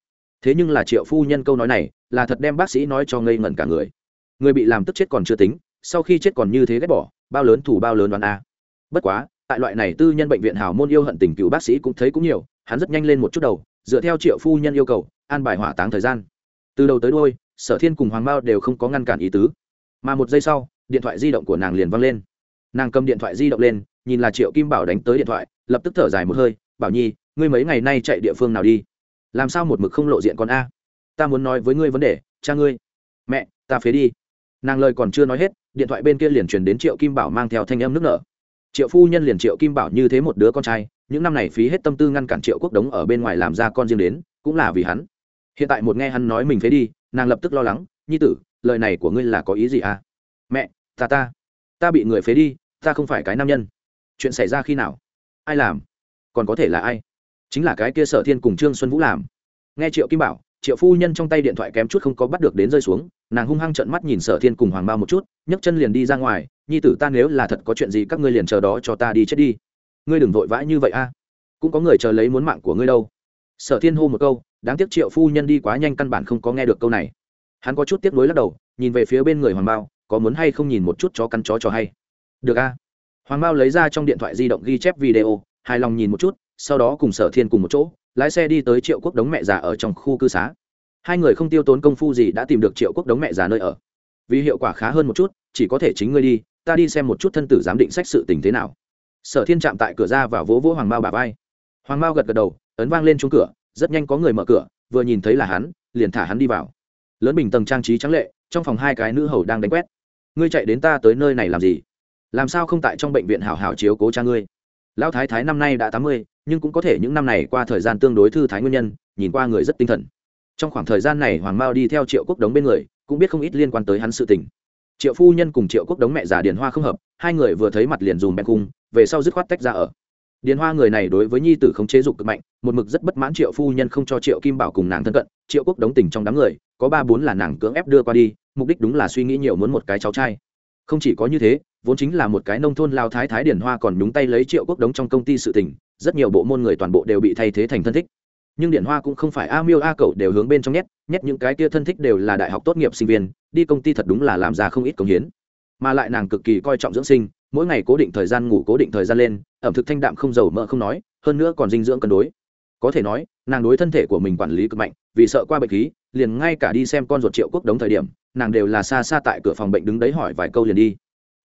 Speaker 1: Thế nhưng là triệu phu nhân câu nói này, là thật đem bác sĩ nói cho ngây ngẩn cả người. Người bị làm tức chết còn chưa tính, sau khi chết còn như thế ghét bỏ, bao lớn thủ bao lớn đoán a. Bất quá tại loại này tư nhân bệnh viện hào môn yêu hận tình cựu bác sĩ cũng thấy cũng nhiều, hắn rất nhanh lên một chút đầu, dựa theo triệu phu nhân yêu cầu, an bài hỏa táng thời gian. Từ đầu tới đôi sở thiên cùng hoàng mao đều không có ngăn cản ý tứ. Mà một giây sau, điện thoại di động của nàng liền văng lên. Nàng cầm điện thoại di động lên, nhìn là triệu kim bảo đánh tới điện thoại, lập tức thở dài một hơi, bảo nhi, ngươi mấy ngày nay chạy địa phương nào đi? Làm sao một mực không lộ diện con a? Ta muốn nói với ngươi vấn đề, cha ngươi. Mẹ, ta phế đi. Nàng lời còn chưa nói hết, điện thoại bên kia liền truyền đến triệu kim bảo mang theo thanh âm nước nở triệu phu nhân liền triệu kim bảo như thế một đứa con trai, những năm này phí hết tâm tư ngăn cản triệu quốc đống ở bên ngoài làm ra con riêng đến, cũng là vì hắn. Hiện tại một nghe hắn nói mình phế đi, nàng lập tức lo lắng, nhi tử, lời này của ngươi là có ý gì à? Mẹ, ta ta ta bị người phế đi, ta không phải cái nam nhân. Chuyện xảy ra khi nào? Ai làm? Còn có thể là ai? Chính là cái kia sở thiên cùng trương xuân vũ làm. Nghe triệu kim bảo triệu phu nhân trong tay điện thoại kém chút không có bắt được đến rơi xuống nàng hung hăng trợn mắt nhìn sở thiên cùng hoàng Mao một chút nhấc chân liền đi ra ngoài nhi tử ta nếu là thật có chuyện gì các ngươi liền chờ đó cho ta đi chết đi. Ngươi đừng vội vã như vậy a. Cũng có người chờ lấy muốn mạng của ngươi đâu. Sở thiên hô một câu đáng tiếc triệu phu nhân đi quá nhanh căn bản không có nghe được câu này. Hắn có chút tiếc nuối lắc đầu nhìn về phía bên người hoàng Mao, có muốn hay không nhìn một chút chó cắn chó cho hay? Được a. Hoàng Mao lấy ra trong điện thoại di động ghi chép video hài lòng nhìn một chút sau đó cùng sở thiên cùng một chỗ lái xe đi tới triệu quốc đống mẹ già ở trong khu cư xá. Hai người không tiêu tốn công phu gì đã tìm được triệu quốc đống mẹ già nơi ở. Vì hiệu quả khá hơn một chút, chỉ có thể chính ngươi đi, ta đi xem một chút thân tử giám định sách sự tình thế nào. Sở thiên chạm tại cửa ra và vỗ vỗ hoàng mao bà vai. Hoàng mao gật gật đầu, ấn vang lên chung cửa, rất nhanh có người mở cửa, vừa nhìn thấy là hắn, liền thả hắn đi vào. Lớn bình tầng trang trí trắng lệ, trong phòng hai cái nữ hầu đang đánh quét. Ngươi chạy đến ta tới nơi này làm gì? Làm sao không tại trong bệnh viện hảo hảo chiếu cố cha ngươi? Lão thái thái năm nay đã tám mươi nhưng cũng có thể những năm này qua thời gian tương đối thư thái nguyên nhân, nhìn qua người rất tinh thần. Trong khoảng thời gian này hoàng mao đi theo triệu quốc đống bên người, cũng biết không ít liên quan tới hắn sự tình. Triệu phu nhân cùng triệu quốc đống mẹ già điền hoa không hợp, hai người vừa thấy mặt liền dùm bèn cung về sau dứt khoát tách ra ở. Điền hoa người này đối với nhi tử không chế dục cực mạnh, một mực rất bất mãn triệu phu nhân không cho triệu kim bảo cùng nàng thân cận, triệu quốc đống tình trong đám người, có ba bốn là nàng cưỡng ép đưa qua đi, mục đích đúng là suy nghĩ nhiều muốn một cái cháu trai. Không chỉ có như thế, vốn chính là một cái nông thôn lao thái thái điền hoa còn nhúng tay lấy triệu quốc đống trong công ty sự tình rất nhiều bộ môn người toàn bộ đều bị thay thế thành thân thích. Nhưng điện hoa cũng không phải a miêu a cậu đều hướng bên trong nhét nhét những cái kia thân thích đều là đại học tốt nghiệp sinh viên, đi công ty thật đúng là làm ra không ít công hiến. Mà lại nàng cực kỳ coi trọng dưỡng sinh, mỗi ngày cố định thời gian ngủ cố định thời gian lên, ẩm thực thanh đạm không dầu mỡ không nói, hơn nữa còn dinh dưỡng cân đối. Có thể nói, nàng đối thân thể của mình quản lý cực mạnh, vì sợ qua bệnh khí, liền ngay cả đi xem con ruột triệu quốc đống thời điểm, nàng đều là xa xa tại cửa phòng bệnh đứng đấy hỏi vài câu liền đi.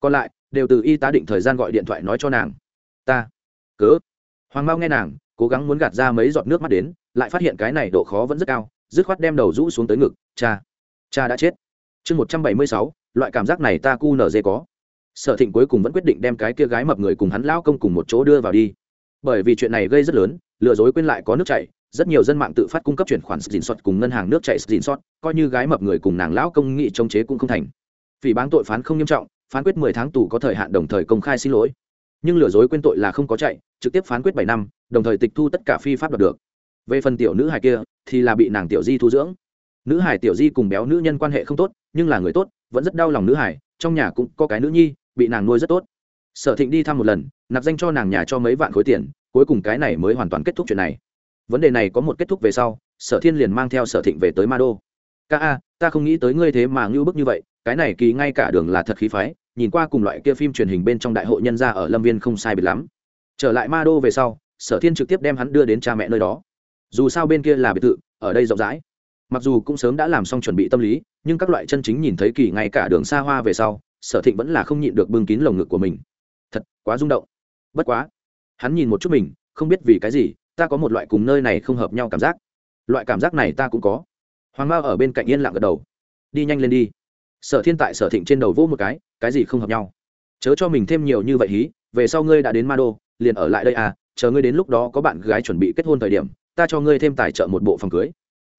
Speaker 1: Còn lại, đều từ y tá định thời gian gọi điện thoại nói cho nàng. Ta, cớ? Hoàng mao nghe nàng, cố gắng muốn gạt ra mấy giọt nước mắt đến, lại phát hiện cái này độ khó vẫn rất cao, dứt khoát đem đầu rũ xuống tới ngực, cha cha đã chết. Chương một trăm bảy mươi sáu, loại cảm giác này ta cu nở dê có. Sở thịnh cuối cùng vẫn quyết định đem cái kia gái mập người cùng hắn lão công cùng một chỗ đưa vào đi. Bởi vì chuyện này gây rất lớn, lừa dối quên lại có nước chảy, rất nhiều dân mạng tự phát cung cấp chuyển khoản dìn sót cùng ngân hàng nước chảy dìn sót coi như gái mập người cùng nàng lão công nghị chống chế cũng không thành. Vì bán tội phán không nghiêm trọng, phán quyết mười tháng tù có thời hạn đồng thời công khai xin lỗi nhưng lừa dối quên tội là không có chạy, trực tiếp phán quyết bảy năm, đồng thời tịch thu tất cả phi pháp đoạt được. Về phần tiểu nữ hải kia, thì là bị nàng tiểu di thu dưỡng. Nữ hải tiểu di cùng béo nữ nhân quan hệ không tốt, nhưng là người tốt, vẫn rất đau lòng nữ hải trong nhà cũng có cái nữ nhi, bị nàng nuôi rất tốt. Sở thịnh đi thăm một lần, nạp danh cho nàng nhà cho mấy vạn khối tiền, cuối cùng cái này mới hoàn toàn kết thúc chuyện này. Vấn đề này có một kết thúc về sau, sở thiên liền mang theo sở thịnh về tới ma đô ca a, ta không nghĩ tới ngươi thế mà ngưu bức như vậy, cái này kỳ ngay cả đường là thật khí phái nhìn qua cùng loại kia phim truyền hình bên trong đại hội nhân gia ở lâm viên không sai biệt lắm. Trở lại ma đô về sau, sở thiên trực tiếp đem hắn đưa đến cha mẹ nơi đó. Dù sao bên kia là biệt thự, ở đây rộng rãi. Mặc dù cũng sớm đã làm xong chuẩn bị tâm lý, nhưng các loại chân chính nhìn thấy kỳ ngay cả đường xa hoa về sau, sở thịnh vẫn là không nhịn được bưng kín lồng ngực của mình. Thật, quá rung động. Bất quá, hắn nhìn một chút mình, không biết vì cái gì, ta có một loại cùng nơi này không hợp nhau cảm giác. Loại cảm giác này ta cũng có. Hoàng mao ở bên cạnh yên lặng gật đầu. Đi nhanh lên đi sở thiên tại sở thịnh trên đầu vỗ một cái cái gì không hợp nhau? Chớ cho mình thêm nhiều như vậy hí, về sau ngươi đã đến ma đô, liền ở lại đây à chờ ngươi đến lúc đó có bạn gái chuẩn bị kết hôn thời điểm, ta cho ngươi thêm tài trợ một bộ phòng cưới.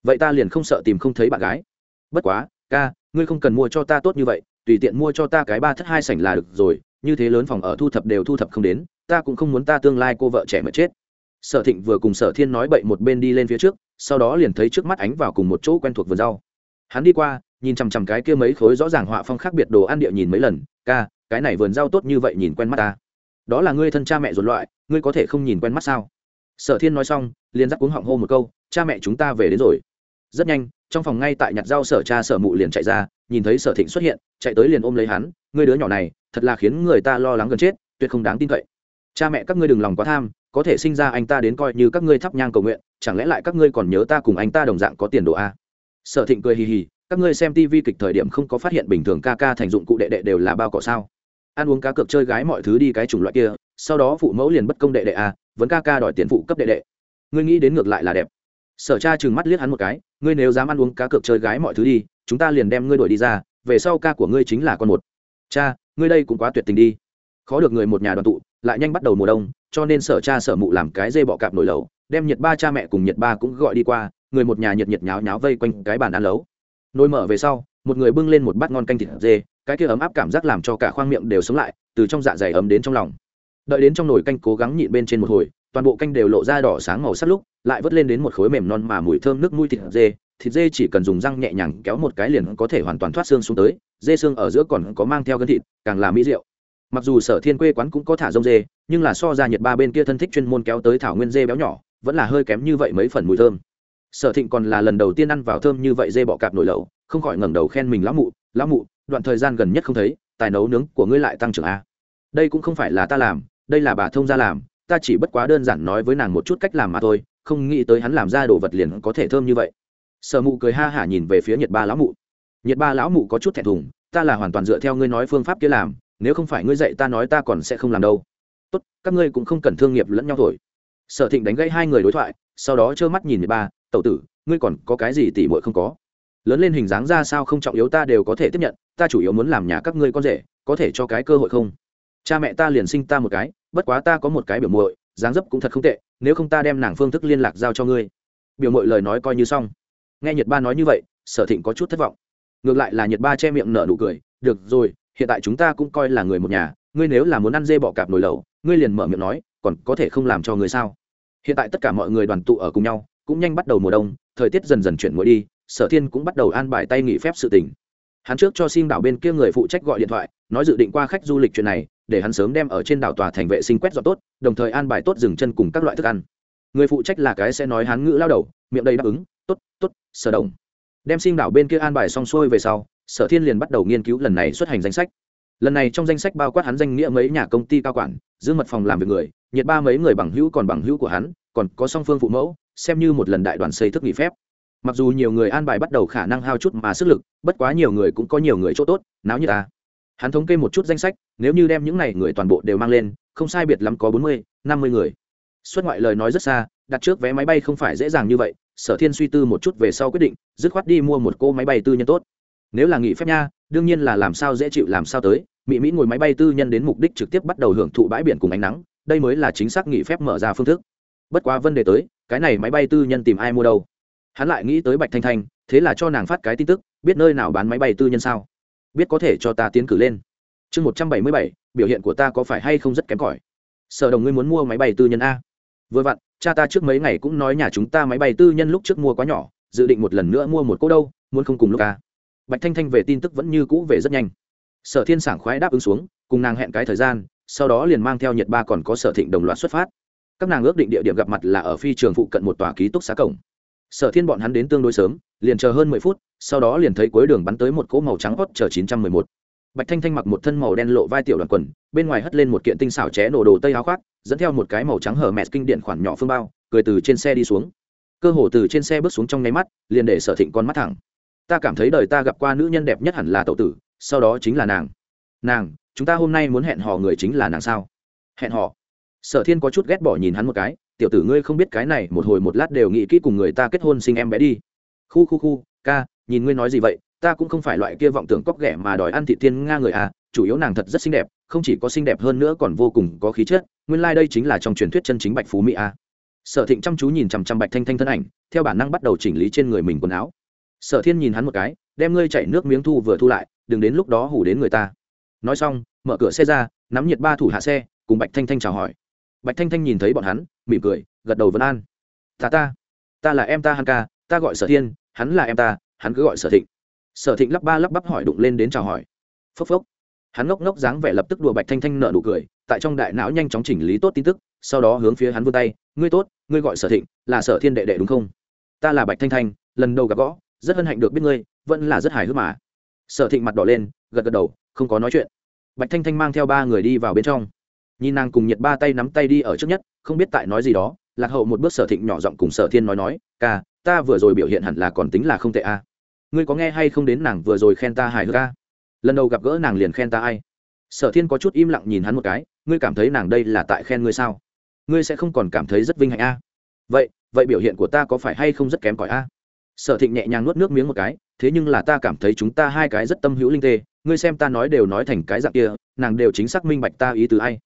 Speaker 1: Vậy ta liền không sợ tìm không thấy bạn gái. Bất quá, ca, ngươi không cần mua cho ta tốt như vậy, tùy tiện mua cho ta cái ba thất hai sảnh là được rồi, như thế lớn phòng ở thu thập đều thu thập không đến, ta cũng không muốn ta tương lai cô vợ trẻ mà chết. Sở thịnh vừa cùng sở thiên nói bậy một bên đi lên phía trước, sau đó liền thấy trước mắt ánh vào cùng một chỗ quen thuộc vườn rau. Hắn đi qua nhìn chằm chằm cái kia mấy khối rõ ràng họa phong khác biệt đồ ăn địa nhìn mấy lần, ca, cái này vườn rau tốt như vậy nhìn quen mắt ta. Đó là ngươi thân cha mẹ ruột loại, ngươi có thể không nhìn quen mắt sao? Sở thiên nói xong, liền dắt cuống họng hô một câu, cha mẹ chúng ta về đến rồi. Rất nhanh, trong phòng ngay tại nhặt rau sở cha sở mụ liền chạy ra, nhìn thấy sở thịnh xuất hiện, chạy tới liền ôm lấy hắn, ngươi đứa nhỏ này, thật là khiến người ta lo lắng gần chết, tuyệt không đáng tin cậy. Cha mẹ các ngươi đừng lòng quá tham, có thể sinh ra anh ta đến coi như các ngươi thắp nhang cầu nguyện, chẳng lẽ lại các ngươi còn nhớ ta cùng anh ta đồng dạng có tiền đồ a? Sở thịnh cười hì hì các ngươi xem tv kịch thời điểm không có phát hiện bình thường ca ca thành dụng cụ đệ đệ đều là bao cỏ sao? Ăn uống cá cược chơi gái mọi thứ đi cái chủng loại kia, sau đó phụ mẫu liền bất công đệ đệ à vẫn ca ca đòi tiền phụ cấp đệ đệ. Ngươi nghĩ đến ngược lại là đẹp. Sở cha chừng mắt liếc hắn một cái, ngươi nếu dám ăn uống cá cược chơi gái mọi thứ đi, chúng ta liền đem ngươi đuổi đi ra, về sau ca của ngươi chính là con một. Cha, ngươi đây cũng quá tuyệt tình đi. Khó được người một nhà đoàn tụ, lại nhanh bắt đầu mùa đông, cho nên sở cha sở mụ làm cái dê bọ cạp nổi lẩu đem nhiệt ba cha mẹ cùng nhiệt ba cũng gọi đi qua, người một nhà nhiệt nhiệt nháo nháo vây quanh cái bàn ăn lấu nồi mở về sau, một người bưng lên một bát ngon canh thịt dê, cái kia ấm áp cảm giác làm cho cả khoang miệng đều sống lại, từ trong dạ dày ấm đến trong lòng. Đợi đến trong nồi canh cố gắng nhịn bên trên một hồi, toàn bộ canh đều lộ ra đỏ sáng màu sắc lúc, lại vớt lên đến một khối mềm non mà mùi thơm nước mũi thịt dê. Thịt dê chỉ cần dùng răng nhẹ nhàng kéo một cái liền có thể hoàn toàn thoát xương xuống tới, dê xương ở giữa còn có mang theo gân thịt, càng là mỹ rượu mặc dù sở thiên quê quán cũng có thả rông dê, nhưng là so ra nhiệt ba bên kia thân thích chuyên môn kéo tới thảo nguyên dê béo nhỏ, vẫn là hơi kém như vậy mấy phần mùi thơm sở thịnh còn là lần đầu tiên ăn vào thơm như vậy dê bọ cạp nổi lẩu, không khỏi ngẩng đầu khen mình lão mụ lão mụ, đoạn thời gian gần nhất không thấy, tài nấu nướng của ngươi lại tăng trưởng a. Đây cũng không phải là ta làm, đây là bà thông gia làm, ta chỉ bất quá đơn giản nói với nàng một chút cách làm mà thôi, không nghĩ tới hắn làm ra đồ vật liền có thể thơm như vậy. Sở mụ cười ha hả nhìn về phía nhiệt ba lão mụ. Nhiệt ba lão mụ có chút thẹn thùng, ta là hoàn toàn dựa theo ngươi nói phương pháp kia làm, nếu không phải ngươi dạy ta nói ta còn sẽ không làm đâu. Tốt, các ngươi cũng không cần thương nghiệp lẫn nhau thổi. Sở thịnh đánh gãy hai người đối thoại, sau đó trơ mắt nhìn nhiệt ba tẩu tử, ngươi còn có cái gì tỉ muội không có? Lớn lên hình dáng ra sao không trọng yếu ta đều có thể tiếp nhận, ta chủ yếu muốn làm nhà các ngươi con rể, có thể cho cái cơ hội không? Cha mẹ ta liền sinh ta một cái, bất quá ta có một cái biểu muội, dáng dấp cũng thật không tệ, nếu không ta đem nàng phương thức liên lạc giao cho ngươi. Biểu muội lời nói coi như xong. Nghe nhật ba nói như vậy, sở thịnh có chút thất vọng. Ngược lại là nhật ba che miệng nở nụ cười, được rồi, hiện tại chúng ta cũng coi là người một nhà, ngươi nếu là muốn ăn dê bọ cạp nồi lẩu, ngươi liền mở miệng nói, còn có thể không làm cho ngươi sao? Hiện tại tất cả mọi người đoàn tụ ở cùng nhau cũng nhanh bắt đầu mùa đông, thời tiết dần dần chuyển nguội đi, sở thiên cũng bắt đầu an bài tay nghỉ phép sự tình. Hắn trước cho xin đảo bên kia người phụ trách gọi điện thoại, nói dự định qua khách du lịch chuyện này, để hắn sớm đem ở trên đảo tòa thành vệ sinh quét dọn tốt, đồng thời an bài tốt dừng chân cùng các loại thức ăn. Người phụ trách là cái sẽ nói hắn ngữ lao đầu, miệng đầy đáp ứng, tốt tốt, sở đồng. Đem xin đảo bên kia an bài xong xuôi về sau, sở thiên liền bắt đầu nghiên cứu lần này xuất hành danh sách. Lần này trong danh sách bao quát hắn danh nghĩa mấy nhà công ty cao quản, giữ mật phòng làm việc người, nhiệt ba mấy người bằng hữu còn bằng hữu của hắn còn có song phương phụ mẫu, xem như một lần đại đoàn xây thức nghỉ phép. Mặc dù nhiều người an bài bắt đầu khả năng hao chút mà sức lực, bất quá nhiều người cũng có nhiều người chỗ tốt, náo như ta à. hắn thống kê một chút danh sách, nếu như đem những n à y người toàn bộ đều mang lên, không sai biệt lắm có bốn mươi, năm mươi người. Xuất ngoại lời nói rất xa, đặt trước vé máy bay không phải dễ dàng như vậy, sở thiên suy tư một chút về sau quyết định, dứt khoát đi mua một cô máy bay tư nhân tốt. Nếu là nghỉ phép nha, đương nhiên là làm sao dễ chịu làm sao tới mỹ mỹ ngồi máy bay tư nhân đến mục đích trực tiếp bắt đầu hưởng thụ bãi biển cùng ánh nắng, đây mới là chính xác nghỉ phép mở ra phương thức bất quá vấn đề tới, cái này máy bay tư nhân tìm ai mua đâu? Hắn lại nghĩ tới bạch thanh thanh, thế là cho nàng phát cái tin tức, biết nơi nào bán máy bay tư nhân sao? Biết có thể cho ta tiến cử lên. Chương một trăm bảy mươi bảy, biểu hiện của ta có phải hay không rất kém cỏi? Sở đồng ngươi muốn mua máy bay tư nhân a. Vừa vặn, cha ta trước mấy ngày cũng nói nhà chúng ta máy bay tư nhân lúc trước mua quá nhỏ, dự định một lần nữa mua một cô đâu, muốn không cùng lúc a. Bạch thanh thanh về tin tức vẫn như cũ về rất nhanh. Sở thiên sảng khoái đáp ứng xuống, cùng nàng hẹn cái thời gian, sau đó liền mang theo Nhật ba còn có sở thịnh đồng loạt xuất phát các nàng ước định địa điểm gặp mặt là ở phi trường phụ cận một tòa ký túc xá cổng. Sở thiên bọn hắn đến tương đối sớm, liền chờ hơn mười phút, sau đó liền thấy cuối đường bắn tới một cỗ màu trắng hót chờ chín trăm mười một. Bạch thanh thanh mặc một thân màu đen lộ vai tiểu đoàn quần, bên ngoài hất lên một kiện tinh xảo ché nổ đồ tây áo khoác, dẫn theo một cái màu trắng hở mẹt kinh điện khoản nhỏ phương bao, cười từ trên xe đi xuống. Cơ hồ từ trên xe bước xuống trong nháy mắt, liền để sở thịnh con mắt thẳng. Ta cảm thấy đời ta gặp qua nữ nhân đẹp nhất hẳn là tậu tử, sau đó chính là nàng. Nàng, chúng ta hôm nay muốn hẹn hò người chính là nàng sao? Hẹn hò? Sở thiên có chút ghét bỏ nhìn hắn một cái, tiểu tử ngươi không biết cái này, một hồi một lát đều nghĩ kỹ cùng người ta kết hôn sinh em bé đi. Khu khu khu, ca, nhìn ngươi nói gì vậy, ta cũng không phải loại kia vọng tưởng cóc ghẻ mà đòi ăn thị thiên nga người à chủ yếu nàng thật rất xinh đẹp, không chỉ có xinh đẹp hơn nữa còn vô cùng có khí chất, nguyên lai、like、đây chính là trong truyền thuyết chân chính bạch phú mỹ à. sở thịnh chăm chú nhìn chằm chằm bạch thanh thanh thân ảnh, theo bản năng bắt đầu chỉnh lý trên người mình quần áo. Sở thiên nhìn hắn một cái, đem ngươi chảy nước miếng thu vừa thu lại, đừng đến lúc đó hủ đến người ta. Nói xong, mở cửa xe ra, nắm nhiệt ba thủ hạ xe, cùng bạch thanh thanh chào hỏi bạch thanh thanh nhìn thấy bọn hắn, mỉm cười, gật đầu vân an. Ta ta ta là em ta hắn ca, ta gọi sở thiên, hắn là em ta, hắn cứ gọi sở thịnh. Sở thịnh lắp ba lắp bắp hỏi đụng lên đến chào hỏi. Phốc phốc. Hắn ngốc ngốc dáng vẻ lập tức đùa bạch thanh thanh nợ nụ cười, tại trong đại não nhanh chóng chỉnh lý tốt tin tức, sau đó hướng phía hắn vươn tay, ngươi tốt, ngươi gọi sở thịnh, là sở thiên đệ đệ đúng không? Ta là bạch thanh thanh, lần đầu gặp gõ, rất hân hạnh được biết ngươi, vẫn là rất hài hước mà. Sở thịnh mặt đỏ lên, gật gật đầu, không có nói chuyện. Bạch thanh thanh mang theo ba người đi vào bên trong nhìn nàng cùng nhiệt ba tay nắm tay đi ở trước nhất không biết tại nói gì đó lạc hậu một bước sở thịnh nhỏ giọng cùng sở thiên nói nói ca ta vừa rồi biểu hiện hẳn là còn tính là không tệ a. Ngươi có nghe hay không đến nàng vừa rồi khen ta hài hước a, lần đầu gặp gỡ nàng liền khen ta ai? Sở thiên có chút im lặng nhìn hắn một cái ngươi cảm thấy nàng đây là tại khen ngươi sao? Ngươi sẽ không còn cảm thấy rất vinh hạnh a? Vậy vậy biểu hiện của ta có phải hay không rất kém cỏi a? Sở thịnh nhẹ nhàng nuốt nước miếng một cái thế nhưng là ta cảm thấy chúng ta hai cái rất tâm hữu linh tê ngươi xem ta nói đều nói thành cái dạng kia nàng đều chính xác minh bạch ta ý từ ai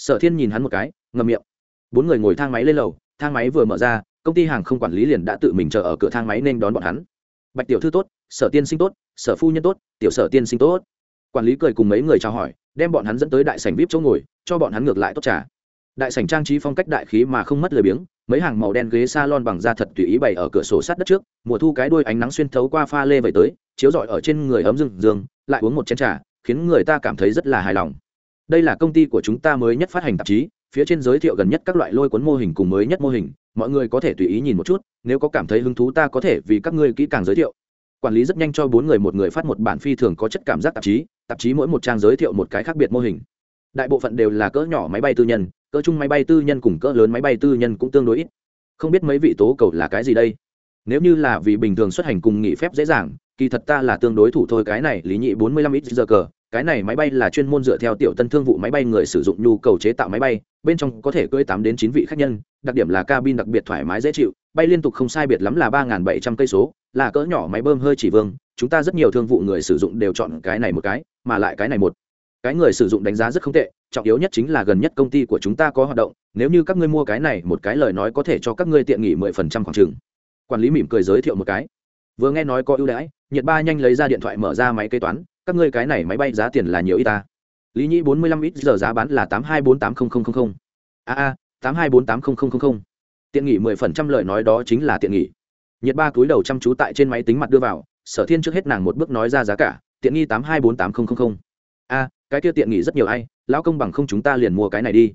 Speaker 1: sở thiên nhìn hắn một cái ngầm miệng. Bốn người ngồi thang máy lên lầu, thang máy vừa mở ra, công ty hàng không quản lý liền đã tự mình chờ ở cửa thang máy nên đón bọn hắn. Bạch tiểu thư tốt, sở tiên sinh tốt, sở phu nhân tốt, tiểu sở tiên sinh tốt. Quản lý cười cùng mấy người chào hỏi, đem bọn hắn dẫn tới đại sảnh vip chỗ ngồi, cho bọn hắn ngược lại tốt trà. Đại sảnh trang trí phong cách đại khí mà không mất lời biếng, mấy hàng màu đen ghế salon bằng da thật tùy ý bày ở cửa sổ sát đất trước, mùa thu cái đuôi ánh nắng xuyên thấu qua pha lê về tới, chiếu rọi ở trên người ấm rừng dương lại uống một chén trà, khiến người ta cảm thấy rất là hài lòng đây là công ty của chúng ta mới nhất phát hành tạp chí, phía trên giới thiệu gần nhất các loại lôi cuốn mô hình cùng mới nhất mô hình, mọi người có thể tùy ý nhìn một chút, nếu có cảm thấy hứng thú ta có thể vì các ngươi kỹ càng giới thiệu. Quản lý rất nhanh cho bốn người, một người phát một bản phi thường có chất cảm giác tạp chí tạp chí mỗi một trang giới thiệu một cái khác biệt mô hình. Đại bộ phận đều là cỡ nhỏ máy bay tư nhân, cỡ chung máy bay tư nhân cùng cỡ lớn máy bay tư nhân cũng tương đối ít. Không biết mấy vị tố cầu là cái gì đây? Nếu như là vì bình thường xuất hành cùng nghỉ phép dễ dàng, kỳ thật ta là tương đối thủ thôi, cái này lý nhị bốn mươi lăm ít giờ cờ cái này máy bay là chuyên môn dựa theo tiểu tân thương vụ máy bay người sử dụng nhu cầu chế tạo máy bay, bên trong có thể cưỡi tám đến chín vị khách nhân, đặc điểm là cabin đặc biệt thoải mái dễ chịu, bay liên tục không sai biệt lắm là ba bảy trăm cây số, là cỡ nhỏ máy bơm hơi chỉ vương, chúng ta rất nhiều thương vụ người sử dụng đều chọn cái này một cái, mà lại cái này một. Cái người sử dụng đánh giá rất không tệ, trọng yếu nhất chính là gần nhất công ty của chúng ta có hoạt động, nếu như các ngươi mua cái này một cái lời nói có thể cho các ngươi tiện nghỉ mười phần trăm khoảng chừng. Quản lý mỉm cười giới thiệu một cái. Vừa nghe nói có ưu đãi nhiệt ba nhanh lấy ra điện thoại mở ra máy kế toán các ngươi cái này máy bay giá tiền là nhiều ít ta? Lý nhĩ bốn mươi lăm ít giờ giá bán là tám hai bốn tám nghìn a a, tám hai bốn tám nghìn tiện nghỉ mười phần trăm lời nói đó chính là tiện nghỉ. Nhiệt ba túi đầu chăm chú tại trên máy tính mặt đưa vào, sở thiên trước hết nàng một bước nói ra giá cả, tiện nghi tám hai bốn tám nghìn a, cái kia tiện nghỉ rất nhiều ai, lão công bằng không chúng ta liền mua cái này đi.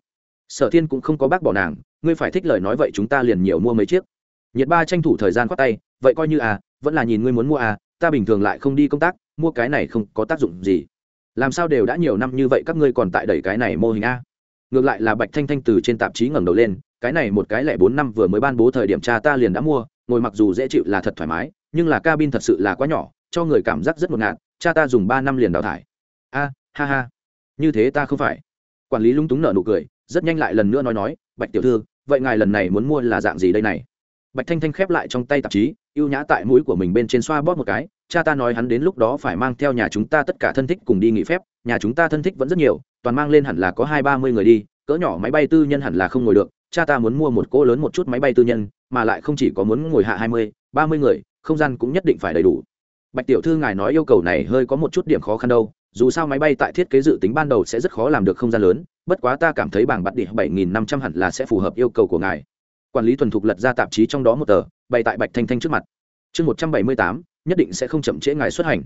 Speaker 1: Sở thiên cũng không có bác bỏ nàng, ngươi phải thích lời nói vậy chúng ta liền nhiều mua mấy chiếc. Nhiệt ba tranh thủ thời gian khoát tay, vậy coi như à vẫn là nhìn ngươi muốn mua à ta bình thường lại không đi công tác mua cái này không có tác dụng gì. Làm sao đều đã nhiều năm như vậy các ngươi còn tại đẩy cái này mô hình a? Ngược lại là bạch thanh thanh từ trên tạp chí ngẩng đầu lên, cái này một cái lẻ bốn năm vừa mới ban bố thời điểm cha ta liền đã mua, ngồi mặc dù dễ chịu là thật thoải mái, nhưng là cabin thật sự là quá nhỏ, cho người cảm giác rất ngột ngạt, cha ta dùng ba năm liền đào thải. A, ha ha. Như thế ta không phải. Quản lý lung túng nở nụ cười, rất nhanh lại lần nữa nói nói, bạch tiểu thư, vậy ngài lần này muốn mua là dạng gì đây này? Bạch thanh thanh khép lại trong tay tạp chí y ê u nhã tại mũi của mình bên trên xoa bóp một cái cha ta nói hắn đến lúc đó phải mang theo nhà chúng ta tất cả thân thích cùng đi nghỉ phép, nhà chúng ta thân thích vẫn rất nhiều, toàn mang lên hẳn là có hai ba mươi người đi, cỡ nhỏ máy bay tư nhân hẳn là không ngồi được, cha ta muốn mua một cỗ lớn một chút máy bay tư nhân, mà lại không chỉ có muốn ngồi hạ hai mươi, ba mươi người, không gian cũng nhất định phải đầy đủ. Bạch tiểu thư ngài nói yêu cầu này hơi có một chút điểm khó khăn đâu, dù sao máy bay tại thiết kế dự tính ban đầu sẽ rất khó làm được không gian lớn, bất quá ta cảm thấy bảng bạt đĩa bảy nghìn năm trăm hẳn là sẽ phù hợp yêu cầu của ngài. Quản lý thuần thục lật ra tạp chí trong đó một tờ, bày tại bạch thanh thanh trước mặt. Chương một trăm bảy mươi tám nhất định sẽ không chậm trễ ngài xuất hành.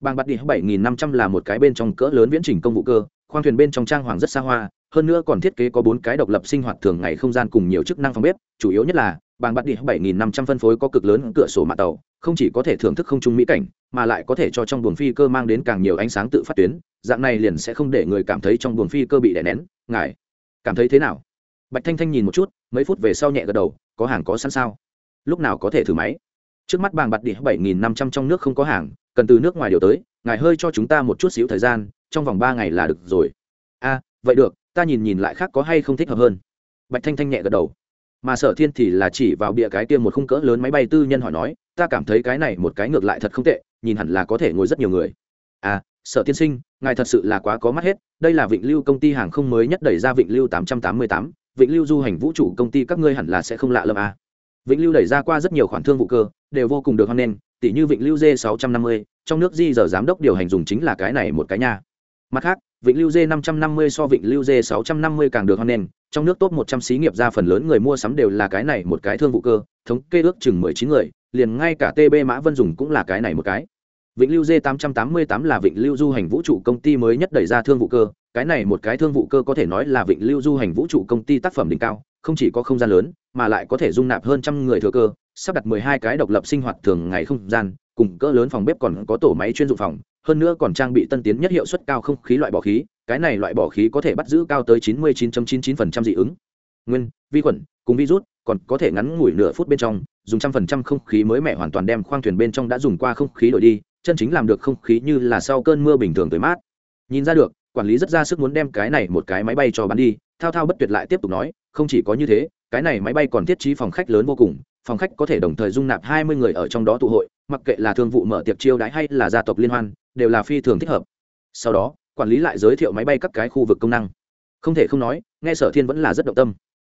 Speaker 1: Bang bạt đĩa bảy nghìn năm trăm là một cái bên trong cỡ lớn viễn trình công vụ cơ, khoang thuyền bên trong trang hoàng rất xa hoa, hơn nữa còn thiết kế có bốn cái độc lập sinh hoạt thường ngày không gian cùng nhiều chức năng phòng bếp, chủ yếu nhất là Bang bạt đĩa bảy nghìn năm trăm phân phối có cực lớn cửa sổ mạng tàu, không chỉ có thể thưởng thức không trung mỹ cảnh, mà lại có thể cho trong buồng phi cơ mang đến càng nhiều ánh sáng tự phát tuyến, dạng này liền sẽ không để người cảm thấy trong buồng phi cơ bị đè nén. Ngài, cảm thấy thế nào? Bạch thanh thanh nhìn một chút, mấy phút về sau nhẹ gật đầu, có hàng có sẵn sao? Lúc nào có thể thử máy? Trước mắt bàng bạt đĩa bảy nghìn năm trăm trong nước không có hàng, cần từ nước ngoài điều tới, ngài hơi cho chúng ta một chút xíu thời gian, trong vòng ba ngày là được rồi. A, vậy được, ta nhìn nhìn lại khác có hay không thích hợp hơn. Bạch thanh thanh nhẹ gật đầu. Mà sở thiên thì là chỉ vào bịa cái tiêm một khung cỡ lớn máy bay tư nhân hỏi nói, ta cảm thấy cái này một cái ngược lại thật không tệ, nhìn hẳn là có thể ngồi rất nhiều người. À sở tiên sinh, ngài thật sự là quá có mắt hết, đây là vịnh lưu công ty hàng không mới nhất đẩy ra vịnh lưu tám trăm tám mươi tám, vịnh lưu du hành vũ trụ công ty các ngươi hẳn là sẽ không lạ lâm à. vịnh lưu đẩy ra qua rất nhiều khoản thương vụ cơ đều vô cùng được hoan nghênh tỷ như vịnh lưu dê sáu trăm năm mươi, trong nước di giờ giám đốc điều hành dùng chính là cái này một cái nha. Mặt khác, vịnh lưu dê năm trăm năm mươi so vịnh lưu dê sáu trăm năm mươi càng được hoan nghênh, trong nước top một trăm xí nghiệp ra phần lớn người mua sắm đều là cái này một cái thương vụ cơ, thống kê ước chừng mười chín người, liền ngay cả tb mã vân dùng cũng là cái này một cái vịnh lưu d tám là vịnh lưu du hành vũ trụ công ty mới nhất đẩy ra thương vụ cơ. Cái này một cái thương vụ cơ có thể nói là vịnh lưu du hành vũ trụ công ty tác phẩm đỉnh cao, không chỉ có không gian lớn, mà lại có thể dung nạp hơn trăm người thừa cơ, sắp đặt mười hai cái độc lập sinh hoạt thường ngày không gian, cùng cỡ lớn phòng bếp còn có tổ máy chuyên dụng phòng, hơn nữa còn trang bị tân tiến nhất hiệu suất cao không khí loại bỏ khí, cái này loại bỏ khí có thể bắt giữ cao tới 99.99% dị ứng. Nguyên, vi khuẩn, cùng virus, còn có thể ngắn ngủi nửa phút bên trong, dùng trăm phần trăm không khí mới mẻ hoàn toàn đem khoang thuyền bên trong đã dùng qua không khí đổi đi chân chính làm được không khí như là sau cơn mưa bình thường tới mát. Nhìn ra được, quản lý rất ra sức muốn đem cái này một cái máy bay cho bán đi, thao thao bất tuyệt lại tiếp tục nói, không chỉ có như thế, cái này máy bay còn thiết trí phòng khách lớn vô cùng, phòng khách có thể đồng thời dung nạp hai mươi người ở trong đó tụ hội, mặc kệ là thương vụ mở tiệc chiêu đãi hay là gia tộc liên hoan, đều là phi thường thích hợp. Sau đó, quản lý lại giới thiệu máy bay các cái khu vực công năng. Không thể không nói, nghe sở thiên vẫn là rất động tâm.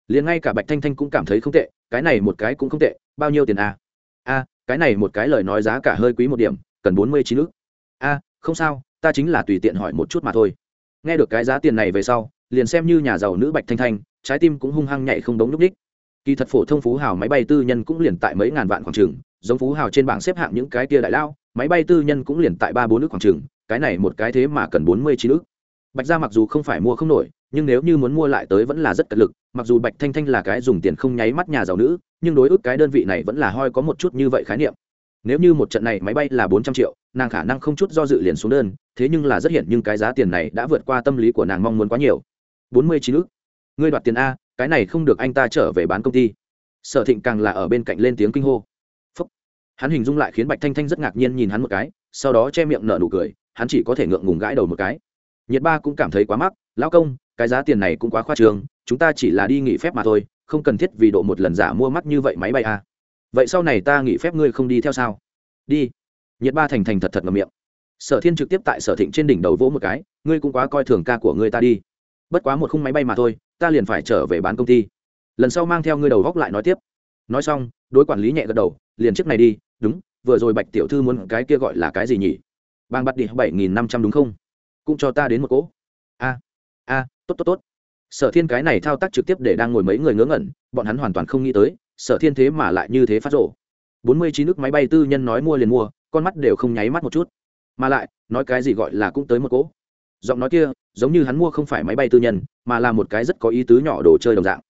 Speaker 1: Liền ngay cả bạch thanh thanh cũng cảm thấy không tệ, cái này một cái cũng không tệ, bao nhiêu tiền a a cái này một cái lời nói giá cả hơi quý một điểm cần bốn mươi chín ước a, không sao, ta chính là tùy tiện hỏi một chút mà thôi. Nghe được cái giá tiền này về sau, liền xem như nhà giàu nữ bạch thanh thanh, trái tim cũng hung hăng nhảy không đống núp đích. Kỳ thật phổ thông phú hào máy bay tư nhân cũng liền tại mấy ngàn vạn khoảng trường giống phú hào trên bảng xếp hạng những cái kia đại lao, máy bay tư nhân cũng liền tại ba bốn nước khoảng trường cái này một cái thế mà cần bốn mươi chín ước bạch ra mặc dù không phải mua không nổi, nhưng nếu như muốn mua lại tới vẫn là rất cật lực, mặc dù bạch thanh thanh là cái dùng tiền không nháy mắt nhà giàu nữ, nhưng đối ước cái đơn vị này vẫn là hoi có một chút như vậy khái niệm nếu như một trận này máy bay là bốn trăm triệu, nàng khả năng không chút do dự liền xuống đơn, thế nhưng là rất hiển nhưng cái giá tiền này đã vượt qua tâm lý của nàng mong muốn quá nhiều. Bốn mươi chín ước ngươi đoạt tiền a, cái này không được anh ta trở về bán công ty. Sở thịnh càng là ở bên cạnh lên tiếng kinh hô. Phúc. hắn hình dung lại khiến bạch thanh thanh rất ngạc nhiên nhìn hắn một cái, sau đó che miệng nở nụ cười, hắn chỉ có thể ngượng ngùng gãi đầu một cái. Nhiệt ba cũng cảm thấy quá mắc, lão công, cái giá tiền này cũng quá khoa trương, chúng ta chỉ là đi nghỉ phép mà thôi, không cần thiết vì độ một lần giả mua mắc như vậy máy bay a vậy sau này ta nghỉ phép ngươi không đi theo sao? Đi. Nhiệt ba thành thành thật thật ngầm miệng. Sở thiên trực tiếp tại sở thịnh trên đỉnh đầu vỗ một cái, ngươi cũng quá coi thường ca của ngươi ta đi. Bất quá một khung máy bay mà thôi, ta liền phải trở về bán công ty. Lần sau mang theo ngươi đầu góc lại nói tiếp. Nói xong, đối quản lý nhẹ gật đầu, liền chiếc này đi, đúng, vừa rồi bạch tiểu thư muốn cái kia gọi là cái gì nhỉ? Bang bắt đi bảy nghìn năm trăm đúng không? Cũng cho ta đến một cỗ. A a, tốt tốt tốt. Sở thiên cái này thao tác trực tiếp để đang ngồi mấy người ngớ ngẩn, bọn hắn hoàn toàn không nghĩ tới sở thiên thế mà lại như thế phát rộ. Bốn mươi chín nước máy bay tư nhân nói mua liền mua, con mắt đều không nháy mắt một chút. Mà lại, nói cái gì gọi là cũng tới một cỗ. Giọng nói kia, giống như hắn mua không phải máy bay tư nhân, mà là một cái rất có ý tứ nhỏ đồ chơi đồng dạng.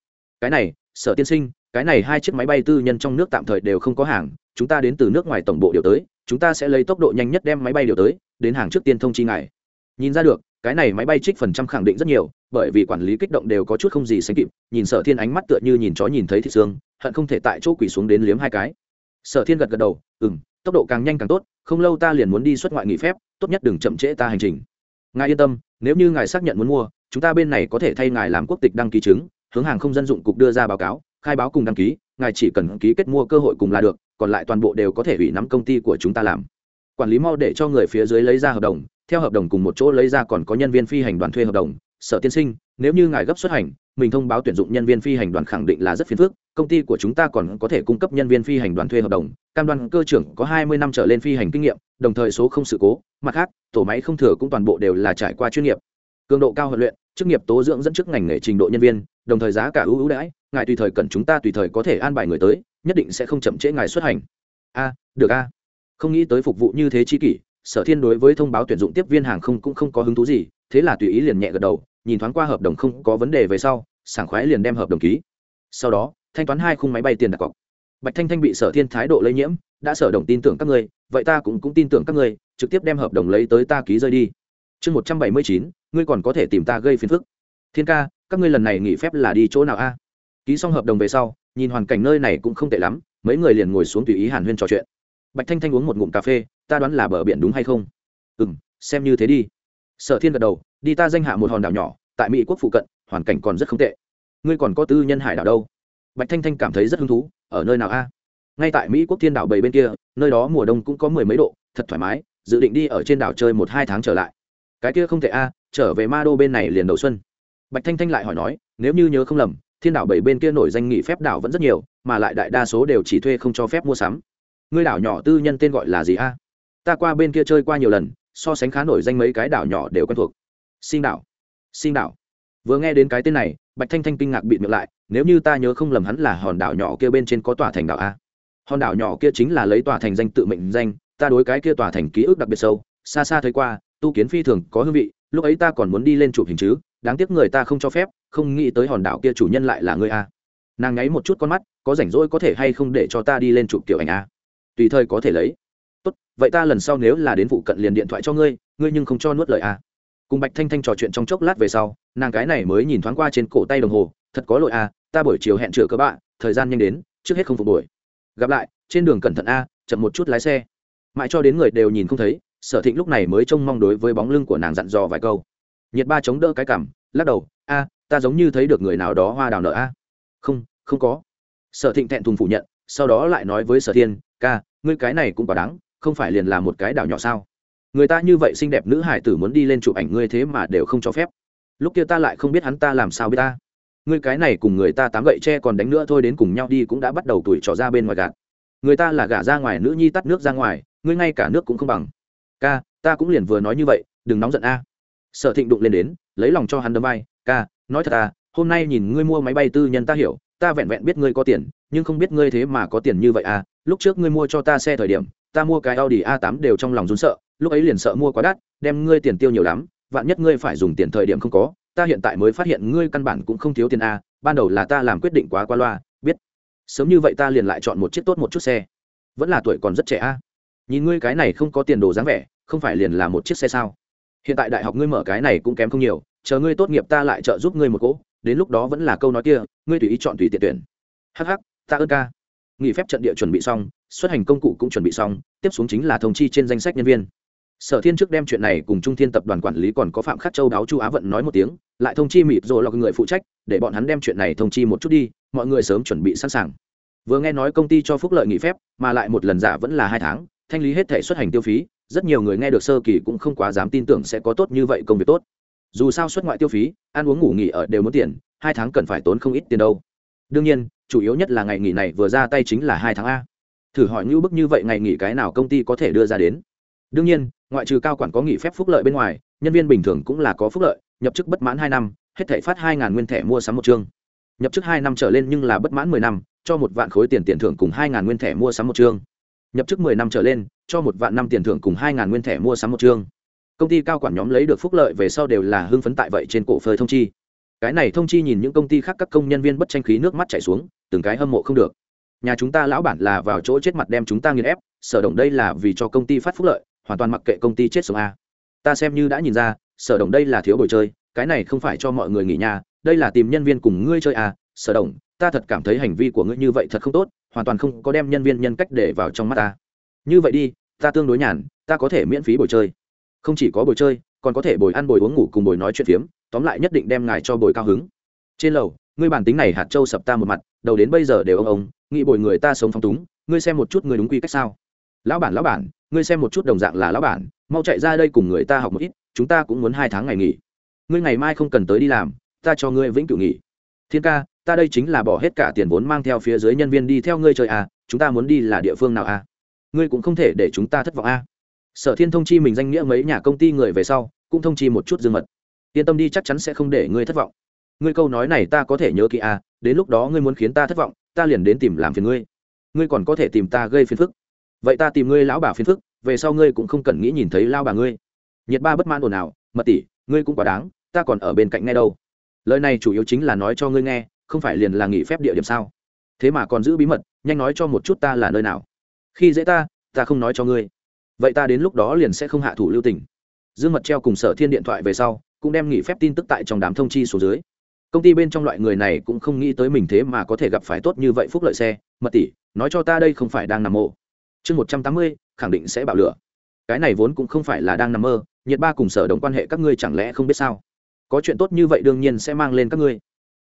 Speaker 1: Cái này, sở tiên sinh, cái này hai chiếc máy bay tư nhân trong nước tạm thời đều không có hàng, chúng ta đến từ nước ngoài tổng bộ điều tới, chúng ta sẽ lấy tốc độ nhanh nhất đem máy bay điều tới, đến hàng trước tiên thông chi ngài. Nhìn ra được cái này máy bay trích phần trăm khẳng định rất nhiều, bởi vì quản lý kích động đều có chút không gì sánh kịp, nhìn sở thiên ánh mắt tựa như nhìn chó nhìn thấy thị xương, hận không thể tại chỗ quỷ xuống đến liếm hai cái. Sở thiên gật gật đầu ừ m tốc độ càng nhanh càng tốt, không lâu ta liền muốn đi xuất ngoại nghỉ phép, tốt nhất đừng chậm trễ ta hành trình. Ngài yên tâm, nếu như ngài xác nhận muốn mua, chúng ta bên này có thể thay ngài làm quốc tịch đăng ký chứng, hướng hàng không dân dụng cục đưa ra báo cáo, khai báo cùng đăng ký, ngài chỉ cần ký kết mua cơ hội cùng là được, còn lại toàn bộ đều có thể hủy nắm công ty của chúng ta làm. Quản lý mau để cho người phía dưới lấy ra hợp đồng theo hợp đồng cùng một chỗ lấy ra còn có nhân viên phi hành đoàn thuê hợp đồng, sở tiên sinh, nếu như ngài gấp xuất hành, mình thông báo tuyển dụng nhân viên phi hành đoàn khẳng định là rất phiền phức, công ty của chúng ta còn có thể cung cấp nhân viên phi hành đoàn thuê hợp đồng, cam đoan cơ trưởng có hai mươi năm trở lên phi hành kinh nghiệm, đồng thời số không sự cố, mặt khác, tổ máy không thừa cũng toàn bộ đều là trải qua chuyên nghiệp. Cường độ cao huấn luyện, chức nghiệp tố dưỡng dẫn trước ngành nghề trình độ nhân viên, đồng thời giá cả ưu ưu đãi, ngài tùy thời cần chúng ta tùy thời có thể an bài người tới, nhất định sẽ không chậm trễ ngài xuất hành. A, được a. Không nghĩ tới phục vụ như thế chi kỷ sở thiên đối với thông báo tuyển dụng tiếp viên hàng không cũng không có hứng thú gì, thế là tùy ý liền nhẹ gật đầu, nhìn thoáng qua hợp đồng không có vấn đề về sau, sảng khoái liền đem hợp đồng ký. Sau đó, thanh toán hai khung máy bay tiền đặt cọc. Bạch thanh thanh bị sở thiên thái độ lây nhiễm, đã sở đồng tin tưởng các ngươi, vậy ta cũng cũng tin tưởng các ngươi, trực tiếp đem hợp đồng lấy tới ta ký rơi đi. Chương một trăm bảy mươi chín, ngươi còn có thể tìm ta gây phiền phức. Thiên ca, các ngươi lần này nghỉ phép là đi chỗ nào a? Ký xong hợp đồng về sau, nhìn hoàn cảnh nơi này cũng không tệ lắm, mấy người liền ngồi xuống tùy ý hàn huyên trò chuyện. Bạch thanh thanh uống một ngụm cà phê ta đoán là bờ biển đúng hay không? Ừ m xem như thế đi. Sở thiên gật đầu, đi ta danh hạ một hòn đảo nhỏ, tại mỹ quốc phụ cận, hoàn cảnh còn rất không tệ. Ngươi còn có tư nhân hải đảo đâu? Bạch thanh thanh cảm thấy rất hứng thú, ở nơi nào a? Ngay tại mỹ quốc thiên đảo bảy bên kia, nơi đó mùa đông cũng có mười mấy độ, thật thoải mái, dự định đi ở trên đảo chơi một hai tháng trở lại. Cái kia không thể a, trở về ma đô bên này liền đầu xuân. Bạch thanh thanh lại hỏi nói, nếu như nhớ không lầm, thiên đảo bảy bên kia nổi danh nghị phép đảo vẫn rất nhiều, mà lại đại đa số đều chỉ thuê không cho phép mua sắm. Ngươi đảo nhỏ tư nhân tên gọi là gì a? Ta qua bên kia chơi qua nhiều lần, so sánh khá nổi danh mấy cái đảo nhỏ đều quen thuộc. Sinh đảo sinh đảo. Vừa nghe đến cái tên này, bạch thanh thanh kinh ngạc bị miệng lại, nếu như ta nhớ không lầm hắn là hòn đảo nhỏ kia bên trên có tòa thành đảo a. Hòn đảo nhỏ kia chính là lấy tòa thành danh tự mệnh danh, ta đối cái kia tòa thành ký ức đặc biệt sâu, xa xa thấy qua, tu kiến phi thường có hương vị, lúc ấy ta còn muốn đi lên chụp hình chứ, đáng tiếc người ta không cho phép, không nghĩ tới hòn đảo kia chủ nhân lại là ngươi a. Nàng ngáy một chút con mắt, có rảnh rỗi có thể hay không để cho ta đi lên chụp kiểu ảnh a. Tùy thời có thể lấy tốt, vậy ta lần sau nếu là đến vụ cận liền điện thoại cho ngươi ngươi nhưng không cho nuốt lời à? cùng bạch thanh thanh trò chuyện trong chốc lát về sau, nàng cái này mới nhìn thoáng qua trên cổ tay đồng hồ, thật có lỗi à? ta buổi chiều hẹn chữa cơ bạn thời gian nhanh đến, trước hết không phục buổi gặp lại, trên đường cẩn thận a chậm một chút lái xe mãi cho đến người đều nhìn không thấy, sở thịnh lúc này mới trông mong đối với bóng lưng của nàng dặn dò vài câu nhiệt ba chống đỡ cái cảm lắc đầu, a, ta giống như thấy được người nào đó hoa đào nở a không không có sở thịnh thẹn thùng phủ nhận, sau đó lại nói với sở thiên, ca, ngươi cái này cũng quá đáng không phải liền là một cái đảo nhỏ sao? Người ta như vậy xinh đẹp nữ hải tử muốn đi lên chụp ảnh ngươi thế mà đều không cho phép. Lúc kia ta lại không biết hắn ta làm sao biết ta. Ngươi cái này cùng người ta tám gậy tre còn đánh nữa thôi đến cùng nhau đi cũng đã bắt đầu tuổi trò ra bên ngoài gạt. Người ta là gả ra ngoài, nữ nhi tắt nước ra ngoài, ngươi ngay cả nước cũng không bằng. Ca, ta cũng liền vừa nói như vậy, đừng nóng giận a. Sở thịnh đụng lên đến, lấy lòng cho hắn đâm vai. Ca, nói thật à hôm nay nhìn ngươi mua máy bay tư nhân ta hiểu, ta vẹn vẹn biết ngươi có tiền, nhưng không biết ngươi thế mà có tiền như vậy à. Lúc trước ngươi mua cho ta xe thời điểm ta mua cái audi a 8 đều trong lòng run sợ lúc ấy liền sợ mua quá đắt đem ngươi tiền tiêu nhiều lắm vạn nhất ngươi phải dùng tiền thời điểm không có ta hiện tại mới phát hiện ngươi căn bản cũng không thiếu tiền a ban đầu là ta làm quyết định quá qua loa biết. Sớm như vậy ta liền lại chọn một chiếc tốt một chút xe. Vẫn là tuổi còn rất trẻ a. Nhìn ngươi cái này không có tiền đồ dáng vẻ không phải liền là một chiếc xe sao? Hiện tại đại học ngươi mở cái này cũng kém không nhiều chờ ngươi tốt nghiệp ta lại trợ giúp ngươi một cỗ đến lúc đó vẫn là câu nói kia ngươi tùy ý chọn tùy tiện tuyển. Hắc, ta ơn ca. Nghỉ phép trận địa chuẩn bị xong xuất hành công cụ cũng chuẩn bị xong, tiếp xuống chính là thông chi trên danh sách nhân viên. Sở thiên trước đem chuyện này cùng trung thiên tập đoàn quản lý còn có phạm khắc châu đáo chu á vận nói một tiếng, lại thông chi mịp rồi lọc người phụ trách, để bọn hắn đem chuyện này thông chi một chút đi, mọi người sớm chuẩn bị sẵn sàng. Vừa nghe nói công ty cho phúc lợi nghỉ phép, mà lại một lần giả vẫn là hai tháng, thanh lý hết thể xuất hành tiêu phí, rất nhiều người nghe được sơ kỳ cũng không quá dám tin tưởng sẽ có tốt như vậy công việc tốt. Dù sao xuất ngoại tiêu phí, ăn uống ngủ nghỉ ở đều muốn tiền, hai tháng cần phải tốn không ít tiền đâu. Đương nhiên, chủ yếu nhất là ngày nghỉ này vừa ra tay chính là hai tháng a thử hỏi như bức như vậy ngày nghỉ cái nào công ty có thể đưa ra đến? Đương nhiên, ngoại trừ cao quản có nghỉ phép phúc lợi bên ngoài, nhân viên bình thường cũng là có phúc lợi, nhập chức bất mãn hai năm, hết thể phát hai nguyên thẻ mua sắm một chương. Nhập chức hai năm trở lên nhưng là bất mãn mười năm, cho một vạn khối tiền tiền thưởng cùng hai nguyên thẻ mua sắm một chương. Nhập chức mười năm trở lên, cho một vạn năm tiền thưởng cùng hai nguyên thẻ mua sắm một chương. Công ty cao quản nhóm lấy được phúc lợi về sau đều là hưng phấn tại vậy trên cổ phơi thông chi. Cái này thông chi nhìn những công ty khác các công nhân viên bất tranh khí nước mắt chảy xuống, từng cái hâm mộ không được nhà chúng ta lão bản là vào chỗ chết mặt đem chúng ta nghiền ép sở đồng đây là vì cho công ty phát phúc lợi hoàn toàn mặc kệ công ty chết sống a. Ta xem như đã nhìn ra sở đồng đây là thiếu bồi chơi cái này không phải cho mọi người nghỉ nhà đây là tìm nhân viên cùng ngươi chơi à sở đồng, ta thật cảm thấy hành vi của ngươi như vậy thật không tốt hoàn toàn không có đem nhân viên nhân cách để vào trong mắt ta. Như vậy đi ta tương đối nhàn ta có thể miễn phí bồi chơi. Không chỉ có bồi chơi còn có thể bồi ăn bồi uống ngủ cùng bồi nói chuyện phiếm tóm lại nhất định đem ngài cho bồi cao hứng. Trên lầu ngươi bản tính này hạt châu sập ta một mặt đầu đến bây giờ đều ông ông nghĩ bồi người ta sống phong túng, ngươi xem một chút người đúng quy cách sao? Lão bản lão bản, ngươi xem một chút đồng dạng là lão bản, mau chạy ra đây cùng người ta học một ít, chúng ta cũng muốn hai tháng ngày nghỉ. Ngươi ngày mai không cần tới đi làm, ta cho ngươi vĩnh cửu nghỉ. Thiên ca, ta đây chính là bỏ hết cả tiền vốn mang theo phía dưới nhân viên đi theo ngươi chơi à chúng ta muốn đi là địa phương nào à? Ngươi cũng không thể để chúng ta thất vọng à? Sở thiên thông chi mình danh nghĩa mấy nhà công ty người về sau, cũng thông chi một chút dương mật. Yên tâm đi, chắc chắn sẽ không để ngươi thất vọng. Ngươi câu nói này ta có thể nhớ kỹ à đến lúc đó ngươi muốn khiến ta thất vọng ta liền đến tìm làm phiền ngươi. Ngươi còn có thể tìm ta gây phiền phức. Vậy ta tìm ngươi lão bà phiền phức, về sau ngươi cũng không cần nghĩ nhìn thấy lao bà ngươi. Nhiệt ba bất mãn ồn ào, mật tỷ, ngươi cũng quá đáng, ta còn ở bên cạnh nghe đâu. Lời này chủ yếu chính là nói cho ngươi nghe, không phải liền là nghỉ phép địa điểm sao? Thế mà còn giữ bí mật, nhanh nói cho một chút ta là nơi nào. Khi dễ ta ta không nói cho ngươi. Vậy ta đến lúc đó liền sẽ không hạ thủ lưu tình. Dương mật treo cùng sở thiên điện thoại về sau, cũng đem nghỉ phép tin tức tại trong đám thông chi số dưới công ty bên trong loại người này cũng không nghĩ tới mình thế mà có thể gặp phải tốt như vậy phúc lợi xe. Mật tỷ, nói cho ta đây không phải đang nằm mộ. Chương một trăm tám mươi, khẳng định sẽ bạo lửa. Cái này vốn cũng không phải là đang nằm mơ, nhiệt ba cùng sở đồng quan hệ các ngươi chẳng lẽ không biết sao? Có chuyện tốt như vậy đương nhiên sẽ mang lên các ngươi.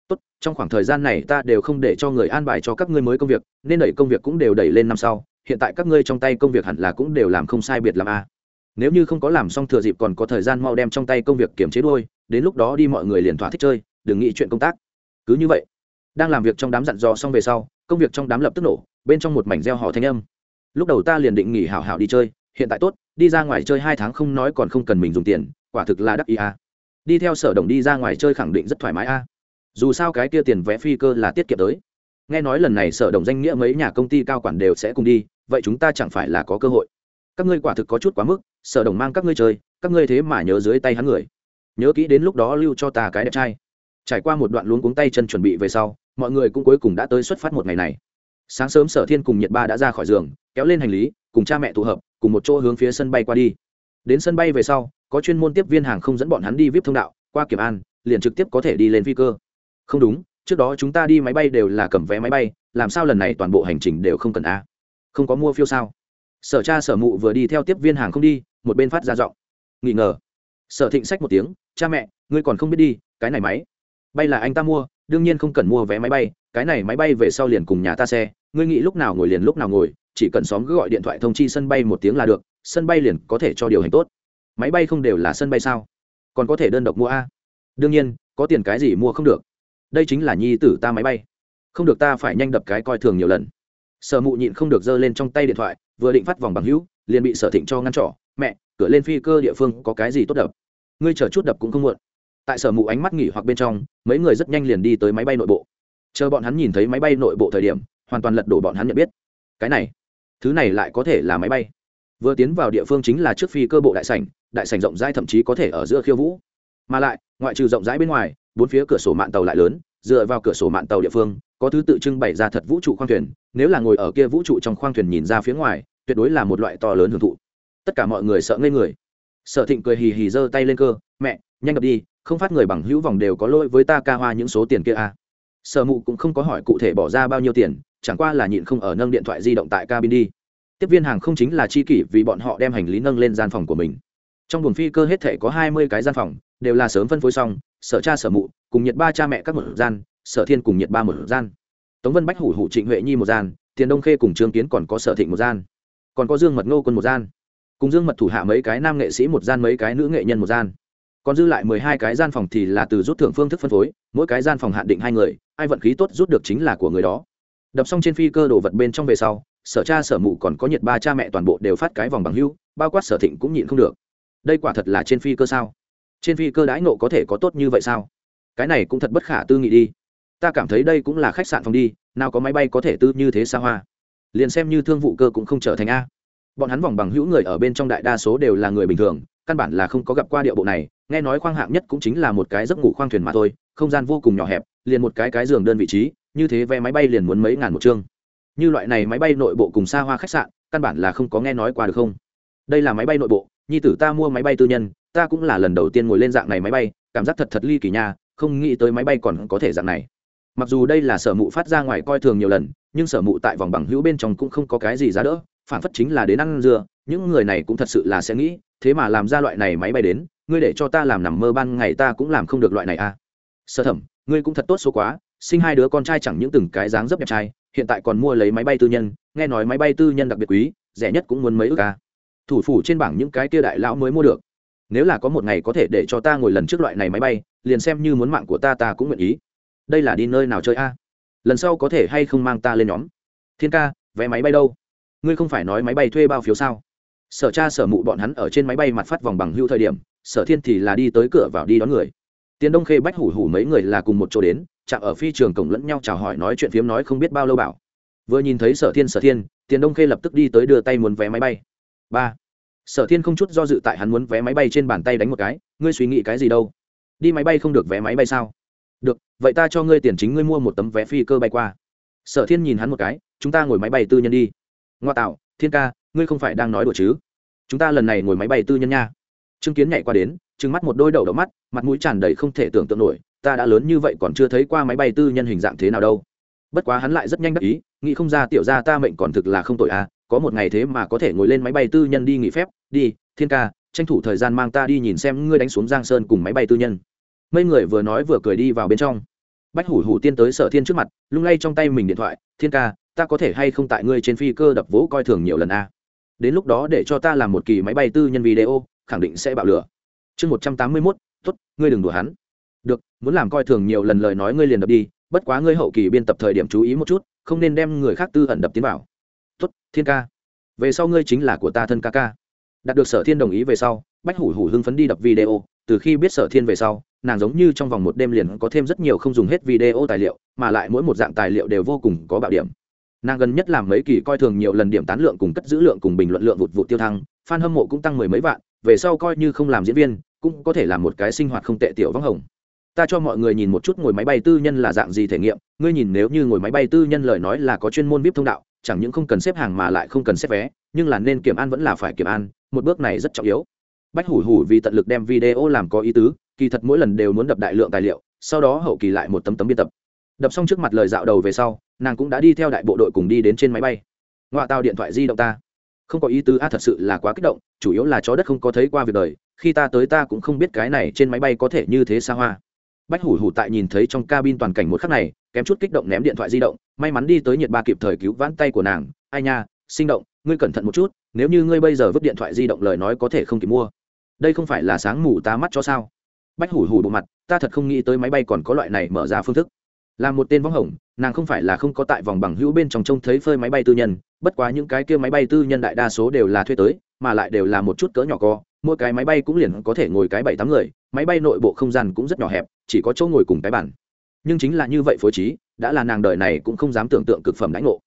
Speaker 1: Tốt, trong khoảng thời gian này ta đều không để cho người an bài cho các ngươi mới công việc, nên đẩy công việc cũng đều đẩy lên năm sau. Hiện tại các ngươi trong tay công việc hẳn là cũng đều làm không sai biệt làm a. Nếu như không có làm xong thừa dịp còn có thời gian mau đem trong tay công việc kiểm chế đôi đến lúc đó đi mọi người liền thỏa thích chơi đừng nghĩ chuyện công tác. Cứ như vậy, đang làm việc trong đám dặn dò xong về sau, công việc trong đám lập tức nổ, bên trong một mảnh gieo họ thanh âm. Lúc đầu ta liền định nghỉ hảo hảo đi chơi, hiện tại tốt, đi ra ngoài chơi hai tháng không nói còn không cần mình dùng tiền, quả thực là đắc ý a. Đi theo sở đồng đi ra ngoài chơi khẳng định rất thoải mái a. Dù sao cái kia tiền vé phi cơ là tiết kiệm tới. Nghe nói lần này sở đồng danh nghĩa mấy nhà công ty cao quản đều sẽ cùng đi, vậy chúng ta chẳng phải là có cơ hội. Các ngươi quả thực có chút quá mức, sở đồng mang các ngươi chơi, các ngươi thế mà nhớ dưới tay hắn người. Nhớ kỹ đến lúc đó lưu cho ta cái đẹp trai trải qua một đoạn luống cuống tay chân chuẩn bị về sau, mọi người cũng cuối cùng đã tới xuất phát một ngày này. Sáng sớm sở thiên cùng nhiệt ba đã ra khỏi giường, kéo lên hành lý, cùng cha mẹ tụ hợp, cùng một chỗ hướng phía sân bay qua đi. Đến sân bay về sau, có chuyên môn tiếp viên hàng không dẫn bọn hắn đi vip thông đạo, qua kiểm an, liền trực tiếp có thể đi lên phi cơ. Không đúng, trước đó chúng ta đi máy bay đều là cầm vé máy bay, làm sao lần này toàn bộ hành trình đều không cần a? Không có mua phiêu sao? Sở cha sở mụ vừa đi theo tiếp viên hàng không đi, một bên phát ra giọng. Nghỉ ngờ. Sở thịnh sách một tiếng, cha mẹ, ngươi còn không biết đi, cái này máy bay là anh ta mua, đương nhiên không cần mua vé máy bay, cái này máy bay về sau liền cùng nhà ta xe, ngươi nghĩ lúc nào ngồi liền lúc nào ngồi, chỉ cần xóm cứ gọi điện thoại thông chi sân bay một tiếng là được, sân bay liền có thể cho điều hành tốt. Máy bay không đều là sân bay sao? Còn có thể đơn độc mua a? Đương nhiên, có tiền cái gì mua không được. Đây chính là nhi tử ta máy bay. Không được ta phải nhanh đập cái coi thường nhiều lần. Sở mụ nhịn không được giơ lên trong tay điện thoại, vừa định phát vòng bằng hữu, liền bị sở thịnh cho ngăn trỏ. Mẹ, cửa lên phi cơ địa phương có cái gì tốt đập? Ngươi chờ chút đập cũng không muộn tại sở mụ ánh mắt nghỉ hoặc bên trong, mấy người rất nhanh liền đi tới máy bay nội bộ. Chờ bọn hắn nhìn thấy máy bay nội bộ thời điểm, hoàn toàn lật đổ bọn hắn nhận biết. Cái này, thứ này lại có thể là máy bay. Vừa tiến vào địa phương chính là trước phi cơ bộ đại sảnh đại sảnh rộng rãi thậm chí có thể ở giữa khiêu vũ. Mà lại, ngoại trừ rộng rãi bên ngoài, bốn phía cửa sổ mạng tàu lại lớn, dựa vào cửa sổ mạng tàu địa phương, có thứ tự trưng bày ra thật vũ trụ khoang thuyền. Nếu là ngồi ở kia vũ trụ trong khoang thuyền nhìn ra phía ngoài, tuyệt đối là một loại to lớn hưởng thụ. Tất cả mọi người sợ ngây người. Sở thịnh cười hì hì giơ tay lên cơ, mẹ, nhanh gặp đi không phát người bằng hữu vòng đều có lỗi với ta ca hoa những số tiền kia à. sở mụ cũng không có hỏi cụ thể bỏ ra bao nhiêu tiền, chẳng qua là nhịn không ở nâng điện thoại di động tại cabin đi. Tiếp viên hàng không chính là chi kỷ vì bọn họ đem hành lý nâng lên gian phòng của mình. Trong buồng phi cơ hết thể có hai mươi cái gian phòng, đều là sớm phân phối xong, sở cha sở mụ, cùng nhiệt ba cha mẹ các một gian, sở thiên cùng nhiệt ba một gian. Tống vân bách hủ hủ trịnh huệ nhi một gian, tiền đông khê cùng trương kiến còn có sở thịnh một gian. Còn có dương mật ngô quân một gian. Cùng dương mật thủ hạ mấy cái nam nghệ sĩ một gian, mấy cái nữ nghệ nhân một gian còn dư lại mười hai cái gian phòng thì là từ rút thưởng phương thức phân phối, mỗi cái gian phòng hạn định hai người, ai vận khí tốt rút được chính là của người đó. Đập xong trên phi cơ đồ vật bên trong về sau, sở cha sở mụ còn có nhiệt ba cha mẹ toàn bộ đều phát cái vòng bằng hưu, bao quát sở thịnh cũng nhịn không được. Đây quả thật là trên phi cơ sao? Trên phi cơ đãi nộ có thể có tốt như vậy sao? Cái này cũng thật bất khả tư nghị đi. Ta cảm thấy đây cũng là khách sạn phòng đi, nào có máy bay có thể tư như thế xa hoa. Liền xem như thương vụ cơ cũng không trở thành a. Bọn hắn vòng bằng hữu người ở bên trong đại đa số đều là người bình thường căn bản là không có gặp qua điệu bộ này, nghe nói khoang hạng nhất cũng chính là một cái giấc ngủ khoang thuyền mà thôi, không gian vô cùng nhỏ hẹp, liền một cái cái giường đơn vị trí, như thế vé máy bay liền muốn mấy ngàn một chương. Như loại này máy bay nội bộ cùng xa hoa khách sạn, căn bản là không có nghe nói qua được không? Đây là máy bay nội bộ, nhi tử ta mua máy bay tư nhân, ta cũng là lần đầu tiên ngồi lên dạng này máy bay, cảm giác thật thật ly kỳ nha, không nghĩ tới máy bay còn có thể dạng này. Mặc dù đây là sở mụ phát ra ngoài coi thường nhiều lần, nhưng sở mụ tại vòng bằng hữu bên trong cũng không có cái gì giá đỡ, phản phất chính là đến ăn dưa, những người này cũng thật sự là sẽ nghĩ thế mà làm ra loại này máy bay đến, ngươi để cho ta làm nằm mơ ban ngày ta cũng làm không được loại này à. Sơ thẩm, ngươi cũng thật tốt số quá, sinh hai đứa con trai chẳng những từng cái dáng dấp đẹp trai, hiện tại còn mua lấy máy bay tư nhân, nghe nói máy bay tư nhân đặc biệt quý, rẻ nhất cũng muốn mấy ước ca à. thủ phủ trên bảng những cái kia đại lão mới mua được. Nếu là có một ngày có thể để cho ta ngồi lần trước loại này máy bay, liền xem như muốn mạng của ta ta cũng nguyện ý. Đây là đi nơi nào chơi a lần sau có thể hay không mang ta lên nhóm? Thiên ca, vé máy bay đâu? Ngươi không phải nói máy bay thuê bao phiếu sao? Sở cha sở mụ bọn hắn ở trên máy bay mặt phát vòng bằng hưu thời điểm, sở thiên thì là đi tới cửa vào đi đón người. Tiền đông khê bách hủ hủ mấy người là cùng một chỗ đến, chạm ở phi trường cổng lẫn nhau chào hỏi nói chuyện phiếm nói không biết bao lâu bảo. Vừa nhìn thấy sở thiên sở thiên, tiền đông khê lập tức đi tới đưa tay muốn vé máy bay. Ba. Sở thiên không chút do dự tại hắn muốn vé máy bay trên bàn tay đánh một cái, ngươi suy nghĩ cái gì đâu? Đi máy bay không được vé máy bay sao? Được, vậy ta cho ngươi tiền chính ngươi mua một tấm vé phi cơ bay qua. Sở thiên nhìn hắn một cái, chúng ta ngồi máy bay tư nhân đi. Ngoa tạo, thiên ca ngươi không phải đang nói đùa chứ? Chúng ta lần này ngồi máy bay tư nhân nha. Chứng kiến nhảy qua đến, trừng mắt một đôi đầu đậu mắt, mặt mũi tràn đầy không thể tưởng tượng nổi, ta đã lớn như vậy còn chưa thấy qua máy bay tư nhân hình dạng thế nào đâu. Bất quá hắn lại rất nhanh đắc ý, nghĩ không ra tiểu ra ta mệnh còn thực là không tội à có một ngày thế mà có thể ngồi lên máy bay tư nhân đi nghỉ phép. Đi, thiên ca, tranh thủ thời gian mang ta đi nhìn xem ngươi đánh xuống giang sơn cùng máy bay tư nhân. Mấy người vừa nói vừa cười đi vào bên trong. Bách hủ hủ tiên tới sở thiên trước mặt, lung lay trong tay mình điện thoại, thiên ca, ta có thể hay không tại ngươi trên phi cơ đập vỗ coi thường nhiều lần a à? Đến lúc đó để cho ta làm một kỳ máy bay tư nhân video, khẳng định sẽ bạo lửa. Chương một trăm tám mươi mốt, tốt, ngươi đừng đùa hắn. Được, muốn làm coi thường nhiều lần lời nói ngươi liền đập đi, bất quá ngươi hậu kỳ biên tập thời điểm chú ý một chút, không nên đem người khác tư ẩn đập tiến vào. Tốt, thiên ca. Về sau ngươi chính là của ta thân ca ca. Đạt được sở thiên đồng ý về sau, bách hủ hủ hưng phấn đi đập video, từ khi biết sở thiên về sau, nàng giống như trong vòng một đêm liền có thêm rất nhiều không dùng hết video tài liệu, mà lại mỗi một dạng tài liệu đều vô cùng có bạo điểm nàng gần nhất làm mấy kỳ coi thường nhiều lần điểm tán lượng cùng cất giữ lượng cùng bình luận lượng vụt vụt tiêu thăng, fan hâm mộ cũng tăng mười mấy vạn, về sau coi như không làm diễn viên, cũng có thể làm một cái sinh hoạt không tệ tiểu vắng hồng. Ta cho mọi người nhìn một chút ngồi máy bay tư nhân là dạng gì thể nghiệm, ngươi nhìn nếu như ngồi máy bay tư nhân lời nói là có chuyên môn vip thông đạo, chẳng những không cần xếp hàng mà lại không cần xếp vé, nhưng là nên kiểm an vẫn là phải kiểm an, một bước này rất trọng yếu. Bách hủ hủ vì tận lực đem video làm có ý tứ, kỳ thật mỗi lần đều muốn đập đại lượng tài liệu, sau đó hậu kỳ lại một tấm tấm biên tập đập xong trước mặt lời dạo đầu về sau, nàng cũng đã đi theo đại bộ đội cùng đi đến trên máy bay. Ngoại tao điện thoại di động ta. Không có ý tứ a, thật sự là quá kích động, chủ yếu là chó đất không có thấy qua việc đời, khi ta tới ta cũng không biết cái này trên máy bay có thể như thế xa hoa. Bách hủ hủ tại nhìn thấy trong cabin toàn cảnh một khắc này, kém chút kích động ném điện thoại di động, may mắn đi tới nhiệt ba kịp thời cứu vãn tay của nàng. Ai nha, sinh động, ngươi cẩn thận một chút, nếu như ngươi bây giờ vứt điện thoại di động lời nói có thể không kịp mua. Đây không phải là sáng mù ta mắt cho sao? Bách hủ hủ bộ mặt, ta thật không nghĩ tới máy bay còn có loại này mở ra phương thức là một tên võng hồng, nàng không phải là không có tại vòng bằng hữu bên trong trông thấy phơi máy bay tư nhân, bất quá những cái kia máy bay tư nhân đại đa số đều là thuê tới, mà lại đều là một chút cỡ nhỏ co, mỗi cái máy bay cũng liền có thể ngồi cái bảy tám người, máy bay nội bộ không gian cũng rất nhỏ hẹp, chỉ có chỗ ngồi cùng cái bản nhưng chính là như vậy phối trí, đã là nàng đời này cũng không dám tưởng tượng cực phẩm đánh ngộ.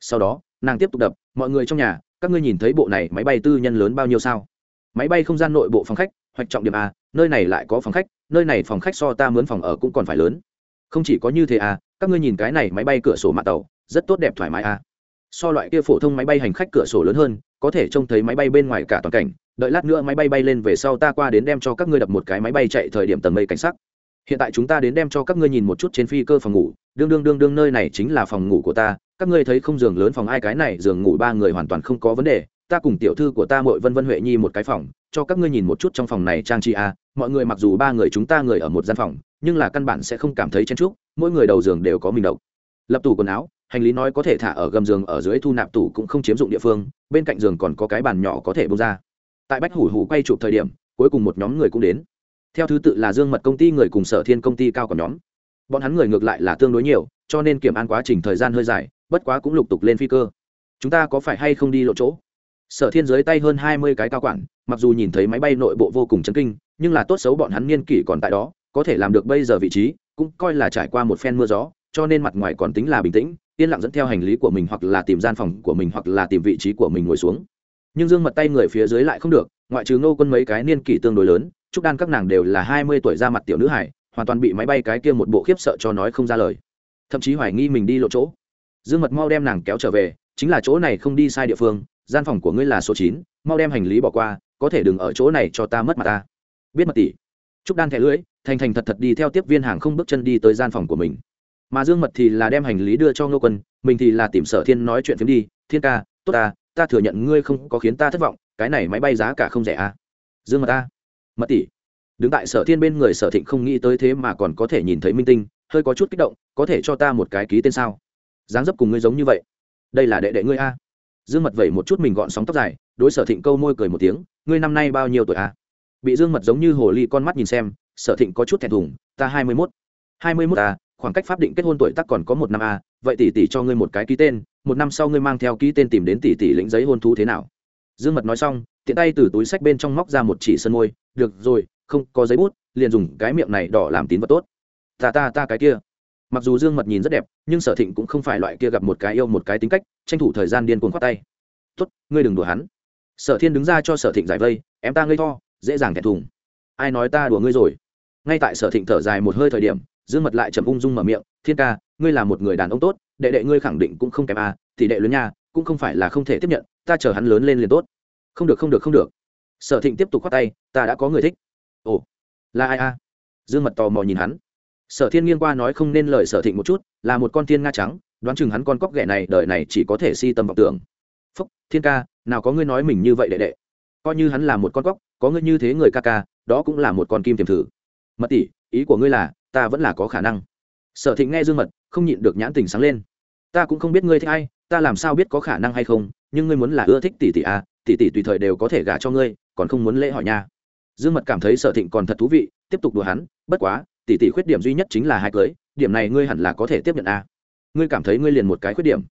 Speaker 1: Sau đó, nàng tiếp tục đập, mọi người trong nhà, các ngươi nhìn thấy bộ này máy bay tư nhân lớn bao nhiêu sao? Máy bay không gian nội bộ phòng khách, hoạch trọng điểm a, nơi này lại có phòng khách, nơi này phòng khách so ta mướn phòng ở cũng còn phải lớn không chỉ có như thế à các ngươi nhìn cái này máy bay cửa sổ mạng tàu, rất tốt đẹp thoải mái à. So loại kia phổ thông máy bay hành khách cửa sổ lớn hơn, có thể trông thấy máy bay bên ngoài cả toàn cảnh. Đợi lát nữa máy bay bay lên về sau ta qua đến đem cho các ngươi đập một cái máy bay chạy thời điểm tầng mây cảnh sắc. Hiện tại chúng ta đến đem cho các ngươi nhìn một chút trên phi cơ phòng ngủ. Đương đương đương đương, nơi này chính là phòng ngủ của ta. Các ngươi thấy không, giường lớn phòng ai cái này? Giường ngủ ba người hoàn toàn không có vấn đề. Ta cùng tiểu thư của ta mội vân vân huệ nhi một cái phòng, cho các ngươi nhìn một chút trong phòng này trang trí à mọi người mặc dù ba người chúng ta người ở một gian phòng, nhưng là căn bản sẽ không cảm thấy chen chúc, mỗi người đầu giường đều có mình độc. Lập tủ quần áo, hành lý nói có thể thả ở gầm giường ở dưới thu nạp tủ cũng không chiếm dụng địa phương, bên cạnh giường còn có cái bàn nhỏ có thể bông ra. Tại bách hủ hủ quay chụp thời điểm, cuối cùng một nhóm người cũng đến. Theo thứ tự là dương mật công ty người cùng sở thiên công ty cao còn nhóm. Bọn hắn người ngược lại là tương đối nhiều, cho nên kiểm an quá trình thời gian hơi dài, bất quá cũng lục tục lên phi cơ. Chúng ta có phải hay không đi lộ chỗ? Sở thiên dưới tay hơn hai mươi cái cao quản, mặc dù nhìn thấy máy bay nội bộ vô cùng chấn kinh nhưng là tốt xấu bọn hắn niên kỷ còn tại đó, có thể làm được bây giờ vị trí, cũng coi là trải qua một phen mưa gió, cho nên mặt ngoài còn tính là bình tĩnh, yên lặng dẫn theo hành lý của mình hoặc là tìm gian phòng của mình hoặc là tìm vị trí của mình ngồi xuống. Nhưng dương mật tay người phía dưới lại không được, ngoại trừ ngô quân mấy cái niên kỷ tương đối lớn chúc đan các nàng đều là hai mươi tuổi ra mặt tiểu nữ hải, hoàn toàn bị máy bay cái kia một bộ khiếp sợ cho nói không ra lời. Thậm chí hoài nghi mình đi lộ chỗ. Dương mật mau đem nàng kéo trở về, chính là chỗ này không đi sai địa phương, gian phòng của ngươi là số chín, mau đem hành lý bỏ qua, có thể đừng ở chỗ này cho ta mất mặt ta biết mật tỷ trúc đan thẻ lưỡi, thành thành thật thật đi theo tiếp viên hàng không bước chân đi tới gian phòng của mình. Mà dương mật thì là đem hành lý đưa cho ngô quân, mình thì là tìm sở thiên nói chuyện phiếm đi, thiên ca, tốt ta ta thừa nhận ngươi không có khiến ta thất vọng, cái này máy bay giá cả không rẻ à? Dương mật ta mật tỷ đứng tại sở thiên bên người sở thịnh không nghĩ tới thế mà còn có thể nhìn thấy minh tinh, hơi có chút kích động, có thể cho ta một cái ký tên sao? Dáng dấp cùng ngươi giống như vậy. Đây là đệ đệ ngươi a dương mật vẩy một chút mình gọn sóng tóc dài, đối sở thịnh câu môi cười một tiếng, ngươi năm nay bao nhiêu tuổi a bị dương mật giống như hồ ly con mắt nhìn xem, sở thịnh có chút thẹn thùng, ta hai mươi mốt. hai mươi mốt a khoảng cách pháp định kết hôn tuổi tắc còn có một năm a vậy tỷ tỷ cho ngươi một cái ký tên, một năm sau ngươi mang theo ký tên tìm đến tỷ tỷ lĩnh giấy hôn thú thế nào? Dương mật nói xong, tiện tay từ túi sách bên trong móc ra một chỉ sân môi, được rồi, không có giấy bút, liền dùng cái miệng này đỏ làm tín vật tốt. Ta ta ta cái kia. Mặc dù dương mật nhìn rất đẹp, nhưng sở thịnh cũng không phải loại kia gặp một cái yêu một cái tính cách, tranh thủ thời gian điên cuồng khoát tay. Tốt, ngươi đừng đùa hắn. Sở thiên đứng ra cho sở thịnh giải vây, em ta ngây tho dễ dàng thẹn thùng. Ai nói ta đùa ngươi rồi? Ngay tại sở thịnh thở dài một hơi thời điểm, dương mật lại chậm ung dung mở miệng, thiên ca, ngươi là một người đàn ông tốt, đệ đệ ngươi khẳng định cũng không kém à thì đệ lớn nha, cũng không phải là không thể tiếp nhận, ta chờ hắn lớn lên liền tốt. Không được không được không được. Sở thịnh tiếp tục khoát tay, ta đã có người thích. Ồ, là ai a? Dương mật tò mò nhìn hắn. Sở thiên nghiêng qua nói không nên lời sở thịnh một chút, là một con thiên nga trắng, đoán chừng hắn con cóc ghẻ này đời này chỉ có thể si tâm vọng tưởng. Phúc, thiên ca, nào có ngươi nói mình như vậy đệ đệ coi như hắn là một con cóc, có ngươi như thế người ca ca, đó cũng là một con kim tiềm thử. Mật tỷ, ý của ngươi là, ta vẫn là có khả năng. Sở thịnh nghe dương mật, không nhịn được nhãn tình sáng lên. Ta cũng không biết ngươi thích ai, ta làm sao biết có khả năng hay không, nhưng ngươi muốn là ưa thích tỷ tỷ à tỷ tỷ tùy thời đều có thể gả cho ngươi, còn không muốn lễ hỏi nha. Dương mật cảm thấy sở thịnh còn thật thú vị, tiếp tục đùa hắn, bất quá, tỷ tỷ khuyết điểm duy nhất chính là hai cưới, điểm này ngươi hẳn là có thể tiếp nhận à. ngươi cảm thấy ngươi liền một cái khuyết điểm.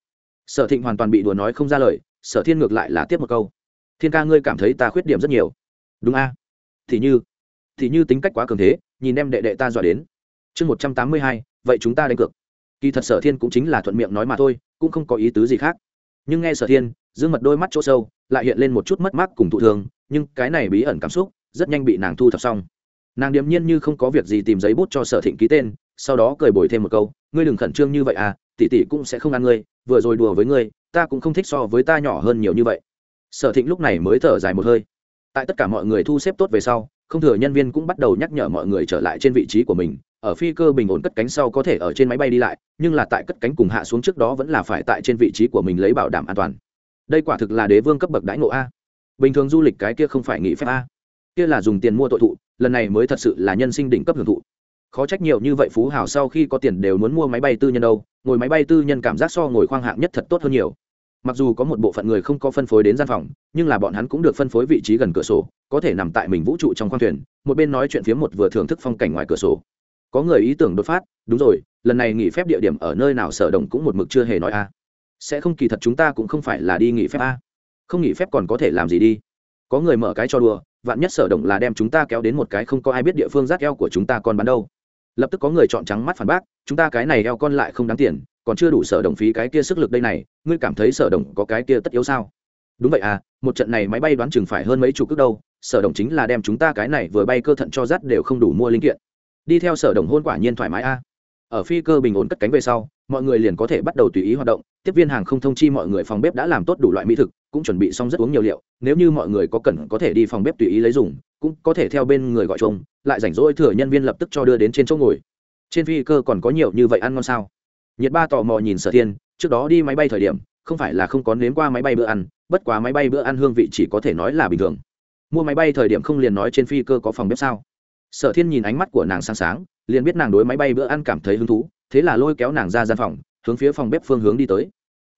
Speaker 1: Sở thịnh hoàn toàn bị đùa nói không ra lời, sở thiên ngược lại là tiếp một câu thiên ca ngươi cảm thấy ta khuyết điểm rất nhiều. Đúng a. À? thì như thì như tính cách quá cường thế, nhìn em đệ đệ ta dọa đến. Chương một trăm tám mươi hai, vậy chúng ta đánh cược. Kỳ thật sở thiên cũng chính là thuận miệng nói mà thôi, cũng không có ý tứ gì khác. Nhưng nghe sở thiên, dương mật đôi mắt chỗ sâu, lại hiện lên một chút mất mát cùng thụ thường, nhưng cái này bí ẩn cảm xúc, rất nhanh bị nàng thu thập xong. Nàng điềm nhiên như không có việc gì tìm giấy bút cho sở thịnh ký tên, sau đó cười bồi thêm một câu, ngươi đừng khẩn trương như vậy à tỷ tỷ cũng sẽ không ăn ngươi, vừa rồi đùa với ngươi, ta cũng không thích so với ta nhỏ hơn nhiều như vậy sở thịnh lúc này mới thở dài một hơi. Tại tất cả mọi người thu xếp tốt về sau, không thừa nhân viên cũng bắt đầu nhắc nhở mọi người trở lại trên vị trí của mình. Ở phi cơ bình ổn cất cánh sau có thể ở trên máy bay đi lại, nhưng là tại cất cánh cùng hạ xuống trước đó vẫn là phải tại trên vị trí của mình lấy bảo đảm an toàn. Đây quả thực là đế vương cấp bậc đãi ngộ a. Bình thường du lịch cái kia không phải nghỉ phép a. Kia là dùng tiền mua tội thụ, lần này mới thật sự là nhân sinh đỉnh cấp hưởng thụ. Khó trách nhiều như vậy phú hào sau khi có tiền đều muốn mua máy bay tư nhân đâu, ngồi máy bay tư nhân cảm giác so ngồi khoang hạng nhất thật tốt hơn nhiều mặc dù có một bộ phận người không có phân phối đến gian phòng, nhưng là bọn hắn cũng được phân phối vị trí gần cửa sổ, có thể nằm tại mình vũ trụ trong khoang thuyền, một bên nói chuyện phía một vừa thưởng thức phong cảnh ngoài cửa sổ. Có người ý tưởng đột phát, đúng rồi, lần này nghỉ phép địa điểm ở nơi nào sở đồng cũng một mực chưa hề nói a. Sẽ không kỳ thật chúng ta cũng không phải là đi nghỉ phép a. Không nghỉ phép còn có thể làm gì đi? Có người mở cái cho đùa, vạn nhất sở đồng là đem chúng ta kéo đến một cái không có ai biết địa phương rát eo của chúng ta còn bán đâu. Lập tức có người chọn trắng mắt phản bác, chúng ta cái này eo con lại không đáng tiền còn chưa đủ sở đồng phí cái kia sức lực đây này, ngươi cảm thấy sở đồng có cái kia tất yếu sao? Đúng vậy à một trận này máy bay đoán chừng phải hơn mấy chục cước đâu, sở đồng chính là đem chúng ta cái này vừa bay cơ thận cho rắt đều không đủ mua linh kiện. Đi theo sở đồng hôn quả nhiên thoải mái a. Ở phi cơ bình ổn cất cánh về sau, mọi người liền có thể bắt đầu tùy ý hoạt động, tiếp viên hàng không thông chi mọi người phòng bếp đã làm tốt đủ loại mỹ thực, cũng chuẩn bị xong rất uống nhiều liệu, nếu như mọi người có cần có thể đi phòng bếp tùy ý lấy dùng, cũng có thể theo bên người gọi chung, lại rảnh rỗi thừa nhân viên lập tức cho đưa đến trên chỗ ngồi. Trên phi cơ còn có nhiều như vậy ăn ngon sao? Nhiệt ba tò mò nhìn sở thiên, trước đó đi máy bay thời điểm, không phải là không có nếm qua máy bay bữa ăn, bất quá máy bay bữa ăn hương vị chỉ có thể nói là bình thường. Mua máy bay thời điểm không liền nói trên phi cơ có phòng bếp sao? Sở thiên nhìn ánh mắt của nàng sáng sáng, liền biết nàng đối máy bay bữa ăn cảm thấy hứng thú, thế là lôi kéo nàng ra gian phòng, hướng phía phòng bếp phương hướng đi tới.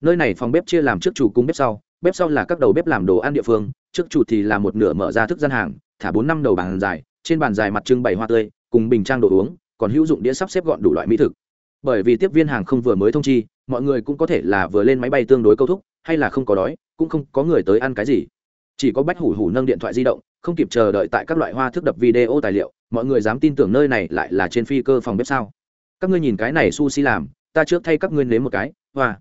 Speaker 1: Nơi này phòng bếp chia làm trước chủ cung bếp sau bếp sau là các đầu bếp làm đồ ăn địa phương, trước chủ thì là một nửa mở ra thức gian hàng, thả bốn năm đầu bàn dài, trên bàn dài mặt trưng bày hoa tươi, cùng bình trang đồ uống, còn hữu dụng đĩa sắp xếp gọn đủ loại mỹ thực bởi vì tiếp viên hàng không vừa mới thông chi, mọi người cũng có thể là vừa lên máy bay tương đối câu thúc, hay là không có đói, cũng không có người tới ăn cái gì. Chỉ có bách hủ hủ nâng điện thoại di động, không kịp chờ đợi tại các loại hoa thức đập video tài liệu, mọi người dám tin tưởng nơi này lại là trên phi cơ phòng bếp sao? Các ngươi nhìn cái này sushi làm, ta trước thay các ngươi nếm một cái, hoa.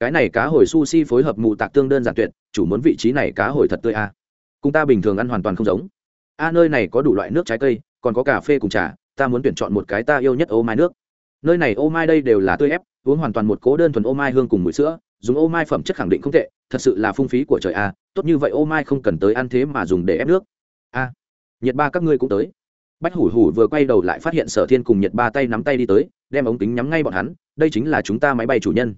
Speaker 1: Cái này cá hồi sushi phối hợp mù tạc tương đơn giản tuyệt, chủ muốn vị trí này cá hồi thật tươi a à. cùng ta bình thường ăn hoàn toàn không giống. A, nơi này có đủ loại nước trái cây, còn có cà phê cùng trà, ta muốn tuyển chọn một cái ta yêu nhất ô mai nước nơi này ô mai đây đều là tươi ép, uống hoàn toàn một cố đơn thuần ô mai hương cùng mùi sữa, dùng ô mai phẩm chất khẳng định không tệ, thật sự là phung phí của trời a, tốt như vậy ô mai không cần tới ăn thế mà dùng để ép nước. A nhiệt ba các ngươi cũng tới. Bách hủ hủ vừa quay đầu lại phát hiện sở thiên cùng nhiệt ba tay nắm tay đi tới, đem ống kính nhắm ngay bọn hắn, đây chính là chúng ta máy bay chủ nhân.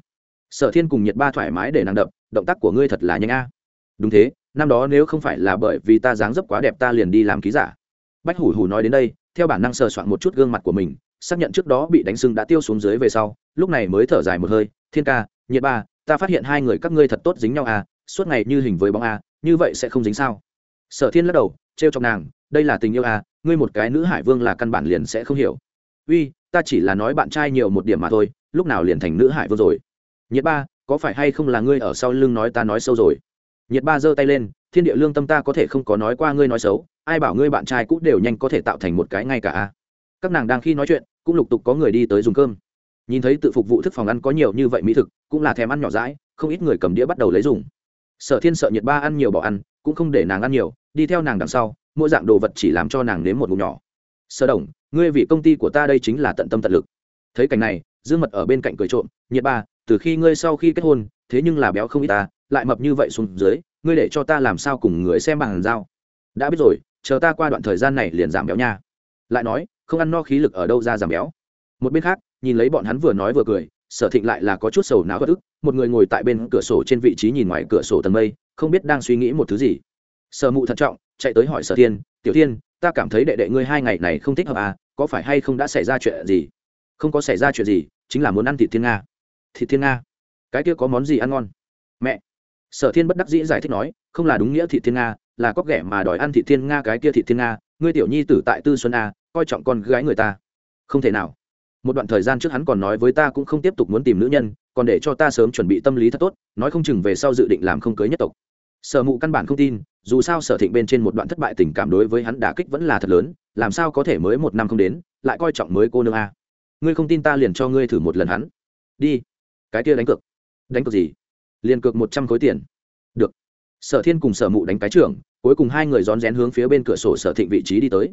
Speaker 1: Sở thiên cùng nhiệt ba thoải mái để nàng đập, động tác của ngươi thật là nhanh a. Đúng thế, năm đó nếu không phải là bởi vì ta dáng dấp quá đẹp ta liền đi làm ký giả. Bách hủ hủ nói đến đây, theo bản năng sờ soạn một chút gương mặt của mình xác nhận trước đó bị đánh sưng đã tiêu xuống dưới về sau, lúc này mới thở dài một hơi, thiên ca nhiệt ba, ta phát hiện hai người các ngươi thật tốt dính nhau à suốt ngày như hình với bóng à như vậy sẽ không dính sao? Sở thiên lắc đầu, trêu trong nàng, đây là tình yêu à ngươi một cái nữ hải vương là căn bản liền sẽ không hiểu. Uy, ta chỉ là nói bạn trai nhiều một điểm mà thôi, lúc nào liền thành nữ hải vương rồi? Nhiệt ba, có phải hay không là ngươi ở sau lưng nói ta nói sâu rồi? Nhiệt ba giơ tay lên, thiên địa lương tâm ta có thể không có nói qua ngươi nói xấu, ai bảo ngươi bạn trai cũng đều nhanh có thể tạo thành một cái ngay cả a các nàng đang khi nói chuyện, cũng lục tục có người đi tới dùng cơm. Nhìn thấy tự phục vụ thức phòng ăn có nhiều như vậy mỹ thực, cũng là thèm ăn nhỏ rãi không ít người cầm đĩa bắt đầu lấy dùng. Sở thiên sợ nhiệt ba ăn nhiều bỏ ăn, cũng không để nàng ăn nhiều, đi theo nàng đằng sau, mỗi dạng đồ vật chỉ làm cho nàng nếm một ngụm nhỏ. Sở đồng, ngươi vì công ty của ta đây chính là tận tâm tận lực. Thấy cảnh này, dương mật ở bên cạnh cười trộm nhiệt ba, từ khi ngươi sau khi kết hôn, thế nhưng là béo không ít ta, lại mập như vậy xuống dưới, ngươi để cho ta làm sao cùng người xem bằng dao đã biết rồi, chờ ta qua đoạn thời gian này liền giảm béo nha. Lại nói không ăn no khí lực ở đâu ra giảm béo. Một bên khác, nhìn lấy bọn hắn vừa nói vừa cười, sở thịnh lại là có chút sầu não bất ức, một người ngồi tại bên cửa sổ trên vị trí nhìn ngoài cửa sổ tầng mây, không biết đang suy nghĩ một thứ gì. Sở mụ thận trọng, chạy tới hỏi sở thiên, tiểu thiên, ta cảm thấy đệ đệ ngươi hai ngày này không thích hợp à có phải hay không đã xảy ra chuyện gì? Không có xảy ra chuyện gì, chính là muốn ăn thịt thiên nga. Thịt thiên nga? Cái kia có món gì ăn ngon? Mẹ. Sở thiên bất đắc dĩ giải thích nói, không là đúng nghĩa thịt thiên nga là cóc ghẻ mà đòi ăn thị thiên nga cái kia thị thiên nga, ngươi tiểu nhi tử tại tư xuân a, coi trọng con gái người ta. Không thể nào. Một đoạn thời gian trước hắn còn nói với ta cũng không tiếp tục muốn tìm nữ nhân, còn để cho ta sớm chuẩn bị tâm lý thật tốt, nói không chừng về sau dự định làm không cưới nhất tộc. Sở mụ căn bản không tin, dù sao sở thịnh bên trên một đoạn thất bại tình cảm đối với hắn đả kích vẫn là thật lớn, làm sao có thể mới một năm không đến, lại coi trọng mới cô nương a. Ngươi không tin ta liền cho ngươi thử một lần hắn. Đi. Cái kia đánh cược. Đánh cược gì? Liền cược một trăm khối tiền sở thiên cùng sở mụ đánh cái trưởng, cuối cùng hai người rón rén hướng phía bên cửa sổ sở thịnh vị trí đi tới.